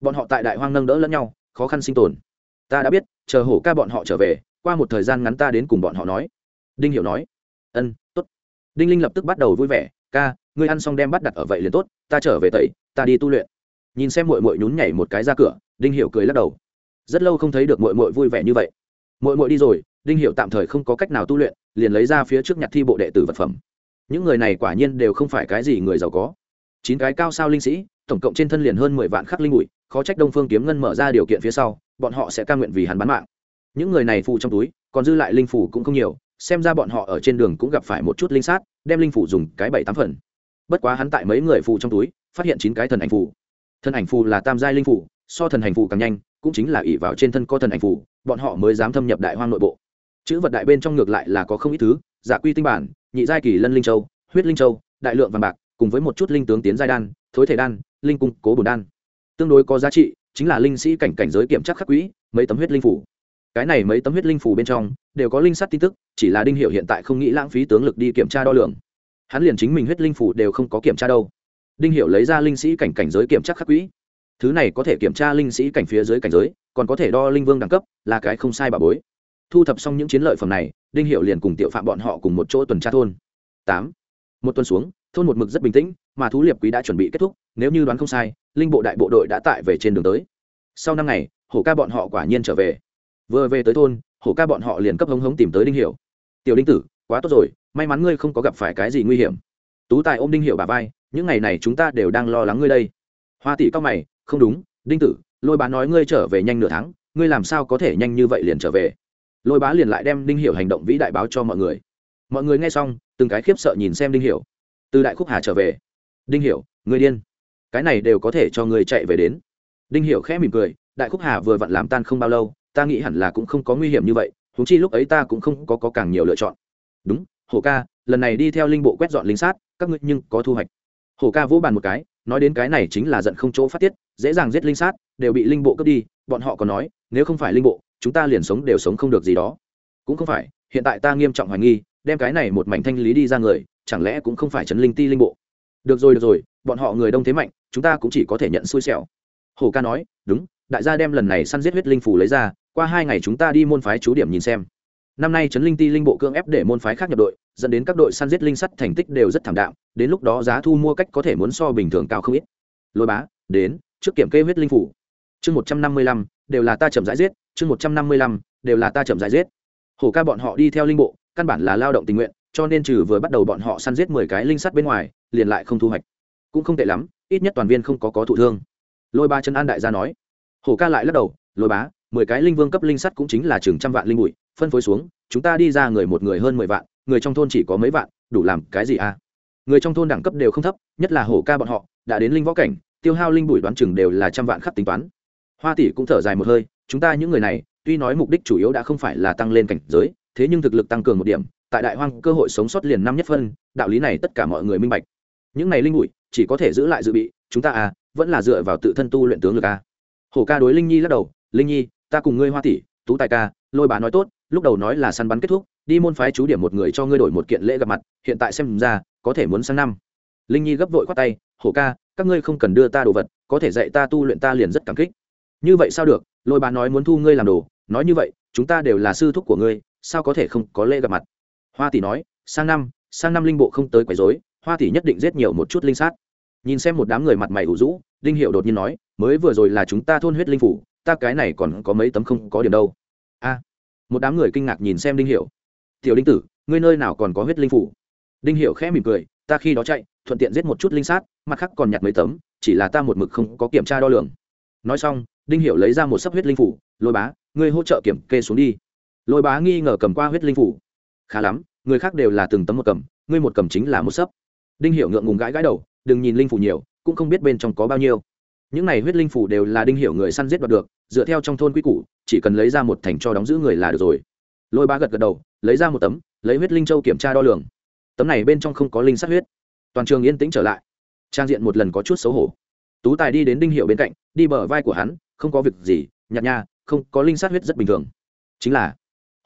Bọn họ tại đại hoang nâng đỡ lẫn nhau, khó khăn sinh tồn. Ta đã biết, chờ hổ ca bọn họ trở về, qua một thời gian ngắn ta đến cùng bọn họ nói. Đinh hiểu nói. Ân, tốt. Đinh linh lập tức bắt đầu vui vẻ. Ca, ngươi ăn xong đem bắt đặt ở vậy liền tốt, ta trở về tẩy, ta đi tu luyện nhìn xem muội muội nhún nhảy một cái ra cửa, đinh hiểu cười lắc đầu. Rất lâu không thấy được muội muội vui vẻ như vậy. Muội muội đi rồi, đinh hiểu tạm thời không có cách nào tu luyện, liền lấy ra phía trước nhặt thi bộ đệ tử vật phẩm. Những người này quả nhiên đều không phải cái gì người giàu có. Chín cái cao sao linh sĩ, tổng cộng trên thân liền hơn mười vạn khắc linh bụi, khó trách đông phương kiếm ngân mở ra điều kiện phía sau, bọn họ sẽ ca nguyện vì hắn bán mạng. Những người này phụ trong túi, còn dư lại linh phủ cũng không nhiều, xem ra bọn họ ở trên đường cũng gặp phải một chút linh sát, đem linh phủ dùng cái bảy tám phần. Bất quá hắn tại mấy người phụ trong túi, phát hiện chín cái thần ảnh phủ thần ảnh phù là tam giai linh phủ so thần hành phù càng nhanh, cũng chính là ỷ vào trên thân có thần ảnh phù, bọn họ mới dám thâm nhập đại hoang nội bộ. Chữ vật đại bên trong ngược lại là có không ít thứ, giả quy tinh bản, nhị giai kỳ lân linh châu, huyết linh châu, đại lượng vàng bạc, cùng với một chút linh tướng tiến giai đan, thối thể đan, linh cung, cố bồn đan. Tương đối có giá trị, chính là linh sĩ cảnh cảnh giới kiểm tra khắc quỹ, mấy tấm huyết linh phủ cái này mấy tấm huyết linh phủ bên trong, đều có linh sắt tin tức, chỉ là đinh hiệu hiện tại không nghĩ lãng phí tướng lực đi kiểm tra đo lường. Hắn liền chính mình huyết linh phủ đều không có kiểm tra đâu đinh hiệu lấy ra linh sĩ cảnh cảnh giới kiểm tra khắc quỹ. Thứ này có thể kiểm tra linh sĩ cảnh phía dưới cảnh giới, còn có thể đo linh vương đẳng cấp, là cái không sai bà bối. Thu thập xong những chiến lợi phẩm này, đinh hiệu liền cùng tiểu phạm bọn họ cùng một chỗ tuần tra thôn. Tám. Một tuần xuống, thôn một mực rất bình tĩnh, mà thú liệp quý đã chuẩn bị kết thúc, nếu như đoán không sai, linh bộ đại bộ đội đã tại về trên đường tới. Sau năm ngày, hổ ca bọn họ quả nhiên trở về. Vừa về tới thôn, hổ ca bọn họ liền cấp hống hống tìm tới đinh hiểu. Tiểu đinh tử, quá tốt rồi, may mắn ngươi không có gặp phải cái gì nguy hiểm. Tú tài ôm đinh hiểu bà vai những ngày này chúng ta đều đang lo lắng ngươi đây. Hoa tỷ cao mày không đúng đinh tử lôi bá nói ngươi trở về nhanh nửa tháng ngươi làm sao có thể nhanh như vậy liền trở về? Lôi bá liền lại đem đinh hiểu hành động vĩ đại báo cho mọi người. Mọi người nghe xong từng cái khiếp sợ nhìn xem đinh hiểu. Từ đại khúc hà trở về. Đinh hiểu ngươi điên. Cái này đều có thể cho ngươi chạy về đến. Đinh hiểu khẽ mỉm cười đại khúc hà vừa vặn làm tan không bao lâu ta nghĩ hẳn là cũng không có nguy hiểm như vậy húng chi lúc ấy ta cũng không có, có càng nhiều lựa chọn. Đúng hổ ca lần này đi theo linh bộ quét dọn lính sát các ngươi nhưng có thu hoạch hổ ca vỗ bàn một cái, nói đến cái này chính là giận không chỗ phát tiết, dễ dàng giết linh sát, đều bị linh bộ cướp đi, bọn họ còn nói, nếu không phải linh bộ, chúng ta liền sống đều sống không được gì đó. Cũng không phải, hiện tại ta nghiêm trọng hoài nghi, đem cái này một mảnh thanh lý đi ra người, chẳng lẽ cũng không phải chấn linh ti linh bộ? Được rồi được rồi, bọn họ người đông thế mạnh, chúng ta cũng chỉ có thể nhận xui xẻo. Hồ ca nói, đúng, đại gia đem lần này săn giết huyết linh phủ lấy ra, qua hai ngày chúng ta đi môn phái chú điểm nhìn xem. Năm nay trấn linh ti linh bộ cưỡng ép để môn phái khác nhập đội dẫn đến các đội săn giết linh sắt thành tích đều rất thảm đạm, đến lúc đó giá thu mua cách có thể muốn so bình thường cao không ít. Lôi bá, đến, trước kiểm kê huyết linh phủ. Chương một trăm năm mươi lăm, đều là ta chậm rãi giết, chương một trăm năm mươi lăm, đều là ta chậm rãi giết. Hổ ca bọn họ đi theo linh bộ, căn bản là lao động tình nguyện, cho nên trừ vừa bắt đầu bọn họ săn giết mười cái linh sắt bên ngoài, liền lại không thu hoạch. Cũng không tệ lắm, ít nhất toàn viên không có có thụ thương. Lôi ba chân an đại gia nói. Hổ ca lại lắc đầu, lôi bá, mười cái linh vương cấp linh sắt cũng chính là chừng trăm vạn linh bụi, phân phối xuống, chúng ta đi ra người một người hơn mười vạn người trong thôn chỉ có mấy vạn, đủ làm cái gì à? Người trong thôn đẳng cấp đều không thấp, nhất là hổ ca bọn họ, đã đến linh võ cảnh, tiêu hao linh bụi đoán chừng đều là trăm vạn khắc tính toán. Hoa tỷ cũng thở dài một hơi, chúng ta những người này, tuy nói mục đích chủ yếu đã không phải là tăng lên cảnh giới, thế nhưng thực lực tăng cường một điểm, tại đại hoang cơ hội sống sót liền năm nhất phân, đạo lý này tất cả mọi người minh bạch. Những này linh bụi, chỉ có thể giữ lại dự bị, chúng ta à vẫn là dựa vào tự thân tu luyện tướng lực a hổ ca đối linh nhi lắc đầu, linh nhi, ta cùng ngươi hoa tỷ tú tài ca, lôi bà nói tốt, lúc đầu nói là săn bắn kết thúc, đi môn phái chú điểm một người cho ngươi đổi một kiện lễ gặp mặt, hiện tại xem ra, có thể muốn sang năm. Linh nhi gấp vội khoát tay, hổ ca, các ngươi không cần đưa ta đồ vật, có thể dạy ta tu luyện ta liền rất cảm kích. Như vậy sao được? Lôi bà nói muốn thu ngươi làm đồ, nói như vậy, chúng ta đều là sư thúc của ngươi, sao có thể không có lễ gặp mặt? Hoa tỷ nói, sang năm sang năm linh bộ không tới quấy rối, hoa tỷ nhất định giết nhiều một chút linh sát. Nhìn xem một đám người mặt mày ủ rũ, đinh hiệu đột nhiên nói, mới vừa rồi là chúng ta thôn huyết linh phủ ta cái này còn có mấy tấm không có điểm đâu. A, một đám người kinh ngạc nhìn xem đinh hiệu tiểu đinh tử, ngươi nơi nào còn có huyết linh phủ? Đinh hiệu khẽ mỉm cười, ta khi đó chạy, thuận tiện giết một chút linh sát, mặt khác còn nhặt mấy tấm, chỉ là ta một mực không có kiểm tra đo lường. Nói xong, đinh hiệu lấy ra một sấp huyết linh phủ, lôi bá, ngươi hỗ trợ kiểm kê xuống đi. Lôi bá nghi ngờ cầm qua huyết linh phủ. Khá lắm, người khác đều là từng tấm một cầm, ngươi một cầm chính là một sấp. Đinh hiệu ngượng ngùng gãi gãi đầu, đừng nhìn linh phủ nhiều, cũng không biết bên trong có bao nhiêu những này huyết linh phủ đều là đinh hiệu người săn giết đoạt được, dựa theo trong thôn quy củ, chỉ cần lấy ra một thành cho đóng giữ người là được rồi. Lôi ba gật gật đầu, lấy ra một tấm, lấy huyết linh châu kiểm tra đo lường. Tấm này bên trong không có linh sát huyết. Toàn trường yên tĩnh trở lại. Trang diện một lần có chút xấu hổ. Tú tài đi đến đinh hiệu bên cạnh, đi bờ vai của hắn, không có việc gì, nhạt nha, không có linh sát huyết rất bình thường. Chính là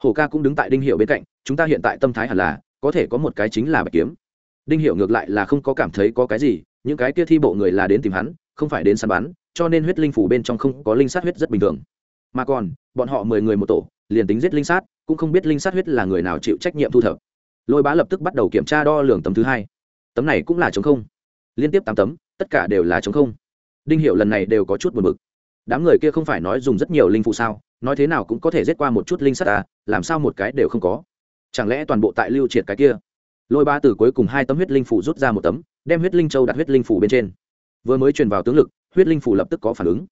hổ ca cũng đứng tại đinh hiệu bên cạnh, chúng ta hiện tại tâm thái hẳn là, có thể có một cái chính là bạch kiếm. Đinh hiệu ngược lại là không có cảm thấy có cái gì, những cái kia thi bộ người là đến tìm hắn không phải đến săn bắn, cho nên huyết linh phủ bên trong không có linh sát huyết rất bình thường. Mà còn, bọn họ mười người một tổ, liền tính giết linh sát, cũng không biết linh sát huyết là người nào chịu trách nhiệm thu thập. Lôi bá lập tức bắt đầu kiểm tra đo lường tấm thứ hai. Tấm này cũng là chống không. Liên tiếp tám tấm, tất cả đều là chống không. Đinh hiệu lần này đều có chút buồn bực. Đám người kia không phải nói dùng rất nhiều linh phụ sao, nói thế nào cũng có thể giết qua một chút linh sắt à làm sao một cái đều không có. Chẳng lẽ toàn bộ tại lưu triệt cái kia? Lôi ba từ cuối cùng hai tấm huyết linh phủ rút ra một tấm, đem huyết linh châu đặt huyết linh phủ bên trên vừa mới truyền vào tướng lực, huyết linh phủ lập tức có phản ứng.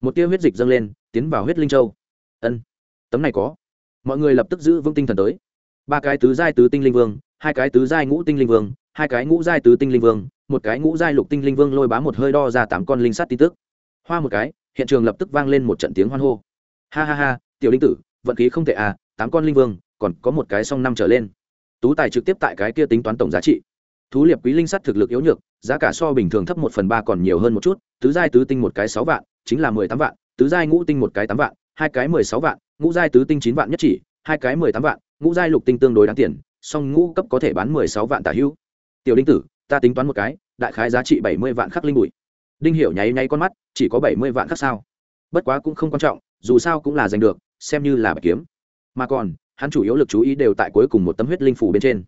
Một tia huyết dịch dâng lên, tiến vào huyết linh châu. Ân, tấm này có. Mọi người lập tức giữ vững tinh thần tới. Ba cái tứ giai tứ tinh linh vương, hai cái tứ giai ngũ tinh linh vương, hai cái ngũ giai tứ tinh linh vương, một cái ngũ giai lục tinh linh vương lôi bá một hơi đo ra tám con linh sát tin tức. Hoa một cái, hiện trường lập tức vang lên một trận tiếng hoan hô. Ha ha ha, tiểu linh tử, vận khí không tệ à tám con linh vương, còn có một cái song năm trở lên. Tú tài trực tiếp tại cái kia tính toán tổng giá trị thú liệp quý linh sắt thực lực yếu nhược, giá cả so bình thường thấp một phần ba còn nhiều hơn một chút, tứ giai tứ tinh một cái sáu vạn, chính là mười tám vạn, tứ giai ngũ tinh một cái tám vạn, hai cái mười sáu vạn, ngũ giai tứ tinh chín vạn nhất chỉ, hai cái mười tám vạn, ngũ giai lục tinh tương đối đáng tiền, song ngũ cấp có thể bán mười sáu vạn tả hữu tiểu đinh tử, ta tính toán một cái, đại khái giá trị bảy mươi vạn khắc linh bụi. Đinh hiểu nháy nháy con mắt, chỉ có bảy mươi vạn khắc sao? Bất quá cũng không quan trọng, dù sao cũng là giành được, xem như là bạch kiếm. Mà còn, hắn chủ yếu lực chú ý đều tại cuối cùng một tấm huyết linh phủ bên trên.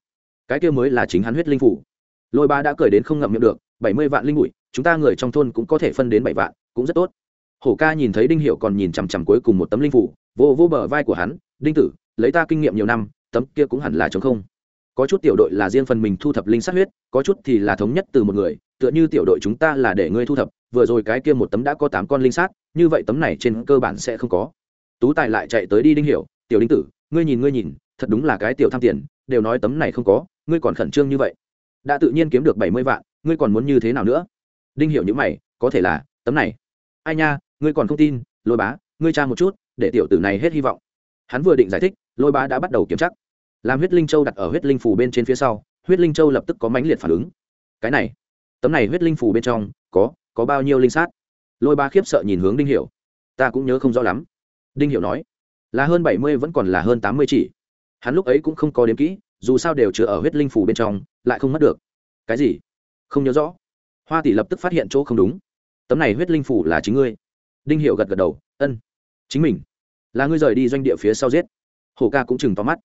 Cái kia mới là chính hắn huyết linh phủ lôi ba đã cười đến không ngậm miệng được, bảy mươi vạn linh bụi, chúng ta người trong thôn cũng có thể phân đến bảy vạn, cũng rất tốt. Hổ ca nhìn thấy đinh hiệu còn nhìn chằm chằm cuối cùng một tấm linh phủ, vô vô bờ vai của hắn, đinh tử, lấy ta kinh nghiệm nhiều năm, tấm kia cũng hẳn là chống không. Có chút tiểu đội là riêng phần mình thu thập linh sát huyết, có chút thì là thống nhất từ một người, tựa như tiểu đội chúng ta là để ngươi thu thập, vừa rồi cái kia một tấm đã có tám con linh sát, như vậy tấm này trên cơ bản sẽ không có. Tú tài lại chạy tới đi đinh hiểu, tiểu đinh tử, ngươi nhìn ngươi nhìn, thật đúng là cái tiểu tham tiền, đều nói tấm này không có, ngươi còn khẩn trương như vậy đã tự nhiên kiếm được bảy mươi vạn, ngươi còn muốn như thế nào nữa? Đinh hiểu những mày, có thể là, tấm này. Ai nha, ngươi còn không tin, lôi bá, ngươi tra một chút, để tiểu tử này hết hy vọng. Hắn vừa định giải thích, lôi bá đã bắt đầu kiểm tra. Làm huyết linh châu đặt ở huyết linh phủ bên trên phía sau, huyết linh châu lập tức có mãnh liệt phản ứng. Cái này, tấm này huyết linh phủ bên trong, có có bao nhiêu linh sát? Lôi bá khiếp sợ nhìn hướng đinh hiểu. Ta cũng nhớ không rõ lắm. Đinh hiểu nói, là hơn bảy mươi vẫn còn là hơn tám mươi chỉ. Hắn lúc ấy cũng không có đếm kỹ dù sao đều chứa ở huyết linh phủ bên trong, lại không mất được. Cái gì? Không nhớ rõ. Hoa tỷ lập tức phát hiện chỗ không đúng. Tấm này huyết linh phủ là chính ngươi. Đinh hiệu gật gật đầu, ân, chính mình. Là ngươi rời đi doanh địa phía sau giết. Hồ ca cũng chừng tóm mắt.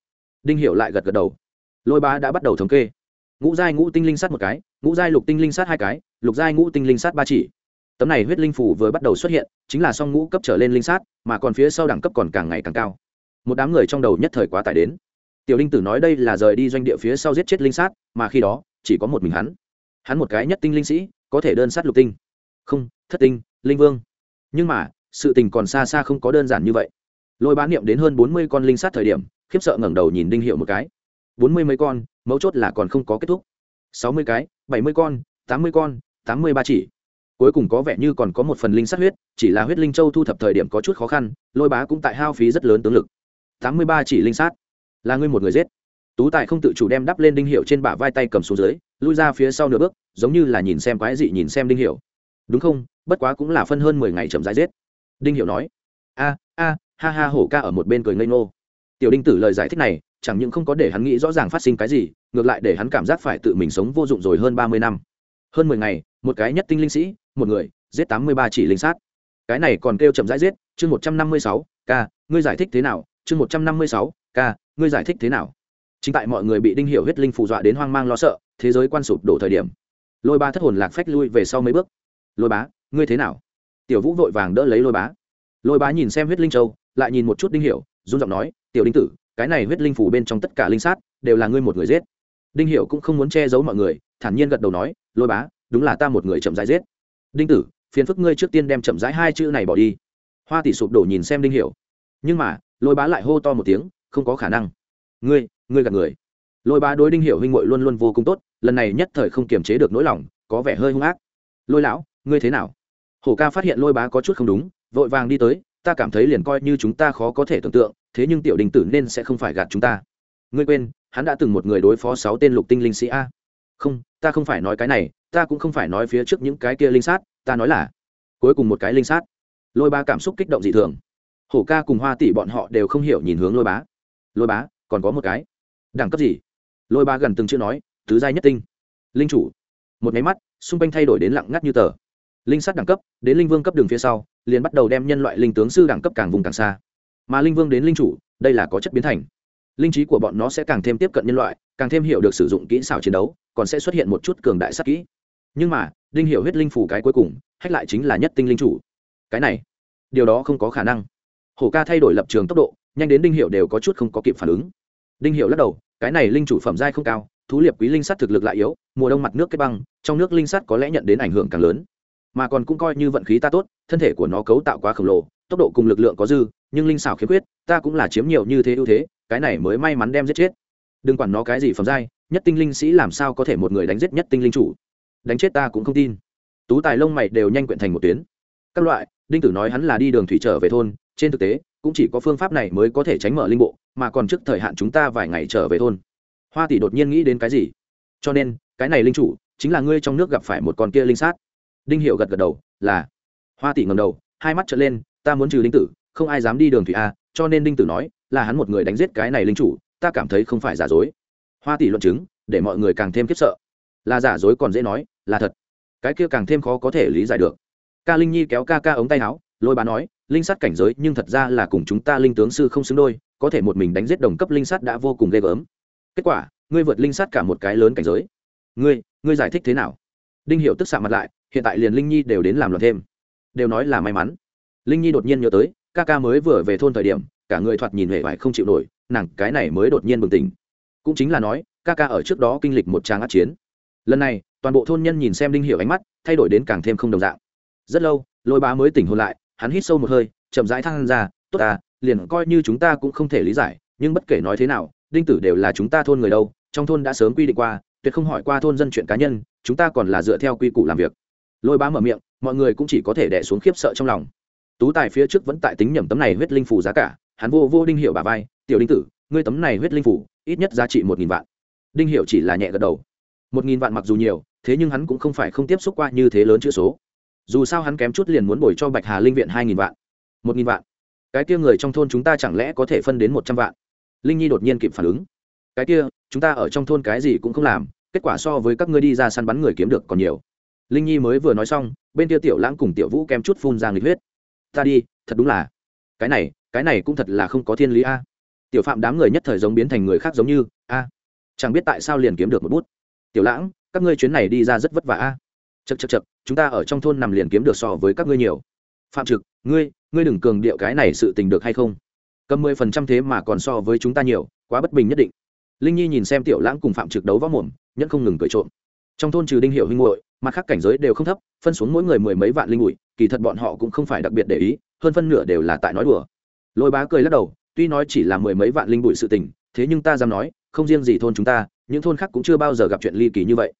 Đinh hiệu lại gật gật đầu. Lôi bá đã bắt đầu thống kê. Ngũ giai ngũ tinh linh sát một cái, ngũ giai lục tinh linh sát hai cái, lục giai ngũ tinh linh sát ba chỉ. Tấm này huyết linh phủ vừa bắt đầu xuất hiện, chính là song ngũ cấp trở lên linh sát, mà còn phía sau đẳng cấp còn càng ngày càng cao. Một đám người trong đầu nhất thời quá tải đến tiểu linh tử nói đây là rời đi doanh địa phía sau giết chết linh sát, mà khi đó, chỉ có một mình hắn. Hắn một cái nhất tinh linh sĩ, có thể đơn sát lục tinh. Không, thất tinh, linh vương. Nhưng mà, sự tình còn xa xa không có đơn giản như vậy. Lôi bán niệm đến hơn bốn mươi con linh sát thời điểm, khiếp sợ ngẩng đầu nhìn đinh hiệu một cái. bốn mươi mấy con, mấu chốt là còn không có kết thúc. sáu mươi cái, bảy mươi con, tám mươi con, tám mươi ba chỉ. Cuối cùng có vẻ như còn có một phần linh sát huyết, chỉ là huyết linh châu thu thập thời điểm có chút khó khăn, lôi bá cũng tại hao phí rất lớn tướng lực. tám mươi ba chỉ linh sát là ngươi một người giết. Tú tài không tự chủ đem đắp lên đinh hiệu trên bả vai tay cầm xuống dưới lui ra phía sau nửa bước giống như là nhìn xem quái dị nhìn xem đinh hiệu đúng không? Bất quá cũng là phân hơn mười ngày chậm rãi giết. Đinh hiệu nói a a ha ha hổ ca ở một bên cười ngây ngô. Tiểu đinh tử lời giải thích này chẳng những không có để hắn nghĩ rõ ràng phát sinh cái gì ngược lại để hắn cảm giác phải tự mình sống vô dụng rồi hơn ba mươi năm. Hơn mười ngày một cái nhất tinh linh sĩ một người giết tám mươi ba chỉ linh sát. Cái này còn kêu chậm rãi giết chương một trăm năm mươi sáu ca, ngươi giải thích thế nào? Chương một trăm năm mươi sáu ca, ngươi giải thích thế nào? Chính tại mọi người bị đinh hiểu huyết linh phù dọa đến hoang mang lo sợ, thế giới quan sụp đổ thời điểm. Lôi ba thất hồn lạc phách lui về sau mấy bước. Lôi bá, ngươi thế nào? Tiểu vũ vội vàng đỡ lấy lôi bá. Lôi bá nhìn xem huyết linh châu, lại nhìn một chút đinh hiểu, run giọng nói, tiểu đinh tử, cái này huyết linh phủ bên trong tất cả linh sát đều là ngươi một người giết. Đinh hiểu cũng không muốn che giấu mọi người, thản nhiên gật đầu nói, lôi bá, đúng là ta một người chậm rãi giết. Đinh tử, phiền phức ngươi trước tiên đem chậm rãi hai chữ này bỏ đi. Hoa tỷ sụp đổ nhìn xem đinh hiểu. Nhưng mà, lôi bá lại hô to một tiếng không có khả năng. Ngươi ngươi gạt người. Lôi bá đối đinh hiểu huynh muội luôn luôn vô cùng tốt, lần này nhất thời không kiềm chế được nỗi lòng, có vẻ hơi hung ác. Lôi lão, ngươi thế nào? Hổ ca phát hiện lôi bá có chút không đúng, vội vàng đi tới, ta cảm thấy liền coi như chúng ta khó có thể tưởng tượng, thế nhưng tiểu đình tử nên sẽ không phải gạt chúng ta. Ngươi quên, hắn đã từng một người đối phó sáu tên lục tinh linh sĩ a. Không, ta không phải nói cái này, ta cũng không phải nói phía trước những cái kia linh sát, ta nói là cuối cùng một cái linh sát. Lôi ba cảm xúc kích động dị thường. Hổ ca cùng hoa tỷ bọn họ đều không hiểu nhìn hướng lôi bá lôi bá, còn có một cái. Đẳng cấp gì? Lôi bá gần từng chữ nói tứ giai nhất tinh. Linh chủ. Một máy mắt, xung quanh thay đổi đến lặng ngắt như tờ. Linh sát đẳng cấp, đến linh vương cấp đường phía sau, liền bắt đầu đem nhân loại linh tướng sư đẳng cấp càng vùng càng xa. Mà linh vương đến linh chủ, đây là có chất biến thành. Linh trí của bọn nó sẽ càng thêm tiếp cận nhân loại, càng thêm hiểu được sử dụng kỹ xảo chiến đấu, còn sẽ xuất hiện một chút cường đại sắc kỹ. Nhưng mà linh hiểu huyết linh phủ cái cuối cùng, hách lại chính là nhất tinh linh chủ. Cái này, điều đó không có khả năng. Hổ ca thay đổi lập trường tốc độ nhanh đến đinh hiệu đều có chút không có kịp phản ứng. Đinh hiệu lắc đầu, cái này linh chủ phẩm giai không cao, thú liệp quý linh sắt thực lực lại yếu, mùa đông mặt nước kết băng, trong nước linh sắt có lẽ nhận đến ảnh hưởng càng lớn. Mà còn cũng coi như vận khí ta tốt, thân thể của nó cấu tạo quá khổng lồ, tốc độ cùng lực lượng có dư, nhưng linh xảo khiếm khuyết, ta cũng là chiếm nhiều như thế ưu thế, cái này mới may mắn đem giết chết. Đừng quản nó cái gì phẩm giai, nhất tinh linh sĩ làm sao có thể một người đánh giết nhất tinh linh chủ? Đánh chết ta cũng không tin. Tú tài lông mày đều nhanh quyện thành một tuyến. Các loại, đinh tử nói hắn là đi đường thủy trở về thôn trên thực tế, cũng chỉ có phương pháp này mới có thể tránh mở linh bộ, mà còn trước thời hạn chúng ta vài ngày trở về thôn. Hoa tỷ đột nhiên nghĩ đến cái gì? Cho nên, cái này linh chủ chính là ngươi trong nước gặp phải một con kia linh sát. Đinh hiệu gật gật đầu, là. Hoa tỷ ngầm đầu, hai mắt trở lên, ta muốn trừ đinh tử, không ai dám đi đường thủy a, cho nên đinh tử nói, là hắn một người đánh giết cái này linh chủ, ta cảm thấy không phải giả dối. Hoa tỷ luận chứng, để mọi người càng thêm khiếp sợ. Là giả dối còn dễ nói, là thật. Cái kia càng thêm khó có thể lý giải được. Ca linh nhi kéo ca ca ống tay áo, lôi bà nói linh sát cảnh giới, nhưng thật ra là cùng chúng ta linh tướng sư không xứng đôi, có thể một mình đánh giết đồng cấp linh sát đã vô cùng ghê gớm. Kết quả, ngươi vượt linh sát cả một cái lớn cảnh giới. Ngươi ngươi giải thích thế nào? Đinh hiệu tức xạ mặt lại, hiện tại liền linh nhi đều đến làm loạn thêm. Đều nói là may mắn. Linh nhi đột nhiên nhớ tới, ca ca mới vừa về thôn thời điểm, cả người thoạt nhìn hệ vải không chịu nổi, nàng cái này mới đột nhiên bừng tỉnh. Cũng chính là nói, ca ca ở trước đó kinh lịch một trang át chiến. Lần này, toàn bộ thôn nhân nhìn xem đinh hiệu ánh mắt, thay đổi đến càng thêm không đồng dạng. Rất lâu, lôi bá mới tỉnh hôn lại hắn hít sâu một hơi, chậm rãi thăng ra, tốt à liền coi như chúng ta cũng không thể lý giải, nhưng bất kể nói thế nào, đinh tử đều là chúng ta thôn người đâu, trong thôn đã sớm quy định qua, tuyệt không hỏi qua thôn dân chuyện cá nhân, chúng ta còn là dựa theo quy củ làm việc. Lôi bá mở miệng, mọi người cũng chỉ có thể đẻ xuống khiếp sợ trong lòng. Tú tài phía trước vẫn tại tính nhẩm tấm này huyết linh phủ giá cả, hắn vô vô đinh hiệu bà vai, tiểu đinh tử, ngươi tấm này huyết linh phủ ít nhất giá trị một nghìn vạn. Đinh hiệu chỉ là nhẹ gật đầu. Một nghìn vạn mặc dù nhiều, thế nhưng hắn cũng không phải không tiếp xúc qua như thế lớn chữ số dù sao hắn kém chút liền muốn bồi cho bạch hà linh viện hai nghìn vạn, một nghìn vạn. Cái kia người trong thôn chúng ta chẳng lẽ có thể phân đến một trăm vạn? Linh nhi đột nhiên kịp phản ứng. Cái kia, chúng ta ở trong thôn cái gì cũng không làm, kết quả so với các ngươi đi ra săn bắn người kiếm được còn nhiều. Linh nhi mới vừa nói xong, bên kia tiểu lãng cùng tiểu vũ kém chút phun ra nghịch huyết. Ta đi, thật đúng là. Cái này cái này cũng thật là không có thiên lý a. Tiểu phạm đám người nhất thời giống biến thành người khác giống như, a. Chẳng biết tại sao liền kiếm được một bút. Tiểu lãng, các ngươi chuyến này đi ra rất vất vả a chật chật chật chúng ta ở trong thôn nằm liền kiếm được so với các ngươi nhiều. Phạm trực, ngươi ngươi đừng cường điệu cái này sự tình được hay không? Cầm mười phần trăm thế mà còn so với chúng ta nhiều, quá bất bình nhất định. Linh nhi nhìn xem tiểu lãng cùng phạm trực đấu võ mồm, nhẫn không ngừng cười trộm. Trong thôn trừ đinh hiệu huynh hội mặt khác cảnh giới đều không thấp, phân xuống mỗi người mười mấy vạn linh bụi, kỳ thật bọn họ cũng không phải đặc biệt để ý, hơn phân nửa đều là tại nói đùa. Lôi bá cười lắc đầu, tuy nói chỉ là mười mấy vạn linh bụi sự tình, thế nhưng ta dám nói, không riêng gì thôn chúng ta, những thôn khác cũng chưa bao giờ gặp chuyện ly kỳ như vậy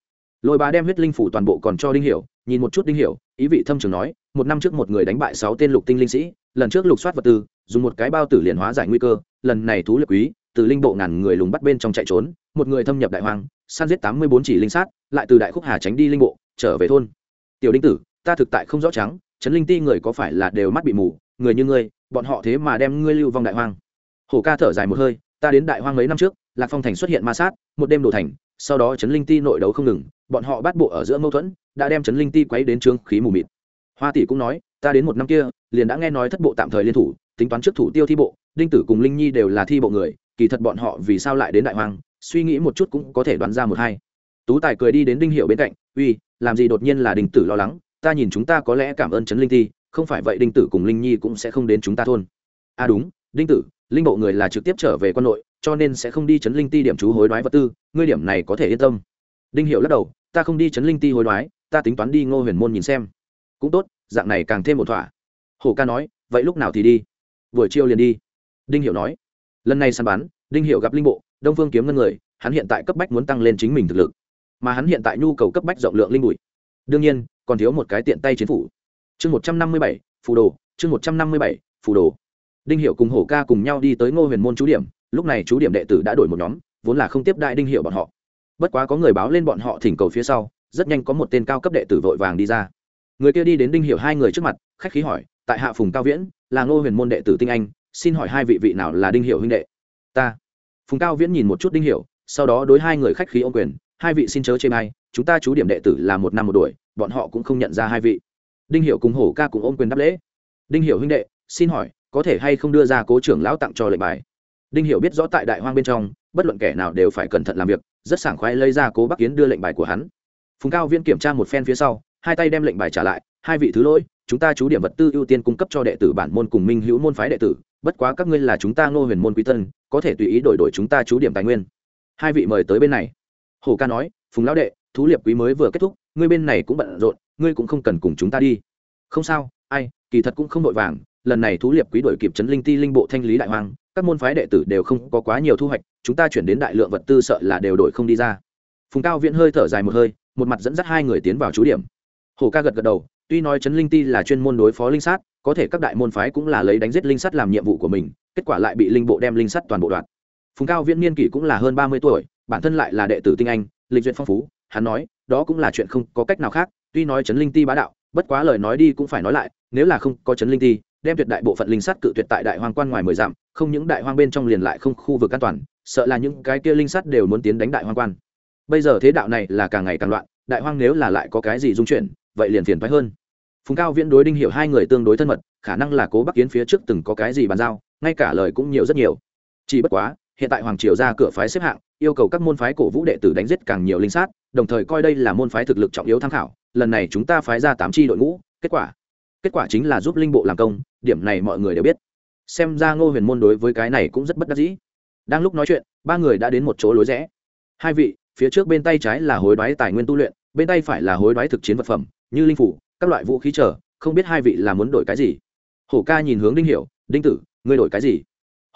lôi bá đem huyết linh phủ toàn bộ còn cho đinh hiểu, nhìn một chút đinh hiểu, ý vị thâm trường nói, một năm trước một người đánh bại sáu tên lục tinh linh sĩ, lần trước lục soát vật tư, dùng một cái bao tử liền hóa giải nguy cơ, lần này thú lực quý, từ linh bộ ngàn người lùng bắt bên trong chạy trốn, một người thâm nhập đại hoang săn giết tám mươi bốn chỉ linh sát, lại từ đại khúc hà tránh đi linh bộ, trở về thôn. Tiểu đinh tử, ta thực tại không rõ trắng, trấn linh ti người có phải là đều mắt bị mù, người như ngươi, bọn họ thế mà đem ngươi lưu vong đại hoang. Hổ ca thở dài một hơi, ta đến đại hoang mấy năm trước, lạc phong thành xuất hiện ma sát, một đêm đổ thành, sau đó trấn linh ti nội đấu không ngừng bọn họ bắt bộ ở giữa mâu thuẫn, đã đem trấn linh ti quấy đến trướng khí mù mịt. Hoa tỷ cũng nói, ta đến một năm kia, liền đã nghe nói thất bộ tạm thời liên thủ, tính toán trước thủ tiêu thi bộ, đinh tử cùng linh nhi đều là thi bộ người, kỳ thật bọn họ vì sao lại đến đại hoang suy nghĩ một chút cũng có thể đoán ra một hai. Tú tài cười đi đến đinh hiệu bên cạnh, uy, làm gì đột nhiên là đinh tử lo lắng, ta nhìn chúng ta có lẽ cảm ơn trấn linh ti, không phải vậy đinh tử cùng linh nhi cũng sẽ không đến chúng ta thôn. À đúng, đinh tử, linh bộ người là trực tiếp trở về quân nội, cho nên sẽ không đi chấn linh ti điểm chú hối đoái vật tư, ngươi điểm này có thể yên tâm đinh hiệu lắc đầu, ta không đi chấn linh ti hối đoái, ta tính toán đi ngô huyền môn nhìn xem. Cũng tốt, dạng này càng thêm một thỏa. Hồ ca nói, vậy lúc nào thì đi? Buổi chiều liền đi. Đinh hiệu nói, lần này săn bắn, đinh hiệu gặp linh bộ, đông phương kiếm ngân người, hắn hiện tại cấp bách muốn tăng lên chính mình thực lực. Mà hắn hiện tại nhu cầu cấp bách rộng lượng linh bụi. Đương nhiên, còn thiếu một cái tiện tay chiến phủ. Chương một trăm năm mươi bảy, phù đồ, chương một trăm năm mươi bảy, phù đồ. Đinh hiệu cùng hổ ca cùng nhau đi tới ngô huyền môn chú điểm, lúc này chú điểm đệ tử đã đổi một nhóm, vốn là không tiếp đại đinh hiệu bọn họ bất quá có người báo lên bọn họ thỉnh cầu phía sau rất nhanh có một tên cao cấp đệ tử vội vàng đi ra. Người kia đi đến đinh Hiểu hai người trước mặt khách khí hỏi tại hạ phùng cao viễn là ngô huyền môn đệ tử tinh anh xin hỏi hai vị vị nào là đinh Hiểu huynh đệ? Ta. Phùng cao viễn nhìn một chút đinh Hiểu, sau đó đối hai người khách khí ô quyền hai vị xin chớ chê mai chúng ta chú điểm đệ tử là một năm một đuổi bọn họ cũng không nhận ra hai vị. Đinh Hiểu cùng hổ ca cùng ôm quyền đáp lễ. Đinh Hiểu huynh đệ xin hỏi có thể hay không đưa ra cố trưởng lão tặng cho lệnh bài? Đinh hiểu biết rõ tại đại hoang bên trong bất luận kẻ nào đều phải cẩn thận làm việc rất sảng khoái lấy ra cố bắc kiến đưa lệnh bài của hắn. Phùng cao viên kiểm tra một phen phía sau, hai tay đem lệnh bài trả lại, hai vị thứ lỗi, chúng ta chú điểm vật tư ưu tiên cung cấp cho đệ tử bản môn cùng minh hữu môn phái đệ tử, bất quá các ngươi là chúng ta ngô huyền môn quý tân có thể tùy ý đổi đổi chúng ta chú điểm tài nguyên. Hai vị mời tới bên này. Hồ ca nói, phùng lão đệ, thú liệp quý mới vừa kết thúc, ngươi bên này cũng bận rộn, ngươi cũng không cần cùng chúng ta đi. Không sao, ai, kỳ thật cũng không vội vàng, lần này thú liệp quý đổi kịp chấn linh ti linh bộ thanh lý đại hoàng, các môn phái đệ tử đều không có quá nhiều thu hoạch chúng ta chuyển đến đại lượng vật tư sợ là đều đổi không đi ra. Phùng cao viễn hơi thở dài một hơi, một mặt dẫn dắt hai người tiến vào chú điểm. Hồ ca gật gật đầu, tuy nói chấn linh ti là chuyên môn đối phó linh sát, có thể các đại môn phái cũng là lấy đánh giết linh sát làm nhiệm vụ của mình, kết quả lại bị linh bộ đem linh sát toàn bộ đoạn phùng cao viễn niên kỷ cũng là hơn ba mươi tuổi, bản thân lại là đệ tử tinh anh, lịch duyệt phong phú, hắn nói, đó cũng là chuyện không có cách nào khác, tuy nói chấn linh ti bá đạo, bất quá lời nói đi cũng phải nói lại, nếu là không có chấn linh ti, đem tuyệt đại bộ phận linh sắt cự tuyệt tại đại hoang quan ngoài mười dặm, không những đại hoang bên trong liền lại không khu vực an toàn sợ là những cái kia linh sắt đều muốn tiến đánh đại hoang quan. Bây giờ thế đạo này là càng ngày càng loạn, đại hoang nếu là lại có cái gì dung chuyển, vậy liền phiền phái hơn. Phùng cao viễn đối đinh hiểu hai người tương đối thân mật, khả năng là cố bắc kiến phía trước từng có cái gì bàn giao, ngay cả lời cũng nhiều rất nhiều. Chỉ bất quá, hiện tại hoàng triều ra cửa phái xếp hạng, yêu cầu các môn phái cổ vũ đệ tử đánh giết càng nhiều linh sát đồng thời coi đây là môn phái thực lực trọng yếu tham khảo, lần này chúng ta phái ra tám chi đội ngũ, kết quả kết quả chính là giúp linh bộ làm công, điểm này mọi người đều biết. Xem ra ngô huyền môn đối với cái này cũng rất bất đắc dĩ đang lúc nói chuyện, ba người đã đến một chỗ lối rẽ. Hai vị, phía trước bên tay trái là hối đoái tài nguyên tu luyện, bên tay phải là hối đoái thực chiến vật phẩm, như linh phủ, các loại vũ khí trở không biết hai vị là muốn đổi cái gì. Hổ ca nhìn hướng đinh hiểu, đinh tử, ngươi đổi cái gì?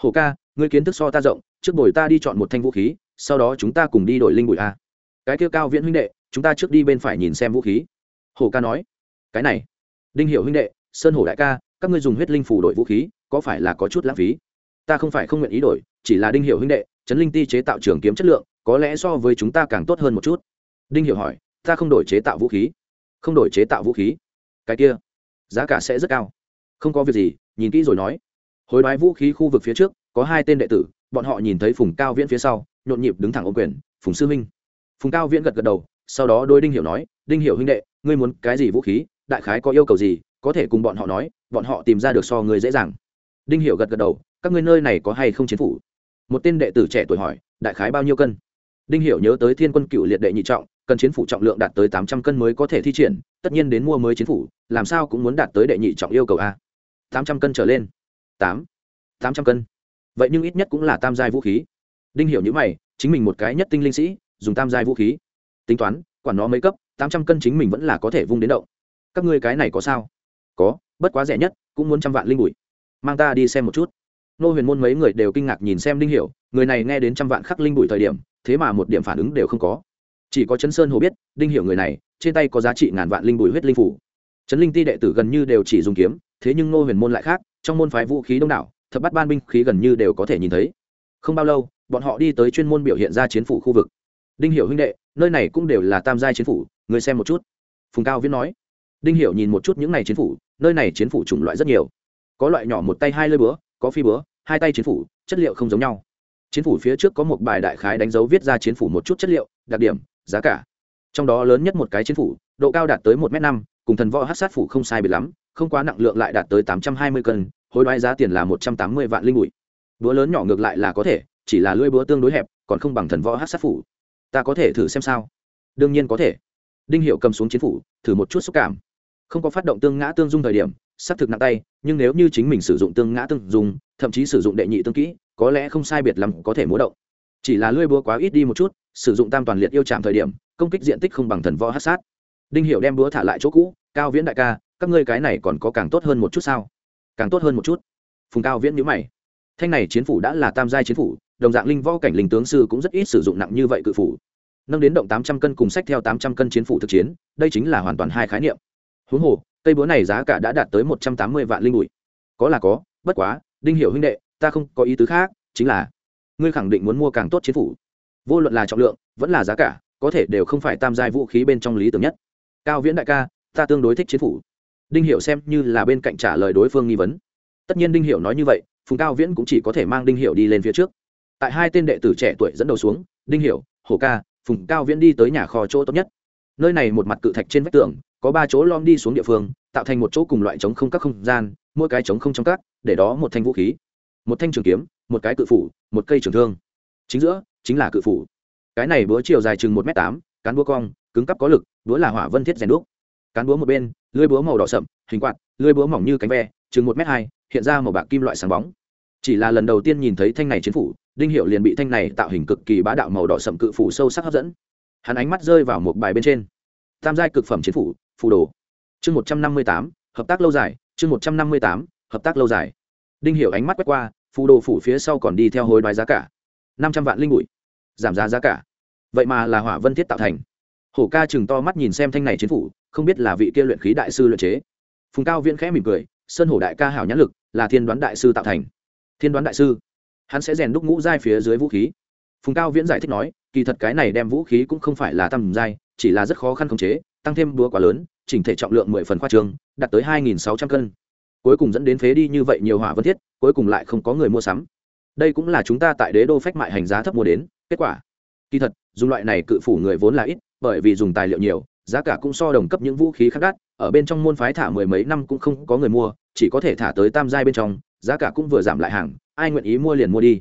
Hổ ca, ngươi kiến thức so ta rộng, trước bồi ta đi chọn một thanh vũ khí, sau đó chúng ta cùng đi đổi linh bụi a. Cái kia cao viễn huynh đệ, chúng ta trước đi bên phải nhìn xem vũ khí. Hổ ca nói. Cái này. Đinh hiểu huynh đệ, sơn hổ đại ca, các ngươi dùng huyết linh phủ đổi vũ khí, có phải là có chút lãng phí? Ta không phải không nguyện ý đổi, chỉ là đinh hiểu huynh đệ, trấn linh ti chế tạo trường kiếm chất lượng, có lẽ so với chúng ta càng tốt hơn một chút. Đinh hiểu hỏi, ta không đổi chế tạo vũ khí. Không đổi chế tạo vũ khí? Cái kia, giá cả sẽ rất cao. Không có việc gì, nhìn kỹ rồi nói. Hối đoái vũ khí khu vực phía trước, có hai tên đệ tử, bọn họ nhìn thấy phùng cao viễn phía sau, nhộn nhịp đứng thẳng ô quyền, phùng sư huynh. Phùng cao viễn gật gật đầu, sau đó đôi đinh hiểu nói, đinh hiểu huynh đệ, ngươi muốn cái gì vũ khí, đại khái có yêu cầu gì, có thể cùng bọn họ nói, bọn họ tìm ra được so người dễ dàng. Đinh hiểu gật gật đầu các ngươi nơi này có hay không chiến phủ? Một tên đệ tử trẻ tuổi hỏi, đại khái bao nhiêu cân? Đinh hiểu nhớ tới thiên quân cựu liệt đệ nhị trọng, cần chiến phủ trọng lượng đạt tới tám trăm cân mới có thể thi triển, tất nhiên đến mua mới chiến phủ, làm sao cũng muốn đạt tới đệ nhị trọng yêu cầu a. Tám trăm cân trở lên. Tám. Tám trăm cân. Vậy nhưng ít nhất cũng là tam giai vũ khí. Đinh hiểu như mày, chính mình một cái nhất tinh linh sĩ, dùng tam giai vũ khí. Tính toán, quản nó mấy cấp, tám trăm cân chính mình vẫn là có thể vung đến động. Các ngươi cái này có sao? Có, bất quá rẻ nhất, cũng muốn trăm vạn linh bụi. Mang ta đi xem một chút nô huyền môn mấy người đều kinh ngạc nhìn xem đinh hiểu, người này nghe đến trăm vạn khắc linh bụi thời điểm, thế mà một điểm phản ứng đều không có. Chỉ có chấn sơn hồ biết, đinh hiểu người này, trên tay có giá trị ngàn vạn linh bụi huyết linh phủ. Chấn linh ti đệ tử gần như đều chỉ dùng kiếm, thế nhưng nô huyền môn lại khác, trong môn phái vũ khí đông đảo, thập bát ban binh khí gần như đều có thể nhìn thấy. Không bao lâu, bọn họ đi tới chuyên môn biểu hiện ra chiến phủ khu vực. Đinh hiểu huynh đệ, nơi này cũng đều là tam giai chiến phủ, người xem một chút. Phùng cao viết nói. Đinh hiểu nhìn một chút những này chiến phủ, nơi này chiến phủ chủng loại rất nhiều. Có loại nhỏ một tay hai lưỡi búa, có phi búa hai tay chiến phủ, chất liệu không giống nhau. Chiến phủ phía trước có một bài đại khái đánh dấu viết ra chiến phủ một chút chất liệu, đặc điểm, giá cả. Trong đó lớn nhất một cái chiến phủ, độ cao đạt tới một m năm, cùng thần võ hát sát phủ không sai biệt lắm, không quá nặng lượng lại đạt tới tám trăm hai mươi cân, hối đoái giá tiền là một trăm tám mươi vạn linh bụi. Búa lớn nhỏ ngược lại là có thể, chỉ là lưỡi búa tương đối hẹp, còn không bằng thần võ hát sát phủ. Ta có thể thử xem sao? Đương nhiên có thể. Đinh hiệu cầm xuống chiến phủ, thử một chút xúc cảm. Không có phát động tương ngã tương dung thời điểm xác thực nặng tay, nhưng nếu như chính mình sử dụng tương ngã tương dung thậm chí sử dụng đệ nhị tương kỹ, có lẽ không sai biệt lắm có thể múa động. Chỉ là lưỡi búa quá ít đi một chút, sử dụng tam toàn liệt yêu chạm thời điểm, công kích diện tích không bằng thần võ hát sát. Đinh hiệu đem búa thả lại chỗ cũ, cao viễn đại ca, các ngươi cái này còn có càng tốt hơn một chút sao? Càng tốt hơn một chút. Phùng cao viễn nhữ mày. Thanh này chiến phủ đã là tam giai chiến phủ, đồng dạng linh võ cảnh linh tướng sư cũng rất ít sử dụng nặng như vậy cự phủ. Nâng đến động tám trăm cân cùng sách theo tám trăm cân chiến phủ thực chiến, đây chính là hoàn toàn hai khái niệm. Huống hồ, cây búa này giá cả đã đạt tới một trăm tám mươi vạn linh bụi. Có là có, bất quá đinh hiểu huynh đệ ta không có ý tứ khác chính là ngươi khẳng định muốn mua càng tốt chiến phủ. Vô luận là trọng lượng vẫn là giá cả có thể đều không phải tam giai vũ khí bên trong lý tưởng nhất. Cao viễn đại ca ta tương đối thích chiến phủ. Đinh Hiểu xem như là bên cạnh trả lời đối phương nghi vấn. Tất nhiên đinh Hiểu nói như vậy phùng cao viễn cũng chỉ có thể mang đinh Hiểu đi lên phía trước. Tại hai tên đệ tử trẻ tuổi dẫn đầu xuống đinh Hiểu, hồ ca phùng cao viễn đi tới nhà kho chỗ tốt nhất. Nơi này một mặt cự thạch trên vách tường có ba chỗ lom đi xuống địa phương, tạo thành một chỗ cùng loại trống không các không gian, mỗi cái trống không trong các, để đó một thanh vũ khí, một thanh trường kiếm, một cái cự phủ, một cây trường thương. Chính giữa, chính là cự phủ. Cái này búa chiều dài chừng một m tám, cán búa cong, cứng cắp có lực, búa là hỏa vân thiết rèn đúc. Cán búa một bên, lưới búa màu đỏ sậm, hình quạt, lưới búa mỏng như cánh ve, chừng một m hai, hiện ra màu bạc kim loại sáng bóng. Chỉ là lần đầu tiên nhìn thấy thanh này chiến phủ, đinh hiệu liền bị thanh này tạo hình cực kỳ bá đạo màu đỏ sậm cự phủ sâu sắc hấp dẫn. Hắn ánh mắt rơi vào một bài bên trên. Tam giai cực phẩm chiến phủ phù đồ. Chương một trăm năm mươi tám, hợp tác lâu dài, chương một trăm năm mươi tám, hợp tác lâu dài. Đinh hiểu ánh mắt quét qua, phù đồ phủ phía sau còn đi theo hối đoái giá cả. năm trăm vạn linh bụi, giảm giá giá cả. Vậy mà là hỏa vân thiết tạo thành. Hổ ca chừng to mắt nhìn xem thanh này chiến phủ, không biết là vị kia luyện khí đại sư luyện chế. Phùng cao viễn khẽ mỉm cười, sơn hổ đại ca hảo nhãn lực, là thiên đoán đại sư tạo thành. Thiên đoán đại sư. Hắn sẽ rèn đúc ngũ giai phía dưới vũ khí. Phùng cao viễn giải thích nói, kỳ thật cái này đem vũ khí cũng không phải là tầm giai, chỉ là rất khó khăn khống chế tăng thêm búa quá lớn, chỉnh thể trọng lượng mười phần khoa trương, đạt tới hai nghìn sáu trăm cân. Cuối cùng dẫn đến phế đi như vậy nhiều hỏa vân thiết, cuối cùng lại không có người mua sắm. Đây cũng là chúng ta tại đế đô phách mại hành giá thấp mua đến, kết quả. Kỳ thật, dùng loại này cự phủ người vốn là ít, bởi vì dùng tài liệu nhiều, giá cả cũng so đồng cấp những vũ khí khác đắt, ở bên trong môn phái thả mười mấy năm cũng không có người mua, chỉ có thể thả tới tam giai bên trong, giá cả cũng vừa giảm lại hàng, ai nguyện ý mua liền mua đi.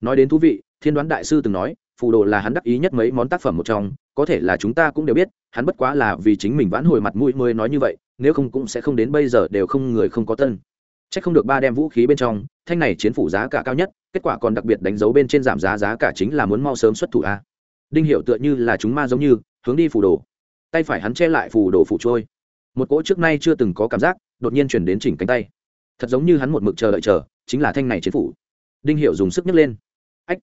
Nói đến thú vị, thiên đoán đại sư từng nói, phù đồ là hắn đắc ý nhất mấy món tác phẩm một trong có thể là chúng ta cũng đều biết, hắn bất quá là vì chính mình vãn hồi mặt mũi mới nói như vậy, nếu không cũng sẽ không đến bây giờ đều không người không có tân. C h ắ c không được ba đem vũ khí bên trong, thanh này chiến phủ giá cả cao nhất, kết quả còn đặc biệt đánh dấu bên trên giảm giá giá cả chính là muốn mau sớm xuất thủ a. Đinh hiệu tựa như là chúng ma giống như, hướng đi phủ đồ. Tay phải hắn che lại phủ đồ phủ trôi. Một cỗ trước nay chưa từng có cảm giác, đột nhiên chuyển đến chỉnh cánh tay. Thật giống như hắn một mực chờ đợi chờ, chính là thanh này chiến phủ. Đinh hiệu dùng sức nhấc lên. Ách!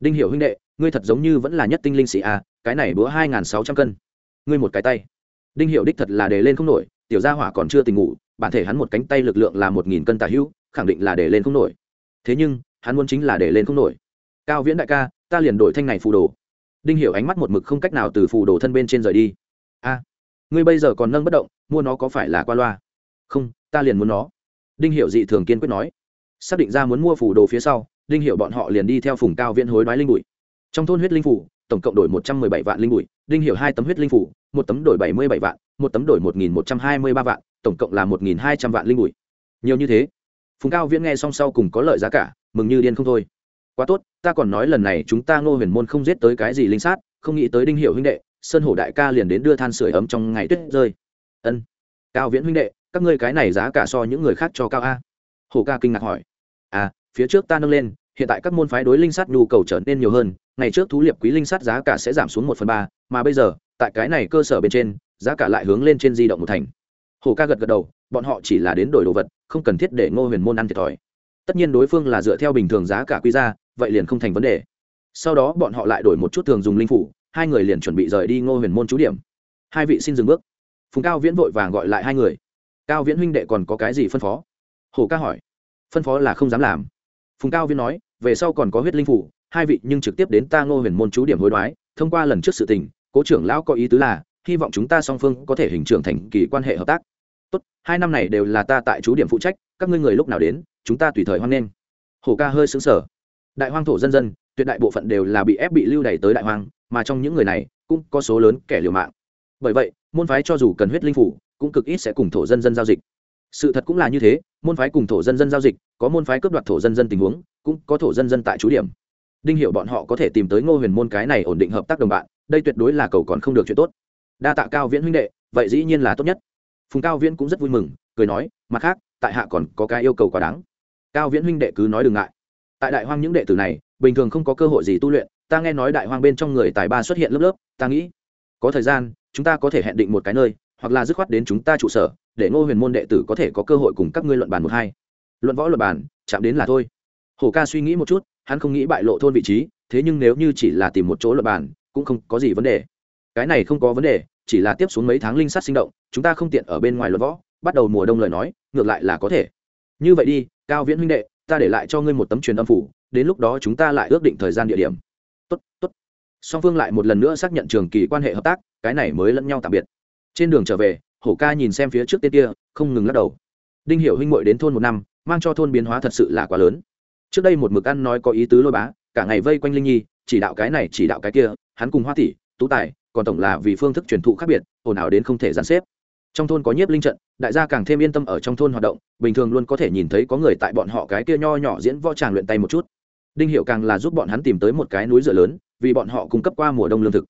Đinh hiệu huynh đệ, ngươi thật giống như vẫn là nhất tinh linh sĩ a cái này bữa hai n g h n sáu trăm cân. Ngươi một cái tay. Đinh hiệu đích thật là đề lên không nổi, tiểu gia hỏa còn chưa tình ngủ, bản thể hắn một cánh tay lực lượng là một nghìn cân tà hữu, khẳng định là để lên không nổi. Thế nhưng, hắn muốn chính là để lên không nổi. Cao viễn đại ca, ta liền đổi thanh này phù đồ. Đinh hiểu ánh mắt một mực không cách nào từ phù đồ thân bên trên rời đi. A, ngươi bây giờ còn nâng bất động, mua nó có phải là qua loa? Không, ta liền muốn nó. Đinh hiểu dị thường kiên quyết nói. Xác định ra muốn mua phù đồ phía sau, đinh hiểu bọn họ liền đi theo phùng cao viễn hối đoái linh bụi. Trong thôn huyết linh phủ tổng cộng đổi một trăm mười bảy vạn linh bụi, đinh hiểu hai tấm huyết linh phủ, một tấm đổi bảy mươi bảy vạn, một tấm đổi một nghìn một trăm hai mươi ba vạn, tổng cộng là một nghìn hai trăm vạn linh bụi. Nhiều như thế, phùng cao viễn nghe xong sau cùng có lợi giá cả, mừng như điên không thôi. Quá tốt, ta còn nói lần này chúng ta ngô huyền môn không giết tới cái gì linh sát, không nghĩ tới đinh hiệu huynh đệ, sơn hổ đại ca liền đến đưa than sửa ấm trong ngày tuyết rơi. Ân, cao viễn huynh đệ, các ngươi cái này giá cả so những người khác cho cao a. Hổ ca kinh ngạc hỏi. À phía trước ta nâng lên hiện tại các môn phái đối linh sát nhu cầu trở nên nhiều hơn, ngày trước thú liệp quý linh sát giá cả sẽ giảm xuống một phần ba, mà bây giờ, tại cái này cơ sở bên trên, giá cả lại hướng lên trên di động một thành. Hổ ca gật gật đầu, bọn họ chỉ là đến đổi đồ vật, không cần thiết để ngô huyền môn ăn thiệt thòi. Tất nhiên đối phương là dựa theo bình thường giá cả quy ra, vậy liền không thành vấn đề. Sau đó bọn họ lại đổi một chút thường dùng linh phủ, hai người liền chuẩn bị rời đi ngô huyền môn chú điểm. Hai vị xin dừng bước. Phùng cao viễn vội vàng gọi lại hai người. Cao viễn huynh đệ còn có cái gì phân phó? Hồ ca hỏi. Phân phó là không dám làm. Phùng cao viễn nói về sau còn có huyết linh phủ, hai vị nhưng trực tiếp đến ta ngô huyền môn chú điểm hối đoái, thông qua lần trước sự tình, cố trưởng lão có ý tứ là, hy vọng chúng ta song phương có thể hình trưởng thành kỳ quan hệ hợp tác. Tốt, hai năm này đều là ta tại chú điểm phụ trách, các ngươi người lúc nào đến, chúng ta tùy thời hoan nghênh. Hồ ca hơi xứng sở đại hoang thổ dân dân, tuyệt đại bộ phận đều là bị ép bị lưu đày tới đại hoang, mà trong những người này, cũng có số lớn kẻ liều mạng. Bởi vậy, môn phái cho dù cần huyết linh phủ, cũng cực ít sẽ cùng thổ dân dân giao dịch. Sự thật cũng là như thế, môn phái cùng thổ dân dân giao dịch, có môn phái cướp đoạt thổ dân dân tình huống cũng có thổ dân dân tại chú điểm. Đinh hiểu bọn họ có thể tìm tới ngô huyền môn cái này ổn định hợp tác đồng bạn, đây tuyệt đối là cầu còn không được chuyện tốt. Đa tạ cao viễn huynh đệ, vậy dĩ nhiên là tốt nhất. Phùng cao viễn cũng rất vui mừng, cười nói, mặt khác, tại hạ còn có cái yêu cầu quá đáng. Cao viễn huynh đệ cứ nói đừng ngại. Tại đại hoang những đệ tử này, bình thường không có cơ hội gì tu luyện, ta nghe nói đại hoang bên trong người tài ba xuất hiện lớp lớp, ta nghĩ, có thời gian, chúng ta có thể hẹn định một cái nơi, hoặc là dứt khoát đến chúng ta trụ sở, để ngô huyền môn đệ tử có thể có cơ hội cùng các ngươi luận bàn một hai. Luận võ luận bàn, chạm đến là thôi hổ ca suy nghĩ một chút, hắn không nghĩ bại lộ thôn vị trí, thế nhưng nếu như chỉ là tìm một chỗ lập bàn, cũng không có gì vấn đề. Cái này không có vấn đề, chỉ là tiếp xuống mấy tháng linh sát sinh động, chúng ta không tiện ở bên ngoài luận võ, bắt đầu mùa đông lời nói, ngược lại là có thể. Như vậy đi, cao viễn huynh đệ, ta để lại cho ngươi một tấm truyền âm phủ, đến lúc đó chúng ta lại ước định thời gian địa điểm. Tốt tốt. Song phương lại một lần nữa xác nhận trường kỳ quan hệ hợp tác, cái này mới lẫn nhau tạm biệt. Trên đường trở về hổ ca nhìn xem phía trước tên kia, không ngừng lắc đầu. Đinh hiểu huynh muội đến thôn một năm, mang cho thôn biến hóa thật sự là quá lớn trước đây một mực ăn nói có ý tứ lôi bá, cả ngày vây quanh linh nhi, chỉ đạo cái này, chỉ đạo cái kia, hắn cùng hoa tỷ, tú tài, còn tổng là vì phương thức truyền thụ khác biệt, ồn ào đến không thể gián xếp. Trong thôn có nhiếp linh trận, đại gia càng thêm yên tâm ở trong thôn hoạt động, bình thường luôn có thể nhìn thấy có người tại bọn họ cái kia nho nhỏ diễn võ tràng luyện tay một chút. Đinh hiệu càng là giúp bọn hắn tìm tới một cái núi dựa lớn, vì bọn họ cung cấp qua mùa đông lương thực.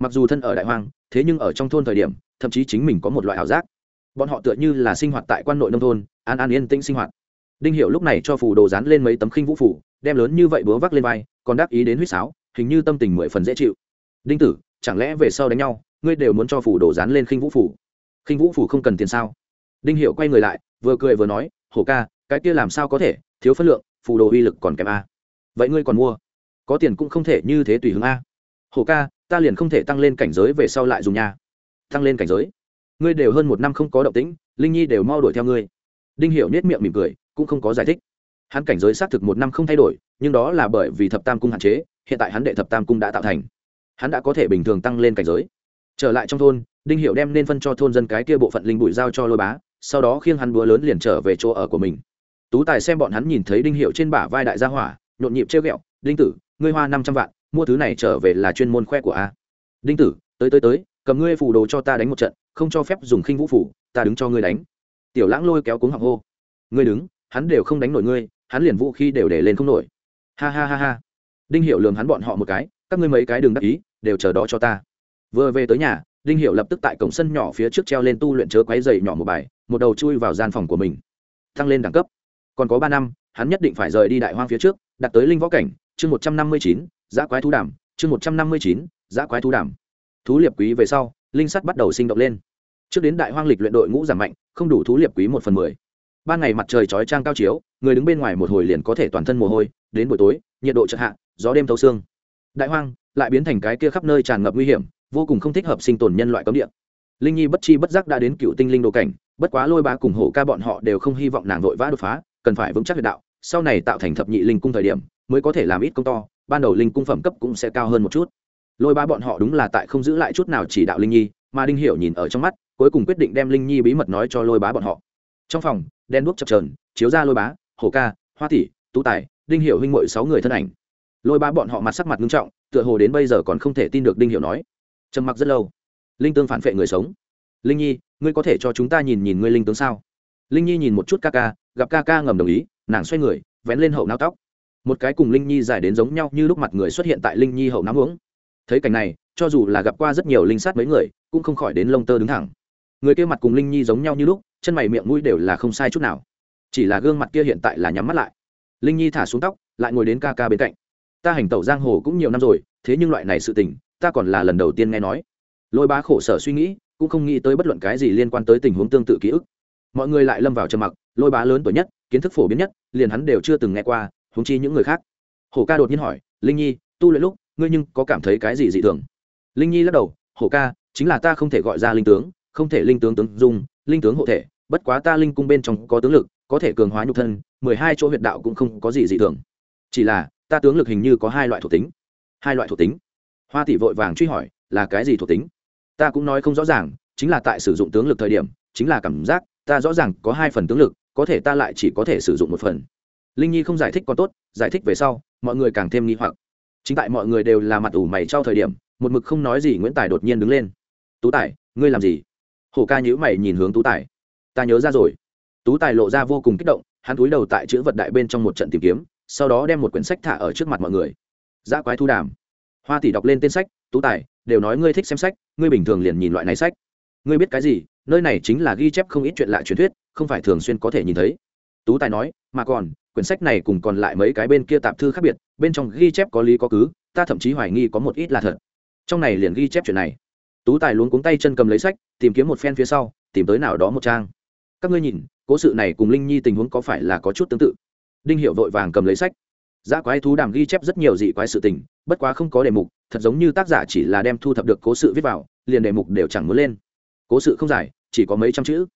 Mặc dù thân ở đại hoang, thế nhưng ở trong thôn thời điểm, thậm chí chính mình có một loại ảo giác. Bọn họ tựa như là sinh hoạt tại quan nội nông thôn, an an yên tĩnh sinh hoạt đinh hiệu lúc này cho phù đồ dán lên mấy tấm khinh vũ phủ đem lớn như vậy búa vác lên vai, còn đáp ý đến huýt sáo, hình như tâm tình mười phần dễ chịu. Đinh tử, chẳng lẽ về sau đánh nhau, ngươi đều muốn cho phù đồ dán lên khinh vũ phủ khinh vũ phủ không cần tiền sao? Đinh hiệu quay người lại, vừa cười vừa nói, hổ ca, cái kia làm sao có thể, thiếu phân lượng, phù đồ uy lực còn kém a. Vậy ngươi còn mua? Có tiền cũng không thể như thế tùy hướng a. Hổ ca, ta liền không thể tăng lên cảnh giới về sau lại dùng nhà tăng lên cảnh giới? Ngươi đều hơn một năm không có động tĩnh, linh nhi đều mau đuổi theo ngươi. Đinh hiệu nết miệng mỉm cười cũng không có giải thích. Hắn cảnh giới xác thực một năm không thay đổi, nhưng đó là bởi vì thập tam cung hạn chế, hiện tại hắn đệ thập tam cung đã tạo thành. Hắn đã có thể bình thường tăng lên cảnh giới. Trở lại trong thôn, đinh hiệu đem nên phân cho thôn dân cái kia bộ phận linh bụi giao cho lôi bá, sau đó khiêng hắn búa lớn liền trở về chỗ ở của mình. Tú tài xem bọn hắn nhìn thấy đinh hiệu trên bả vai đại gia hỏa, nhộn nhịp treo ghẹo, đinh tử, ngươi hoa năm trăm vạn, mua thứ này trở về là chuyên môn khoe của a. Đinh tử, tới tới tới, cầm ngươi phủ đồ cho ta đánh một trận, không cho phép dùng khinh vũ phủ ta đứng cho ngươi đánh. Tiểu lãng lôi kéo cuống học hô, ngươi đứng hắn đều không đánh nổi ngươi, hắn liền vũ khí đều để lên không nổi. Ha ha ha ha. Đinh hiệu lường hắn bọn họ một cái, các ngươi mấy cái đừng đắc ý, đều chờ đó cho ta. Vừa về tới nhà, đinh hiệu lập tức tại cổng sân nhỏ phía trước treo lên tu luyện chớ quáy dày nhỏ một bài, một đầu chui vào gian phòng của mình. Tăng lên đẳng cấp. Còn có ba năm, hắn nhất định phải rời đi đại hoang phía trước đặt tới linh võ cảnh, chương một trăm năm mươi chín, giã quái thú đảm chương một trăm năm mươi chín, giã quái thú đảm thú liệp quý về sau, linh sắt bắt đầu sinh động lên. Trước đến đại hoang lịch luyện đội ngũ giảm mạnh, không đủ thú liệp quý một phần mười ban ngày mặt trời chói trang cao chiếu, người đứng bên ngoài một hồi liền có thể toàn thân mồ hôi, đến buổi tối, nhiệt độ chợt hạ, gió đêm thấu xương. Đại hoang lại biến thành cái kia khắp nơi tràn ngập nguy hiểm, vô cùng không thích hợp sinh tồn nhân loại cấm địa. Linh nhi bất chi bất giác đã đến cựu tinh linh đồ cảnh, bất quá lôi bá cùng hổ ca bọn họ đều không hy vọng nàng vội vã đột phá, cần phải vững chắc huyệt đạo, sau này tạo thành thập nhị linh cung thời điểm, mới có thể làm ít công to, ban đầu linh cung phẩm cấp cũng sẽ cao hơn một chút. Lôi bá bọn họ đúng là tại không giữ lại chút nào chỉ đạo linh nhi, mà đinh hiểu nhìn ở trong mắt, cuối cùng quyết định đem linh nhi bí mật nói cho lôi bá bọn họ trong phòng đen đuốc chập trờn chiếu ra lôi bá, hổ ca, hoa tỷ, tú tài, đinh hiểu huynh muội sáu người thân ảnh. Lôi bá bọn họ mặt sắc mặt nghiêm trọng, tựa hồ đến bây giờ còn không thể tin được đinh hiểu nói. Trầm mặc rất lâu. Linh tương phản phệ người sống. Linh nhi, ngươi có thể cho chúng ta nhìn nhìn ngươi linh tướng sao? Linh nhi nhìn một chút ca ca, gặp ca ca ngầm đồng ý, nàng xoay người, vén lên hậu nao tóc. Một cái cùng linh nhi dài đến giống nhau như lúc mặt người xuất hiện tại linh nhi hậu náo uống thấy cảnh này, cho dù là gặp qua rất nhiều linh sát mấy người, cũng không khỏi đến lông tơ đứng thẳng. Người kia mặt cùng linh nhi giống nhau như lúc chân mày miệng mũi đều là không sai chút nào. Chỉ là gương mặt kia hiện tại là nhắm mắt lại. Linh nhi thả xuống tóc, lại ngồi đến ca ca bên cạnh. Ta hành tẩu giang hồ cũng nhiều năm rồi, thế nhưng loại này sự tình, ta còn là lần đầu tiên nghe nói. Lôi bá khổ sở suy nghĩ, cũng không nghĩ tới bất luận cái gì liên quan tới tình huống tương tự ký ức. Mọi người lại lâm vào trầm mặc, lôi bá lớn tuổi nhất, kiến thức phổ biến nhất, liền hắn đều chưa từng nghe qua húng chi những người khác. Hổ ca đột nhiên hỏi, linh nhi, tu luyện lúc, ngươi nhưng có cảm thấy cái gì dị thường? Linh nhi lắc đầu, hổ ca, chính là ta không thể gọi ra linh tướng, không thể linh tướng tướng dung, linh tướng hộ thể bất quá ta linh cung bên trong có tướng lực, có thể cường hóa nhục thân, mười hai chỗ huyệt đạo cũng không có gì dị thường. Chỉ là, ta tướng lực hình như có hai loại thuộc tính. Hai loại thuộc tính? Hoa tỷ vội vàng truy hỏi, là cái gì thuộc tính? Ta cũng nói không rõ ràng, chính là tại sử dụng tướng lực thời điểm, chính là cảm giác, ta rõ ràng có hai phần tướng lực, có thể ta lại chỉ có thể sử dụng một phần. Linh nhi không giải thích còn tốt, giải thích về sau, mọi người càng thêm nghi hoặc. Chính tại mọi người đều là mặt ủ mày trao thời điểm, một mực không nói gì nguyễn tài đột nhiên đứng lên. Tú tài, ngươi làm gì? Hổ ca nhữ mày nhìn hướng tú tài ta nhớ ra rồi. Tú tài lộ ra vô cùng kích động, hắn túi đầu tại chữ vật đại bên trong một trận tìm kiếm, sau đó đem một quyển sách thả ở trước mặt mọi người. Giã quái thu đàm. Hoa tỷ đọc lên tên sách, tú tài, đều nói ngươi thích xem sách, ngươi bình thường liền nhìn loại này sách. Ngươi biết cái gì, nơi này chính là ghi chép không ít chuyện lạ truyền thuyết, không phải thường xuyên có thể nhìn thấy. Tú tài nói, mà còn, quyển sách này cùng còn lại mấy cái bên kia tạp thư khác biệt, bên trong ghi chép có lý có cứ, ta thậm chí hoài nghi có một ít là thật. Trong này liền ghi chép chuyện này. Tú tài luống cuống tay chân cầm lấy sách, tìm kiếm một phen phía sau, tìm tới nào đó một trang các ngươi nhìn cố sự này cùng linh nhi tình huống có phải là có chút tương tự đinh hiệu vội vàng cầm lấy sách Giá quái thú đàm ghi chép rất nhiều dị quái sự tình, bất quá không có đề mục, thật giống như tác giả chỉ là đem thu thập được cố sự viết vào, liền đề mục đều chẳng muốn lên. Cố sự không dài, chỉ có mấy trăm chữ.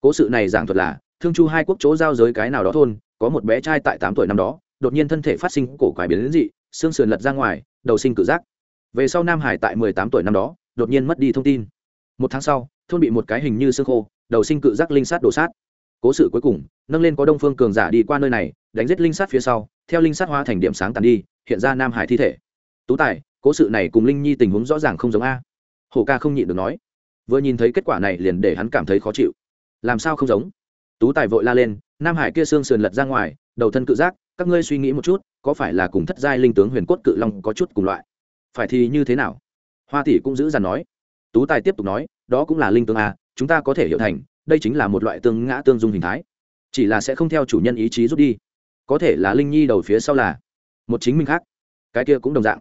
Cố sự này giảng thuật là, Thương Chu hai quốc chỗ giao giới cái nào đó thôn, có một bé trai tại tám tuổi năm đó, đột nhiên thân thể phát sinh cổ quái biến dị, xương sườn lật ra ngoài, đầu sinh cự giác. Về sau Nam Hải tại mười tám tuổi năm đó, đột nhiên mất đi thông tin. Một tháng sau, thôn bị một cái hình như xương khô, đầu sinh cự giác linh sát đổ sát. Cố sự cuối cùng, nâng lên có Đông Phương cường giả đi qua nơi này, đánh giết linh sát phía sau, theo linh sát hóa thành điểm sáng tàn đi hiện ra nam hải thi thể. Tú tài cố sự này cùng linh nhi tình huống rõ ràng không giống a. Hổ ca không nhịn được nói. Vừa nhìn thấy kết quả này liền để hắn cảm thấy khó chịu. Làm sao không giống? Tú tài vội la lên nam hải kia xương sườn lật ra ngoài đầu thân cự giác các ngươi suy nghĩ một chút có phải là cùng thất giai linh tướng huyền cốt cự long có chút cùng loại? Phải thì như thế nào? Hoa tỷ cũng giữ dằn nói. Tú tài tiếp tục nói đó cũng là linh tướng a chúng ta có thể hiểu thành, đây chính là một loại tương ngã tương dung hình thái. Chỉ là sẽ không theo chủ nhân ý chí rút đi. Có thể là linh nhi đầu phía sau là một chính mình khác. Cái kia cũng đồng dạng.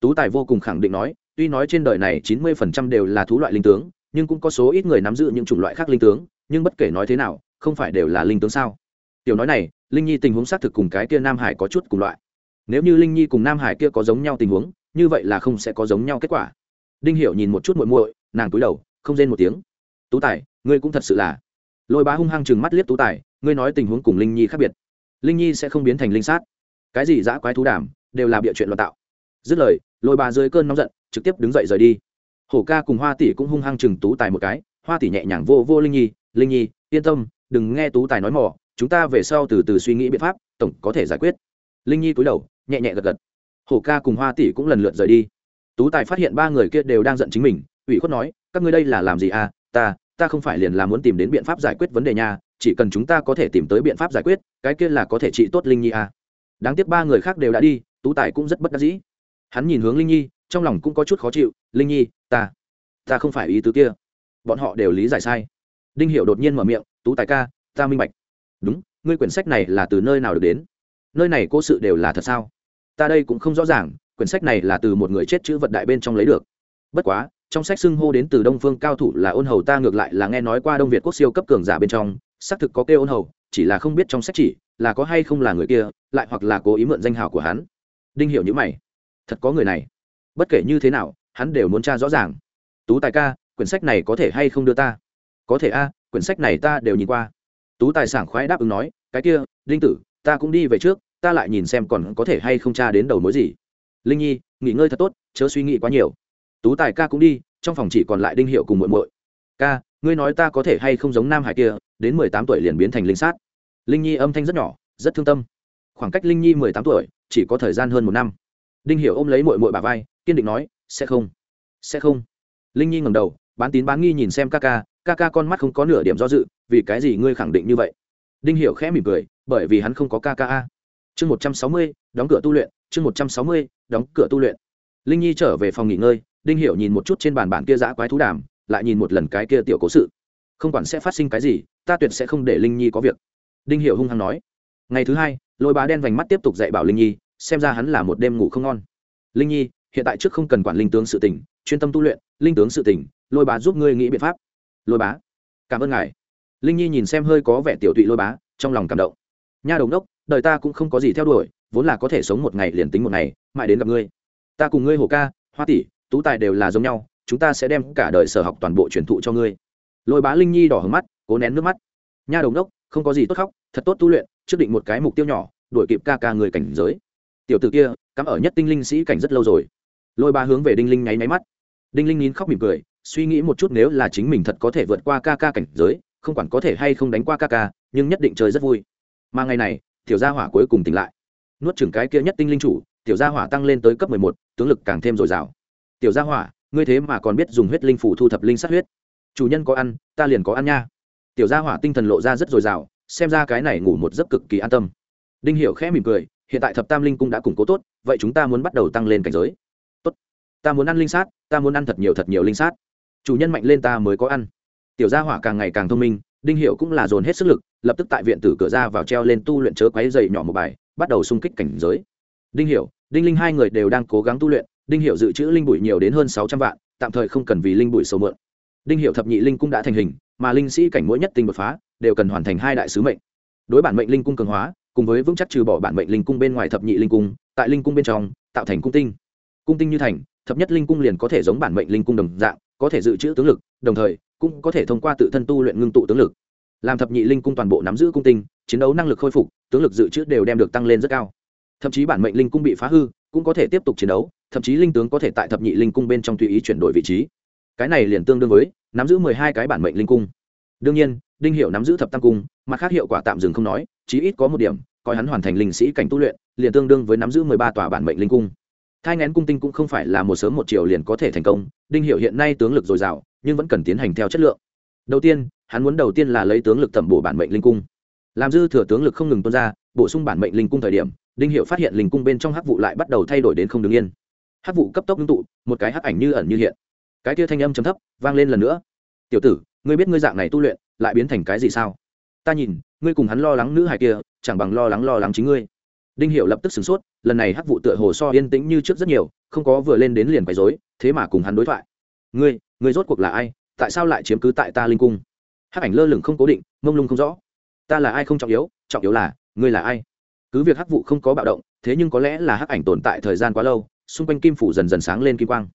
Tú tài vô cùng khẳng định nói, tuy nói trên đời này chín mươi phần trăm đều là thú loại linh tướng, nhưng cũng có số ít người nắm giữ những chủng loại khác linh tướng, nhưng bất kể nói thế nào, không phải đều là linh tướng sao? Tiểu nói này, linh nhi tình huống xác thực cùng cái kia nam hải có chút cùng loại. Nếu như linh nhi cùng nam hải kia có giống nhau tình huống, như vậy là không sẽ có giống nhau kết quả. Đinh hiểu nhìn một chút muội muội, nàng cúi đầu, không rên một tiếng tú tài ngươi cũng thật sự là. Lôi bá hung hăng chừng mắt liếc tú tài ngươi nói tình huống cùng linh nhi khác biệt. Linh nhi sẽ không biến thành linh sát. Cái gì dã quái thú đảm, đều là bịa chuyện loạn tạo. Dứt lời lôi bà dưới cơn nóng giận trực tiếp đứng dậy rời đi. Hổ ca cùng hoa tỷ cũng hung hăng chừng tú tài một cái hoa tỷ nhẹ nhàng vô vô linh nhi linh nhi yên tâm đừng nghe tú tài nói mỏ chúng ta về sau từ từ suy nghĩ biện pháp tổng có thể giải quyết. Linh nhi cúi đầu nhẹ nhẹ gật gật. Hổ ca cùng hoa tỷ cũng lần lượt rời đi. Tú tài phát hiện ba người kia đều đang giận chính mình ủy khuất nói các ngươi đây là làm gì à? Ta ta không phải liền là muốn tìm đến biện pháp giải quyết vấn đề nha, chỉ cần chúng ta có thể tìm tới biện pháp giải quyết, cái kia là có thể trị tốt linh nhi à. đáng tiếc ba người khác đều đã đi, tú tài cũng rất bất đắc dĩ. Hắn nhìn hướng linh nhi, trong lòng cũng có chút khó chịu, linh nhi, ta ta không phải ý tứ kia. Bọn họ đều lý giải sai. Đinh hiệu đột nhiên mở miệng, tú tài ca, ta minh bạch. Đúng, ngươi quyển sách này là từ nơi nào được đến? Nơi này cố sự đều là thật sao? Ta đây cũng không rõ ràng, quyển sách này là từ một người chết chữ vật đại bên trong lấy được. Bất quá trong sách xưng hô đến từ đông phương cao thủ là ôn hầu, ta ngược lại là nghe nói qua đông việt quốc siêu cấp cường giả bên trong, xác thực có kêu ôn hầu, chỉ là không biết trong sách chỉ là có hay không là người kia, lại hoặc là cố ý mượn danh hào của hắn. Đinh hiểu như mày. Thật có người này. Bất kể như thế nào, hắn đều muốn tra rõ ràng. Tú tài ca, quyển sách này có thể hay không đưa ta? Có thể a, quyển sách này ta đều nhìn qua. Tú tài sảng khoái đáp ứng nói, cái kia linh tử, ta cũng đi về trước, ta lại nhìn xem còn có thể hay không tra đến đầu mối gì. Linh nhi, nghỉ ngơi thật tốt, chớ suy nghĩ quá nhiều tú tài ca cũng đi, trong phòng chỉ còn lại đinh hiệu cùng muội muội. Ca, ngươi nói ta có thể hay không giống nam hải kia, đến mười tám tuổi liền biến thành linh sát? Linh nhi âm thanh rất nhỏ, rất thương tâm. Khoảng cách linh nhi mười tám tuổi, chỉ có thời gian hơn một năm. Đinh hiểu ôm lấy muội muội bà vai, kiên định nói, sẽ không sẽ không. Linh nhi ngẩng đầu, bán tín bán nghi nhìn xem ca ca ca ca con mắt không có nửa điểm do dự, vì cái gì ngươi khẳng định như vậy? Đinh hiểu khẽ mỉm cười, bởi vì hắn không có ca ca a. Chương một trăm sáu mươi, đóng cửa tu luyện, chương một trăm sáu mươi, đóng cửa tu luyện. Linh nhi trở về phòng nghỉ ngơi đinh hiểu nhìn một chút trên bàn bản kia dã quái thú đàm, lại nhìn một lần cái kia tiểu cố sự. Không quản sẽ phát sinh cái gì, ta tuyệt sẽ không để linh nhi có việc. Đinh hiểu hung hăng nói. Ngày thứ hai, lôi bá đen vành mắt tiếp tục dạy bảo linh nhi, xem ra hắn là một đêm ngủ không ngon. Linh nhi, hiện tại trước không cần quản linh tướng sự tỉnh chuyên tâm tu luyện, linh tướng sự tỉnh lôi bá giúp ngươi nghĩ biện pháp. Lôi bá, cảm ơn ngài. Linh nhi nhìn xem hơi có vẻ tiểu tụy lôi bá, trong lòng cảm động. Nha đồng đốc đời ta cũng không có gì theo đuổi, vốn là có thể sống một ngày liền tính một ngày, mãi đến gặp ngươi. Ta cùng ngươi hồ ca, hoa tỷ tú tài đều là giống nhau, chúng ta sẽ đem cả đời sở học toàn bộ truyền thụ cho ngươi. Lôi bá linh nhi đỏ hứng mắt, cố nén nước mắt. Nha đồng đốc không có gì tốt khóc, thật tốt tu luyện, trước định một cái mục tiêu nhỏ, đuổi kịp ca ca người cảnh giới. Tiểu t ử kia, cắm ở nhất tinh linh sĩ cảnh rất lâu rồi. Lôi bá hướng về đinh linh nháy máy mắt. Đinh linh nín khóc mỉm cười, suy nghĩ một chút nếu là chính mình thật có thể vượt qua ca ca cảnh giới, không quản có thể hay không đánh qua ca ca, nhưng nhất định chơi rất vui. Mà ngày này, tiểu gia hỏa cuối cùng tỉnh lại. Nuốt chừng cái kia nhất tinh linh chủ, tiểu gia hỏa tăng lên tới cấp mười một, tướng lực càng thêm dồi dào tiểu gia hỏa, ngươi thế mà còn biết dùng huyết linh phủ thu thập linh sát huyết. Chủ nhân có ăn, ta liền có ăn nha. Tiểu gia hỏa tinh thần lộ ra rất dồi dào, xem ra cái này ngủ một giấc cực kỳ an tâm. Đinh hiểu khẽ mỉm cười, hiện tại thập tam linh cung đã củng cố tốt, vậy chúng ta muốn bắt đầu tăng lên cảnh giới. Tốt. Ta muốn ăn linh sát, ta muốn ăn thật nhiều thật nhiều linh sát. Chủ nhân mạnh lên ta mới có ăn. Tiểu gia hỏa càng ngày càng thông minh, đinh hiệu cũng là dồn hết sức lực, lập tức tại viện tử cửa ra vào treo lên tu luyện chớ quáy dày nhỏ một bài, bắt đầu xung kích cảnh giới. Đinh hiệu đinh linh hai người đều đang cố gắng tu luyện đinh hiệu dự trữ linh bụi nhiều đến hơn sáu trăm vạn, tạm thời không cần vì linh bụi sầu mượn. Đinh hiệu thập nhị linh cũng đã thành hình, mà linh sĩ cảnh mỗi nhất tinh đột phá, đều cần hoàn thành hai đại sứ mệnh. Đối bản mệnh linh cung cường hóa, cùng với vững chắc trừ bỏ bản mệnh linh cung bên ngoài thập nhị linh cung, tại linh cung bên trong, tạo thành cung tinh. Cung tinh như thành, thập nhất linh cung liền có thể giống bản mệnh linh cung đồng dạng, có thể dự trữ tướng lực, đồng thời, cũng có thể thông qua tự thân tu luyện ngưng tụ tướng lực. Làm thập nhị linh cung toàn bộ nắm giữ cung tinh, chiến đấu năng lực khôi phục, tướng lực dự trữ đều đem được tăng lên rất cao thậm chí bản mệnh linh cung bị phá hư, cũng có thể tiếp tục chiến đấu, thậm chí linh tướng có thể tại thập nhị linh cung bên trong tùy ý chuyển đổi vị trí. Cái này liền tương đương với nắm giữ mười hai cái bản mệnh linh cung. Đương nhiên, đinh hiệu nắm giữ thập tam cung, mặt khác hiệu quả tạm dừng không nói, chí ít có một điểm, coi hắn hoàn thành linh sĩ cảnh tu luyện, liền tương đương với nắm giữ mười ba tòa bản mệnh linh cung. Thai ngén cung tinh cũng không phải là một sớm một chiều liền có thể thành công, đinh hiệu hiện nay tướng lực dồi dào, nhưng vẫn cần tiến hành theo chất lượng. Đầu tiên, hắn muốn đầu tiên là lấy tướng lực tẩm bổ bản mệnh linh cung làm dư thừa tướng lực không ngừng tuôn ra, bổ sung bản mệnh linh cung thời điểm, đinh hiệu phát hiện linh cung bên trong hắc vụ lại bắt đầu thay đổi đến không đứng yên. Hắc vụ cấp tốc ngưng tụ, một cái hắc ảnh như ẩn như hiện. Cái kia thanh âm chấm thấp, vang lên lần nữa. Tiểu tử, ngươi biết ngươi dạng này tu luyện, lại biến thành cái gì sao? Ta nhìn, ngươi cùng hắn lo lắng nữ hài kia, chẳng bằng lo lắng lo lắng chính ngươi. Đinh hiệu lập tức sửng sốt, lần này hắc vụ tựa hồ so yên tĩnh như trước rất nhiều, không có vừa lên đến liền quấy dối thế mà cùng hắn đối thoại. Ngươi ngươi rốt cuộc là ai? Tại sao lại chiếm cứ tại ta linh cung? Hắc ảnh lơ lửng không cố định, mông lung không rõ ta là ai không trọng yếu trọng yếu là, ngươi là ai? Cứ việc hắc vụ không có bạo động, thế nhưng có lẽ là hắc ảnh tồn tại thời gian quá lâu, xung quanh kim phủ dần dần sáng lên kim quang.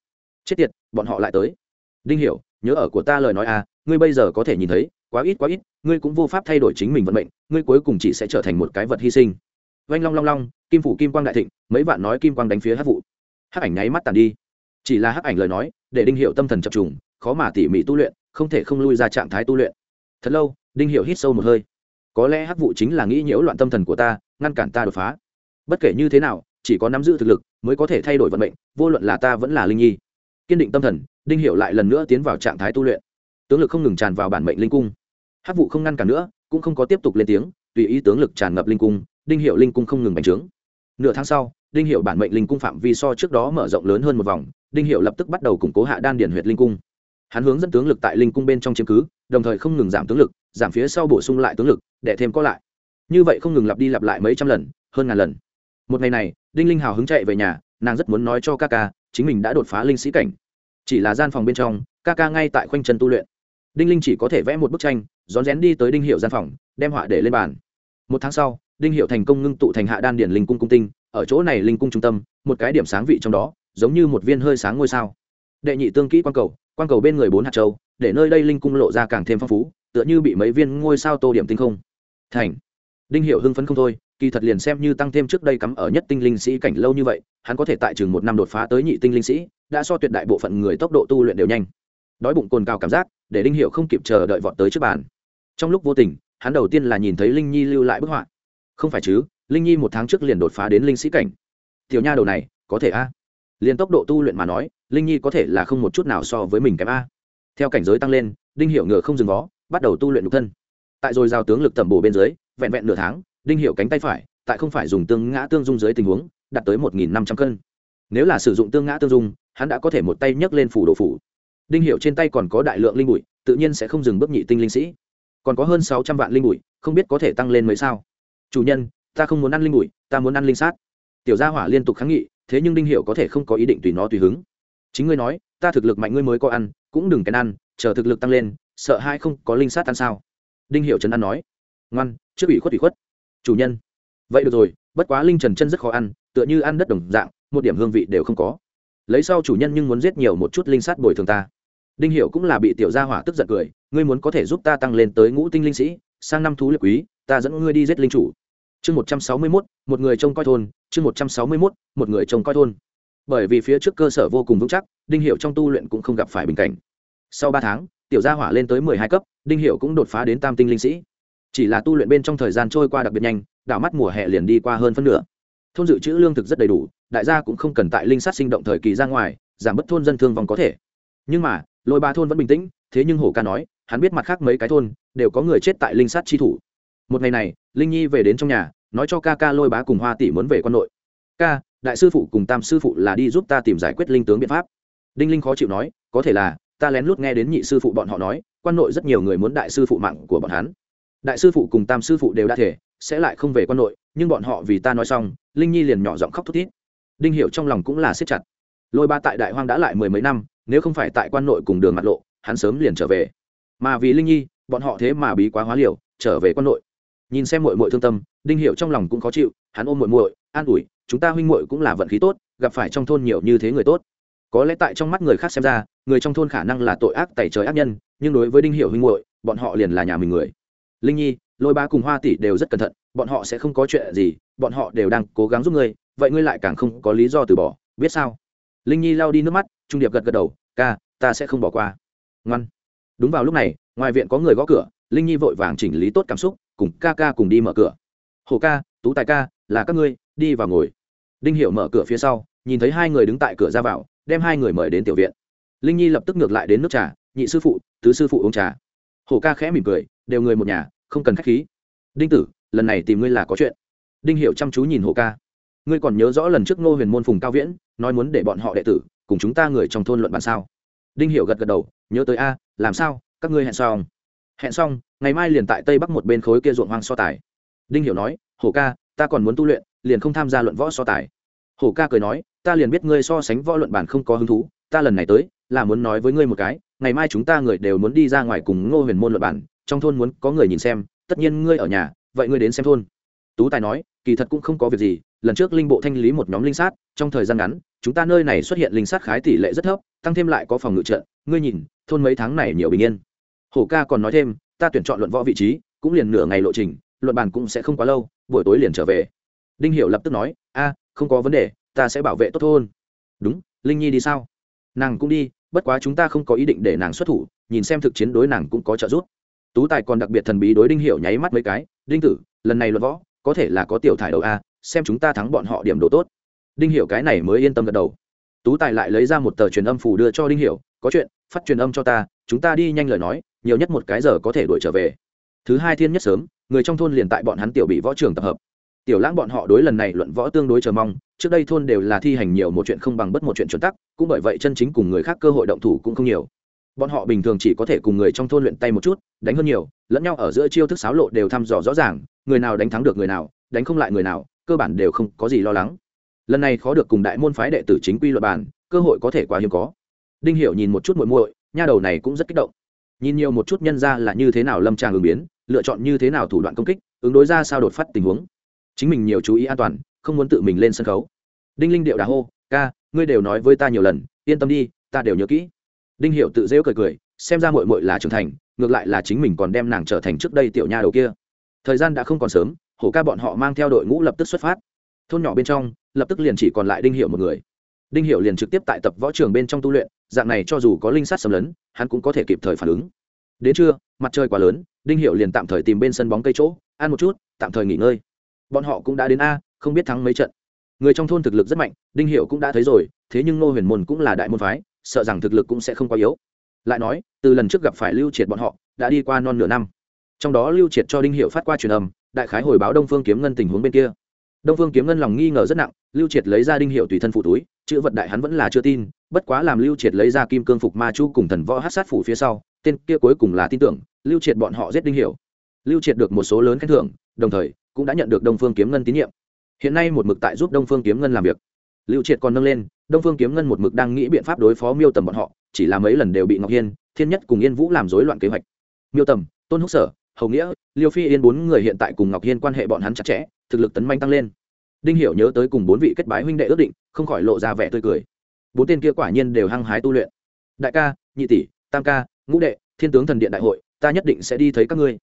Chết tiệt, bọn họ lại tới. Đinh hiểu, nhớ ở của ta lời nói à ngươi bây giờ có thể nhìn thấy, quá ít quá ít, ngươi cũng vô pháp thay đổi chính mình vận mệnh, ngươi cuối cùng chỉ sẽ trở thành một cái vật hy sinh. Vanh long long long, kim phủ kim quang đại thịnh, mấy vạn nói kim quang đánh phía hắc vụ hắc ảnh nháy mắt tàn đi. Chỉ là hắc ảnh lời nói, để đinh hiệu tâm thần chập trùng, khó mà tỉ mỉ tu luyện, không thể không lui ra trạng thái tu luyện. Thật lâu, đinh hiệu hít sâu một hơi có lẽ hắc vụ chính là nghĩ nhiễu loạn tâm thần của ta, ngăn cản ta đột phá. Bất kể như thế nào, chỉ có nắm giữ thực lực mới có thể thay đổi vận mệnh, vô luận là ta vẫn là linh nhi. Kiên định tâm thần, đinh hiệu lại lần nữa tiến vào trạng thái tu luyện. Tướng lực không ngừng tràn vào bản mệnh linh cung. Hắc vụ không ngăn cản nữa, cũng không có tiếp tục lên tiếng, tùy ý tướng lực tràn ngập linh cung, đinh hiệu linh cung không ngừng bành trướng. Nửa tháng sau, đinh hiệu bản mệnh linh cung phạm vi so trước đó mở rộng lớn hơn một vòng, đinh hiệu lập tức bắt đầu củng cố hạ đan điển huyệt linh cung. Hắn hướng dẫn tướng lực tại linh cung bên trong chiếm cứ, đồng thời không ngừng giảm tướng lực, giảm phía sau bổ sung lại tướng lực để thêm có lại. Như vậy không ngừng lặp đi lặp lại mấy trăm lần, hơn ngàn lần. Một ngày này, đinh linh hào hứng chạy về nhà, nàng rất muốn nói cho ca ca, chính mình đã đột phá linh sĩ cảnh. Chỉ là gian phòng bên trong, ca ca ngay tại khoanh chân tu luyện. Đinh linh chỉ có thể vẽ một bức tranh, rón rén đi tới đinh hiệu gian phòng, đem họa để lên bàn. Một tháng sau, đinh hiệu thành công ngưng tụ thành hạ đan điển linh cung cung tinh, ở chỗ này linh cung trung tâm, một cái điểm sáng vị trong đó, giống như một viên hơi sáng ngôi sao. Đệ nhị tương kỹ quan cầu quan cầu bên người bốn hạt châu, để nơi đây linh cung lộ ra càng thêm phong phú, tựa như bị mấy viên ngôi sao tô điểm tinh không thành. Đinh hiệu hưng phấn không thôi, kỳ thật liền xem như tăng thêm trước đây cắm ở nhất tinh linh sĩ cảnh lâu như vậy, hắn có thể tại chừng một năm đột phá tới nhị tinh linh sĩ, đã so tuyệt đại bộ phận người tốc độ tu luyện đều nhanh. Đói bụng cồn cao cảm giác, để đinh hiệu không kịp chờ đợi vọt tới trước bàn. Trong lúc vô tình, hắn đầu tiên là nhìn thấy linh nhi lưu lại bức họa. Không phải chứ, linh nhi một tháng trước liền đột phá đến linh sĩ cảnh. Tiểu nha đầu này, có thể a? Liền tốc độ tu luyện mà nói, linh nhi có thể là không một chút nào so với mình kém a. Theo cảnh giới tăng lên, đinh hiệu ngựa không dừng vó, bắt đầu tu luyện nhục thân tại rồi giao tướng lực tẩm bổ bên dưới, vẹn vẹn nửa tháng, đinh hiệu cánh tay phải, tại không phải dùng tương ngã tương dung dưới tình huống, đạt tới một nghìn năm trăm cân. Nếu là sử dụng tương ngã tương dung, hắn đã có thể một tay nhấc lên phủ đồ phủ. Đinh hiệu trên tay còn có đại lượng linh bụi, tự nhiên sẽ không dừng bước nhị tinh linh sĩ. Còn có hơn sáu trăm vạn linh bụi, không biết có thể tăng lên mấy sao. Chủ nhân, ta không muốn ăn linh bụi, ta muốn ăn linh sát. Tiểu gia hỏa liên tục kháng nghị, thế nhưng đinh hiệu có thể không có ý định tùy nó tùy hứng. Chính ngươi nói, ta thực lực mạnh ngươi mới có ăn, cũng đừng kén ăn, chờ thực lực tăng lên, sợ hai không có linh sát ăn sao đinh hiệu trấn an nói, ngoan, trước ủy khuất ủy khuất. Chủ nhân. Vậy được rồi, bất quá linh trần chân rất khó ăn, tựa như ăn đất đồng dạng, một điểm hương vị đều không có. Lấy sau chủ nhân nhưng muốn giết nhiều một chút linh sát bồi thường ta. Đinh hiệu cũng là bị tiểu gia hỏa tức giận cười, ngươi muốn có thể giúp ta tăng lên tới ngũ tinh linh sĩ, sang năm thú liệt quý, ta dẫn ngươi đi giết linh chủ. Chương một trăm sáu mươi mốt, một người trông coi thôn, chương một trăm sáu mươi mốt, một người trông coi thôn. Bởi vì phía trước cơ sở vô cùng vững chắc, đinh hiệu trong tu luyện cũng không gặp phải bình cảnh. Sau ba tháng tiểu gia hỏa lên tới mười hai cấp, đinh hiệu cũng đột phá đến tam tinh linh sĩ. Chỉ là tu luyện bên trong thời gian trôi qua đặc biệt nhanh, đảo mắt mùa hè liền đi qua hơn phân nửa. Thôn dự trữ lương thực rất đầy đủ, đại gia cũng không cần tại linh sát sinh động thời kỳ ra ngoài, giảm bớt thôn dân thương vong có thể. Nhưng mà, lôi ba thôn vẫn bình tĩnh, thế nhưng hổ ca nói, hắn biết mặt khác mấy cái thôn, đều có người chết tại linh sát chi thủ. Một ngày này, linh nhi về đến trong nhà, nói cho ca ca lôi bá cùng hoa tỷ muốn về quân nội. Ca, đại sư phụ cùng tam sư phụ là đi giúp ta tìm giải quyết linh tướng biện pháp. Đinh linh khó chịu nói, có thể là ta lén lút nghe đến nhị sư phụ bọn họ nói quan nội rất nhiều người muốn đại sư phụ mạng của bọn hắn. Đại sư phụ cùng tam sư phụ đều đã thể sẽ lại không về quan nội nhưng bọn họ vì ta nói xong linh nhi liền nhỏ giọng khóc thút thít. Đinh hiệu trong lòng cũng là siết chặt. Lôi ba tại đại hoang đã lại mười mấy năm nếu không phải tại quan nội cùng đường mặt lộ hắn sớm liền trở về. Mà vì linh nhi bọn họ thế mà bí quá hóa liều trở về quan nội. Nhìn xem muội muội thương tâm đinh hiệu trong lòng cũng khó chịu hắn ôm muội muội, an ủi chúng ta huynh muội cũng là vận khí tốt gặp phải trong thôn nhiều như thế người tốt có lẽ tại trong mắt người khác xem ra, người trong thôn khả năng là tội ác tẩy trời ác nhân, nhưng đối với đinh hiệu huynh hội bọn họ liền là nhà mình người. Linh nhi, lôi ba cùng hoa tỷ đều rất cẩn thận, bọn họ sẽ không có chuyện gì, bọn họ đều đang cố gắng giúp ngươi, vậy ngươi lại càng không có lý do từ bỏ, biết sao? Linh nhi lao đi nước mắt, trung điệp gật gật đầu, ca, ta sẽ không bỏ qua. Ngoan. Đúng vào lúc này, ngoài viện có người gõ cửa, linh nhi vội vàng chỉnh lý tốt cảm xúc, cùng ca ca cùng đi mở cửa. Hồ ca, tú tài ca, là các ngươi, đi vào ngồi. Đinh hiểu mở cửa phía sau, nhìn thấy hai người đứng tại cửa ra vào đem hai người mời đến tiểu viện. Linh nhi lập tức ngược lại đến nước trà, nhị sư phụ, tứ sư phụ uống trà. Hổ ca khẽ mỉm cười, đều người một nhà, không cần khách khí. Đinh tử, lần này tìm ngươi là có chuyện. Đinh hiểu chăm chú nhìn hổ ca. Ngươi còn nhớ rõ lần trước ngô huyền môn phùng cao viễn, nói muốn để bọn họ đệ tử cùng chúng ta người trong thôn luận bàn sao? Đinh hiểu gật gật đầu, nhớ tới a, làm sao, các ngươi hẹn xong. Hẹn xong, ngày mai liền tại tây bắc một bên khối kia ruộng hoang so tài. Đinh hiểu nói, hổ ca, ta còn muốn tu luyện, liền không tham gia luận võ so tài. Hổ ca cười nói ta liền biết ngươi so sánh võ luận bản không có hứng thú, ta lần này tới, là muốn nói với ngươi một cái, ngày mai chúng ta người đều muốn đi ra ngoài cùng ngô huyền môn luận bản, trong thôn muốn có người nhìn xem, tất nhiên ngươi ở nhà, vậy ngươi đến xem thôn. Tú tài nói, kỳ thật cũng không có việc gì, lần trước linh bộ thanh lý một nhóm linh sát, trong thời gian ngắn, chúng ta nơi này xuất hiện linh sát khái tỷ lệ rất thấp, tăng thêm lại có phòng ngự trận, ngươi nhìn, thôn mấy tháng này nhiều bình yên. Hổ ca còn nói thêm, ta tuyển chọn luận võ vị trí, cũng liền nửa ngày lộ trình, luận bàn cũng sẽ không quá lâu, buổi tối liền trở về. Đinh hiểu lập tức nói, a, không có vấn đề ta sẽ bảo vệ tốt thôn. Đúng, linh nhi đi sao? Nàng cũng đi, bất quá chúng ta không có ý định để nàng xuất thủ, nhìn xem thực chiến đối nàng cũng có trợ giúp. Tú tài còn đặc biệt thần bí đối đinh hiểu nháy mắt mấy cái, đinh tử, lần này luật võ, có thể là có tiểu thải đầu a, xem chúng ta thắng bọn họ điểm độ tốt. Đinh hiểu cái này mới yên tâm gật đầu. Tú tài lại lấy ra một tờ truyền âm phù đưa cho đinh hiểu, có chuyện, phát truyền âm cho ta, chúng ta đi nhanh lời nói, nhiều nhất một cái giờ có thể đuổi trở về. Thứ hai thiên nhất sớm, người trong thôn liền tại bọn hắn tiểu bị võ trường tập hợp tiểu lãng bọn họ đối lần này luận võ tương đối chờ mong, trước đây thôn đều là thi hành nhiều một chuyện không bằng bất một chuyện chuẩn tắc, cũng bởi vậy chân chính cùng người khác cơ hội động thủ cũng không nhiều. Bọn họ bình thường chỉ có thể cùng người trong thôn luyện tay một chút, đánh hơn nhiều, lẫn nhau ở giữa chiêu thức xáo lộ đều thăm dò rõ ràng, người nào đánh thắng được người nào, đánh không lại người nào, cơ bản đều không có gì lo lắng. Lần này khó được cùng đại môn phái đệ tử chính quy luật bàn, cơ hội có thể quá hiếm có. Đinh hiểu nhìn một chút muội muội, nha đầu này cũng rất kích động. Nhìn nhiều một chút nhân ra là như thế nào lâm tràng ứng biến, lựa chọn như thế nào thủ đoạn công kích, ứng đối ra sao đột phát tình huống chính mình nhiều chú ý an toàn, không muốn tự mình lên sân khấu. Đinh linh điệu đà hô, ca, ngươi đều nói với ta nhiều lần, yên tâm đi, ta đều nhớ kỹ. Đinh hiệu tự dễu cười cười, xem ra mội mội là trưởng thành, ngược lại là chính mình còn đem nàng trở thành trước đây tiểu nha đầu kia. Thời gian đã không còn sớm, hổ ca bọn họ mang theo đội ngũ lập tức xuất phát. Thôn nhỏ bên trong, lập tức liền chỉ còn lại đinh hiệu một người. Đinh hiệu liền trực tiếp tại tập võ trường bên trong tu luyện, dạng này cho dù có linh sát xâm lấn, hắn cũng có thể kịp thời phản ứng. Đến trưa, mặt trời quá lớn, đinh hiệu liền tạm thời tìm bên sân bóng cây chỗ, ăn một chút, tạm thời nghỉ ngơi bọn họ cũng đã đến a, không biết thắng mấy trận. Người trong thôn thực lực rất mạnh, đinh hiệu cũng đã thấy rồi, thế nhưng ngô huyền môn cũng là đại môn phái, sợ rằng thực lực cũng sẽ không quá yếu. Lại nói, từ lần trước gặp phải lưu triệt bọn họ, đã đi qua non nửa năm. Trong đó lưu triệt cho đinh hiệu phát qua truyền âm, đại khái hồi báo đông phương kiếm ngân tình huống bên kia. Đông phương kiếm ngân lòng nghi ngờ rất nặng, lưu triệt lấy ra đinh hiệu tùy thân phụ túi, chữ vật đại hắn vẫn là chưa tin, bất quá làm lưu triệt lấy ra kim cương phục ma chu cùng thần võ hát sát phủ phía sau, tên kia cuối cùng là tin tưởng, lưu triệt bọn họ giết đinh hiệu lưu triệt được một số lớn khen thưởng, đồng thời cũng đã nhận được đông phương kiếm ngân tín nhiệm. Hiện nay một mực tại giúp đông phương kiếm ngân làm việc. Lưu triệt còn nâng lên, đông phương kiếm ngân một mực đang nghĩ biện pháp đối phó miêu tầm bọn họ, chỉ là mấy lần đều bị ngọc hiên, thiên nhất cùng yên vũ làm rối loạn kế hoạch. Miêu tầm, tôn húc sở, hầu nghĩa, liêu phi yên bốn người hiện tại cùng ngọc hiên quan hệ bọn hắn chặt chẽ, thực lực tấn manh tăng lên. Đinh hiểu nhớ tới cùng bốn vị kết bái huynh đệ ước định, không khỏi lộ ra vẻ tươi cười. Bốn tên kia quả nhiên đều hăng hái tu luyện. Đại ca, nhị tỷ, tam ca, ngũ đệ, thiên tướng thần điện đại hội, ta nhất định sẽ đi thấy các ngươi.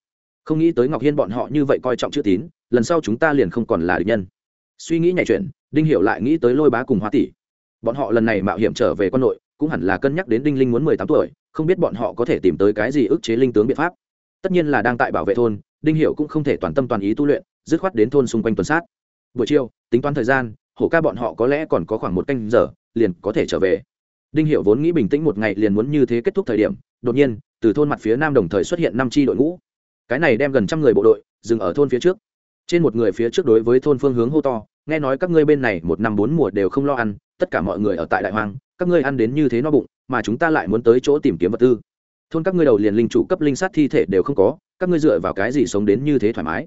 Không nghĩ tới ngọc hiên bọn họ như vậy coi trọng chữ tín lần sau chúng ta liền không còn là địch nhân. Suy nghĩ nhảy chuyện, đinh hiểu lại nghĩ tới lôi bá cùng hoa tỷ. Bọn họ lần này mạo hiểm trở về quân nội, cũng hẳn là cân nhắc đến đinh linh muốn mười tám tuổi, không biết bọn họ có thể tìm tới cái gì ức chế linh tướng biện pháp. Tất nhiên là đang tại bảo vệ thôn, đinh hiểu cũng không thể toàn tâm toàn ý tu luyện, dứt khoát đến thôn xung quanh tuần sát. Buổi chiều, tính toán thời gian, hổ ca bọn họ có lẽ còn có khoảng một canh giờ, liền có thể trở về. Đinh hiểu vốn nghĩ bình tĩnh một ngày liền muốn như thế kết thúc thời điểm, đột nhiên, từ thôn mặt phía nam đồng thời xuất hiện năm chi đội ngũ. Cái này đem gần trăm người bộ đội, dừng ở thôn phía trước trên một người phía trước đối với thôn phương hướng hô to, nghe nói các ngươi bên này một năm bốn mùa đều không lo ăn, tất cả mọi người ở tại đại hoang, các ngươi ăn đến như thế no bụng, mà chúng ta lại muốn tới chỗ tìm kiếm vật tư. Thôn các ngươi đầu liền linh chủ cấp linh sát thi thể đều không có, các ngươi dựa vào cái gì sống đến như thế thoải mái?